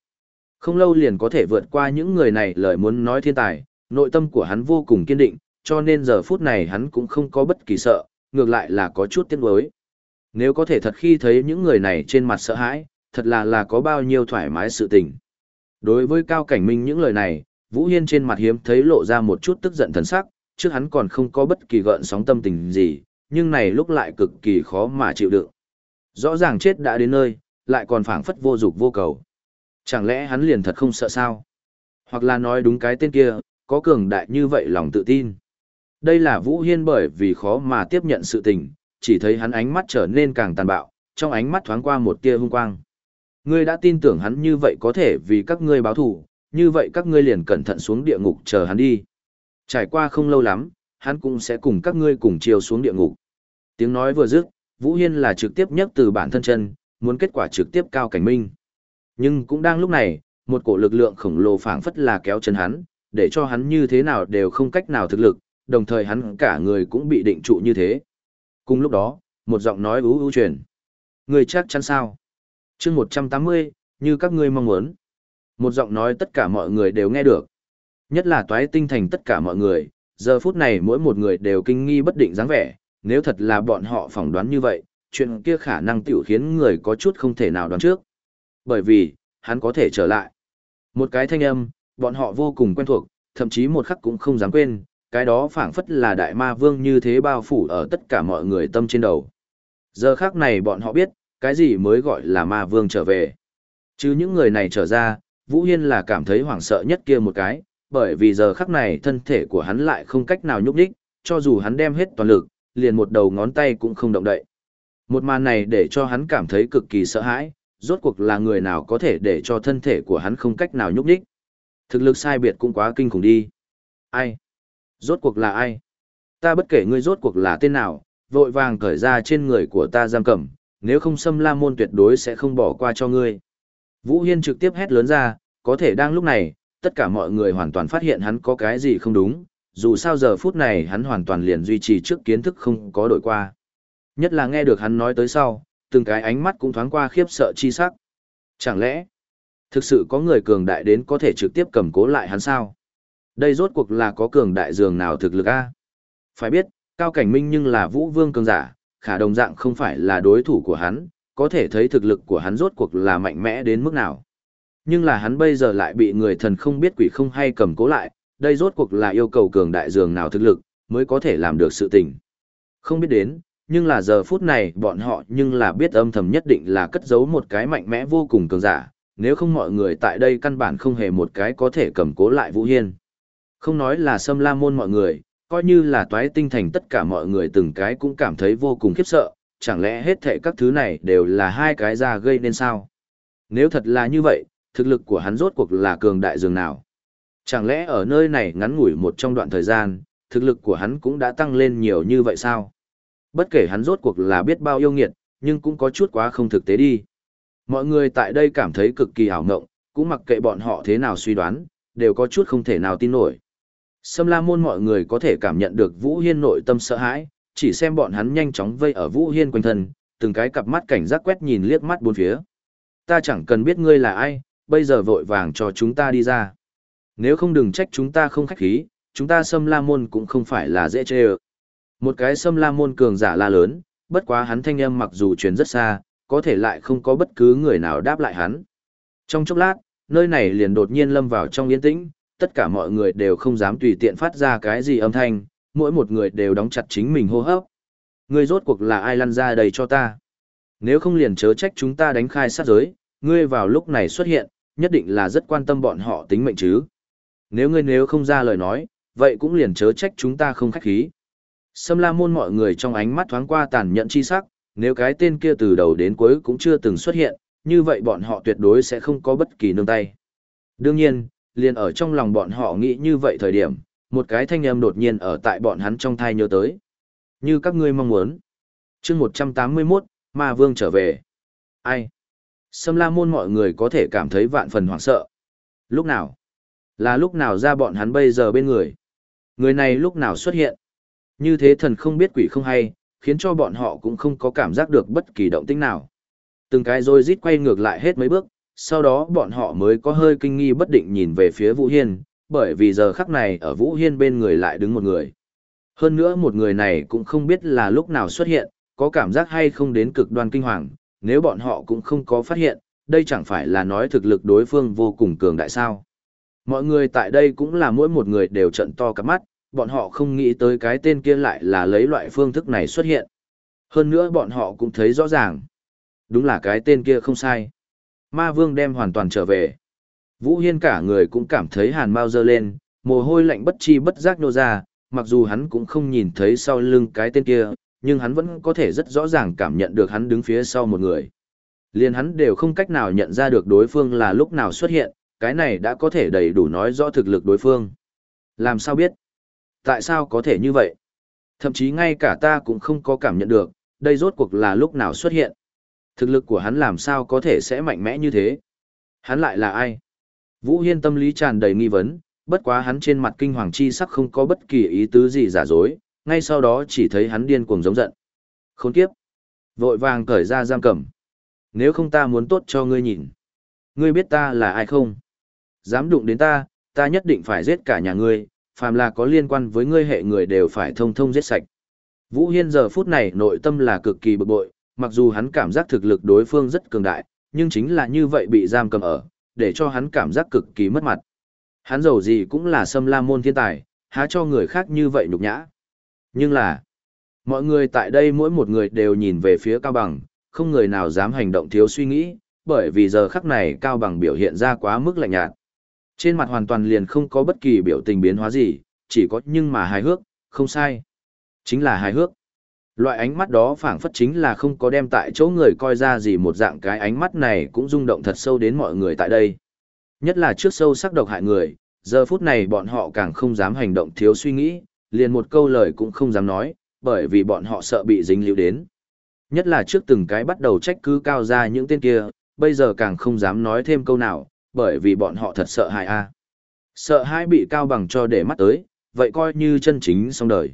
Không lâu liền có thể vượt qua những người này lời muốn nói thiên tài, nội tâm của hắn vô cùng kiên định, cho nên giờ phút này hắn cũng không có bất kỳ sợ, ngược lại là có chút tiếc nuối. Nếu có thể thật khi thấy những người này trên mặt sợ hãi, thật là là có bao nhiêu thoải mái sự tình. Đối với Cao Cảnh Minh những lời này, Vũ Hiên trên mặt hiếm thấy lộ ra một chút tức giận thần sắc, trước hắn còn không có bất kỳ gợn sóng tâm tình gì, nhưng này lúc lại cực kỳ khó mà chịu đựng. Rõ ràng chết đã đến nơi, lại còn phảng phất vô dục vô cầu. Chẳng lẽ hắn liền thật không sợ sao? Hoặc là nói đúng cái tên kia, có cường đại như vậy lòng tự tin. Đây là Vũ Hiên bởi vì khó mà tiếp nhận sự tình, chỉ thấy hắn ánh mắt trở nên càng tàn bạo, trong ánh mắt thoáng qua một tia hung quang. Ngươi đã tin tưởng hắn như vậy có thể vì các ngươi báo thù, như vậy các ngươi liền cẩn thận xuống địa ngục chờ hắn đi. Trải qua không lâu lắm, hắn cũng sẽ cùng các ngươi cùng chiều xuống địa ngục. Tiếng nói vừa dứt, Vũ Hiên là trực tiếp nhất từ bản thân chân, muốn kết quả trực tiếp cao cảnh minh. Nhưng cũng đang lúc này, một cổ lực lượng khổng lồ phảng phất là kéo chân hắn, để cho hắn như thế nào đều không cách nào thực lực, đồng thời hắn cả người cũng bị định trụ như thế. Cùng lúc đó, một giọng nói ú ú truyền. Người chắc chắn sao? Chương 180, như các ngươi mong muốn. Một giọng nói tất cả mọi người đều nghe được. Nhất là toái tinh thành tất cả mọi người, giờ phút này mỗi một người đều kinh nghi bất định dáng vẻ, nếu thật là bọn họ phỏng đoán như vậy, chuyện kia khả năng tiểu khiến người có chút không thể nào đoán trước. Bởi vì, hắn có thể trở lại. Một cái thanh âm, bọn họ vô cùng quen thuộc, thậm chí một khắc cũng không dám quên, cái đó phảng phất là đại ma vương như thế bao phủ ở tất cả mọi người tâm trên đầu. Giờ khắc này bọn họ biết, cái gì mới gọi là ma vương trở về. Chứ những người này trở ra, Vũ Hiên là cảm thấy hoảng sợ nhất kia một cái, bởi vì giờ khắc này thân thể của hắn lại không cách nào nhúc đích, cho dù hắn đem hết toàn lực, liền một đầu ngón tay cũng không động đậy. Một màn này để cho hắn cảm thấy cực kỳ sợ hãi, rốt cuộc là người nào có thể để cho thân thể của hắn không cách nào nhúc đích. Thực lực sai biệt cũng quá kinh khủng đi. Ai? Rốt cuộc là ai? Ta bất kể ngươi rốt cuộc là tên nào, vội vàng cởi ra trên người của ta giam cầm, nếu không xâm la môn tuyệt đối sẽ không bỏ qua cho ngươi. Vũ Hiên trực tiếp hét lớn ra, có thể đang lúc này, tất cả mọi người hoàn toàn phát hiện hắn có cái gì không đúng, dù sao giờ phút này hắn hoàn toàn liền duy trì trước kiến thức không có đổi qua. Nhất là nghe được hắn nói tới sau, từng cái ánh mắt cũng thoáng qua khiếp sợ chi sắc. Chẳng lẽ, thực sự có người cường đại đến có thể trực tiếp cầm cố lại hắn sao? Đây rốt cuộc là có cường đại dường nào thực lực a? Phải biết, cao cảnh minh nhưng là vũ vương cường giả, khả đồng dạng không phải là đối thủ của hắn, có thể thấy thực lực của hắn rốt cuộc là mạnh mẽ đến mức nào. Nhưng là hắn bây giờ lại bị người thần không biết quỷ không hay cầm cố lại, đây rốt cuộc là yêu cầu cường đại dường nào thực lực, mới có thể làm được sự tình. Không biết đến, nhưng là giờ phút này bọn họ nhưng là biết âm thầm nhất định là cất giấu một cái mạnh mẽ vô cùng cường giả, nếu không mọi người tại đây căn bản không hề một cái có thể cầm cố lại Vũ Hiên. Không nói là xâm la môn mọi người, coi như là toái tinh thành tất cả mọi người từng cái cũng cảm thấy vô cùng khiếp sợ, chẳng lẽ hết thệ các thứ này đều là hai cái ra gây nên sao? Nếu thật là như vậy, thực lực của hắn rốt cuộc là cường đại dường nào? Chẳng lẽ ở nơi này ngắn ngủi một trong đoạn thời gian, thực lực của hắn cũng đã tăng lên nhiều như vậy sao? Bất kể hắn rốt cuộc là biết bao yêu nghiệt, nhưng cũng có chút quá không thực tế đi. Mọi người tại đây cảm thấy cực kỳ ảo ngộng, cũng mặc kệ bọn họ thế nào suy đoán, đều có chút không thể nào tin nổi. Sâm la môn mọi người có thể cảm nhận được Vũ Hiên nội tâm sợ hãi, chỉ xem bọn hắn nhanh chóng vây ở Vũ Hiên quanh thân, từng cái cặp mắt cảnh giác quét nhìn liếc mắt bốn phía. Ta chẳng cần biết ngươi là ai, bây giờ vội vàng cho chúng ta đi ra. Nếu không đừng trách chúng ta không khách khí, chúng ta Sâm la môn cũng không phải là dễ chê ợ. Một cái Sâm la môn cường giả la lớn, bất quá hắn thanh âm mặc dù truyền rất xa, có thể lại không có bất cứ người nào đáp lại hắn. Trong chốc lát, nơi này liền đột nhiên lâm vào trong yên tĩnh, tất cả mọi người đều không dám tùy tiện phát ra cái gì âm thanh, mỗi một người đều đóng chặt chính mình hô hấp. Ngươi rốt cuộc là ai lăn ra đây cho ta? Nếu không liền chớ trách chúng ta đánh khai sát giới, ngươi vào lúc này xuất hiện, nhất định là rất quan tâm bọn họ tính mệnh chứ. Nếu ngươi nếu không ra lời nói, vậy cũng liền chớ trách chúng ta không khách khí. Sâm la môn mọi người trong ánh mắt thoáng qua tàn nhẫn chi sắc, nếu cái tên kia từ đầu đến cuối cũng chưa từng xuất hiện, như vậy bọn họ tuyệt đối sẽ không có bất kỳ nương tay. Đương nhiên, liền ở trong lòng bọn họ nghĩ như vậy thời điểm, một cái thanh âm đột nhiên ở tại bọn hắn trong thai nhớ tới. Như các ngươi mong muốn. chương 181, Ma Vương trở về. Ai? Sâm la môn mọi người có thể cảm thấy vạn phần hoảng sợ. Lúc nào? Là lúc nào ra bọn hắn bây giờ bên người? Người này lúc nào xuất hiện? Như thế thần không biết quỷ không hay, khiến cho bọn họ cũng không có cảm giác được bất kỳ động tĩnh nào. Từng cái rồi rít quay ngược lại hết mấy bước, sau đó bọn họ mới có hơi kinh nghi bất định nhìn về phía Vũ Hiên, bởi vì giờ khắc này ở Vũ Hiên bên người lại đứng một người. Hơn nữa một người này cũng không biết là lúc nào xuất hiện, có cảm giác hay không đến cực đoan kinh hoàng, nếu bọn họ cũng không có phát hiện, đây chẳng phải là nói thực lực đối phương vô cùng cường đại sao. Mọi người tại đây cũng là mỗi một người đều trận to cả mắt, bọn họ không nghĩ tới cái tên kia lại là lấy loại phương thức này xuất hiện. Hơn nữa bọn họ cũng thấy rõ ràng. Đúng là cái tên kia không sai. Ma vương đem hoàn toàn trở về. Vũ Hiên cả người cũng cảm thấy hàn mau dơ lên, mồ hôi lạnh bất chi bất giác nô ra, mặc dù hắn cũng không nhìn thấy sau lưng cái tên kia, nhưng hắn vẫn có thể rất rõ ràng cảm nhận được hắn đứng phía sau một người. Liền hắn đều không cách nào nhận ra được đối phương là lúc nào xuất hiện, cái này đã có thể đầy đủ nói rõ thực lực đối phương. Làm sao biết? Tại sao có thể như vậy? Thậm chí ngay cả ta cũng không có cảm nhận được, đây rốt cuộc là lúc nào xuất hiện. Thực lực của hắn làm sao có thể sẽ mạnh mẽ như thế? Hắn lại là ai? Vũ Hiên tâm lý tràn đầy nghi vấn, bất quá hắn trên mặt kinh hoàng chi sắc không có bất kỳ ý tứ gì giả dối, ngay sau đó chỉ thấy hắn điên cuồng giống giận. Khốn kiếp! Vội vàng cởi ra giam cầm. Nếu không ta muốn tốt cho ngươi nhìn. Ngươi biết ta là ai không? Dám đụng đến ta, ta nhất định phải giết cả nhà ngươi, phàm là có liên quan với ngươi hệ người đều phải thông thông giết sạch. Vũ Hiên giờ phút này nội tâm là cực kỳ bực bội, mặc dù hắn cảm giác thực lực đối phương rất cường đại, nhưng chính là như vậy bị giam cầm ở, để cho hắn cảm giác cực kỳ mất mặt. Hắn giàu gì cũng là xâm la môn thiên tài, há cho người khác như vậy nhục nhã. Nhưng là, mọi người tại đây mỗi một người đều nhìn về phía Cao Bằng, không người nào dám hành động thiếu suy nghĩ, bởi vì giờ khắc này Cao Bằng biểu hiện ra quá mức lạnh nhạt. Trên mặt hoàn toàn liền không có bất kỳ biểu tình biến hóa gì, chỉ có nhưng mà hài hước, không sai. Chính là hài hước. Loại ánh mắt đó phảng phất chính là không có đem tại chỗ người coi ra gì một dạng cái ánh mắt này cũng rung động thật sâu đến mọi người tại đây. Nhất là trước sâu sắc độc hại người, giờ phút này bọn họ càng không dám hành động thiếu suy nghĩ, liền một câu lời cũng không dám nói, bởi vì bọn họ sợ bị dính líu đến. Nhất là trước từng cái bắt đầu trách cứ cao ra những tên kia, bây giờ càng không dám nói thêm câu nào, bởi vì bọn họ thật sợ hại a. Sợ hai bị cao bằng cho để mắt tới, vậy coi như chân chính xong đời.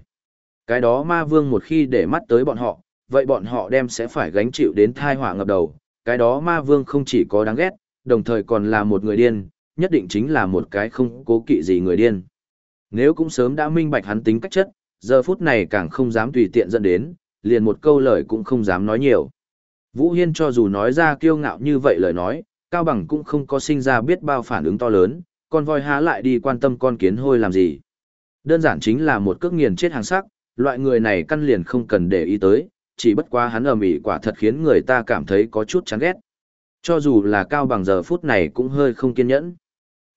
Cái đó ma vương một khi để mắt tới bọn họ, vậy bọn họ đem sẽ phải gánh chịu đến thai họa ngập đầu. Cái đó ma vương không chỉ có đáng ghét, đồng thời còn là một người điên, nhất định chính là một cái không cố kỵ gì người điên. Nếu cũng sớm đã minh bạch hắn tính cách chất, giờ phút này càng không dám tùy tiện dẫn đến, liền một câu lời cũng không dám nói nhiều. Vũ Hiên cho dù nói ra kiêu ngạo như vậy lời nói, Cao Bằng cũng không có sinh ra biết bao phản ứng to lớn, con voi há lại đi quan tâm con kiến hôi làm gì. Đơn giản chính là một cước nghiền chết hàng sắc, loại người này căn liền không cần để ý tới, chỉ bất quá hắn ầm ĩ quả thật khiến người ta cảm thấy có chút chán ghét. Cho dù là Cao Bằng giờ phút này cũng hơi không kiên nhẫn.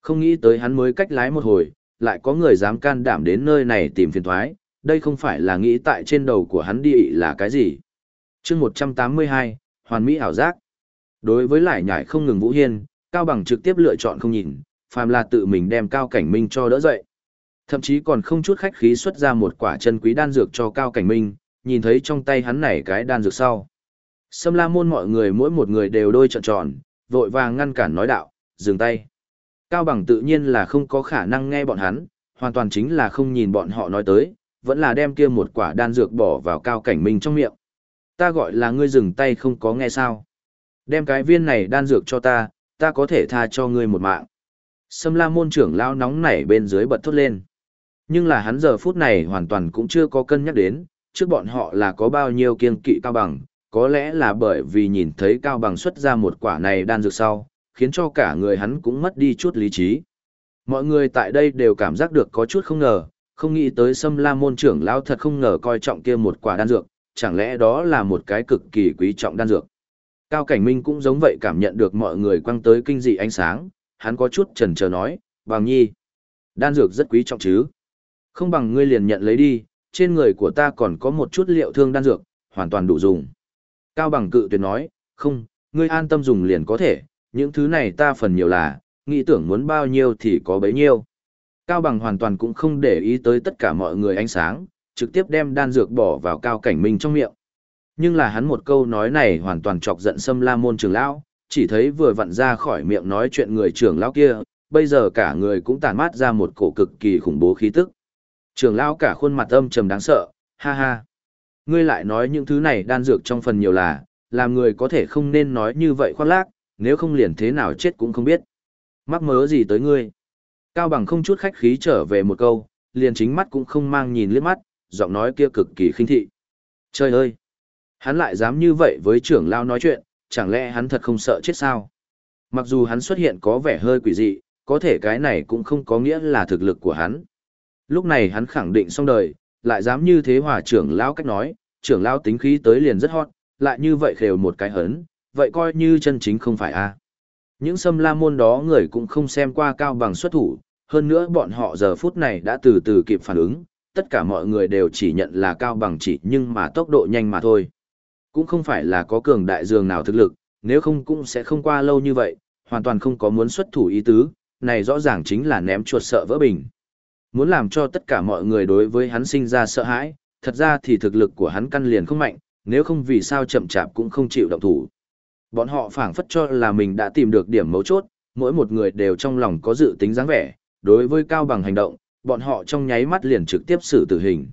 Không nghĩ tới hắn mới cách lái một hồi, lại có người dám can đảm đến nơi này tìm phiền toái. đây không phải là nghĩ tại trên đầu của hắn đi là cái gì. chương 182, Hoàn Mỹ ảo giác. Đối với lại nhảy không ngừng Vũ Hiên, Cao Bằng trực tiếp lựa chọn không nhìn, phàm là tự mình đem Cao Cảnh Minh cho đỡ dậy. Thậm chí còn không chút khách khí xuất ra một quả chân quý đan dược cho Cao Cảnh Minh, nhìn thấy trong tay hắn này cái đan dược sau. Sâm la môn mọi người mỗi một người đều đôi trợn tròn, vội vàng ngăn cản nói đạo, dừng tay. Cao Bằng tự nhiên là không có khả năng nghe bọn hắn, hoàn toàn chính là không nhìn bọn họ nói tới, vẫn là đem kia một quả đan dược bỏ vào Cao Cảnh Minh trong miệng. Ta gọi là ngươi dừng tay không có nghe sao. Đem cái viên này đan dược cho ta, ta có thể tha cho ngươi một mạng. Sâm la môn trưởng lao nóng nảy bên dưới bật thốt lên. Nhưng là hắn giờ phút này hoàn toàn cũng chưa có cân nhắc đến, trước bọn họ là có bao nhiêu kiên kỵ cao bằng, có lẽ là bởi vì nhìn thấy cao bằng xuất ra một quả này đan dược sau, khiến cho cả người hắn cũng mất đi chút lý trí. Mọi người tại đây đều cảm giác được có chút không ngờ, không nghĩ tới Sâm La môn trưởng lão thật không ngờ coi trọng kia một quả đan dược, chẳng lẽ đó là một cái cực kỳ quý trọng đan dược. Cao Cảnh Minh cũng giống vậy cảm nhận được mọi người quăng tới kinh dị ánh sáng, hắn có chút chần chờ nói, bằng nhi, đan dược rất quý trọng chứ. Không bằng ngươi liền nhận lấy đi, trên người của ta còn có một chút liệu thương đan dược, hoàn toàn đủ dùng. Cao bằng cự tuyệt nói, không, ngươi an tâm dùng liền có thể, những thứ này ta phần nhiều là, nghĩ tưởng muốn bao nhiêu thì có bấy nhiêu. Cao bằng hoàn toàn cũng không để ý tới tất cả mọi người ánh sáng, trực tiếp đem đan dược bỏ vào cao cảnh minh trong miệng. Nhưng là hắn một câu nói này hoàn toàn chọc giận xâm la môn trưởng lão, chỉ thấy vừa vặn ra khỏi miệng nói chuyện người trưởng lão kia, bây giờ cả người cũng tàn mát ra một cổ cực kỳ khủng bố khí tức. Trưởng lão cả khuôn mặt âm trầm đáng sợ, ha ha. Ngươi lại nói những thứ này đan dược trong phần nhiều là, làm người có thể không nên nói như vậy khoác lác, nếu không liền thế nào chết cũng không biết. Mắc mớ gì tới ngươi? Cao bằng không chút khách khí trở về một câu, liền chính mắt cũng không mang nhìn liếc mắt, giọng nói kia cực kỳ khinh thị. Trời ơi! Hắn lại dám như vậy với trưởng lão nói chuyện, chẳng lẽ hắn thật không sợ chết sao? Mặc dù hắn xuất hiện có vẻ hơi quỷ dị, có thể cái này cũng không có nghĩa là thực lực của hắn. Lúc này hắn khẳng định xong đời, lại dám như thế hòa trưởng lão cách nói, trưởng lão tính khí tới liền rất hot, lại như vậy khều một cái hấn, vậy coi như chân chính không phải a. Những xâm la môn đó người cũng không xem qua cao bằng xuất thủ, hơn nữa bọn họ giờ phút này đã từ từ kịp phản ứng, tất cả mọi người đều chỉ nhận là cao bằng chỉ nhưng mà tốc độ nhanh mà thôi. Cũng không phải là có cường đại dường nào thực lực, nếu không cũng sẽ không qua lâu như vậy, hoàn toàn không có muốn xuất thủ ý tứ, này rõ ràng chính là ném chuột sợ vỡ bình. Muốn làm cho tất cả mọi người đối với hắn sinh ra sợ hãi, thật ra thì thực lực của hắn căn liền không mạnh, nếu không vì sao chậm chạp cũng không chịu động thủ. Bọn họ phảng phất cho là mình đã tìm được điểm mấu chốt, mỗi một người đều trong lòng có dự tính dáng vẻ, đối với Cao Bằng hành động, bọn họ trong nháy mắt liền trực tiếp xử tử hình.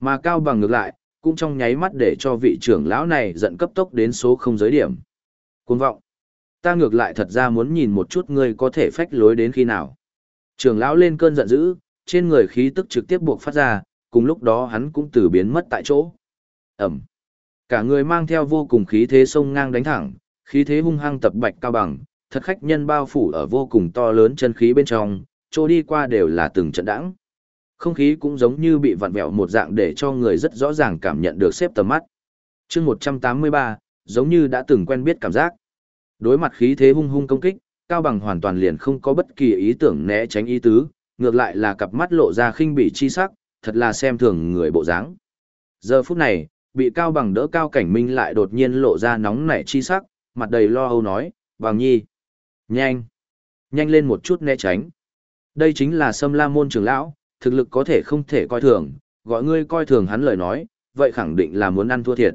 Mà Cao Bằng ngược lại, cũng trong nháy mắt để cho vị trưởng lão này giận cấp tốc đến số không giới điểm. Cuồng vọng. Ta ngược lại thật ra muốn nhìn một chút ngươi có thể phách lối đến khi nào. Trưởng lão lên cơn giận dữ, trên người khí tức trực tiếp buộc phát ra, cùng lúc đó hắn cũng từ biến mất tại chỗ. Ẩm. Cả người mang theo vô cùng khí thế sông ngang đánh thẳng, khí thế hung hăng tập bạch cao bằng, thật khách nhân bao phủ ở vô cùng to lớn chân khí bên trong, chỗ đi qua đều là từng trận đãng. Không khí cũng giống như bị vặn vẹo một dạng để cho người rất rõ ràng cảm nhận được xếp tầm mắt. chương 183, giống như đã từng quen biết cảm giác. Đối mặt khí thế hung hung công kích, Cao Bằng hoàn toàn liền không có bất kỳ ý tưởng né tránh ý tứ, ngược lại là cặp mắt lộ ra khinh bỉ chi sắc, thật là xem thường người bộ dáng. Giờ phút này, bị Cao Bằng đỡ Cao Cảnh Minh lại đột nhiên lộ ra nóng nảy chi sắc, mặt đầy lo âu nói, Bằng nhi, nhanh, nhanh lên một chút né tránh. Đây chính là Sâm La Môn trưởng lão, thực lực có thể không thể coi thường, gọi ngươi coi thường hắn lời nói, vậy khẳng định là muốn ăn thua thiệt.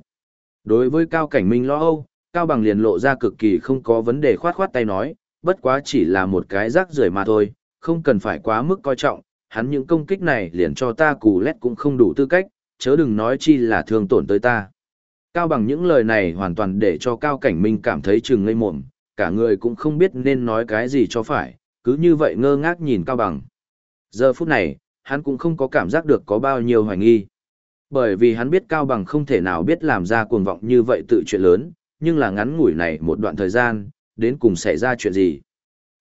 Đối với Cao Cảnh Minh lo âu, Cao Bằng liền lộ ra cực kỳ không có vấn đề khoát khoát tay nói, bất quá chỉ là một cái rác rưởi mà thôi, không cần phải quá mức coi trọng, hắn những công kích này liền cho ta cù lét cũng không đủ tư cách, chớ đừng nói chi là thương tổn tới ta. Cao Bằng những lời này hoàn toàn để cho Cao Cảnh Minh cảm thấy trừng ngây mồm, cả người cũng không biết nên nói cái gì cho phải, cứ như vậy ngơ ngác nhìn Cao Bằng. Giờ phút này, hắn cũng không có cảm giác được có bao nhiêu hoài nghi. Bởi vì hắn biết Cao Bằng không thể nào biết làm ra cuồng vọng như vậy tự chuyện lớn, nhưng là ngắn ngủi này một đoạn thời gian, đến cùng xảy ra chuyện gì?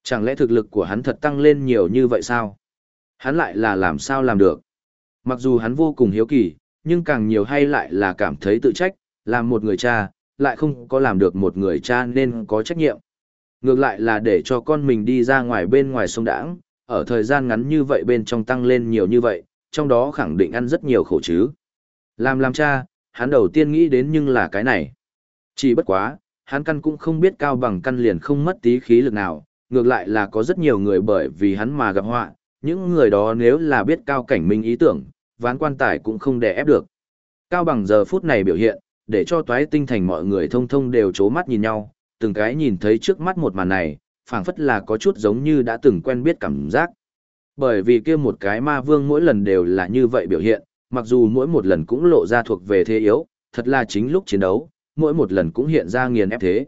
Chẳng lẽ thực lực của hắn thật tăng lên nhiều như vậy sao? Hắn lại là làm sao làm được? Mặc dù hắn vô cùng hiếu kỳ, nhưng càng nhiều hay lại là cảm thấy tự trách, làm một người cha, lại không có làm được một người cha nên có trách nhiệm. Ngược lại là để cho con mình đi ra ngoài bên ngoài sông đãng, ở thời gian ngắn như vậy bên trong tăng lên nhiều như vậy, trong đó khẳng định ăn rất nhiều khổ chứ. Làm làm cha, hắn đầu tiên nghĩ đến nhưng là cái này. Chỉ bất quá, hắn căn cũng không biết cao bằng căn liền không mất tí khí lực nào, ngược lại là có rất nhiều người bởi vì hắn mà gặp họa, những người đó nếu là biết cao cảnh minh ý tưởng, ván quan tài cũng không đè ép được. Cao bằng giờ phút này biểu hiện, để cho toái tinh thành mọi người thông thông đều chố mắt nhìn nhau, từng cái nhìn thấy trước mắt một màn này, phảng phất là có chút giống như đã từng quen biết cảm giác. Bởi vì kia một cái ma vương mỗi lần đều là như vậy biểu hiện, mặc dù mỗi một lần cũng lộ ra thuộc về thế yếu, thật là chính lúc chiến đấu, mỗi một lần cũng hiện ra nghiền ép thế.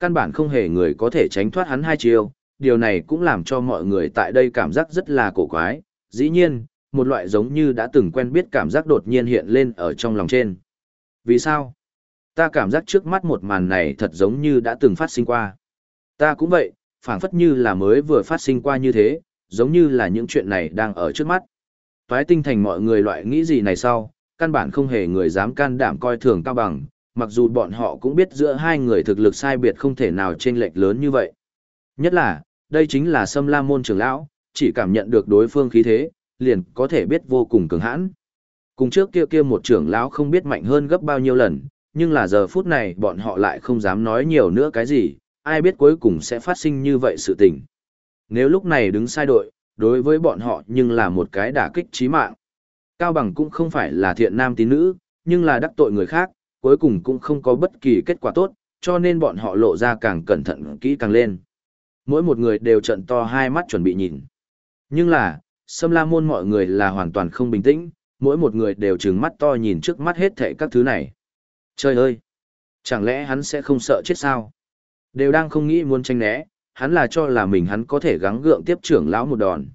Căn bản không hề người có thể tránh thoát hắn hai chiêu, điều này cũng làm cho mọi người tại đây cảm giác rất là cổ quái, dĩ nhiên, một loại giống như đã từng quen biết cảm giác đột nhiên hiện lên ở trong lòng trên. Vì sao? Ta cảm giác trước mắt một màn này thật giống như đã từng phát sinh qua. Ta cũng vậy, phảng phất như là mới vừa phát sinh qua như thế, giống như là những chuyện này đang ở trước mắt. Toái tinh thành mọi người loại nghĩ gì này sau, căn bản không hề người dám can đảm coi thường cao bằng, mặc dù bọn họ cũng biết giữa hai người thực lực sai biệt không thể nào chênh lệch lớn như vậy. Nhất là, đây chính là Sâm La môn trưởng lão, chỉ cảm nhận được đối phương khí thế, liền có thể biết vô cùng cường hãn. Cùng trước kia kia một trưởng lão không biết mạnh hơn gấp bao nhiêu lần, nhưng là giờ phút này bọn họ lại không dám nói nhiều nữa cái gì, ai biết cuối cùng sẽ phát sinh như vậy sự tình. Nếu lúc này đứng sai đội, đối với bọn họ nhưng là một cái đả kích chí mạng. Cao Bằng cũng không phải là thiện nam tín nữ, nhưng là đắc tội người khác, cuối cùng cũng không có bất kỳ kết quả tốt, cho nên bọn họ lộ ra càng cẩn thận kỹ càng lên. Mỗi một người đều trận to hai mắt chuẩn bị nhìn. Nhưng là, Sâm La Môn mọi người là hoàn toàn không bình tĩnh, mỗi một người đều trừng mắt to nhìn trước mắt hết thảy các thứ này. Trời ơi! Chẳng lẽ hắn sẽ không sợ chết sao? Đều đang không nghĩ muốn tranh né, hắn là cho là mình hắn có thể gắng gượng tiếp trưởng lão một đòn.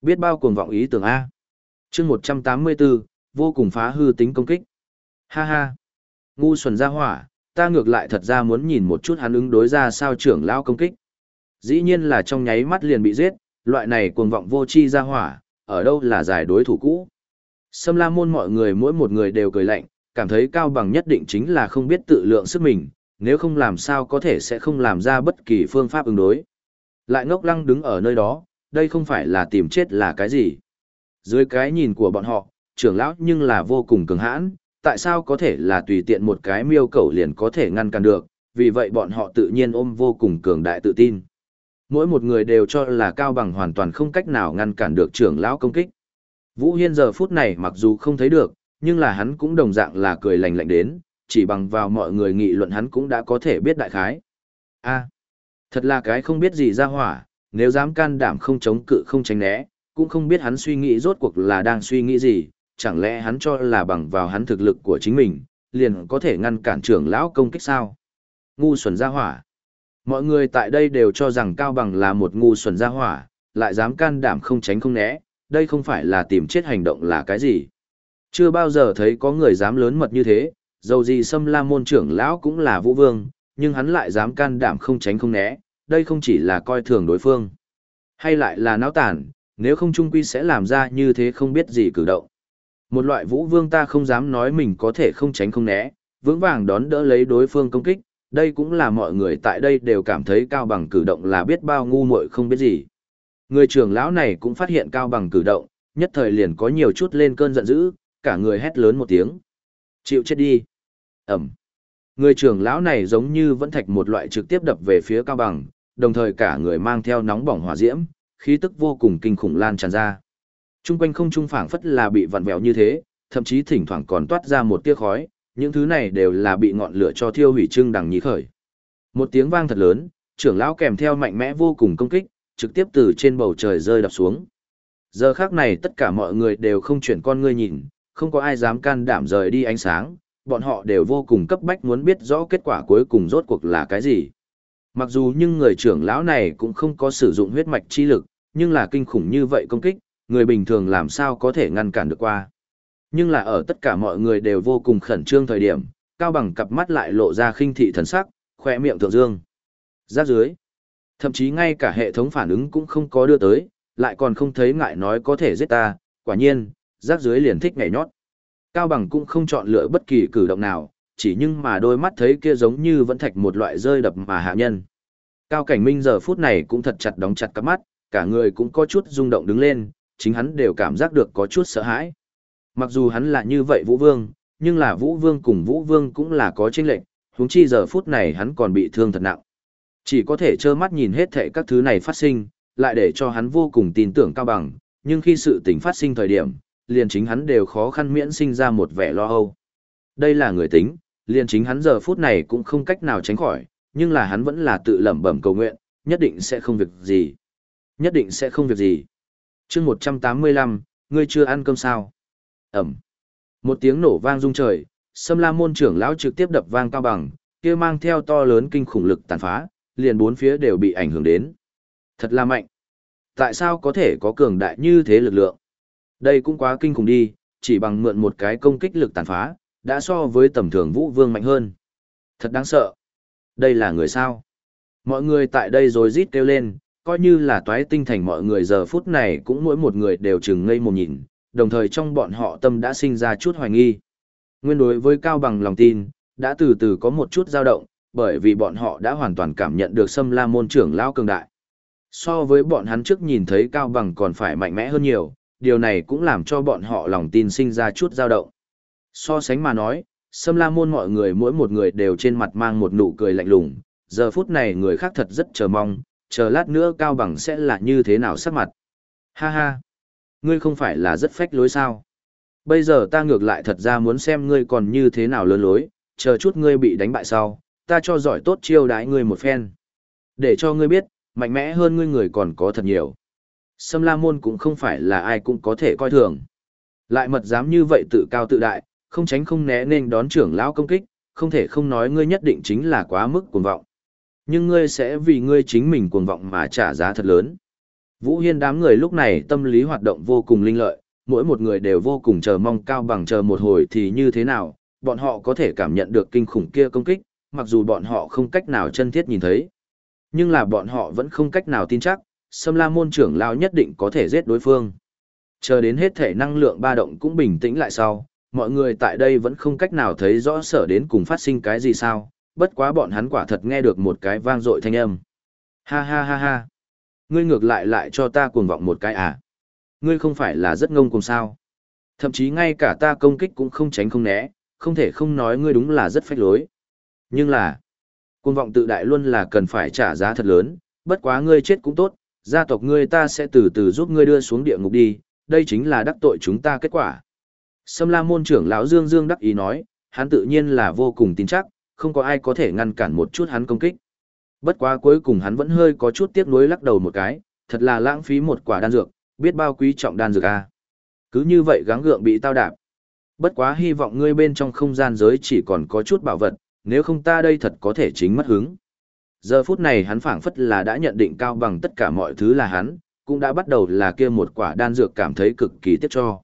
Biết bao cuồng vọng ý tưởng A. chương 184, vô cùng phá hư tính công kích. Ha ha! Ngu xuẩn ra hỏa, ta ngược lại thật ra muốn nhìn một chút hắn ứng đối ra sao trưởng lão công kích. Dĩ nhiên là trong nháy mắt liền bị giết, loại này cuồng vọng vô chi ra hỏa, ở đâu là giải đối thủ cũ. Sâm la môn mọi người mỗi một người đều cười lạnh, cảm thấy cao bằng nhất định chính là không biết tự lượng sức mình, nếu không làm sao có thể sẽ không làm ra bất kỳ phương pháp ứng đối. Lại ngốc lăng đứng ở nơi đó, đây không phải là tìm chết là cái gì. Dưới cái nhìn của bọn họ, trưởng lão nhưng là vô cùng cường hãn, tại sao có thể là tùy tiện một cái miêu cầu liền có thể ngăn cản được, vì vậy bọn họ tự nhiên ôm vô cùng cường đại tự tin. Mỗi một người đều cho là Cao Bằng hoàn toàn không cách nào ngăn cản được trưởng lão công kích. Vũ Hiên giờ phút này mặc dù không thấy được, nhưng là hắn cũng đồng dạng là cười lạnh lạnh đến, chỉ bằng vào mọi người nghị luận hắn cũng đã có thể biết đại khái. A, thật là cái không biết gì ra hỏa, nếu dám can đảm không chống cự không tránh né, cũng không biết hắn suy nghĩ rốt cuộc là đang suy nghĩ gì, chẳng lẽ hắn cho là bằng vào hắn thực lực của chính mình, liền có thể ngăn cản trưởng lão công kích sao? Ngu xuẩn gia hỏa. Mọi người tại đây đều cho rằng Cao Bằng là một ngu xuẩn gia hỏa, lại dám can đảm không tránh không né, đây không phải là tìm chết hành động là cái gì. Chưa bao giờ thấy có người dám lớn mật như thế, dầu gì xâm la môn trưởng lão cũng là vũ vương, nhưng hắn lại dám can đảm không tránh không né, đây không chỉ là coi thường đối phương, hay lại là náo tản, nếu không trung quy sẽ làm ra như thế không biết gì cử động. Một loại vũ vương ta không dám nói mình có thể không tránh không né, vững vàng đón đỡ lấy đối phương công kích, đây cũng là mọi người tại đây đều cảm thấy cao bằng cử động là biết bao ngu muội không biết gì. Người trưởng lão này cũng phát hiện cao bằng cử động, nhất thời liền có nhiều chút lên cơn giận dữ, cả người hét lớn một tiếng. Chịu chết đi. Ẩm. Người trưởng lão này giống như vẫn thạch một loại trực tiếp đập về phía cao bằng, đồng thời cả người mang theo nóng bỏng hỏa diễm, khí tức vô cùng kinh khủng lan tràn ra. Trung quanh không trung phảng phất là bị vặn vẹo như thế, thậm chí thỉnh thoảng còn toát ra một tia khói, những thứ này đều là bị ngọn lửa cho thiêu hủy trưng đằng nhí khởi. Một tiếng vang thật lớn, trưởng lão kèm theo mạnh mẽ vô cùng công kích, trực tiếp từ trên bầu trời rơi đập xuống. Giờ khắc này tất cả mọi người đều không chuyển con ngươi nhìn, không có ai dám can đảm rời đi ánh sáng, bọn họ đều vô cùng cấp bách muốn biết rõ kết quả cuối cùng rốt cuộc là cái gì. Mặc dù nhưng người trưởng lão này cũng không có sử dụng huyết mạch chi lực, nhưng là kinh khủng như vậy công kích, người bình thường làm sao có thể ngăn cản được qua. Nhưng là ở tất cả mọi người đều vô cùng khẩn trương thời điểm, Cao Bằng cặp mắt lại lộ ra khinh thị thần sắc, khỏe miệng thượng dương. Giáp dưới. Thậm chí ngay cả hệ thống phản ứng cũng không có đưa tới, lại còn không thấy ngại nói có thể giết ta, quả nhiên, giác dưới liền thích nhảy nhót. Cao Bằng cũng không chọn lựa bất kỳ cử động nào, chỉ nhưng mà đôi mắt thấy kia giống như vẫn thạch một loại rơi đập mà hạ nhân. Cao Cảnh Minh giờ phút này cũng thật chặt đóng chặt cặp mắt, cả người cũng có chút rung động đứng lên, chính hắn đều cảm giác được có chút sợ hãi. Mặc dù hắn là như vậy Vũ Vương, nhưng là Vũ Vương cùng Vũ Vương cũng là có chênh lệnh, huống chi giờ phút này hắn còn bị thương thật nặng. Chỉ có thể trơ mắt nhìn hết thảy các thứ này phát sinh, lại để cho hắn vô cùng tin tưởng cao bằng, nhưng khi sự tình phát sinh thời điểm, liền chính hắn đều khó khăn miễn sinh ra một vẻ lo âu. Đây là người tính, liền chính hắn giờ phút này cũng không cách nào tránh khỏi, nhưng là hắn vẫn là tự lẩm bẩm cầu nguyện, nhất định sẽ không việc gì. Nhất định sẽ không việc gì chương 185, ngươi chưa ăn cơm sao? Ẩm. Một tiếng nổ vang rung trời, Sâm La môn trưởng lão trực tiếp đập vang cao bằng, kia mang theo to lớn kinh khủng lực tàn phá, liền bốn phía đều bị ảnh hưởng đến. Thật là mạnh. Tại sao có thể có cường đại như thế lực lượng? Đây cũng quá kinh khủng đi, chỉ bằng mượn một cái công kích lực tàn phá, đã so với tầm thường vũ vương mạnh hơn. Thật đáng sợ. Đây là người sao? Mọi người tại đây rồi rít kêu lên, coi như là toái tinh thành mọi người giờ phút này cũng mỗi một người đều chừng ngây một nhìn, đồng thời trong bọn họ tâm đã sinh ra chút hoài nghi. Nguyên đối với cao bằng lòng tin, đã từ từ có một chút dao động, bởi vì bọn họ đã hoàn toàn cảm nhận được sâm la môn trưởng lao cường đại. So với bọn hắn trước nhìn thấy cao bằng còn phải mạnh mẽ hơn nhiều, điều này cũng làm cho bọn họ lòng tin sinh ra chút dao động. So sánh mà nói, sâm la môn mọi người mỗi một người đều trên mặt mang một nụ cười lạnh lùng, giờ phút này người khác thật rất chờ mong, chờ lát nữa cao bằng sẽ là như thế nào sắc mặt. Ha ha, ngươi không phải là rất phách lối sao? Bây giờ ta ngược lại thật ra muốn xem ngươi còn như thế nào lớn lối, chờ chút ngươi bị đánh bại sau, ta cho giỏi tốt chiêu đái ngươi một phen. Để cho ngươi biết, mạnh mẽ hơn ngươi người còn có thật nhiều. Sâm La Môn cũng không phải là ai cũng có thể coi thường. Lại mật dám như vậy tự cao tự đại, không tránh không né nên đón trưởng lão công kích, không thể không nói ngươi nhất định chính là quá mức cuồng vọng. Nhưng ngươi sẽ vì ngươi chính mình cuồng vọng mà trả giá thật lớn. Vũ Hiên đám người lúc này tâm lý hoạt động vô cùng linh lợi, mỗi một người đều vô cùng chờ mong cao bằng chờ một hồi thì như thế nào, bọn họ có thể cảm nhận được kinh khủng kia công kích, mặc dù bọn họ không cách nào chân thiết nhìn thấy. Nhưng là bọn họ vẫn không cách nào tin chắc, Sâm La môn trưởng lao nhất định có thể giết đối phương. Chờ đến hết thể năng lượng ba động cũng bình tĩnh lại sau, mọi người tại đây vẫn không cách nào thấy rõ sở đến cùng phát sinh cái gì sao, bất quá bọn hắn quả thật nghe được một cái vang dội thanh âm. Ha ha ha ha. Ngươi ngược lại lại cho ta cuồng vọng một cái à. Ngươi không phải là rất ngông cùng sao. Thậm chí ngay cả ta công kích cũng không tránh không né, không thể không nói ngươi đúng là rất phách lối. Nhưng là, cuồng vọng tự đại luôn là cần phải trả giá thật lớn, bất quá ngươi chết cũng tốt, gia tộc ngươi ta sẽ từ từ giúp ngươi đưa xuống địa ngục đi, đây chính là đắc tội chúng ta kết quả. Sâm la môn trưởng lão Dương Dương đắc ý nói, hắn tự nhiên là vô cùng tin chắc, không có ai có thể ngăn cản một chút hắn công kích. Bất quá cuối cùng hắn vẫn hơi có chút tiếc nuối lắc đầu một cái, thật là lãng phí một quả đan dược, biết bao quý trọng đan dược a. À. Cứ như vậy gắng gượng bị tao đạp. Bất quá hy vọng ngươi bên trong không gian giới chỉ còn có chút bảo vật, nếu không ta đây thật có thể chính mất hứng. Giờ phút này hắn phảng phất là đã nhận định cao bằng tất cả mọi thứ là hắn, cũng đã bắt đầu là kia một quả đan dược cảm thấy cực kỳ tiếc cho.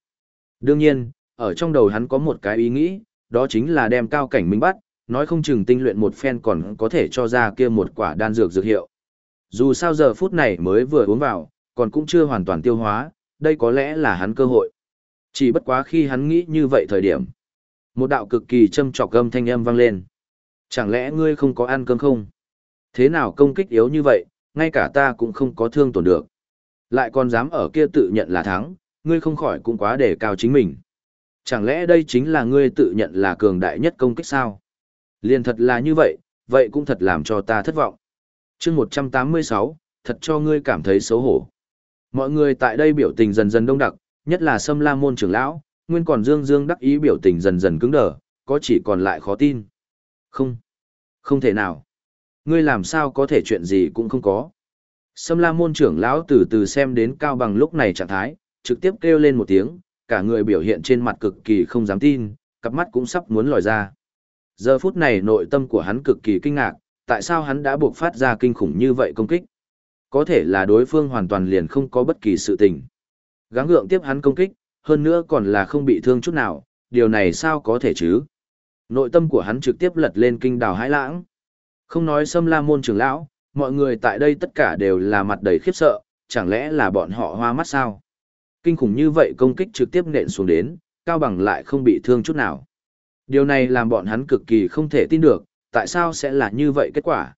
Đương nhiên, ở trong đầu hắn có một cái ý nghĩ, đó chính là đem cao cảnh minh bắt, nói không chừng tinh luyện một phen còn có thể cho ra kia một quả đan dược dược hiệu. Dù sao giờ phút này mới vừa uống vào, còn cũng chưa hoàn toàn tiêu hóa, đây có lẽ là hắn cơ hội. Chỉ bất quá khi hắn nghĩ như vậy thời điểm. Một đạo cực kỳ châm trọc âm thanh âm vang lên. Chẳng lẽ ngươi không có ăn cơm không? Thế nào công kích yếu như vậy, ngay cả ta cũng không có thương tổn được. Lại còn dám ở kia tự nhận là thắng, ngươi không khỏi cũng quá để cao chính mình. Chẳng lẽ đây chính là ngươi tự nhận là cường đại nhất công kích sao? Liên thật là như vậy, vậy cũng thật làm cho ta thất vọng. chương 186, thật cho ngươi cảm thấy xấu hổ. Mọi người tại đây biểu tình dần dần đông đặc, nhất là Sâm La môn trưởng lão, nguyên còn Dương Dương đắc ý biểu tình dần dần cứng đờ, có chỉ còn lại khó tin. Không, không thể nào. Ngươi làm sao có thể chuyện gì cũng không có. Sâm La môn trưởng lão từ từ xem đến Cao Bằng lúc này trạng thái, trực tiếp kêu lên một tiếng, cả người biểu hiện trên mặt cực kỳ không dám tin, cặp mắt cũng sắp muốn lòi ra. Giờ phút này nội tâm của hắn cực kỳ kinh ngạc, tại sao hắn đã buộc phát ra kinh khủng như vậy công kích? Có thể là đối phương hoàn toàn liền không có bất kỳ sự tình. Gắng gượng tiếp hắn công kích, hơn nữa còn là không bị thương chút nào, điều này sao có thể chứ? Nội tâm của hắn trực tiếp lật lên kinh đào hãi lãng. Không nói xâm la môn trưởng lão, mọi người tại đây tất cả đều là mặt đầy khiếp sợ, chẳng lẽ là bọn họ hoa mắt sao? Kinh khủng như vậy công kích trực tiếp nện xuống đến, cao bằng lại không bị thương chút nào. Điều này làm bọn hắn cực kỳ không thể tin được, tại sao sẽ là như vậy kết quả?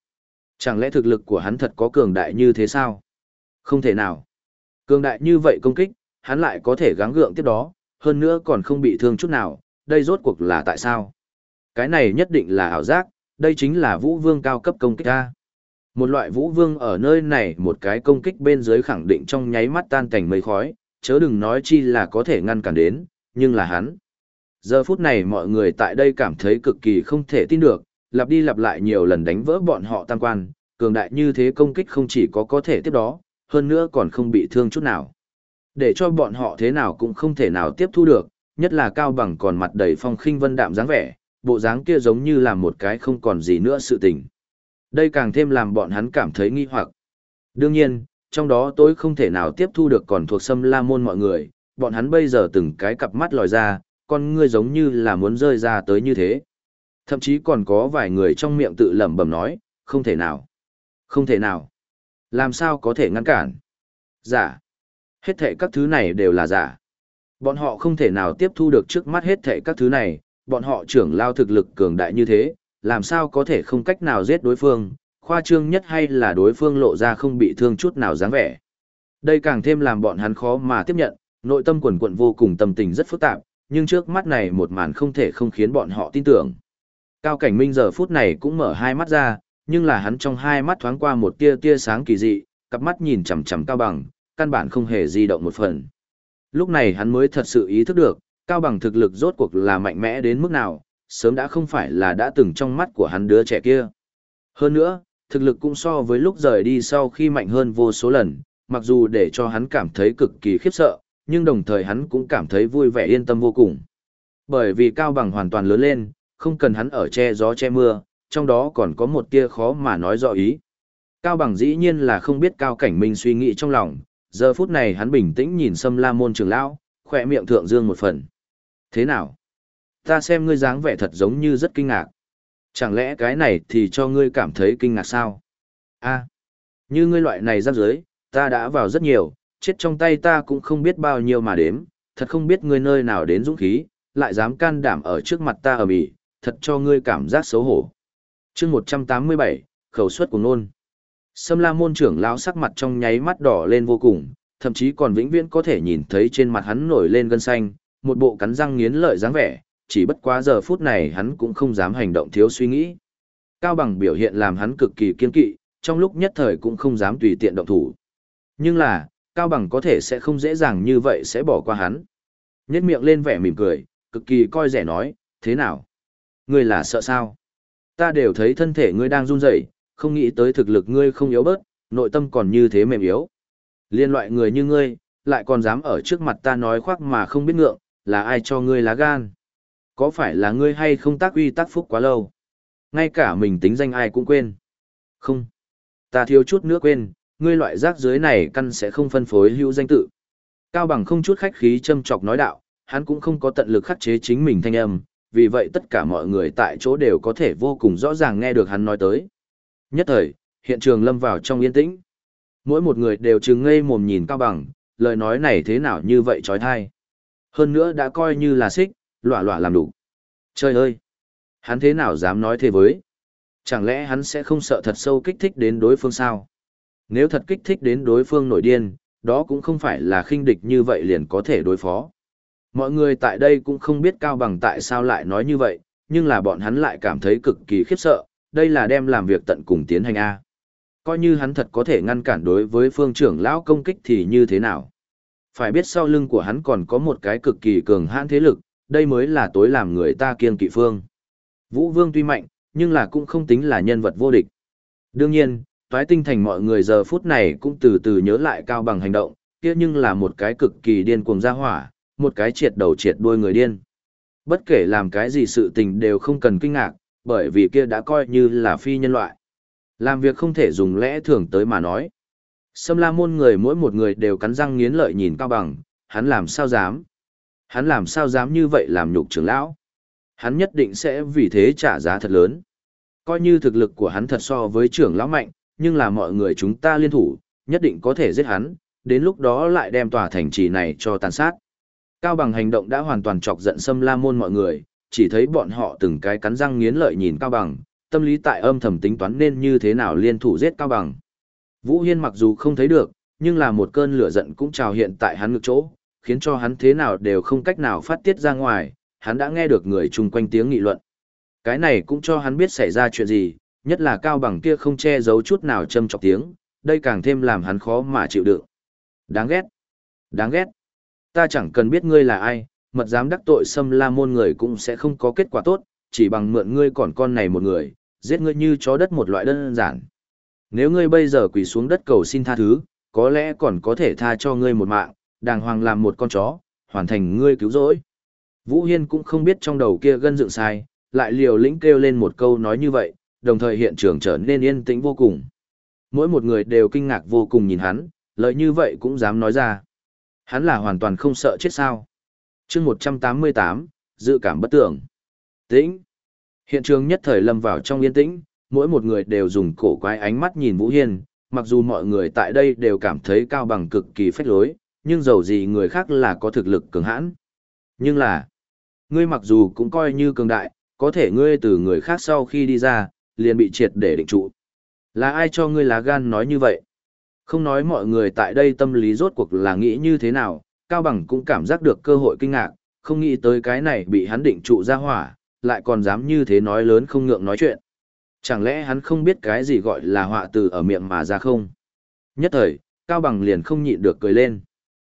Chẳng lẽ thực lực của hắn thật có cường đại như thế sao? Không thể nào. Cường đại như vậy công kích, hắn lại có thể gắng gượng tiếp đó, hơn nữa còn không bị thương chút nào, đây rốt cuộc là tại sao? Cái này nhất định là ảo giác, đây chính là vũ vương cao cấp công kích A. Một loại vũ vương ở nơi này một cái công kích bên dưới khẳng định trong nháy mắt tan cảnh mây khói, chớ đừng nói chi là có thể ngăn cản đến, nhưng là hắn. Giờ phút này mọi người tại đây cảm thấy cực kỳ không thể tin được, lặp đi lặp lại nhiều lần đánh vỡ bọn họ tam quan, cường đại như thế công kích không chỉ có có thể tiếp đó, hơn nữa còn không bị thương chút nào. Để cho bọn họ thế nào cũng không thể nào tiếp thu được, nhất là cao bằng còn mặt đầy phong khinh vân đạm dáng vẻ, bộ dáng kia giống như là một cái không còn gì nữa sự tình. Đây càng thêm làm bọn hắn cảm thấy nghi hoặc. Đương nhiên, trong đó tôi không thể nào tiếp thu được còn thuộc xâm la môn mọi người, bọn hắn bây giờ từng cái cặp mắt lòi ra, con ngươi giống như là muốn rơi ra tới như thế. Thậm chí còn có vài người trong miệng tự lẩm bẩm nói, không thể nào. Không thể nào. Làm sao có thể ngăn cản? Giả. Hết thệ các thứ này đều là giả. Bọn họ không thể nào tiếp thu được trước mắt hết thệ các thứ này, bọn họ trưởng lao thực lực cường đại như thế, làm sao có thể không cách nào giết đối phương, khoa trương nhất hay là đối phương lộ ra không bị thương chút nào dáng vẻ. Đây càng thêm làm bọn hắn khó mà tiếp nhận, nội tâm quần quận vô cùng tâm tình rất phức tạp, nhưng trước mắt này một màn không thể không khiến bọn họ tin tưởng. Cao cảnh minh giờ phút này cũng mở hai mắt ra, nhưng là hắn trong hai mắt thoáng qua một tia tia sáng kỳ dị, cặp mắt nhìn chằm chằm cao bằng, căn bản không hề di động một phần. Lúc này hắn mới thật sự ý thức được, cao bằng thực lực rốt cuộc là mạnh mẽ đến mức nào, sớm đã không phải là đã từng trong mắt của hắn đứa trẻ kia. Hơn nữa, thực lực cũng so với lúc rời đi sau khi mạnh hơn vô số lần, mặc dù để cho hắn cảm thấy cực kỳ khiếp sợ, nhưng đồng thời hắn cũng cảm thấy vui vẻ yên tâm vô cùng. Bởi vì Cao Bằng hoàn toàn lớn lên, không cần hắn ở che gió che mưa, trong đó còn có một tia khó mà nói rõ ý. Cao Bằng dĩ nhiên là không biết Cao Cảnh Minh suy nghĩ trong lòng, giờ phút này hắn bình tĩnh nhìn Sâm La Môn trưởng lão, khỏe miệng thượng dương một phần. Thế nào? Ta xem ngươi dáng vẻ thật giống như rất kinh ngạc. Chẳng lẽ cái này thì cho ngươi cảm thấy kinh ngạc sao? a như ngươi loại này giáp giới, ta đã vào rất nhiều, chết trong tay ta cũng không biết bao nhiêu mà đếm, thật không biết ngươi nơi nào đến dũng khí, lại dám can đảm ở trước mặt ta ở bỉ, thật cho ngươi cảm giác xấu hổ. chương 187, khẩu suất của nôn. Sâm la môn trưởng lão sắc mặt trong nháy mắt đỏ lên vô cùng, thậm chí còn vĩnh viễn có thể nhìn thấy trên mặt hắn nổi lên gân xanh, một bộ cắn răng nghiến lợi dáng vẻ, chỉ bất quá giờ phút này hắn cũng không dám hành động thiếu suy nghĩ. Cao bằng biểu hiện làm hắn cực kỳ kiên kỵ, trong lúc nhất thời cũng không dám tùy tiện động thủ. Nhưng là, Cao bằng có thể sẽ không dễ dàng như vậy sẽ bỏ qua hắn. Nhét miệng lên vẻ mỉm cười, cực kỳ coi rẻ nói, thế nào? Ngươi là sợ sao? Ta đều thấy thân thể ngươi đang run rẩy, Không nghĩ tới thực lực ngươi không yếu bớt, nội tâm còn như thế mềm yếu. Liên loại người như ngươi, lại còn dám ở trước mặt ta nói khoác mà không biết ngượng, là ai cho ngươi lá gan? Có phải là ngươi hay không tác uy tác phúc quá lâu? Ngay cả mình tính danh ai cũng quên. Không. Ta thiếu chút nữa quên, ngươi loại rác dưới này căn sẽ không phân phối hữu danh tự. Cao bằng không chút khách khí châm chọc nói đạo, hắn cũng không có tận lực khắc chế chính mình thanh âm, vì vậy tất cả mọi người tại chỗ đều có thể vô cùng rõ ràng nghe được hắn nói tới. Nhất thời, hiện trường lâm vào trong yên tĩnh. Mỗi một người đều trừng ngây mồm nhìn Cao Bằng, lời nói này thế nào như vậy trói thai. Hơn nữa đã coi như là xích, lỏa lỏa làm đủ. Trời ơi! Hắn thế nào dám nói thế với? Chẳng lẽ hắn sẽ không sợ thật sâu kích thích đến đối phương sao? Nếu thật kích thích đến đối phương nổi điên, đó cũng không phải là khinh địch như vậy liền có thể đối phó. Mọi người tại đây cũng không biết Cao Bằng tại sao lại nói như vậy, nhưng là bọn hắn lại cảm thấy cực kỳ khiếp sợ, đây là đem làm việc tận cùng tiến hành A. Coi như hắn thật có thể ngăn cản đối với phương trưởng lão công kích thì như thế nào. Phải biết sau lưng của hắn còn có một cái cực kỳ cường hãn thế lực, đây mới là tối làm người ta kiêng kỵ phương. Vũ Vương tuy mạnh, nhưng là cũng không tính là nhân vật vô địch. Đương nhiên, toái tinh thành mọi người giờ phút này cũng từ từ nhớ lại cao bằng hành động, kia nhưng là một cái cực kỳ điên cuồng ra hỏa, một cái triệt đầu triệt đuôi người điên. Bất kể làm cái gì sự tình đều không cần kinh ngạc, bởi vì kia đã coi như là phi nhân loại. Làm việc không thể dùng lẽ thường tới mà nói. Sâm la môn người mỗi một người đều cắn răng nghiến lợi nhìn cao bằng, hắn làm sao dám. Hắn làm sao dám như vậy làm nhục trưởng lão. Hắn nhất định sẽ vì thế trả giá thật lớn. Coi như thực lực của hắn thật so với trưởng lão mạnh, nhưng là mọi người chúng ta liên thủ, nhất định có thể giết hắn, đến lúc đó lại đem tòa thành trì này cho tàn sát. Cao bằng hành động đã hoàn toàn chọc giận Sâm La Môn mọi người, chỉ thấy bọn họ từng cái cắn răng nghiến lợi nhìn Cao bằng, tâm lý tại âm thầm tính toán nên như thế nào liên thủ giết Cao bằng. Vũ Hiên mặc dù không thấy được, nhưng là một cơn lửa giận cũng trào hiện tại hắn ngực chỗ, khiến cho hắn thế nào đều không cách nào phát tiết ra ngoài, hắn đã nghe được người chung quanh tiếng nghị luận. Cái này cũng cho hắn biết xảy ra chuyện gì, nhất là cao bằng kia không che giấu chút nào châm chọc tiếng, đây càng thêm làm hắn khó mà chịu đựng. Đáng ghét. Đáng ghét. Ta chẳng cần biết ngươi là ai, mật dám đắc tội xâm la môn người cũng sẽ không có kết quả tốt, chỉ bằng mượn ngươi còn con này một người, giết ngươi như chó đất một loại đơn giản. Nếu ngươi bây giờ quỳ xuống đất cầu xin tha thứ, có lẽ còn có thể tha cho ngươi một mạng, đàng hoàng làm một con chó, hoàn thành ngươi cứu rỗi. Vũ Hiên cũng không biết trong đầu kia gân dựng sai, lại liều lĩnh kêu lên một câu nói như vậy, đồng thời hiện trường trở nên yên tĩnh vô cùng. Mỗi một người đều kinh ngạc vô cùng nhìn hắn, lợi như vậy cũng dám nói ra. Hắn là hoàn toàn không sợ chết sao. chương 188, dự cảm bất tưởng. Tĩnh. Hiện trường nhất thời lâm vào trong yên tĩnh, mỗi một người đều dùng cổ quái ánh mắt nhìn Vũ Hiên, mặc dù mọi người tại đây đều cảm thấy cao bằng cực kỳ phách lối, nhưng dầu gì người khác là có thực lực cường hãn. Nhưng là, ngươi mặc dù cũng coi như cường đại, có thể ngươi từ người khác sau khi đi ra, liền bị triệt để định trụ. Là ai cho ngươi lá gan nói như vậy? Không nói mọi người tại đây tâm lý rốt cuộc là nghĩ như thế nào, Cao Bằng cũng cảm giác được cơ hội kinh ngạc, không nghĩ tới cái này bị hắn định trụ ra hỏa, lại còn dám như thế nói lớn không ngượng nói chuyện. Chẳng lẽ hắn không biết cái gì gọi là họa từ ở miệng mà ra không? Nhất thời, Cao Bằng liền không nhịn được cười lên.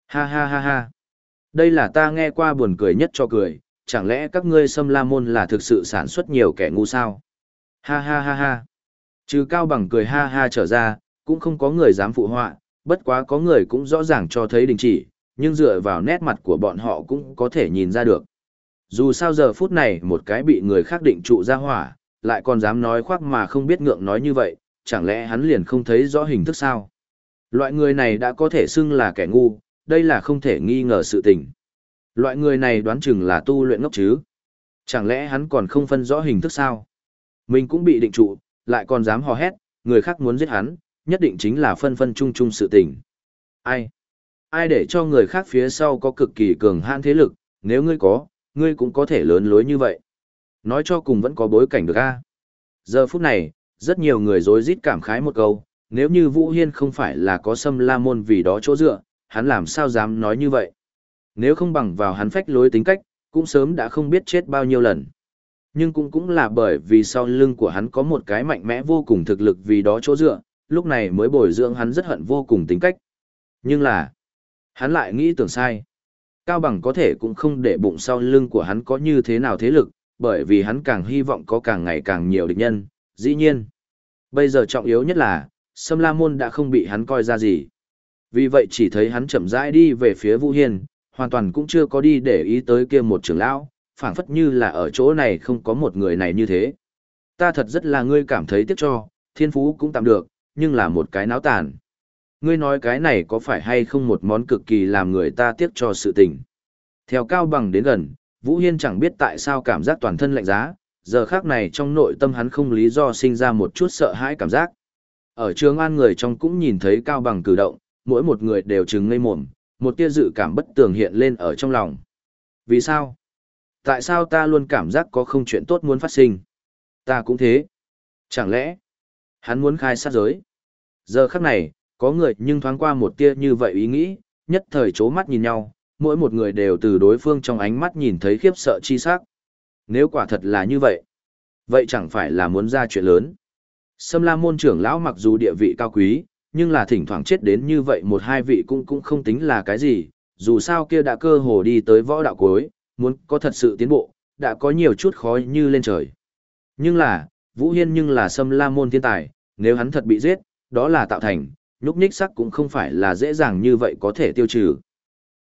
Ha ha ha ha. Đây là ta nghe qua buồn cười nhất cho cười, chẳng lẽ các ngươi xâm la môn là thực sự sản xuất nhiều kẻ ngu sao? Ha ha ha ha. Trừ Cao Bằng cười ha ha trở ra, cũng không có người dám phụ họa, bất quá có người cũng rõ ràng cho thấy đình chỉ, nhưng dựa vào nét mặt của bọn họ cũng có thể nhìn ra được. Dù sao giờ phút này một cái bị người khác định trụ ra hỏa, lại còn dám nói khoác mà không biết ngượng nói như vậy, chẳng lẽ hắn liền không thấy rõ hình thức sao? Loại người này đã có thể xưng là kẻ ngu, đây là không thể nghi ngờ sự tình. Loại người này đoán chừng là tu luyện ngốc chứ. Chẳng lẽ hắn còn không phân rõ hình thức sao? Mình cũng bị định trụ, lại còn dám hò hét, người khác muốn giết hắn, nhất định chính là phân phân chung chung sự tình. Ai? Ai để cho người khác phía sau có cực kỳ cường hãn thế lực, nếu ngươi có, ngươi cũng có thể lớn lối như vậy. Nói cho cùng vẫn có bối cảnh được a. Giờ phút này, rất nhiều người dối rít cảm khái một câu, nếu như Vũ Hiên không phải là có xâm la môn vì đó chỗ dựa, hắn làm sao dám nói như vậy. Nếu không bằng vào hắn phách lối tính cách, cũng sớm đã không biết chết bao nhiêu lần. Nhưng cũng cũng là bởi vì sau lưng của hắn có một cái mạnh mẽ vô cùng thực lực vì đó chỗ dựa, lúc này mới bồi dưỡng hắn rất hận vô cùng tính cách. Nhưng là, hắn lại nghĩ tưởng sai. Cao Bằng có thể cũng không để bụng sau lưng của hắn có như thế nào thế lực, bởi vì hắn càng hy vọng có càng ngày càng nhiều địch nhân, dĩ nhiên. Bây giờ trọng yếu nhất là, Sâm La Môn đã không bị hắn coi ra gì. Vì vậy chỉ thấy hắn chậm rãi đi về phía Vũ Hiên, hoàn toàn cũng chưa có đi để ý tới kia một trưởng lão, phảng phất như là ở chỗ này không có một người này như thế. Ta thật rất là ngươi cảm thấy tiếc cho, thiên phú cũng tạm được, nhưng là một cái náo tàn. Ngươi nói cái này có phải hay không một món cực kỳ làm người ta tiếc cho sự tình. Theo cao bằng đến gần, Vũ Hiên chẳng biết tại sao cảm giác toàn thân lạnh giá, giờ khác này trong nội tâm hắn không lý do sinh ra một chút sợ hãi cảm giác. Ở trường an người trong cũng nhìn thấy cao bằng cử động, mỗi một người đều trừng ngây mồm, một tia dự cảm bất tường hiện lên ở trong lòng. Vì sao? Tại sao ta luôn cảm giác có không chuyện tốt muốn phát sinh? Ta cũng thế. Chẳng lẽ, hắn muốn khai sát giới? Giờ khắc này, có người nhưng thoáng qua một tia như vậy ý nghĩ, nhất thời chố mắt nhìn nhau, mỗi một người đều từ đối phương trong ánh mắt nhìn thấy khiếp sợ chi sắc. Nếu quả thật là như vậy, vậy chẳng phải là muốn ra chuyện lớn. Sâm La môn trưởng lão mặc dù địa vị cao quý, nhưng là thỉnh thoảng chết đến như vậy một hai vị cũng cũng không tính là cái gì, dù sao kia đã cơ hồ đi tới võ đạo cuối, muốn có thật sự tiến bộ, đã có nhiều chút khó như lên trời. Nhưng là, Vũ Hiên nhưng là Sâm La môn thiên tài, nếu hắn thật bị giết, đó là tạo thành, nhúc nhích sắc cũng không phải là dễ dàng như vậy có thể tiêu trừ.